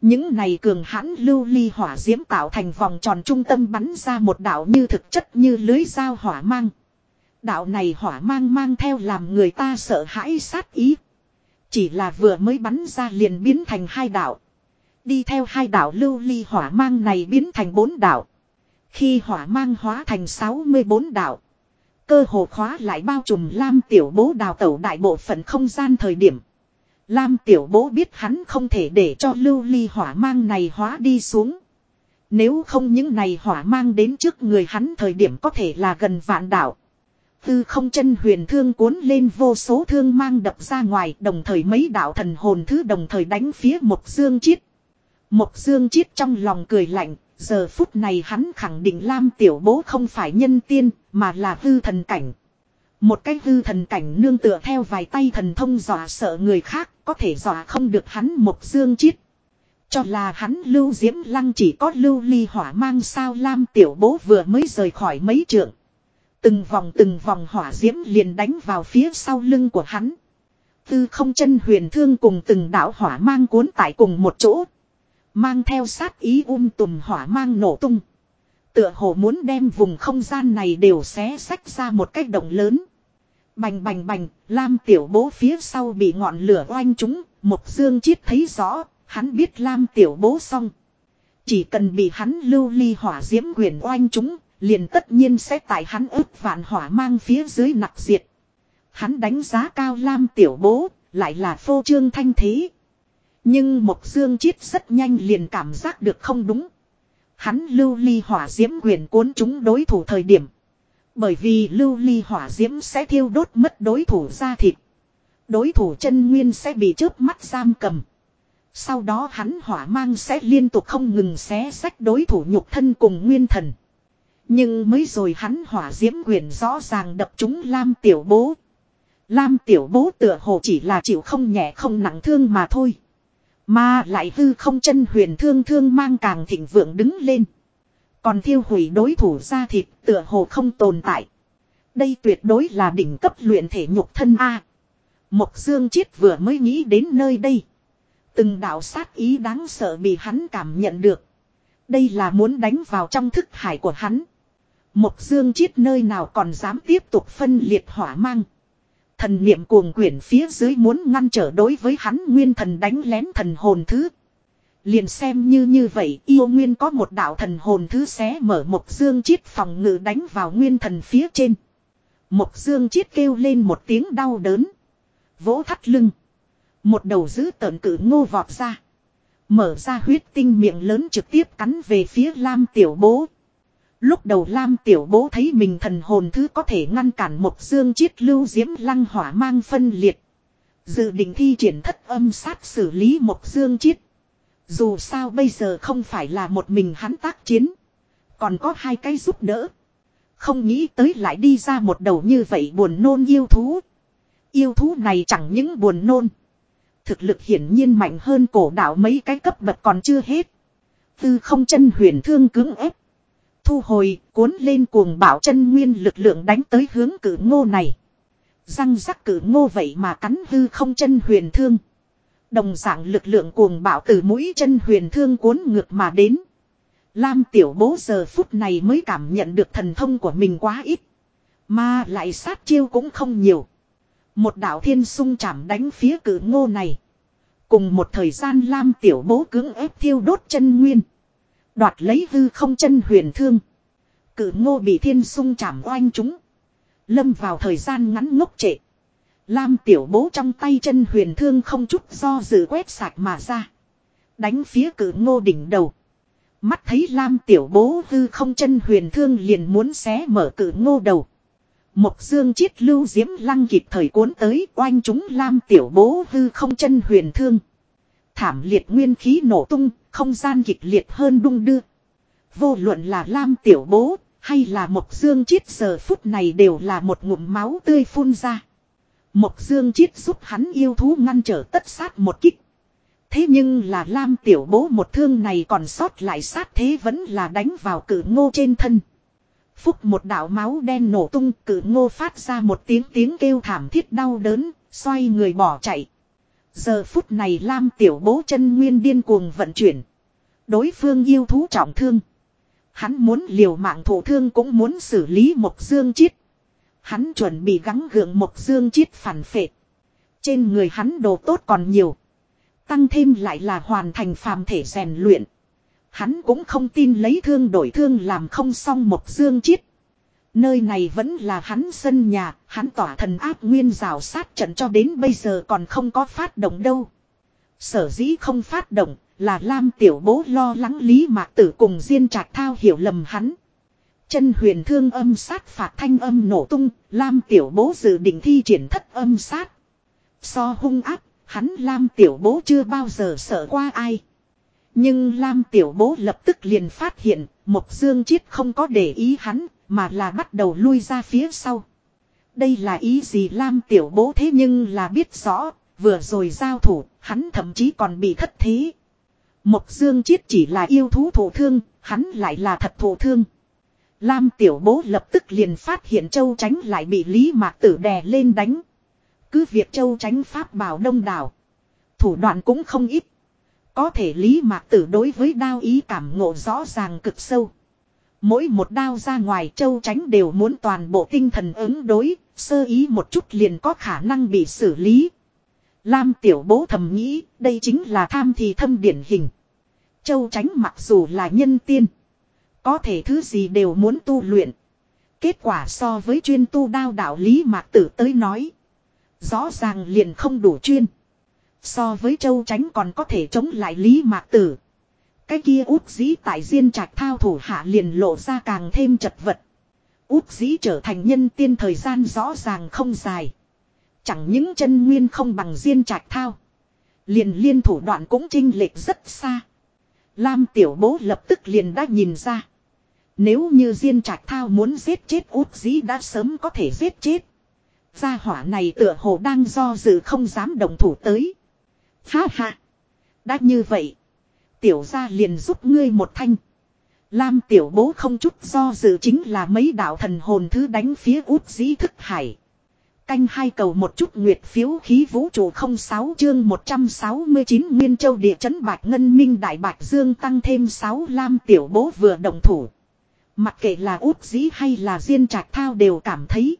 Những này cường hãn lưu ly hỏa diễm tạo thành vòng tròn trung tâm bắn ra một đạo như thực chất như lưới dao hỏa mang. Đạo này hỏa mang mang theo làm người ta sợ hãi sát ý. Chỉ là vừa mới bắn ra liền biến thành hai đạo. Đi theo hai đạo lưu ly hỏa mang này biến thành bốn đạo. Khi hỏa mang hóa thành 64 đạo. Cơ hồ khóa lại bao trùm Lam tiểu bố đào tẩu đại bộ phận không gian thời điểm. Lam tiểu bố biết hắn không thể để cho lưu ly hỏa mang này hóa đi xuống. Nếu không những này hỏa mang đến trước người hắn thời điểm có thể là gần vạn đạo. Tư không chân huyền thương cuốn lên vô số thương mang đập ra ngoài, đồng thời mấy đạo thần hồn thứ đồng thời đánh phía một dương chiết. Mộc dương chiết trong lòng cười lạnh, giờ phút này hắn khẳng định Lam tiểu bố không phải nhân tiên, mà là hư thần cảnh. Một cái hư thần cảnh nương tựa theo vài tay thần thông dọa sợ người khác, có thể dọa không được hắn Mộc dương chiết. Cho là hắn lưu diễm lăng chỉ có lưu ly hỏa mang sao Lam tiểu bố vừa mới rời khỏi mấy trượng. Từng vòng từng vòng hỏa diễm liền đánh vào phía sau lưng của hắn. Tư không chân huyền thương cùng từng đạo hỏa mang cuốn tại cùng một chỗ. Mang theo sát ý um tùm hỏa mang nổ tung. Tựa hồ muốn đem vùng không gian này đều xé sách ra một cách động lớn. Bành bành bành, Lam tiểu bố phía sau bị ngọn lửa oanh chúng, một dương chiết thấy rõ, hắn biết Lam tiểu bố xong. Chỉ cần bị hắn lưu ly hỏa diễm quyền oanh chúng, liền tất nhiên sẽ tại hắn ức vạn hỏa mang phía dưới nặc diệt. Hắn đánh giá cao Lam tiểu bố, lại là phô trương thanh thế. Nhưng Mộc dương chiết rất nhanh liền cảm giác được không đúng. Hắn lưu ly hỏa diễm quyền cuốn chúng đối thủ thời điểm. Bởi vì lưu ly hỏa diễm sẽ thiêu đốt mất đối thủ ra thịt. Đối thủ chân nguyên sẽ bị chớp mắt giam cầm. Sau đó hắn hỏa mang sẽ liên tục không ngừng xé sách đối thủ nhục thân cùng nguyên thần. Nhưng mới rồi hắn hỏa diễm quyền rõ ràng đập chúng Lam tiểu bố. Lam tiểu bố tựa hồ chỉ là chịu không nhẹ không nặng thương mà thôi. Mà lại hư không chân huyền thương thương mang càng thịnh vượng đứng lên. Còn thiêu hủy đối thủ ra thịt tựa hồ không tồn tại. Đây tuyệt đối là đỉnh cấp luyện thể nhục thân A. Mộc Dương Chiết vừa mới nghĩ đến nơi đây. Từng đạo sát ý đáng sợ bị hắn cảm nhận được. Đây là muốn đánh vào trong thức hải của hắn. Mộc Dương Chiết nơi nào còn dám tiếp tục phân liệt hỏa mang. Thần niệm cuồng quyển phía dưới muốn ngăn trở đối với hắn nguyên thần đánh lén thần hồn thứ. Liền xem như như vậy, yêu nguyên có một đạo thần hồn thứ xé mở một dương chiết phòng ngự đánh vào nguyên thần phía trên. Một dương chiết kêu lên một tiếng đau đớn. Vỗ thắt lưng. Một đầu giữ tợn cử ngô vọt ra. Mở ra huyết tinh miệng lớn trực tiếp cắn về phía Lam tiểu bố. Lúc đầu Lam tiểu bố thấy mình thần hồn thứ có thể ngăn cản một dương chiết lưu diễm lăng hỏa mang phân liệt. Dự định thi triển thất âm sát xử lý một dương chiết. Dù sao bây giờ không phải là một mình hắn tác chiến. Còn có hai cái giúp đỡ. Không nghĩ tới lại đi ra một đầu như vậy buồn nôn yêu thú. Yêu thú này chẳng những buồn nôn. Thực lực hiển nhiên mạnh hơn cổ đạo mấy cái cấp bậc còn chưa hết. Tư không chân huyền thương cứng ép. Thu hồi, cuốn lên cuồng bảo chân nguyên lực lượng đánh tới hướng cử ngô này. Răng rắc cử ngô vậy mà cắn hư không chân huyền thương. Đồng dạng lực lượng cuồng bạo từ mũi chân huyền thương cuốn ngược mà đến. Lam tiểu bố giờ phút này mới cảm nhận được thần thông của mình quá ít. Mà lại sát chiêu cũng không nhiều. Một đạo thiên sung chạm đánh phía cử ngô này. Cùng một thời gian Lam tiểu bố cưỡng ép thiêu đốt chân nguyên. Đoạt lấy hư không chân huyền thương. Cử ngô bị thiên sung chạm oanh chúng. Lâm vào thời gian ngắn ngốc trệ. Lam tiểu bố trong tay chân huyền thương không chút do dự quét sạch mà ra. Đánh phía cử ngô đỉnh đầu. Mắt thấy Lam tiểu bố hư không chân huyền thương liền muốn xé mở cử ngô đầu. Một dương chiết lưu diễm lăng kịp thời cuốn tới oanh chúng Lam tiểu bố hư không chân huyền thương. Thảm liệt nguyên khí nổ tung, không gian kịch liệt hơn đung đưa. Vô luận là Lam tiểu bố, hay là Mộc dương chiết giờ phút này đều là một ngụm máu tươi phun ra. Mộc Dương Chiết giúp hắn yêu thú ngăn trở tất sát một kích. Thế nhưng là Lam tiểu bố một thương này còn sót lại sát thế vẫn là đánh vào cử ngô trên thân. Phúc một đạo máu đen nổ tung cử ngô phát ra một tiếng tiếng kêu thảm thiết đau đớn, xoay người bỏ chạy. Giờ phút này Lam tiểu bố chân nguyên điên cuồng vận chuyển. Đối phương yêu thú trọng thương. Hắn muốn liều mạng thổ thương cũng muốn xử lý một dương chiết. Hắn chuẩn bị gắng gượng một dương chiết phản phệ. Trên người hắn đồ tốt còn nhiều. Tăng thêm lại là hoàn thành phàm thể rèn luyện. Hắn cũng không tin lấy thương đổi thương làm không xong một dương chiết. Nơi này vẫn là hắn sân nhà, hắn tỏa thần áp nguyên rào sát trận cho đến bây giờ còn không có phát động đâu. Sở dĩ không phát động là Lam tiểu bố lo lắng lý mạc tử cùng Diên Trạc Thao hiểu lầm hắn. Chân huyền thương âm sát phạt thanh âm nổ tung, Lam tiểu bố dự định thi triển thất âm sát. So hung áp, hắn Lam tiểu bố chưa bao giờ sợ qua ai. Nhưng Lam tiểu bố lập tức liền phát hiện, Mộc Dương Chiết không có để ý hắn, mà là bắt đầu lui ra phía sau. Đây là ý gì Lam tiểu bố thế nhưng là biết rõ, vừa rồi giao thủ, hắn thậm chí còn bị thất thế. Mộc Dương Chiết chỉ là yêu thú thổ thương, hắn lại là thật thổ thương. Lam tiểu bố lập tức liền phát hiện châu tránh lại bị Lý Mạc Tử đè lên đánh. Cứ việc châu tránh pháp bảo đông đảo. Thủ đoạn cũng không ít. Có thể Lý Mạc Tử đối với đao ý cảm ngộ rõ ràng cực sâu. Mỗi một đao ra ngoài châu tránh đều muốn toàn bộ tinh thần ứng đối, sơ ý một chút liền có khả năng bị xử lý. Lam tiểu bố thầm nghĩ, đây chính là tham thì thâm điển hình. Châu tránh mặc dù là nhân tiên. Có thể thứ gì đều muốn tu luyện. Kết quả so với chuyên tu đao đạo lý mạc tử tới nói. Rõ ràng liền không đủ chuyên. So với châu tránh còn có thể chống lại lý mạc tử. Cái kia út dĩ tại diên trạch thao thủ hạ liền lộ ra càng thêm chật vật. Út dĩ trở thành nhân tiên thời gian rõ ràng không dài. Chẳng những chân nguyên không bằng diên trạch thao. Liền liên thủ đoạn cũng trinh lệch rất xa. Lam tiểu bố lập tức liền đã nhìn ra. Nếu như Diên Trạch Thao muốn giết chết út dĩ đã sớm có thể giết chết. Gia hỏa này tựa hồ đang do dự không dám đồng thủ tới. Ha ha. Đã như vậy. Tiểu gia liền giúp ngươi một thanh. Lam tiểu bố không chút do dự chính là mấy đạo thần hồn thứ đánh phía út dĩ thức hải. Canh hai cầu một chút nguyệt phiếu khí vũ trụ không sáu chương 169 Nguyên Châu địa chấn Bạch Ngân Minh Đại Bạch Dương tăng thêm 6 Lam tiểu bố vừa đồng thủ. Mặc kệ là út dĩ hay là diên trạch thao đều cảm thấy.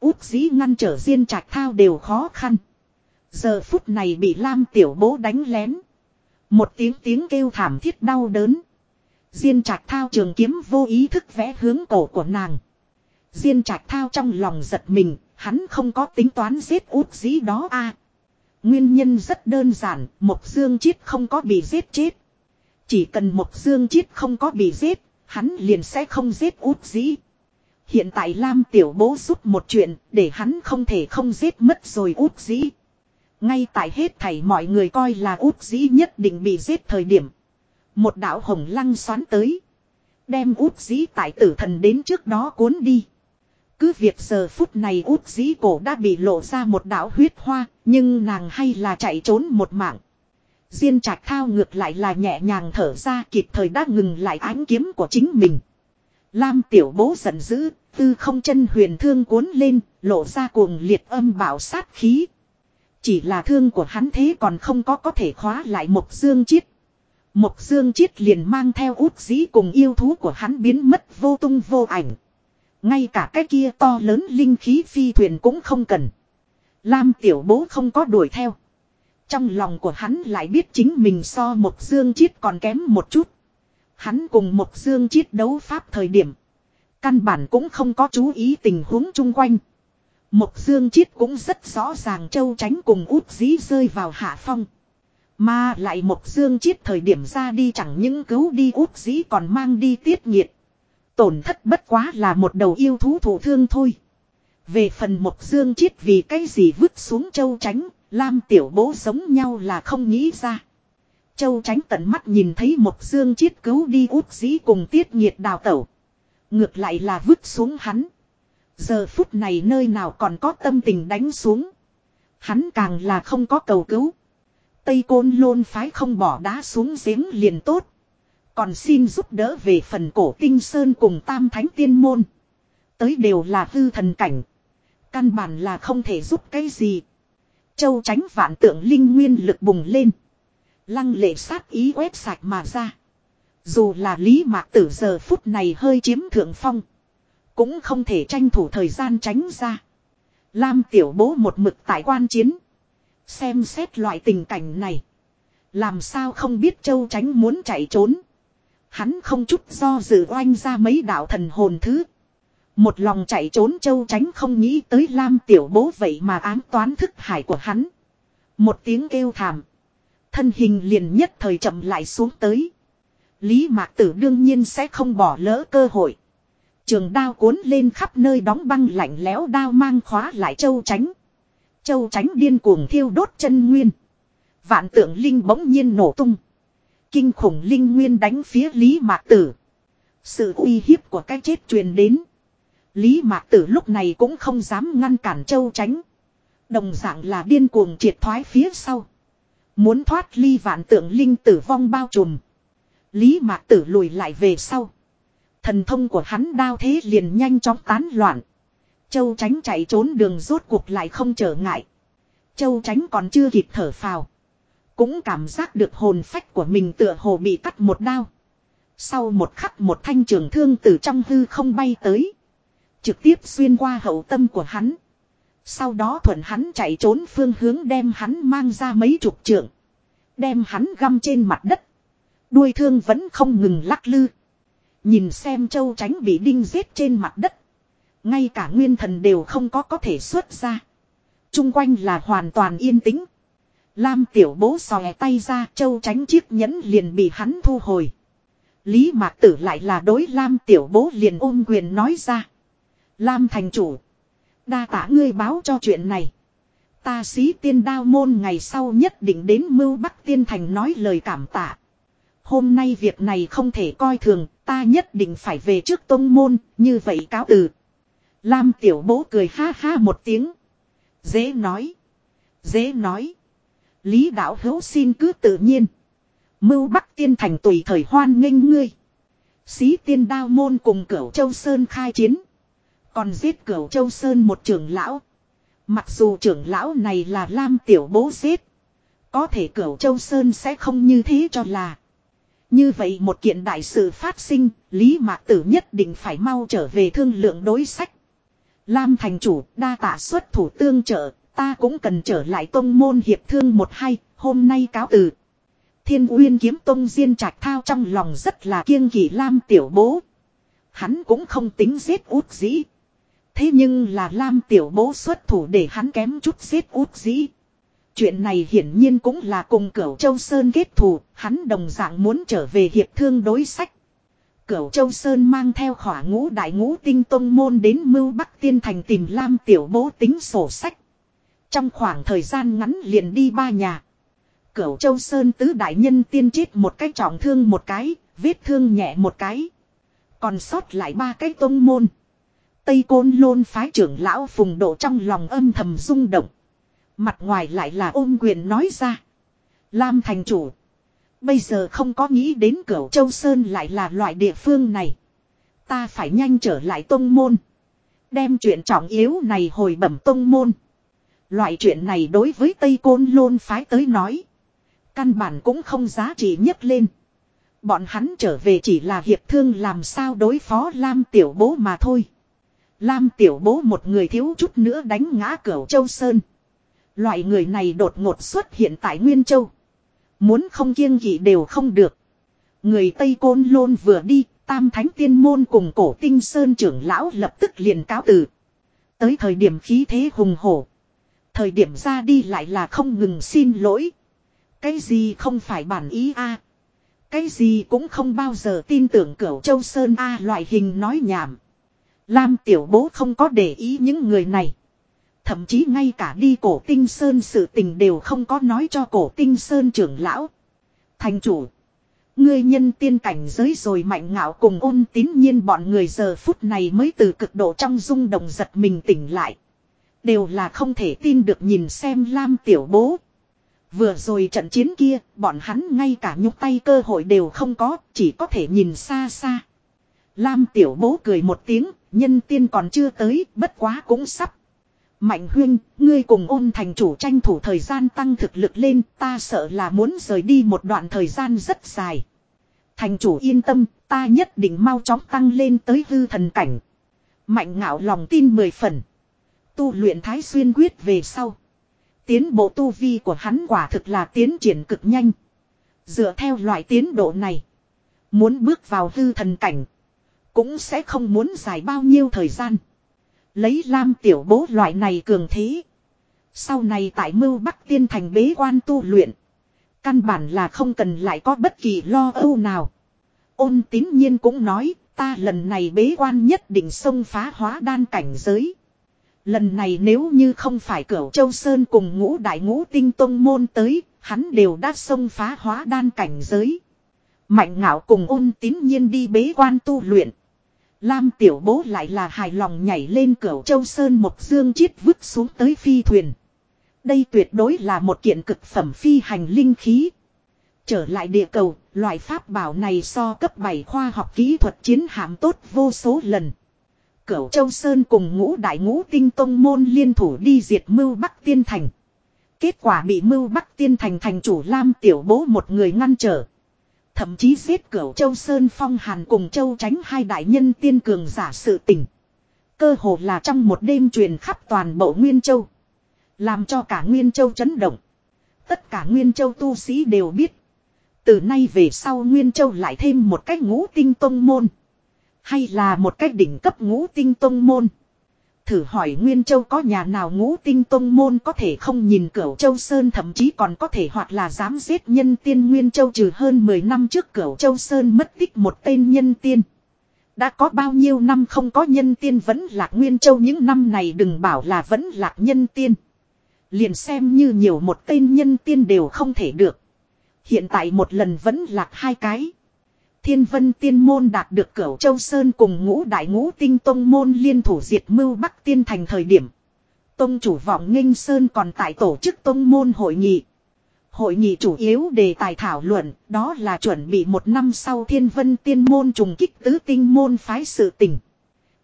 Út dĩ ngăn trở diên trạch thao đều khó khăn. Giờ phút này bị Lam tiểu bố đánh lén. Một tiếng tiếng kêu thảm thiết đau đớn. Diên trạch thao trường kiếm vô ý thức vẽ hướng cổ của nàng. Diên trạch thao trong lòng giật mình, hắn không có tính toán giết út dĩ đó a. Nguyên nhân rất đơn giản, Mộc Dương Chiết không có bị giết chết. Chỉ cần Mộc Dương Chiết không có bị giết, Hắn liền sẽ không giết út dĩ. Hiện tại Lam tiểu bố giúp một chuyện để hắn không thể không giết mất rồi út dĩ. Ngay tại hết thảy mọi người coi là út dĩ nhất định bị giết thời điểm. Một đạo hồng lăng xoắn tới. Đem út dĩ tại tử thần đến trước đó cuốn đi. Cứ việc giờ phút này út dĩ cổ đã bị lộ ra một đạo huyết hoa, nhưng nàng hay là chạy trốn một mạng. Diên trạch thao ngược lại là nhẹ nhàng thở ra kịp thời đã ngừng lại ánh kiếm của chính mình. Lam tiểu bố giận dữ, tư không chân huyền thương cuốn lên, lộ ra cuồng liệt âm bảo sát khí. Chỉ là thương của hắn thế còn không có có thể khóa lại một dương chiết. Một dương chiết liền mang theo út dĩ cùng yêu thú của hắn biến mất vô tung vô ảnh. Ngay cả cái kia to lớn linh khí phi thuyền cũng không cần. Lam tiểu bố không có đuổi theo. Trong lòng của hắn lại biết chính mình so một dương chiết còn kém một chút. Hắn cùng một dương chiết đấu pháp thời điểm. Căn bản cũng không có chú ý tình huống chung quanh. Mộc dương chiết cũng rất rõ ràng châu tránh cùng út dí rơi vào hạ phong. Mà lại Mộc dương chiết thời điểm ra đi chẳng những cứu đi út dí còn mang đi tiết nhiệt. Tổn thất bất quá là một đầu yêu thú thủ thương thôi. Về phần Mộc dương chiết vì cái gì vứt xuống châu tránh, Lam tiểu bố giống nhau là không nghĩ ra. Châu tránh tận mắt nhìn thấy Mộc dương chiết cứu đi út dĩ cùng tiết nhiệt đào tẩu. Ngược lại là vứt xuống hắn. Giờ phút này nơi nào còn có tâm tình đánh xuống. Hắn càng là không có cầu cứu. Tây côn lôn phái không bỏ đá xuống giếng liền tốt. Còn xin giúp đỡ về phần cổ tinh sơn cùng tam thánh tiên môn. Tới đều là hư thần cảnh. Căn bản là không thể giúp cái gì. Châu tránh vạn tượng linh nguyên lực bùng lên. Lăng lệ sát ý quét sạch mà ra. Dù là lý mạc tử giờ phút này hơi chiếm thượng phong. Cũng không thể tranh thủ thời gian tránh ra. Lam tiểu bố một mực tại quan chiến. Xem xét loại tình cảnh này. Làm sao không biết châu tránh muốn chạy trốn. Hắn không chút do dự oanh ra mấy đạo thần hồn thứ. Một lòng chạy trốn châu tránh không nghĩ tới Lam tiểu bố vậy mà ám toán thức hải của hắn. Một tiếng kêu thảm. Thân hình liền nhất thời chậm lại xuống tới. Lý Mạc Tử đương nhiên sẽ không bỏ lỡ cơ hội. Trường đao cuốn lên khắp nơi đóng băng lạnh lẽo đao mang khóa lại châu tránh. Châu tránh điên cuồng thiêu đốt chân nguyên. Vạn tượng linh bỗng nhiên nổ tung. Kinh khủng linh nguyên đánh phía Lý Mạc Tử. Sự uy hiếp của cái chết truyền đến. Lý Mạc Tử lúc này cũng không dám ngăn cản châu tránh. Đồng dạng là điên cuồng triệt thoái phía sau. Muốn thoát ly vạn tượng linh tử vong bao trùm. Lý Mạc Tử lùi lại về sau. Thần thông của hắn đao thế liền nhanh chóng tán loạn. Châu tránh chạy trốn đường rốt cuộc lại không trở ngại. Châu tránh còn chưa kịp thở phào. Cũng cảm giác được hồn phách của mình tựa hồ bị cắt một đao. Sau một khắc một thanh trường thương từ trong hư không bay tới. Trực tiếp xuyên qua hậu tâm của hắn. Sau đó thuận hắn chạy trốn phương hướng đem hắn mang ra mấy chục trượng. Đem hắn găm trên mặt đất. Đuôi thương vẫn không ngừng lắc lư. Nhìn xem châu tránh bị đinh giết trên mặt đất. Ngay cả nguyên thần đều không có có thể xuất ra. Trung quanh là hoàn toàn yên tĩnh. Lam tiểu bố xòe tay ra châu tránh chiếc nhẫn liền bị hắn thu hồi. Lý mạc tử lại là đối Lam tiểu bố liền ôm quyền nói ra. Lam thành chủ. Đa tả ngươi báo cho chuyện này. Ta xí tiên đao môn ngày sau nhất định đến mưu bắc tiên thành nói lời cảm tạ. Hôm nay việc này không thể coi thường, ta nhất định phải về trước tông môn, như vậy cáo từ. Lam tiểu bố cười ha ha một tiếng. Dễ nói. Dễ nói. Lý đạo hữu xin cứ tự nhiên. Mưu bắc tiên thành tùy thời hoan nghênh ngươi. Xí tiên đao môn cùng cửu châu sơn khai chiến. Còn giết cửu châu sơn một trưởng lão. Mặc dù trưởng lão này là Lam tiểu bố giết. Có thể cửu châu sơn sẽ không như thế cho là. Như vậy một kiện đại sự phát sinh, Lý Mạc Tử nhất định phải mau trở về thương lượng đối sách. Lam thành chủ, đa tạ xuất thủ tương trợ, ta cũng cần trở lại tông môn hiệp thương một hai, hôm nay cáo từ. Thiên Uyên kiếm tông diên trạch thao trong lòng rất là kiêng kỵ Lam tiểu bố. Hắn cũng không tính giết út dĩ. Thế nhưng là Lam tiểu bố xuất thủ để hắn kém chút giết út dĩ. Chuyện này hiển nhiên cũng là cùng Cửu Châu Sơn kết thù, hắn đồng dạng muốn trở về hiệp thương đối sách. Cửu Châu Sơn mang theo khỏa ngũ đại ngũ tinh tông môn đến Mưu Bắc Tiên Thành tìm Lam Tiểu Bố tính sổ sách. Trong khoảng thời gian ngắn liền đi ba nhà. Cửu Châu Sơn tứ đại nhân tiên chết một cái trọng thương một cái, vết thương nhẹ một cái. Còn sót lại ba cái tông môn. Tây Côn Lôn phái trưởng lão phùng độ trong lòng âm thầm rung động. Mặt ngoài lại là ôm quyền nói ra. Lam thành chủ. Bây giờ không có nghĩ đến cửu Châu Sơn lại là loại địa phương này. Ta phải nhanh trở lại tông môn. Đem chuyện trọng yếu này hồi bẩm tông môn. Loại chuyện này đối với Tây Côn Lôn phái tới nói. Căn bản cũng không giá trị nhất lên. Bọn hắn trở về chỉ là hiệp thương làm sao đối phó Lam Tiểu Bố mà thôi. Lam Tiểu Bố một người thiếu chút nữa đánh ngã cửu Châu Sơn. Loại người này đột ngột xuất hiện tại Nguyên Châu. Muốn không kiêng kỵ đều không được. Người Tây Côn Lôn vừa đi, Tam Thánh Tiên Môn cùng cổ tinh Sơn trưởng lão lập tức liền cáo từ. Tới thời điểm khí thế hùng hổ. Thời điểm ra đi lại là không ngừng xin lỗi. Cái gì không phải bản ý a Cái gì cũng không bao giờ tin tưởng cửu châu Sơn a loại hình nói nhảm. Lam tiểu bố không có để ý những người này. Thậm chí ngay cả đi cổ tinh sơn sự tình đều không có nói cho cổ tinh sơn trưởng lão. Thành chủ. Ngươi nhân tiên cảnh giới rồi mạnh ngạo cùng ôn tín nhiên bọn người giờ phút này mới từ cực độ trong rung động giật mình tỉnh lại. Đều là không thể tin được nhìn xem Lam tiểu bố. Vừa rồi trận chiến kia, bọn hắn ngay cả nhúc tay cơ hội đều không có, chỉ có thể nhìn xa xa. Lam tiểu bố cười một tiếng, nhân tiên còn chưa tới, bất quá cũng sắp. Mạnh huyên, ngươi cùng ôn thành chủ tranh thủ thời gian tăng thực lực lên, ta sợ là muốn rời đi một đoạn thời gian rất dài. Thành chủ yên tâm, ta nhất định mau chóng tăng lên tới hư thần cảnh. Mạnh ngạo lòng tin mười phần. Tu luyện thái xuyên quyết về sau. Tiến bộ tu vi của hắn quả thực là tiến triển cực nhanh. Dựa theo loại tiến độ này. Muốn bước vào hư thần cảnh. Cũng sẽ không muốn dài bao nhiêu thời gian. Lấy lam tiểu bố loại này cường thế. Sau này tại mưu bắc tiên thành bế quan tu luyện. Căn bản là không cần lại có bất kỳ lo âu nào. Ôn tín nhiên cũng nói, ta lần này bế quan nhất định xông phá hóa đan cảnh giới. Lần này nếu như không phải cửu châu Sơn cùng ngũ đại ngũ tinh tông môn tới, hắn đều đã xông phá hóa đan cảnh giới. Mạnh ngạo cùng ôn tín nhiên đi bế quan tu luyện. Lam tiểu bố lại là hài lòng nhảy lên cửu châu Sơn một dương chiết vứt xuống tới phi thuyền. Đây tuyệt đối là một kiện cực phẩm phi hành linh khí. Trở lại địa cầu, loại pháp bảo này so cấp 7 khoa học kỹ thuật chiến hạm tốt vô số lần. Cửu Châu Sơn cùng ngũ đại ngũ tinh tông môn liên thủ đi diệt mưu Bắc Tiên Thành. Kết quả bị mưu Bắc Tiên Thành thành chủ Lam Tiểu Bố một người ngăn trở. Thậm chí giết cửu Châu Sơn Phong Hàn cùng Châu tránh hai đại nhân tiên cường giả sự tình. Cơ hồ là trong một đêm truyền khắp toàn bộ Nguyên Châu. Làm cho cả Nguyên Châu chấn động. Tất cả Nguyên Châu tu sĩ đều biết. Từ nay về sau Nguyên Châu lại thêm một cách ngũ tinh tông môn. Hay là một cách đỉnh cấp ngũ tinh tông môn. Thử hỏi Nguyên Châu có nhà nào ngũ tinh tông môn có thể không nhìn cửu Châu Sơn, thậm chí còn có thể hoặc là dám giết nhân tiên Nguyên Châu trừ hơn 10 năm trước cửu Châu Sơn mất tích một tên nhân tiên. Đã có bao nhiêu năm không có nhân tiên vẫn lạc Nguyên Châu, những năm này đừng bảo là vẫn lạc nhân tiên. Liền xem như nhiều một tên nhân tiên đều không thể được. Hiện tại một lần vẫn lạc hai cái. Thiên vân tiên môn đạt được cửu châu sơn cùng ngũ đại ngũ tinh tông môn liên thủ diệt mưu bắc tiên thành thời điểm. Tông chủ vọng nghinh sơn còn tại tổ chức tông môn hội nghị. Hội nghị chủ yếu đề tài thảo luận, đó là chuẩn bị một năm sau thiên vân tiên môn trùng kích tứ tinh môn phái sự tình.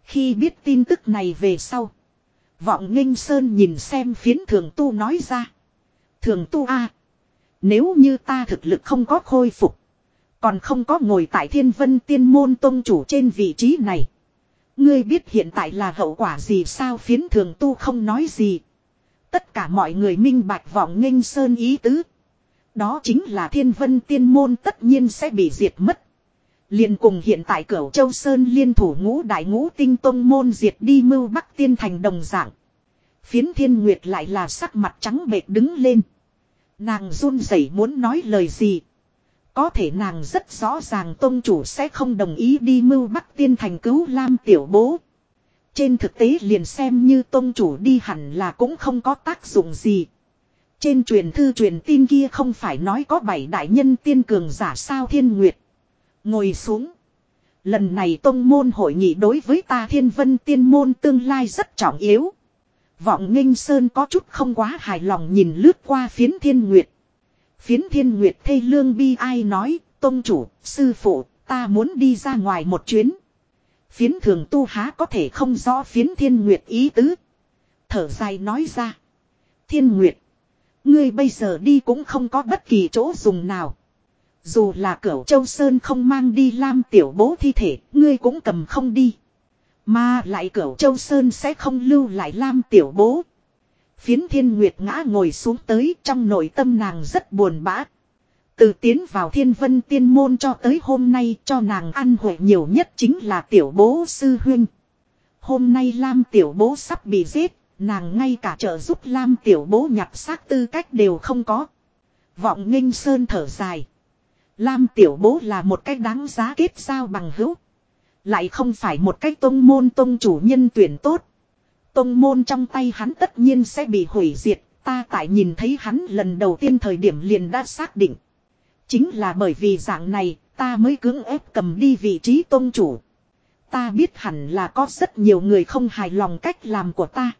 Khi biết tin tức này về sau. Vọng nghinh sơn nhìn xem phiến thường tu nói ra. Thường tu a, Nếu như ta thực lực không có khôi phục. Còn không có ngồi tại thiên vân tiên môn tông chủ trên vị trí này. Ngươi biết hiện tại là hậu quả gì sao phiến thường tu không nói gì. Tất cả mọi người minh bạch vọng nghênh sơn ý tứ. Đó chính là thiên vân tiên môn tất nhiên sẽ bị diệt mất. liền cùng hiện tại cửu châu sơn liên thủ ngũ đại ngũ tinh tông môn diệt đi mưu bắc tiên thành đồng dạng. Phiến thiên nguyệt lại là sắc mặt trắng bệch đứng lên. Nàng run rẩy muốn nói lời gì. Có thể nàng rất rõ ràng tôn chủ sẽ không đồng ý đi mưu bắc tiên thành cứu Lam tiểu bố. Trên thực tế liền xem như tôn chủ đi hẳn là cũng không có tác dụng gì. Trên truyền thư truyền tin kia không phải nói có bảy đại nhân tiên cường giả sao thiên nguyệt. Ngồi xuống. Lần này tông môn hội nghị đối với ta thiên vân tiên môn tương lai rất trọng yếu. Vọng nghênh sơn có chút không quá hài lòng nhìn lướt qua phiến thiên nguyệt. Phiến thiên nguyệt thê lương bi ai nói, tông chủ, sư phụ, ta muốn đi ra ngoài một chuyến. Phiến thường tu há có thể không rõ phiến thiên nguyệt ý tứ. Thở dài nói ra. Thiên nguyệt. Ngươi bây giờ đi cũng không có bất kỳ chỗ dùng nào. Dù là cửu châu sơn không mang đi lam tiểu bố thi thể, ngươi cũng cầm không đi. Mà lại cửu châu sơn sẽ không lưu lại lam tiểu bố. Phiến thiên nguyệt ngã ngồi xuống tới trong nội tâm nàng rất buồn bã. Từ tiến vào thiên vân tiên môn cho tới hôm nay cho nàng ăn huệ nhiều nhất chính là tiểu bố sư huynh. Hôm nay Lam tiểu bố sắp bị giết, nàng ngay cả trợ giúp Lam tiểu bố nhặt xác tư cách đều không có. Vọng nghênh sơn thở dài. Lam tiểu bố là một cách đáng giá kết giao bằng hữu. Lại không phải một cách tông môn tông chủ nhân tuyển tốt. Tông môn trong tay hắn tất nhiên sẽ bị hủy diệt. Ta tại nhìn thấy hắn lần đầu tiên thời điểm liền đã xác định. Chính là bởi vì dạng này, ta mới cưỡng ép cầm đi vị trí tôn chủ. Ta biết hẳn là có rất nhiều người không hài lòng cách làm của ta.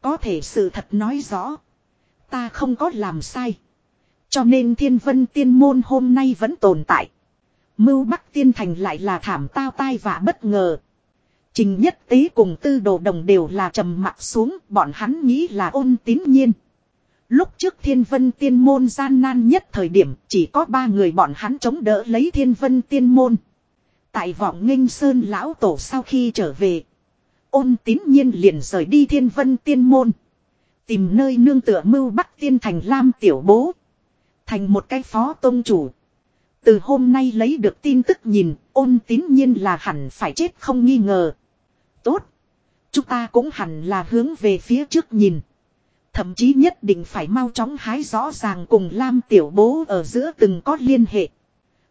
Có thể sự thật nói rõ. Ta không có làm sai. Cho nên thiên vân tiên môn hôm nay vẫn tồn tại. Mưu Bắc Tiên Thành lại là thảm tao tai vạ bất ngờ. Trình nhất tế cùng tư đồ đồng đều là trầm mặt xuống, bọn hắn nghĩ là ôn tín nhiên. Lúc trước thiên vân tiên môn gian nan nhất thời điểm chỉ có ba người bọn hắn chống đỡ lấy thiên vân tiên môn. Tại vọng nghênh sơn lão tổ sau khi trở về. Ôn tín nhiên liền rời đi thiên vân tiên môn. Tìm nơi nương tựa mưu bắc tiên thành lam tiểu bố. Thành một cái phó tôn chủ. Từ hôm nay lấy được tin tức nhìn, ôn tín nhiên là hẳn phải chết không nghi ngờ. Tốt. Chúng ta cũng hẳn là hướng về phía trước nhìn. Thậm chí nhất định phải mau chóng hái rõ ràng cùng Lam tiểu bố ở giữa từng có liên hệ.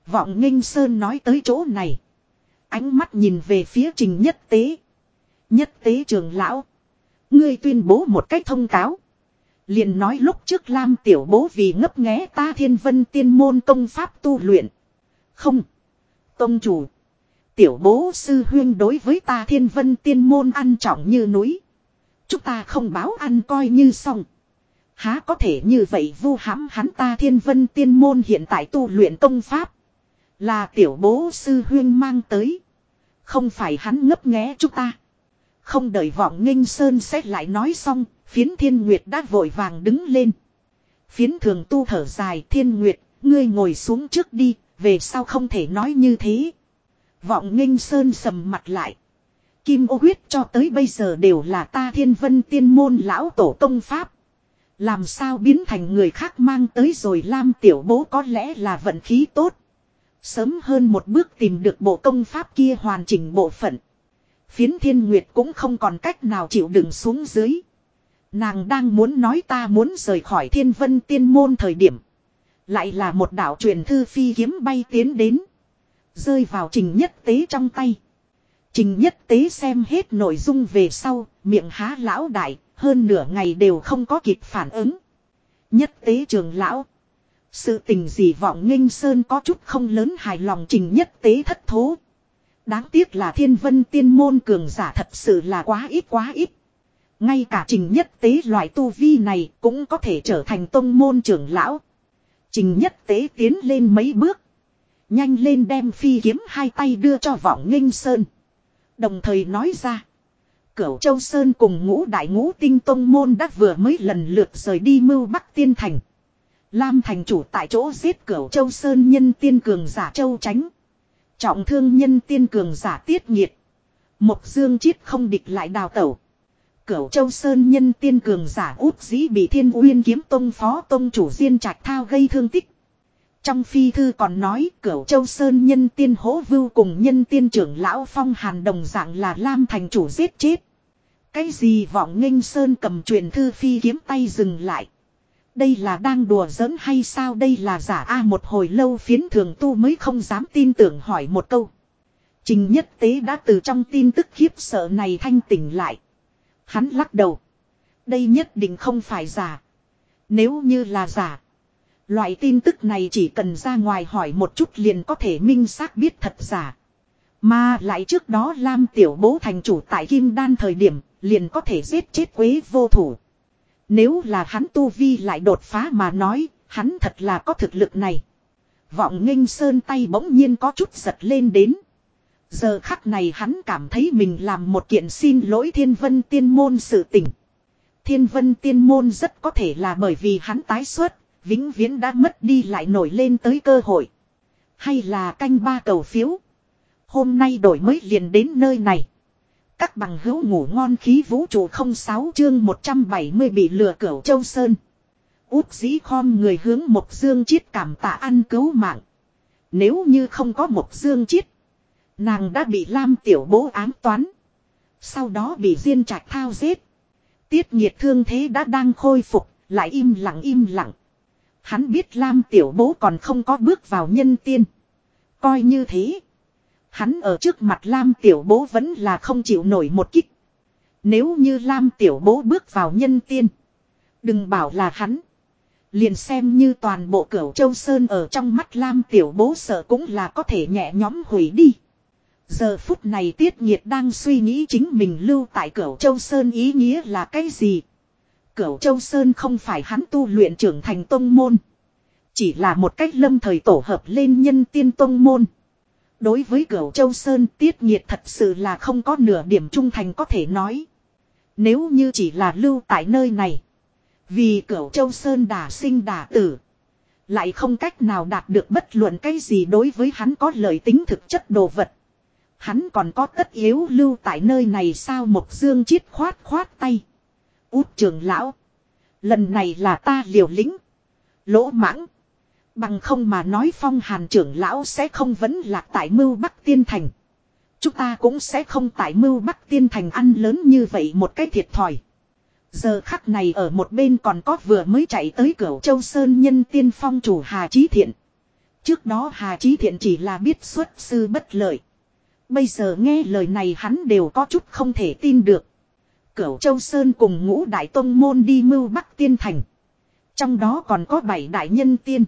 Vọng nghênh sơn nói tới chỗ này. Ánh mắt nhìn về phía trình nhất tế. Nhất tế trường lão. Ngươi tuyên bố một cách thông cáo liền nói lúc trước Lam tiểu bố vì ngấp nghé ta thiên vân tiên môn công pháp tu luyện. Không. Tông chủ. Tiểu bố sư huyên đối với ta thiên vân tiên môn ăn trọng như núi. Chúng ta không báo ăn coi như xong. Há có thể như vậy vu hãm hắn ta thiên vân tiên môn hiện tại tu luyện công pháp. Là tiểu bố sư huyên mang tới. Không phải hắn ngấp nghé chúng ta. Không đợi vọng nghênh sơn xét lại nói xong, phiến thiên nguyệt đã vội vàng đứng lên. Phiến thường tu thở dài thiên nguyệt, ngươi ngồi xuống trước đi, về sau không thể nói như thế. Vọng nghênh sơn sầm mặt lại. Kim ô huyết cho tới bây giờ đều là ta thiên vân tiên môn lão tổ công pháp. Làm sao biến thành người khác mang tới rồi Lam tiểu bố có lẽ là vận khí tốt. Sớm hơn một bước tìm được bộ công pháp kia hoàn chỉnh bộ phận. Phiến thiên nguyệt cũng không còn cách nào chịu đựng xuống dưới. Nàng đang muốn nói ta muốn rời khỏi thiên vân tiên môn thời điểm. Lại là một đạo truyền thư phi kiếm bay tiến đến. Rơi vào trình nhất tế trong tay. Trình nhất tế xem hết nội dung về sau, miệng há lão đại, hơn nửa ngày đều không có kịp phản ứng. Nhất tế trường lão. Sự tình gì vọng nghênh sơn có chút không lớn hài lòng trình nhất tế thất thố. Đáng tiếc là thiên vân tiên môn cường giả thật sự là quá ít quá ít. Ngay cả trình nhất tế loại tu vi này cũng có thể trở thành tông môn trưởng lão. Trình nhất tế tiến lên mấy bước. Nhanh lên đem phi kiếm hai tay đưa cho vọng nghênh sơn. Đồng thời nói ra. Cửu Châu Sơn cùng ngũ đại ngũ tinh tông môn đã vừa mới lần lượt rời đi mưu Bắc Tiên Thành. Lam thành chủ tại chỗ giết Cửu Châu Sơn nhân tiên cường giả Châu Tránh. Trọng thương nhân tiên cường giả tiết nhiệt. Mộc dương chiết không địch lại đào tẩu. Cửu Châu Sơn nhân tiên cường giả út dĩ bị thiên uyên kiếm tông phó tông chủ diên trạch thao gây thương tích. Trong phi thư còn nói, cửu Châu Sơn nhân tiên hỗ vưu cùng nhân tiên trưởng lão phong hàn đồng dạng là Lam thành chủ giết chết. Cái gì vọng nghênh Sơn cầm truyền thư phi kiếm tay dừng lại. Đây là đang đùa giỡn hay sao đây là giả a một hồi lâu phiến thường tu mới không dám tin tưởng hỏi một câu. Trình nhất tế đã từ trong tin tức khiếp sợ này thanh tỉnh lại. Hắn lắc đầu. Đây nhất định không phải giả. Nếu như là giả. Loại tin tức này chỉ cần ra ngoài hỏi một chút liền có thể minh xác biết thật giả. Mà lại trước đó Lam Tiểu Bố thành chủ tại Kim Đan thời điểm liền có thể giết chết quế vô thủ. Nếu là hắn tu vi lại đột phá mà nói, hắn thật là có thực lực này. Vọng nghênh sơn tay bỗng nhiên có chút giật lên đến. Giờ khắc này hắn cảm thấy mình làm một kiện xin lỗi thiên vân tiên môn sự tình. Thiên vân tiên môn rất có thể là bởi vì hắn tái xuất, vĩnh viễn đã mất đi lại nổi lên tới cơ hội. Hay là canh ba cầu phiếu. Hôm nay đổi mới liền đến nơi này. Các bằng hữu ngủ ngon khí vũ trụ 06 chương 170 bị lừa cửu châu Sơn. Út dĩ khom người hướng một dương chiết cảm tạ ăn cứu mạng. Nếu như không có một dương chiết. Nàng đã bị Lam tiểu bố ám toán. Sau đó bị diên trạch thao giết. Tiết nhiệt thương thế đã đang khôi phục, lại im lặng im lặng. Hắn biết Lam tiểu bố còn không có bước vào nhân tiên. Coi như thế. Hắn ở trước mặt Lam tiểu bố vẫn là không chịu nổi một kích. Nếu như Lam tiểu bố bước vào nhân tiên. Đừng bảo là hắn. Liền xem như toàn bộ cửu châu Sơn ở trong mắt Lam tiểu bố sợ cũng là có thể nhẹ nhóm hủy đi. Giờ phút này Tiết Nhiệt đang suy nghĩ chính mình lưu tại Cửu Châu Sơn ý nghĩa là cái gì? Cửu Châu Sơn không phải hắn tu luyện trưởng thành tông môn. Chỉ là một cách lâm thời tổ hợp lên nhân tiên tông môn. Đối với Cửu Châu Sơn, Tiết Nhiệt thật sự là không có nửa điểm trung thành có thể nói. Nếu như chỉ là lưu tại nơi này. Vì Cửu Châu Sơn đã sinh đã tử. Lại không cách nào đạt được bất luận cái gì đối với hắn có lợi tính thực chất đồ vật. Hắn còn có tất yếu lưu tại nơi này sao một dương chiết khoát khoát tay. Út trường lão. Lần này là ta liều lĩnh. Lỗ mãng. Bằng không mà nói phong hàn trưởng lão sẽ không vẫn lạc tại mưu bắc tiên thành. Chúng ta cũng sẽ không tại mưu bắc tiên thành ăn lớn như vậy một cái thiệt thòi. Giờ khắc này ở một bên còn có vừa mới chạy tới cửa châu Sơn nhân tiên phong chủ Hà Chí Thiện. Trước đó Hà Chí Thiện chỉ là biết xuất sư bất lợi. Bây giờ nghe lời này hắn đều có chút không thể tin được. Cửu Châu Sơn cùng ngũ đại tông môn đi mưu Bắc Tiên Thành. Trong đó còn có bảy đại nhân tiên.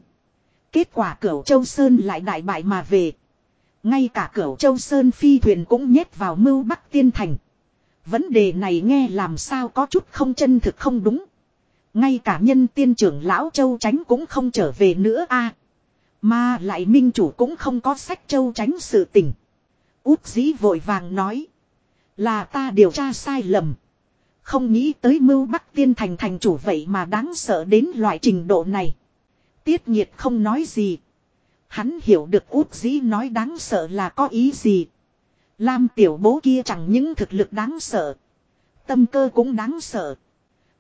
Kết quả Cửu Châu Sơn lại đại bại mà về. Ngay cả Cửu Châu Sơn phi thuyền cũng nhét vào mưu Bắc Tiên Thành. Vấn đề này nghe làm sao có chút không chân thực không đúng. Ngay cả nhân tiên trưởng lão Châu Tránh cũng không trở về nữa a Mà lại minh chủ cũng không có sách Châu Tránh sự tình. Út dĩ vội vàng nói. Là ta điều tra sai lầm. Không nghĩ tới mưu bắc tiên thành thành chủ vậy mà đáng sợ đến loại trình độ này. Tiết nhiệt không nói gì. Hắn hiểu được út dĩ nói đáng sợ là có ý gì. Lam tiểu bố kia chẳng những thực lực đáng sợ. Tâm cơ cũng đáng sợ.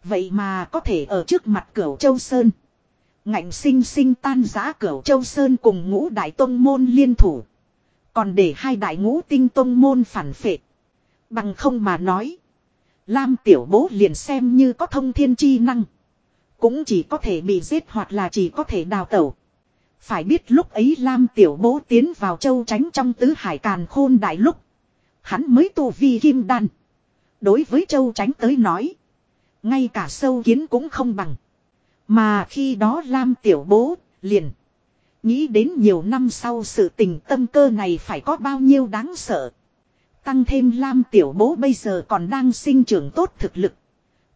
Vậy mà có thể ở trước mặt cửu châu Sơn. Ngạnh sinh sinh tan giã cửu châu Sơn cùng ngũ đại tông môn liên thủ. Còn để hai đại ngũ tinh tông môn phản phệ. Bằng không mà nói. Lam tiểu bố liền xem như có thông thiên chi năng. Cũng chỉ có thể bị giết hoặc là chỉ có thể đào tẩu. Phải biết lúc ấy Lam tiểu bố tiến vào châu tránh trong tứ hải càn khôn đại lúc. Hắn mới tu vi kim đan. Đối với châu tránh tới nói. Ngay cả sâu kiến cũng không bằng. Mà khi đó Lam tiểu bố liền. Nghĩ đến nhiều năm sau sự tình tâm cơ này phải có bao nhiêu đáng sợ. Tăng thêm Lam Tiểu Bố bây giờ còn đang sinh trưởng tốt thực lực.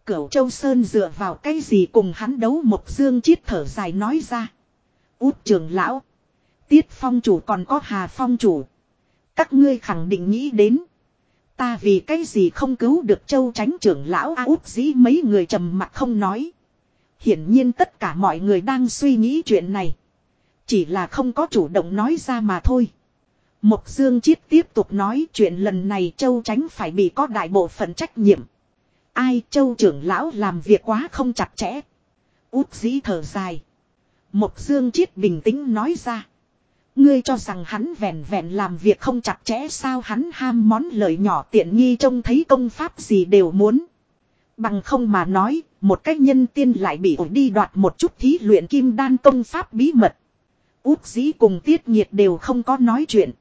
Cửu Châu Sơn dựa vào cái gì cùng hắn đấu một dương chiết thở dài nói ra. Út trường lão. Tiết phong chủ còn có hà phong chủ. Các ngươi khẳng định nghĩ đến. Ta vì cái gì không cứu được châu tránh trưởng lão A út dĩ mấy người trầm mặt không nói. Hiển nhiên tất cả mọi người đang suy nghĩ chuyện này. Chỉ là không có chủ động nói ra mà thôi. Mộc Dương Chiết tiếp tục nói chuyện lần này Châu Tránh phải bị có đại bộ phận trách nhiệm. Ai Châu trưởng lão làm việc quá không chặt chẽ. Út dĩ thở dài. Mộc Dương Chiết bình tĩnh nói ra. Ngươi cho rằng hắn vẹn vẹn làm việc không chặt chẽ sao hắn ham món lợi nhỏ tiện nghi trông thấy công pháp gì đều muốn. Bằng không mà nói, một cách nhân tiên lại bị ổi đi đoạt một chút thí luyện kim đan công pháp bí mật. Út dĩ cùng tiết nhiệt đều không có nói chuyện.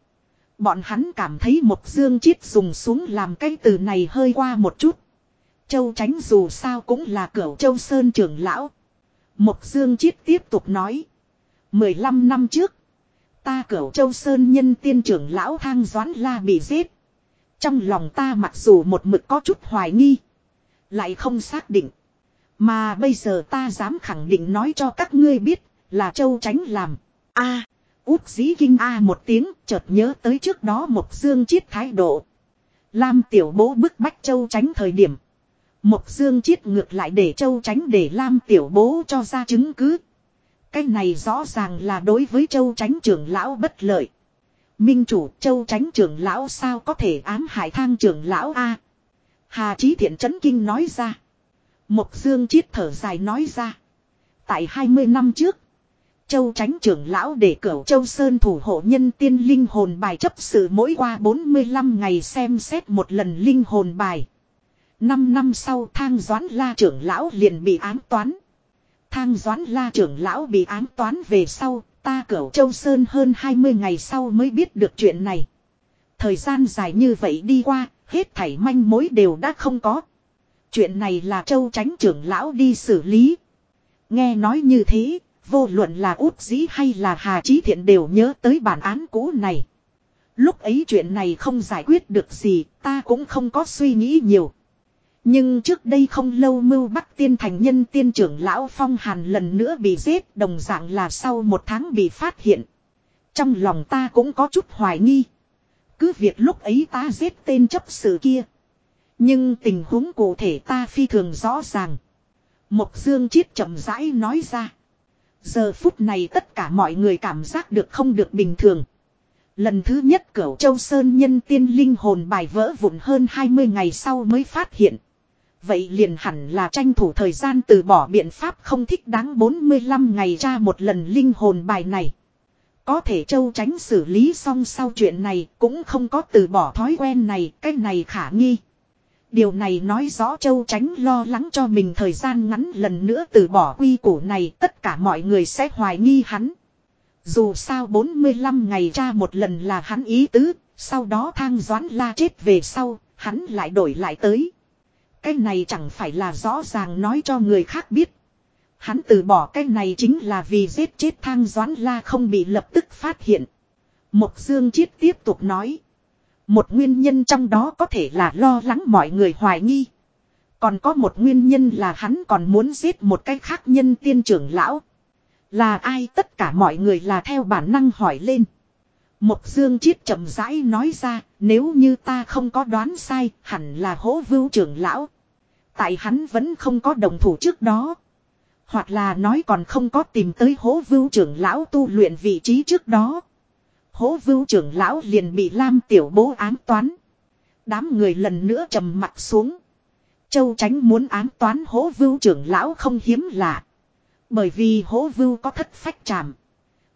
Bọn hắn cảm thấy một dương chiết dùng xuống làm cái từ này hơi qua một chút. Châu tránh dù sao cũng là cửu châu sơn trưởng lão. Một dương chiết tiếp tục nói. 15 năm trước. Ta cửu châu sơn nhân tiên trưởng lão thang doãn la bị giết. Trong lòng ta mặc dù một mực có chút hoài nghi. Lại không xác định. Mà bây giờ ta dám khẳng định nói cho các ngươi biết là châu tránh làm. a út dĩ kinh a một tiếng, chợt nhớ tới trước đó một dương chiết thái độ. Lam tiểu bố bức bách châu tránh thời điểm. Một dương chiết ngược lại để châu tránh để Lam tiểu bố cho ra chứng cứ. Cái này rõ ràng là đối với châu tránh trưởng lão bất lợi. Minh chủ, châu tránh trưởng lão sao có thể ám hại thang trưởng lão A. Hà Chí Thiện Trấn Kinh nói ra. Mộc Dương Chiết thở dài nói ra. Tại 20 năm trước. Châu tránh trưởng lão để cửu Châu Sơn thủ hộ nhân tiên linh hồn bài chấp sự mỗi qua 45 ngày xem xét một lần linh hồn bài. Năm năm sau thang doãn la trưởng lão liền bị ám toán. Thang doãn la trưởng lão bị ám toán về sau, ta cửu Châu Sơn hơn 20 ngày sau mới biết được chuyện này. Thời gian dài như vậy đi qua, hết thảy manh mối đều đã không có. Chuyện này là Châu tránh trưởng lão đi xử lý. Nghe nói như thế, vô luận là út dĩ hay là Hà Chí Thiện đều nhớ tới bản án cũ này. Lúc ấy chuyện này không giải quyết được gì, ta cũng không có suy nghĩ nhiều. Nhưng trước đây không lâu mưu bắc tiên thành nhân tiên trưởng lão phong hàn lần nữa bị giết đồng dạng là sau một tháng bị phát hiện. Trong lòng ta cũng có chút hoài nghi. Cứ việc lúc ấy ta giết tên chấp sự kia. Nhưng tình huống cụ thể ta phi thường rõ ràng. Mộc Dương Chiết chậm rãi nói ra. Giờ phút này tất cả mọi người cảm giác được không được bình thường. Lần thứ nhất cửu châu Sơn nhân tiên linh hồn bài vỡ vụn hơn 20 ngày sau mới phát hiện. Vậy liền hẳn là tranh thủ thời gian từ bỏ biện pháp không thích đáng 45 ngày ra một lần linh hồn bài này. Có thể châu tránh xử lý xong sau chuyện này cũng không có từ bỏ thói quen này, cái này khả nghi. Điều này nói rõ châu tránh lo lắng cho mình thời gian ngắn lần nữa từ bỏ quy củ này tất cả mọi người sẽ hoài nghi hắn. Dù sao 45 ngày ra một lần là hắn ý tứ, sau đó thang doãn la chết về sau, hắn lại đổi lại tới. Cái này chẳng phải là rõ ràng nói cho người khác biết. Hắn từ bỏ cái này chính là vì giết chết thang doãn la không bị lập tức phát hiện. một Dương Chiết tiếp tục nói. Một nguyên nhân trong đó có thể là lo lắng mọi người hoài nghi. Còn có một nguyên nhân là hắn còn muốn giết một cái khác nhân tiên trưởng lão. Là ai tất cả mọi người là theo bản năng hỏi lên. Một dương chiết chậm rãi nói ra, nếu như ta không có đoán sai, hẳn là hố vưu trưởng lão. Tại hắn vẫn không có đồng thủ trước đó. Hoặc là nói còn không có tìm tới hố vưu trưởng lão tu luyện vị trí trước đó. Hố vưu trưởng lão liền bị Lam tiểu bố ám toán. Đám người lần nữa trầm mặt xuống. Châu tránh muốn ám toán hố vưu trưởng lão không hiếm lạ. Bởi vì hố vưu có thất phách tràm.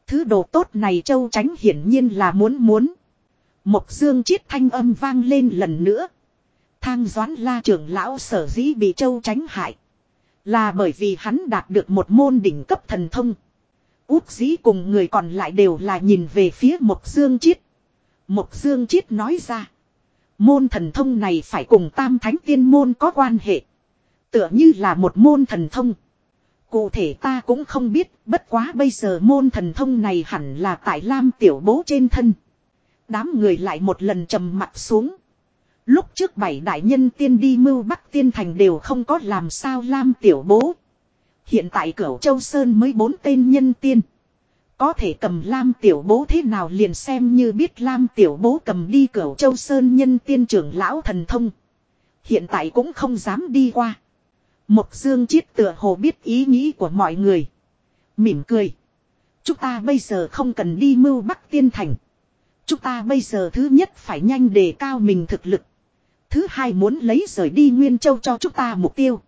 Thứ đồ tốt này châu tránh hiển nhiên là muốn muốn. Một dương chiết thanh âm vang lên lần nữa. Thang doãn la trưởng lão sở dĩ bị châu tránh hại. Là bởi vì hắn đạt được một môn đỉnh cấp thần thông. Út dĩ cùng người còn lại đều là nhìn về phía Mộc Dương Chiết. Mộc Dương Chiết nói ra. Môn thần thông này phải cùng tam thánh tiên môn có quan hệ. Tựa như là một môn thần thông. Cụ thể ta cũng không biết, bất quá bây giờ môn thần thông này hẳn là tại Lam tiểu bố trên thân. Đám người lại một lần trầm mặt xuống. Lúc trước bảy đại nhân tiên đi mưu bắc tiên thành đều không có làm sao Lam tiểu bố. Hiện tại cửu Châu Sơn mới bốn tên nhân tiên. Có thể cầm Lam tiểu bố thế nào liền xem như biết Lam tiểu bố cầm đi cửu Châu Sơn nhân tiên trưởng lão thần thông. Hiện tại cũng không dám đi qua. Mộc Dương Chiết tựa hồ biết ý nghĩ của mọi người. Mỉm cười. Chúng ta bây giờ không cần đi mưu bắc tiên thành. Chúng ta bây giờ thứ nhất phải nhanh đề cao mình thực lực. Thứ hai muốn lấy rời đi Nguyên Châu cho chúng ta mục tiêu.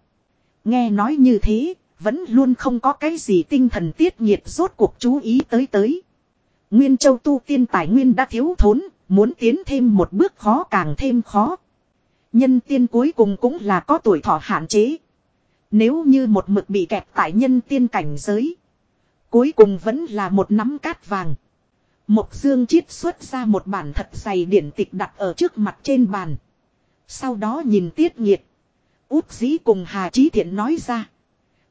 Nghe nói như thế, vẫn luôn không có cái gì tinh thần tiết nhiệt rốt cuộc chú ý tới tới. Nguyên Châu tu tiên tài nguyên đã thiếu thốn, muốn tiến thêm một bước khó càng thêm khó. Nhân tiên cuối cùng cũng là có tuổi thọ hạn chế. Nếu như một mực bị kẹt tại nhân tiên cảnh giới. Cuối cùng vẫn là một nắm cát vàng. Mộc Dương chiết xuất ra một bản thật dày điển tịch đặt ở trước mặt trên bàn. Sau đó nhìn tiết nhiệt. Út dĩ cùng Hà Chí Thiện nói ra.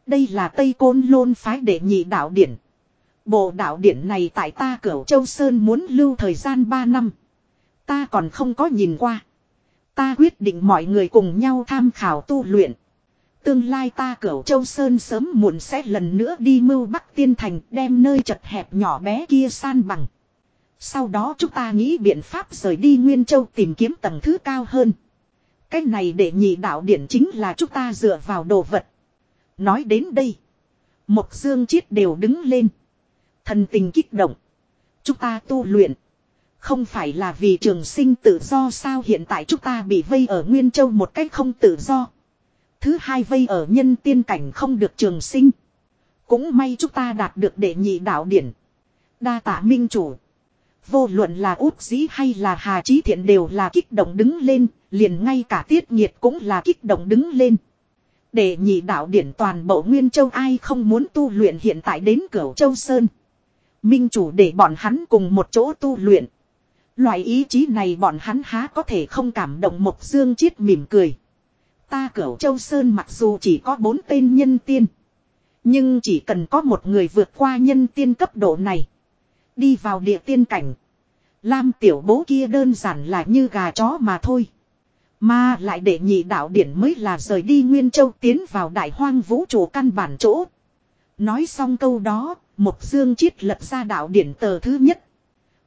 Đây là Tây Côn Lôn phái đệ nhị đạo điển. Bộ đạo điển này tại ta cửu Châu Sơn muốn lưu thời gian 3 năm. Ta còn không có nhìn qua. Ta quyết định mọi người cùng nhau tham khảo tu luyện. Tương lai ta cửu Châu Sơn sớm muộn sẽ lần nữa đi mưu Bắc Tiên Thành đem nơi chật hẹp nhỏ bé kia san bằng. Sau đó chúng ta nghĩ biện pháp rời đi Nguyên Châu tìm kiếm tầng thứ cao hơn. Cái này để nhị đạo điển chính là chúng ta dựa vào đồ vật. Nói đến đây. Một dương chiết đều đứng lên. Thần tình kích động. Chúng ta tu luyện. Không phải là vì trường sinh tự do sao hiện tại chúng ta bị vây ở Nguyên Châu một cách không tự do. Thứ hai vây ở nhân tiên cảnh không được trường sinh. Cũng may chúng ta đạt được đệ nhị đạo điển. Đa tạ minh chủ. Vô luận là út dĩ hay là hà trí thiện đều là kích động đứng lên, liền ngay cả tiết nhiệt cũng là kích động đứng lên. Để nhị đạo điển toàn bộ Nguyên Châu ai không muốn tu luyện hiện tại đến cửu Châu Sơn. Minh chủ để bọn hắn cùng một chỗ tu luyện. Loại ý chí này bọn hắn há có thể không cảm động một dương chiết mỉm cười. Ta cửu Châu Sơn mặc dù chỉ có bốn tên nhân tiên. Nhưng chỉ cần có một người vượt qua nhân tiên cấp độ này. Đi vào địa tiên cảnh. Lam tiểu bố kia đơn giản là như gà chó mà thôi. Mà lại để nhị đạo điển mới là rời đi Nguyên Châu tiến vào đại hoang vũ trụ căn bản chỗ. Nói xong câu đó, một dương chiết lập ra đạo điển tờ thứ nhất.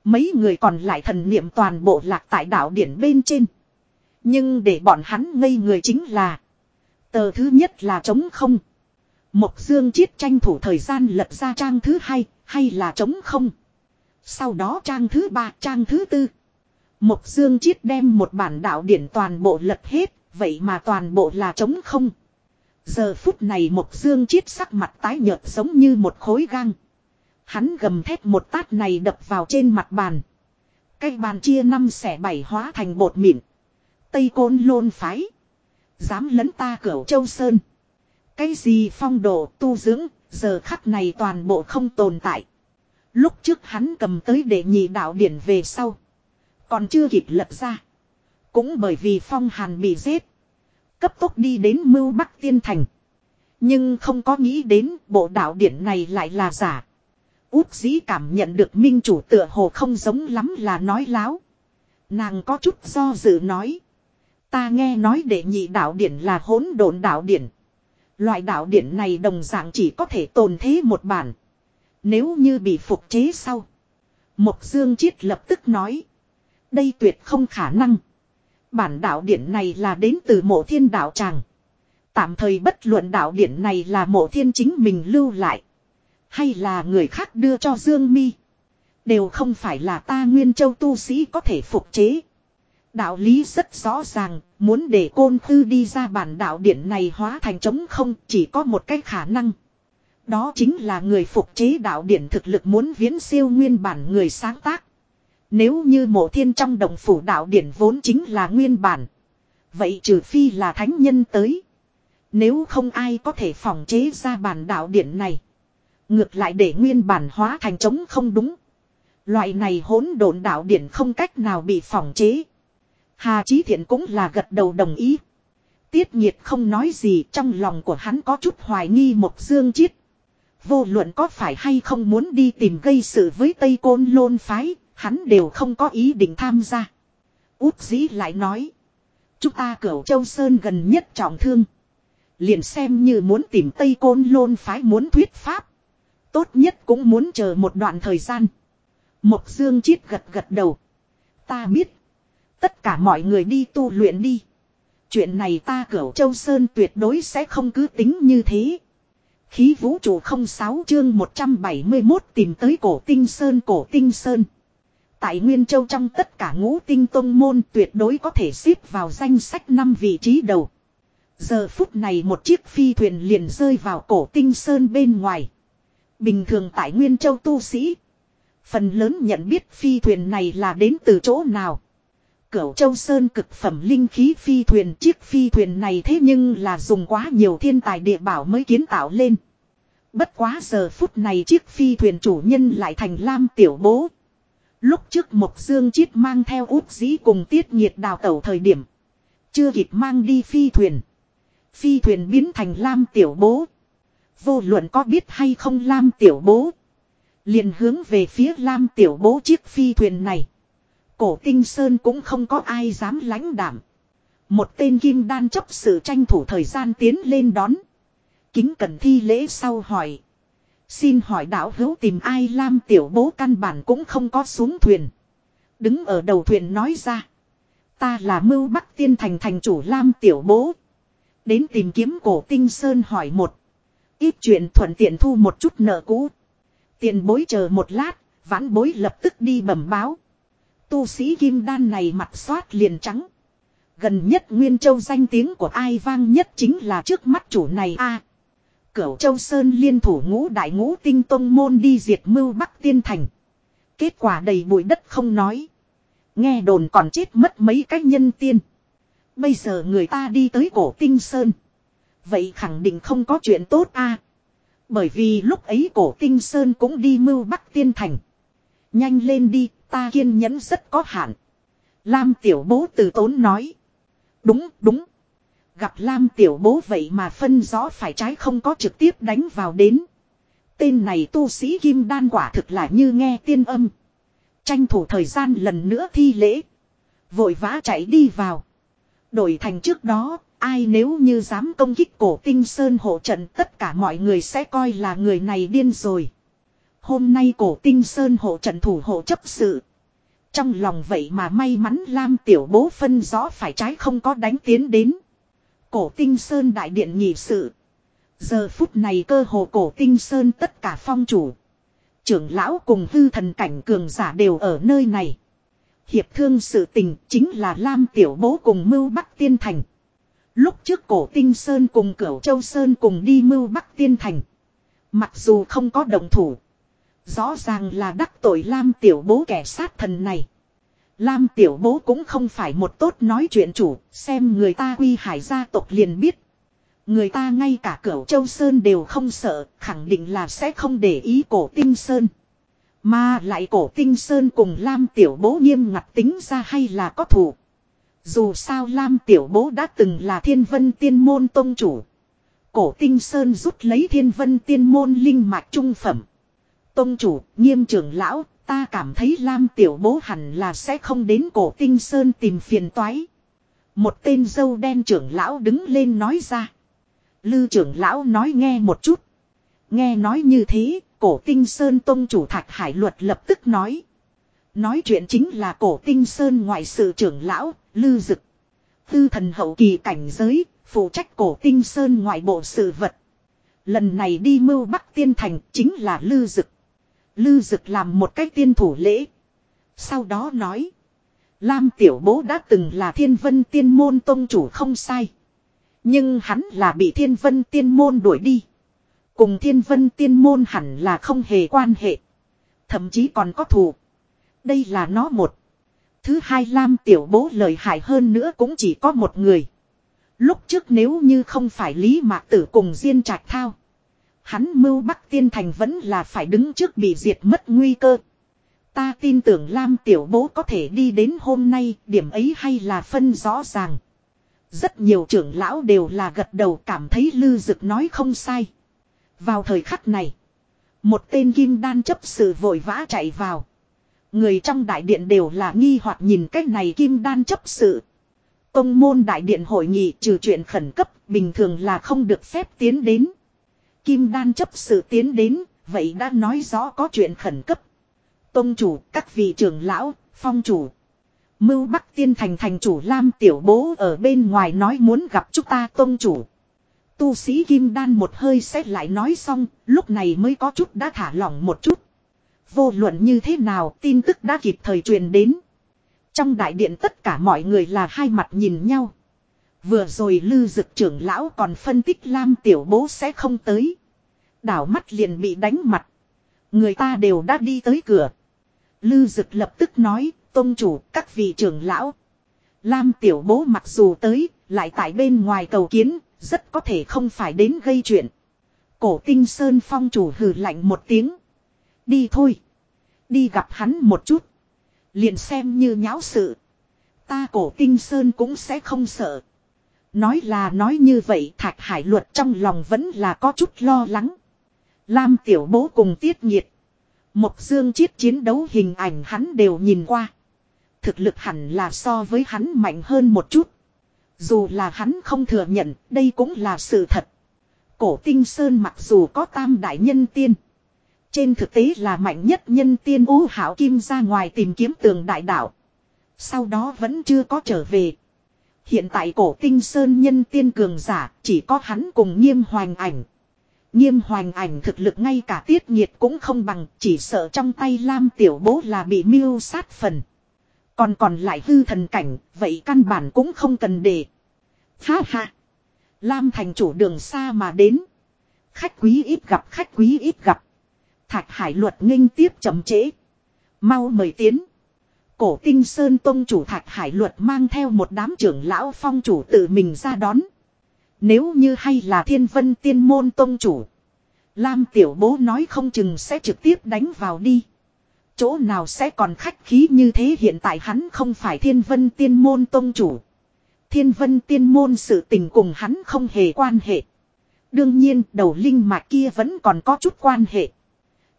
Mấy người còn lại thần niệm toàn bộ lạc tại đạo điển bên trên. Nhưng để bọn hắn ngây người chính là. Tờ thứ nhất là trống không. Mộc dương chiết tranh thủ thời gian lật ra trang thứ hai, hay là trống không. Sau đó trang thứ ba, trang thứ tư. Mộc dương chiết đem một bản đạo điển toàn bộ lật hết, vậy mà toàn bộ là trống không. Giờ phút này Mộc dương chiết sắc mặt tái nhợt giống như một khối gang. Hắn gầm thét một tát này đập vào trên mặt bàn. cái bàn chia năm xẻ bảy hóa thành bột mịn. Tây côn lôn phái. Dám lấn ta cửu châu sơn. Cái gì phong độ tu dưỡng, giờ khắc này toàn bộ không tồn tại. Lúc trước hắn cầm tới để nhị đạo điển về sau. Còn chưa kịp lật ra. Cũng bởi vì phong hàn bị giết. Cấp tốc đi đến mưu bắc tiên thành. Nhưng không có nghĩ đến bộ đạo điển này lại là giả. Út dĩ cảm nhận được minh chủ tựa hồ không giống lắm là nói láo. Nàng có chút do dự nói. Ta nghe nói để nhị đạo điển là hỗn độn đạo điển. Loại đạo điển này đồng dạng chỉ có thể tồn thế một bản. Nếu như bị phục chế sau. Mộc Dương Chiết lập tức nói. Đây tuyệt không khả năng. Bản đạo điển này là đến từ mộ thiên đạo tràng. Tạm thời bất luận đạo điển này là mộ thiên chính mình lưu lại. Hay là người khác đưa cho Dương mi Đều không phải là ta Nguyên Châu tu sĩ có thể phục chế. Đạo lý rất rõ ràng, muốn để côn khư đi ra bản đạo điển này hóa thành trống không chỉ có một cách khả năng. Đó chính là người phục chế đạo điển thực lực muốn viễn siêu nguyên bản người sáng tác. Nếu như mộ thiên trong đồng phủ đạo điển vốn chính là nguyên bản. Vậy trừ phi là thánh nhân tới. Nếu không ai có thể phòng chế ra bản đạo điển này. Ngược lại để nguyên bản hóa thành trống không đúng. Loại này hỗn độn đạo điển không cách nào bị phòng chế. Hà Chí Thiện cũng là gật đầu đồng ý. Tiết nhiệt không nói gì trong lòng của hắn có chút hoài nghi một dương chiết. Vô luận có phải hay không muốn đi tìm gây sự với Tây Côn Lôn Phái, hắn đều không có ý định tham gia. Út dĩ lại nói. Chúng ta cửu Châu Sơn gần nhất trọng thương. Liền xem như muốn tìm Tây Côn Lôn Phái muốn thuyết pháp. Tốt nhất cũng muốn chờ một đoạn thời gian. Mộc Dương Chiết gật gật đầu. Ta biết. Tất cả mọi người đi tu luyện đi. Chuyện này ta cửu Châu Sơn tuyệt đối sẽ không cứ tính như thế. Khí vũ trụ không sáu chương 171 tìm tới cổ tinh sơn, cổ tinh sơn. Tại Nguyên Châu trong tất cả ngũ tinh tông môn tuyệt đối có thể xếp vào danh sách năm vị trí đầu. Giờ phút này một chiếc phi thuyền liền rơi vào cổ tinh sơn bên ngoài. Bình thường tại Nguyên Châu tu sĩ. Phần lớn nhận biết phi thuyền này là đến từ chỗ nào. Cửu Châu Sơn cực phẩm linh khí phi thuyền, chiếc phi thuyền này thế nhưng là dùng quá nhiều thiên tài địa bảo mới kiến tạo lên. Bất quá giờ phút này chiếc phi thuyền chủ nhân lại thành Lam Tiểu Bố. Lúc trước Mộc dương chiết mang theo út dĩ cùng tiết nhiệt đào tẩu thời điểm. Chưa kịp mang đi phi thuyền. Phi thuyền biến thành Lam Tiểu Bố. Vô luận có biết hay không Lam Tiểu Bố. liền hướng về phía Lam Tiểu Bố chiếc phi thuyền này. Cổ Tinh Sơn cũng không có ai dám lãnh đảm. Một tên kim đan chấp sự tranh thủ thời gian tiến lên đón. Kính cần thi lễ sau hỏi. Xin hỏi đạo hữu tìm ai Lam Tiểu Bố căn bản cũng không có xuống thuyền. Đứng ở đầu thuyền nói ra. Ta là mưu bắc tiên thành thành chủ Lam Tiểu Bố. Đến tìm kiếm cổ tinh sơn hỏi một. Ít chuyện thuận tiện thu một chút nợ cũ. Tiền bối chờ một lát, vãn bối lập tức đi bẩm báo. Tu sĩ kim đan này mặt xoát liền trắng. Gần nhất Nguyên Châu danh tiếng của ai vang nhất chính là trước mắt chủ này a. Cửu Châu Sơn liên thủ ngũ đại ngũ tinh tông môn đi diệt mưu Bắc Tiên Thành. Kết quả đầy bụi đất không nói. Nghe đồn còn chết mất mấy cách nhân tiên. Bây giờ người ta đi tới cổ tinh sơn. Vậy khẳng định không có chuyện tốt a. Bởi vì lúc ấy cổ tinh sơn cũng đi mưu bắc tiên thành. Nhanh lên đi, ta kiên nhẫn rất có hạn. Lam tiểu bố từ tốn nói. Đúng, đúng. Gặp Lam tiểu bố vậy mà phân rõ phải trái không có trực tiếp đánh vào đến. Tên này tu sĩ kim đan quả thực là như nghe tiên âm. Tranh thủ thời gian lần nữa thi lễ. Vội vã chạy đi vào. Đổi thành trước đó, ai nếu như dám công kích cổ tinh sơn hộ trận tất cả mọi người sẽ coi là người này điên rồi. Hôm nay cổ tinh sơn hộ trận thủ hộ chấp sự. Trong lòng vậy mà may mắn Lam tiểu bố phân rõ phải trái không có đánh tiến đến. Cổ tinh sơn đại điện nhị sự. Giờ phút này cơ hồ cổ tinh sơn tất cả phong chủ. Trưởng lão cùng hư thần cảnh cường giả đều ở nơi này. Hiệp thương sự tình chính là Lam Tiểu Bố cùng Mưu Bắc Tiên Thành. Lúc trước cổ Tinh Sơn cùng Cửu Châu Sơn cùng đi Mưu Bắc Tiên Thành. Mặc dù không có đồng thủ. Rõ ràng là đắc tội Lam Tiểu Bố kẻ sát thần này. Lam Tiểu Bố cũng không phải một tốt nói chuyện chủ, xem người ta quy hải gia tộc liền biết. Người ta ngay cả cửu châu Sơn đều không sợ, khẳng định là sẽ không để ý cổ tinh Sơn. Mà lại cổ tinh Sơn cùng Lam Tiểu Bố nghiêm ngặt tính ra hay là có thủ. Dù sao Lam Tiểu Bố đã từng là thiên vân tiên môn tông chủ. Cổ tinh Sơn rút lấy thiên vân tiên môn linh mạch trung phẩm. Tông chủ, nghiêm trưởng lão, ta cảm thấy Lam Tiểu Bố hẳn là sẽ không đến cổ tinh Sơn tìm phiền toái. Một tên dâu đen trưởng lão đứng lên nói ra. Lư trưởng lão nói nghe một chút. Nghe nói như thế, cổ tinh sơn tông chủ thạch hải luật lập tức nói. Nói chuyện chính là cổ tinh sơn ngoại sự trưởng lão, lư dực. Tư thần hậu kỳ cảnh giới, phụ trách cổ tinh sơn ngoại bộ sự vật. Lần này đi mưu bắc tiên thành chính là lư dực. Lư dực làm một cách tiên thủ lễ. Sau đó nói. Lam tiểu bố đã từng là thiên vân tiên môn tông chủ không sai. Nhưng hắn là bị thiên vân tiên môn đuổi đi. Cùng thiên vân tiên môn hẳn là không hề quan hệ. Thậm chí còn có thù. Đây là nó một. Thứ hai Lam tiểu bố lời hại hơn nữa cũng chỉ có một người. Lúc trước nếu như không phải Lý Mạc Tử cùng Diên Trạch Thao. Hắn mưu Bắc Tiên Thành vẫn là phải đứng trước bị diệt mất nguy cơ. Ta tin tưởng Lam tiểu bố có thể đi đến hôm nay điểm ấy hay là phân rõ ràng. Rất nhiều trưởng lão đều là gật đầu cảm thấy Lư Dực nói không sai. Vào thời khắc này, một tên kim đan chấp sự vội vã chạy vào. Người trong đại điện đều là nghi hoặc nhìn cái này kim đan chấp sự. Công môn đại điện hội nghị trừ chuyện khẩn cấp bình thường là không được phép tiến đến. Kim đan chấp sự tiến đến, vậy đã nói rõ có chuyện khẩn cấp. Tông chủ, các vị trưởng lão, phong chủ, Mưu Bắc Tiên Thành thành chủ Lam Tiểu Bố ở bên ngoài nói muốn gặp chúng ta tôn chủ. Tu sĩ Kim Đan một hơi xét lại nói xong, lúc này mới có chút đã thả lỏng một chút. Vô luận như thế nào, tin tức đã kịp thời truyền đến. Trong đại điện tất cả mọi người là hai mặt nhìn nhau. Vừa rồi lư dực trưởng lão còn phân tích Lam Tiểu Bố sẽ không tới. Đảo mắt liền bị đánh mặt. Người ta đều đã đi tới cửa. Lư dực lập tức nói, tôn chủ, các vị trưởng lão. Lam tiểu bố mặc dù tới, lại tại bên ngoài cầu kiến, rất có thể không phải đến gây chuyện. Cổ tinh sơn phong chủ hừ lạnh một tiếng. Đi thôi. Đi gặp hắn một chút. Liền xem như nháo sự. Ta cổ tinh sơn cũng sẽ không sợ. Nói là nói như vậy thạch hải luật trong lòng vẫn là có chút lo lắng. Lam tiểu bố cùng tiết nhiệt. Mộc Dương chiết chiến đấu hình ảnh hắn đều nhìn qua. Thực lực hẳn là so với hắn mạnh hơn một chút. Dù là hắn không thừa nhận, đây cũng là sự thật. Cổ tinh sơn mặc dù có tam đại nhân tiên. Trên thực tế là mạnh nhất nhân tiên ú hảo kim ra ngoài tìm kiếm tường đại đạo. Sau đó vẫn chưa có trở về. Hiện tại cổ tinh sơn nhân tiên cường giả, chỉ có hắn cùng nghiêm hoành ảnh. Nghiêm hoành ảnh thực lực ngay cả tiết nhiệt cũng không bằng, chỉ sợ trong tay lam tiểu bố là bị miêu sát phần. Còn còn lại hư thần cảnh, vậy căn bản cũng không cần để. Ha ha. Lam thành chủ đường xa mà đến. Khách quý ít gặp, khách quý ít gặp. Thạch hải luật nghênh tiếp chậm trễ. Mau mời tiến. Cổ tinh sơn tông chủ thạch hải luật mang theo một đám trưởng lão phong chủ tự mình ra đón. Nếu như hay là thiên vân tiên môn tông chủ. Lam tiểu bố nói không chừng sẽ trực tiếp đánh vào đi. Chỗ nào sẽ còn khách khí như thế hiện tại hắn không phải thiên vân tiên môn tông chủ. Thiên vân tiên môn sự tình cùng hắn không hề quan hệ. Đương nhiên, đầu linh mạch kia vẫn còn có chút quan hệ.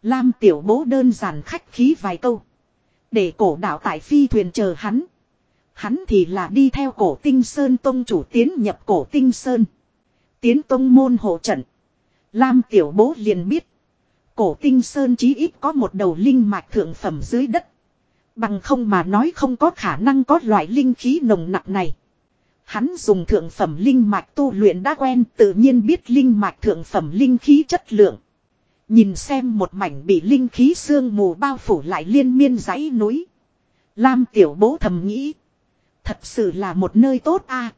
Lam tiểu bố đơn giản khách khí vài câu. Để cổ đạo tại phi thuyền chờ hắn. Hắn thì là đi theo cổ tinh sơn tông chủ tiến nhập cổ tinh sơn. Tiến tông môn hộ trận. Lam tiểu bố liền biết. Cổ tinh sơn chí ít có một đầu linh mạch thượng phẩm dưới đất. Bằng không mà nói không có khả năng có loại linh khí nồng nặc này. Hắn dùng thượng phẩm linh mạch tu luyện đã quen, tự nhiên biết linh mạch thượng phẩm linh khí chất lượng. Nhìn xem một mảnh bị linh khí sương mù bao phủ lại liên miên dãy núi. Lam tiểu bố thầm nghĩ. Thật sự là một nơi tốt a.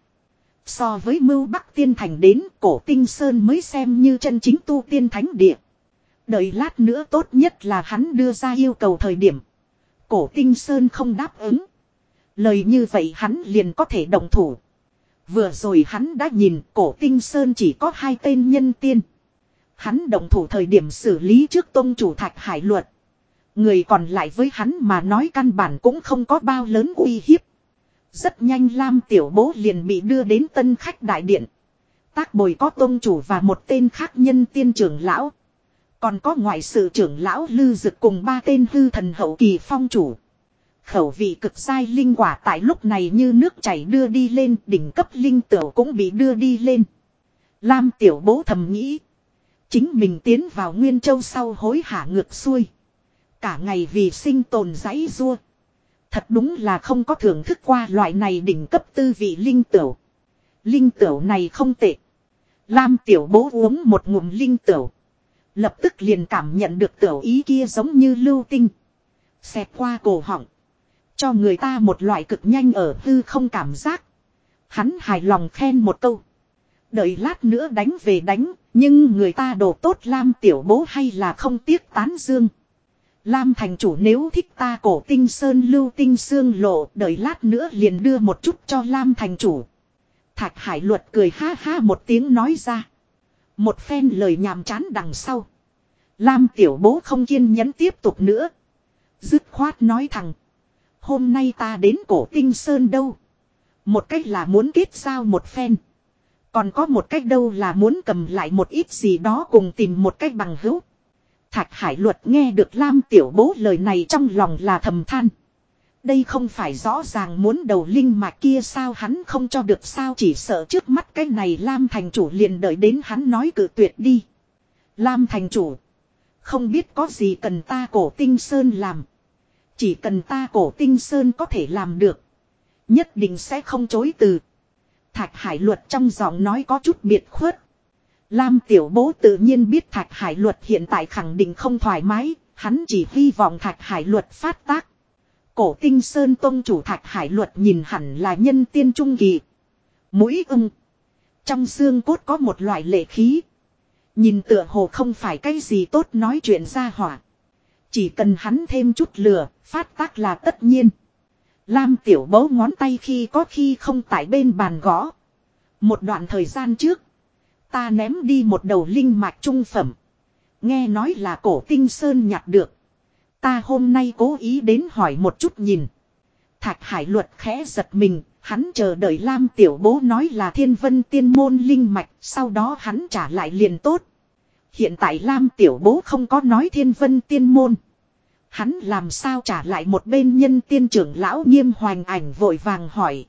So với mưu bắc tiên thành đến, cổ tinh sơn mới xem như chân chính tu tiên thánh địa. Đợi lát nữa tốt nhất là hắn đưa ra yêu cầu thời điểm. Cổ tinh sơn không đáp ứng. Lời như vậy hắn liền có thể đồng thủ. Vừa rồi hắn đã nhìn cổ tinh sơn chỉ có hai tên nhân tiên. Hắn đồng thủ thời điểm xử lý trước tôn chủ thạch hải luật. Người còn lại với hắn mà nói căn bản cũng không có bao lớn uy hiếp. Rất nhanh Lam Tiểu Bố liền bị đưa đến tân khách đại điện. Tác bồi có tôn chủ và một tên khác nhân tiên trưởng lão. Còn có ngoại sự trưởng lão Lư Dực cùng ba tên hư thần hậu kỳ phong chủ. Khẩu vị cực sai linh quả tại lúc này như nước chảy đưa đi lên, đỉnh cấp linh tửu cũng bị đưa đi lên. Lam tiểu bố thầm nghĩ. Chính mình tiến vào Nguyên Châu sau hối hả ngược xuôi. Cả ngày vì sinh tồn giấy rua. Thật đúng là không có thưởng thức qua loại này đỉnh cấp tư vị linh tiểu. Linh tiểu này không tệ. Lam tiểu bố uống một ngụm linh tiểu. Lập tức liền cảm nhận được tiểu ý kia giống như lưu tinh. Xẹt qua cổ họng. Cho người ta một loại cực nhanh ở hư không cảm giác. Hắn hài lòng khen một câu. Đợi lát nữa đánh về đánh, nhưng người ta đồ tốt Lam tiểu bố hay là không tiếc tán dương. Lam thành chủ nếu thích ta cổ tinh sơn lưu tinh xương lộ, đợi lát nữa liền đưa một chút cho Lam thành chủ. Thạch hải luật cười ha ha một tiếng nói ra. Một phen lời nhàm chán đằng sau. Lam tiểu bố không kiên nhẫn tiếp tục nữa. Dứt khoát nói thẳng. Hôm nay ta đến cổ tinh sơn đâu. Một cách là muốn kết giao một phen. Còn có một cách đâu là muốn cầm lại một ít gì đó cùng tìm một cách bằng hữu. Thạch Hải Luật nghe được Lam Tiểu Bố lời này trong lòng là thầm than. Đây không phải rõ ràng muốn đầu linh mà kia sao hắn không cho được sao chỉ sợ trước mắt cái này Lam thành chủ liền đợi đến hắn nói cự tuyệt đi. Lam thành chủ. Không biết có gì cần ta cổ tinh sơn làm. Chỉ cần ta cổ tinh sơn có thể làm được. Nhất định sẽ không chối từ. Thạch Hải Luật trong giọng nói có chút biệt khuất. Lam Tiểu Bố tự nhiên biết Thạch Hải Luật hiện tại khẳng định không thoải mái, hắn chỉ hy vọng Thạch Hải Luật phát tác. Cổ tinh Sơn Tông chủ Thạch Hải Luật nhìn hẳn là nhân tiên trung kỳ. Mũi ưng. Trong xương cốt có một loại lệ khí. Nhìn tựa hồ không phải cái gì tốt nói chuyện ra hỏa. Chỉ cần hắn thêm chút lửa, phát tác là tất nhiên. Lam tiểu bấu ngón tay khi có khi không tại bên bàn gõ. Một đoạn thời gian trước. Ta ném đi một đầu linh mạch trung phẩm. Nghe nói là cổ tinh sơn nhặt được. Ta hôm nay cố ý đến hỏi một chút nhìn. Thạch hải luật khẽ giật mình. Hắn chờ đợi Lam tiểu bố nói là thiên vân tiên môn linh mạch. Sau đó hắn trả lại liền tốt. Hiện tại Lam tiểu bố không có nói thiên vân tiên môn. Hắn làm sao trả lại một bên nhân tiên trưởng lão nghiêm hoành ảnh vội vàng hỏi.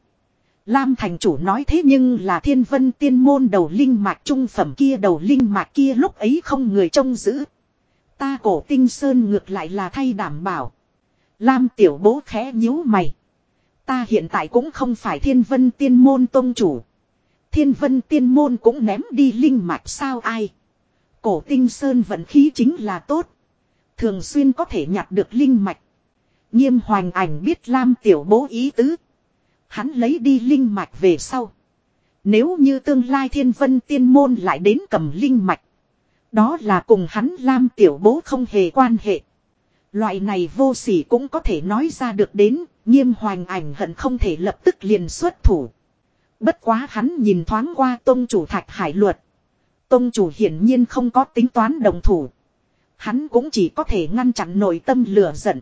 Lam thành chủ nói thế nhưng là thiên vân tiên môn đầu linh mạch trung phẩm kia đầu linh mạch kia lúc ấy không người trông giữ. Ta cổ tinh sơn ngược lại là thay đảm bảo. Lam tiểu bố khẽ nhíu mày. Ta hiện tại cũng không phải thiên vân tiên môn tôn chủ. Thiên vân tiên môn cũng ném đi linh mạch sao ai. Cổ tinh sơn vận khí chính là tốt. Thường xuyên có thể nhặt được linh mạch. Nghiêm hoành ảnh biết Lam tiểu bố ý tứ. Hắn lấy đi linh mạch về sau. Nếu như tương lai thiên vân tiên môn lại đến cầm linh mạch. Đó là cùng hắn Lam tiểu bố không hề quan hệ. Loại này vô sỉ cũng có thể nói ra được đến, nghiêm hoành ảnh hận không thể lập tức liền xuất thủ. Bất quá hắn nhìn thoáng qua tôn chủ thạch hải luật. Tôn chủ hiển nhiên không có tính toán đồng thủ. Hắn cũng chỉ có thể ngăn chặn nội tâm lửa giận.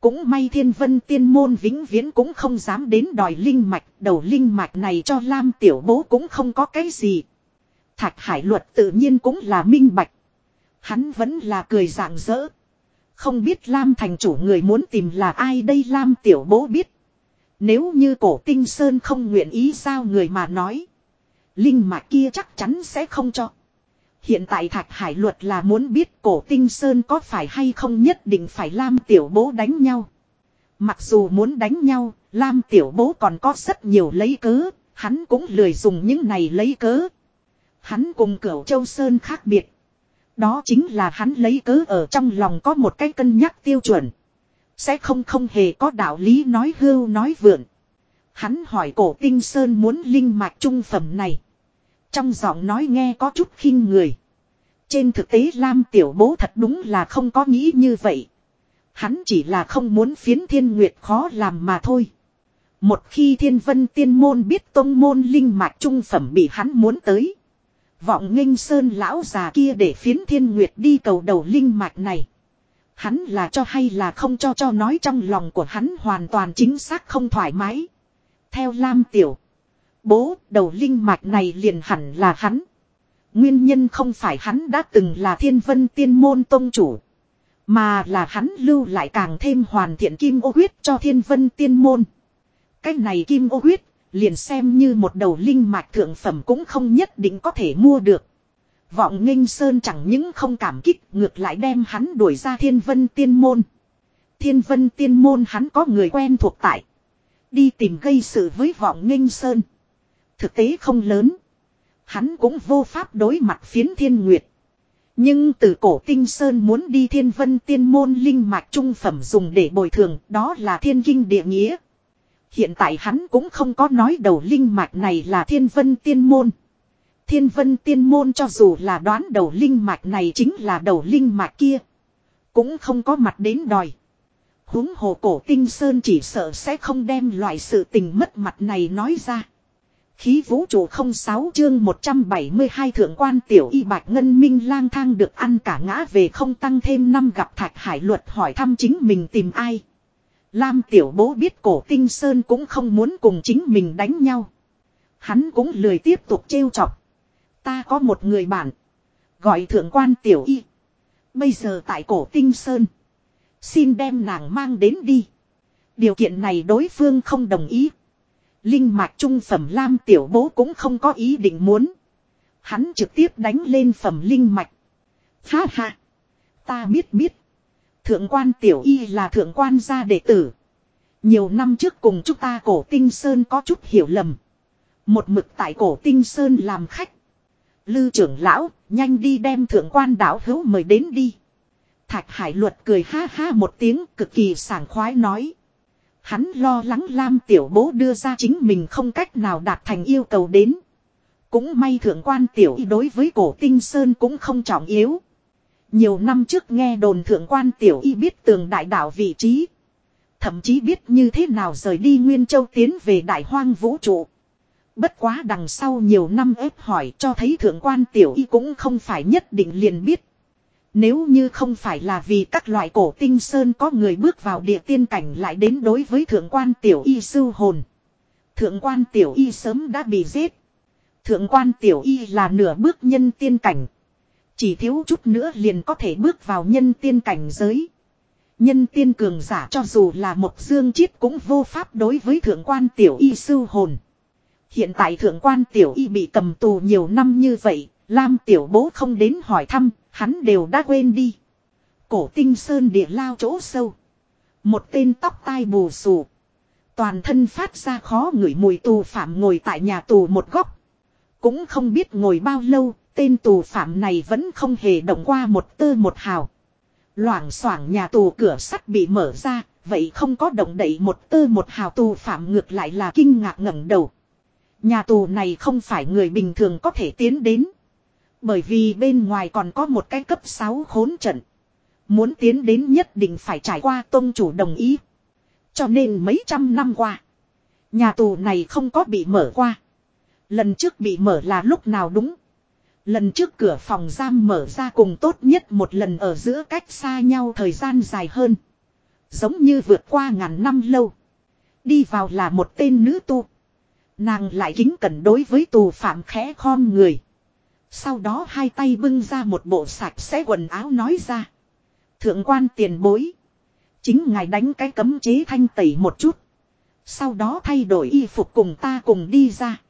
Cũng may thiên vân tiên môn vĩnh viễn cũng không dám đến đòi linh mạch. Đầu linh mạch này cho Lam tiểu bố cũng không có cái gì. Thạch hải luật tự nhiên cũng là minh bạch. Hắn vẫn là cười rạng rỡ. Không biết Lam thành chủ người muốn tìm là ai đây Lam tiểu bố biết. Nếu như cổ tinh sơn không nguyện ý sao người mà nói. Linh mạch kia chắc chắn sẽ không cho. Hiện tại Thạch Hải luật là muốn biết cổ tinh sơn có phải hay không nhất định phải Lam tiểu bố đánh nhau. Mặc dù muốn đánh nhau, Lam tiểu bố còn có rất nhiều lấy cớ, hắn cũng lười dùng những này lấy cớ. Hắn cùng cửu châu sơn khác biệt. Đó chính là hắn lấy cớ ở trong lòng có một cái cân nhắc tiêu chuẩn. Sẽ không không hề có đạo lý nói hưu nói vượn. Hắn hỏi cổ tinh sơn muốn linh mạch trung phẩm này. Trong giọng nói nghe có chút khinh người. Trên thực tế Lam tiểu bố thật đúng là không có nghĩ như vậy. Hắn chỉ là không muốn phiến thiên nguyệt khó làm mà thôi. Một khi thiên vân tiên môn biết tông môn linh mạch trung phẩm bị hắn muốn tới. Vọng nghênh sơn lão già kia để phiến thiên nguyệt đi cầu đầu linh mạch này. Hắn là cho hay là không cho cho nói trong lòng của hắn hoàn toàn chính xác không thoải mái. Theo Lam Tiểu. Bố, đầu linh mạch này liền hẳn là hắn. Nguyên nhân không phải hắn đã từng là thiên vân tiên môn tông chủ. Mà là hắn lưu lại càng thêm hoàn thiện kim ô huyết cho thiên vân tiên môn. Cái này kim ô huyết, liền xem như một đầu linh mạch thượng phẩm cũng không nhất định có thể mua được. Vọng nghênh sơn chẳng những không cảm kích, ngược lại đem hắn đuổi ra thiên vân tiên môn. Thiên vân tiên môn hắn có người quen thuộc tại. Đi tìm gây sự với vọng nghênh sơn. Thực tế không lớn. Hắn cũng vô pháp đối mặt phiến thiên nguyệt. Nhưng từ cổ tinh sơn muốn đi thiên vân tiên môn linh mạch trung phẩm dùng để bồi thường, đó là thiên kinh địa nghĩa. Hiện tại hắn cũng không có nói đầu linh mạch này là thiên vân tiên môn. Thiên vân tiên môn cho dù là đoán đầu linh mạch này chính là đầu linh mạch kia. Cũng không có mặt đến đòi. huống hồ cổ tinh sơn chỉ sợ sẽ không đem loại sự tình mất mặt này nói ra. Khí vũ trụ không sáu chương 172 thượng quan tiểu y bạch ngân minh lang thang được ăn cả ngã về không tăng thêm năm gặp thạch hải luật hỏi thăm chính mình tìm ai. Lam tiểu bố biết cổ tinh sơn cũng không muốn cùng chính mình đánh nhau. Hắn cũng lười tiếp tục trêu chọc. Ta có một người bạn. Gọi thượng quan tiểu y. Bây giờ tại cổ tinh sơn. Xin đem nàng mang đến đi. Điều kiện này đối phương không đồng ý. Linh mạch trung phẩm Lam tiểu bố cũng không có ý định muốn. Hắn trực tiếp đánh lên phẩm linh mạch. Ha ha. Ta biết biết. Thượng quan tiểu y là thượng quan gia đệ tử. Nhiều năm trước cùng chúng ta cổ tinh sơn có chút hiểu lầm. Một mực tại cổ tinh sơn làm khách. Lư trưởng lão, nhanh đi đem thượng quan đảo hữu mời đến đi. Thạch hải luật cười ha ha một tiếng cực kỳ sảng khoái nói. Hắn lo lắng Lam tiểu bố đưa ra chính mình không cách nào đạt thành yêu cầu đến. Cũng may thượng quan tiểu y đối với cổ tinh sơn cũng không trọng yếu. Nhiều năm trước nghe đồn thượng quan tiểu y biết tường đại đạo vị trí. Thậm chí biết như thế nào rời đi Nguyên Châu tiến về đại hoang vũ trụ. Bất quá đằng sau nhiều năm ép hỏi cho thấy thượng quan tiểu y cũng không phải nhất định liền biết. Nếu như không phải là vì các loại cổ tinh sơn có người bước vào địa tiên cảnh lại đến đối với thượng quan tiểu y sư hồn. Thượng quan tiểu y sớm đã bị giết. Thượng quan tiểu y là nửa bước nhân tiên cảnh. Chỉ thiếu chút nữa liền có thể bước vào nhân tiên cảnh giới. Nhân tiên cường giả cho dù là một dương chiết cũng vô pháp đối với thượng quan tiểu y sư hồn. Hiện tại thượng quan tiểu y bị cầm tù nhiều năm như vậy, Lam tiểu bố không đến hỏi thăm, hắn đều đã quên đi. Cổ tinh sơn địa lao chỗ sâu. Một tên tóc tai bù xù. Toàn thân phát ra khó ngửi mùi tù phạm ngồi tại nhà tù một góc. Cũng không biết ngồi bao lâu, tên tù phạm này vẫn không hề động qua một tơ một hào. Loảng xoảng nhà tù cửa sắt bị mở ra, vậy không có động đậy một tơ một hào tù phạm ngược lại là kinh ngạc ngẩng đầu. Nhà tù này không phải người bình thường có thể tiến đến. Bởi vì bên ngoài còn có một cái cấp 6 khốn trận. Muốn tiến đến nhất định phải trải qua tôn chủ đồng ý. Cho nên mấy trăm năm qua. Nhà tù này không có bị mở qua. Lần trước bị mở là lúc nào đúng. Lần trước cửa phòng giam mở ra cùng tốt nhất một lần ở giữa cách xa nhau thời gian dài hơn. Giống như vượt qua ngàn năm lâu. Đi vào là một tên nữ tu. Nàng lại kính cẩn đối với tù phạm khẽ khom người. Sau đó hai tay bưng ra một bộ sạch sẽ quần áo nói ra. Thượng quan tiền bối. Chính ngài đánh cái cấm chế thanh tẩy một chút. Sau đó thay đổi y phục cùng ta cùng đi ra.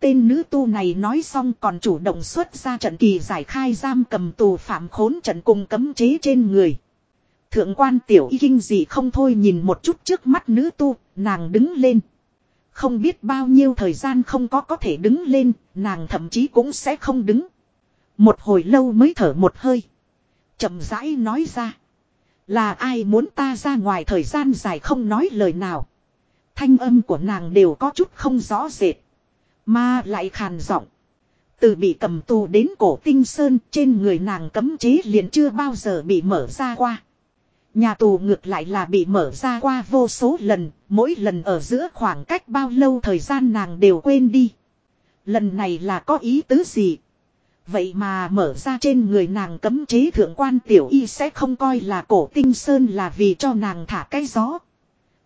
Tên nữ tu này nói xong còn chủ động xuất ra trận kỳ giải khai giam cầm tù phạm khốn trận cùng cấm chế trên người. Thượng quan tiểu y kinh gì không thôi nhìn một chút trước mắt nữ tu, nàng đứng lên. Không biết bao nhiêu thời gian không có có thể đứng lên, nàng thậm chí cũng sẽ không đứng. Một hồi lâu mới thở một hơi. chậm rãi nói ra. Là ai muốn ta ra ngoài thời gian dài không nói lời nào. Thanh âm của nàng đều có chút không rõ rệt. Mà lại khàn giọng. Từ bị cầm tù đến cổ tinh sơn trên người nàng cấm chế liền chưa bao giờ bị mở ra qua. Nhà tù ngược lại là bị mở ra qua vô số lần, mỗi lần ở giữa khoảng cách bao lâu thời gian nàng đều quên đi. Lần này là có ý tứ gì? Vậy mà mở ra trên người nàng cấm chế thượng quan tiểu y sẽ không coi là cổ tinh sơn là vì cho nàng thả cái gió.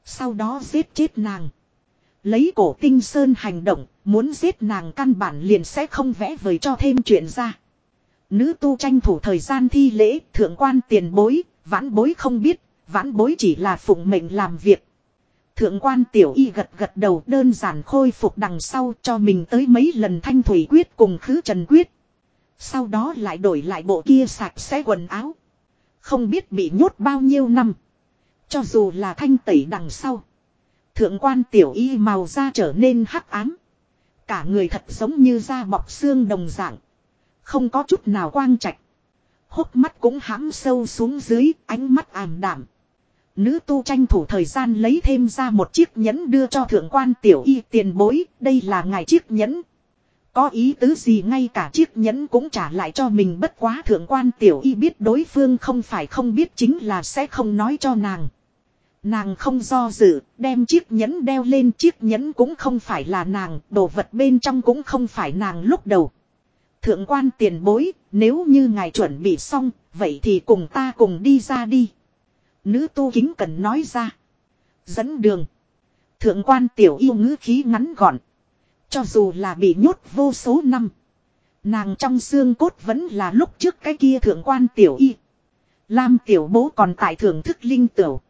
Sau đó giết chết nàng. Lấy cổ tinh sơn hành động, muốn giết nàng căn bản liền sẽ không vẽ vời cho thêm chuyện ra. Nữ tu tranh thủ thời gian thi lễ, thượng quan tiền bối, vãn bối không biết, vãn bối chỉ là phụng mệnh làm việc. Thượng quan tiểu y gật gật đầu đơn giản khôi phục đằng sau cho mình tới mấy lần thanh thủy quyết cùng khứ trần quyết. Sau đó lại đổi lại bộ kia sạch sẽ quần áo. Không biết bị nhốt bao nhiêu năm. Cho dù là thanh tẩy đằng sau. Thượng quan tiểu y màu da trở nên hắc ám. Cả người thật giống như da bọc xương đồng dạng. Không có chút nào quang trạch. Hốc mắt cũng hãm sâu xuống dưới, ánh mắt ảm đảm. Nữ tu tranh thủ thời gian lấy thêm ra một chiếc nhẫn đưa cho thượng quan tiểu y tiền bối, đây là ngài chiếc nhẫn. Có ý tứ gì ngay cả chiếc nhẫn cũng trả lại cho mình bất quá thượng quan tiểu y biết đối phương không phải không biết chính là sẽ không nói cho nàng. Nàng không do dự, đem chiếc nhẫn đeo lên chiếc nhẫn cũng không phải là nàng, đồ vật bên trong cũng không phải nàng lúc đầu. Thượng quan tiền bối, nếu như ngài chuẩn bị xong, vậy thì cùng ta cùng đi ra đi. Nữ tu kính cần nói ra. Dẫn đường. Thượng quan tiểu yêu ngữ khí ngắn gọn. Cho dù là bị nhốt vô số năm. Nàng trong xương cốt vẫn là lúc trước cái kia thượng quan tiểu y. Lam tiểu bố còn tại thưởng thức linh tiểu.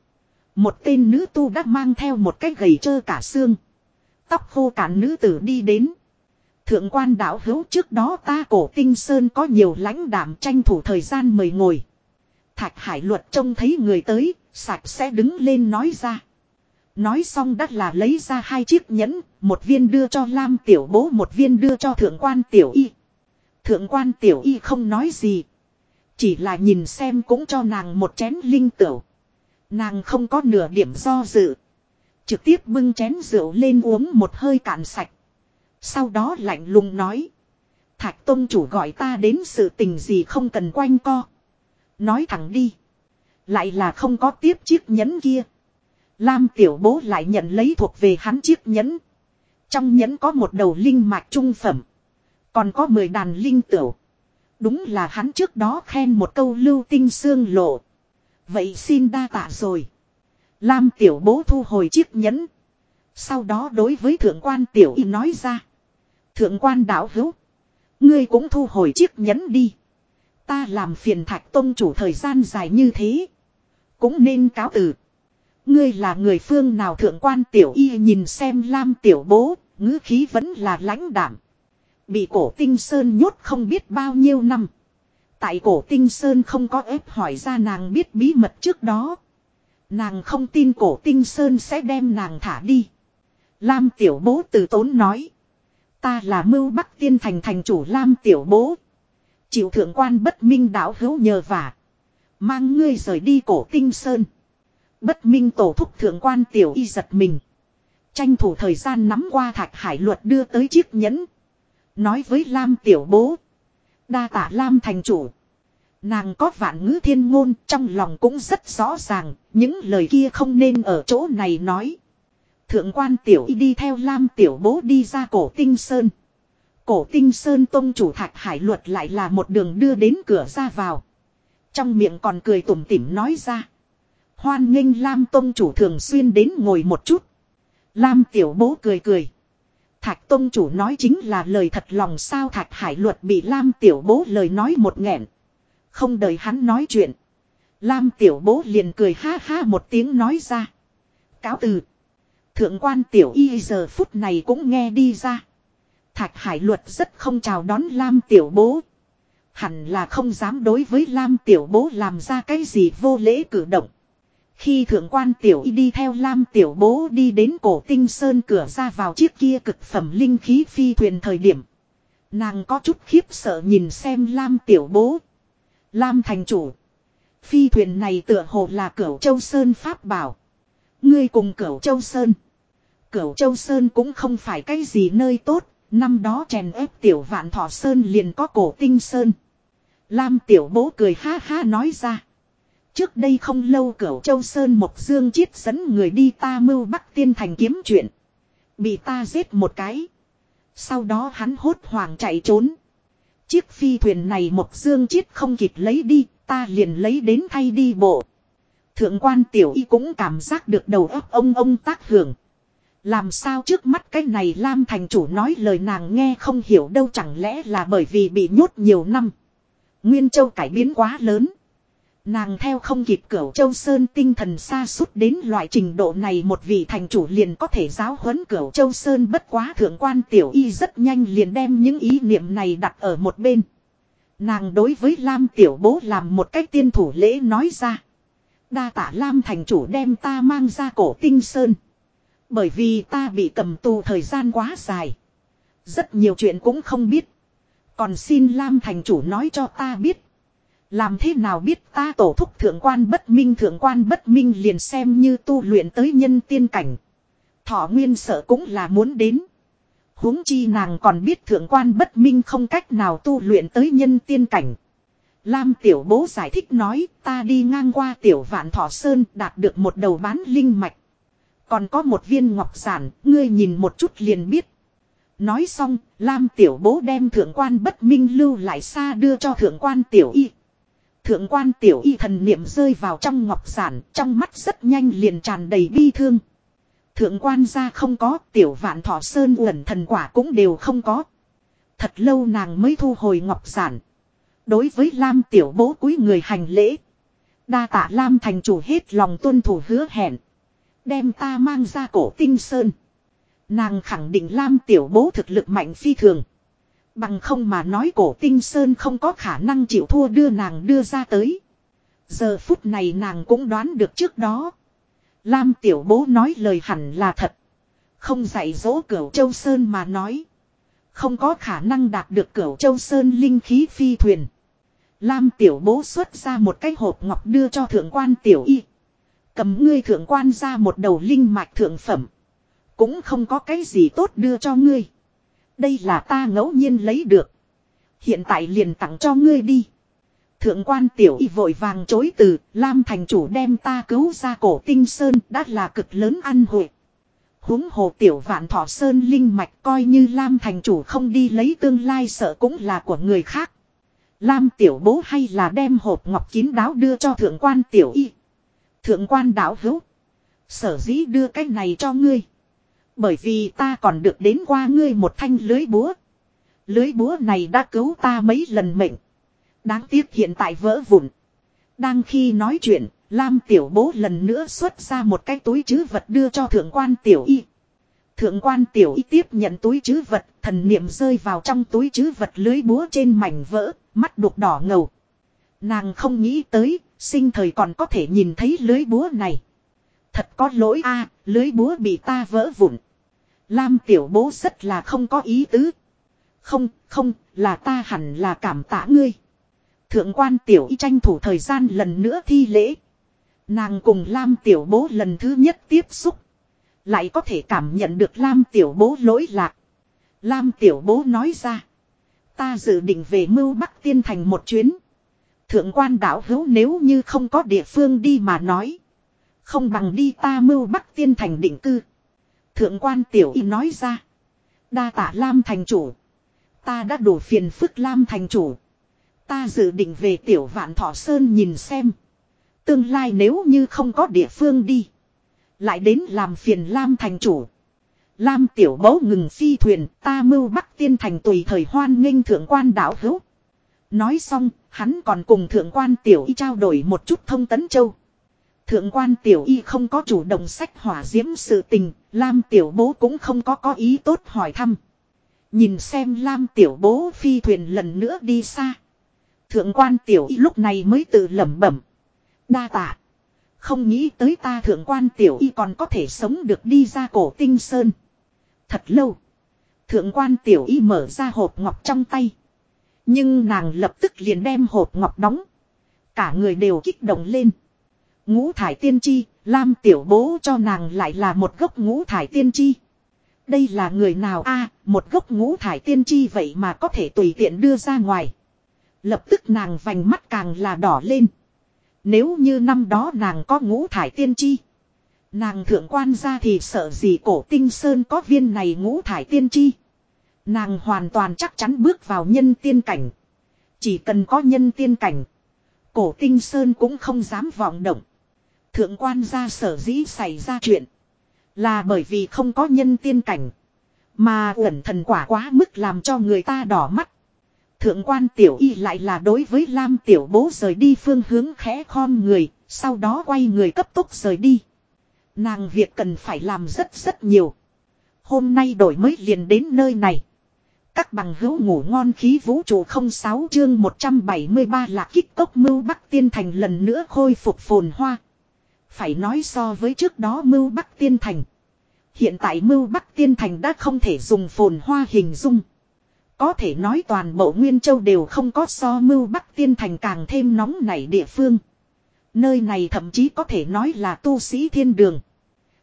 Một tên nữ tu đã mang theo một cái gầy trơ cả xương. Tóc khô cản nữ tử đi đến. Thượng quan đạo hữu trước đó ta cổ tinh sơn có nhiều lãnh đảm tranh thủ thời gian mời ngồi. Thạch hải luật trông thấy người tới, sạch sẽ đứng lên nói ra. Nói xong đắt là lấy ra hai chiếc nhẫn, một viên đưa cho Lam tiểu bố một viên đưa cho thượng quan tiểu y. Thượng quan tiểu y không nói gì. Chỉ là nhìn xem cũng cho nàng một chén linh tửu. Nàng không có nửa điểm do dự. Trực tiếp bưng chén rượu lên uống một hơi cạn sạch. Sau đó lạnh lùng nói. Thạch Tông chủ gọi ta đến sự tình gì không cần quanh co. Nói thẳng đi. Lại là không có tiếp chiếc nhẫn kia. Lam tiểu bố lại nhận lấy thuộc về hắn chiếc nhẫn. Trong nhẫn có một đầu linh mạch trung phẩm. Còn có 10 đàn linh tửu. Đúng là hắn trước đó khen một câu lưu tinh xương lộ. Vậy xin đa tạ rồi. Lam tiểu bố thu hồi chiếc nhẫn. Sau đó đối với thượng quan tiểu y nói ra. Thượng quan đạo hữu. Ngươi cũng thu hồi chiếc nhẫn đi. Ta làm phiền thạch tông chủ thời gian dài như thế. Cũng nên cáo từ. Ngươi là người phương nào thượng quan tiểu y nhìn xem lam tiểu bố, ngữ khí vẫn là lãnh đảm. Bị cổ tinh sơn nhốt không biết bao nhiêu năm. Tại cổ tinh sơn không có ép hỏi ra nàng biết bí mật trước đó. Nàng không tin cổ tinh sơn sẽ đem nàng thả đi. Lam tiểu bố từ tốn nói. Ta là mưu bắc tiên thành thành chủ Lam tiểu bố. Chịu thượng quan bất minh đảo hữu nhờ vả. Mang ngươi rời đi cổ tinh sơn. Bất minh tổ thúc thượng quan tiểu y giật mình. Tranh thủ thời gian nắm qua thạch hải luật đưa tới chiếc nhẫn. Nói với Lam tiểu bố. Đa tả Lam thành chủ. Nàng có vạn ngữ thiên ngôn, trong lòng cũng rất rõ ràng. Những lời kia không nên ở chỗ này nói. Thượng quan tiểu y đi theo Lam tiểu bố đi ra cổ tinh sơn. Cổ tinh sơn tông chủ thạch hải luật lại là một đường đưa đến cửa ra vào. Trong miệng còn cười tủm tỉm nói ra. Hoan nghênh Lam tông chủ thường xuyên đến ngồi một chút. Lam tiểu bố cười cười. Thạch tông chủ nói chính là lời thật lòng sao thạch hải luật bị Lam tiểu bố lời nói một nghẹn. Không đợi hắn nói chuyện. Lam tiểu bố liền cười ha ha một tiếng nói ra. Cáo từ. Thượng quan tiểu y giờ phút này cũng nghe đi ra. Thạch hải luật rất không chào đón Lam tiểu bố. Hẳn là không dám đối với Lam tiểu bố làm ra cái gì vô lễ cử động. Khi thượng quan tiểu y đi theo Lam tiểu bố đi đến cổ tinh sơn cửa ra vào chiếc kia cực phẩm linh khí phi thuyền thời điểm. Nàng có chút khiếp sợ nhìn xem Lam tiểu bố. Lam thành chủ. Phi thuyền này tựa hồ là cửu châu sơn pháp bảo. Ngươi cùng cửu châu sơn. Cửu châu sơn cũng không phải cái gì nơi tốt. Năm đó chèn ép tiểu vạn thọ sơn liền có cổ tinh sơn. Lam tiểu bố cười ha ha nói ra. Trước đây không lâu cửu châu sơn một dương chiết dẫn người đi ta mưu bắc tiên thành kiếm chuyện. Bị ta giết một cái. Sau đó hắn hốt hoảng chạy trốn. Chiếc phi thuyền này một dương chiết không kịp lấy đi, ta liền lấy đến thay đi bộ. Thượng quan tiểu y cũng cảm giác được đầu óc ông ông tác hưởng. Làm sao trước mắt cái này Lam thành chủ nói lời nàng nghe không hiểu đâu chẳng lẽ là bởi vì bị nhốt nhiều năm. Nguyên châu cải biến quá lớn. Nàng theo không kịp cửu châu sơn tinh thần xa suốt đến loại trình độ này một vị thành chủ liền có thể giáo huấn cửu châu sơn bất quá thượng quan tiểu y rất nhanh liền đem những ý niệm này đặt ở một bên. Nàng đối với Lam tiểu bố làm một cách tiên thủ lễ nói ra. Đa tả Lam thành chủ đem ta mang ra cổ tinh sơn. Bởi vì ta bị cầm tù thời gian quá dài. Rất nhiều chuyện cũng không biết. Còn xin Lam thành chủ nói cho ta biết. Làm thế nào biết ta tổ thúc thượng quan bất minh, thượng quan bất minh liền xem như tu luyện tới nhân tiên cảnh. Thọ nguyên sợ cũng là muốn đến. huống chi nàng còn biết thượng quan bất minh không cách nào tu luyện tới nhân tiên cảnh. Lam tiểu bố giải thích nói, ta đi ngang qua tiểu vạn thọ sơn, đạt được một đầu bán linh mạch. Còn có một viên ngọc giản, ngươi nhìn một chút liền biết. Nói xong, Lam tiểu bố đem thượng quan bất minh lưu lại xa đưa cho thượng quan tiểu y. Thượng quan tiểu y thần niệm rơi vào trong ngọc giản, trong mắt rất nhanh liền tràn đầy bi thương. Thượng quan gia không có, tiểu vạn thọ sơn uẩn thần quả cũng đều không có. Thật lâu nàng mới thu hồi ngọc giản. Đối với Lam tiểu bố cúi người hành lễ. Đa tạ Lam thành chủ hết lòng tuân thủ hứa hẹn. Đem ta mang ra cổ tinh sơn. Nàng khẳng định Lam tiểu bố thực lực mạnh phi thường. Bằng không mà nói cổ tinh sơn không có khả năng chịu thua đưa nàng đưa ra tới. Giờ phút này nàng cũng đoán được trước đó. Lam tiểu bố nói lời hẳn là thật. Không dạy dỗ cửu châu sơn mà nói. Không có khả năng đạt được cửu châu sơn linh khí phi thuyền. Lam tiểu bố xuất ra một cái hộp ngọc đưa cho thượng quan tiểu y. Cầm ngươi thượng quan ra một đầu linh mạch thượng phẩm. Cũng không có cái gì tốt đưa cho ngươi. Đây là ta ngẫu nhiên lấy được. Hiện tại liền tặng cho ngươi đi. Thượng quan tiểu y vội vàng chối từ, Lam thành chủ đem ta cứu ra cổ tinh sơn đã là cực lớn ăn hội. huống hồ tiểu vạn thọ sơn linh mạch coi như Lam thành chủ không đi lấy tương lai sợ cũng là của người khác. Lam tiểu bố hay là đem hộp ngọc kín đáo đưa cho thượng quan tiểu y. Thượng quan đạo hữu. Sở dĩ đưa cái này cho ngươi. Bởi vì ta còn được đến qua ngươi một thanh lưới búa. Lưới búa này đã cứu ta mấy lần mệnh. Đáng tiếc hiện tại vỡ vụn. Đang khi nói chuyện, Lam tiểu bố lần nữa xuất ra một cái túi chứ vật đưa cho thượng quan tiểu y. Thượng quan tiểu y tiếp nhận túi chứ vật, thần niệm rơi vào trong túi chứ vật lưới búa trên mảnh vỡ, mắt đục đỏ ngầu. Nàng không nghĩ tới, sinh thời còn có thể nhìn thấy lưới búa này. Thật có lỗi a lưới búa bị ta vỡ vụn. Lam tiểu bố rất là không có ý tứ. Không, không, là ta hẳn là cảm tạ ngươi. Thượng quan tiểu y tranh thủ thời gian lần nữa thi lễ. Nàng cùng Lam tiểu bố lần thứ nhất tiếp xúc. Lại có thể cảm nhận được Lam tiểu bố lỗi lạc. Lam tiểu bố nói ra. Ta dự định về mưu Bắc Tiên Thành một chuyến. Thượng quan đảo hữu nếu như không có địa phương đi mà nói. Không bằng đi ta mưu Bắc Tiên Thành định cư. Thượng quan tiểu y nói ra. Đa tạ Lam thành chủ. Ta đã đổ phiền phức Lam thành chủ. Ta dự định về tiểu vạn thọ sơn nhìn xem. Tương lai nếu như không có địa phương đi. Lại đến làm phiền Lam thành chủ. Lam tiểu mẫu ngừng phi thuyền ta mưu bắc tiên thành tùy thời hoan nghênh thượng quan đảo hữu. Nói xong, hắn còn cùng thượng quan tiểu y trao đổi một chút thông tấn châu. Thượng quan tiểu y không có chủ động sách hỏa diễm sự tình, Lam tiểu bố cũng không có có ý tốt hỏi thăm. Nhìn xem Lam tiểu bố phi thuyền lần nữa đi xa. Thượng quan tiểu y lúc này mới tự lẩm bẩm. Đa tạ. Không nghĩ tới ta thượng quan tiểu y còn có thể sống được đi ra cổ tinh sơn. Thật lâu. Thượng quan tiểu y mở ra hộp ngọc trong tay. Nhưng nàng lập tức liền đem hộp ngọc đóng. Cả người đều kích động lên. Ngũ thải tiên chi, Lam tiểu bố cho nàng lại là một gốc ngũ thải tiên chi. Đây là người nào a một gốc ngũ thải tiên chi vậy mà có thể tùy tiện đưa ra ngoài. Lập tức nàng vành mắt càng là đỏ lên. Nếu như năm đó nàng có ngũ thải tiên chi. Nàng thượng quan ra thì sợ gì cổ tinh sơn có viên này ngũ thải tiên chi. Nàng hoàn toàn chắc chắn bước vào nhân tiên cảnh. Chỉ cần có nhân tiên cảnh. Cổ tinh sơn cũng không dám vọng động. Thượng quan gia sở dĩ xảy ra chuyện. Là bởi vì không có nhân tiên cảnh. Mà ẩn thần quả quá mức làm cho người ta đỏ mắt. Thượng quan tiểu y lại là đối với Lam tiểu bố rời đi phương hướng khẽ khom người, sau đó quay người cấp tốc rời đi. Nàng việc cần phải làm rất rất nhiều. Hôm nay đổi mới liền đến nơi này. Các bằng hữu ngủ ngon khí vũ trụ 06 chương 173 là kích tốc mưu Bắc Tiên Thành lần nữa khôi phục phồn hoa. Phải nói so với trước đó mưu Bắc Tiên Thành. Hiện tại mưu Bắc Tiên Thành đã không thể dùng phồn hoa hình dung. Có thể nói toàn bộ Nguyên Châu đều không có so mưu Bắc Tiên Thành càng thêm nóng nảy địa phương. Nơi này thậm chí có thể nói là tu sĩ thiên đường.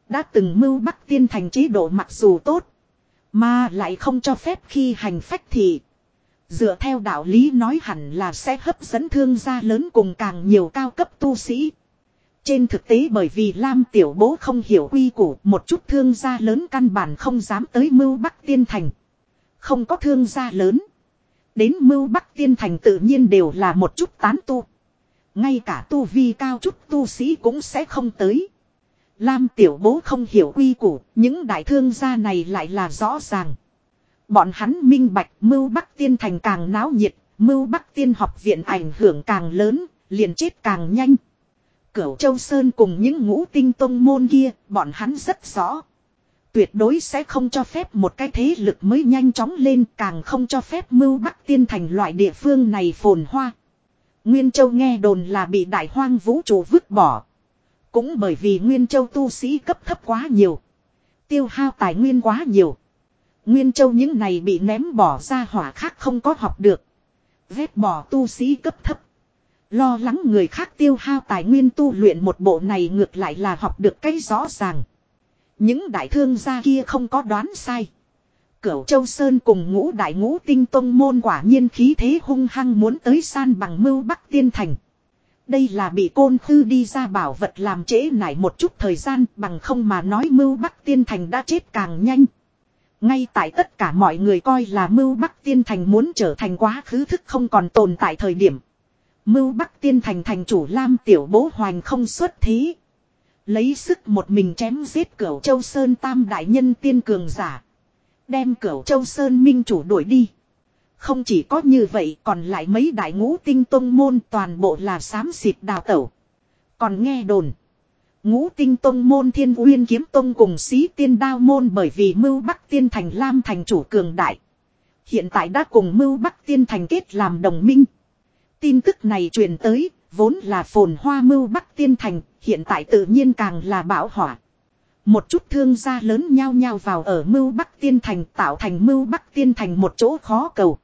Đã từng mưu Bắc Tiên Thành chế độ mặc dù tốt. Mà lại không cho phép khi hành phách thì. Dựa theo đạo lý nói hẳn là sẽ hấp dẫn thương gia lớn cùng càng nhiều cao cấp tu sĩ. Trên thực tế bởi vì Lam Tiểu Bố không hiểu quy củ, một chút thương gia lớn căn bản không dám tới mưu Bắc Tiên Thành. Không có thương gia lớn. Đến mưu Bắc Tiên Thành tự nhiên đều là một chút tán tu. Ngay cả tu vi cao chút tu sĩ cũng sẽ không tới. Lam tiểu bố không hiểu quy củ, những đại thương gia này lại là rõ ràng. Bọn hắn minh bạch mưu Bắc Tiên Thành càng náo nhiệt, mưu Bắc Tiên học viện ảnh hưởng càng lớn, liền chết càng nhanh. Cửu Châu Sơn cùng những ngũ tinh tông môn kia, bọn hắn rất rõ. Tuyệt đối sẽ không cho phép một cái thế lực mới nhanh chóng lên càng không cho phép mưu Bắc Tiên Thành loại địa phương này phồn hoa. Nguyên Châu nghe đồn là bị đại hoang vũ trụ vứt bỏ. Cũng bởi vì Nguyên Châu tu sĩ cấp thấp quá nhiều. Tiêu hao tài nguyên quá nhiều. Nguyên Châu những này bị ném bỏ ra hỏa khác không có học được. Vét bỏ tu sĩ cấp thấp. Lo lắng người khác tiêu hao tài nguyên tu luyện một bộ này ngược lại là học được cái rõ ràng. Những đại thương gia kia không có đoán sai. Cửu Châu Sơn cùng ngũ đại ngũ tinh tông môn quả nhiên khí thế hung hăng muốn tới san bằng mưu Bắc Tiên Thành. Đây là bị côn khư đi ra bảo vật làm trễ nải một chút thời gian, bằng không mà nói mưu Bắc Tiên Thành đã chết càng nhanh. Ngay tại tất cả mọi người coi là mưu Bắc Tiên Thành muốn trở thành quá khứ thức không còn tồn tại thời điểm. Mưu Bắc Tiên Thành thành chủ Lam Tiểu Bố Hoành không xuất thế. Lấy sức một mình chém giết cửu Châu Sơn tam đại nhân tiên cường giả. Đem cửu Châu Sơn minh chủ đuổi đi. Không chỉ có như vậy còn lại mấy đại ngũ tinh tông môn toàn bộ là xám xịt đào tẩu. Còn nghe đồn. Ngũ tinh tông môn thiên uyên kiếm tông cùng sĩ tiên đao môn bởi vì mưu bắc tiên thành lam thành chủ cường đại. Hiện tại đã cùng mưu bắc tiên thành kết làm đồng minh. Tin tức này truyền tới, vốn là phồn hoa mưu bắc tiên thành, hiện tại tự nhiên càng là bão hỏa. Một chút thương gia lớn nhao nhao vào ở mưu bắc tiên thành tạo thành mưu bắc tiên thành một chỗ khó cầu.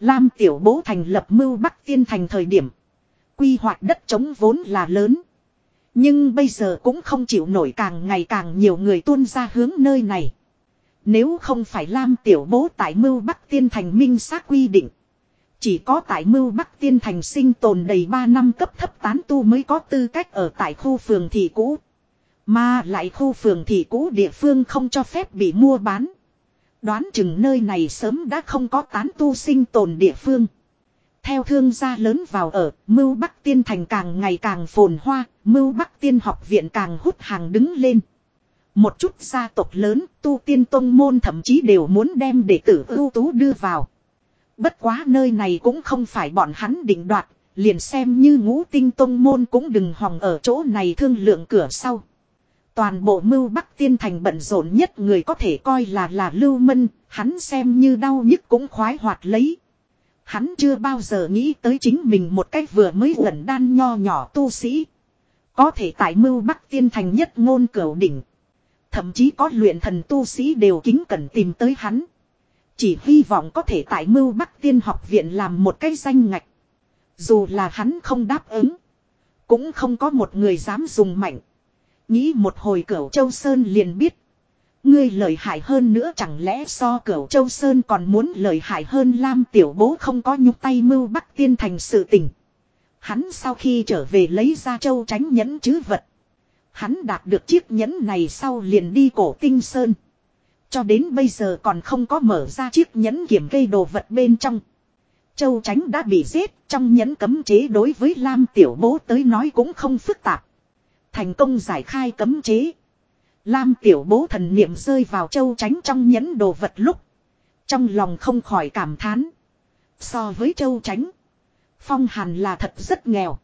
Lam tiểu bố thành lập mưu bắc tiên thành thời điểm. Quy hoạch đất trống vốn là lớn. Nhưng bây giờ cũng không chịu nổi càng ngày càng nhiều người tuôn ra hướng nơi này. Nếu không phải Lam tiểu bố tại mưu bắc tiên thành minh xác quy định. Chỉ có tại mưu bắc tiên thành sinh tồn đầy 3 năm cấp thấp tán tu mới có tư cách ở tại khu phường thị cũ. Mà lại khu phường thị cũ địa phương không cho phép bị mua bán. Đoán chừng nơi này sớm đã không có tán tu sinh tồn địa phương. Theo thương gia lớn vào ở, mưu bắc tiên thành càng ngày càng phồn hoa, mưu bắc tiên học viện càng hút hàng đứng lên. Một chút gia tộc lớn, tu tiên tông môn thậm chí đều muốn đem đệ tử ưu tú đưa vào. Bất quá nơi này cũng không phải bọn hắn định đoạt, liền xem như ngũ tinh tông môn cũng đừng hòng ở chỗ này thương lượng cửa sau. Toàn bộ mưu bắc tiên thành bận rộn nhất người có thể coi là là lưu mân, hắn xem như đau nhức cũng khoái hoạt lấy. Hắn chưa bao giờ nghĩ tới chính mình một cách vừa mới gần đan nho nhỏ tu sĩ. Có thể tại mưu bắc tiên thành nhất ngôn cửu đỉnh. Thậm chí có luyện thần tu sĩ đều kính cẩn tìm tới hắn. Chỉ hy vọng có thể tại mưu bắc tiên học viện làm một cái danh ngạch. Dù là hắn không đáp ứng. Cũng không có một người dám dùng mạnh. Nghĩ một hồi cửu châu Sơn liền biết. Ngươi lợi hại hơn nữa chẳng lẽ so cửu châu Sơn còn muốn lợi hại hơn Lam tiểu bố không có nhúc tay mưu bắc tiên thành sự tình. Hắn sau khi trở về lấy ra châu tránh nhẫn chứ vật. Hắn đạt được chiếc nhẫn này sau liền đi cổ tinh Sơn. Cho đến bây giờ còn không có mở ra chiếc nhẫn kiểm gây đồ vật bên trong. Châu tránh đã bị giết, trong nhẫn cấm chế đối với Lam tiểu bố tới nói cũng không phức tạp. Thành công giải khai cấm chế. Lam tiểu bố thần niệm rơi vào châu tránh trong nhẫn đồ vật lúc. Trong lòng không khỏi cảm thán. So với châu tránh. Phong hàn là thật rất nghèo.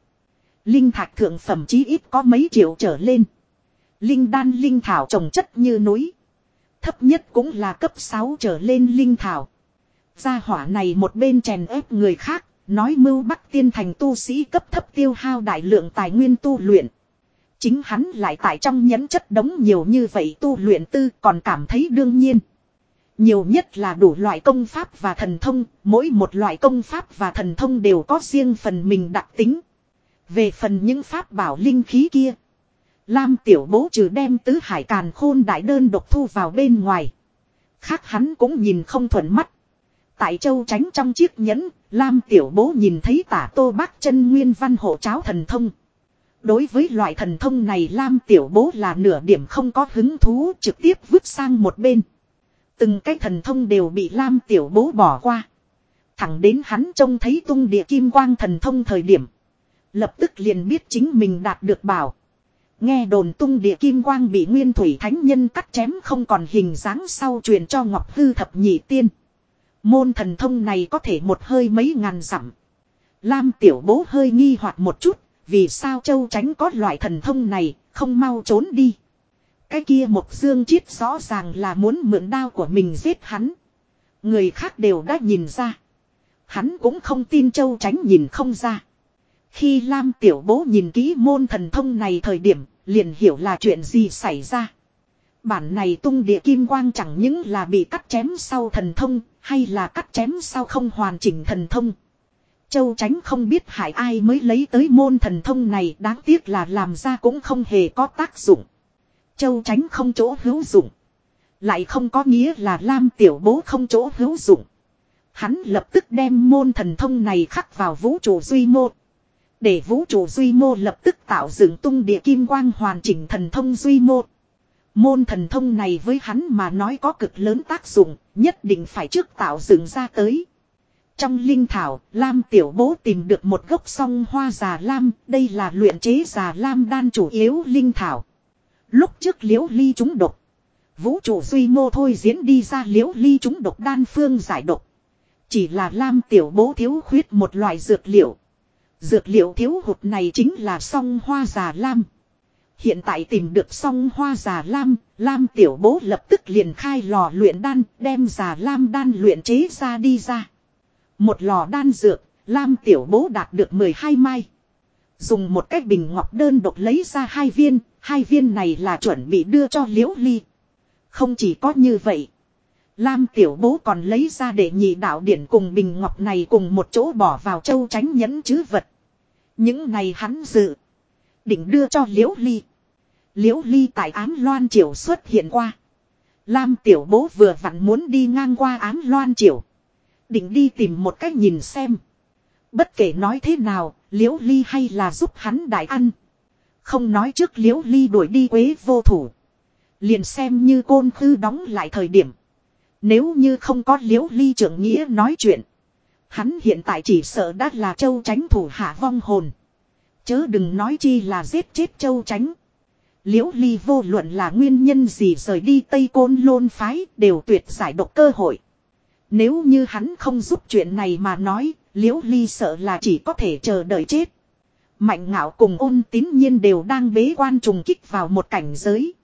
Linh thạch thượng phẩm chí ít có mấy triệu trở lên. Linh đan linh thảo trồng chất như núi. Thấp nhất cũng là cấp 6 trở lên linh thảo. Gia hỏa này một bên chèn ép người khác, nói mưu bắc tiên thành tu sĩ cấp thấp tiêu hao đại lượng tài nguyên tu luyện. Chính hắn lại tại trong nhẫn chất đống nhiều như vậy tu luyện tư còn cảm thấy đương nhiên. Nhiều nhất là đủ loại công pháp và thần thông, mỗi một loại công pháp và thần thông đều có riêng phần mình đặc tính. Về phần những pháp bảo linh khí kia. Lam tiểu bố trừ đem tứ hải càn khôn đại đơn độc thu vào bên ngoài. Khác hắn cũng nhìn không thuận mắt. Tại châu tránh trong chiếc nhẫn, Lam tiểu bố nhìn thấy tả tô bác chân nguyên văn hộ cháo thần thông. Đối với loại thần thông này Lam tiểu bố là nửa điểm không có hứng thú trực tiếp vứt sang một bên. Từng cái thần thông đều bị Lam tiểu bố bỏ qua. Thẳng đến hắn trông thấy tung địa kim quang thần thông thời điểm. Lập tức liền biết chính mình đạt được bảo. Nghe đồn tung địa kim quang bị nguyên thủy thánh nhân cắt chém không còn hình dáng sau truyền cho Ngọc Hư thập nhị tiên. Môn thần thông này có thể một hơi mấy ngàn dặm. Lam tiểu bố hơi nghi hoặc một chút, vì sao châu tránh có loại thần thông này, không mau trốn đi. Cái kia Mộc dương chiết rõ ràng là muốn mượn đao của mình giết hắn. Người khác đều đã nhìn ra. Hắn cũng không tin châu tránh nhìn không ra. Khi Lam tiểu bố nhìn kỹ môn thần thông này thời điểm, liền hiểu là chuyện gì xảy ra. Bản này tung địa kim quang chẳng những là bị cắt chém sau thần thông, hay là cắt chém sau không hoàn chỉnh thần thông. Châu tránh không biết hại ai mới lấy tới môn thần thông này đáng tiếc là làm ra cũng không hề có tác dụng. Châu tránh không chỗ hữu dụng. Lại không có nghĩa là Lam tiểu bố không chỗ hữu dụng. Hắn lập tức đem môn thần thông này khắc vào vũ trụ duy mô. Để vũ trụ duy mô lập tức tạo dựng tung địa kim quang hoàn chỉnh thần thông duy mô. Môn thần thông này với hắn mà nói có cực lớn tác dụng, nhất định phải trước tạo dựng ra tới. Trong linh thảo, Lam tiểu bố tìm được một gốc song hoa già lam, đây là luyện chế già lam đan chủ yếu linh thảo. Lúc trước liễu ly chúng độc, vũ trụ duy mô thôi diễn đi ra liễu ly chúng độc đan phương giải độc. Chỉ là Lam tiểu bố thiếu khuyết một loại dược liệu. Dược liệu thiếu hụt này chính là song hoa già lam. Hiện tại tìm được song hoa già lam, lam tiểu bố lập tức liền khai lò luyện đan, đem già lam đan luyện chế ra đi ra. Một lò đan dược, lam tiểu bố đạt được 12 mai. Dùng một cái bình ngọc đơn độc lấy ra hai viên, hai viên này là chuẩn bị đưa cho liễu ly. Không chỉ có như vậy. Lam tiểu bố còn lấy ra để nhị đạo điển cùng bình ngọc này cùng một chỗ bỏ vào châu tránh nhẫn chứ vật. Những này hắn dự. Định đưa cho liễu ly. Liễu ly tại án loan triều xuất hiện qua. Lam tiểu bố vừa vặn muốn đi ngang qua án loan triều. Định đi tìm một cách nhìn xem. Bất kể nói thế nào, liễu ly hay là giúp hắn đại ăn. Không nói trước liễu ly đuổi đi quế vô thủ. Liền xem như côn khư đóng lại thời điểm. Nếu như không có liễu ly trưởng nghĩa nói chuyện. Hắn hiện tại chỉ sợ đã là châu tránh thủ hạ vong hồn. Chớ đừng nói chi là giết chết châu tránh. Liễu ly vô luận là nguyên nhân gì rời đi Tây Côn Lôn Phái đều tuyệt giải độc cơ hội. Nếu như hắn không giúp chuyện này mà nói, liễu ly sợ là chỉ có thể chờ đợi chết. Mạnh ngạo cùng ôn tín nhiên đều đang bế quan trùng kích vào một cảnh giới.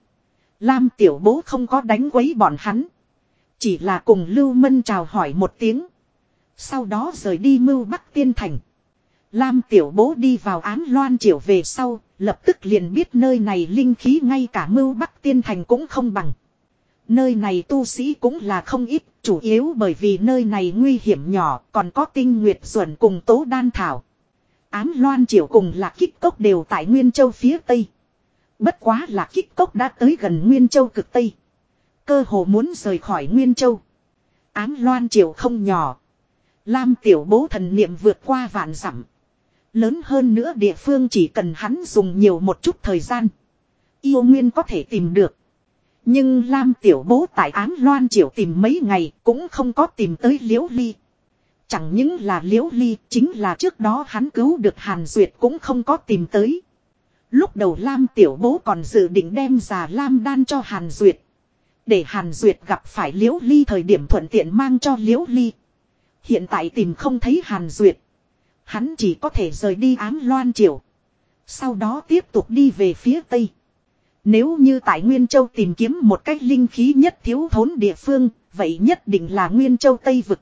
Lam tiểu bố không có đánh quấy bọn hắn. Chỉ là cùng Lưu Mân chào hỏi một tiếng. Sau đó rời đi mưu Bắc Tiên Thành. Lam tiểu bố đi vào án loan triều về sau, lập tức liền biết nơi này linh khí ngay cả mưu Bắc Tiên Thành cũng không bằng. Nơi này tu sĩ cũng là không ít, chủ yếu bởi vì nơi này nguy hiểm nhỏ, còn có tinh nguyệt duẩn cùng tố đan thảo. Ám loan triều cùng là kích cốc đều tại Nguyên Châu phía Tây. Bất quá là kích cốc đã tới gần Nguyên Châu cực Tây. Cơ hồ muốn rời khỏi Nguyên Châu. Ám loan triều không nhỏ. Lam tiểu bố thần niệm vượt qua vạn dặm Lớn hơn nữa địa phương chỉ cần hắn dùng nhiều một chút thời gian. Yêu nguyên có thể tìm được. Nhưng Lam tiểu bố tại án loan triều tìm mấy ngày cũng không có tìm tới liễu ly. Chẳng những là liễu ly, chính là trước đó hắn cứu được Hàn Duyệt cũng không có tìm tới. Lúc đầu Lam tiểu bố còn dự định đem già Lam đan cho Hàn Duyệt. Để Hàn Duyệt gặp phải liễu ly thời điểm thuận tiện mang cho liễu ly. Hiện tại tìm không thấy Hàn Duyệt. Hắn chỉ có thể rời đi ám loan triều. Sau đó tiếp tục đi về phía Tây. Nếu như tại Nguyên Châu tìm kiếm một cách linh khí nhất thiếu thốn địa phương, vậy nhất định là Nguyên Châu Tây Vực.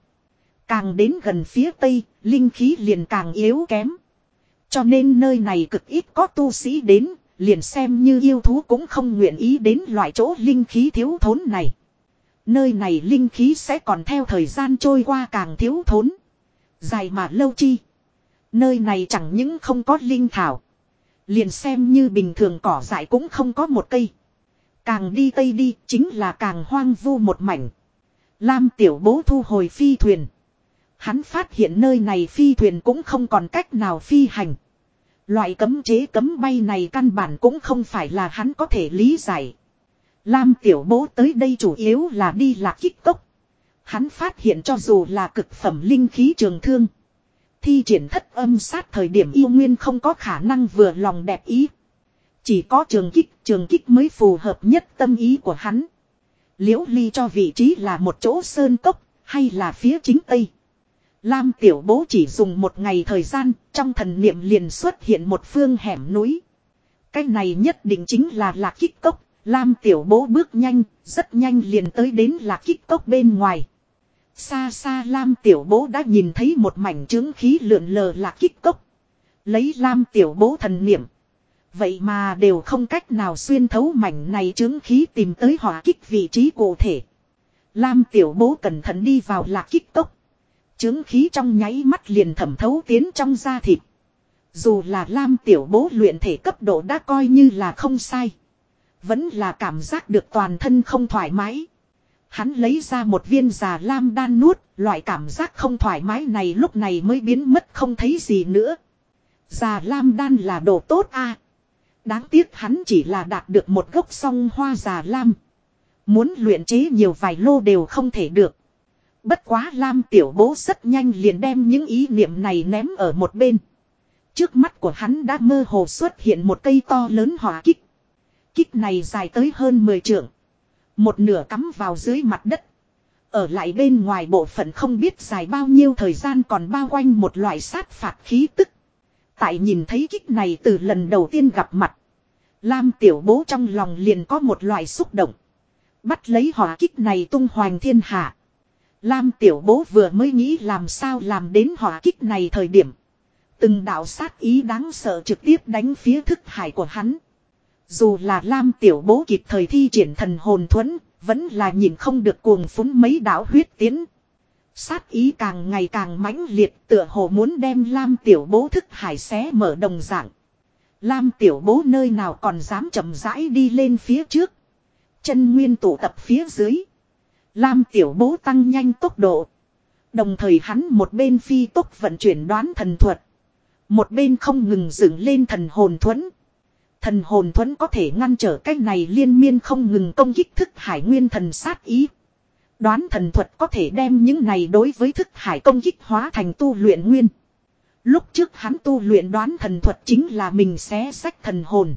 Càng đến gần phía Tây, linh khí liền càng yếu kém. Cho nên nơi này cực ít có tu sĩ đến, liền xem như yêu thú cũng không nguyện ý đến loại chỗ linh khí thiếu thốn này. Nơi này linh khí sẽ còn theo thời gian trôi qua càng thiếu thốn. Dài mà lâu chi. Nơi này chẳng những không có linh thảo. Liền xem như bình thường cỏ dại cũng không có một cây. Càng đi tây đi, chính là càng hoang vu một mảnh. Lam tiểu bố thu hồi phi thuyền. Hắn phát hiện nơi này phi thuyền cũng không còn cách nào phi hành. Loại cấm chế cấm bay này căn bản cũng không phải là hắn có thể lý giải. Lam tiểu bố tới đây chủ yếu là đi lạc kích cốc. Hắn phát hiện cho dù là cực phẩm linh khí trường thương. Thi triển thất âm sát thời điểm yêu nguyên không có khả năng vừa lòng đẹp ý. Chỉ có trường kích, trường kích mới phù hợp nhất tâm ý của hắn. Liễu ly cho vị trí là một chỗ sơn cốc, hay là phía chính tây. Lam tiểu bố chỉ dùng một ngày thời gian, trong thần niệm liền xuất hiện một phương hẻm núi. Cái này nhất định chính là lạc kích cốc, Lam tiểu bố bước nhanh, rất nhanh liền tới đến lạc kích cốc bên ngoài. Xa xa Lam tiểu bố đã nhìn thấy một mảnh trướng khí lượn lờ lạc kích cốc. Lấy Lam tiểu bố thần niệm. Vậy mà đều không cách nào xuyên thấu mảnh này trướng khí tìm tới hỏa kích vị trí cụ thể. Lam tiểu bố cẩn thận đi vào lạc kích cốc. Trướng khí trong nháy mắt liền thẩm thấu tiến trong da thịt. Dù là Lam tiểu bố luyện thể cấp độ đã coi như là không sai. Vẫn là cảm giác được toàn thân không thoải mái. Hắn lấy ra một viên già lam đan nuốt, loại cảm giác không thoải mái này lúc này mới biến mất không thấy gì nữa. Già lam đan là đồ tốt a Đáng tiếc hắn chỉ là đạt được một gốc song hoa già lam. Muốn luyện chế nhiều vài lô đều không thể được. Bất quá lam tiểu bố rất nhanh liền đem những ý niệm này ném ở một bên. Trước mắt của hắn đã mơ hồ xuất hiện một cây to lớn hỏa kích. Kích này dài tới hơn 10 trượng. Một nửa cắm vào dưới mặt đất. Ở lại bên ngoài bộ phận không biết dài bao nhiêu thời gian còn bao quanh một loại sát phạt khí tức. Tại nhìn thấy kích này từ lần đầu tiên gặp mặt. Lam tiểu bố trong lòng liền có một loại xúc động. Bắt lấy hỏa kích này tung hoành thiên hạ. Lam tiểu bố vừa mới nghĩ làm sao làm đến hỏa kích này thời điểm. Từng đạo sát ý đáng sợ trực tiếp đánh phía thức hải của hắn. Dù là Lam tiểu bố kịp thời thi triển thần hồn thuẫn, vẫn là nhìn không được cuồng phúng mấy đạo huyết tiến. Sát ý càng ngày càng mãnh liệt tựa hồ muốn đem Lam tiểu bố thức hải xé mở đồng dạng. Lam tiểu bố nơi nào còn dám chậm rãi đi lên phía trước. Chân nguyên tụ tập phía dưới. Lam tiểu bố tăng nhanh tốc độ. Đồng thời hắn một bên phi tốc vận chuyển đoán thần thuật. Một bên không ngừng dựng lên thần hồn thuẫn. Thần hồn thuẫn có thể ngăn trở cái này liên miên không ngừng công kích thức hải nguyên thần sát ý. Đoán thần thuật có thể đem những này đối với thức hải công kích hóa thành tu luyện nguyên. Lúc trước hắn tu luyện đoán thần thuật chính là mình xé sách thần hồn.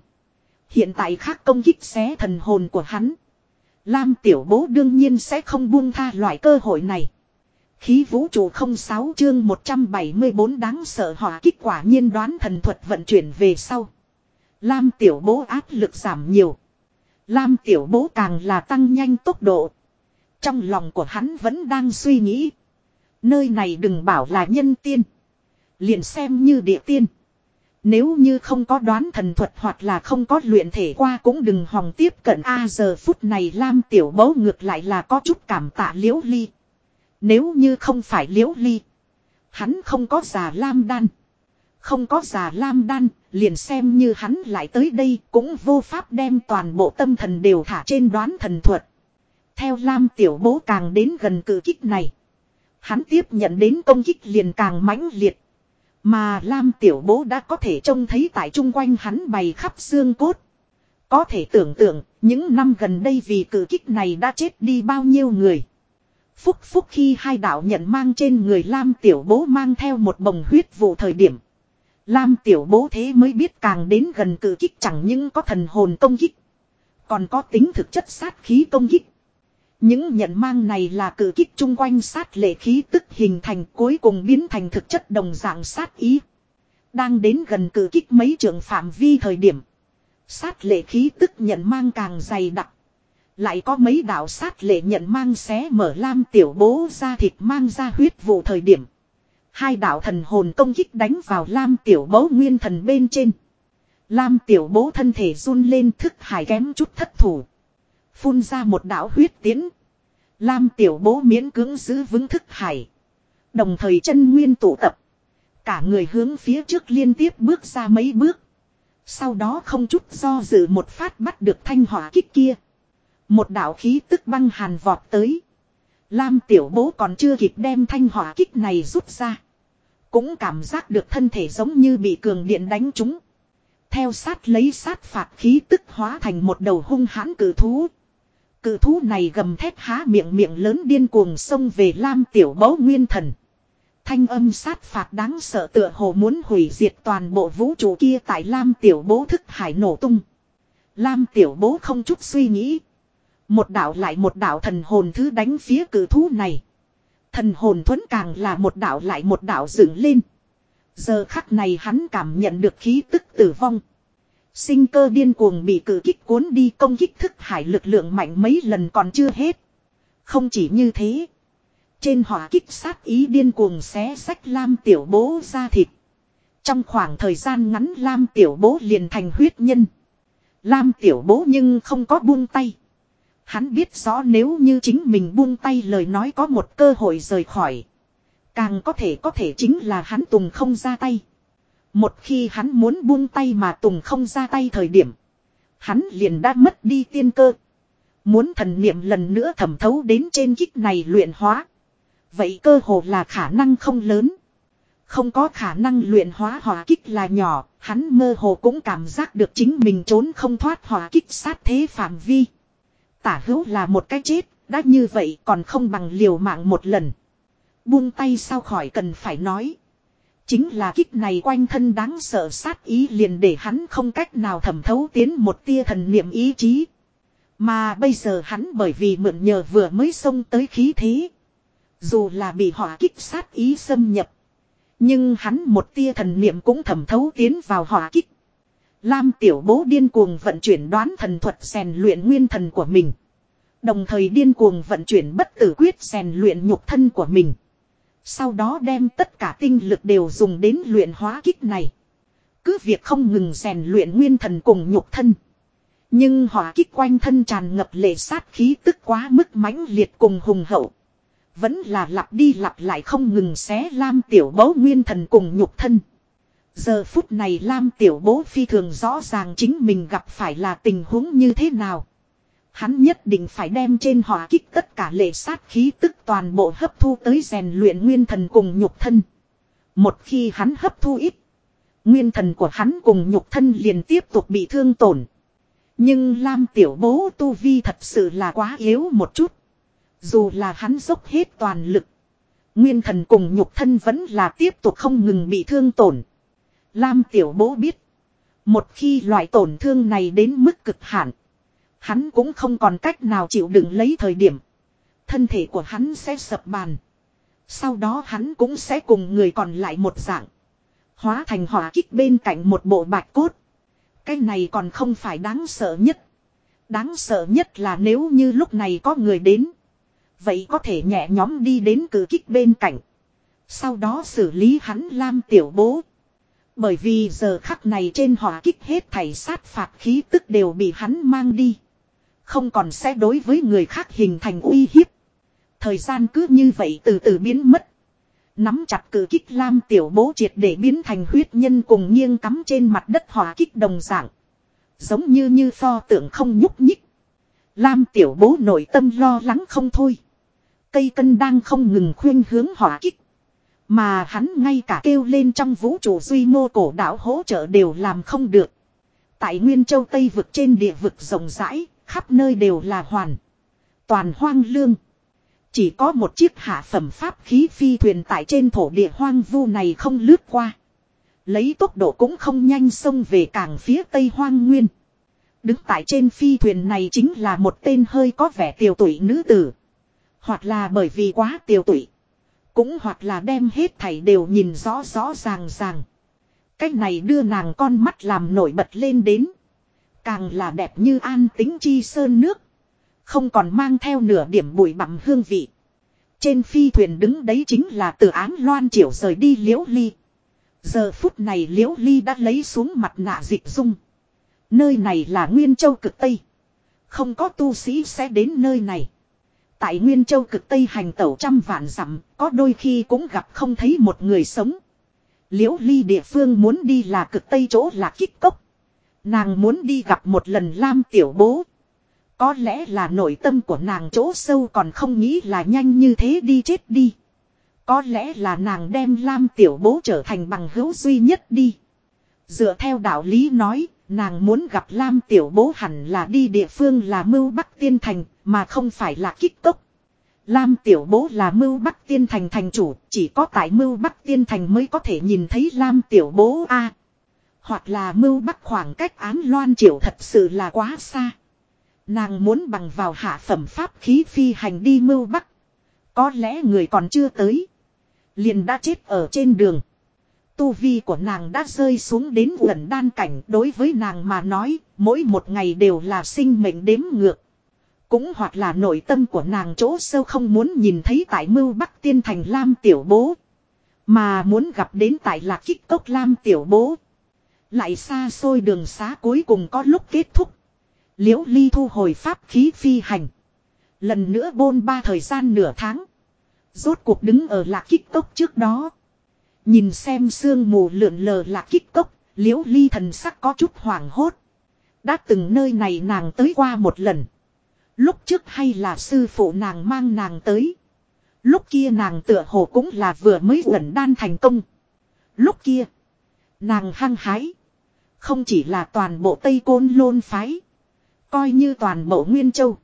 Hiện tại khác công kích xé thần hồn của hắn. Lam tiểu bố đương nhiên sẽ không buông tha loại cơ hội này. Khí vũ trụ 06 chương 174 đáng sợ hỏa kích quả nhiên đoán thần thuật vận chuyển về sau. Lam tiểu bố áp lực giảm nhiều. Lam tiểu bố càng là tăng nhanh tốc độ. Trong lòng của hắn vẫn đang suy nghĩ. Nơi này đừng bảo là nhân tiên. Liền xem như địa tiên. Nếu như không có đoán thần thuật hoặc là không có luyện thể qua cũng đừng hòng tiếp cận A giờ phút này Lam tiểu bố ngược lại là có chút cảm tạ liễu ly. Nếu như không phải liễu ly. Hắn không có già Lam đan. Không có già Lam đan, liền xem như hắn lại tới đây cũng vô pháp đem toàn bộ tâm thần đều thả trên đoán thần thuật. Theo Lam tiểu bố càng đến gần cử kích này. Hắn tiếp nhận đến công kích liền càng mãnh liệt. Mà Lam tiểu bố đã có thể trông thấy tại chung quanh hắn bày khắp xương cốt. Có thể tưởng tượng, những năm gần đây vì cử kích này đã chết đi bao nhiêu người. Phúc phúc khi hai đạo nhận mang trên người Lam tiểu bố mang theo một bồng huyết vụ thời điểm. Lam tiểu bố thế mới biết càng đến gần cử kích chẳng những có thần hồn công kích. Còn có tính thực chất sát khí công kích. Những nhận mang này là cử kích chung quanh sát lệ khí tức hình thành cuối cùng biến thành thực chất đồng dạng sát ý. Đang đến gần cử kích mấy trường phạm vi thời điểm. Sát lệ khí tức nhận mang càng dày đặc. Lại có mấy đạo sát lệ nhận mang xé mở lam tiểu bố ra thịt mang ra huyết vụ thời điểm. Hai đạo thần hồn công kích đánh vào lam tiểu bố nguyên thần bên trên. Lam tiểu bố thân thể run lên thức hải kém chút thất thủ. Phun ra một đạo huyết tiến. Lam tiểu bố miễn cưỡng giữ vững thức hải. Đồng thời chân nguyên tụ tập. Cả người hướng phía trước liên tiếp bước ra mấy bước. Sau đó không chút do dự một phát bắt được thanh hỏa kích kia. Một đạo khí tức băng hàn vọt tới. Lam tiểu bố còn chưa kịp đem thanh hỏa kích này rút ra. Cũng cảm giác được thân thể giống như bị cường điện đánh trúng. Theo sát lấy sát phạt khí tức hóa thành một đầu hung hãn cử thú. Cự thú này gầm thép há miệng miệng lớn điên cuồng xông về Lam Tiểu Bố Nguyên Thần. Thanh âm sát phạt đáng sợ tựa hồ muốn hủy diệt toàn bộ vũ trụ kia tại Lam Tiểu Bố thức hải nổ tung. Lam Tiểu Bố không chút suy nghĩ. Một đạo lại một đạo thần hồn thứ đánh phía cử thú này. Thần hồn thuẫn càng là một đạo lại một đạo dựng lên. Giờ khắc này hắn cảm nhận được khí tức tử vong. Sinh cơ điên cuồng bị cử kích cuốn đi công kích thức hải lực lượng mạnh mấy lần còn chưa hết. Không chỉ như thế. Trên hỏa kích sát ý điên cuồng xé sách Lam tiểu bố ra thịt. Trong khoảng thời gian ngắn Lam tiểu bố liền thành huyết nhân. Lam tiểu bố nhưng không có buông tay. Hắn biết rõ nếu như chính mình buông tay lời nói có một cơ hội rời khỏi. Càng có thể có thể chính là hắn tùng không ra tay. Một khi hắn muốn buông tay mà Tùng không ra tay thời điểm. Hắn liền đã mất đi tiên cơ. Muốn thần niệm lần nữa thẩm thấu đến trên kích này luyện hóa. Vậy cơ hồ là khả năng không lớn. Không có khả năng luyện hóa hỏa kích là nhỏ, hắn mơ hồ cũng cảm giác được chính mình trốn không thoát hỏa kích sát thế phạm vi. Tả hữu là một cái chết, đã như vậy còn không bằng liều mạng một lần. Buông tay sao khỏi cần phải nói. Chính là kích này quanh thân đáng sợ sát ý liền để hắn không cách nào thẩm thấu tiến một tia thần niệm ý chí. Mà bây giờ hắn bởi vì mượn nhờ vừa mới xông tới khí thế. Dù là bị hỏa kích sát ý xâm nhập. Nhưng hắn một tia thần niệm cũng thẩm thấu tiến vào hỏa kích. Lam tiểu bố điên cuồng vận chuyển đoán thần thuật rèn luyện nguyên thần của mình. Đồng thời điên cuồng vận chuyển bất tử quyết rèn luyện nhục thân của mình. Sau đó đem tất cả tinh lực đều dùng đến luyện hóa kích này. Cứ việc không ngừng rèn luyện nguyên thần cùng nhục thân. Nhưng hỏa kích quanh thân tràn ngập lệ sát khí tức quá mức mãnh liệt cùng hùng hậu. Vẫn là lặp đi lặp lại không ngừng xé lam tiểu bố nguyên thần cùng nhục thân. Giờ phút này lam tiểu bố phi thường rõ ràng chính mình gặp phải là tình huống như thế nào. Hắn nhất định phải đem trên hỏa kích tất cả lệ sát khí tức toàn bộ hấp thu tới rèn luyện nguyên thần cùng nhục thân. Một khi hắn hấp thu ít. Nguyên thần của hắn cùng nhục thân liền tiếp tục bị thương tổn. Nhưng Lam tiểu bố tu vi thật sự là quá yếu một chút. Dù là hắn dốc hết toàn lực. Nguyên thần cùng nhục thân vẫn là tiếp tục không ngừng bị thương tổn. Lam tiểu bố biết. Một khi loại tổn thương này đến mức cực hạn. Hắn cũng không còn cách nào chịu đựng lấy thời điểm. Thân thể của hắn sẽ sập bàn. Sau đó hắn cũng sẽ cùng người còn lại một dạng. Hóa thành hỏa kích bên cạnh một bộ bạch cốt. Cái này còn không phải đáng sợ nhất. Đáng sợ nhất là nếu như lúc này có người đến. Vậy có thể nhẹ nhóm đi đến cử kích bên cạnh. Sau đó xử lý hắn Lam tiểu bố. Bởi vì giờ khắc này trên hỏa kích hết thảy sát phạt khí tức đều bị hắn mang đi. Không còn sẽ đối với người khác hình thành uy hiếp. Thời gian cứ như vậy từ từ biến mất. Nắm chặt cử kích lam tiểu bố triệt để biến thành huyết nhân cùng nghiêng cắm trên mặt đất hỏa kích đồng dạng. Giống như như pho tượng không nhúc nhích. Lam tiểu bố nội tâm lo lắng không thôi. Cây cân đang không ngừng khuyên hướng hỏa kích. Mà hắn ngay cả kêu lên trong vũ trụ duy mô cổ đảo hỗ trợ đều làm không được. Tại Nguyên Châu Tây vực trên địa vực rộng rãi, khắp nơi đều là hoàn. Toàn hoang lương. Chỉ có một chiếc hạ phẩm pháp khí phi thuyền tại trên thổ địa hoang vu này không lướt qua. Lấy tốc độ cũng không nhanh xông về cảng phía tây hoang nguyên. Đứng tại trên phi thuyền này chính là một tên hơi có vẻ tiều tụy nữ tử. Hoặc là bởi vì quá tiều tụy. Cũng hoặc là đem hết thảy đều nhìn rõ rõ ràng ràng. Cách này đưa nàng con mắt làm nổi bật lên đến. Càng là đẹp như an tính chi sơn nước. Không còn mang theo nửa điểm bụi bặm hương vị. Trên phi thuyền đứng đấy chính là từ án loan triểu rời đi liễu ly. Giờ phút này liễu ly đã lấy xuống mặt nạ dịch dung. Nơi này là Nguyên Châu cực Tây. Không có tu sĩ sẽ đến nơi này. Tại Nguyên Châu cực Tây hành tẩu trăm vạn dặm, có đôi khi cũng gặp không thấy một người sống. Liễu ly địa phương muốn đi là cực Tây chỗ là kích cốc. Nàng muốn đi gặp một lần Lam tiểu bố. Có lẽ là nội tâm của nàng chỗ sâu còn không nghĩ là nhanh như thế đi chết đi. Có lẽ là nàng đem Lam tiểu bố trở thành bằng hữu duy nhất đi. Dựa theo đạo lý nói, nàng muốn gặp Lam tiểu bố hẳn là đi địa phương là mưu bắc tiên thành, mà không phải là kích cốc. Lam tiểu bố là mưu bắc tiên thành thành chủ, chỉ có tại mưu bắc tiên thành mới có thể nhìn thấy Lam tiểu bố a Hoặc là mưu bắc khoảng cách án loan Triệu thật sự là quá xa. Nàng muốn bằng vào hạ phẩm pháp khí phi hành đi mưu bắc. Có lẽ người còn chưa tới. Liền đã chết ở trên đường. Tu vi của nàng đã rơi xuống đến gần đan cảnh đối với nàng mà nói, mỗi một ngày đều là sinh mệnh đếm ngược. Cũng hoặc là nội tâm của nàng chỗ sâu không muốn nhìn thấy tại mưu bắc tiên thành Lam tiểu bố. Mà muốn gặp đến tại lạc kích cốc Lam tiểu bố. Lại xa xôi đường xá cuối cùng có lúc kết thúc. Liễu ly thu hồi pháp khí phi hành. Lần nữa bôn ba thời gian nửa tháng. Rốt cuộc đứng ở lạc kích cốc trước đó. Nhìn xem sương mù lượn lờ là kích cốc, liễu ly thần sắc có chút hoảng hốt. Đã từng nơi này nàng tới qua một lần. Lúc trước hay là sư phụ nàng mang nàng tới. Lúc kia nàng tựa hồ cũng là vừa mới gần đan thành công. Lúc kia, nàng hăng hái. Không chỉ là toàn bộ Tây Côn Lôn Phái. Coi như toàn bộ Nguyên Châu.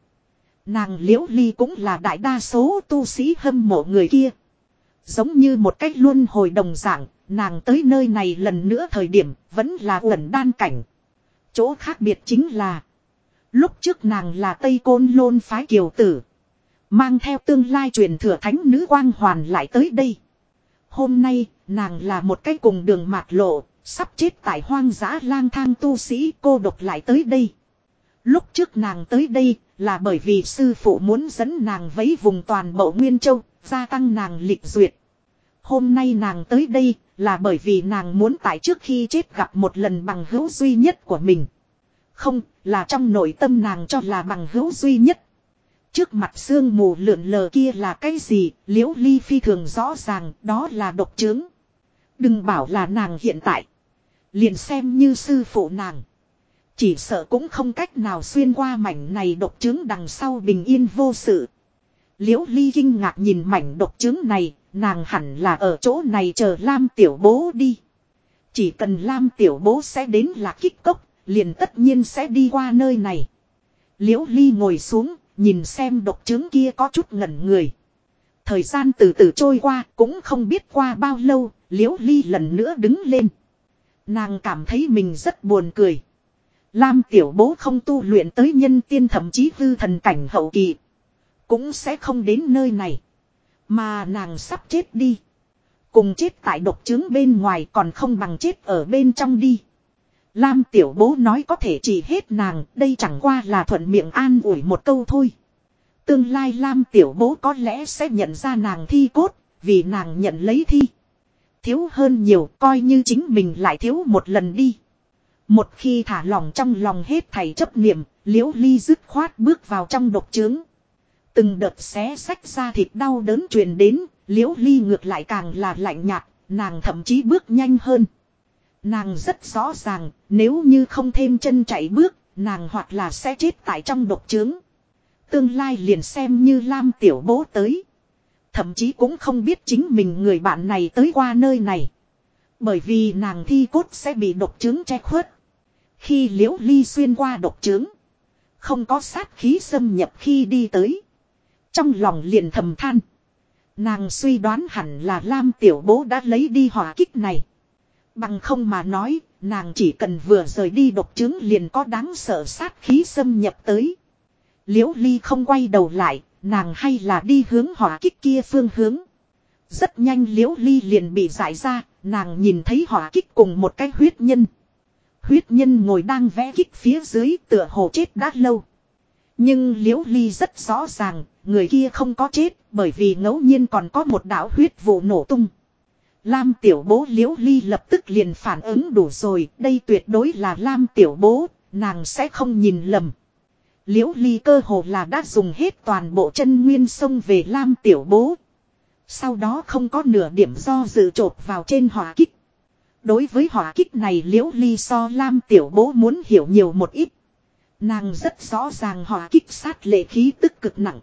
Nàng liễu ly cũng là đại đa số tu sĩ hâm mộ người kia. Giống như một cách luôn hồi đồng dạng, nàng tới nơi này lần nữa thời điểm vẫn là uẩn đan cảnh. Chỗ khác biệt chính là Lúc trước nàng là Tây Côn Lôn phái kiều tử. Mang theo tương lai truyền thừa thánh nữ quang hoàn lại tới đây. Hôm nay, nàng là một cái cùng đường mạt lộ, sắp chết tại hoang dã lang thang tu sĩ cô độc lại tới đây. Lúc trước nàng tới đây là bởi vì sư phụ muốn dẫn nàng vấy vùng toàn bộ Nguyên Châu, gia tăng nàng lịch duyệt. Hôm nay nàng tới đây là bởi vì nàng muốn tại trước khi chết gặp một lần bằng hữu duy nhất của mình. Không, là trong nội tâm nàng cho là bằng hữu duy nhất. Trước mặt sương mù lượn lờ kia là cái gì, liễu ly phi thường rõ ràng, đó là độc chứng. Đừng bảo là nàng hiện tại. Liền xem như sư phụ nàng. Chỉ sợ cũng không cách nào xuyên qua mảnh này độc chứng đằng sau bình yên vô sự. Liễu ly kinh ngạc nhìn mảnh độc chứng này, nàng hẳn là ở chỗ này chờ Lam tiểu bố đi. Chỉ cần Lam tiểu bố sẽ đến là kích cốc, liền tất nhiên sẽ đi qua nơi này. Liễu ly ngồi xuống, nhìn xem độc chứng kia có chút ngẩn người. Thời gian từ từ trôi qua, cũng không biết qua bao lâu, liễu ly lần nữa đứng lên. Nàng cảm thấy mình rất buồn cười. Lam tiểu bố không tu luyện tới nhân tiên thậm chí hư thần cảnh hậu kỳ. Cũng sẽ không đến nơi này. Mà nàng sắp chết đi. Cùng chết tại độc chứng bên ngoài còn không bằng chết ở bên trong đi. Lam tiểu bố nói có thể chỉ hết nàng, đây chẳng qua là thuận miệng an ủi một câu thôi. Tương lai Lam tiểu bố có lẽ sẽ nhận ra nàng thi cốt, vì nàng nhận lấy thi. Thiếu hơn nhiều, coi như chính mình lại thiếu một lần đi. Một khi thả lòng trong lòng hết thầy chấp niệm, liễu ly dứt khoát bước vào trong độc trướng. Từng đợt xé sách ra thịt đau đớn truyền đến, liễu ly ngược lại càng là lạnh nhạt, nàng thậm chí bước nhanh hơn. Nàng rất rõ ràng, nếu như không thêm chân chạy bước, nàng hoặc là sẽ chết tại trong độc trướng. Tương lai liền xem như Lam tiểu bố tới. Thậm chí cũng không biết chính mình người bạn này tới qua nơi này. Bởi vì nàng thi cốt sẽ bị độc trướng che khuất. Khi liễu ly xuyên qua độc trướng. Không có sát khí xâm nhập khi đi tới. Trong lòng liền thầm than. Nàng suy đoán hẳn là Lam tiểu bố đã lấy đi hỏa kích này. Bằng không mà nói, nàng chỉ cần vừa rời đi độc chứng liền có đáng sợ sát khí xâm nhập tới. Liễu ly không quay đầu lại, nàng hay là đi hướng hỏa kích kia phương hướng. Rất nhanh liễu ly liền bị giải ra, nàng nhìn thấy hỏa kích cùng một cái huyết nhân. Huyết nhân ngồi đang vẽ kích phía dưới tựa hồ chết đã lâu. Nhưng liễu ly rất rõ ràng, người kia không có chết bởi vì ngẫu nhiên còn có một đạo huyết vụ nổ tung. Lam tiểu bố liễu ly lập tức liền phản ứng đủ rồi, đây tuyệt đối là Lam tiểu bố, nàng sẽ không nhìn lầm. Liễu ly cơ hồ là đã dùng hết toàn bộ chân nguyên sông về Lam tiểu bố. Sau đó không có nửa điểm do dự trột vào trên hỏa kích. Đối với hỏa kích này liễu ly so Lam tiểu bố muốn hiểu nhiều một ít. Nàng rất rõ ràng hỏa kích sát lệ khí tức cực nặng.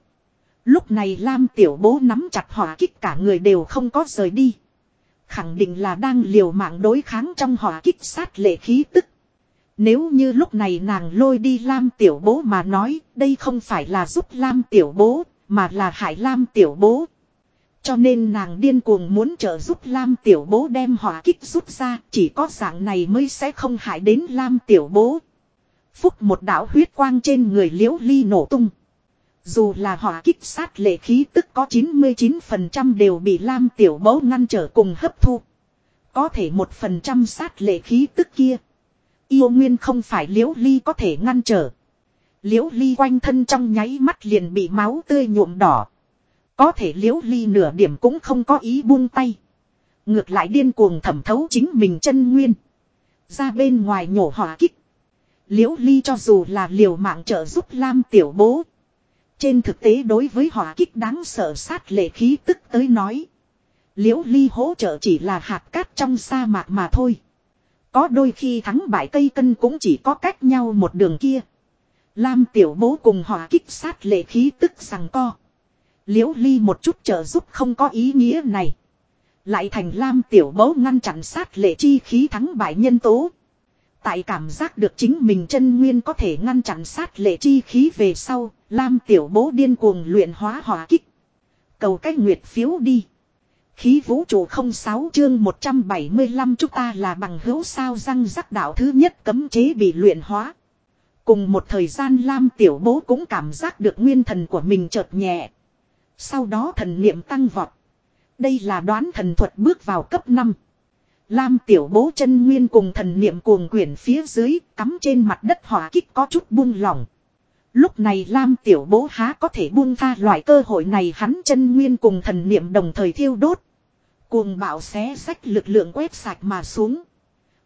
Lúc này Lam tiểu bố nắm chặt hỏa kích cả người đều không có rời đi. Khẳng định là đang liều mạng đối kháng trong hỏa kích sát lệ khí tức. Nếu như lúc này nàng lôi đi Lam tiểu bố mà nói, đây không phải là giúp Lam tiểu bố, mà là hại Lam tiểu bố. Cho nên nàng điên cuồng muốn trợ giúp Lam tiểu bố đem hỏa kích rút ra, chỉ có dạng này mới sẽ không hại đến Lam tiểu bố. Phúc một đạo huyết quang trên người liễu ly nổ tung. Dù là hỏa kích sát lệ khí tức có 99% đều bị Lam Tiểu Mẫu ngăn trở cùng hấp thu. Có thể một phần trăm sát lệ khí tức kia. Yêu nguyên không phải liễu ly có thể ngăn trở. Liễu ly quanh thân trong nháy mắt liền bị máu tươi nhuộm đỏ. Có thể liễu ly nửa điểm cũng không có ý buông tay. Ngược lại điên cuồng thẩm thấu chính mình chân nguyên. Ra bên ngoài nhổ hỏa kích. Liễu ly cho dù là liều mạng trợ giúp Lam tiểu bố. Trên thực tế đối với hỏa kích đáng sợ sát lệ khí tức tới nói. Liễu ly hỗ trợ chỉ là hạt cát trong sa mạc mà thôi. Có đôi khi thắng bại cây cân cũng chỉ có cách nhau một đường kia. Lam tiểu bố cùng hỏa kích sát lệ khí tức rằng co. Liễu ly một chút trợ giúp không có ý nghĩa này. Lại thành Lam tiểu bố ngăn chặn sát lệ chi khí thắng bại nhân tố. Tại cảm giác được chính mình chân nguyên có thể ngăn chặn sát lệ chi khí về sau, Lam tiểu bố điên cuồng luyện hóa hỏa kích. Cầu cách nguyệt phiếu đi. Khí vũ trụ không sáu chương 175 chúng ta là bằng hữu sao răng rắc đạo thứ nhất cấm chế bị luyện hóa. Cùng một thời gian Lam tiểu bố cũng cảm giác được nguyên thần của mình chợt nhẹ. Sau đó thần niệm tăng vọt. Đây là đoán thần thuật bước vào cấp 5. Lam tiểu bố chân nguyên cùng thần niệm cuồng quyển phía dưới, cắm trên mặt đất hỏa kích có chút buông lỏng. Lúc này Lam tiểu bố há có thể buông tha loại cơ hội này, hắn chân nguyên cùng thần niệm đồng thời thiêu đốt. Cuồng bạo xé sách lực lượng quét sạch mà xuống.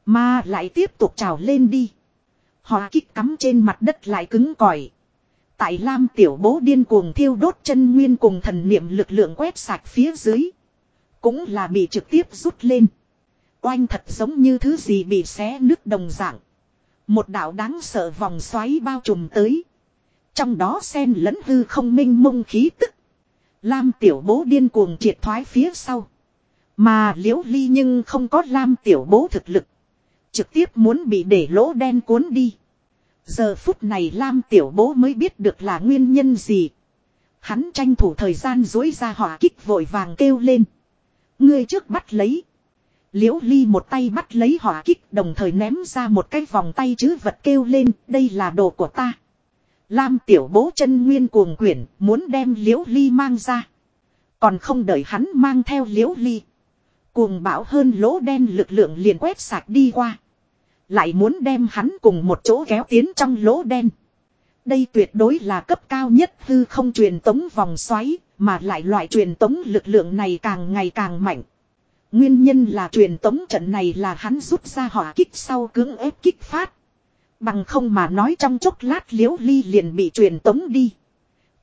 Mà lại tiếp tục trào lên đi. Hỏa kích cắm trên mặt đất lại cứng cỏi. Tại Lam tiểu bố điên cuồng thiêu đốt chân nguyên cùng thần niệm lực lượng quét sạch phía dưới. Cũng là bị trực tiếp rút lên. Oanh thật giống như thứ gì bị xé nước đồng dạng. Một đạo đáng sợ vòng xoáy bao trùm tới. Trong đó xen lẫn hư không minh mông khí tức. Lam tiểu bố điên cuồng triệt thoái phía sau. Mà liễu ly nhưng không có lam tiểu bố thực lực. Trực tiếp muốn bị để lỗ đen cuốn đi. Giờ phút này lam tiểu bố mới biết được là nguyên nhân gì. Hắn tranh thủ thời gian dối ra hỏa kích vội vàng kêu lên. Ngươi trước bắt lấy. Liễu Ly một tay bắt lấy hỏa kích đồng thời ném ra một cái vòng tay chứ vật kêu lên, đây là đồ của ta. Lam tiểu bố chân nguyên cuồng quyển, muốn đem Liễu Ly mang ra. Còn không đợi hắn mang theo Liễu Ly. Cuồng bão hơn lỗ đen lực lượng liền quét sạch đi qua. Lại muốn đem hắn cùng một chỗ kéo tiến trong lỗ đen. Đây tuyệt đối là cấp cao nhất hư không truyền tống vòng xoáy, mà lại loại truyền tống lực lượng này càng ngày càng mạnh. Nguyên nhân là truyền tống trận này là hắn rút ra hỏa kích sau cưỡng ép kích phát. Bằng không mà nói trong chốc lát liễu ly liền bị truyền tống đi.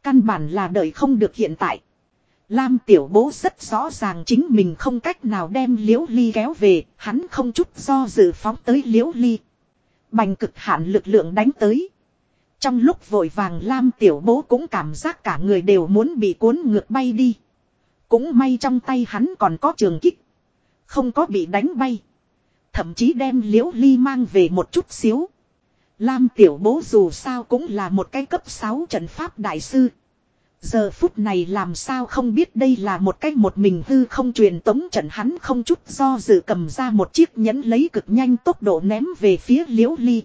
Căn bản là đợi không được hiện tại. Lam tiểu bố rất rõ ràng chính mình không cách nào đem liễu ly kéo về, hắn không chút do dự phóng tới liễu ly. Bành cực hạn lực lượng đánh tới. Trong lúc vội vàng Lam tiểu bố cũng cảm giác cả người đều muốn bị cuốn ngược bay đi. Cũng may trong tay hắn còn có trường kích. Không có bị đánh bay. Thậm chí đem liễu ly mang về một chút xíu. Lam tiểu bố dù sao cũng là một cái cấp 6 trận pháp đại sư. Giờ phút này làm sao không biết đây là một cách một mình hư không truyền tống trận hắn không chút do dự cầm ra một chiếc nhẫn lấy cực nhanh tốc độ ném về phía liễu ly.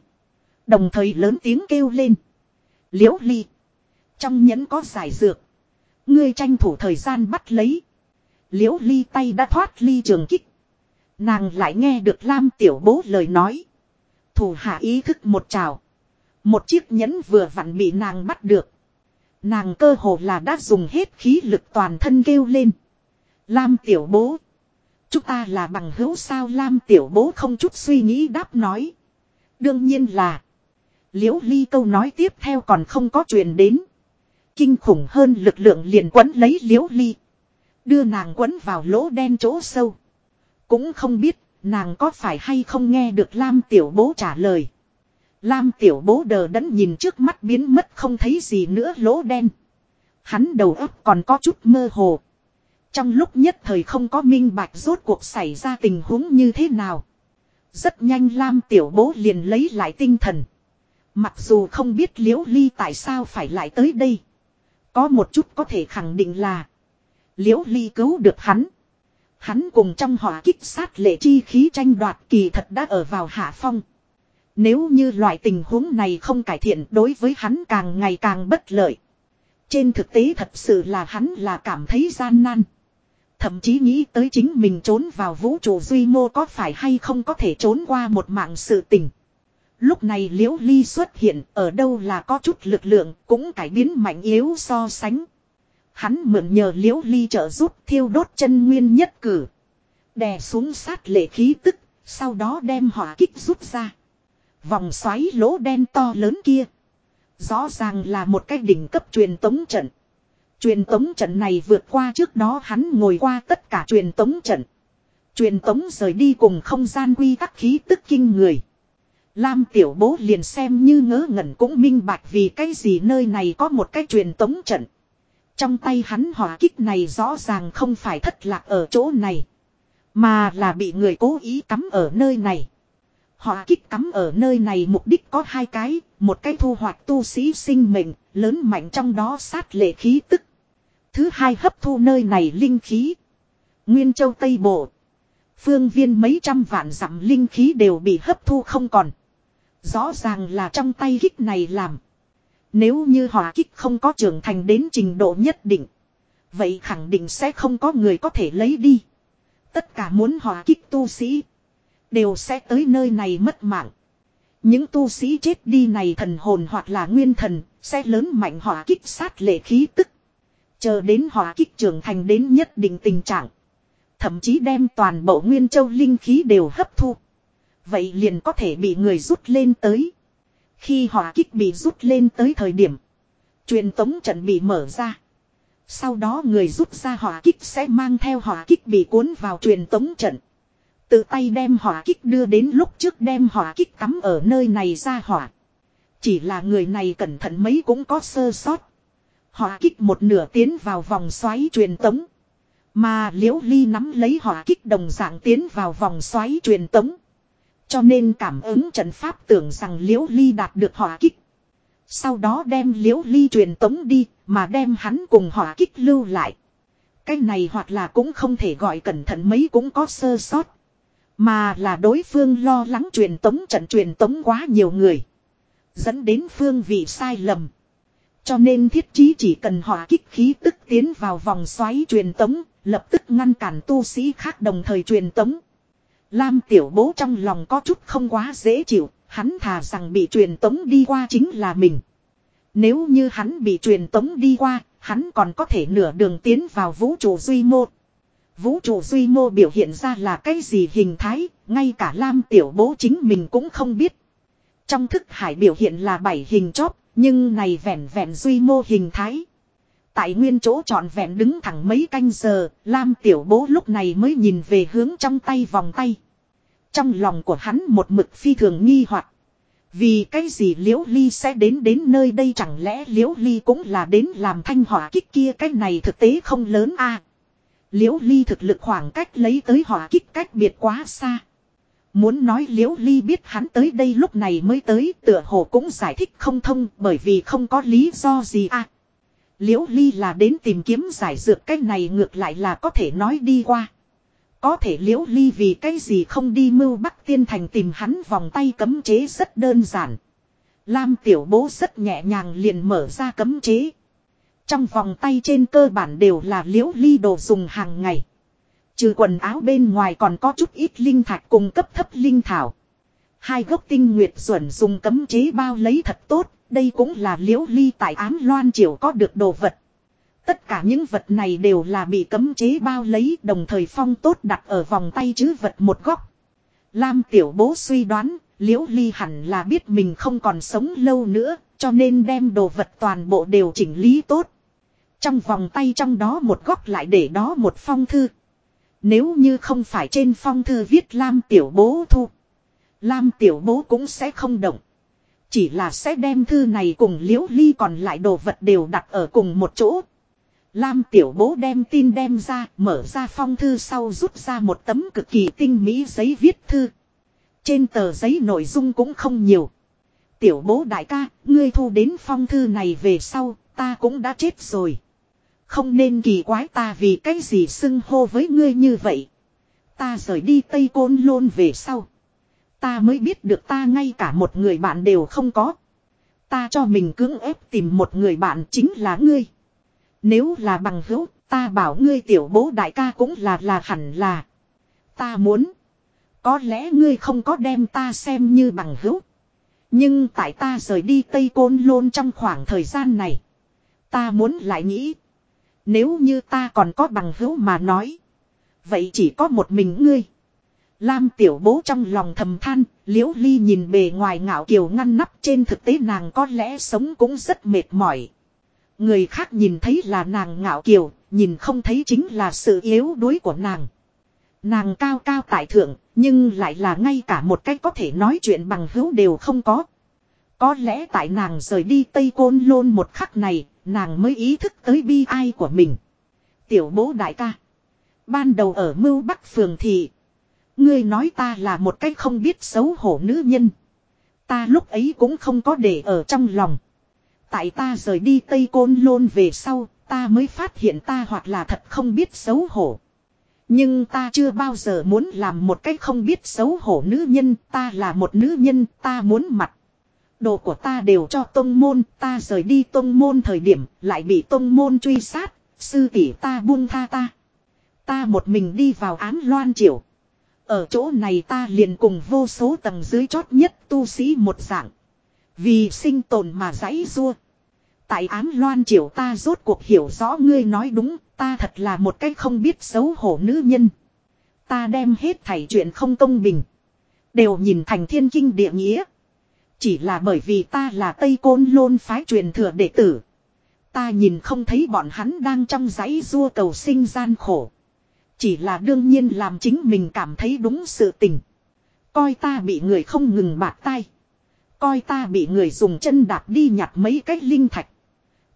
Đồng thời lớn tiếng kêu lên. Liễu ly. Trong nhẫn có giải dược. Ngươi tranh thủ thời gian bắt lấy. Liễu ly tay đã thoát ly trường kích. Nàng lại nghe được Lam tiểu bố lời nói. Thủ hạ ý thức một trào. Một chiếc nhẫn vừa vặn bị nàng bắt được. Nàng cơ hồ là đã dùng hết khí lực toàn thân kêu lên. Lam tiểu bố. Chúng ta là bằng hữu sao Lam tiểu bố không chút suy nghĩ đáp nói. Đương nhiên là. Liễu ly câu nói tiếp theo còn không có truyền đến. Kinh khủng hơn lực lượng liền quấn lấy liễu ly. Đưa nàng quấn vào lỗ đen chỗ sâu. Cũng không biết, nàng có phải hay không nghe được Lam tiểu bố trả lời. Lam tiểu bố đờ đẫn nhìn trước mắt biến mất không thấy gì nữa lỗ đen. Hắn đầu óc còn có chút mơ hồ. Trong lúc nhất thời không có minh bạch rốt cuộc xảy ra tình huống như thế nào. Rất nhanh Lam tiểu bố liền lấy lại tinh thần. Mặc dù không biết liễu ly tại sao phải lại tới đây. Có một chút có thể khẳng định là. Liễu ly cứu được hắn. Hắn cùng trong hỏa kích sát lệ chi khí tranh đoạt kỳ thật đã ở vào hạ phong. Nếu như loại tình huống này không cải thiện đối với hắn càng ngày càng bất lợi. Trên thực tế thật sự là hắn là cảm thấy gian nan. Thậm chí nghĩ tới chính mình trốn vào vũ trụ duy mô có phải hay không có thể trốn qua một mạng sự tình. Lúc này liễu ly xuất hiện, ở đâu là có chút lực lượng cũng cải biến mạnh yếu so sánh. Hắn mượn nhờ liễu ly trợ giúp thiêu đốt chân nguyên nhất cử. Đè xuống sát lệ khí tức, sau đó đem hỏa kích rút ra. Vòng xoáy lỗ đen to lớn kia. Rõ ràng là một cái đỉnh cấp truyền tống trận. Truyền tống trận này vượt qua trước đó hắn ngồi qua tất cả truyền tống trận. Truyền tống rời đi cùng không gian quy tắc khí tức kinh người. Lam tiểu bố liền xem như ngớ ngẩn cũng minh bạch vì cái gì nơi này có một cái truyền tống trận. Trong tay hắn hỏa kích này rõ ràng không phải thất lạc ở chỗ này. Mà là bị người cố ý cắm ở nơi này. Hỏa kích cắm ở nơi này mục đích có hai cái, một cái thu hoạch tu sĩ sinh mệnh, lớn mạnh trong đó sát lệ khí tức. Thứ hai hấp thu nơi này linh khí. Nguyên châu Tây Bộ. Phương viên mấy trăm vạn dặm linh khí đều bị hấp thu không còn. Rõ ràng là trong tay kích này làm. Nếu như hỏa kích không có trưởng thành đến trình độ nhất định. Vậy khẳng định sẽ không có người có thể lấy đi. Tất cả muốn hỏa kích tu sĩ. Đều sẽ tới nơi này mất mạng. Những tu sĩ chết đi này thần hồn hoặc là nguyên thần. Sẽ lớn mạnh hỏa kích sát lệ khí tức. Chờ đến hỏa kích trưởng thành đến nhất định tình trạng. Thậm chí đem toàn bộ nguyên châu linh khí đều hấp thu. Vậy liền có thể bị người rút lên tới. Khi hỏa kích bị rút lên tới thời điểm. Truyền tống trận bị mở ra. Sau đó người rút ra hỏa kích sẽ mang theo hỏa kích bị cuốn vào truyền tống trận. Tự tay đem hỏa kích đưa đến lúc trước đem hỏa kích cắm ở nơi này ra hỏa. Chỉ là người này cẩn thận mấy cũng có sơ sót. Hỏa kích một nửa tiến vào vòng xoáy truyền tống. Mà liễu ly nắm lấy hỏa kích đồng dạng tiến vào vòng xoáy truyền tống. Cho nên cảm ứng trận pháp tưởng rằng liễu ly đạt được hỏa kích. Sau đó đem liễu ly truyền tống đi, mà đem hắn cùng hỏa kích lưu lại. Cái này hoặc là cũng không thể gọi cẩn thận mấy cũng có sơ sót. Mà là đối phương lo lắng truyền tống trận truyền tống quá nhiều người. Dẫn đến phương vị sai lầm. Cho nên thiết chí chỉ cần hỏa kích khí tức tiến vào vòng xoáy truyền tống, lập tức ngăn cản tu sĩ khác đồng thời truyền tống. Lam tiểu bố trong lòng có chút không quá dễ chịu, hắn thà rằng bị truyền tống đi qua chính là mình. Nếu như hắn bị truyền tống đi qua, hắn còn có thể nửa đường tiến vào vũ trụ duy mô. Vũ trụ duy mô biểu hiện ra là cái gì hình thái, ngay cả Lam tiểu bố chính mình cũng không biết. Trong thức hải biểu hiện là bảy hình chóp, nhưng này vẹn vẹn duy mô hình thái. Tại nguyên chỗ trọn vẹn đứng thẳng mấy canh giờ, Lam tiểu bố lúc này mới nhìn về hướng trong tay vòng tay. Trong lòng của hắn một mực phi thường nghi hoặc Vì cái gì liễu ly sẽ đến đến nơi đây chẳng lẽ liễu ly cũng là đến làm thanh hỏa kích kia cái này thực tế không lớn a Liễu ly thực lực khoảng cách lấy tới hỏa kích cách biệt quá xa. Muốn nói liễu ly biết hắn tới đây lúc này mới tới tựa hồ cũng giải thích không thông bởi vì không có lý do gì à. Liễu ly là đến tìm kiếm giải dược cái này ngược lại là có thể nói đi qua. Có thể liễu ly vì cái gì không đi mưu bắc tiên thành tìm hắn vòng tay cấm chế rất đơn giản. Lam tiểu bố rất nhẹ nhàng liền mở ra cấm chế. Trong vòng tay trên cơ bản đều là liễu ly đồ dùng hàng ngày. Trừ quần áo bên ngoài còn có chút ít linh thạch cùng cấp thấp linh thảo. Hai gốc tinh nguyệt xuẩn dùng cấm chế bao lấy thật tốt, đây cũng là liễu ly tại ám loan triều có được đồ vật. Tất cả những vật này đều là bị cấm chế bao lấy đồng thời phong tốt đặt ở vòng tay chứ vật một góc. Lam tiểu bố suy đoán, liễu ly hẳn là biết mình không còn sống lâu nữa, cho nên đem đồ vật toàn bộ đều chỉnh lý tốt. Trong vòng tay trong đó một góc lại để đó một phong thư. Nếu như không phải trên phong thư viết Lam tiểu bố thu. Lam tiểu bố cũng sẽ không động. Chỉ là sẽ đem thư này cùng liễu ly còn lại đồ vật đều đặt ở cùng một chỗ. Lam tiểu bố đem tin đem ra, mở ra phong thư sau rút ra một tấm cực kỳ tinh mỹ giấy viết thư. Trên tờ giấy nội dung cũng không nhiều. Tiểu bố đại ca, ngươi thu đến phong thư này về sau, ta cũng đã chết rồi. Không nên kỳ quái ta vì cái gì xưng hô với ngươi như vậy. Ta rời đi Tây Côn Lôn về sau. Ta mới biết được ta ngay cả một người bạn đều không có. Ta cho mình cưỡng ép tìm một người bạn chính là ngươi. Nếu là bằng hữu, ta bảo ngươi tiểu bố đại ca cũng là là hẳn là. Ta muốn. Có lẽ ngươi không có đem ta xem như bằng hữu. Nhưng tại ta rời đi Tây Côn Lôn trong khoảng thời gian này. Ta muốn lại nghĩ. Nếu như ta còn có bằng hữu mà nói. Vậy chỉ có một mình ngươi. Lam tiểu bố trong lòng thầm than, liễu ly nhìn bề ngoài ngạo kiều ngăn nắp trên thực tế nàng có lẽ sống cũng rất mệt mỏi. Người khác nhìn thấy là nàng ngạo kiều, nhìn không thấy chính là sự yếu đuối của nàng. Nàng cao cao tại thượng, nhưng lại là ngay cả một cách có thể nói chuyện bằng hữu đều không có. Có lẽ tại nàng rời đi Tây Côn Lôn một khắc này, nàng mới ý thức tới bi ai của mình. Tiểu bố đại ca. Ban đầu ở mưu bắc phường thị. Ngươi nói ta là một cách không biết xấu hổ nữ nhân. Ta lúc ấy cũng không có để ở trong lòng. Tại ta rời đi Tây Côn Lôn về sau, ta mới phát hiện ta hoặc là thật không biết xấu hổ. Nhưng ta chưa bao giờ muốn làm một cách không biết xấu hổ nữ nhân, ta là một nữ nhân, ta muốn mặt. Đồ của ta đều cho tông môn, ta rời đi tông môn thời điểm, lại bị tông môn truy sát, Sư tỷ ta buông tha ta. Ta một mình đi vào án loan triều. Ở chỗ này ta liền cùng vô số tầng dưới chót nhất tu sĩ một dạng. Vì sinh tồn mà giãy rua. Tại án loan triều ta rốt cuộc hiểu rõ ngươi nói đúng, ta thật là một cái không biết xấu hổ nữ nhân. Ta đem hết thảy chuyện không công bình. Đều nhìn thành thiên kinh địa nghĩa. Chỉ là bởi vì ta là Tây Côn Lôn phái truyền thừa đệ tử. Ta nhìn không thấy bọn hắn đang trong giấy rua cầu sinh gian khổ. Chỉ là đương nhiên làm chính mình cảm thấy đúng sự tình. Coi ta bị người không ngừng bạc tay. Coi ta bị người dùng chân đạp đi nhặt mấy cái linh thạch.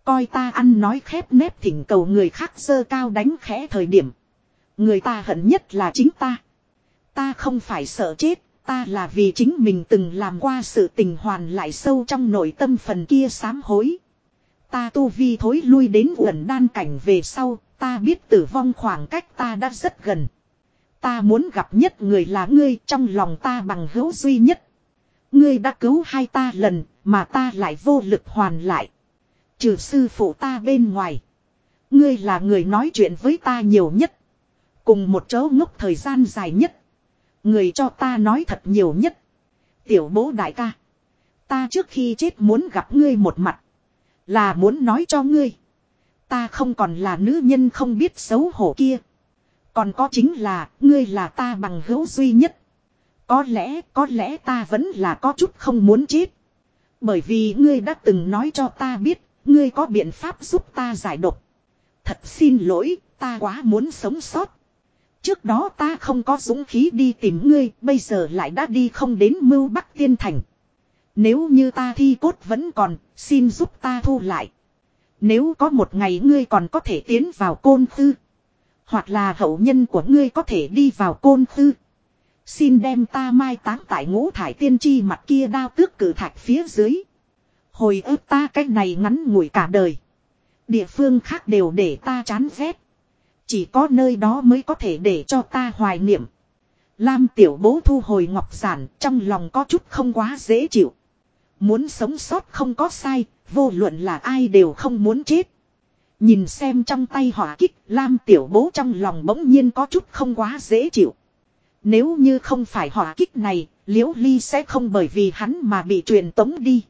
Coi ta ăn nói khép nép thỉnh cầu người khác sơ cao đánh khẽ thời điểm. Người ta hận nhất là chính ta. Ta không phải sợ chết, ta là vì chính mình từng làm qua sự tình hoàn lại sâu trong nội tâm phần kia sám hối. Ta tu vi thối lui đến uẩn đan cảnh về sau, ta biết tử vong khoảng cách ta đã rất gần. Ta muốn gặp nhất người là ngươi trong lòng ta bằng hữu duy nhất. Ngươi đã cứu hai ta lần, mà ta lại vô lực hoàn lại. Trừ sư phụ ta bên ngoài. Ngươi là người nói chuyện với ta nhiều nhất. Cùng một chỗ ngốc thời gian dài nhất. Người cho ta nói thật nhiều nhất. Tiểu bố đại ca. Ta trước khi chết muốn gặp ngươi một mặt. Là muốn nói cho ngươi. Ta không còn là nữ nhân không biết xấu hổ kia. Còn có chính là, ngươi là ta bằng hữu duy nhất. Có lẽ, có lẽ ta vẫn là có chút không muốn chết. Bởi vì ngươi đã từng nói cho ta biết, ngươi có biện pháp giúp ta giải độc. Thật xin lỗi, ta quá muốn sống sót. Trước đó ta không có dũng khí đi tìm ngươi, bây giờ lại đã đi không đến mưu bắc tiên thành. Nếu như ta thi cốt vẫn còn, xin giúp ta thu lại. Nếu có một ngày ngươi còn có thể tiến vào côn khư. Hoặc là hậu nhân của ngươi có thể đi vào côn khư. Xin đem ta mai táng tại ngũ thải tiên tri mặt kia đao tước cử thạch phía dưới. Hồi ức ta cách này ngắn ngủi cả đời. Địa phương khác đều để ta chán ghét. Chỉ có nơi đó mới có thể để cho ta hoài niệm. Lam tiểu bố thu hồi ngọc giản trong lòng có chút không quá dễ chịu. Muốn sống sót không có sai, vô luận là ai đều không muốn chết. Nhìn xem trong tay hỏa kích, Lam tiểu bố trong lòng bỗng nhiên có chút không quá dễ chịu. Nếu như không phải hỏa kích này, liễu ly sẽ không bởi vì hắn mà bị truyền tống đi.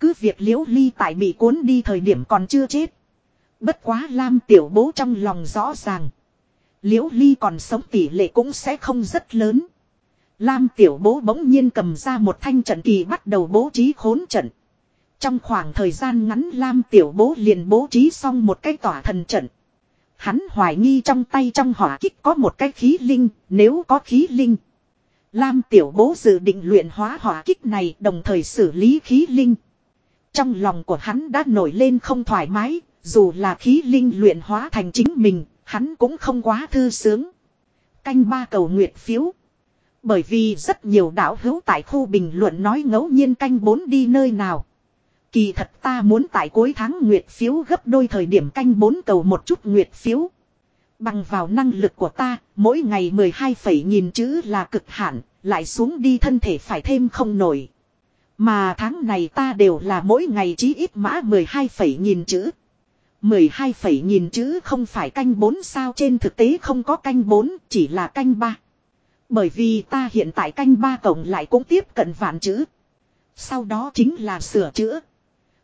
Cứ việc liễu ly tại bị cuốn đi thời điểm còn chưa chết. Bất quá Lam tiểu bố trong lòng rõ ràng. Liễu ly còn sống tỷ lệ cũng sẽ không rất lớn. Lam tiểu bố bỗng nhiên cầm ra một thanh trận kỳ bắt đầu bố trí khốn trận. Trong khoảng thời gian ngắn Lam tiểu bố liền bố trí xong một cái tỏa thần trận. Hắn hoài nghi trong tay trong hỏa kích có một cái khí linh, nếu có khí linh. Lam tiểu bố dự định luyện hóa hỏa kích này đồng thời xử lý khí linh. Trong lòng của hắn đã nổi lên không thoải mái, dù là khí linh luyện hóa thành chính mình, hắn cũng không quá thư sướng. Canh ba cầu nguyệt phiếu. Bởi vì rất nhiều đảo hữu tại khu bình luận nói ngẫu nhiên canh bốn đi nơi nào. Kỳ thật ta muốn tại cuối tháng nguyệt phiếu gấp đôi thời điểm canh bốn cầu một chút nguyệt phiếu. Bằng vào năng lực của ta, mỗi ngày 12 phẩy nghìn chữ là cực hạn, lại xuống đi thân thể phải thêm không nổi. Mà tháng này ta đều là mỗi ngày chí ít mã 12 phẩy nghìn chữ. 12 phẩy nghìn chữ không phải canh 4 sao trên thực tế không có canh 4, chỉ là canh 3. Bởi vì ta hiện tại canh 3 cộng lại cũng tiếp cận vạn chữ. Sau đó chính là sửa chữa.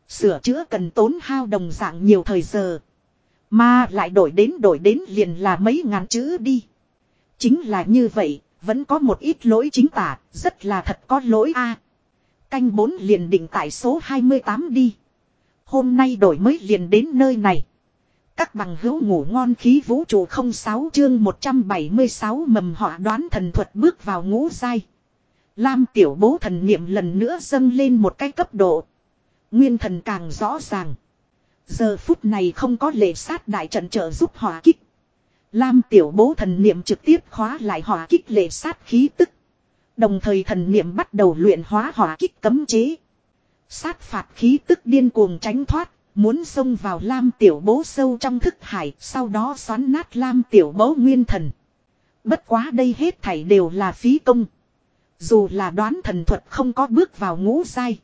Sửa chữa cần tốn hao đồng dạng nhiều thời giờ. Mà lại đổi đến đổi đến liền là mấy ngàn chữ đi. Chính là như vậy, vẫn có một ít lỗi chính tả, rất là thật có lỗi a. canh 4 liền định tại số 28 đi. Hôm nay đổi mới liền đến nơi này. Các bằng hữu ngủ ngon khí vũ trụ 06 chương 176 mầm họa đoán thần thuật bước vào ngũ giai. Lam tiểu bố thần niệm lần nữa dâng lên một cái cấp độ. Nguyên thần càng rõ ràng. Giờ phút này không có lệ sát đại trận trợ giúp hỏa kích. Lam tiểu bố thần niệm trực tiếp khóa lại hỏa kích lệ sát khí tức. Đồng thời thần niệm bắt đầu luyện hóa hỏa kích cấm chế. Sát phạt khí tức điên cuồng tránh thoát, muốn xông vào Lam tiểu bố sâu trong thức hải, sau đó xoắn nát Lam tiểu bố nguyên thần. Bất quá đây hết thảy đều là phí công. Dù là đoán thần thuật không có bước vào ngũ giai.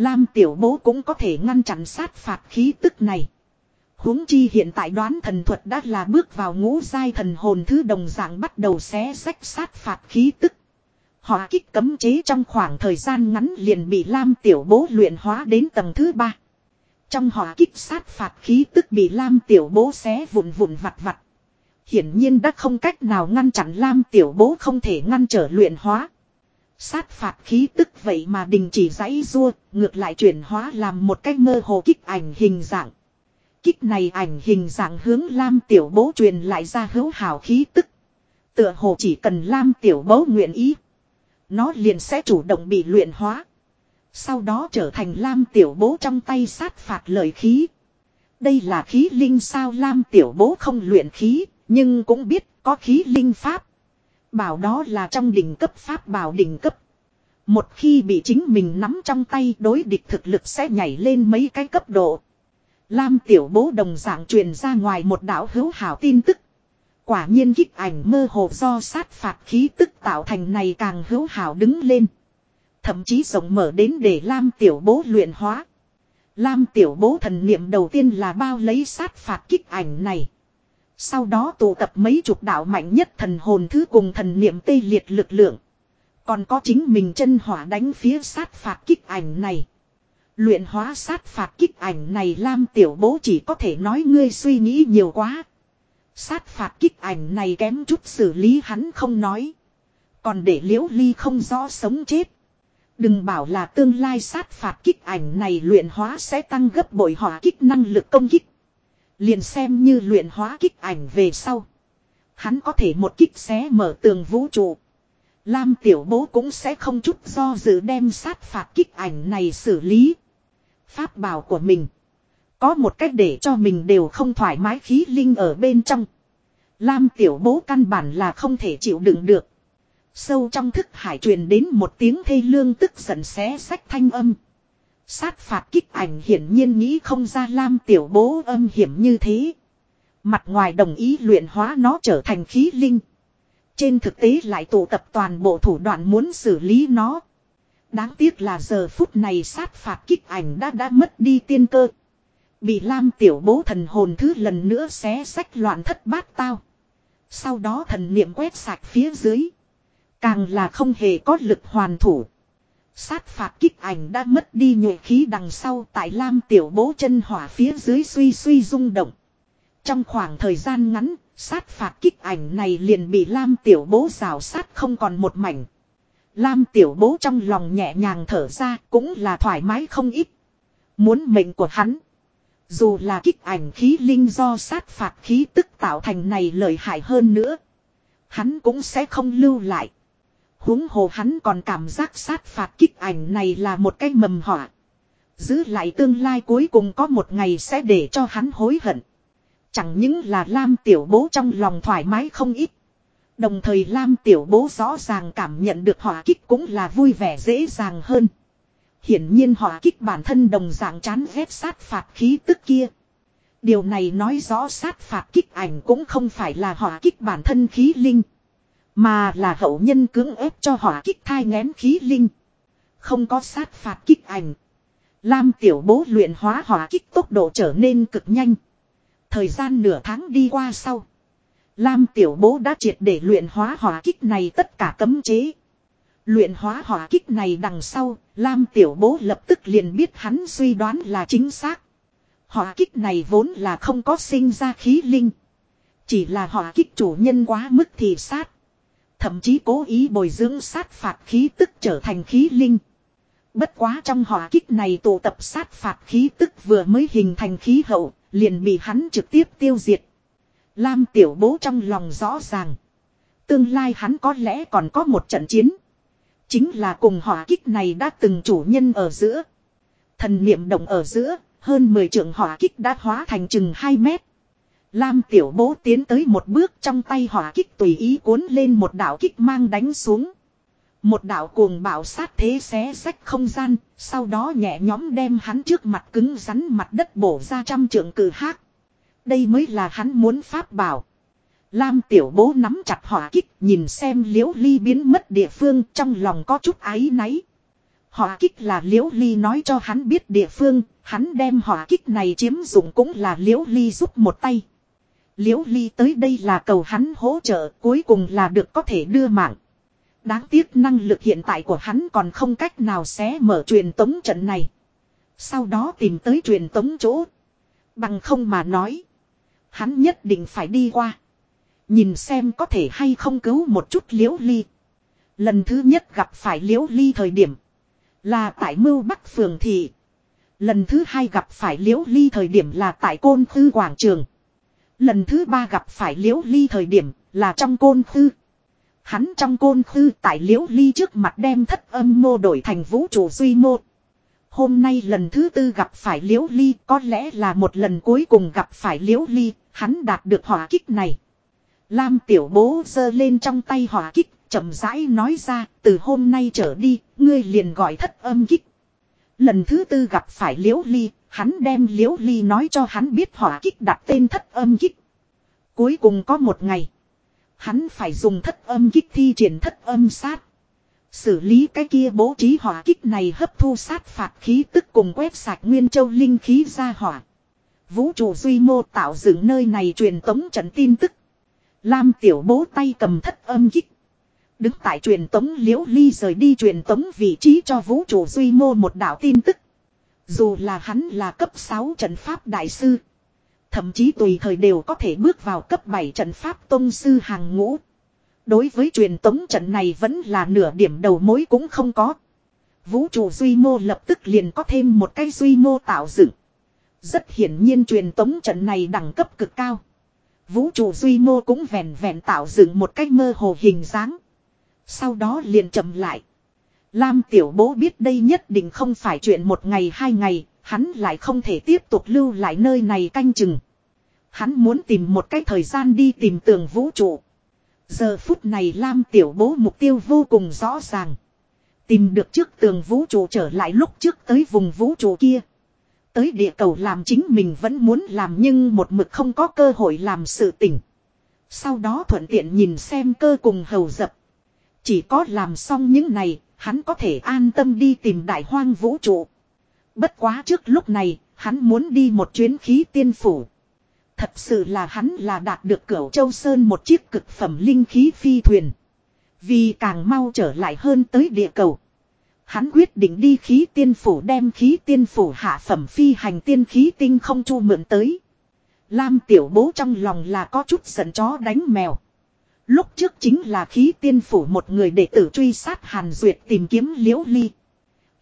Lam tiểu bố cũng có thể ngăn chặn sát phạt khí tức này. huống chi hiện tại đoán thần thuật đã là bước vào ngũ giai thần hồn thứ đồng dạng bắt đầu xé sách sát phạt khí tức. Họ kích cấm chế trong khoảng thời gian ngắn liền bị Lam Tiểu Bố luyện hóa đến tầng thứ ba. Trong họ kích sát phạt khí tức bị Lam Tiểu Bố xé vụn vụn vặt vặt. Hiển nhiên đã không cách nào ngăn chặn Lam Tiểu Bố không thể ngăn trở luyện hóa. Sát phạt khí tức vậy mà đình chỉ giãy rua, ngược lại chuyển hóa làm một cách mơ hồ kích ảnh hình dạng. Kích này ảnh hình dạng hướng Lam Tiểu Bố truyền lại ra hữu hào khí tức. Tựa hồ chỉ cần Lam Tiểu Bố nguyện ý. Nó liền sẽ chủ động bị luyện hóa. Sau đó trở thành Lam Tiểu Bố trong tay sát phạt lời khí. Đây là khí linh sao Lam Tiểu Bố không luyện khí, nhưng cũng biết có khí linh pháp. Bảo đó là trong đỉnh cấp pháp bảo đỉnh cấp. Một khi bị chính mình nắm trong tay đối địch thực lực sẽ nhảy lên mấy cái cấp độ. Lam tiểu bố đồng dạng truyền ra ngoài một đạo hữu hảo tin tức. Quả nhiên kích ảnh mơ hồ do sát phạt khí tức tạo thành này càng hữu hảo đứng lên. Thậm chí rộng mở đến để Lam tiểu bố luyện hóa. Lam tiểu bố thần niệm đầu tiên là bao lấy sát phạt kích ảnh này. Sau đó tụ tập mấy chục đạo mạnh nhất thần hồn thứ cùng thần niệm tê liệt lực lượng. Còn có chính mình chân hỏa đánh phía sát phạt kích ảnh này. Luyện hóa sát phạt kích ảnh này Lam tiểu bố chỉ có thể nói ngươi suy nghĩ nhiều quá. Sát phạt kích ảnh này kém chút xử lý hắn không nói. Còn để liễu ly không rõ sống chết. Đừng bảo là tương lai sát phạt kích ảnh này luyện hóa sẽ tăng gấp bội hỏa kích năng lực công kích. Liền xem như luyện hóa kích ảnh về sau. Hắn có thể một kích xé mở tường vũ trụ. Lam tiểu bố cũng sẽ không chút do dự đem sát phạt kích ảnh này xử lý. Pháp bảo của mình. Có một cách để cho mình đều không thoải mái khí linh ở bên trong. Lam tiểu bố căn bản là không thể chịu đựng được. Sâu trong thức hải truyền đến một tiếng thê lương tức giận xé sách thanh âm. Sát phạt kích ảnh hiển nhiên nghĩ không ra Lam tiểu bố âm hiểm như thế. Mặt ngoài đồng ý luyện hóa nó trở thành khí linh. Trên thực tế lại tụ tập toàn bộ thủ đoạn muốn xử lý nó. Đáng tiếc là giờ phút này sát phạt kích ảnh đã đã mất đi tiên cơ. Bị Lam tiểu bố thần hồn thứ lần nữa xé sách loạn thất bát tao. Sau đó thần niệm quét sạch phía dưới. Càng là không hề có lực hoàn thủ. Sát phạt kích ảnh đã mất đi nhuệ khí đằng sau tại Lam tiểu bố chân hỏa phía dưới suy suy rung động. Trong khoảng thời gian ngắn, sát phạt kích ảnh này liền bị Lam tiểu bố rào sát không còn một mảnh. Lam tiểu bố trong lòng nhẹ nhàng thở ra cũng là thoải mái không ít. Muốn mệnh của hắn. Dù là kích ảnh khí linh do sát phạt khí tức tạo thành này lợi hại hơn nữa. Hắn cũng sẽ không lưu lại huống hồ hắn còn cảm giác sát phạt kích ảnh này là một cái mầm họa. Giữ lại tương lai cuối cùng có một ngày sẽ để cho hắn hối hận. Chẳng những là Lam tiểu bố trong lòng thoải mái không ít. Đồng thời Lam tiểu bố rõ ràng cảm nhận được họa kích cũng là vui vẻ dễ dàng hơn. Hiển nhiên họa kích bản thân đồng dạng chán ghét sát phạt khí tức kia. Điều này nói rõ sát phạt kích ảnh cũng không phải là họa kích bản thân khí linh. Mà là hậu nhân cưỡng ép cho hỏa kích thai ngén khí linh. Không có sát phạt kích ảnh. Lam tiểu bố luyện hóa hỏa kích tốc độ trở nên cực nhanh. Thời gian nửa tháng đi qua sau. Lam tiểu bố đã triệt để luyện hóa hỏa kích này tất cả cấm chế. Luyện hóa hỏa kích này đằng sau, Lam tiểu bố lập tức liền biết hắn suy đoán là chính xác. Hỏa kích này vốn là không có sinh ra khí linh. Chỉ là hỏa kích chủ nhân quá mức thì sát. Thậm chí cố ý bồi dưỡng sát phạt khí tức trở thành khí linh. Bất quá trong hỏa kích này tụ tập sát phạt khí tức vừa mới hình thành khí hậu, liền bị hắn trực tiếp tiêu diệt. Lam tiểu bố trong lòng rõ ràng. Tương lai hắn có lẽ còn có một trận chiến. Chính là cùng hỏa kích này đã từng chủ nhân ở giữa. Thần niệm động ở giữa, hơn 10 trường hỏa kích đã hóa thành chừng 2 mét. Lam tiểu bố tiến tới một bước trong tay hỏa kích tùy ý cuốn lên một đạo kích mang đánh xuống. Một đạo cuồng bạo sát thế xé sách không gian, sau đó nhẹ nhóm đem hắn trước mặt cứng rắn mặt đất bổ ra trăm trượng cử hát. Đây mới là hắn muốn pháp bảo. Lam tiểu bố nắm chặt hỏa kích nhìn xem liễu ly biến mất địa phương trong lòng có chút áy náy. Hỏa kích là liễu ly nói cho hắn biết địa phương, hắn đem hỏa kích này chiếm dụng cũng là liễu ly giúp một tay. Liễu ly tới đây là cầu hắn hỗ trợ, cuối cùng là được có thể đưa mạng. Đáng tiếc năng lực hiện tại của hắn còn không cách nào xé mở truyền tống trận này. Sau đó tìm tới truyền tống chỗ. Bằng không mà nói. Hắn nhất định phải đi qua. Nhìn xem có thể hay không cứu một chút liễu ly. Lần thứ nhất gặp phải liễu ly thời điểm. Là tại mưu bắc phường thị. Lần thứ hai gặp phải liễu ly thời điểm là tại côn thư quảng trường. Lần thứ ba gặp phải liễu ly thời điểm là trong côn thư. Hắn trong côn thư tại liễu ly trước mặt đem thất âm mô đổi thành vũ trụ duy mô. Hôm nay lần thứ tư gặp phải liễu ly có lẽ là một lần cuối cùng gặp phải liễu ly, hắn đạt được hỏa kích này. Lam tiểu bố giơ lên trong tay hỏa kích, chậm rãi nói ra, từ hôm nay trở đi, ngươi liền gọi thất âm kích. Lần thứ tư gặp phải liễu ly, hắn đem liễu ly nói cho hắn biết hỏa kích đặt tên thất âm kích. Cuối cùng có một ngày, hắn phải dùng thất âm kích thi triển thất âm sát. Xử lý cái kia bố trí hỏa kích này hấp thu sát phạt khí tức cùng quét sạch nguyên châu linh khí ra hỏa. Vũ trụ duy mô tạo dựng nơi này truyền tống trận tin tức. Lam tiểu bố tay cầm thất âm kích. Đứng tại truyền tống liễu ly rời đi truyền tống vị trí cho vũ trụ duy mô một đạo tin tức. Dù là hắn là cấp 6 trận pháp đại sư. Thậm chí tùy thời đều có thể bước vào cấp 7 trận pháp tông sư hàng ngũ. Đối với truyền tống trận này vẫn là nửa điểm đầu mối cũng không có. Vũ trụ duy mô lập tức liền có thêm một cái duy mô tạo dựng. Rất hiển nhiên truyền tống trận này đẳng cấp cực cao. Vũ trụ duy mô cũng vẹn vẹn tạo dựng một cách mơ hồ hình dáng. Sau đó liền chậm lại. Lam tiểu bố biết đây nhất định không phải chuyện một ngày hai ngày, hắn lại không thể tiếp tục lưu lại nơi này canh chừng. Hắn muốn tìm một cái thời gian đi tìm tường vũ trụ. Giờ phút này Lam tiểu bố mục tiêu vô cùng rõ ràng. Tìm được trước tường vũ trụ trở lại lúc trước tới vùng vũ trụ kia. Tới địa cầu làm chính mình vẫn muốn làm nhưng một mực không có cơ hội làm sự tỉnh. Sau đó thuận tiện nhìn xem cơ cùng hầu dập. Chỉ có làm xong những này, hắn có thể an tâm đi tìm đại hoang vũ trụ. Bất quá trước lúc này, hắn muốn đi một chuyến khí tiên phủ. Thật sự là hắn là đạt được cửu châu sơn một chiếc cực phẩm linh khí phi thuyền. Vì càng mau trở lại hơn tới địa cầu. Hắn quyết định đi khí tiên phủ đem khí tiên phủ hạ phẩm phi hành tiên khí tinh không chu mượn tới. Lam tiểu bố trong lòng là có chút giận chó đánh mèo. Lúc trước chính là khí tiên phủ một người đệ tử truy sát Hàn Duyệt tìm kiếm liễu ly.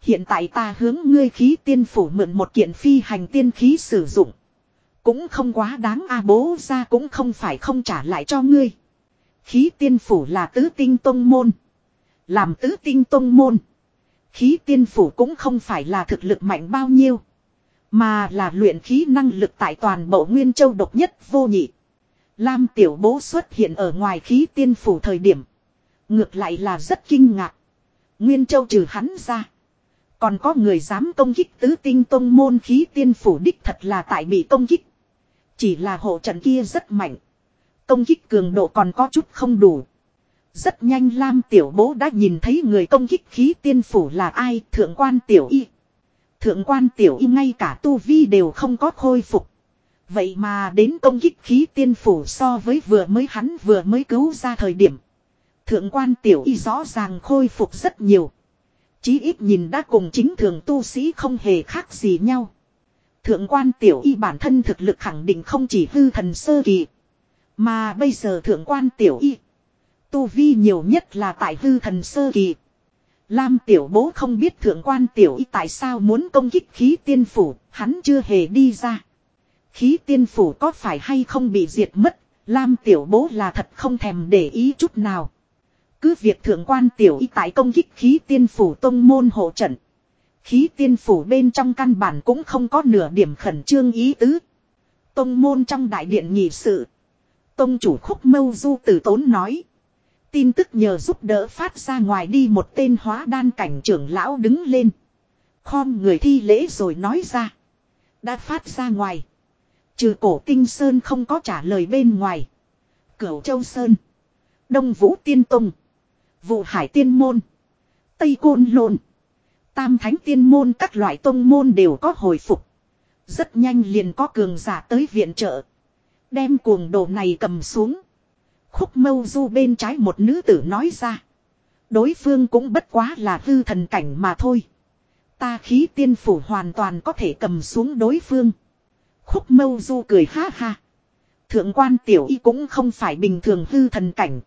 Hiện tại ta hướng ngươi khí tiên phủ mượn một kiện phi hành tiên khí sử dụng. Cũng không quá đáng a, bố ra cũng không phải không trả lại cho ngươi. Khí tiên phủ là tứ tinh tông môn. Làm tứ tinh tông môn. Khí tiên phủ cũng không phải là thực lực mạnh bao nhiêu. Mà là luyện khí năng lực tại toàn bộ Nguyên Châu độc nhất vô nhị. Lam tiểu bố xuất hiện ở ngoài khí tiên phủ thời điểm. Ngược lại là rất kinh ngạc. Nguyên Châu trừ hắn ra. Còn có người dám công kích tứ tinh tông môn khí tiên phủ đích thật là tại bị công kích. Chỉ là hộ trận kia rất mạnh. Công kích cường độ còn có chút không đủ. Rất nhanh Lam Tiểu Bố đã nhìn thấy người công kích khí tiên phủ là ai, thượng quan Tiểu Y. Thượng quan Tiểu Y ngay cả tu vi đều không có khôi phục. Vậy mà đến công kích khí tiên phủ so với vừa mới hắn vừa mới cứu ra thời điểm. Thượng quan Tiểu Y rõ ràng khôi phục rất nhiều. Chí ít nhìn đã cùng chính thường tu sĩ không hề khác gì nhau. Thượng quan Tiểu Y bản thân thực lực khẳng định không chỉ hư thần sơ kỳ. Mà bây giờ thượng quan Tiểu Y Tu vi nhiều nhất là tại hư thần sơ kỳ. Lam tiểu bố không biết thượng quan tiểu y tại sao muốn công kích khí tiên phủ, hắn chưa hề đi ra. Khí tiên phủ có phải hay không bị diệt mất, Lam tiểu bố là thật không thèm để ý chút nào. Cứ việc thượng quan tiểu y tại công kích khí tiên phủ tông môn hộ trận. Khí tiên phủ bên trong căn bản cũng không có nửa điểm khẩn trương ý tứ. Tông môn trong đại điện nhị sự. Tông chủ khúc mâu du tử tốn nói. Tin tức nhờ giúp đỡ phát ra ngoài đi một tên hóa đan cảnh trưởng lão đứng lên. Khom người thi lễ rồi nói ra. Đã phát ra ngoài. Trừ cổ tinh sơn không có trả lời bên ngoài. Cửu châu sơn. Đông vũ tiên tông. Vụ hải tiên môn. Tây côn lộn. Tam thánh tiên môn các loại tông môn đều có hồi phục. Rất nhanh liền có cường giả tới viện trợ. Đem cuồng đồ này cầm xuống. Khúc mâu du bên trái một nữ tử nói ra. Đối phương cũng bất quá là hư thần cảnh mà thôi. Ta khí tiên phủ hoàn toàn có thể cầm xuống đối phương. Khúc mâu du cười ha ha. Thượng quan tiểu y cũng không phải bình thường hư thần cảnh.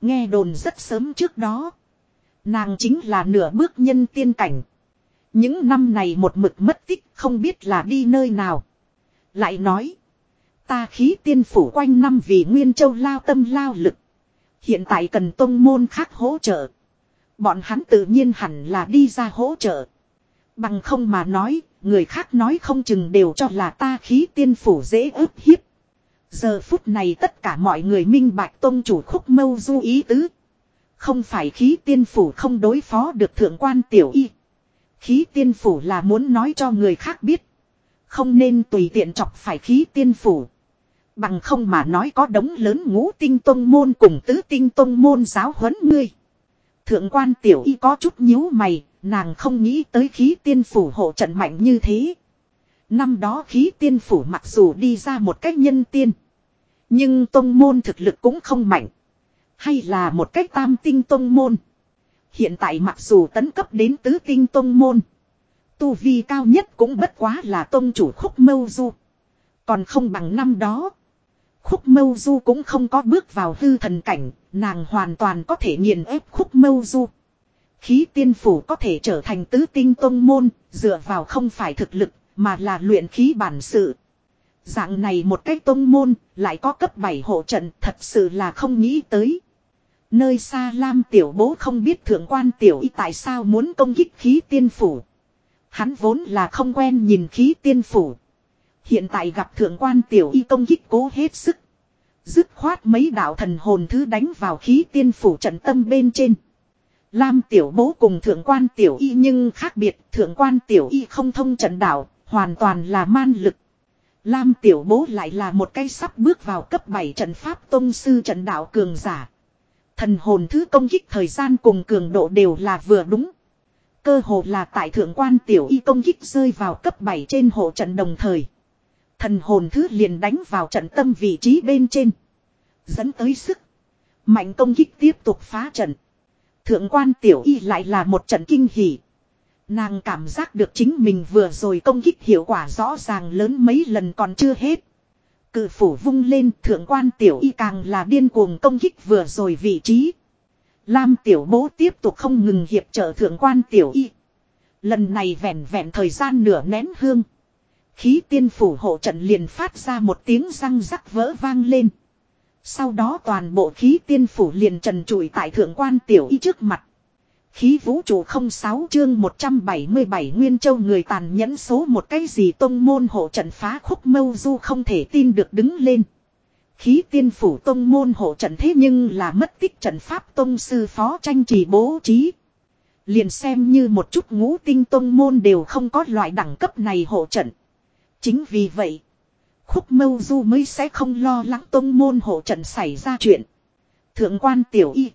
Nghe đồn rất sớm trước đó. Nàng chính là nửa bước nhân tiên cảnh. Những năm này một mực mất tích, không biết là đi nơi nào. Lại nói. Ta khí tiên phủ quanh năm vì Nguyên Châu lao tâm lao lực. Hiện tại cần tông môn khác hỗ trợ. Bọn hắn tự nhiên hẳn là đi ra hỗ trợ. Bằng không mà nói, người khác nói không chừng đều cho là ta khí tiên phủ dễ ức hiếp. Giờ phút này tất cả mọi người minh bạch tôn chủ khúc mâu du ý tứ. Không phải khí tiên phủ không đối phó được thượng quan tiểu y. Khí tiên phủ là muốn nói cho người khác biết. Không nên tùy tiện chọc phải khí tiên phủ. Bằng không mà nói có đống lớn ngũ tinh tông môn cùng tứ tinh tông môn giáo huấn ngươi. Thượng quan tiểu y có chút nhíu mày, nàng không nghĩ tới khí tiên phủ hộ trận mạnh như thế. Năm đó khí tiên phủ mặc dù đi ra một cách nhân tiên. Nhưng tông môn thực lực cũng không mạnh. Hay là một cách tam tinh tông môn. Hiện tại mặc dù tấn cấp đến tứ tinh tông môn. Tu vi cao nhất cũng bất quá là tông chủ khúc mâu du. Còn không bằng năm đó. Khúc mâu du cũng không có bước vào hư thần cảnh. Nàng hoàn toàn có thể nghiền ép khúc mâu du. Khí tiên phủ có thể trở thành tứ tinh tông môn. Dựa vào không phải thực lực, mà là luyện khí bản sự. Dạng này một cái tông môn, lại có cấp 7 hộ trận, thật sự là không nghĩ tới. Nơi xa Lam tiểu bố không biết thượng quan tiểu y tại sao muốn công kích khí tiên phủ. Hắn vốn là không quen nhìn khí tiên phủ. Hiện tại gặp thượng quan tiểu y công kích cố hết sức. Dứt khoát mấy đạo thần hồn thứ đánh vào khí tiên phủ trận tâm bên trên. Lam tiểu bố cùng thượng quan tiểu y nhưng khác biệt thượng quan tiểu y không thông trận đạo, hoàn toàn là man lực. Lam tiểu bố lại là một cây sắp bước vào cấp 7 trận pháp tông sư trận đạo cường giả. Thần hồn thứ công kích thời gian cùng cường độ đều là vừa đúng. Cơ hồ là tại thượng quan tiểu y công kích rơi vào cấp 7 trên hộ trận đồng thời. Thần hồn thứ liền đánh vào trận tâm vị trí bên trên. Dẫn tới sức. Mạnh công kích tiếp tục phá trận. Thượng quan tiểu y lại là một trận kinh hỉ. Nàng cảm giác được chính mình vừa rồi công kích hiệu quả rõ ràng lớn mấy lần còn chưa hết. Cự phủ vung lên, thượng quan tiểu y càng là điên cuồng công kích vừa rồi vị trí. Lam tiểu bố tiếp tục không ngừng hiệp trợ thượng quan tiểu y. Lần này vẹn vẹn thời gian nửa nén hương. Khí tiên phủ hộ trận liền phát ra một tiếng răng rắc vỡ vang lên. Sau đó toàn bộ khí tiên phủ liền trần trụi tại thượng quan tiểu y trước mặt. Khí vũ trụ 06 chương 177 Nguyên Châu người tàn nhẫn số một cái gì tông môn hộ trận phá khúc mâu du không thể tin được đứng lên. Khí tiên phủ tông môn hộ trận thế nhưng là mất tích trận pháp tông sư phó tranh trì bố trí. Liền xem như một chút ngũ tinh tông môn đều không có loại đẳng cấp này hộ trận. Chính vì vậy, khúc mâu du mới sẽ không lo lắng tông môn hộ trận xảy ra chuyện. Thượng quan tiểu y,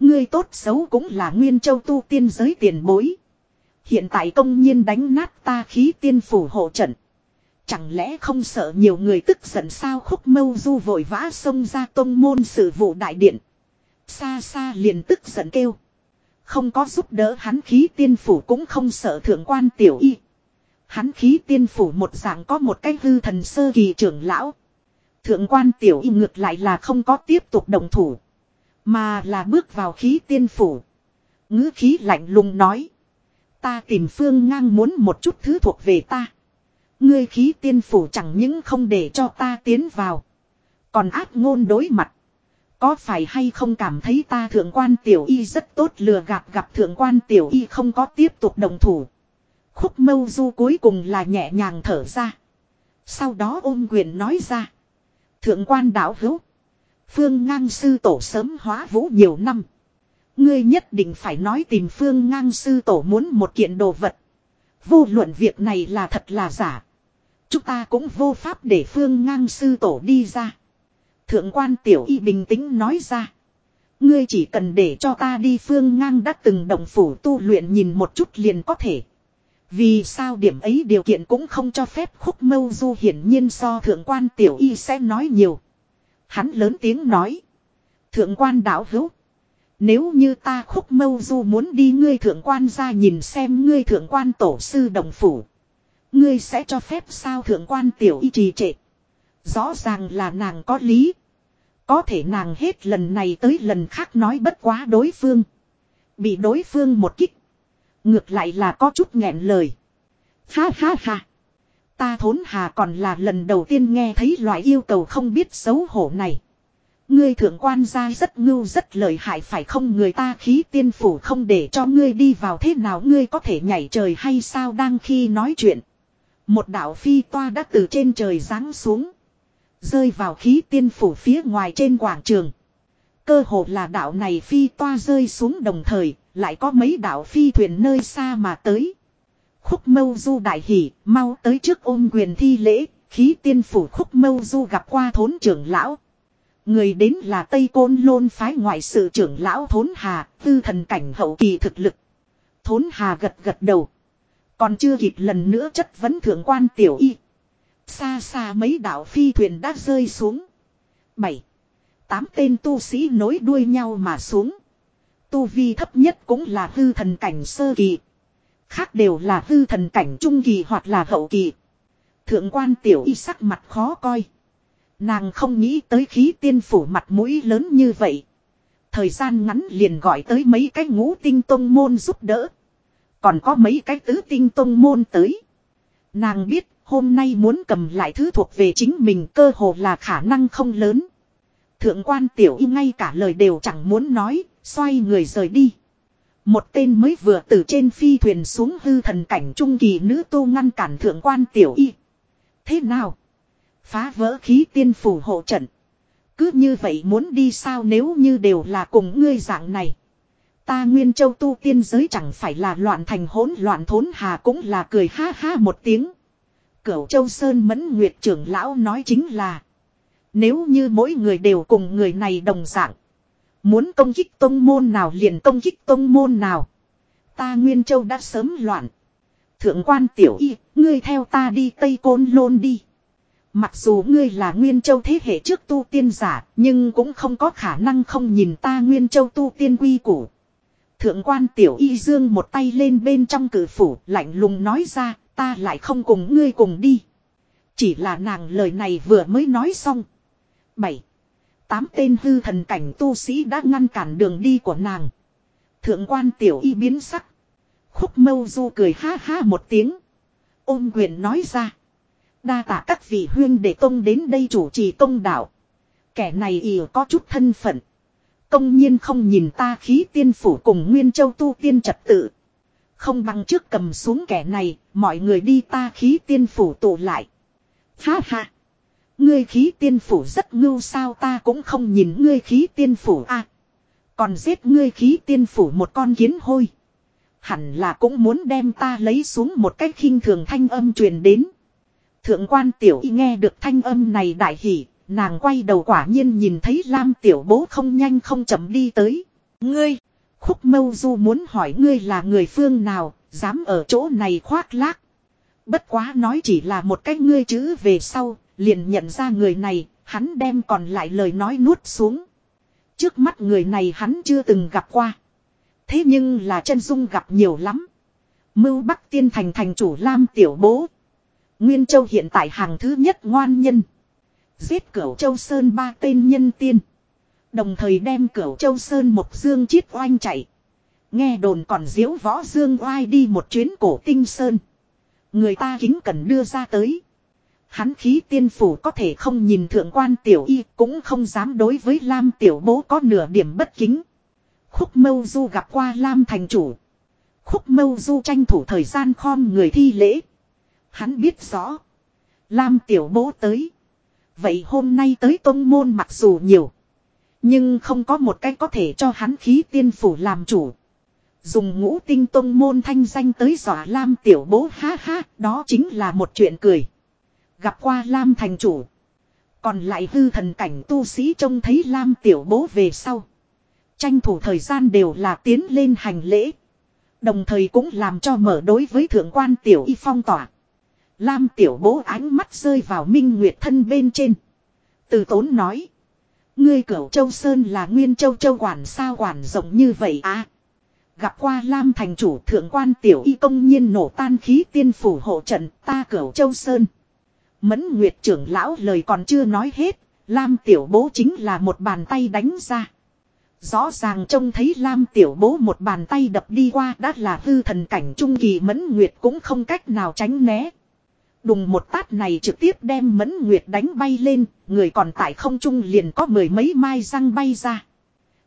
Ngươi tốt xấu cũng là nguyên châu tu tiên giới tiền bối. Hiện tại công nhiên đánh nát ta khí tiên phủ hộ trận. Chẳng lẽ không sợ nhiều người tức giận sao khúc mâu du vội vã xông ra tông môn sự vụ đại điện. Xa xa liền tức giận kêu. Không có giúp đỡ hắn khí tiên phủ cũng không sợ thượng quan tiểu y. Hắn khí tiên phủ một dạng có một cái hư thần sơ kỳ trưởng lão. Thượng quan tiểu y ngược lại là không có tiếp tục đồng thủ. Mà là bước vào khí tiên phủ. ngữ khí lạnh lùng nói. Ta tìm phương ngang muốn một chút thứ thuộc về ta. Ngươi khí tiên phủ chẳng những không để cho ta tiến vào. Còn ác ngôn đối mặt. Có phải hay không cảm thấy ta thượng quan tiểu y rất tốt lừa gạt gặp thượng quan tiểu y không có tiếp tục đồng thủ. Khúc mâu du cuối cùng là nhẹ nhàng thở ra. Sau đó ôm quyền nói ra. Thượng quan đạo hữu. Phương ngang sư tổ sớm hóa vũ nhiều năm. Ngươi nhất định phải nói tìm phương ngang sư tổ muốn một kiện đồ vật. Vô luận việc này là thật là giả. Chúng ta cũng vô pháp để phương ngang sư tổ đi ra. Thượng quan tiểu y bình tĩnh nói ra. Ngươi chỉ cần để cho ta đi phương ngang đã từng đồng phủ tu luyện nhìn một chút liền có thể. Vì sao điểm ấy điều kiện cũng không cho phép khúc mâu du hiển nhiên so thượng quan tiểu y sẽ nói nhiều. Hắn lớn tiếng nói. Thượng quan đạo hữu. Nếu như ta khúc mâu du muốn đi ngươi thượng quan ra nhìn xem ngươi thượng quan tổ sư đồng phủ. Ngươi sẽ cho phép sao thượng quan tiểu y trì trệ. Rõ ràng là nàng có lý. Có thể nàng hết lần này tới lần khác nói bất quá đối phương. Bị đối phương một kích. Ngược lại là có chút nghẹn lời. Ha ha ha. Ta thốn hà còn là lần đầu tiên nghe thấy loại yêu cầu không biết xấu hổ này. Ngươi thượng quan gia rất ngưu rất lợi hại phải không người ta khí tiên phủ không để cho ngươi đi vào thế nào ngươi có thể nhảy trời hay sao đang khi nói chuyện. Một đạo phi toa đã từ trên trời giáng xuống. Rơi vào khí tiên phủ phía ngoài trên quảng trường. Cơ hồ là đạo này phi toa rơi xuống đồng thời, lại có mấy đạo phi thuyền nơi xa mà tới. Khúc mâu du đại hỉ mau tới trước ôm quyền thi lễ, khí tiên phủ khúc mâu du gặp qua thốn trưởng lão. Người đến là Tây Côn Lôn phái ngoại sự trưởng lão Thốn Hà, tư thần cảnh hậu kỳ thực lực. Thốn Hà gật gật đầu. Còn chưa kịp lần nữa chất vấn thượng quan tiểu y. Xa xa mấy đạo phi thuyền đã rơi xuống. Bảy, tám tên tu sĩ nối đuôi nhau mà xuống. Tu vi thấp nhất cũng là hư thần cảnh sơ kỳ. Khác đều là hư thần cảnh trung kỳ hoặc là hậu kỳ. Thượng quan tiểu y sắc mặt khó coi. Nàng không nghĩ tới khí tiên phủ mặt mũi lớn như vậy. Thời gian ngắn liền gọi tới mấy cái ngũ tinh tông môn giúp đỡ. Còn có mấy cái tứ tinh tông môn tới. Nàng biết hôm nay muốn cầm lại thứ thuộc về chính mình cơ hồ là khả năng không lớn. Thượng quan tiểu y ngay cả lời đều chẳng muốn nói, xoay người rời đi. Một tên mới vừa từ trên phi thuyền xuống hư thần cảnh trung kỳ nữ tu ngăn cản thượng quan tiểu y. Thế nào? Phá vỡ khí tiên phủ hộ trận. Cứ như vậy muốn đi sao nếu như đều là cùng ngươi dạng này. Ta Nguyên Châu tu tiên giới chẳng phải là loạn thành hỗn loạn thốn hà cũng là cười ha ha một tiếng. Cửu Châu Sơn Mẫn Nguyệt trưởng lão nói chính là. Nếu như mỗi người đều cùng người này đồng dạng. Muốn công kích tông môn nào liền công kích tông môn nào. Ta Nguyên Châu đã sớm loạn. Thượng quan tiểu y, ngươi theo ta đi Tây Côn Lôn đi. Mặc dù ngươi là Nguyên Châu thế hệ trước tu tiên giả, nhưng cũng không có khả năng không nhìn ta Nguyên Châu tu tiên quy củ. Thượng quan tiểu y dương một tay lên bên trong cử phủ, lạnh lùng nói ra, ta lại không cùng ngươi cùng đi. Chỉ là nàng lời này vừa mới nói xong. Bảy, tám tên hư thần cảnh tu sĩ đã ngăn cản đường đi của nàng. Thượng quan tiểu y biến sắc. Khúc mâu du cười ha ha một tiếng. Ôm quyền nói ra. Đa tạ các vị huyên để tông đến đây chủ trì công đạo. Kẻ này ỉ có chút thân phận. Công nhiên không nhìn ta khí tiên phủ cùng Nguyên Châu tu tiên trật tự. Không bằng trước cầm xuống kẻ này, mọi người đi ta khí tiên phủ tụ lại. Ha ha! Ngươi khí tiên phủ rất ngưu sao ta cũng không nhìn ngươi khí tiên phủ a Còn giết ngươi khí tiên phủ một con kiến hôi. Hẳn là cũng muốn đem ta lấy xuống một cách khinh thường thanh âm truyền đến. Thượng quan tiểu y nghe được thanh âm này đại hỉ, nàng quay đầu quả nhiên nhìn thấy Lam tiểu bố không nhanh không chậm đi tới. Ngươi, khúc mâu du muốn hỏi ngươi là người phương nào, dám ở chỗ này khoác lác. Bất quá nói chỉ là một cái ngươi chữ về sau, liền nhận ra người này, hắn đem còn lại lời nói nuốt xuống. Trước mắt người này hắn chưa từng gặp qua. Thế nhưng là chân dung gặp nhiều lắm. Mưu Bắc Tiên Thành thành chủ Lam Tiểu Bố. Nguyên Châu hiện tại hàng thứ nhất ngoan nhân. Giết cửu Châu Sơn ba tên nhân tiên. Đồng thời đem cửu Châu Sơn một dương chiết oanh chạy. Nghe đồn còn diễu võ dương oai đi một chuyến cổ tinh sơn. Người ta kính cần đưa ra tới. Hắn khí tiên phủ có thể không nhìn thượng quan tiểu y cũng không dám đối với Lam tiểu bố có nửa điểm bất kính. Khúc mâu du gặp qua Lam thành chủ. Khúc mâu du tranh thủ thời gian khom người thi lễ. Hắn biết rõ. Lam tiểu bố tới. Vậy hôm nay tới tôn môn mặc dù nhiều. Nhưng không có một cách có thể cho hắn khí tiên phủ làm chủ. Dùng ngũ tinh tôn môn thanh danh tới dọa Lam tiểu bố ha ha, đó chính là một chuyện cười. Gặp qua Lam thành chủ. Còn lại hư thần cảnh tu sĩ trông thấy Lam tiểu bố về sau. Tranh thủ thời gian đều là tiến lên hành lễ. Đồng thời cũng làm cho mở đối với thượng quan tiểu y phong tỏa. Lam tiểu bố ánh mắt rơi vào minh nguyệt thân bên trên. Từ tốn nói. Ngươi cửu châu Sơn là nguyên châu châu quản sao quản rộng như vậy à. Gặp qua Lam thành chủ thượng quan tiểu y công nhiên nổ tan khí tiên phủ hộ trận ta cửu châu Sơn. Mẫn Nguyệt trưởng lão lời còn chưa nói hết, Lam tiểu bố chính là một bàn tay đánh ra. Rõ ràng trông thấy Lam tiểu bố một bàn tay đập đi qua đã là hư thần cảnh trung kỳ Mẫn Nguyệt cũng không cách nào tránh né. Đùng một tát này trực tiếp đem Mẫn Nguyệt đánh bay lên, người còn tại không trung liền có mười mấy mai răng bay ra.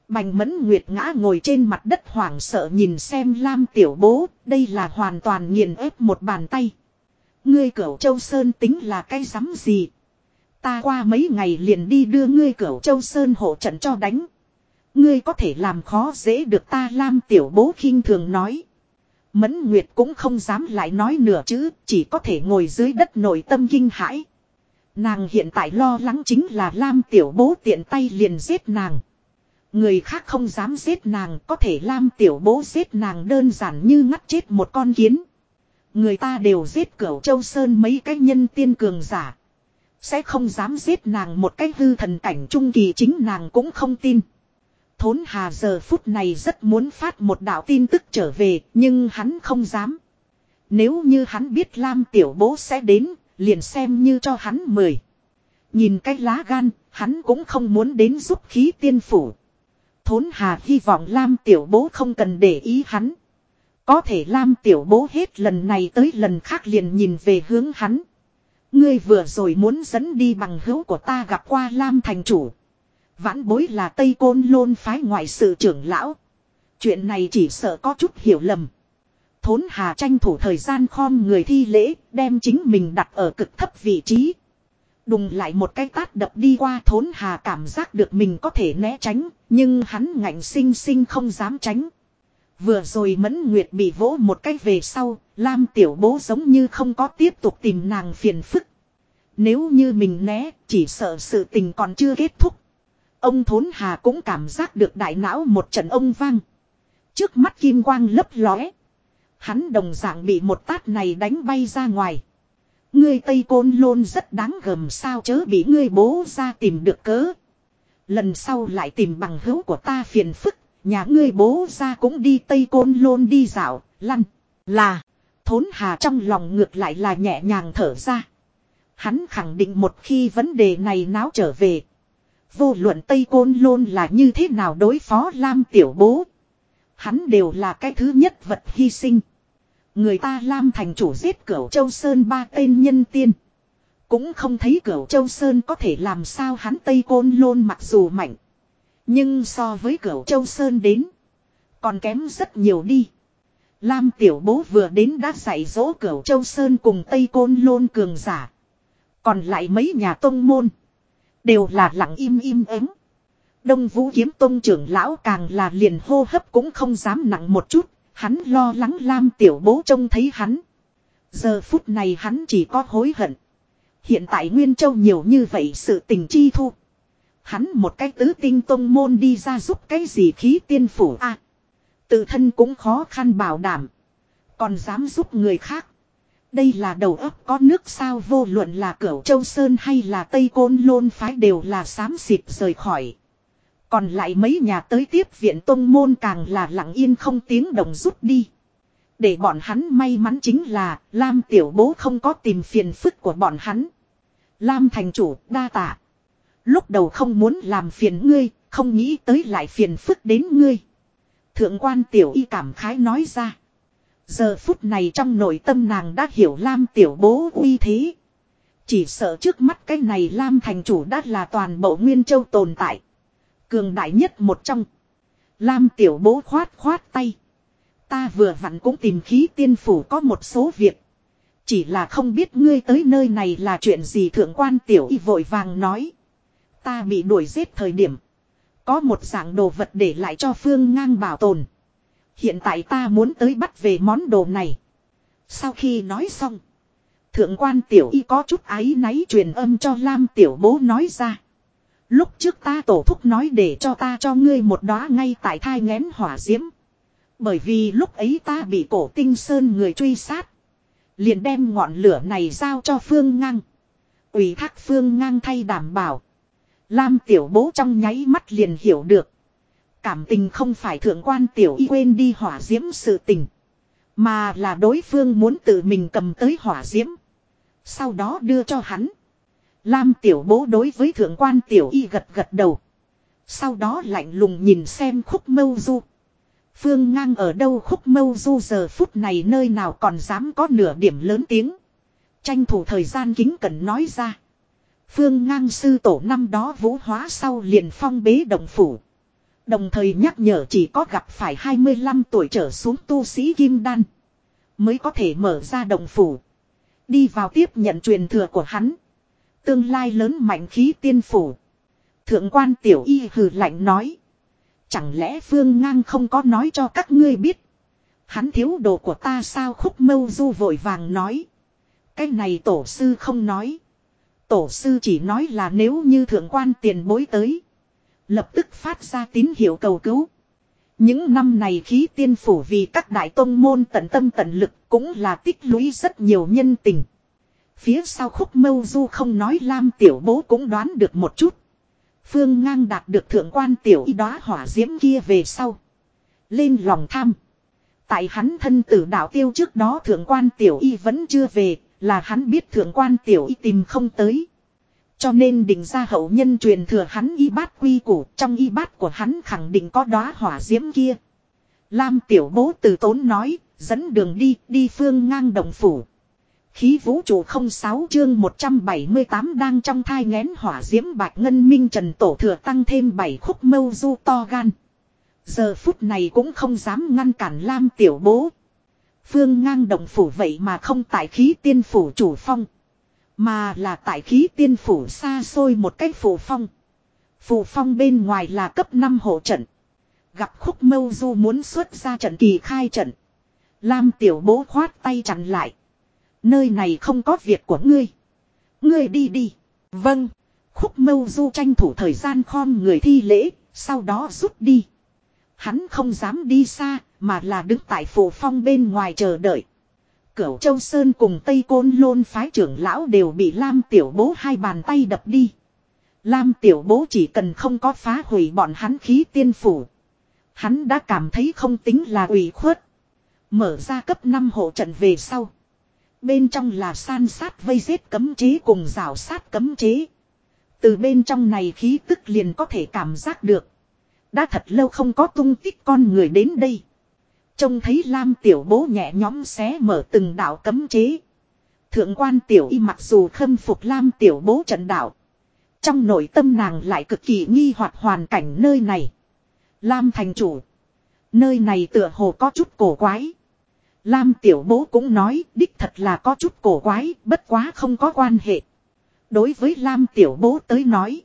Bành Mẫn Nguyệt ngã ngồi trên mặt đất hoảng sợ nhìn xem Lam tiểu bố, đây là hoàn toàn nghiền ép một bàn tay. Ngươi cửu châu Sơn tính là cái rắm gì? Ta qua mấy ngày liền đi đưa ngươi cửu châu Sơn hộ trận cho đánh. Ngươi có thể làm khó dễ được ta Lam tiểu bố khinh thường nói. Mẫn Nguyệt cũng không dám lại nói nửa chữ, chỉ có thể ngồi dưới đất nội tâm kinh hãi. Nàng hiện tại lo lắng chính là Lam tiểu bố tiện tay liền giết nàng. Người khác không dám giết nàng, có thể Lam tiểu bố giết nàng đơn giản như ngắt chết một con kiến. Người ta đều giết cửu châu sơn mấy cái nhân tiên cường giả. Sẽ không dám giết nàng một cái hư thần cảnh trung kỳ chính nàng cũng không tin. Thốn hà giờ phút này rất muốn phát một đạo tin tức trở về nhưng hắn không dám. Nếu như hắn biết Lam tiểu bố sẽ đến, liền xem như cho hắn mời. Nhìn cái lá gan, hắn cũng không muốn đến giúp khí tiên phủ. Thốn hà hy vọng Lam tiểu bố không cần để ý hắn. Có thể Lam tiểu bố hết lần này tới lần khác liền nhìn về hướng hắn. Ngươi vừa rồi muốn dẫn đi bằng hữu của ta gặp qua Lam thành chủ. Vãn bối là Tây Côn Lôn phái ngoại sự trưởng lão. Chuyện này chỉ sợ có chút hiểu lầm. Thốn Hà tranh thủ thời gian khom người thi lễ, đem chính mình đặt ở cực thấp vị trí. Đùng lại một cái tát đập đi qua thốn Hà cảm giác được mình có thể né tránh, nhưng hắn ngạnh sinh sinh không dám tránh. Vừa rồi Mẫn Nguyệt bị vỗ một cách về sau, Lam tiểu bố giống như không có tiếp tục tìm nàng phiền phức. Nếu như mình né, chỉ sợ sự tình còn chưa kết thúc. Ông Thốn Hà cũng cảm giác được đại não một trận ông vang. Trước mắt kim quang lấp lóe. Hắn đồng dạng bị một tát này đánh bay ra ngoài. Ngươi Tây Côn Lôn rất đáng gầm sao chớ bị ngươi bố ra tìm được cớ. Lần sau lại tìm bằng hữu của ta phiền phức, nhà ngươi bố ra cũng đi Tây Côn Lôn đi dạo, lăn, là. Thốn Hà trong lòng ngược lại là nhẹ nhàng thở ra. Hắn khẳng định một khi vấn đề này náo trở về. Vô luận Tây Côn Lôn là như thế nào đối phó Lam Tiểu Bố. Hắn đều là cái thứ nhất vật hy sinh. Người ta Lam thành chủ giết cửu Châu Sơn ba tên nhân tiên. Cũng không thấy cửu Châu Sơn có thể làm sao hắn Tây Côn Lôn mặc dù mạnh. Nhưng so với cửu Châu Sơn đến. Còn kém rất nhiều đi. Lam Tiểu Bố vừa đến đã dạy dỗ cửu Châu Sơn cùng Tây Côn Lôn cường giả. Còn lại mấy nhà tông môn. Đều là lặng im im ắng. Đông Vũ kiếm tông trưởng lão càng là liền hô hấp cũng không dám nặng một chút, hắn lo lắng Lam tiểu bố trông thấy hắn. Giờ phút này hắn chỉ có hối hận. Hiện tại Nguyên Châu nhiều như vậy sự tình chi thu. Hắn một cái tứ tinh tông môn đi ra giúp cái gì khí tiên phủ a Tự thân cũng khó khăn bảo đảm. Còn dám giúp người khác. Đây là đầu óc có nước sao vô luận là cửu châu Sơn hay là Tây Côn Lôn phái đều là xám xịt rời khỏi. Còn lại mấy nhà tới tiếp viện tông môn càng là lặng yên không tiếng đồng rút đi. Để bọn hắn may mắn chính là, Lam tiểu bố không có tìm phiền phức của bọn hắn. Lam thành chủ, đa tạ. Lúc đầu không muốn làm phiền ngươi, không nghĩ tới lại phiền phức đến ngươi. Thượng quan tiểu y cảm khái nói ra. Giờ phút này trong nội tâm nàng đã hiểu Lam tiểu bố uy thế. Chỉ sợ trước mắt cái này Lam thành chủ đã là toàn bộ Nguyên Châu tồn tại. Cường đại nhất một trong. Lam tiểu bố khoát khoát tay. Ta vừa vặn cũng tìm khí tiên phủ có một số việc. Chỉ là không biết ngươi tới nơi này là chuyện gì thượng quan tiểu y vội vàng nói. Ta bị đuổi giết thời điểm. Có một dạng đồ vật để lại cho phương ngang bảo tồn. Hiện tại ta muốn tới bắt về món đồ này. Sau khi nói xong. Thượng quan tiểu y có chút áy náy truyền âm cho Lam tiểu bố nói ra. Lúc trước ta tổ thúc nói để cho ta cho ngươi một đóa ngay tại thai ngén hỏa diễm. Bởi vì lúc ấy ta bị cổ tinh sơn người truy sát. Liền đem ngọn lửa này giao cho phương ngang. ủy thác phương ngang thay đảm bảo. Lam tiểu bố trong nháy mắt liền hiểu được. Cảm tình không phải thượng quan tiểu y quên đi hỏa diễm sự tình. Mà là đối phương muốn tự mình cầm tới hỏa diễm. Sau đó đưa cho hắn. Lam tiểu bố đối với thượng quan tiểu y gật gật đầu. Sau đó lạnh lùng nhìn xem khúc mâu du. Phương ngang ở đâu khúc mâu du giờ phút này nơi nào còn dám có nửa điểm lớn tiếng. Tranh thủ thời gian kính cần nói ra. Phương ngang sư tổ năm đó vũ hóa sau liền phong bế đồng phủ. Đồng thời nhắc nhở chỉ có gặp phải 25 tuổi trở xuống tu sĩ kim đan. Mới có thể mở ra đồng phủ. Đi vào tiếp nhận truyền thừa của hắn. Tương lai lớn mạnh khí tiên phủ. Thượng quan tiểu y hừ lạnh nói. Chẳng lẽ phương ngang không có nói cho các ngươi biết. Hắn thiếu đồ của ta sao khúc mâu du vội vàng nói. Cái này tổ sư không nói. Tổ sư chỉ nói là nếu như thượng quan tiền bối tới. Lập tức phát ra tín hiệu cầu cứu. Những năm này khí tiên phủ vì các đại tông môn tận tâm tận lực cũng là tích lũy rất nhiều nhân tình. Phía sau khúc mâu du không nói Lam tiểu bố cũng đoán được một chút. Phương ngang đạt được thượng quan tiểu y đóa hỏa diễm kia về sau. Lên lòng tham. Tại hắn thân tử đạo tiêu trước đó thượng quan tiểu y vẫn chưa về, là hắn biết thượng quan tiểu y tìm không tới. Cho nên định ra hậu nhân truyền thừa hắn y bát quy củ, trong y bát của hắn khẳng định có đóa hỏa diễm kia. Lam tiểu bố từ tốn nói, dẫn đường đi, đi phương ngang đồng phủ. Khí vũ trụ 06 chương 178 đang trong thai ngén hỏa diễm bạch ngân minh trần tổ thừa tăng thêm 7 khúc mâu du to gan. Giờ phút này cũng không dám ngăn cản Lam tiểu bố. Phương ngang động phủ vậy mà không tại khí tiên phủ chủ phong. Mà là tại khí tiên phủ xa xôi một cách phủ phong. Phủ phong bên ngoài là cấp 5 hộ trận. Gặp khúc mâu du muốn xuất ra trận kỳ khai trận. Lam tiểu bố khoát tay chặn lại. Nơi này không có việc của ngươi. Ngươi đi đi. Vâng. Khúc mâu du tranh thủ thời gian khom người thi lễ, sau đó rút đi. Hắn không dám đi xa, mà là đứng tại phủ phong bên ngoài chờ đợi. Cửu Châu Sơn cùng Tây Côn Lôn phái trưởng lão đều bị Lam Tiểu Bố hai bàn tay đập đi. Lam Tiểu Bố chỉ cần không có phá hủy bọn hắn khí tiên phủ. Hắn đã cảm thấy không tính là ủy khuất. Mở ra cấp 5 hộ trận về sau. Bên trong là san sát vây giết cấm chế cùng rào sát cấm chế. Từ bên trong này khí tức liền có thể cảm giác được. Đã thật lâu không có tung tích con người đến đây. Trông thấy Lam tiểu bố nhẹ nhóm xé mở từng đạo cấm chế. Thượng quan tiểu y mặc dù khâm phục Lam tiểu bố trận đạo. Trong nội tâm nàng lại cực kỳ nghi hoặc hoàn cảnh nơi này. Lam thành chủ. Nơi này tựa hồ có chút cổ quái. Lam tiểu bố cũng nói đích thật là có chút cổ quái, bất quá không có quan hệ. Đối với Lam tiểu bố tới nói.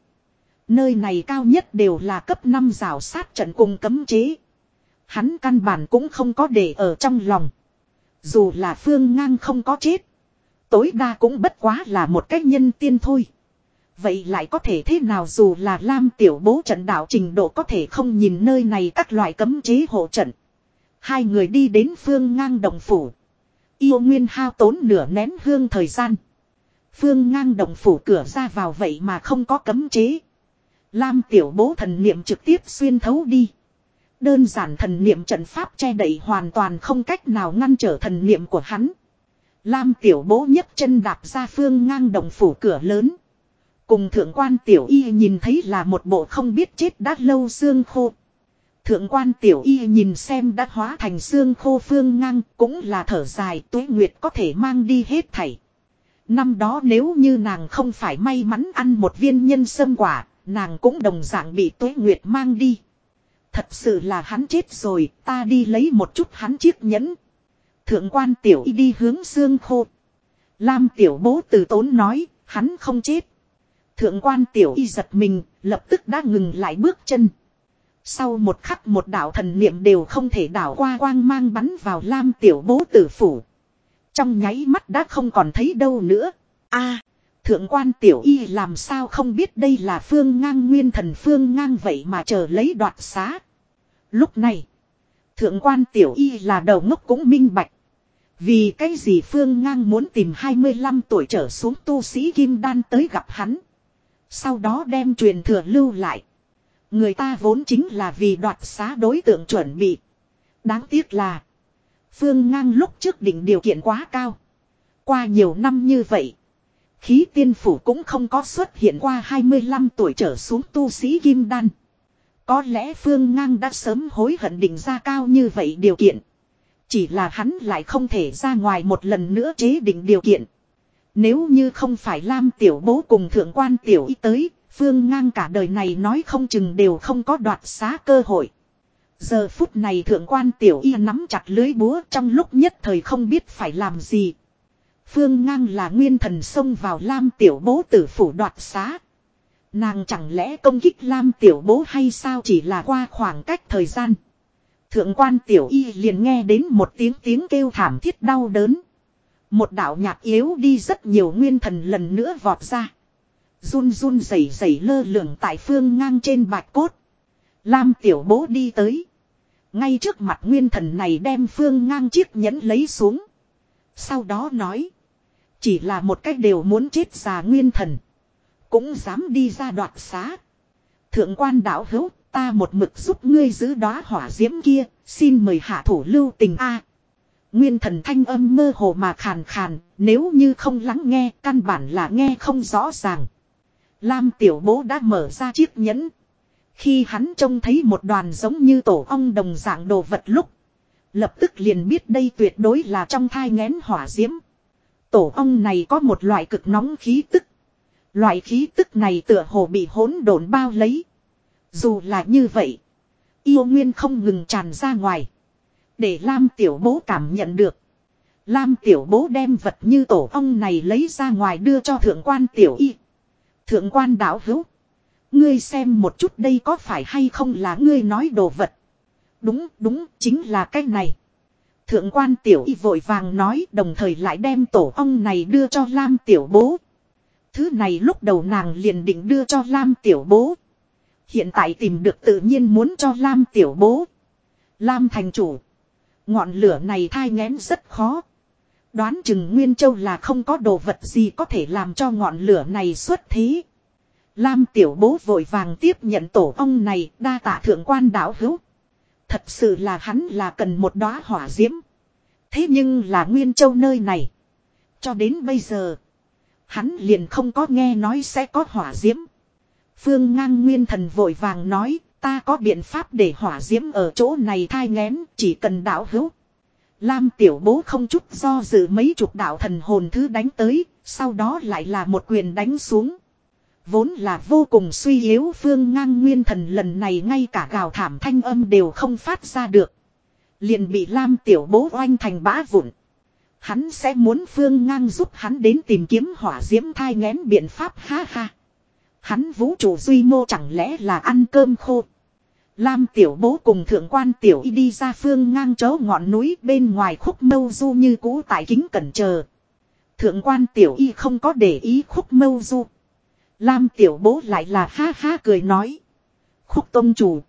Nơi này cao nhất đều là cấp 5 rào sát trận cùng cấm chế. Hắn căn bản cũng không có để ở trong lòng. Dù là phương ngang không có chết. Tối đa cũng bất quá là một cách nhân tiên thôi. Vậy lại có thể thế nào dù là Lam tiểu bố trận đạo trình độ có thể không nhìn nơi này các loại cấm chế hộ trận. Hai người đi đến phương ngang đồng phủ. Yêu nguyên hao tốn nửa nén hương thời gian. Phương ngang đồng phủ cửa ra vào vậy mà không có cấm chế. Lam tiểu bố thần niệm trực tiếp xuyên thấu đi. Đơn giản thần niệm trận pháp che đậy hoàn toàn không cách nào ngăn trở thần niệm của hắn. Lam tiểu bố nhấc chân đạp ra phương ngang đồng phủ cửa lớn. Cùng thượng quan tiểu y nhìn thấy là một bộ không biết chết đã lâu xương khô. Thượng quan tiểu y nhìn xem đã hóa thành xương khô phương ngang cũng là thở dài tuế nguyệt có thể mang đi hết thảy. Năm đó nếu như nàng không phải may mắn ăn một viên nhân sâm quả, nàng cũng đồng dạng bị tuế nguyệt mang đi. Thật sự là hắn chết rồi, ta đi lấy một chút hắn chiếc nhẫn. Thượng quan tiểu y đi hướng xương khô. Lam tiểu bố từ tốn nói, hắn không chết. Thượng quan tiểu y giật mình, lập tức đã ngừng lại bước chân. Sau một khắc một đạo thần niệm đều không thể đảo qua quang mang bắn vào lam tiểu bố tử phủ. Trong nháy mắt đã không còn thấy đâu nữa. a Thượng quan tiểu y làm sao không biết đây là phương ngang nguyên thần phương ngang vậy mà chờ lấy đoạt xá. Lúc này, thượng quan tiểu y là đầu ngốc cũng minh bạch. Vì cái gì phương ngang muốn tìm 25 tuổi trở xuống tu sĩ kim đan tới gặp hắn. Sau đó đem truyền thừa lưu lại. Người ta vốn chính là vì đoạt xá đối tượng chuẩn bị. Đáng tiếc là. Phương ngang lúc trước định điều kiện quá cao. Qua nhiều năm như vậy. Khí tiên phủ cũng không có xuất hiện qua 25 tuổi trở xuống tu sĩ kim đan. Có lẽ Phương Ngang đã sớm hối hận định ra cao như vậy điều kiện. Chỉ là hắn lại không thể ra ngoài một lần nữa chế định điều kiện. Nếu như không phải Lam Tiểu Bố cùng Thượng quan Tiểu Y tới, Phương Ngang cả đời này nói không chừng đều không có đoạt xá cơ hội. Giờ phút này Thượng quan Tiểu Y nắm chặt lưới búa trong lúc nhất thời không biết phải làm gì. Phương Ngang là nguyên thần xông vào Lam Tiểu Bố tử phủ đoạt xá. Nàng chẳng lẽ công kích Lam Tiểu Bố hay sao chỉ là qua khoảng cách thời gian. Thượng quan Tiểu Y liền nghe đến một tiếng tiếng kêu thảm thiết đau đớn. Một đạo nhạc yếu đi rất nhiều nguyên thần lần nữa vọt ra. Run run rẩy rẩy lơ lửng tại phương ngang trên bạch cốt. Lam Tiểu Bố đi tới. Ngay trước mặt nguyên thần này đem phương ngang chiếc nhẫn lấy xuống. Sau đó nói. Chỉ là một cách đều muốn chết già nguyên thần. Cũng dám đi ra đoạt xá. Thượng quan đạo hữu, ta một mực giúp ngươi giữ đóa hỏa diễm kia, xin mời hạ thủ lưu tình A. Nguyên thần thanh âm mơ hồ mà khàn khàn, nếu như không lắng nghe, căn bản là nghe không rõ ràng. Lam tiểu bố đã mở ra chiếc nhẫn. Khi hắn trông thấy một đoàn giống như tổ ong đồng dạng đồ vật lúc. Lập tức liền biết đây tuyệt đối là trong thai ngén hỏa diễm. Tổ ong này có một loại cực nóng khí tức. Loại khí tức này tựa hồ bị hỗn độn bao lấy. Dù là như vậy. Yêu nguyên không ngừng tràn ra ngoài. Để Lam tiểu bố cảm nhận được. Lam tiểu bố đem vật như tổ ong này lấy ra ngoài đưa cho thượng quan tiểu y. Thượng quan đạo hữu. Ngươi xem một chút đây có phải hay không là ngươi nói đồ vật. Đúng, đúng, chính là cái này. Thượng quan tiểu y vội vàng nói, đồng thời lại đem tổ ong này đưa cho Lam tiểu bố. Thứ này lúc đầu nàng liền định đưa cho Lam tiểu bố. Hiện tại tìm được tự nhiên muốn cho Lam tiểu bố. Lam thành chủ. Ngọn lửa này thai ngén rất khó. Đoán chừng Nguyên Châu là không có đồ vật gì có thể làm cho ngọn lửa này xuất thế. Lam tiểu bố vội vàng tiếp nhận tổ ong này, đa tạ thượng quan đảo hữu. Thật sự là hắn là cần một đóa hỏa diễm. Thế nhưng là Nguyên Châu nơi này. Cho đến bây giờ. Hắn liền không có nghe nói sẽ có hỏa diễm. Phương ngang nguyên thần vội vàng nói. Ta có biện pháp để hỏa diễm ở chỗ này thai ngén. Chỉ cần đảo hữu. Lam tiểu bố không chút do dự mấy chục đạo thần hồn thứ đánh tới. Sau đó lại là một quyền đánh xuống. Vốn là vô cùng suy yếu phương ngang nguyên thần lần này ngay cả gào thảm thanh âm đều không phát ra được. Liền bị Lam tiểu bố oanh thành bã vụn. Hắn sẽ muốn phương ngang giúp hắn đến tìm kiếm hỏa diễm thai ngén biện pháp, ha ha. Hắn vũ trụ duy mô chẳng lẽ là ăn cơm khô. Lam tiểu bố cùng thượng quan tiểu y đi ra phương ngang chấu ngọn núi bên ngoài khúc mâu du như cũ tại kính cẩn chờ. Thượng quan tiểu y không có để ý khúc mâu du. Lam tiểu bố lại là ha ha cười nói. Khúc tông chủ.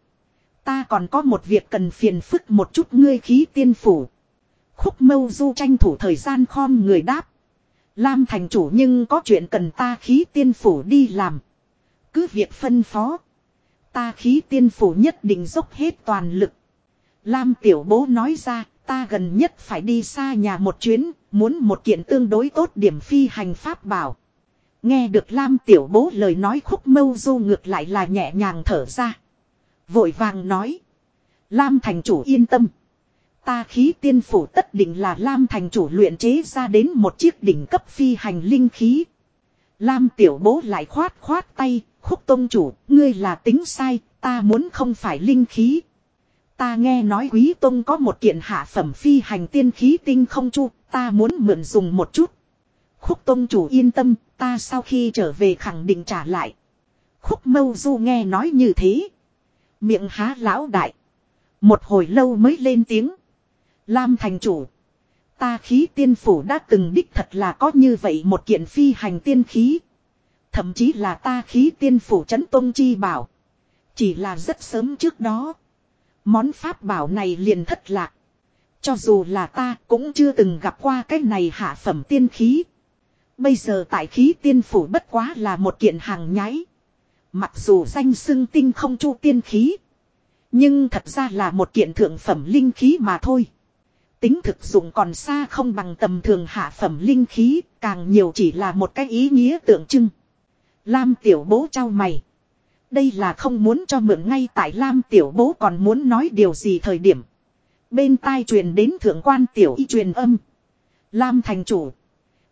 Ta còn có một việc cần phiền phức một chút ngươi khí tiên phủ. Khúc mâu du tranh thủ thời gian khom người đáp. Lam thành chủ nhưng có chuyện cần ta khí tiên phủ đi làm. Cứ việc phân phó. Ta khí tiên phủ nhất định dốc hết toàn lực. Lam tiểu bố nói ra, ta gần nhất phải đi xa nhà một chuyến, muốn một kiện tương đối tốt điểm phi hành pháp bảo. Nghe được Lam tiểu bố lời nói khúc mâu du ngược lại là nhẹ nhàng thở ra. Vội vàng nói. Lam thành chủ yên tâm. Ta khí tiên phủ tất định là Lam thành chủ luyện chế ra đến một chiếc đỉnh cấp phi hành linh khí. Lam tiểu bố lại khoát khoát tay, khúc tôn chủ, ngươi là tính sai, ta muốn không phải linh khí. Ta nghe nói quý tôn có một kiện hạ phẩm phi hành tiên khí tinh không chu, ta muốn mượn dùng một chút. Khúc tôn chủ yên tâm, ta sau khi trở về khẳng định trả lại. Khúc mâu du nghe nói như thế. Miệng há lão đại. Một hồi lâu mới lên tiếng. Lam thành chủ. Ta khí tiên phủ đã từng đích thật là có như vậy một kiện phi hành tiên khí. Thậm chí là ta khí tiên phủ chấn tôn chi bảo. Chỉ là rất sớm trước đó. Món pháp bảo này liền thất lạc. Cho dù là ta cũng chưa từng gặp qua cái này hạ phẩm tiên khí. Bây giờ tại khí tiên phủ bất quá là một kiện hàng nhái. Mặc dù danh xưng tinh không chu tiên khí. Nhưng thật ra là một kiện thượng phẩm linh khí mà thôi. Tính thực dụng còn xa không bằng tầm thường hạ phẩm linh khí, càng nhiều chỉ là một cái ý nghĩa tượng trưng. Lam tiểu bố trao mày. Đây là không muốn cho mượn ngay tại Lam tiểu bố còn muốn nói điều gì thời điểm. Bên tai truyền đến thượng quan tiểu y truyền âm. Lam thành chủ.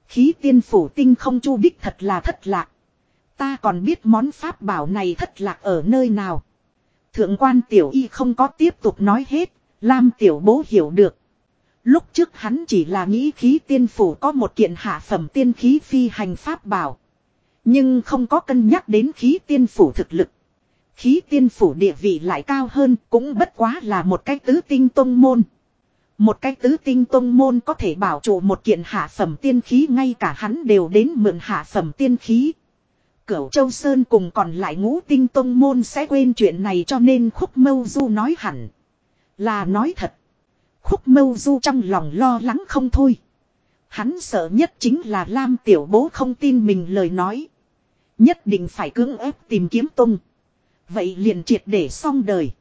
Khí tiên phủ tinh không chu đích thật là thất lạc. Ta còn biết món pháp bảo này thất lạc ở nơi nào. Thượng quan tiểu y không có tiếp tục nói hết. Lam tiểu bố hiểu được. Lúc trước hắn chỉ là nghĩ khí tiên phủ có một kiện hạ phẩm tiên khí phi hành pháp bảo. Nhưng không có cân nhắc đến khí tiên phủ thực lực. Khí tiên phủ địa vị lại cao hơn cũng bất quá là một cái tứ tinh tông môn. Một cái tứ tinh tông môn có thể bảo trụ một kiện hạ phẩm tiên khí, ngay cả hắn đều đến mượn hạ phẩm tiên khí. Cửu Châu Sơn cùng còn lại ngũ tinh tông môn sẽ quên chuyện này cho nên khúc mâu du nói hẳn. Là nói thật. Khúc mâu du trong lòng lo lắng không thôi. Hắn sợ nhất chính là Lam Tiểu Bố không tin mình lời nói. Nhất định phải cưỡng ép tìm kiếm tung. Vậy liền triệt để xong đời.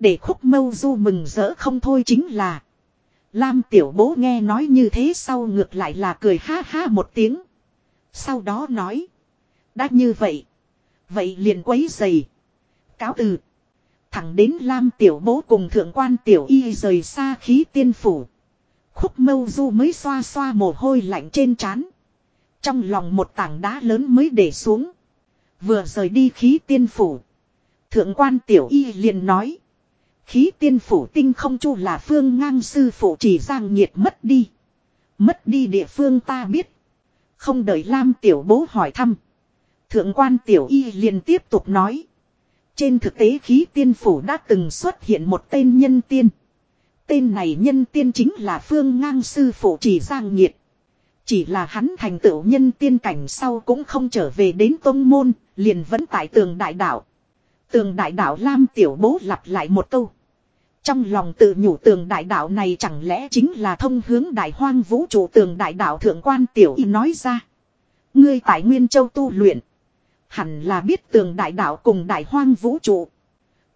Để khúc mâu du mừng rỡ không thôi chính là. Lam tiểu bố nghe nói như thế sau ngược lại là cười ha ha một tiếng. Sau đó nói. Đã như vậy. Vậy liền quấy dày. Cáo từ. Thẳng đến Lam tiểu bố cùng thượng quan tiểu y rời xa khí tiên phủ. Khúc mâu du mới xoa xoa mồ hôi lạnh trên trán. Trong lòng một tảng đá lớn mới để xuống. Vừa rời đi khí tiên phủ. Thượng quan tiểu y liền nói. Khí tiên phủ tinh không chu là phương ngang sư phụ chỉ giang nhiệt mất đi. Mất đi địa phương ta biết. Không đợi Lam tiểu bố hỏi thăm. Thượng quan tiểu y liền tiếp tục nói. Trên thực tế khí tiên phủ đã từng xuất hiện một tên nhân tiên. Tên này nhân tiên chính là phương ngang sư phụ chỉ giang nhiệt. Chỉ là hắn thành tựu nhân tiên cảnh sau cũng không trở về đến tông môn, liền vẫn tại tường đại đạo. Tường đại đạo Lam tiểu bố lặp lại một câu. Trong lòng tự nhủ tường đại đạo này chẳng lẽ chính là thông hướng đại hoang vũ trụ tường đại đạo thượng quan tiểu y nói ra. Ngươi tại Nguyên Châu tu luyện. Hẳn là biết tường đại đạo cùng đại hoang vũ trụ.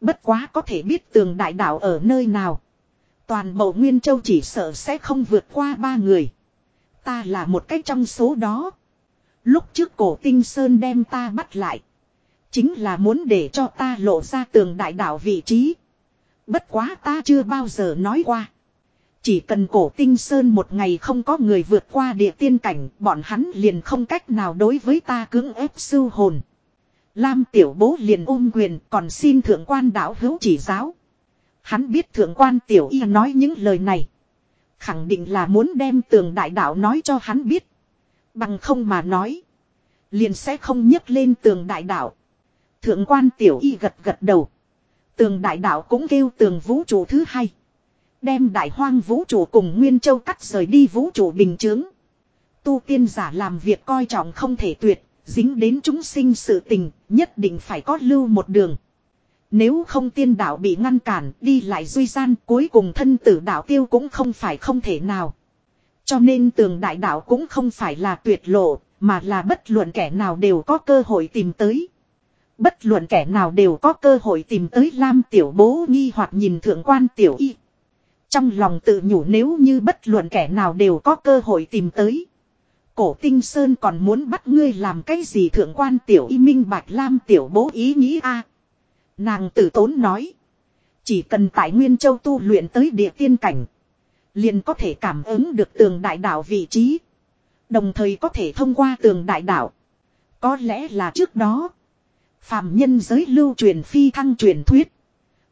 Bất quá có thể biết tường đại đạo ở nơi nào. Toàn bộ Nguyên Châu chỉ sợ sẽ không vượt qua ba người. Ta là một cách trong số đó. Lúc trước cổ tinh sơn đem ta bắt lại. Chính là muốn để cho ta lộ ra tường đại đạo vị trí. Bất quá ta chưa bao giờ nói qua. Chỉ cần cổ tinh sơn một ngày không có người vượt qua địa tiên cảnh, bọn hắn liền không cách nào đối với ta cưỡng ép sưu hồn. Lam tiểu bố liền ôm quyền còn xin thượng quan đạo hữu chỉ giáo. Hắn biết thượng quan tiểu y nói những lời này. Khẳng định là muốn đem tường đại đạo nói cho hắn biết. Bằng không mà nói. Liền sẽ không nhấc lên tường đại đạo. Thượng quan tiểu y gật gật đầu. Tường đại đạo cũng kêu tường vũ trụ thứ hai. Đem đại hoang vũ trụ cùng Nguyên Châu cắt rời đi vũ trụ bình chướng. Tu tiên giả làm việc coi trọng không thể tuyệt, dính đến chúng sinh sự tình, nhất định phải có lưu một đường. Nếu không tiên đạo bị ngăn cản, đi lại duy gian, cuối cùng thân tử đạo tiêu cũng không phải không thể nào. Cho nên tường đại đạo cũng không phải là tuyệt lộ, mà là bất luận kẻ nào đều có cơ hội tìm tới. Bất luận kẻ nào đều có cơ hội tìm tới Lam tiểu bố nghi hoặc nhìn thượng quan tiểu y. Trong lòng tự nhủ nếu như bất luận kẻ nào đều có cơ hội tìm tới. Cổ tinh sơn còn muốn bắt ngươi làm cái gì thượng quan tiểu y minh bạch Lam tiểu bố ý nghĩ a Nàng tử tốn nói. Chỉ cần tại Nguyên Châu tu luyện tới địa tiên cảnh. Liền có thể cảm ứng được tường đại đảo vị trí. Đồng thời có thể thông qua tường đại đảo Có lẽ là trước đó. Phạm nhân giới lưu truyền phi thăng truyền thuyết.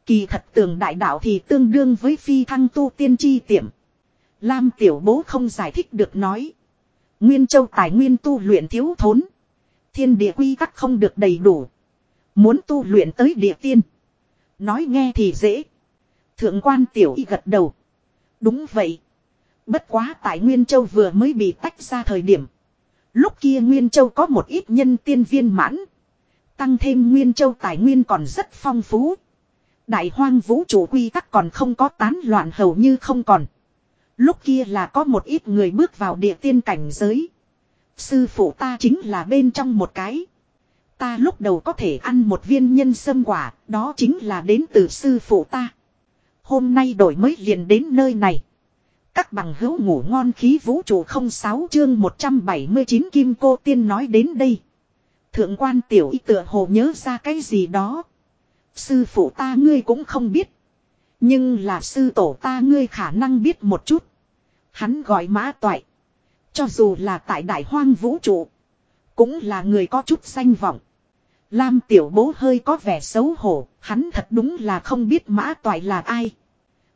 Kỳ thật tường đại đạo thì tương đương với phi thăng tu tiên chi tiệm. Lam tiểu bố không giải thích được nói. Nguyên châu tài nguyên tu luyện thiếu thốn. Thiên địa quy tắc không được đầy đủ. Muốn tu luyện tới địa tiên. Nói nghe thì dễ. Thượng quan tiểu y gật đầu. Đúng vậy. Bất quá tại Nguyên Châu vừa mới bị tách ra thời điểm. Lúc kia Nguyên Châu có một ít nhân tiên viên mãn. Tăng thêm Nguyên Châu tài nguyên còn rất phong phú. Đại hoang vũ trụ quy tắc còn không có tán loạn hầu như không còn. Lúc kia là có một ít người bước vào địa tiên cảnh giới. Sư phụ ta chính là bên trong một cái. Ta lúc đầu có thể ăn một viên nhân sâm quả, đó chính là đến từ sư phụ ta. Hôm nay đổi mới liền đến nơi này. Các bằng hữu ngủ ngon khí vũ trụ 06 chương 179 Kim Cô Tiên nói đến đây. Thượng quan tiểu y tựa hồ nhớ ra cái gì đó. Sư phụ ta ngươi cũng không biết. Nhưng là sư tổ ta ngươi khả năng biết một chút. Hắn gọi mã toại. Cho dù là tại đại hoang vũ trụ. Cũng là người có chút danh vọng. Lam tiểu bố hơi có vẻ xấu hổ. Hắn thật đúng là không biết mã toại là ai.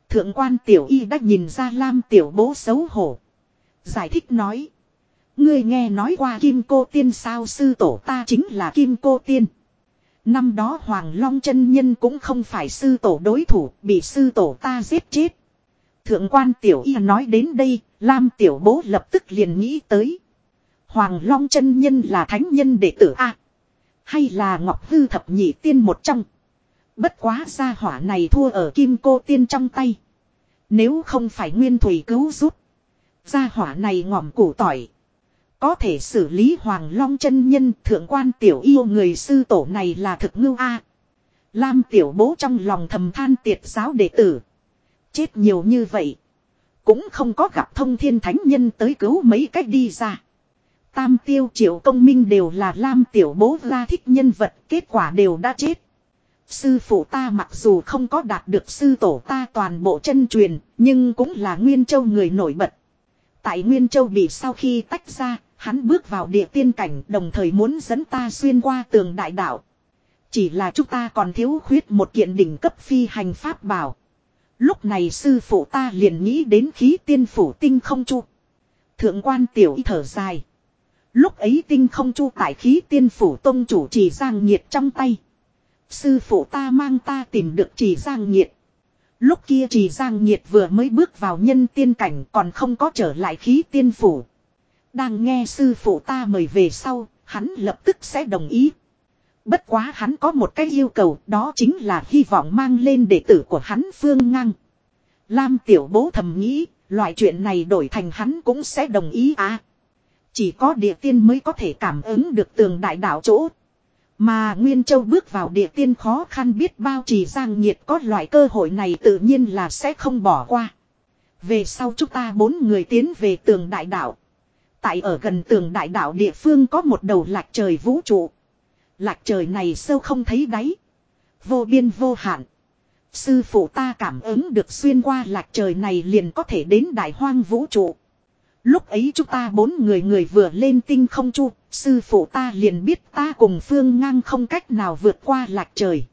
Thượng quan tiểu y đã nhìn ra Lam tiểu bố xấu hổ. Giải thích nói. Ngươi nghe nói qua kim cô tiên sao sư tổ ta chính là kim cô tiên. Năm đó Hoàng Long chân nhân cũng không phải sư tổ đối thủ, bị sư tổ ta giết chết. Thượng quan tiểu y nói đến đây, Lam tiểu bố lập tức liền nghĩ tới. Hoàng Long chân nhân là thánh nhân đệ tử A. Hay là Ngọc Hư thập nhị tiên một trong. Bất quá gia hỏa này thua ở kim cô tiên trong tay. Nếu không phải nguyên thủy cứu giúp. Gia hỏa này ngỏm củ tỏi. Có thể xử lý Hoàng Long chân nhân thượng quan tiểu yêu người sư tổ này là thực ngưu A. Lam tiểu bố trong lòng thầm than tiệt giáo đệ tử. Chết nhiều như vậy. Cũng không có gặp thông thiên thánh nhân tới cứu mấy cách đi ra. Tam tiêu triệu công minh đều là Lam tiểu bố ra thích nhân vật kết quả đều đã chết. Sư phụ ta mặc dù không có đạt được sư tổ ta toàn bộ chân truyền, nhưng cũng là Nguyên Châu người nổi bật. Tại Nguyên Châu bị sau khi tách ra, hắn bước vào địa tiên cảnh, đồng thời muốn dẫn ta xuyên qua tường đại đạo. Chỉ là chúng ta còn thiếu khuyết một kiện đỉnh cấp phi hành pháp bảo. Lúc này sư phụ ta liền nghĩ đến khí tiên phủ tinh không chu. Thượng quan tiểu y thở dài. Lúc ấy tinh không chu tại khí tiên phủ tông chủ chỉ giang nhiệt trong tay. Sư phụ ta mang ta tìm được chỉ giang nhiệt. Lúc kia chỉ giang nhiệt vừa mới bước vào nhân tiên cảnh còn không có trở lại khí tiên phủ. Đang nghe sư phụ ta mời về sau, hắn lập tức sẽ đồng ý. Bất quá hắn có một cái yêu cầu đó chính là hy vọng mang lên đệ tử của hắn Phương Ngang. Lam tiểu bố thầm nghĩ, loại chuyện này đổi thành hắn cũng sẽ đồng ý à. Chỉ có địa tiên mới có thể cảm ứng được tường đại đạo chỗ. Mà Nguyên Châu bước vào địa tiên khó khăn biết bao trì giang nhiệt có loại cơ hội này tự nhiên là sẽ không bỏ qua. Về sau chúng ta bốn người tiến về tường đại đạo. Tại ở gần tường đại đạo địa phương có một đầu lạc trời vũ trụ. Lạc trời này sâu không thấy đáy. Vô biên vô hạn. Sư phụ ta cảm ứng được xuyên qua lạc trời này liền có thể đến đại hoang vũ trụ. Lúc ấy chúng ta bốn người người vừa lên tinh không chu, sư phụ ta liền biết ta cùng phương ngang không cách nào vượt qua lạc trời.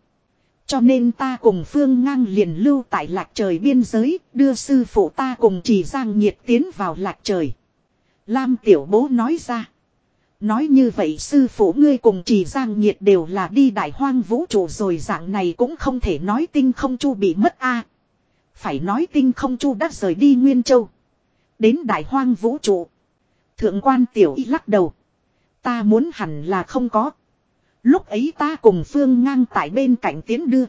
Cho nên ta cùng phương ngang liền lưu tại lạc trời biên giới, đưa sư phụ ta cùng chỉ giang nhiệt tiến vào lạc trời. Lam tiểu bố nói ra. Nói như vậy sư phụ ngươi cùng chỉ giang nhiệt đều là đi đại hoang vũ trụ rồi, dạng này cũng không thể nói tinh không chu bị mất a Phải nói tinh không chu đã rời đi Nguyên Châu. Đến đại hoang vũ trụ. Thượng quan tiểu y lắc đầu. Ta muốn hẳn là không có. Lúc ấy ta cùng phương ngang tại bên cạnh tiến đưa.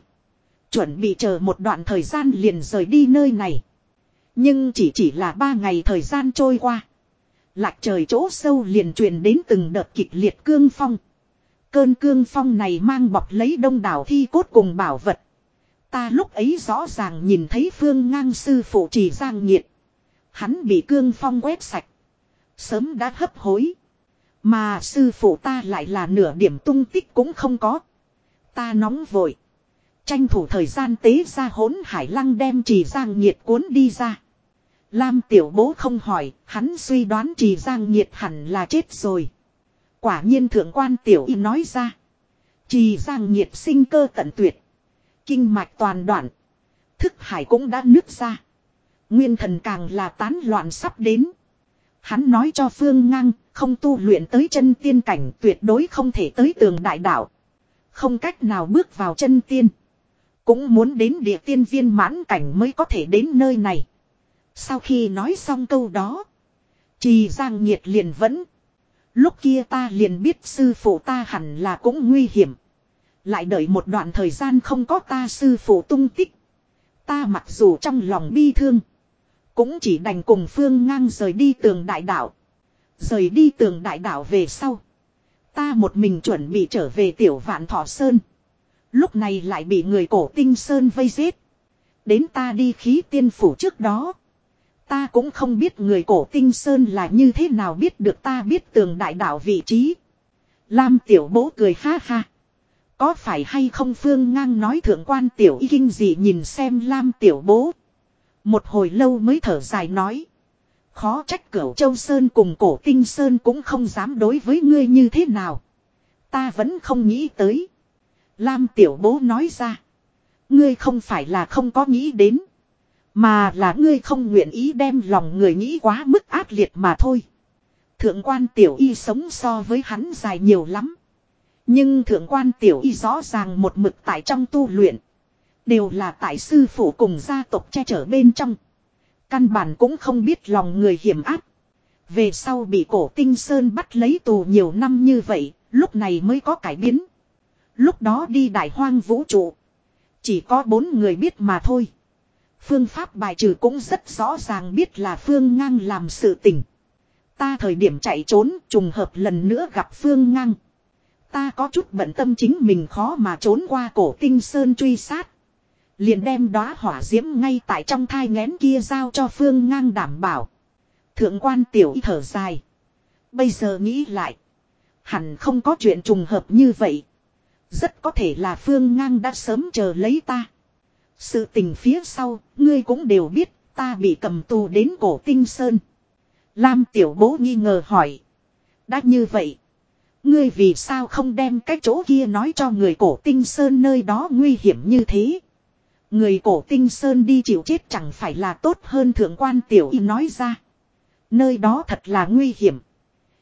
Chuẩn bị chờ một đoạn thời gian liền rời đi nơi này. Nhưng chỉ chỉ là ba ngày thời gian trôi qua. Lạc trời chỗ sâu liền truyền đến từng đợt kịch liệt cương phong. Cơn cương phong này mang bọc lấy đông đảo thi cốt cùng bảo vật. Ta lúc ấy rõ ràng nhìn thấy phương ngang sư phụ trì giang nhiệt. Hắn bị cương phong quét sạch. Sớm đã hấp hối. Mà sư phụ ta lại là nửa điểm tung tích cũng không có. Ta nóng vội. Tranh thủ thời gian tế ra hỗn hải lăng đem trì giang nhiệt cuốn đi ra. Lam tiểu bố không hỏi, hắn suy đoán trì giang nhiệt hẳn là chết rồi. Quả nhiên thượng quan tiểu y nói ra. Trì giang nhiệt sinh cơ tận tuyệt. Kinh mạch toàn đoạn. Thức hải cũng đã nứt ra. Nguyên thần càng là tán loạn sắp đến. Hắn nói cho Phương Ngang, không tu luyện tới chân tiên cảnh tuyệt đối không thể tới tường đại đạo. Không cách nào bước vào chân tiên. Cũng muốn đến địa tiên viên mãn cảnh mới có thể đến nơi này. Sau khi nói xong câu đó. Trì Giang Nhiệt liền vẫn. Lúc kia ta liền biết sư phụ ta hẳn là cũng nguy hiểm. Lại đợi một đoạn thời gian không có ta sư phụ tung tích. Ta mặc dù trong lòng bi thương. Cũng chỉ đành cùng phương ngang rời đi tường đại đạo. Rời đi tường đại đạo về sau. Ta một mình chuẩn bị trở về tiểu vạn thọ sơn. Lúc này lại bị người cổ tinh sơn vây giết. Đến ta đi khí tiên phủ trước đó. Ta cũng không biết người cổ tinh sơn là như thế nào biết được ta biết tường đại đạo vị trí. Lam tiểu bố cười ha ha. Có phải hay không phương ngang nói thượng quan tiểu y kinh gì nhìn xem Lam tiểu bố. Một hồi lâu mới thở dài nói. Khó trách cửu châu Sơn cùng cổ tinh Sơn cũng không dám đối với ngươi như thế nào. Ta vẫn không nghĩ tới. Lam tiểu bố nói ra. Ngươi không phải là không có nghĩ đến. Mà là ngươi không nguyện ý đem lòng người nghĩ quá mức ác liệt mà thôi. Thượng quan tiểu y sống so với hắn dài nhiều lắm. Nhưng thượng quan tiểu y rõ ràng một mực tại trong tu luyện. Đều là tại sư phụ cùng gia tộc che chở bên trong. Căn bản cũng không biết lòng người hiểm ác. Về sau bị cổ tinh sơn bắt lấy tù nhiều năm như vậy, lúc này mới có cải biến. Lúc đó đi đại hoang vũ trụ. Chỉ có bốn người biết mà thôi. Phương pháp bài trừ cũng rất rõ ràng biết là Phương Ngang làm sự tình. Ta thời điểm chạy trốn, trùng hợp lần nữa gặp Phương Ngang. Ta có chút bận tâm chính mình khó mà trốn qua cổ tinh sơn truy sát. Liền đem đóa hỏa diễm ngay tại trong thai ngén kia giao cho Phương Ngang đảm bảo. Thượng quan tiểu y thở dài. Bây giờ nghĩ lại. Hẳn không có chuyện trùng hợp như vậy. Rất có thể là Phương Ngang đã sớm chờ lấy ta. Sự tình phía sau, ngươi cũng đều biết, ta bị cầm tù đến cổ tinh sơn. Lam tiểu bố nghi ngờ hỏi. Đã như vậy. Ngươi vì sao không đem cái chỗ kia nói cho người cổ tinh sơn nơi đó nguy hiểm như thế. Người cổ tinh sơn đi chịu chết chẳng phải là tốt hơn thượng quan tiểu y nói ra. Nơi đó thật là nguy hiểm.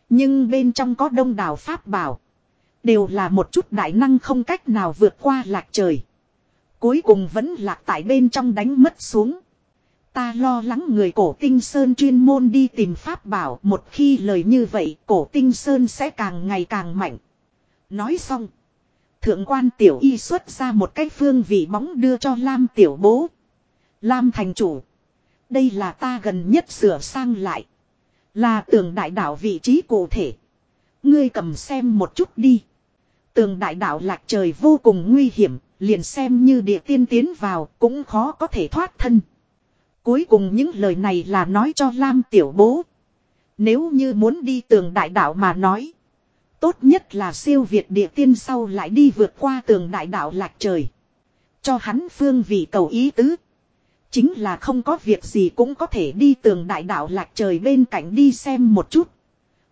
Nhưng bên trong có đông đảo Pháp bảo. Đều là một chút đại năng không cách nào vượt qua lạc trời. Cuối cùng vẫn lạc tại bên trong đánh mất xuống. Ta lo lắng người cổ tinh sơn chuyên môn đi tìm pháp bảo một khi lời như vậy cổ tinh sơn sẽ càng ngày càng mạnh. Nói xong. Thượng quan tiểu y xuất ra một cái phương vị bóng đưa cho Lam tiểu bố. Lam thành chủ. Đây là ta gần nhất sửa sang lại. Là tường đại đảo vị trí cụ thể. Ngươi cầm xem một chút đi. Tường đại đảo lạc trời vô cùng nguy hiểm, liền xem như địa tiên tiến vào cũng khó có thể thoát thân. Cuối cùng những lời này là nói cho Lam tiểu bố. Nếu như muốn đi tường đại đảo mà nói. Tốt nhất là siêu việt địa tiên sau lại đi vượt qua tường đại đảo lạc trời. Cho hắn phương vị cầu ý tứ. Chính là không có việc gì cũng có thể đi tường đại đảo lạc trời bên cạnh đi xem một chút.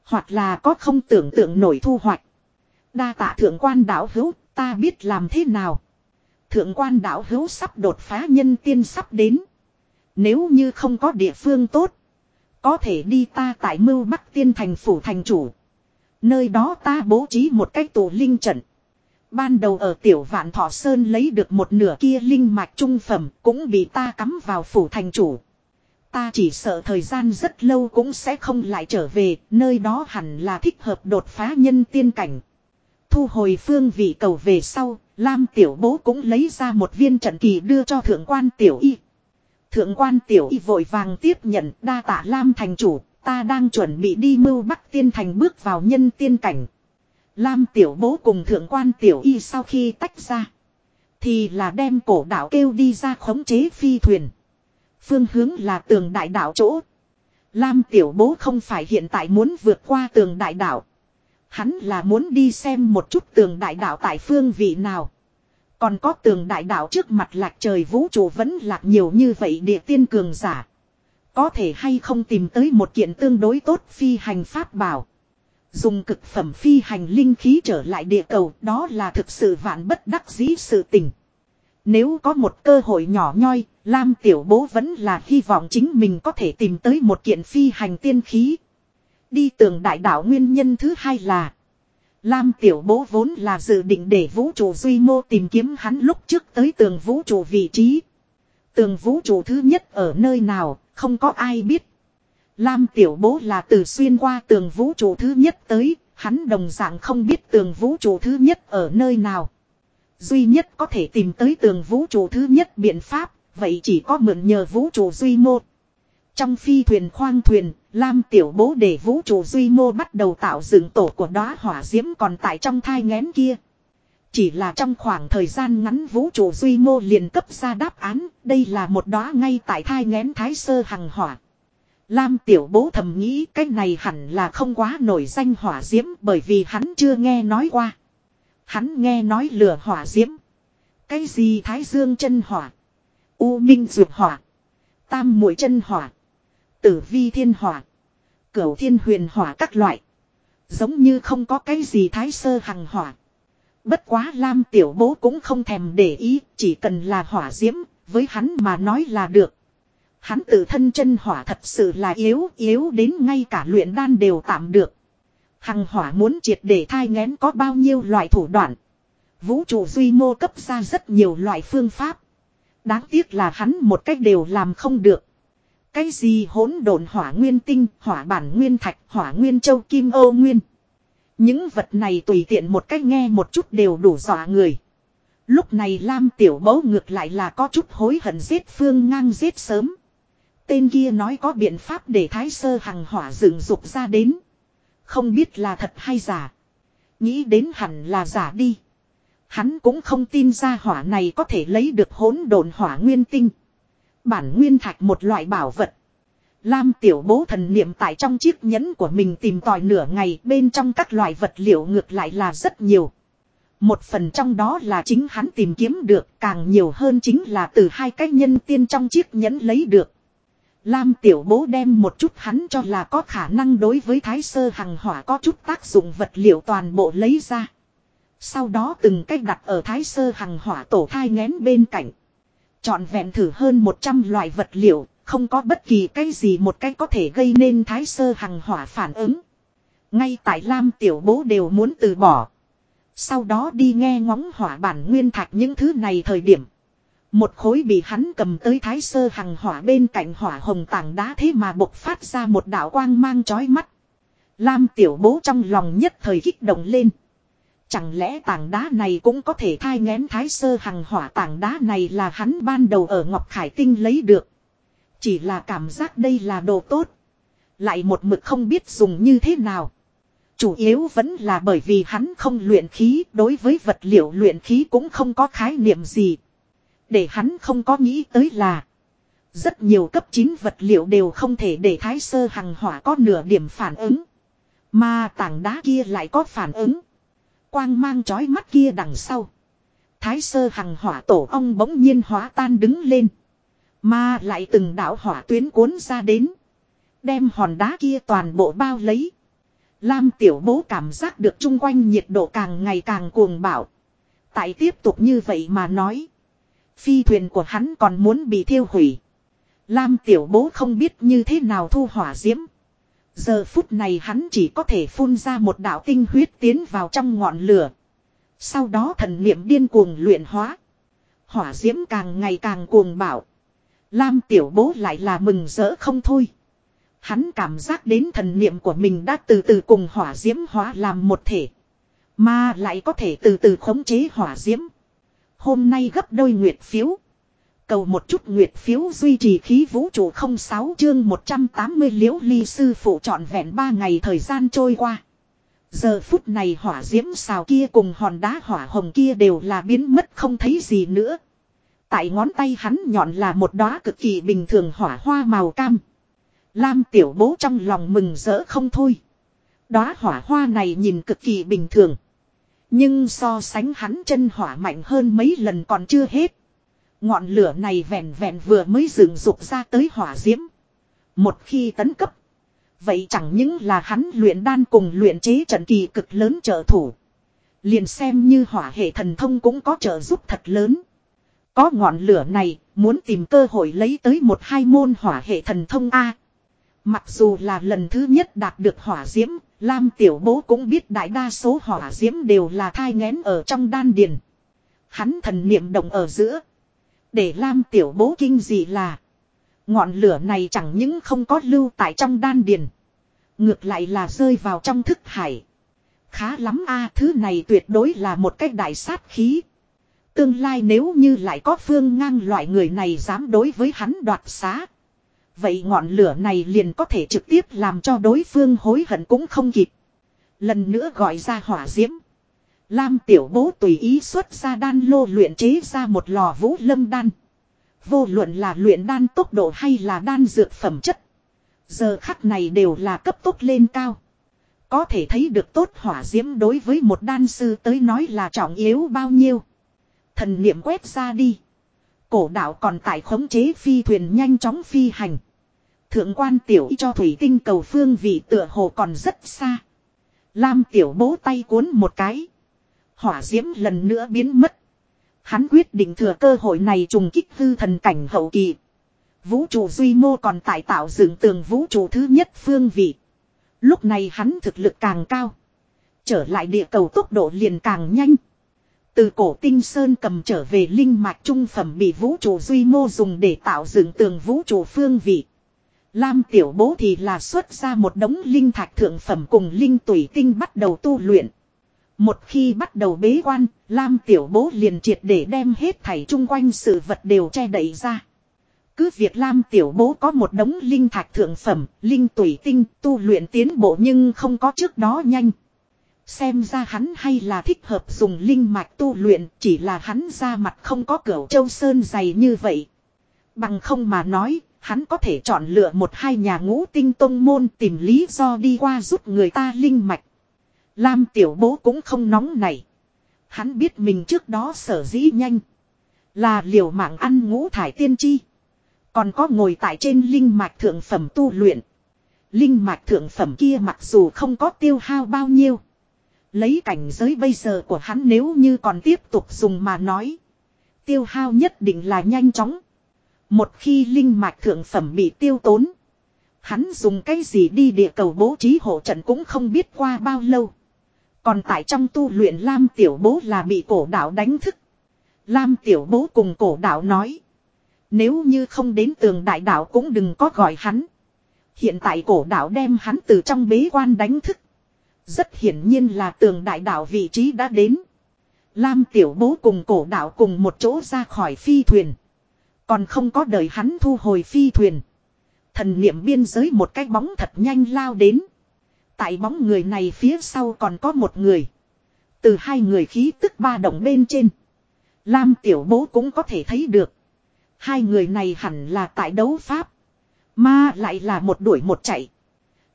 Hoặc là có không tưởng tượng nổi thu hoạch. Đa tạ thượng quan đảo hữu, ta biết làm thế nào. Thượng quan đạo hữu sắp đột phá nhân tiên sắp đến. Nếu như không có địa phương tốt. Có thể đi ta tại mưu bắc tiên thành phủ thành chủ. Nơi đó ta bố trí một cách tù linh trận. Ban đầu ở tiểu vạn thọ sơn lấy được một nửa kia linh mạch trung phẩm cũng bị ta cắm vào phủ thành chủ. Ta chỉ sợ thời gian rất lâu cũng sẽ không lại trở về, nơi đó hẳn là thích hợp đột phá nhân tiên cảnh. Thu hồi phương vị cầu về sau, Lam tiểu bố cũng lấy ra một viên trận kỳ đưa cho thượng quan tiểu y. Thượng quan tiểu y vội vàng tiếp nhận đa tạ Lam thành chủ, ta đang chuẩn bị đi mưu bắc tiên thành bước vào nhân tiên cảnh. Lam tiểu bố cùng thượng quan tiểu y sau khi tách ra. Thì là đem cổ đạo kêu đi ra khống chế phi thuyền. Phương hướng là tường đại đạo chỗ. Lam tiểu bố không phải hiện tại muốn vượt qua tường đại đạo. Hắn là muốn đi xem một chút tường đại đạo tại phương vị nào. Còn có tường đại đạo trước mặt lạc trời vũ trụ vẫn lạc nhiều như vậy địa tiên cường giả. Có thể hay không tìm tới một kiện tương đối tốt phi hành pháp bảo. Dùng cực phẩm phi hành linh khí trở lại địa cầu đó là thực sự vạn bất đắc dĩ sự tình. Nếu có một cơ hội nhỏ nhoi, Lam Tiểu Bố vẫn là hy vọng chính mình có thể tìm tới một kiện phi hành tiên khí. Đi tường đại đạo nguyên nhân thứ hai là Lam Tiểu Bố vốn là dự định để vũ trụ duy mô tìm kiếm hắn lúc trước tới tường vũ trụ vị trí. Tường vũ trụ thứ nhất ở nơi nào, không có ai biết. Lam tiểu bố là từ xuyên qua tường vũ trụ thứ nhất tới, hắn đồng dạng không biết tường vũ trụ thứ nhất ở nơi nào. Duy nhất có thể tìm tới tường vũ trụ thứ nhất biện pháp, vậy chỉ có mượn nhờ vũ trụ duy mô. Trong phi thuyền khoang thuyền, Lam tiểu bố để vũ trụ duy mô bắt đầu tạo dựng tổ của đóa hỏa diễm còn tại trong thai ngén kia. Chỉ là trong khoảng thời gian ngắn vũ trụ duy mô liền cấp ra đáp án, đây là một đóa ngay tại thai ngén thái sơ hằng hỏa. Lam tiểu bố thầm nghĩ cái này hẳn là không quá nổi danh hỏa diễm bởi vì hắn chưa nghe nói qua. Hắn nghe nói lửa hỏa diễm. Cái gì thái dương chân hỏa. U minh dược hỏa. Tam mũi chân hỏa. Tử vi thiên hỏa. Cửu thiên huyền hỏa các loại. Giống như không có cái gì thái sơ hằng hỏa. Bất quá Lam tiểu bố cũng không thèm để ý, chỉ cần là hỏa diễm, với hắn mà nói là được. Hắn tự thân chân hỏa thật sự là yếu, yếu đến ngay cả luyện đan đều tạm được. Hằng hỏa muốn triệt để thai ngén có bao nhiêu loại thủ đoạn. Vũ trụ duy mô cấp ra rất nhiều loại phương pháp. Đáng tiếc là hắn một cách đều làm không được. Cái gì hỗn độn hỏa nguyên tinh, hỏa bản nguyên thạch, hỏa nguyên châu kim ô nguyên. Những vật này tùy tiện một cách nghe một chút đều đủ dọa người. Lúc này Lam Tiểu Mẫu ngược lại là có chút hối hận giết phương ngang giết sớm. Tên kia nói có biện pháp để thái sơ hằng hỏa dựng dục ra đến. Không biết là thật hay giả. Nghĩ đến hẳn là giả đi. Hắn cũng không tin ra hỏa này có thể lấy được hỗn độn hỏa nguyên tinh. Bản nguyên thạch một loại bảo vật. Lam tiểu bố thần niệm tại trong chiếc nhẫn của mình tìm tòi nửa ngày, bên trong các loại vật liệu ngược lại là rất nhiều. Một phần trong đó là chính hắn tìm kiếm được, càng nhiều hơn chính là từ hai cái nhân tiên trong chiếc nhẫn lấy được. Lam tiểu bố đem một chút hắn cho là có khả năng đối với thái sơ hằng hỏa có chút tác dụng vật liệu toàn bộ lấy ra. Sau đó từng cách đặt ở thái sơ hằng hỏa tổ thai ngén bên cạnh. Chọn vẹn thử hơn 100 loại vật liệu, không có bất kỳ cái gì một cách có thể gây nên thái sơ hằng hỏa phản ứng. Ngay tại Lam tiểu bố đều muốn từ bỏ. Sau đó đi nghe ngóng hỏa bản nguyên thạch những thứ này thời điểm. Một khối bị hắn cầm tới thái sơ hằng hỏa bên cạnh hỏa hồng tảng đá thế mà bộc phát ra một đạo quang mang chói mắt. Lam tiểu bố trong lòng nhất thời kích động lên. Chẳng lẽ tảng đá này cũng có thể thai ngén thái sơ hằng hỏa tảng đá này là hắn ban đầu ở Ngọc Khải Tinh lấy được. Chỉ là cảm giác đây là đồ tốt. Lại một mực không biết dùng như thế nào. Chủ yếu vẫn là bởi vì hắn không luyện khí, đối với vật liệu luyện khí cũng không có khái niệm gì. Để hắn không có nghĩ tới là rất nhiều cấp 9 vật liệu đều không thể để thái sơ hằng hỏa có nửa điểm phản ứng. Mà tảng đá kia lại có phản ứng. Quang mang chói mắt kia đằng sau. Thái sơ hằng hỏa tổ ong bỗng nhiên hóa tan đứng lên. Mà lại từng đạo hỏa tuyến cuốn ra đến. Đem hòn đá kia toàn bộ bao lấy. Lam tiểu bố cảm giác được chung quanh nhiệt độ càng ngày càng cuồng bạo. Tại tiếp tục như vậy mà nói. Phi thuyền của hắn còn muốn bị thiêu hủy. Lam tiểu bố không biết như thế nào thu hỏa diễm. Giờ phút này hắn chỉ có thể phun ra một đạo tinh huyết tiến vào trong ngọn lửa. Sau đó thần niệm điên cuồng luyện hóa. Hỏa diễm càng ngày càng cuồng bạo. Lam tiểu bố lại là mừng rỡ không thôi. Hắn cảm giác đến thần niệm của mình đã từ từ cùng hỏa diễm hóa làm một thể. Mà lại có thể từ từ khống chế hỏa diễm. Hôm nay gấp đôi nguyệt phiếu. Cầu một chút nguyệt phiếu duy trì khí vũ trụ 06 chương 180 liễu ly sư phụ trọn vẹn 3 ngày thời gian trôi qua. Giờ phút này hỏa diễm xào kia cùng hòn đá hỏa hồng kia đều là biến mất không thấy gì nữa. Tại ngón tay hắn nhọn là một đóa cực kỳ bình thường hỏa hoa màu cam. Lam tiểu bố trong lòng mừng rỡ không thôi. Đóa hỏa hoa này nhìn cực kỳ bình thường. Nhưng so sánh hắn chân hỏa mạnh hơn mấy lần còn chưa hết. Ngọn lửa này vẹn vẹn vừa mới dựng dục ra tới hỏa diễm. Một khi tấn cấp. Vậy chẳng những là hắn luyện đan cùng luyện chế trận kỳ cực lớn trợ thủ. Liền xem như hỏa hệ thần thông cũng có trợ giúp thật lớn. Có ngọn lửa này, muốn tìm cơ hội lấy tới một hai môn hỏa hệ thần thông A. Mặc dù là lần thứ nhất đạt được hỏa diễm, Lam Tiểu Bố cũng biết đại đa số hỏa diễm đều là thai ngén ở trong đan điền. Hắn thần niệm động ở giữa. Để Lam Tiểu Bố kinh dị là. Ngọn lửa này chẳng những không có lưu tại trong đan điền. Ngược lại là rơi vào trong thức hải. Khá lắm a, thứ này tuyệt đối là một cách đại sát khí. Tương lai nếu như lại có phương ngang loại người này dám đối với hắn đoạt xá. Vậy ngọn lửa này liền có thể trực tiếp làm cho đối phương hối hận cũng không kịp. Lần nữa gọi ra hỏa diễm. Lam tiểu bố tùy ý xuất ra đan lô luyện chế ra một lò vũ lâm đan. Vô luận là luyện đan tốc độ hay là đan dược phẩm chất. Giờ khắc này đều là cấp tốc lên cao. Có thể thấy được tốt hỏa diễm đối với một đan sư tới nói là trọng yếu bao nhiêu. Thần niệm quét ra đi. Cổ đạo còn tại khống chế phi thuyền nhanh chóng phi hành. Thượng quan tiểu cho thủy tinh cầu phương vị tựa hồ còn rất xa. Lam tiểu bố tay cuốn một cái. Hỏa diễm lần nữa biến mất. Hắn quyết định thừa cơ hội này trùng kích hư thần cảnh hậu kỳ. Vũ trụ duy mô còn tại tạo dựng tường vũ trụ thứ nhất phương vị. Lúc này hắn thực lực càng cao. Trở lại địa cầu tốc độ liền càng nhanh. Từ cổ tinh sơn cầm trở về linh mạch trung phẩm bị vũ trụ duy mô dùng để tạo dựng tường vũ trụ phương vị. Lam tiểu bố thì là xuất ra một đống linh thạch thượng phẩm cùng linh tủy tinh bắt đầu tu luyện. Một khi bắt đầu bế quan, Lam tiểu bố liền triệt để đem hết thảy chung quanh sự vật đều che đậy ra. Cứ việc Lam tiểu bố có một đống linh thạch thượng phẩm, linh tủy tinh, tu luyện tiến bộ nhưng không có trước đó nhanh. Xem ra hắn hay là thích hợp dùng linh mạch tu luyện, chỉ là hắn ra mặt không có cửa châu sơn dày như vậy. Bằng không mà nói, hắn có thể chọn lựa một hai nhà ngũ tinh tông môn tìm lý do đi qua giúp người ta linh mạch. Lam tiểu bố cũng không nóng này. Hắn biết mình trước đó sở dĩ nhanh. Là liều mạng ăn ngũ thải tiên chi. Còn có ngồi tại trên linh mạch thượng phẩm tu luyện. Linh mạch thượng phẩm kia mặc dù không có tiêu hao bao nhiêu. Lấy cảnh giới bây giờ của hắn nếu như còn tiếp tục dùng mà nói. Tiêu hao nhất định là nhanh chóng. Một khi linh mạch thượng phẩm bị tiêu tốn. Hắn dùng cái gì đi địa cầu bố trí hộ trận cũng không biết qua bao lâu. Còn tại trong tu luyện Lam Tiểu Bố là bị cổ đạo đánh thức. Lam Tiểu Bố cùng cổ đạo nói. Nếu như không đến tường đại đạo cũng đừng có gọi hắn. Hiện tại cổ đạo đem hắn từ trong bế quan đánh thức. Rất hiển nhiên là tường đại đạo vị trí đã đến. Lam Tiểu Bố cùng cổ đạo cùng một chỗ ra khỏi phi thuyền. Còn không có đợi hắn thu hồi phi thuyền. Thần niệm biên giới một cái bóng thật nhanh lao đến. Tại bóng người này phía sau còn có một người. Từ hai người khí tức ba động bên trên. Lam tiểu bố cũng có thể thấy được. Hai người này hẳn là tại đấu pháp. Mà lại là một đuổi một chạy.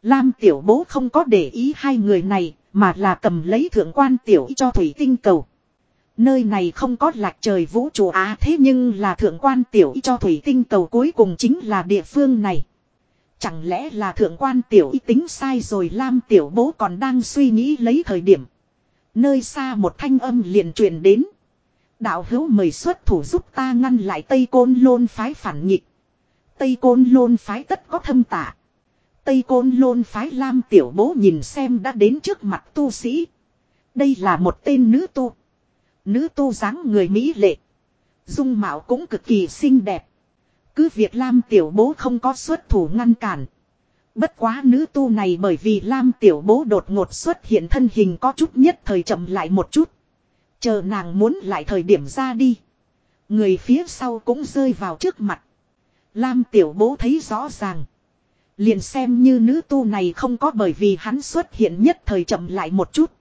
Lam tiểu bố không có để ý hai người này. Mà là cầm lấy thượng quan tiểu cho thủy tinh cầu. Nơi này không có lạc trời vũ trụ á, thế nhưng là thượng quan tiểu cho thủy tinh cầu cuối cùng chính là địa phương này. Chẳng lẽ là thượng quan tiểu y tính sai rồi Lam tiểu bố còn đang suy nghĩ lấy thời điểm. Nơi xa một thanh âm liền truyền đến. Đạo hữu mời xuất thủ giúp ta ngăn lại Tây Côn Lôn phái phản nghịch. Tây Côn Lôn phái tất có thâm tả. Tây Côn Lôn phái Lam tiểu bố nhìn xem đã đến trước mặt tu sĩ. Đây là một tên nữ tu. Nữ tu dáng người mỹ lệ. Dung mạo cũng cực kỳ xinh đẹp. Cứ việc Lam tiểu bố không có xuất thủ ngăn cản. Bất quá nữ tu này bởi vì Lam tiểu bố đột ngột xuất hiện thân hình có chút nhất thời chậm lại một chút. Chờ nàng muốn lại thời điểm ra đi. Người phía sau cũng rơi vào trước mặt. Lam tiểu bố thấy rõ ràng. Liền xem như nữ tu này không có bởi vì hắn xuất hiện nhất thời chậm lại một chút.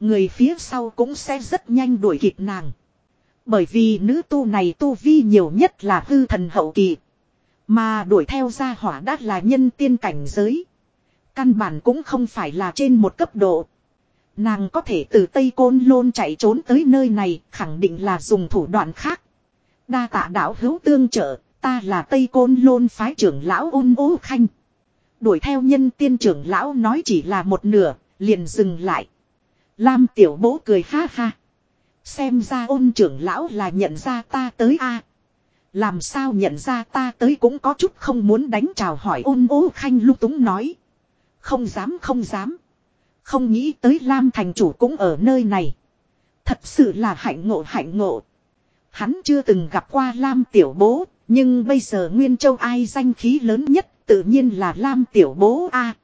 Người phía sau cũng sẽ rất nhanh đuổi kịp nàng. Bởi vì nữ tu này tu vi nhiều nhất là hư thần hậu kỳ. Mà đuổi theo ra hỏa đát là nhân tiên cảnh giới. Căn bản cũng không phải là trên một cấp độ. Nàng có thể từ Tây Côn Lôn chạy trốn tới nơi này khẳng định là dùng thủ đoạn khác. Đa tạ đạo hữu tương trợ, ta là Tây Côn Lôn phái trưởng lão ôn ố khanh. Đuổi theo nhân tiên trưởng lão nói chỉ là một nửa, liền dừng lại. Lam tiểu bố cười ha ha. Xem ra ôn trưởng lão là nhận ra ta tới a Làm sao nhận ra ta tới cũng có chút không muốn đánh chào hỏi ôn ố khanh lúc túng nói. Không dám không dám. Không nghĩ tới Lam thành chủ cũng ở nơi này. Thật sự là hạnh ngộ hạnh ngộ. Hắn chưa từng gặp qua Lam tiểu bố, Nhưng bây giờ Nguyên Châu ai danh khí lớn nhất tự nhiên là Lam Tiểu Bố A.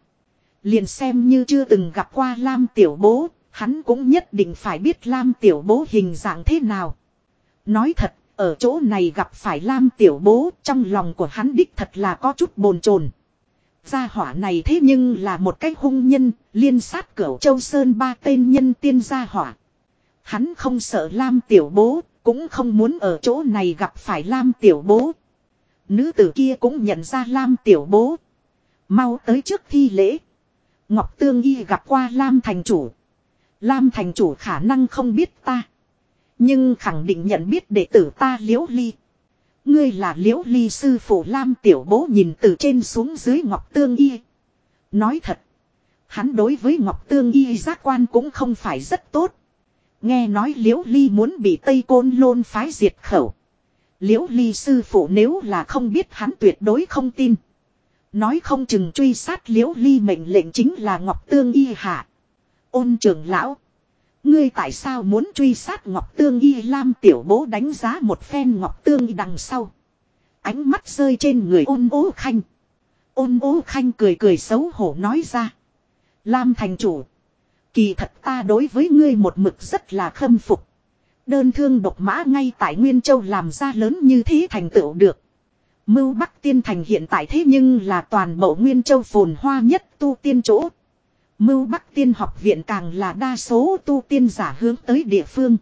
Liền xem như chưa từng gặp qua Lam Tiểu Bố, hắn cũng nhất định phải biết Lam Tiểu Bố hình dạng thế nào. Nói thật, ở chỗ này gặp phải Lam Tiểu Bố trong lòng của hắn đích thật là có chút bồn chồn. Gia hỏa này thế nhưng là một cái hung nhân, liên sát cửu châu sơn ba tên nhân tiên gia hỏa. Hắn không sợ Lam Tiểu Bố, cũng không muốn ở chỗ này gặp phải Lam Tiểu Bố. Nữ tử kia cũng nhận ra Lam Tiểu Bố. Mau tới trước thi lễ. Ngọc Tương Y gặp qua Lam Thành Chủ. Lam Thành Chủ khả năng không biết ta. Nhưng khẳng định nhận biết đệ tử ta Liễu Ly. Ngươi là Liễu Ly sư phụ Lam Tiểu Bố nhìn từ trên xuống dưới Ngọc Tương Y. Nói thật. Hắn đối với Ngọc Tương Y giác quan cũng không phải rất tốt. Nghe nói Liễu Ly muốn bị Tây Côn Lôn phái diệt khẩu. Liễu Ly sư phụ nếu là không biết hắn tuyệt đối không tin. Nói không chừng truy sát Liễu Ly mệnh lệnh chính là Ngọc Tương Y hạ. Ôn trưởng lão. Ngươi tại sao muốn truy sát Ngọc Tương Y Lam tiểu bố đánh giá một phen Ngọc Tương Y đằng sau. Ánh mắt rơi trên người ôn ố khanh. Ôn ố khanh cười cười xấu hổ nói ra. Lam thành chủ. Kỳ thật ta đối với ngươi một mực rất là khâm phục. Đơn thương độc mã ngay tại Nguyên Châu làm ra lớn như thế thành tựu được. Mưu Bắc Tiên Thành hiện tại thế nhưng là toàn bộ Nguyên Châu phồn hoa nhất tu tiên chỗ. Mưu Bắc Tiên học viện càng là đa số tu tiên giả hướng tới địa phương.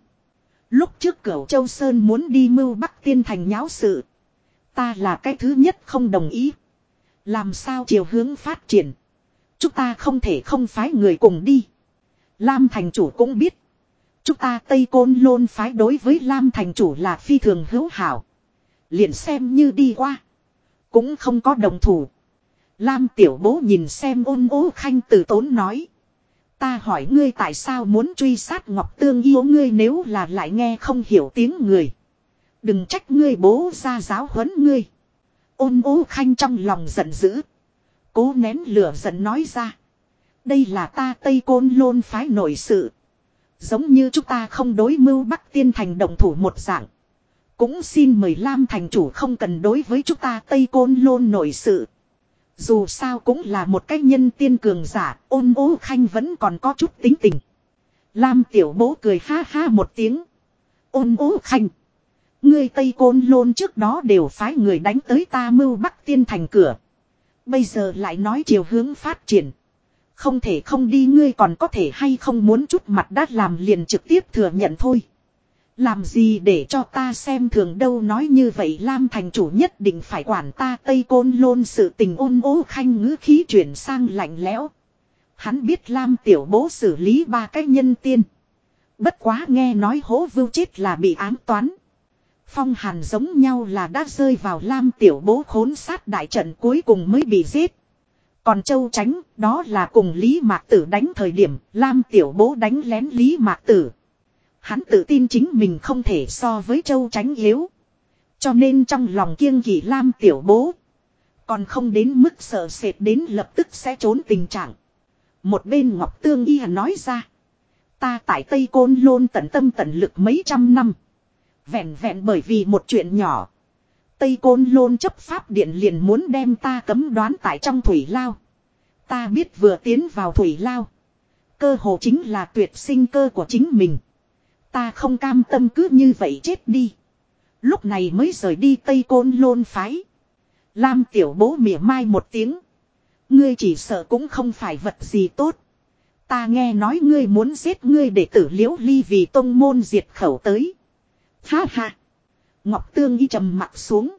Lúc trước cửu Châu Sơn muốn đi Mưu Bắc Tiên Thành nháo sự. Ta là cái thứ nhất không đồng ý. Làm sao chiều hướng phát triển. Chúng ta không thể không phái người cùng đi. Lam thành chủ cũng biết. Chúng ta Tây Côn Lôn phái đối với Lam thành chủ là phi thường hữu hảo. Liền xem như đi qua. Cũng không có đồng thủ. Lam tiểu bố nhìn xem ôn ố khanh từ tốn nói. Ta hỏi ngươi tại sao muốn truy sát Ngọc Tương yêu ngươi nếu là lại nghe không hiểu tiếng người. Đừng trách ngươi bố ra giáo huấn ngươi. Ôn ố khanh trong lòng giận dữ. Cố nén lửa giận nói ra. Đây là ta Tây Côn Lôn phái nổi sự. Giống như chúng ta không đối mưu Bắc Tiên Thành đồng thủ một dạng. Cũng xin mời Lam Thành chủ không cần đối với chúng ta Tây Côn Lôn nổi sự. Dù sao cũng là một cái nhân tiên cường giả, ôn ố khanh vẫn còn có chút tính tình. Lam tiểu bố cười ha ha một tiếng. Ôn ố khanh. Ngươi Tây Côn Lôn trước đó đều phái người đánh tới ta mưu Bắc Tiên Thành cửa. Bây giờ lại nói chiều hướng phát triển. Không thể không đi ngươi còn có thể hay không muốn chút mặt đã làm liền trực tiếp thừa nhận thôi. Làm gì để cho ta xem thường đâu nói như vậy Lam thành chủ nhất định phải quản ta Tây Côn Lôn sự tình ôn ố khanh ngữ khí chuyển sang lạnh lẽo. Hắn biết Lam tiểu bố xử lý ba cái nhân tiên. Bất quá nghe nói hố vưu chết là bị ám toán. Phong hàn giống nhau là đã rơi vào Lam tiểu bố khốn sát đại trận cuối cùng mới bị giết. Còn Châu Tránh, đó là cùng Lý Mạc Tử đánh thời điểm, Lam Tiểu Bố đánh lén Lý Mạc Tử. Hắn tự tin chính mình không thể so với Châu Tránh yếu. Cho nên trong lòng kiêng kỵ Lam Tiểu Bố. Còn không đến mức sợ sệt đến lập tức sẽ trốn tình trạng. Một bên Ngọc Tương Y nói ra. Ta tại Tây Côn Lôn tận tâm tận lực mấy trăm năm. Vẹn vẹn bởi vì một chuyện nhỏ. Tây Côn Lôn chấp pháp điện liền muốn đem ta cấm đoán tại trong thủy lao. Ta biết vừa tiến vào thủy lao. Cơ hồ chính là tuyệt sinh cơ của chính mình. Ta không cam tâm cứ như vậy chết đi. Lúc này mới rời đi Tây Côn Lôn phái. Lam tiểu bố mỉa mai một tiếng. Ngươi chỉ sợ cũng không phải vật gì tốt. Ta nghe nói ngươi muốn giết ngươi để tử liễu ly vì tông môn diệt khẩu tới. Ha ha. Ngọc Tương y trầm mặt xuống.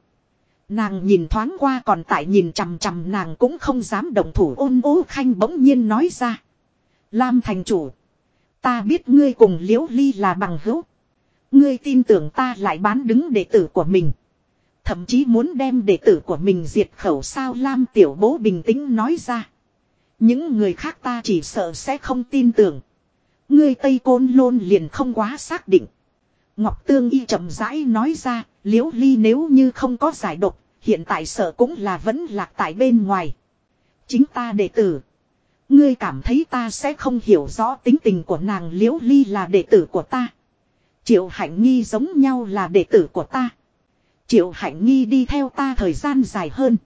Nàng nhìn thoáng qua còn tại nhìn chằm chằm nàng cũng không dám động thủ ôn ố khanh bỗng nhiên nói ra. Lam thành chủ. Ta biết ngươi cùng liễu ly là bằng hữu. Ngươi tin tưởng ta lại bán đứng đệ tử của mình. Thậm chí muốn đem đệ tử của mình diệt khẩu sao Lam tiểu bố bình tĩnh nói ra. Những người khác ta chỉ sợ sẽ không tin tưởng. Ngươi Tây Côn Lôn liền không quá xác định. Ngọc Tương Y chậm rãi nói ra, liễu ly nếu như không có giải độc, hiện tại sợ cũng là vẫn lạc tại bên ngoài. Chính ta đệ tử. Ngươi cảm thấy ta sẽ không hiểu rõ tính tình của nàng liễu ly là đệ tử của ta. Triệu hạnh nghi giống nhau là đệ tử của ta. Triệu hạnh nghi đi theo ta thời gian dài hơn.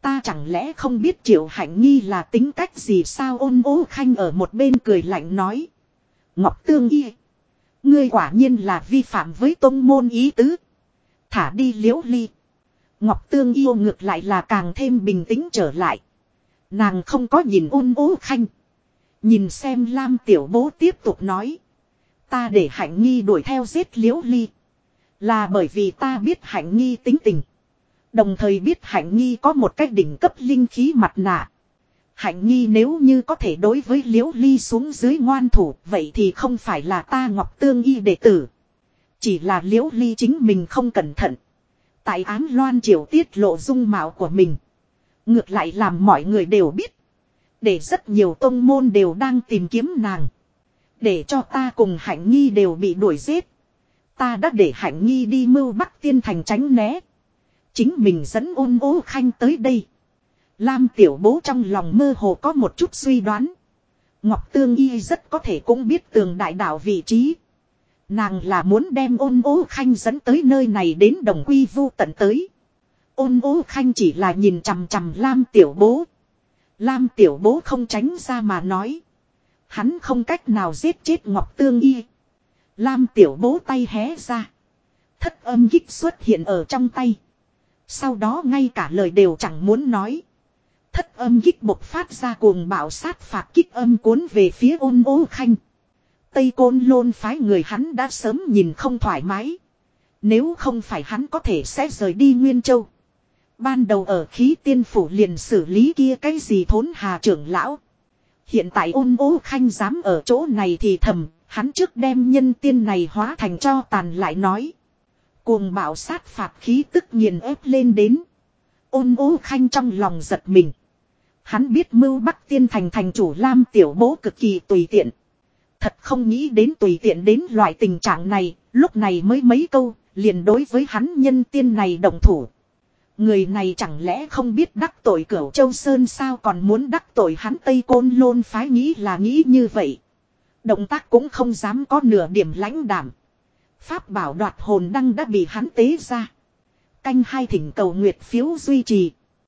Ta chẳng lẽ không biết triệu hạnh nghi là tính cách gì sao ôn ố khanh ở một bên cười lạnh nói. Ngọc tương y. Ngươi quả nhiên là vi phạm với tôn môn ý tứ. Thả đi liễu ly. Ngọc tương yêu ngược lại là càng thêm bình tĩnh trở lại. Nàng không có nhìn ôn ố khanh. Nhìn xem Lam tiểu bố tiếp tục nói. Ta để hạnh nghi đuổi theo giết liễu ly. Là bởi vì ta biết hạnh nghi tính tình. Đồng thời biết hạnh nghi có một cách đỉnh cấp linh khí mặt nạ. Hạnh nghi nếu như có thể đối với liễu ly xuống dưới ngoan thủ, vậy thì không phải là ta ngọc tương y đệ tử. Chỉ là liễu ly chính mình không cẩn thận. Tại án loan triều tiết lộ dung mạo của mình. Ngược lại làm mọi người đều biết. Để rất nhiều tông môn đều đang tìm kiếm nàng. Để cho ta cùng hạnh nghi đều bị đuổi giết. Ta đã để hạnh nghi đi mưu bắc tiên thành tránh né. Chính mình dẫn ôn ố khanh tới đây. Lam tiểu bố trong lòng mơ hồ có một chút suy đoán. Ngọc Tương Y rất có thể cũng biết tường đại đạo vị trí. Nàng là muốn đem ôn ố khanh dẫn tới nơi này đến đồng quy vu tận tới. Ôn ố khanh chỉ là nhìn chằm chằm Lam tiểu bố. Lam tiểu bố không tránh ra mà nói. Hắn không cách nào giết chết Ngọc Tương Y. Lam tiểu bố tay hé ra. Thất âm gích xuất hiện ở trong tay. Sau đó ngay cả lời đều chẳng muốn nói. Thất âm gích bộc phát ra cuồng bạo sát phạt kích âm cuốn về phía ôn ố khanh. Tây côn lôn phái người hắn đã sớm nhìn không thoải mái. Nếu không phải hắn có thể sẽ rời đi Nguyên Châu. Ban đầu ở khí tiên phủ liền xử lý kia cái gì thốn hà trưởng lão. Hiện tại ôn ố khanh dám ở chỗ này thì thầm, hắn trước đem nhân tiên này hóa thành cho tàn lại nói. Cuồng bạo sát phạt khí tức nghiền ép lên đến. Ôn ố khanh trong lòng giật mình. Hắn biết mưu bắc tiên thành thành chủ Lam tiểu bố cực kỳ tùy tiện. Thật không nghĩ đến tùy tiện đến loại tình trạng này, lúc này mới mấy câu, liền đối với hắn nhân tiên này đồng thủ. Người này chẳng lẽ không biết đắc tội cửu châu Sơn sao còn muốn đắc tội hắn Tây Côn Lôn phái nghĩ là nghĩ như vậy. Động tác cũng không dám có nửa điểm lãnh đảm. Pháp bảo đoạt hồn đăng đã bị hắn tế ra. Canh hai thỉnh cầu nguyệt phiếu duy trì.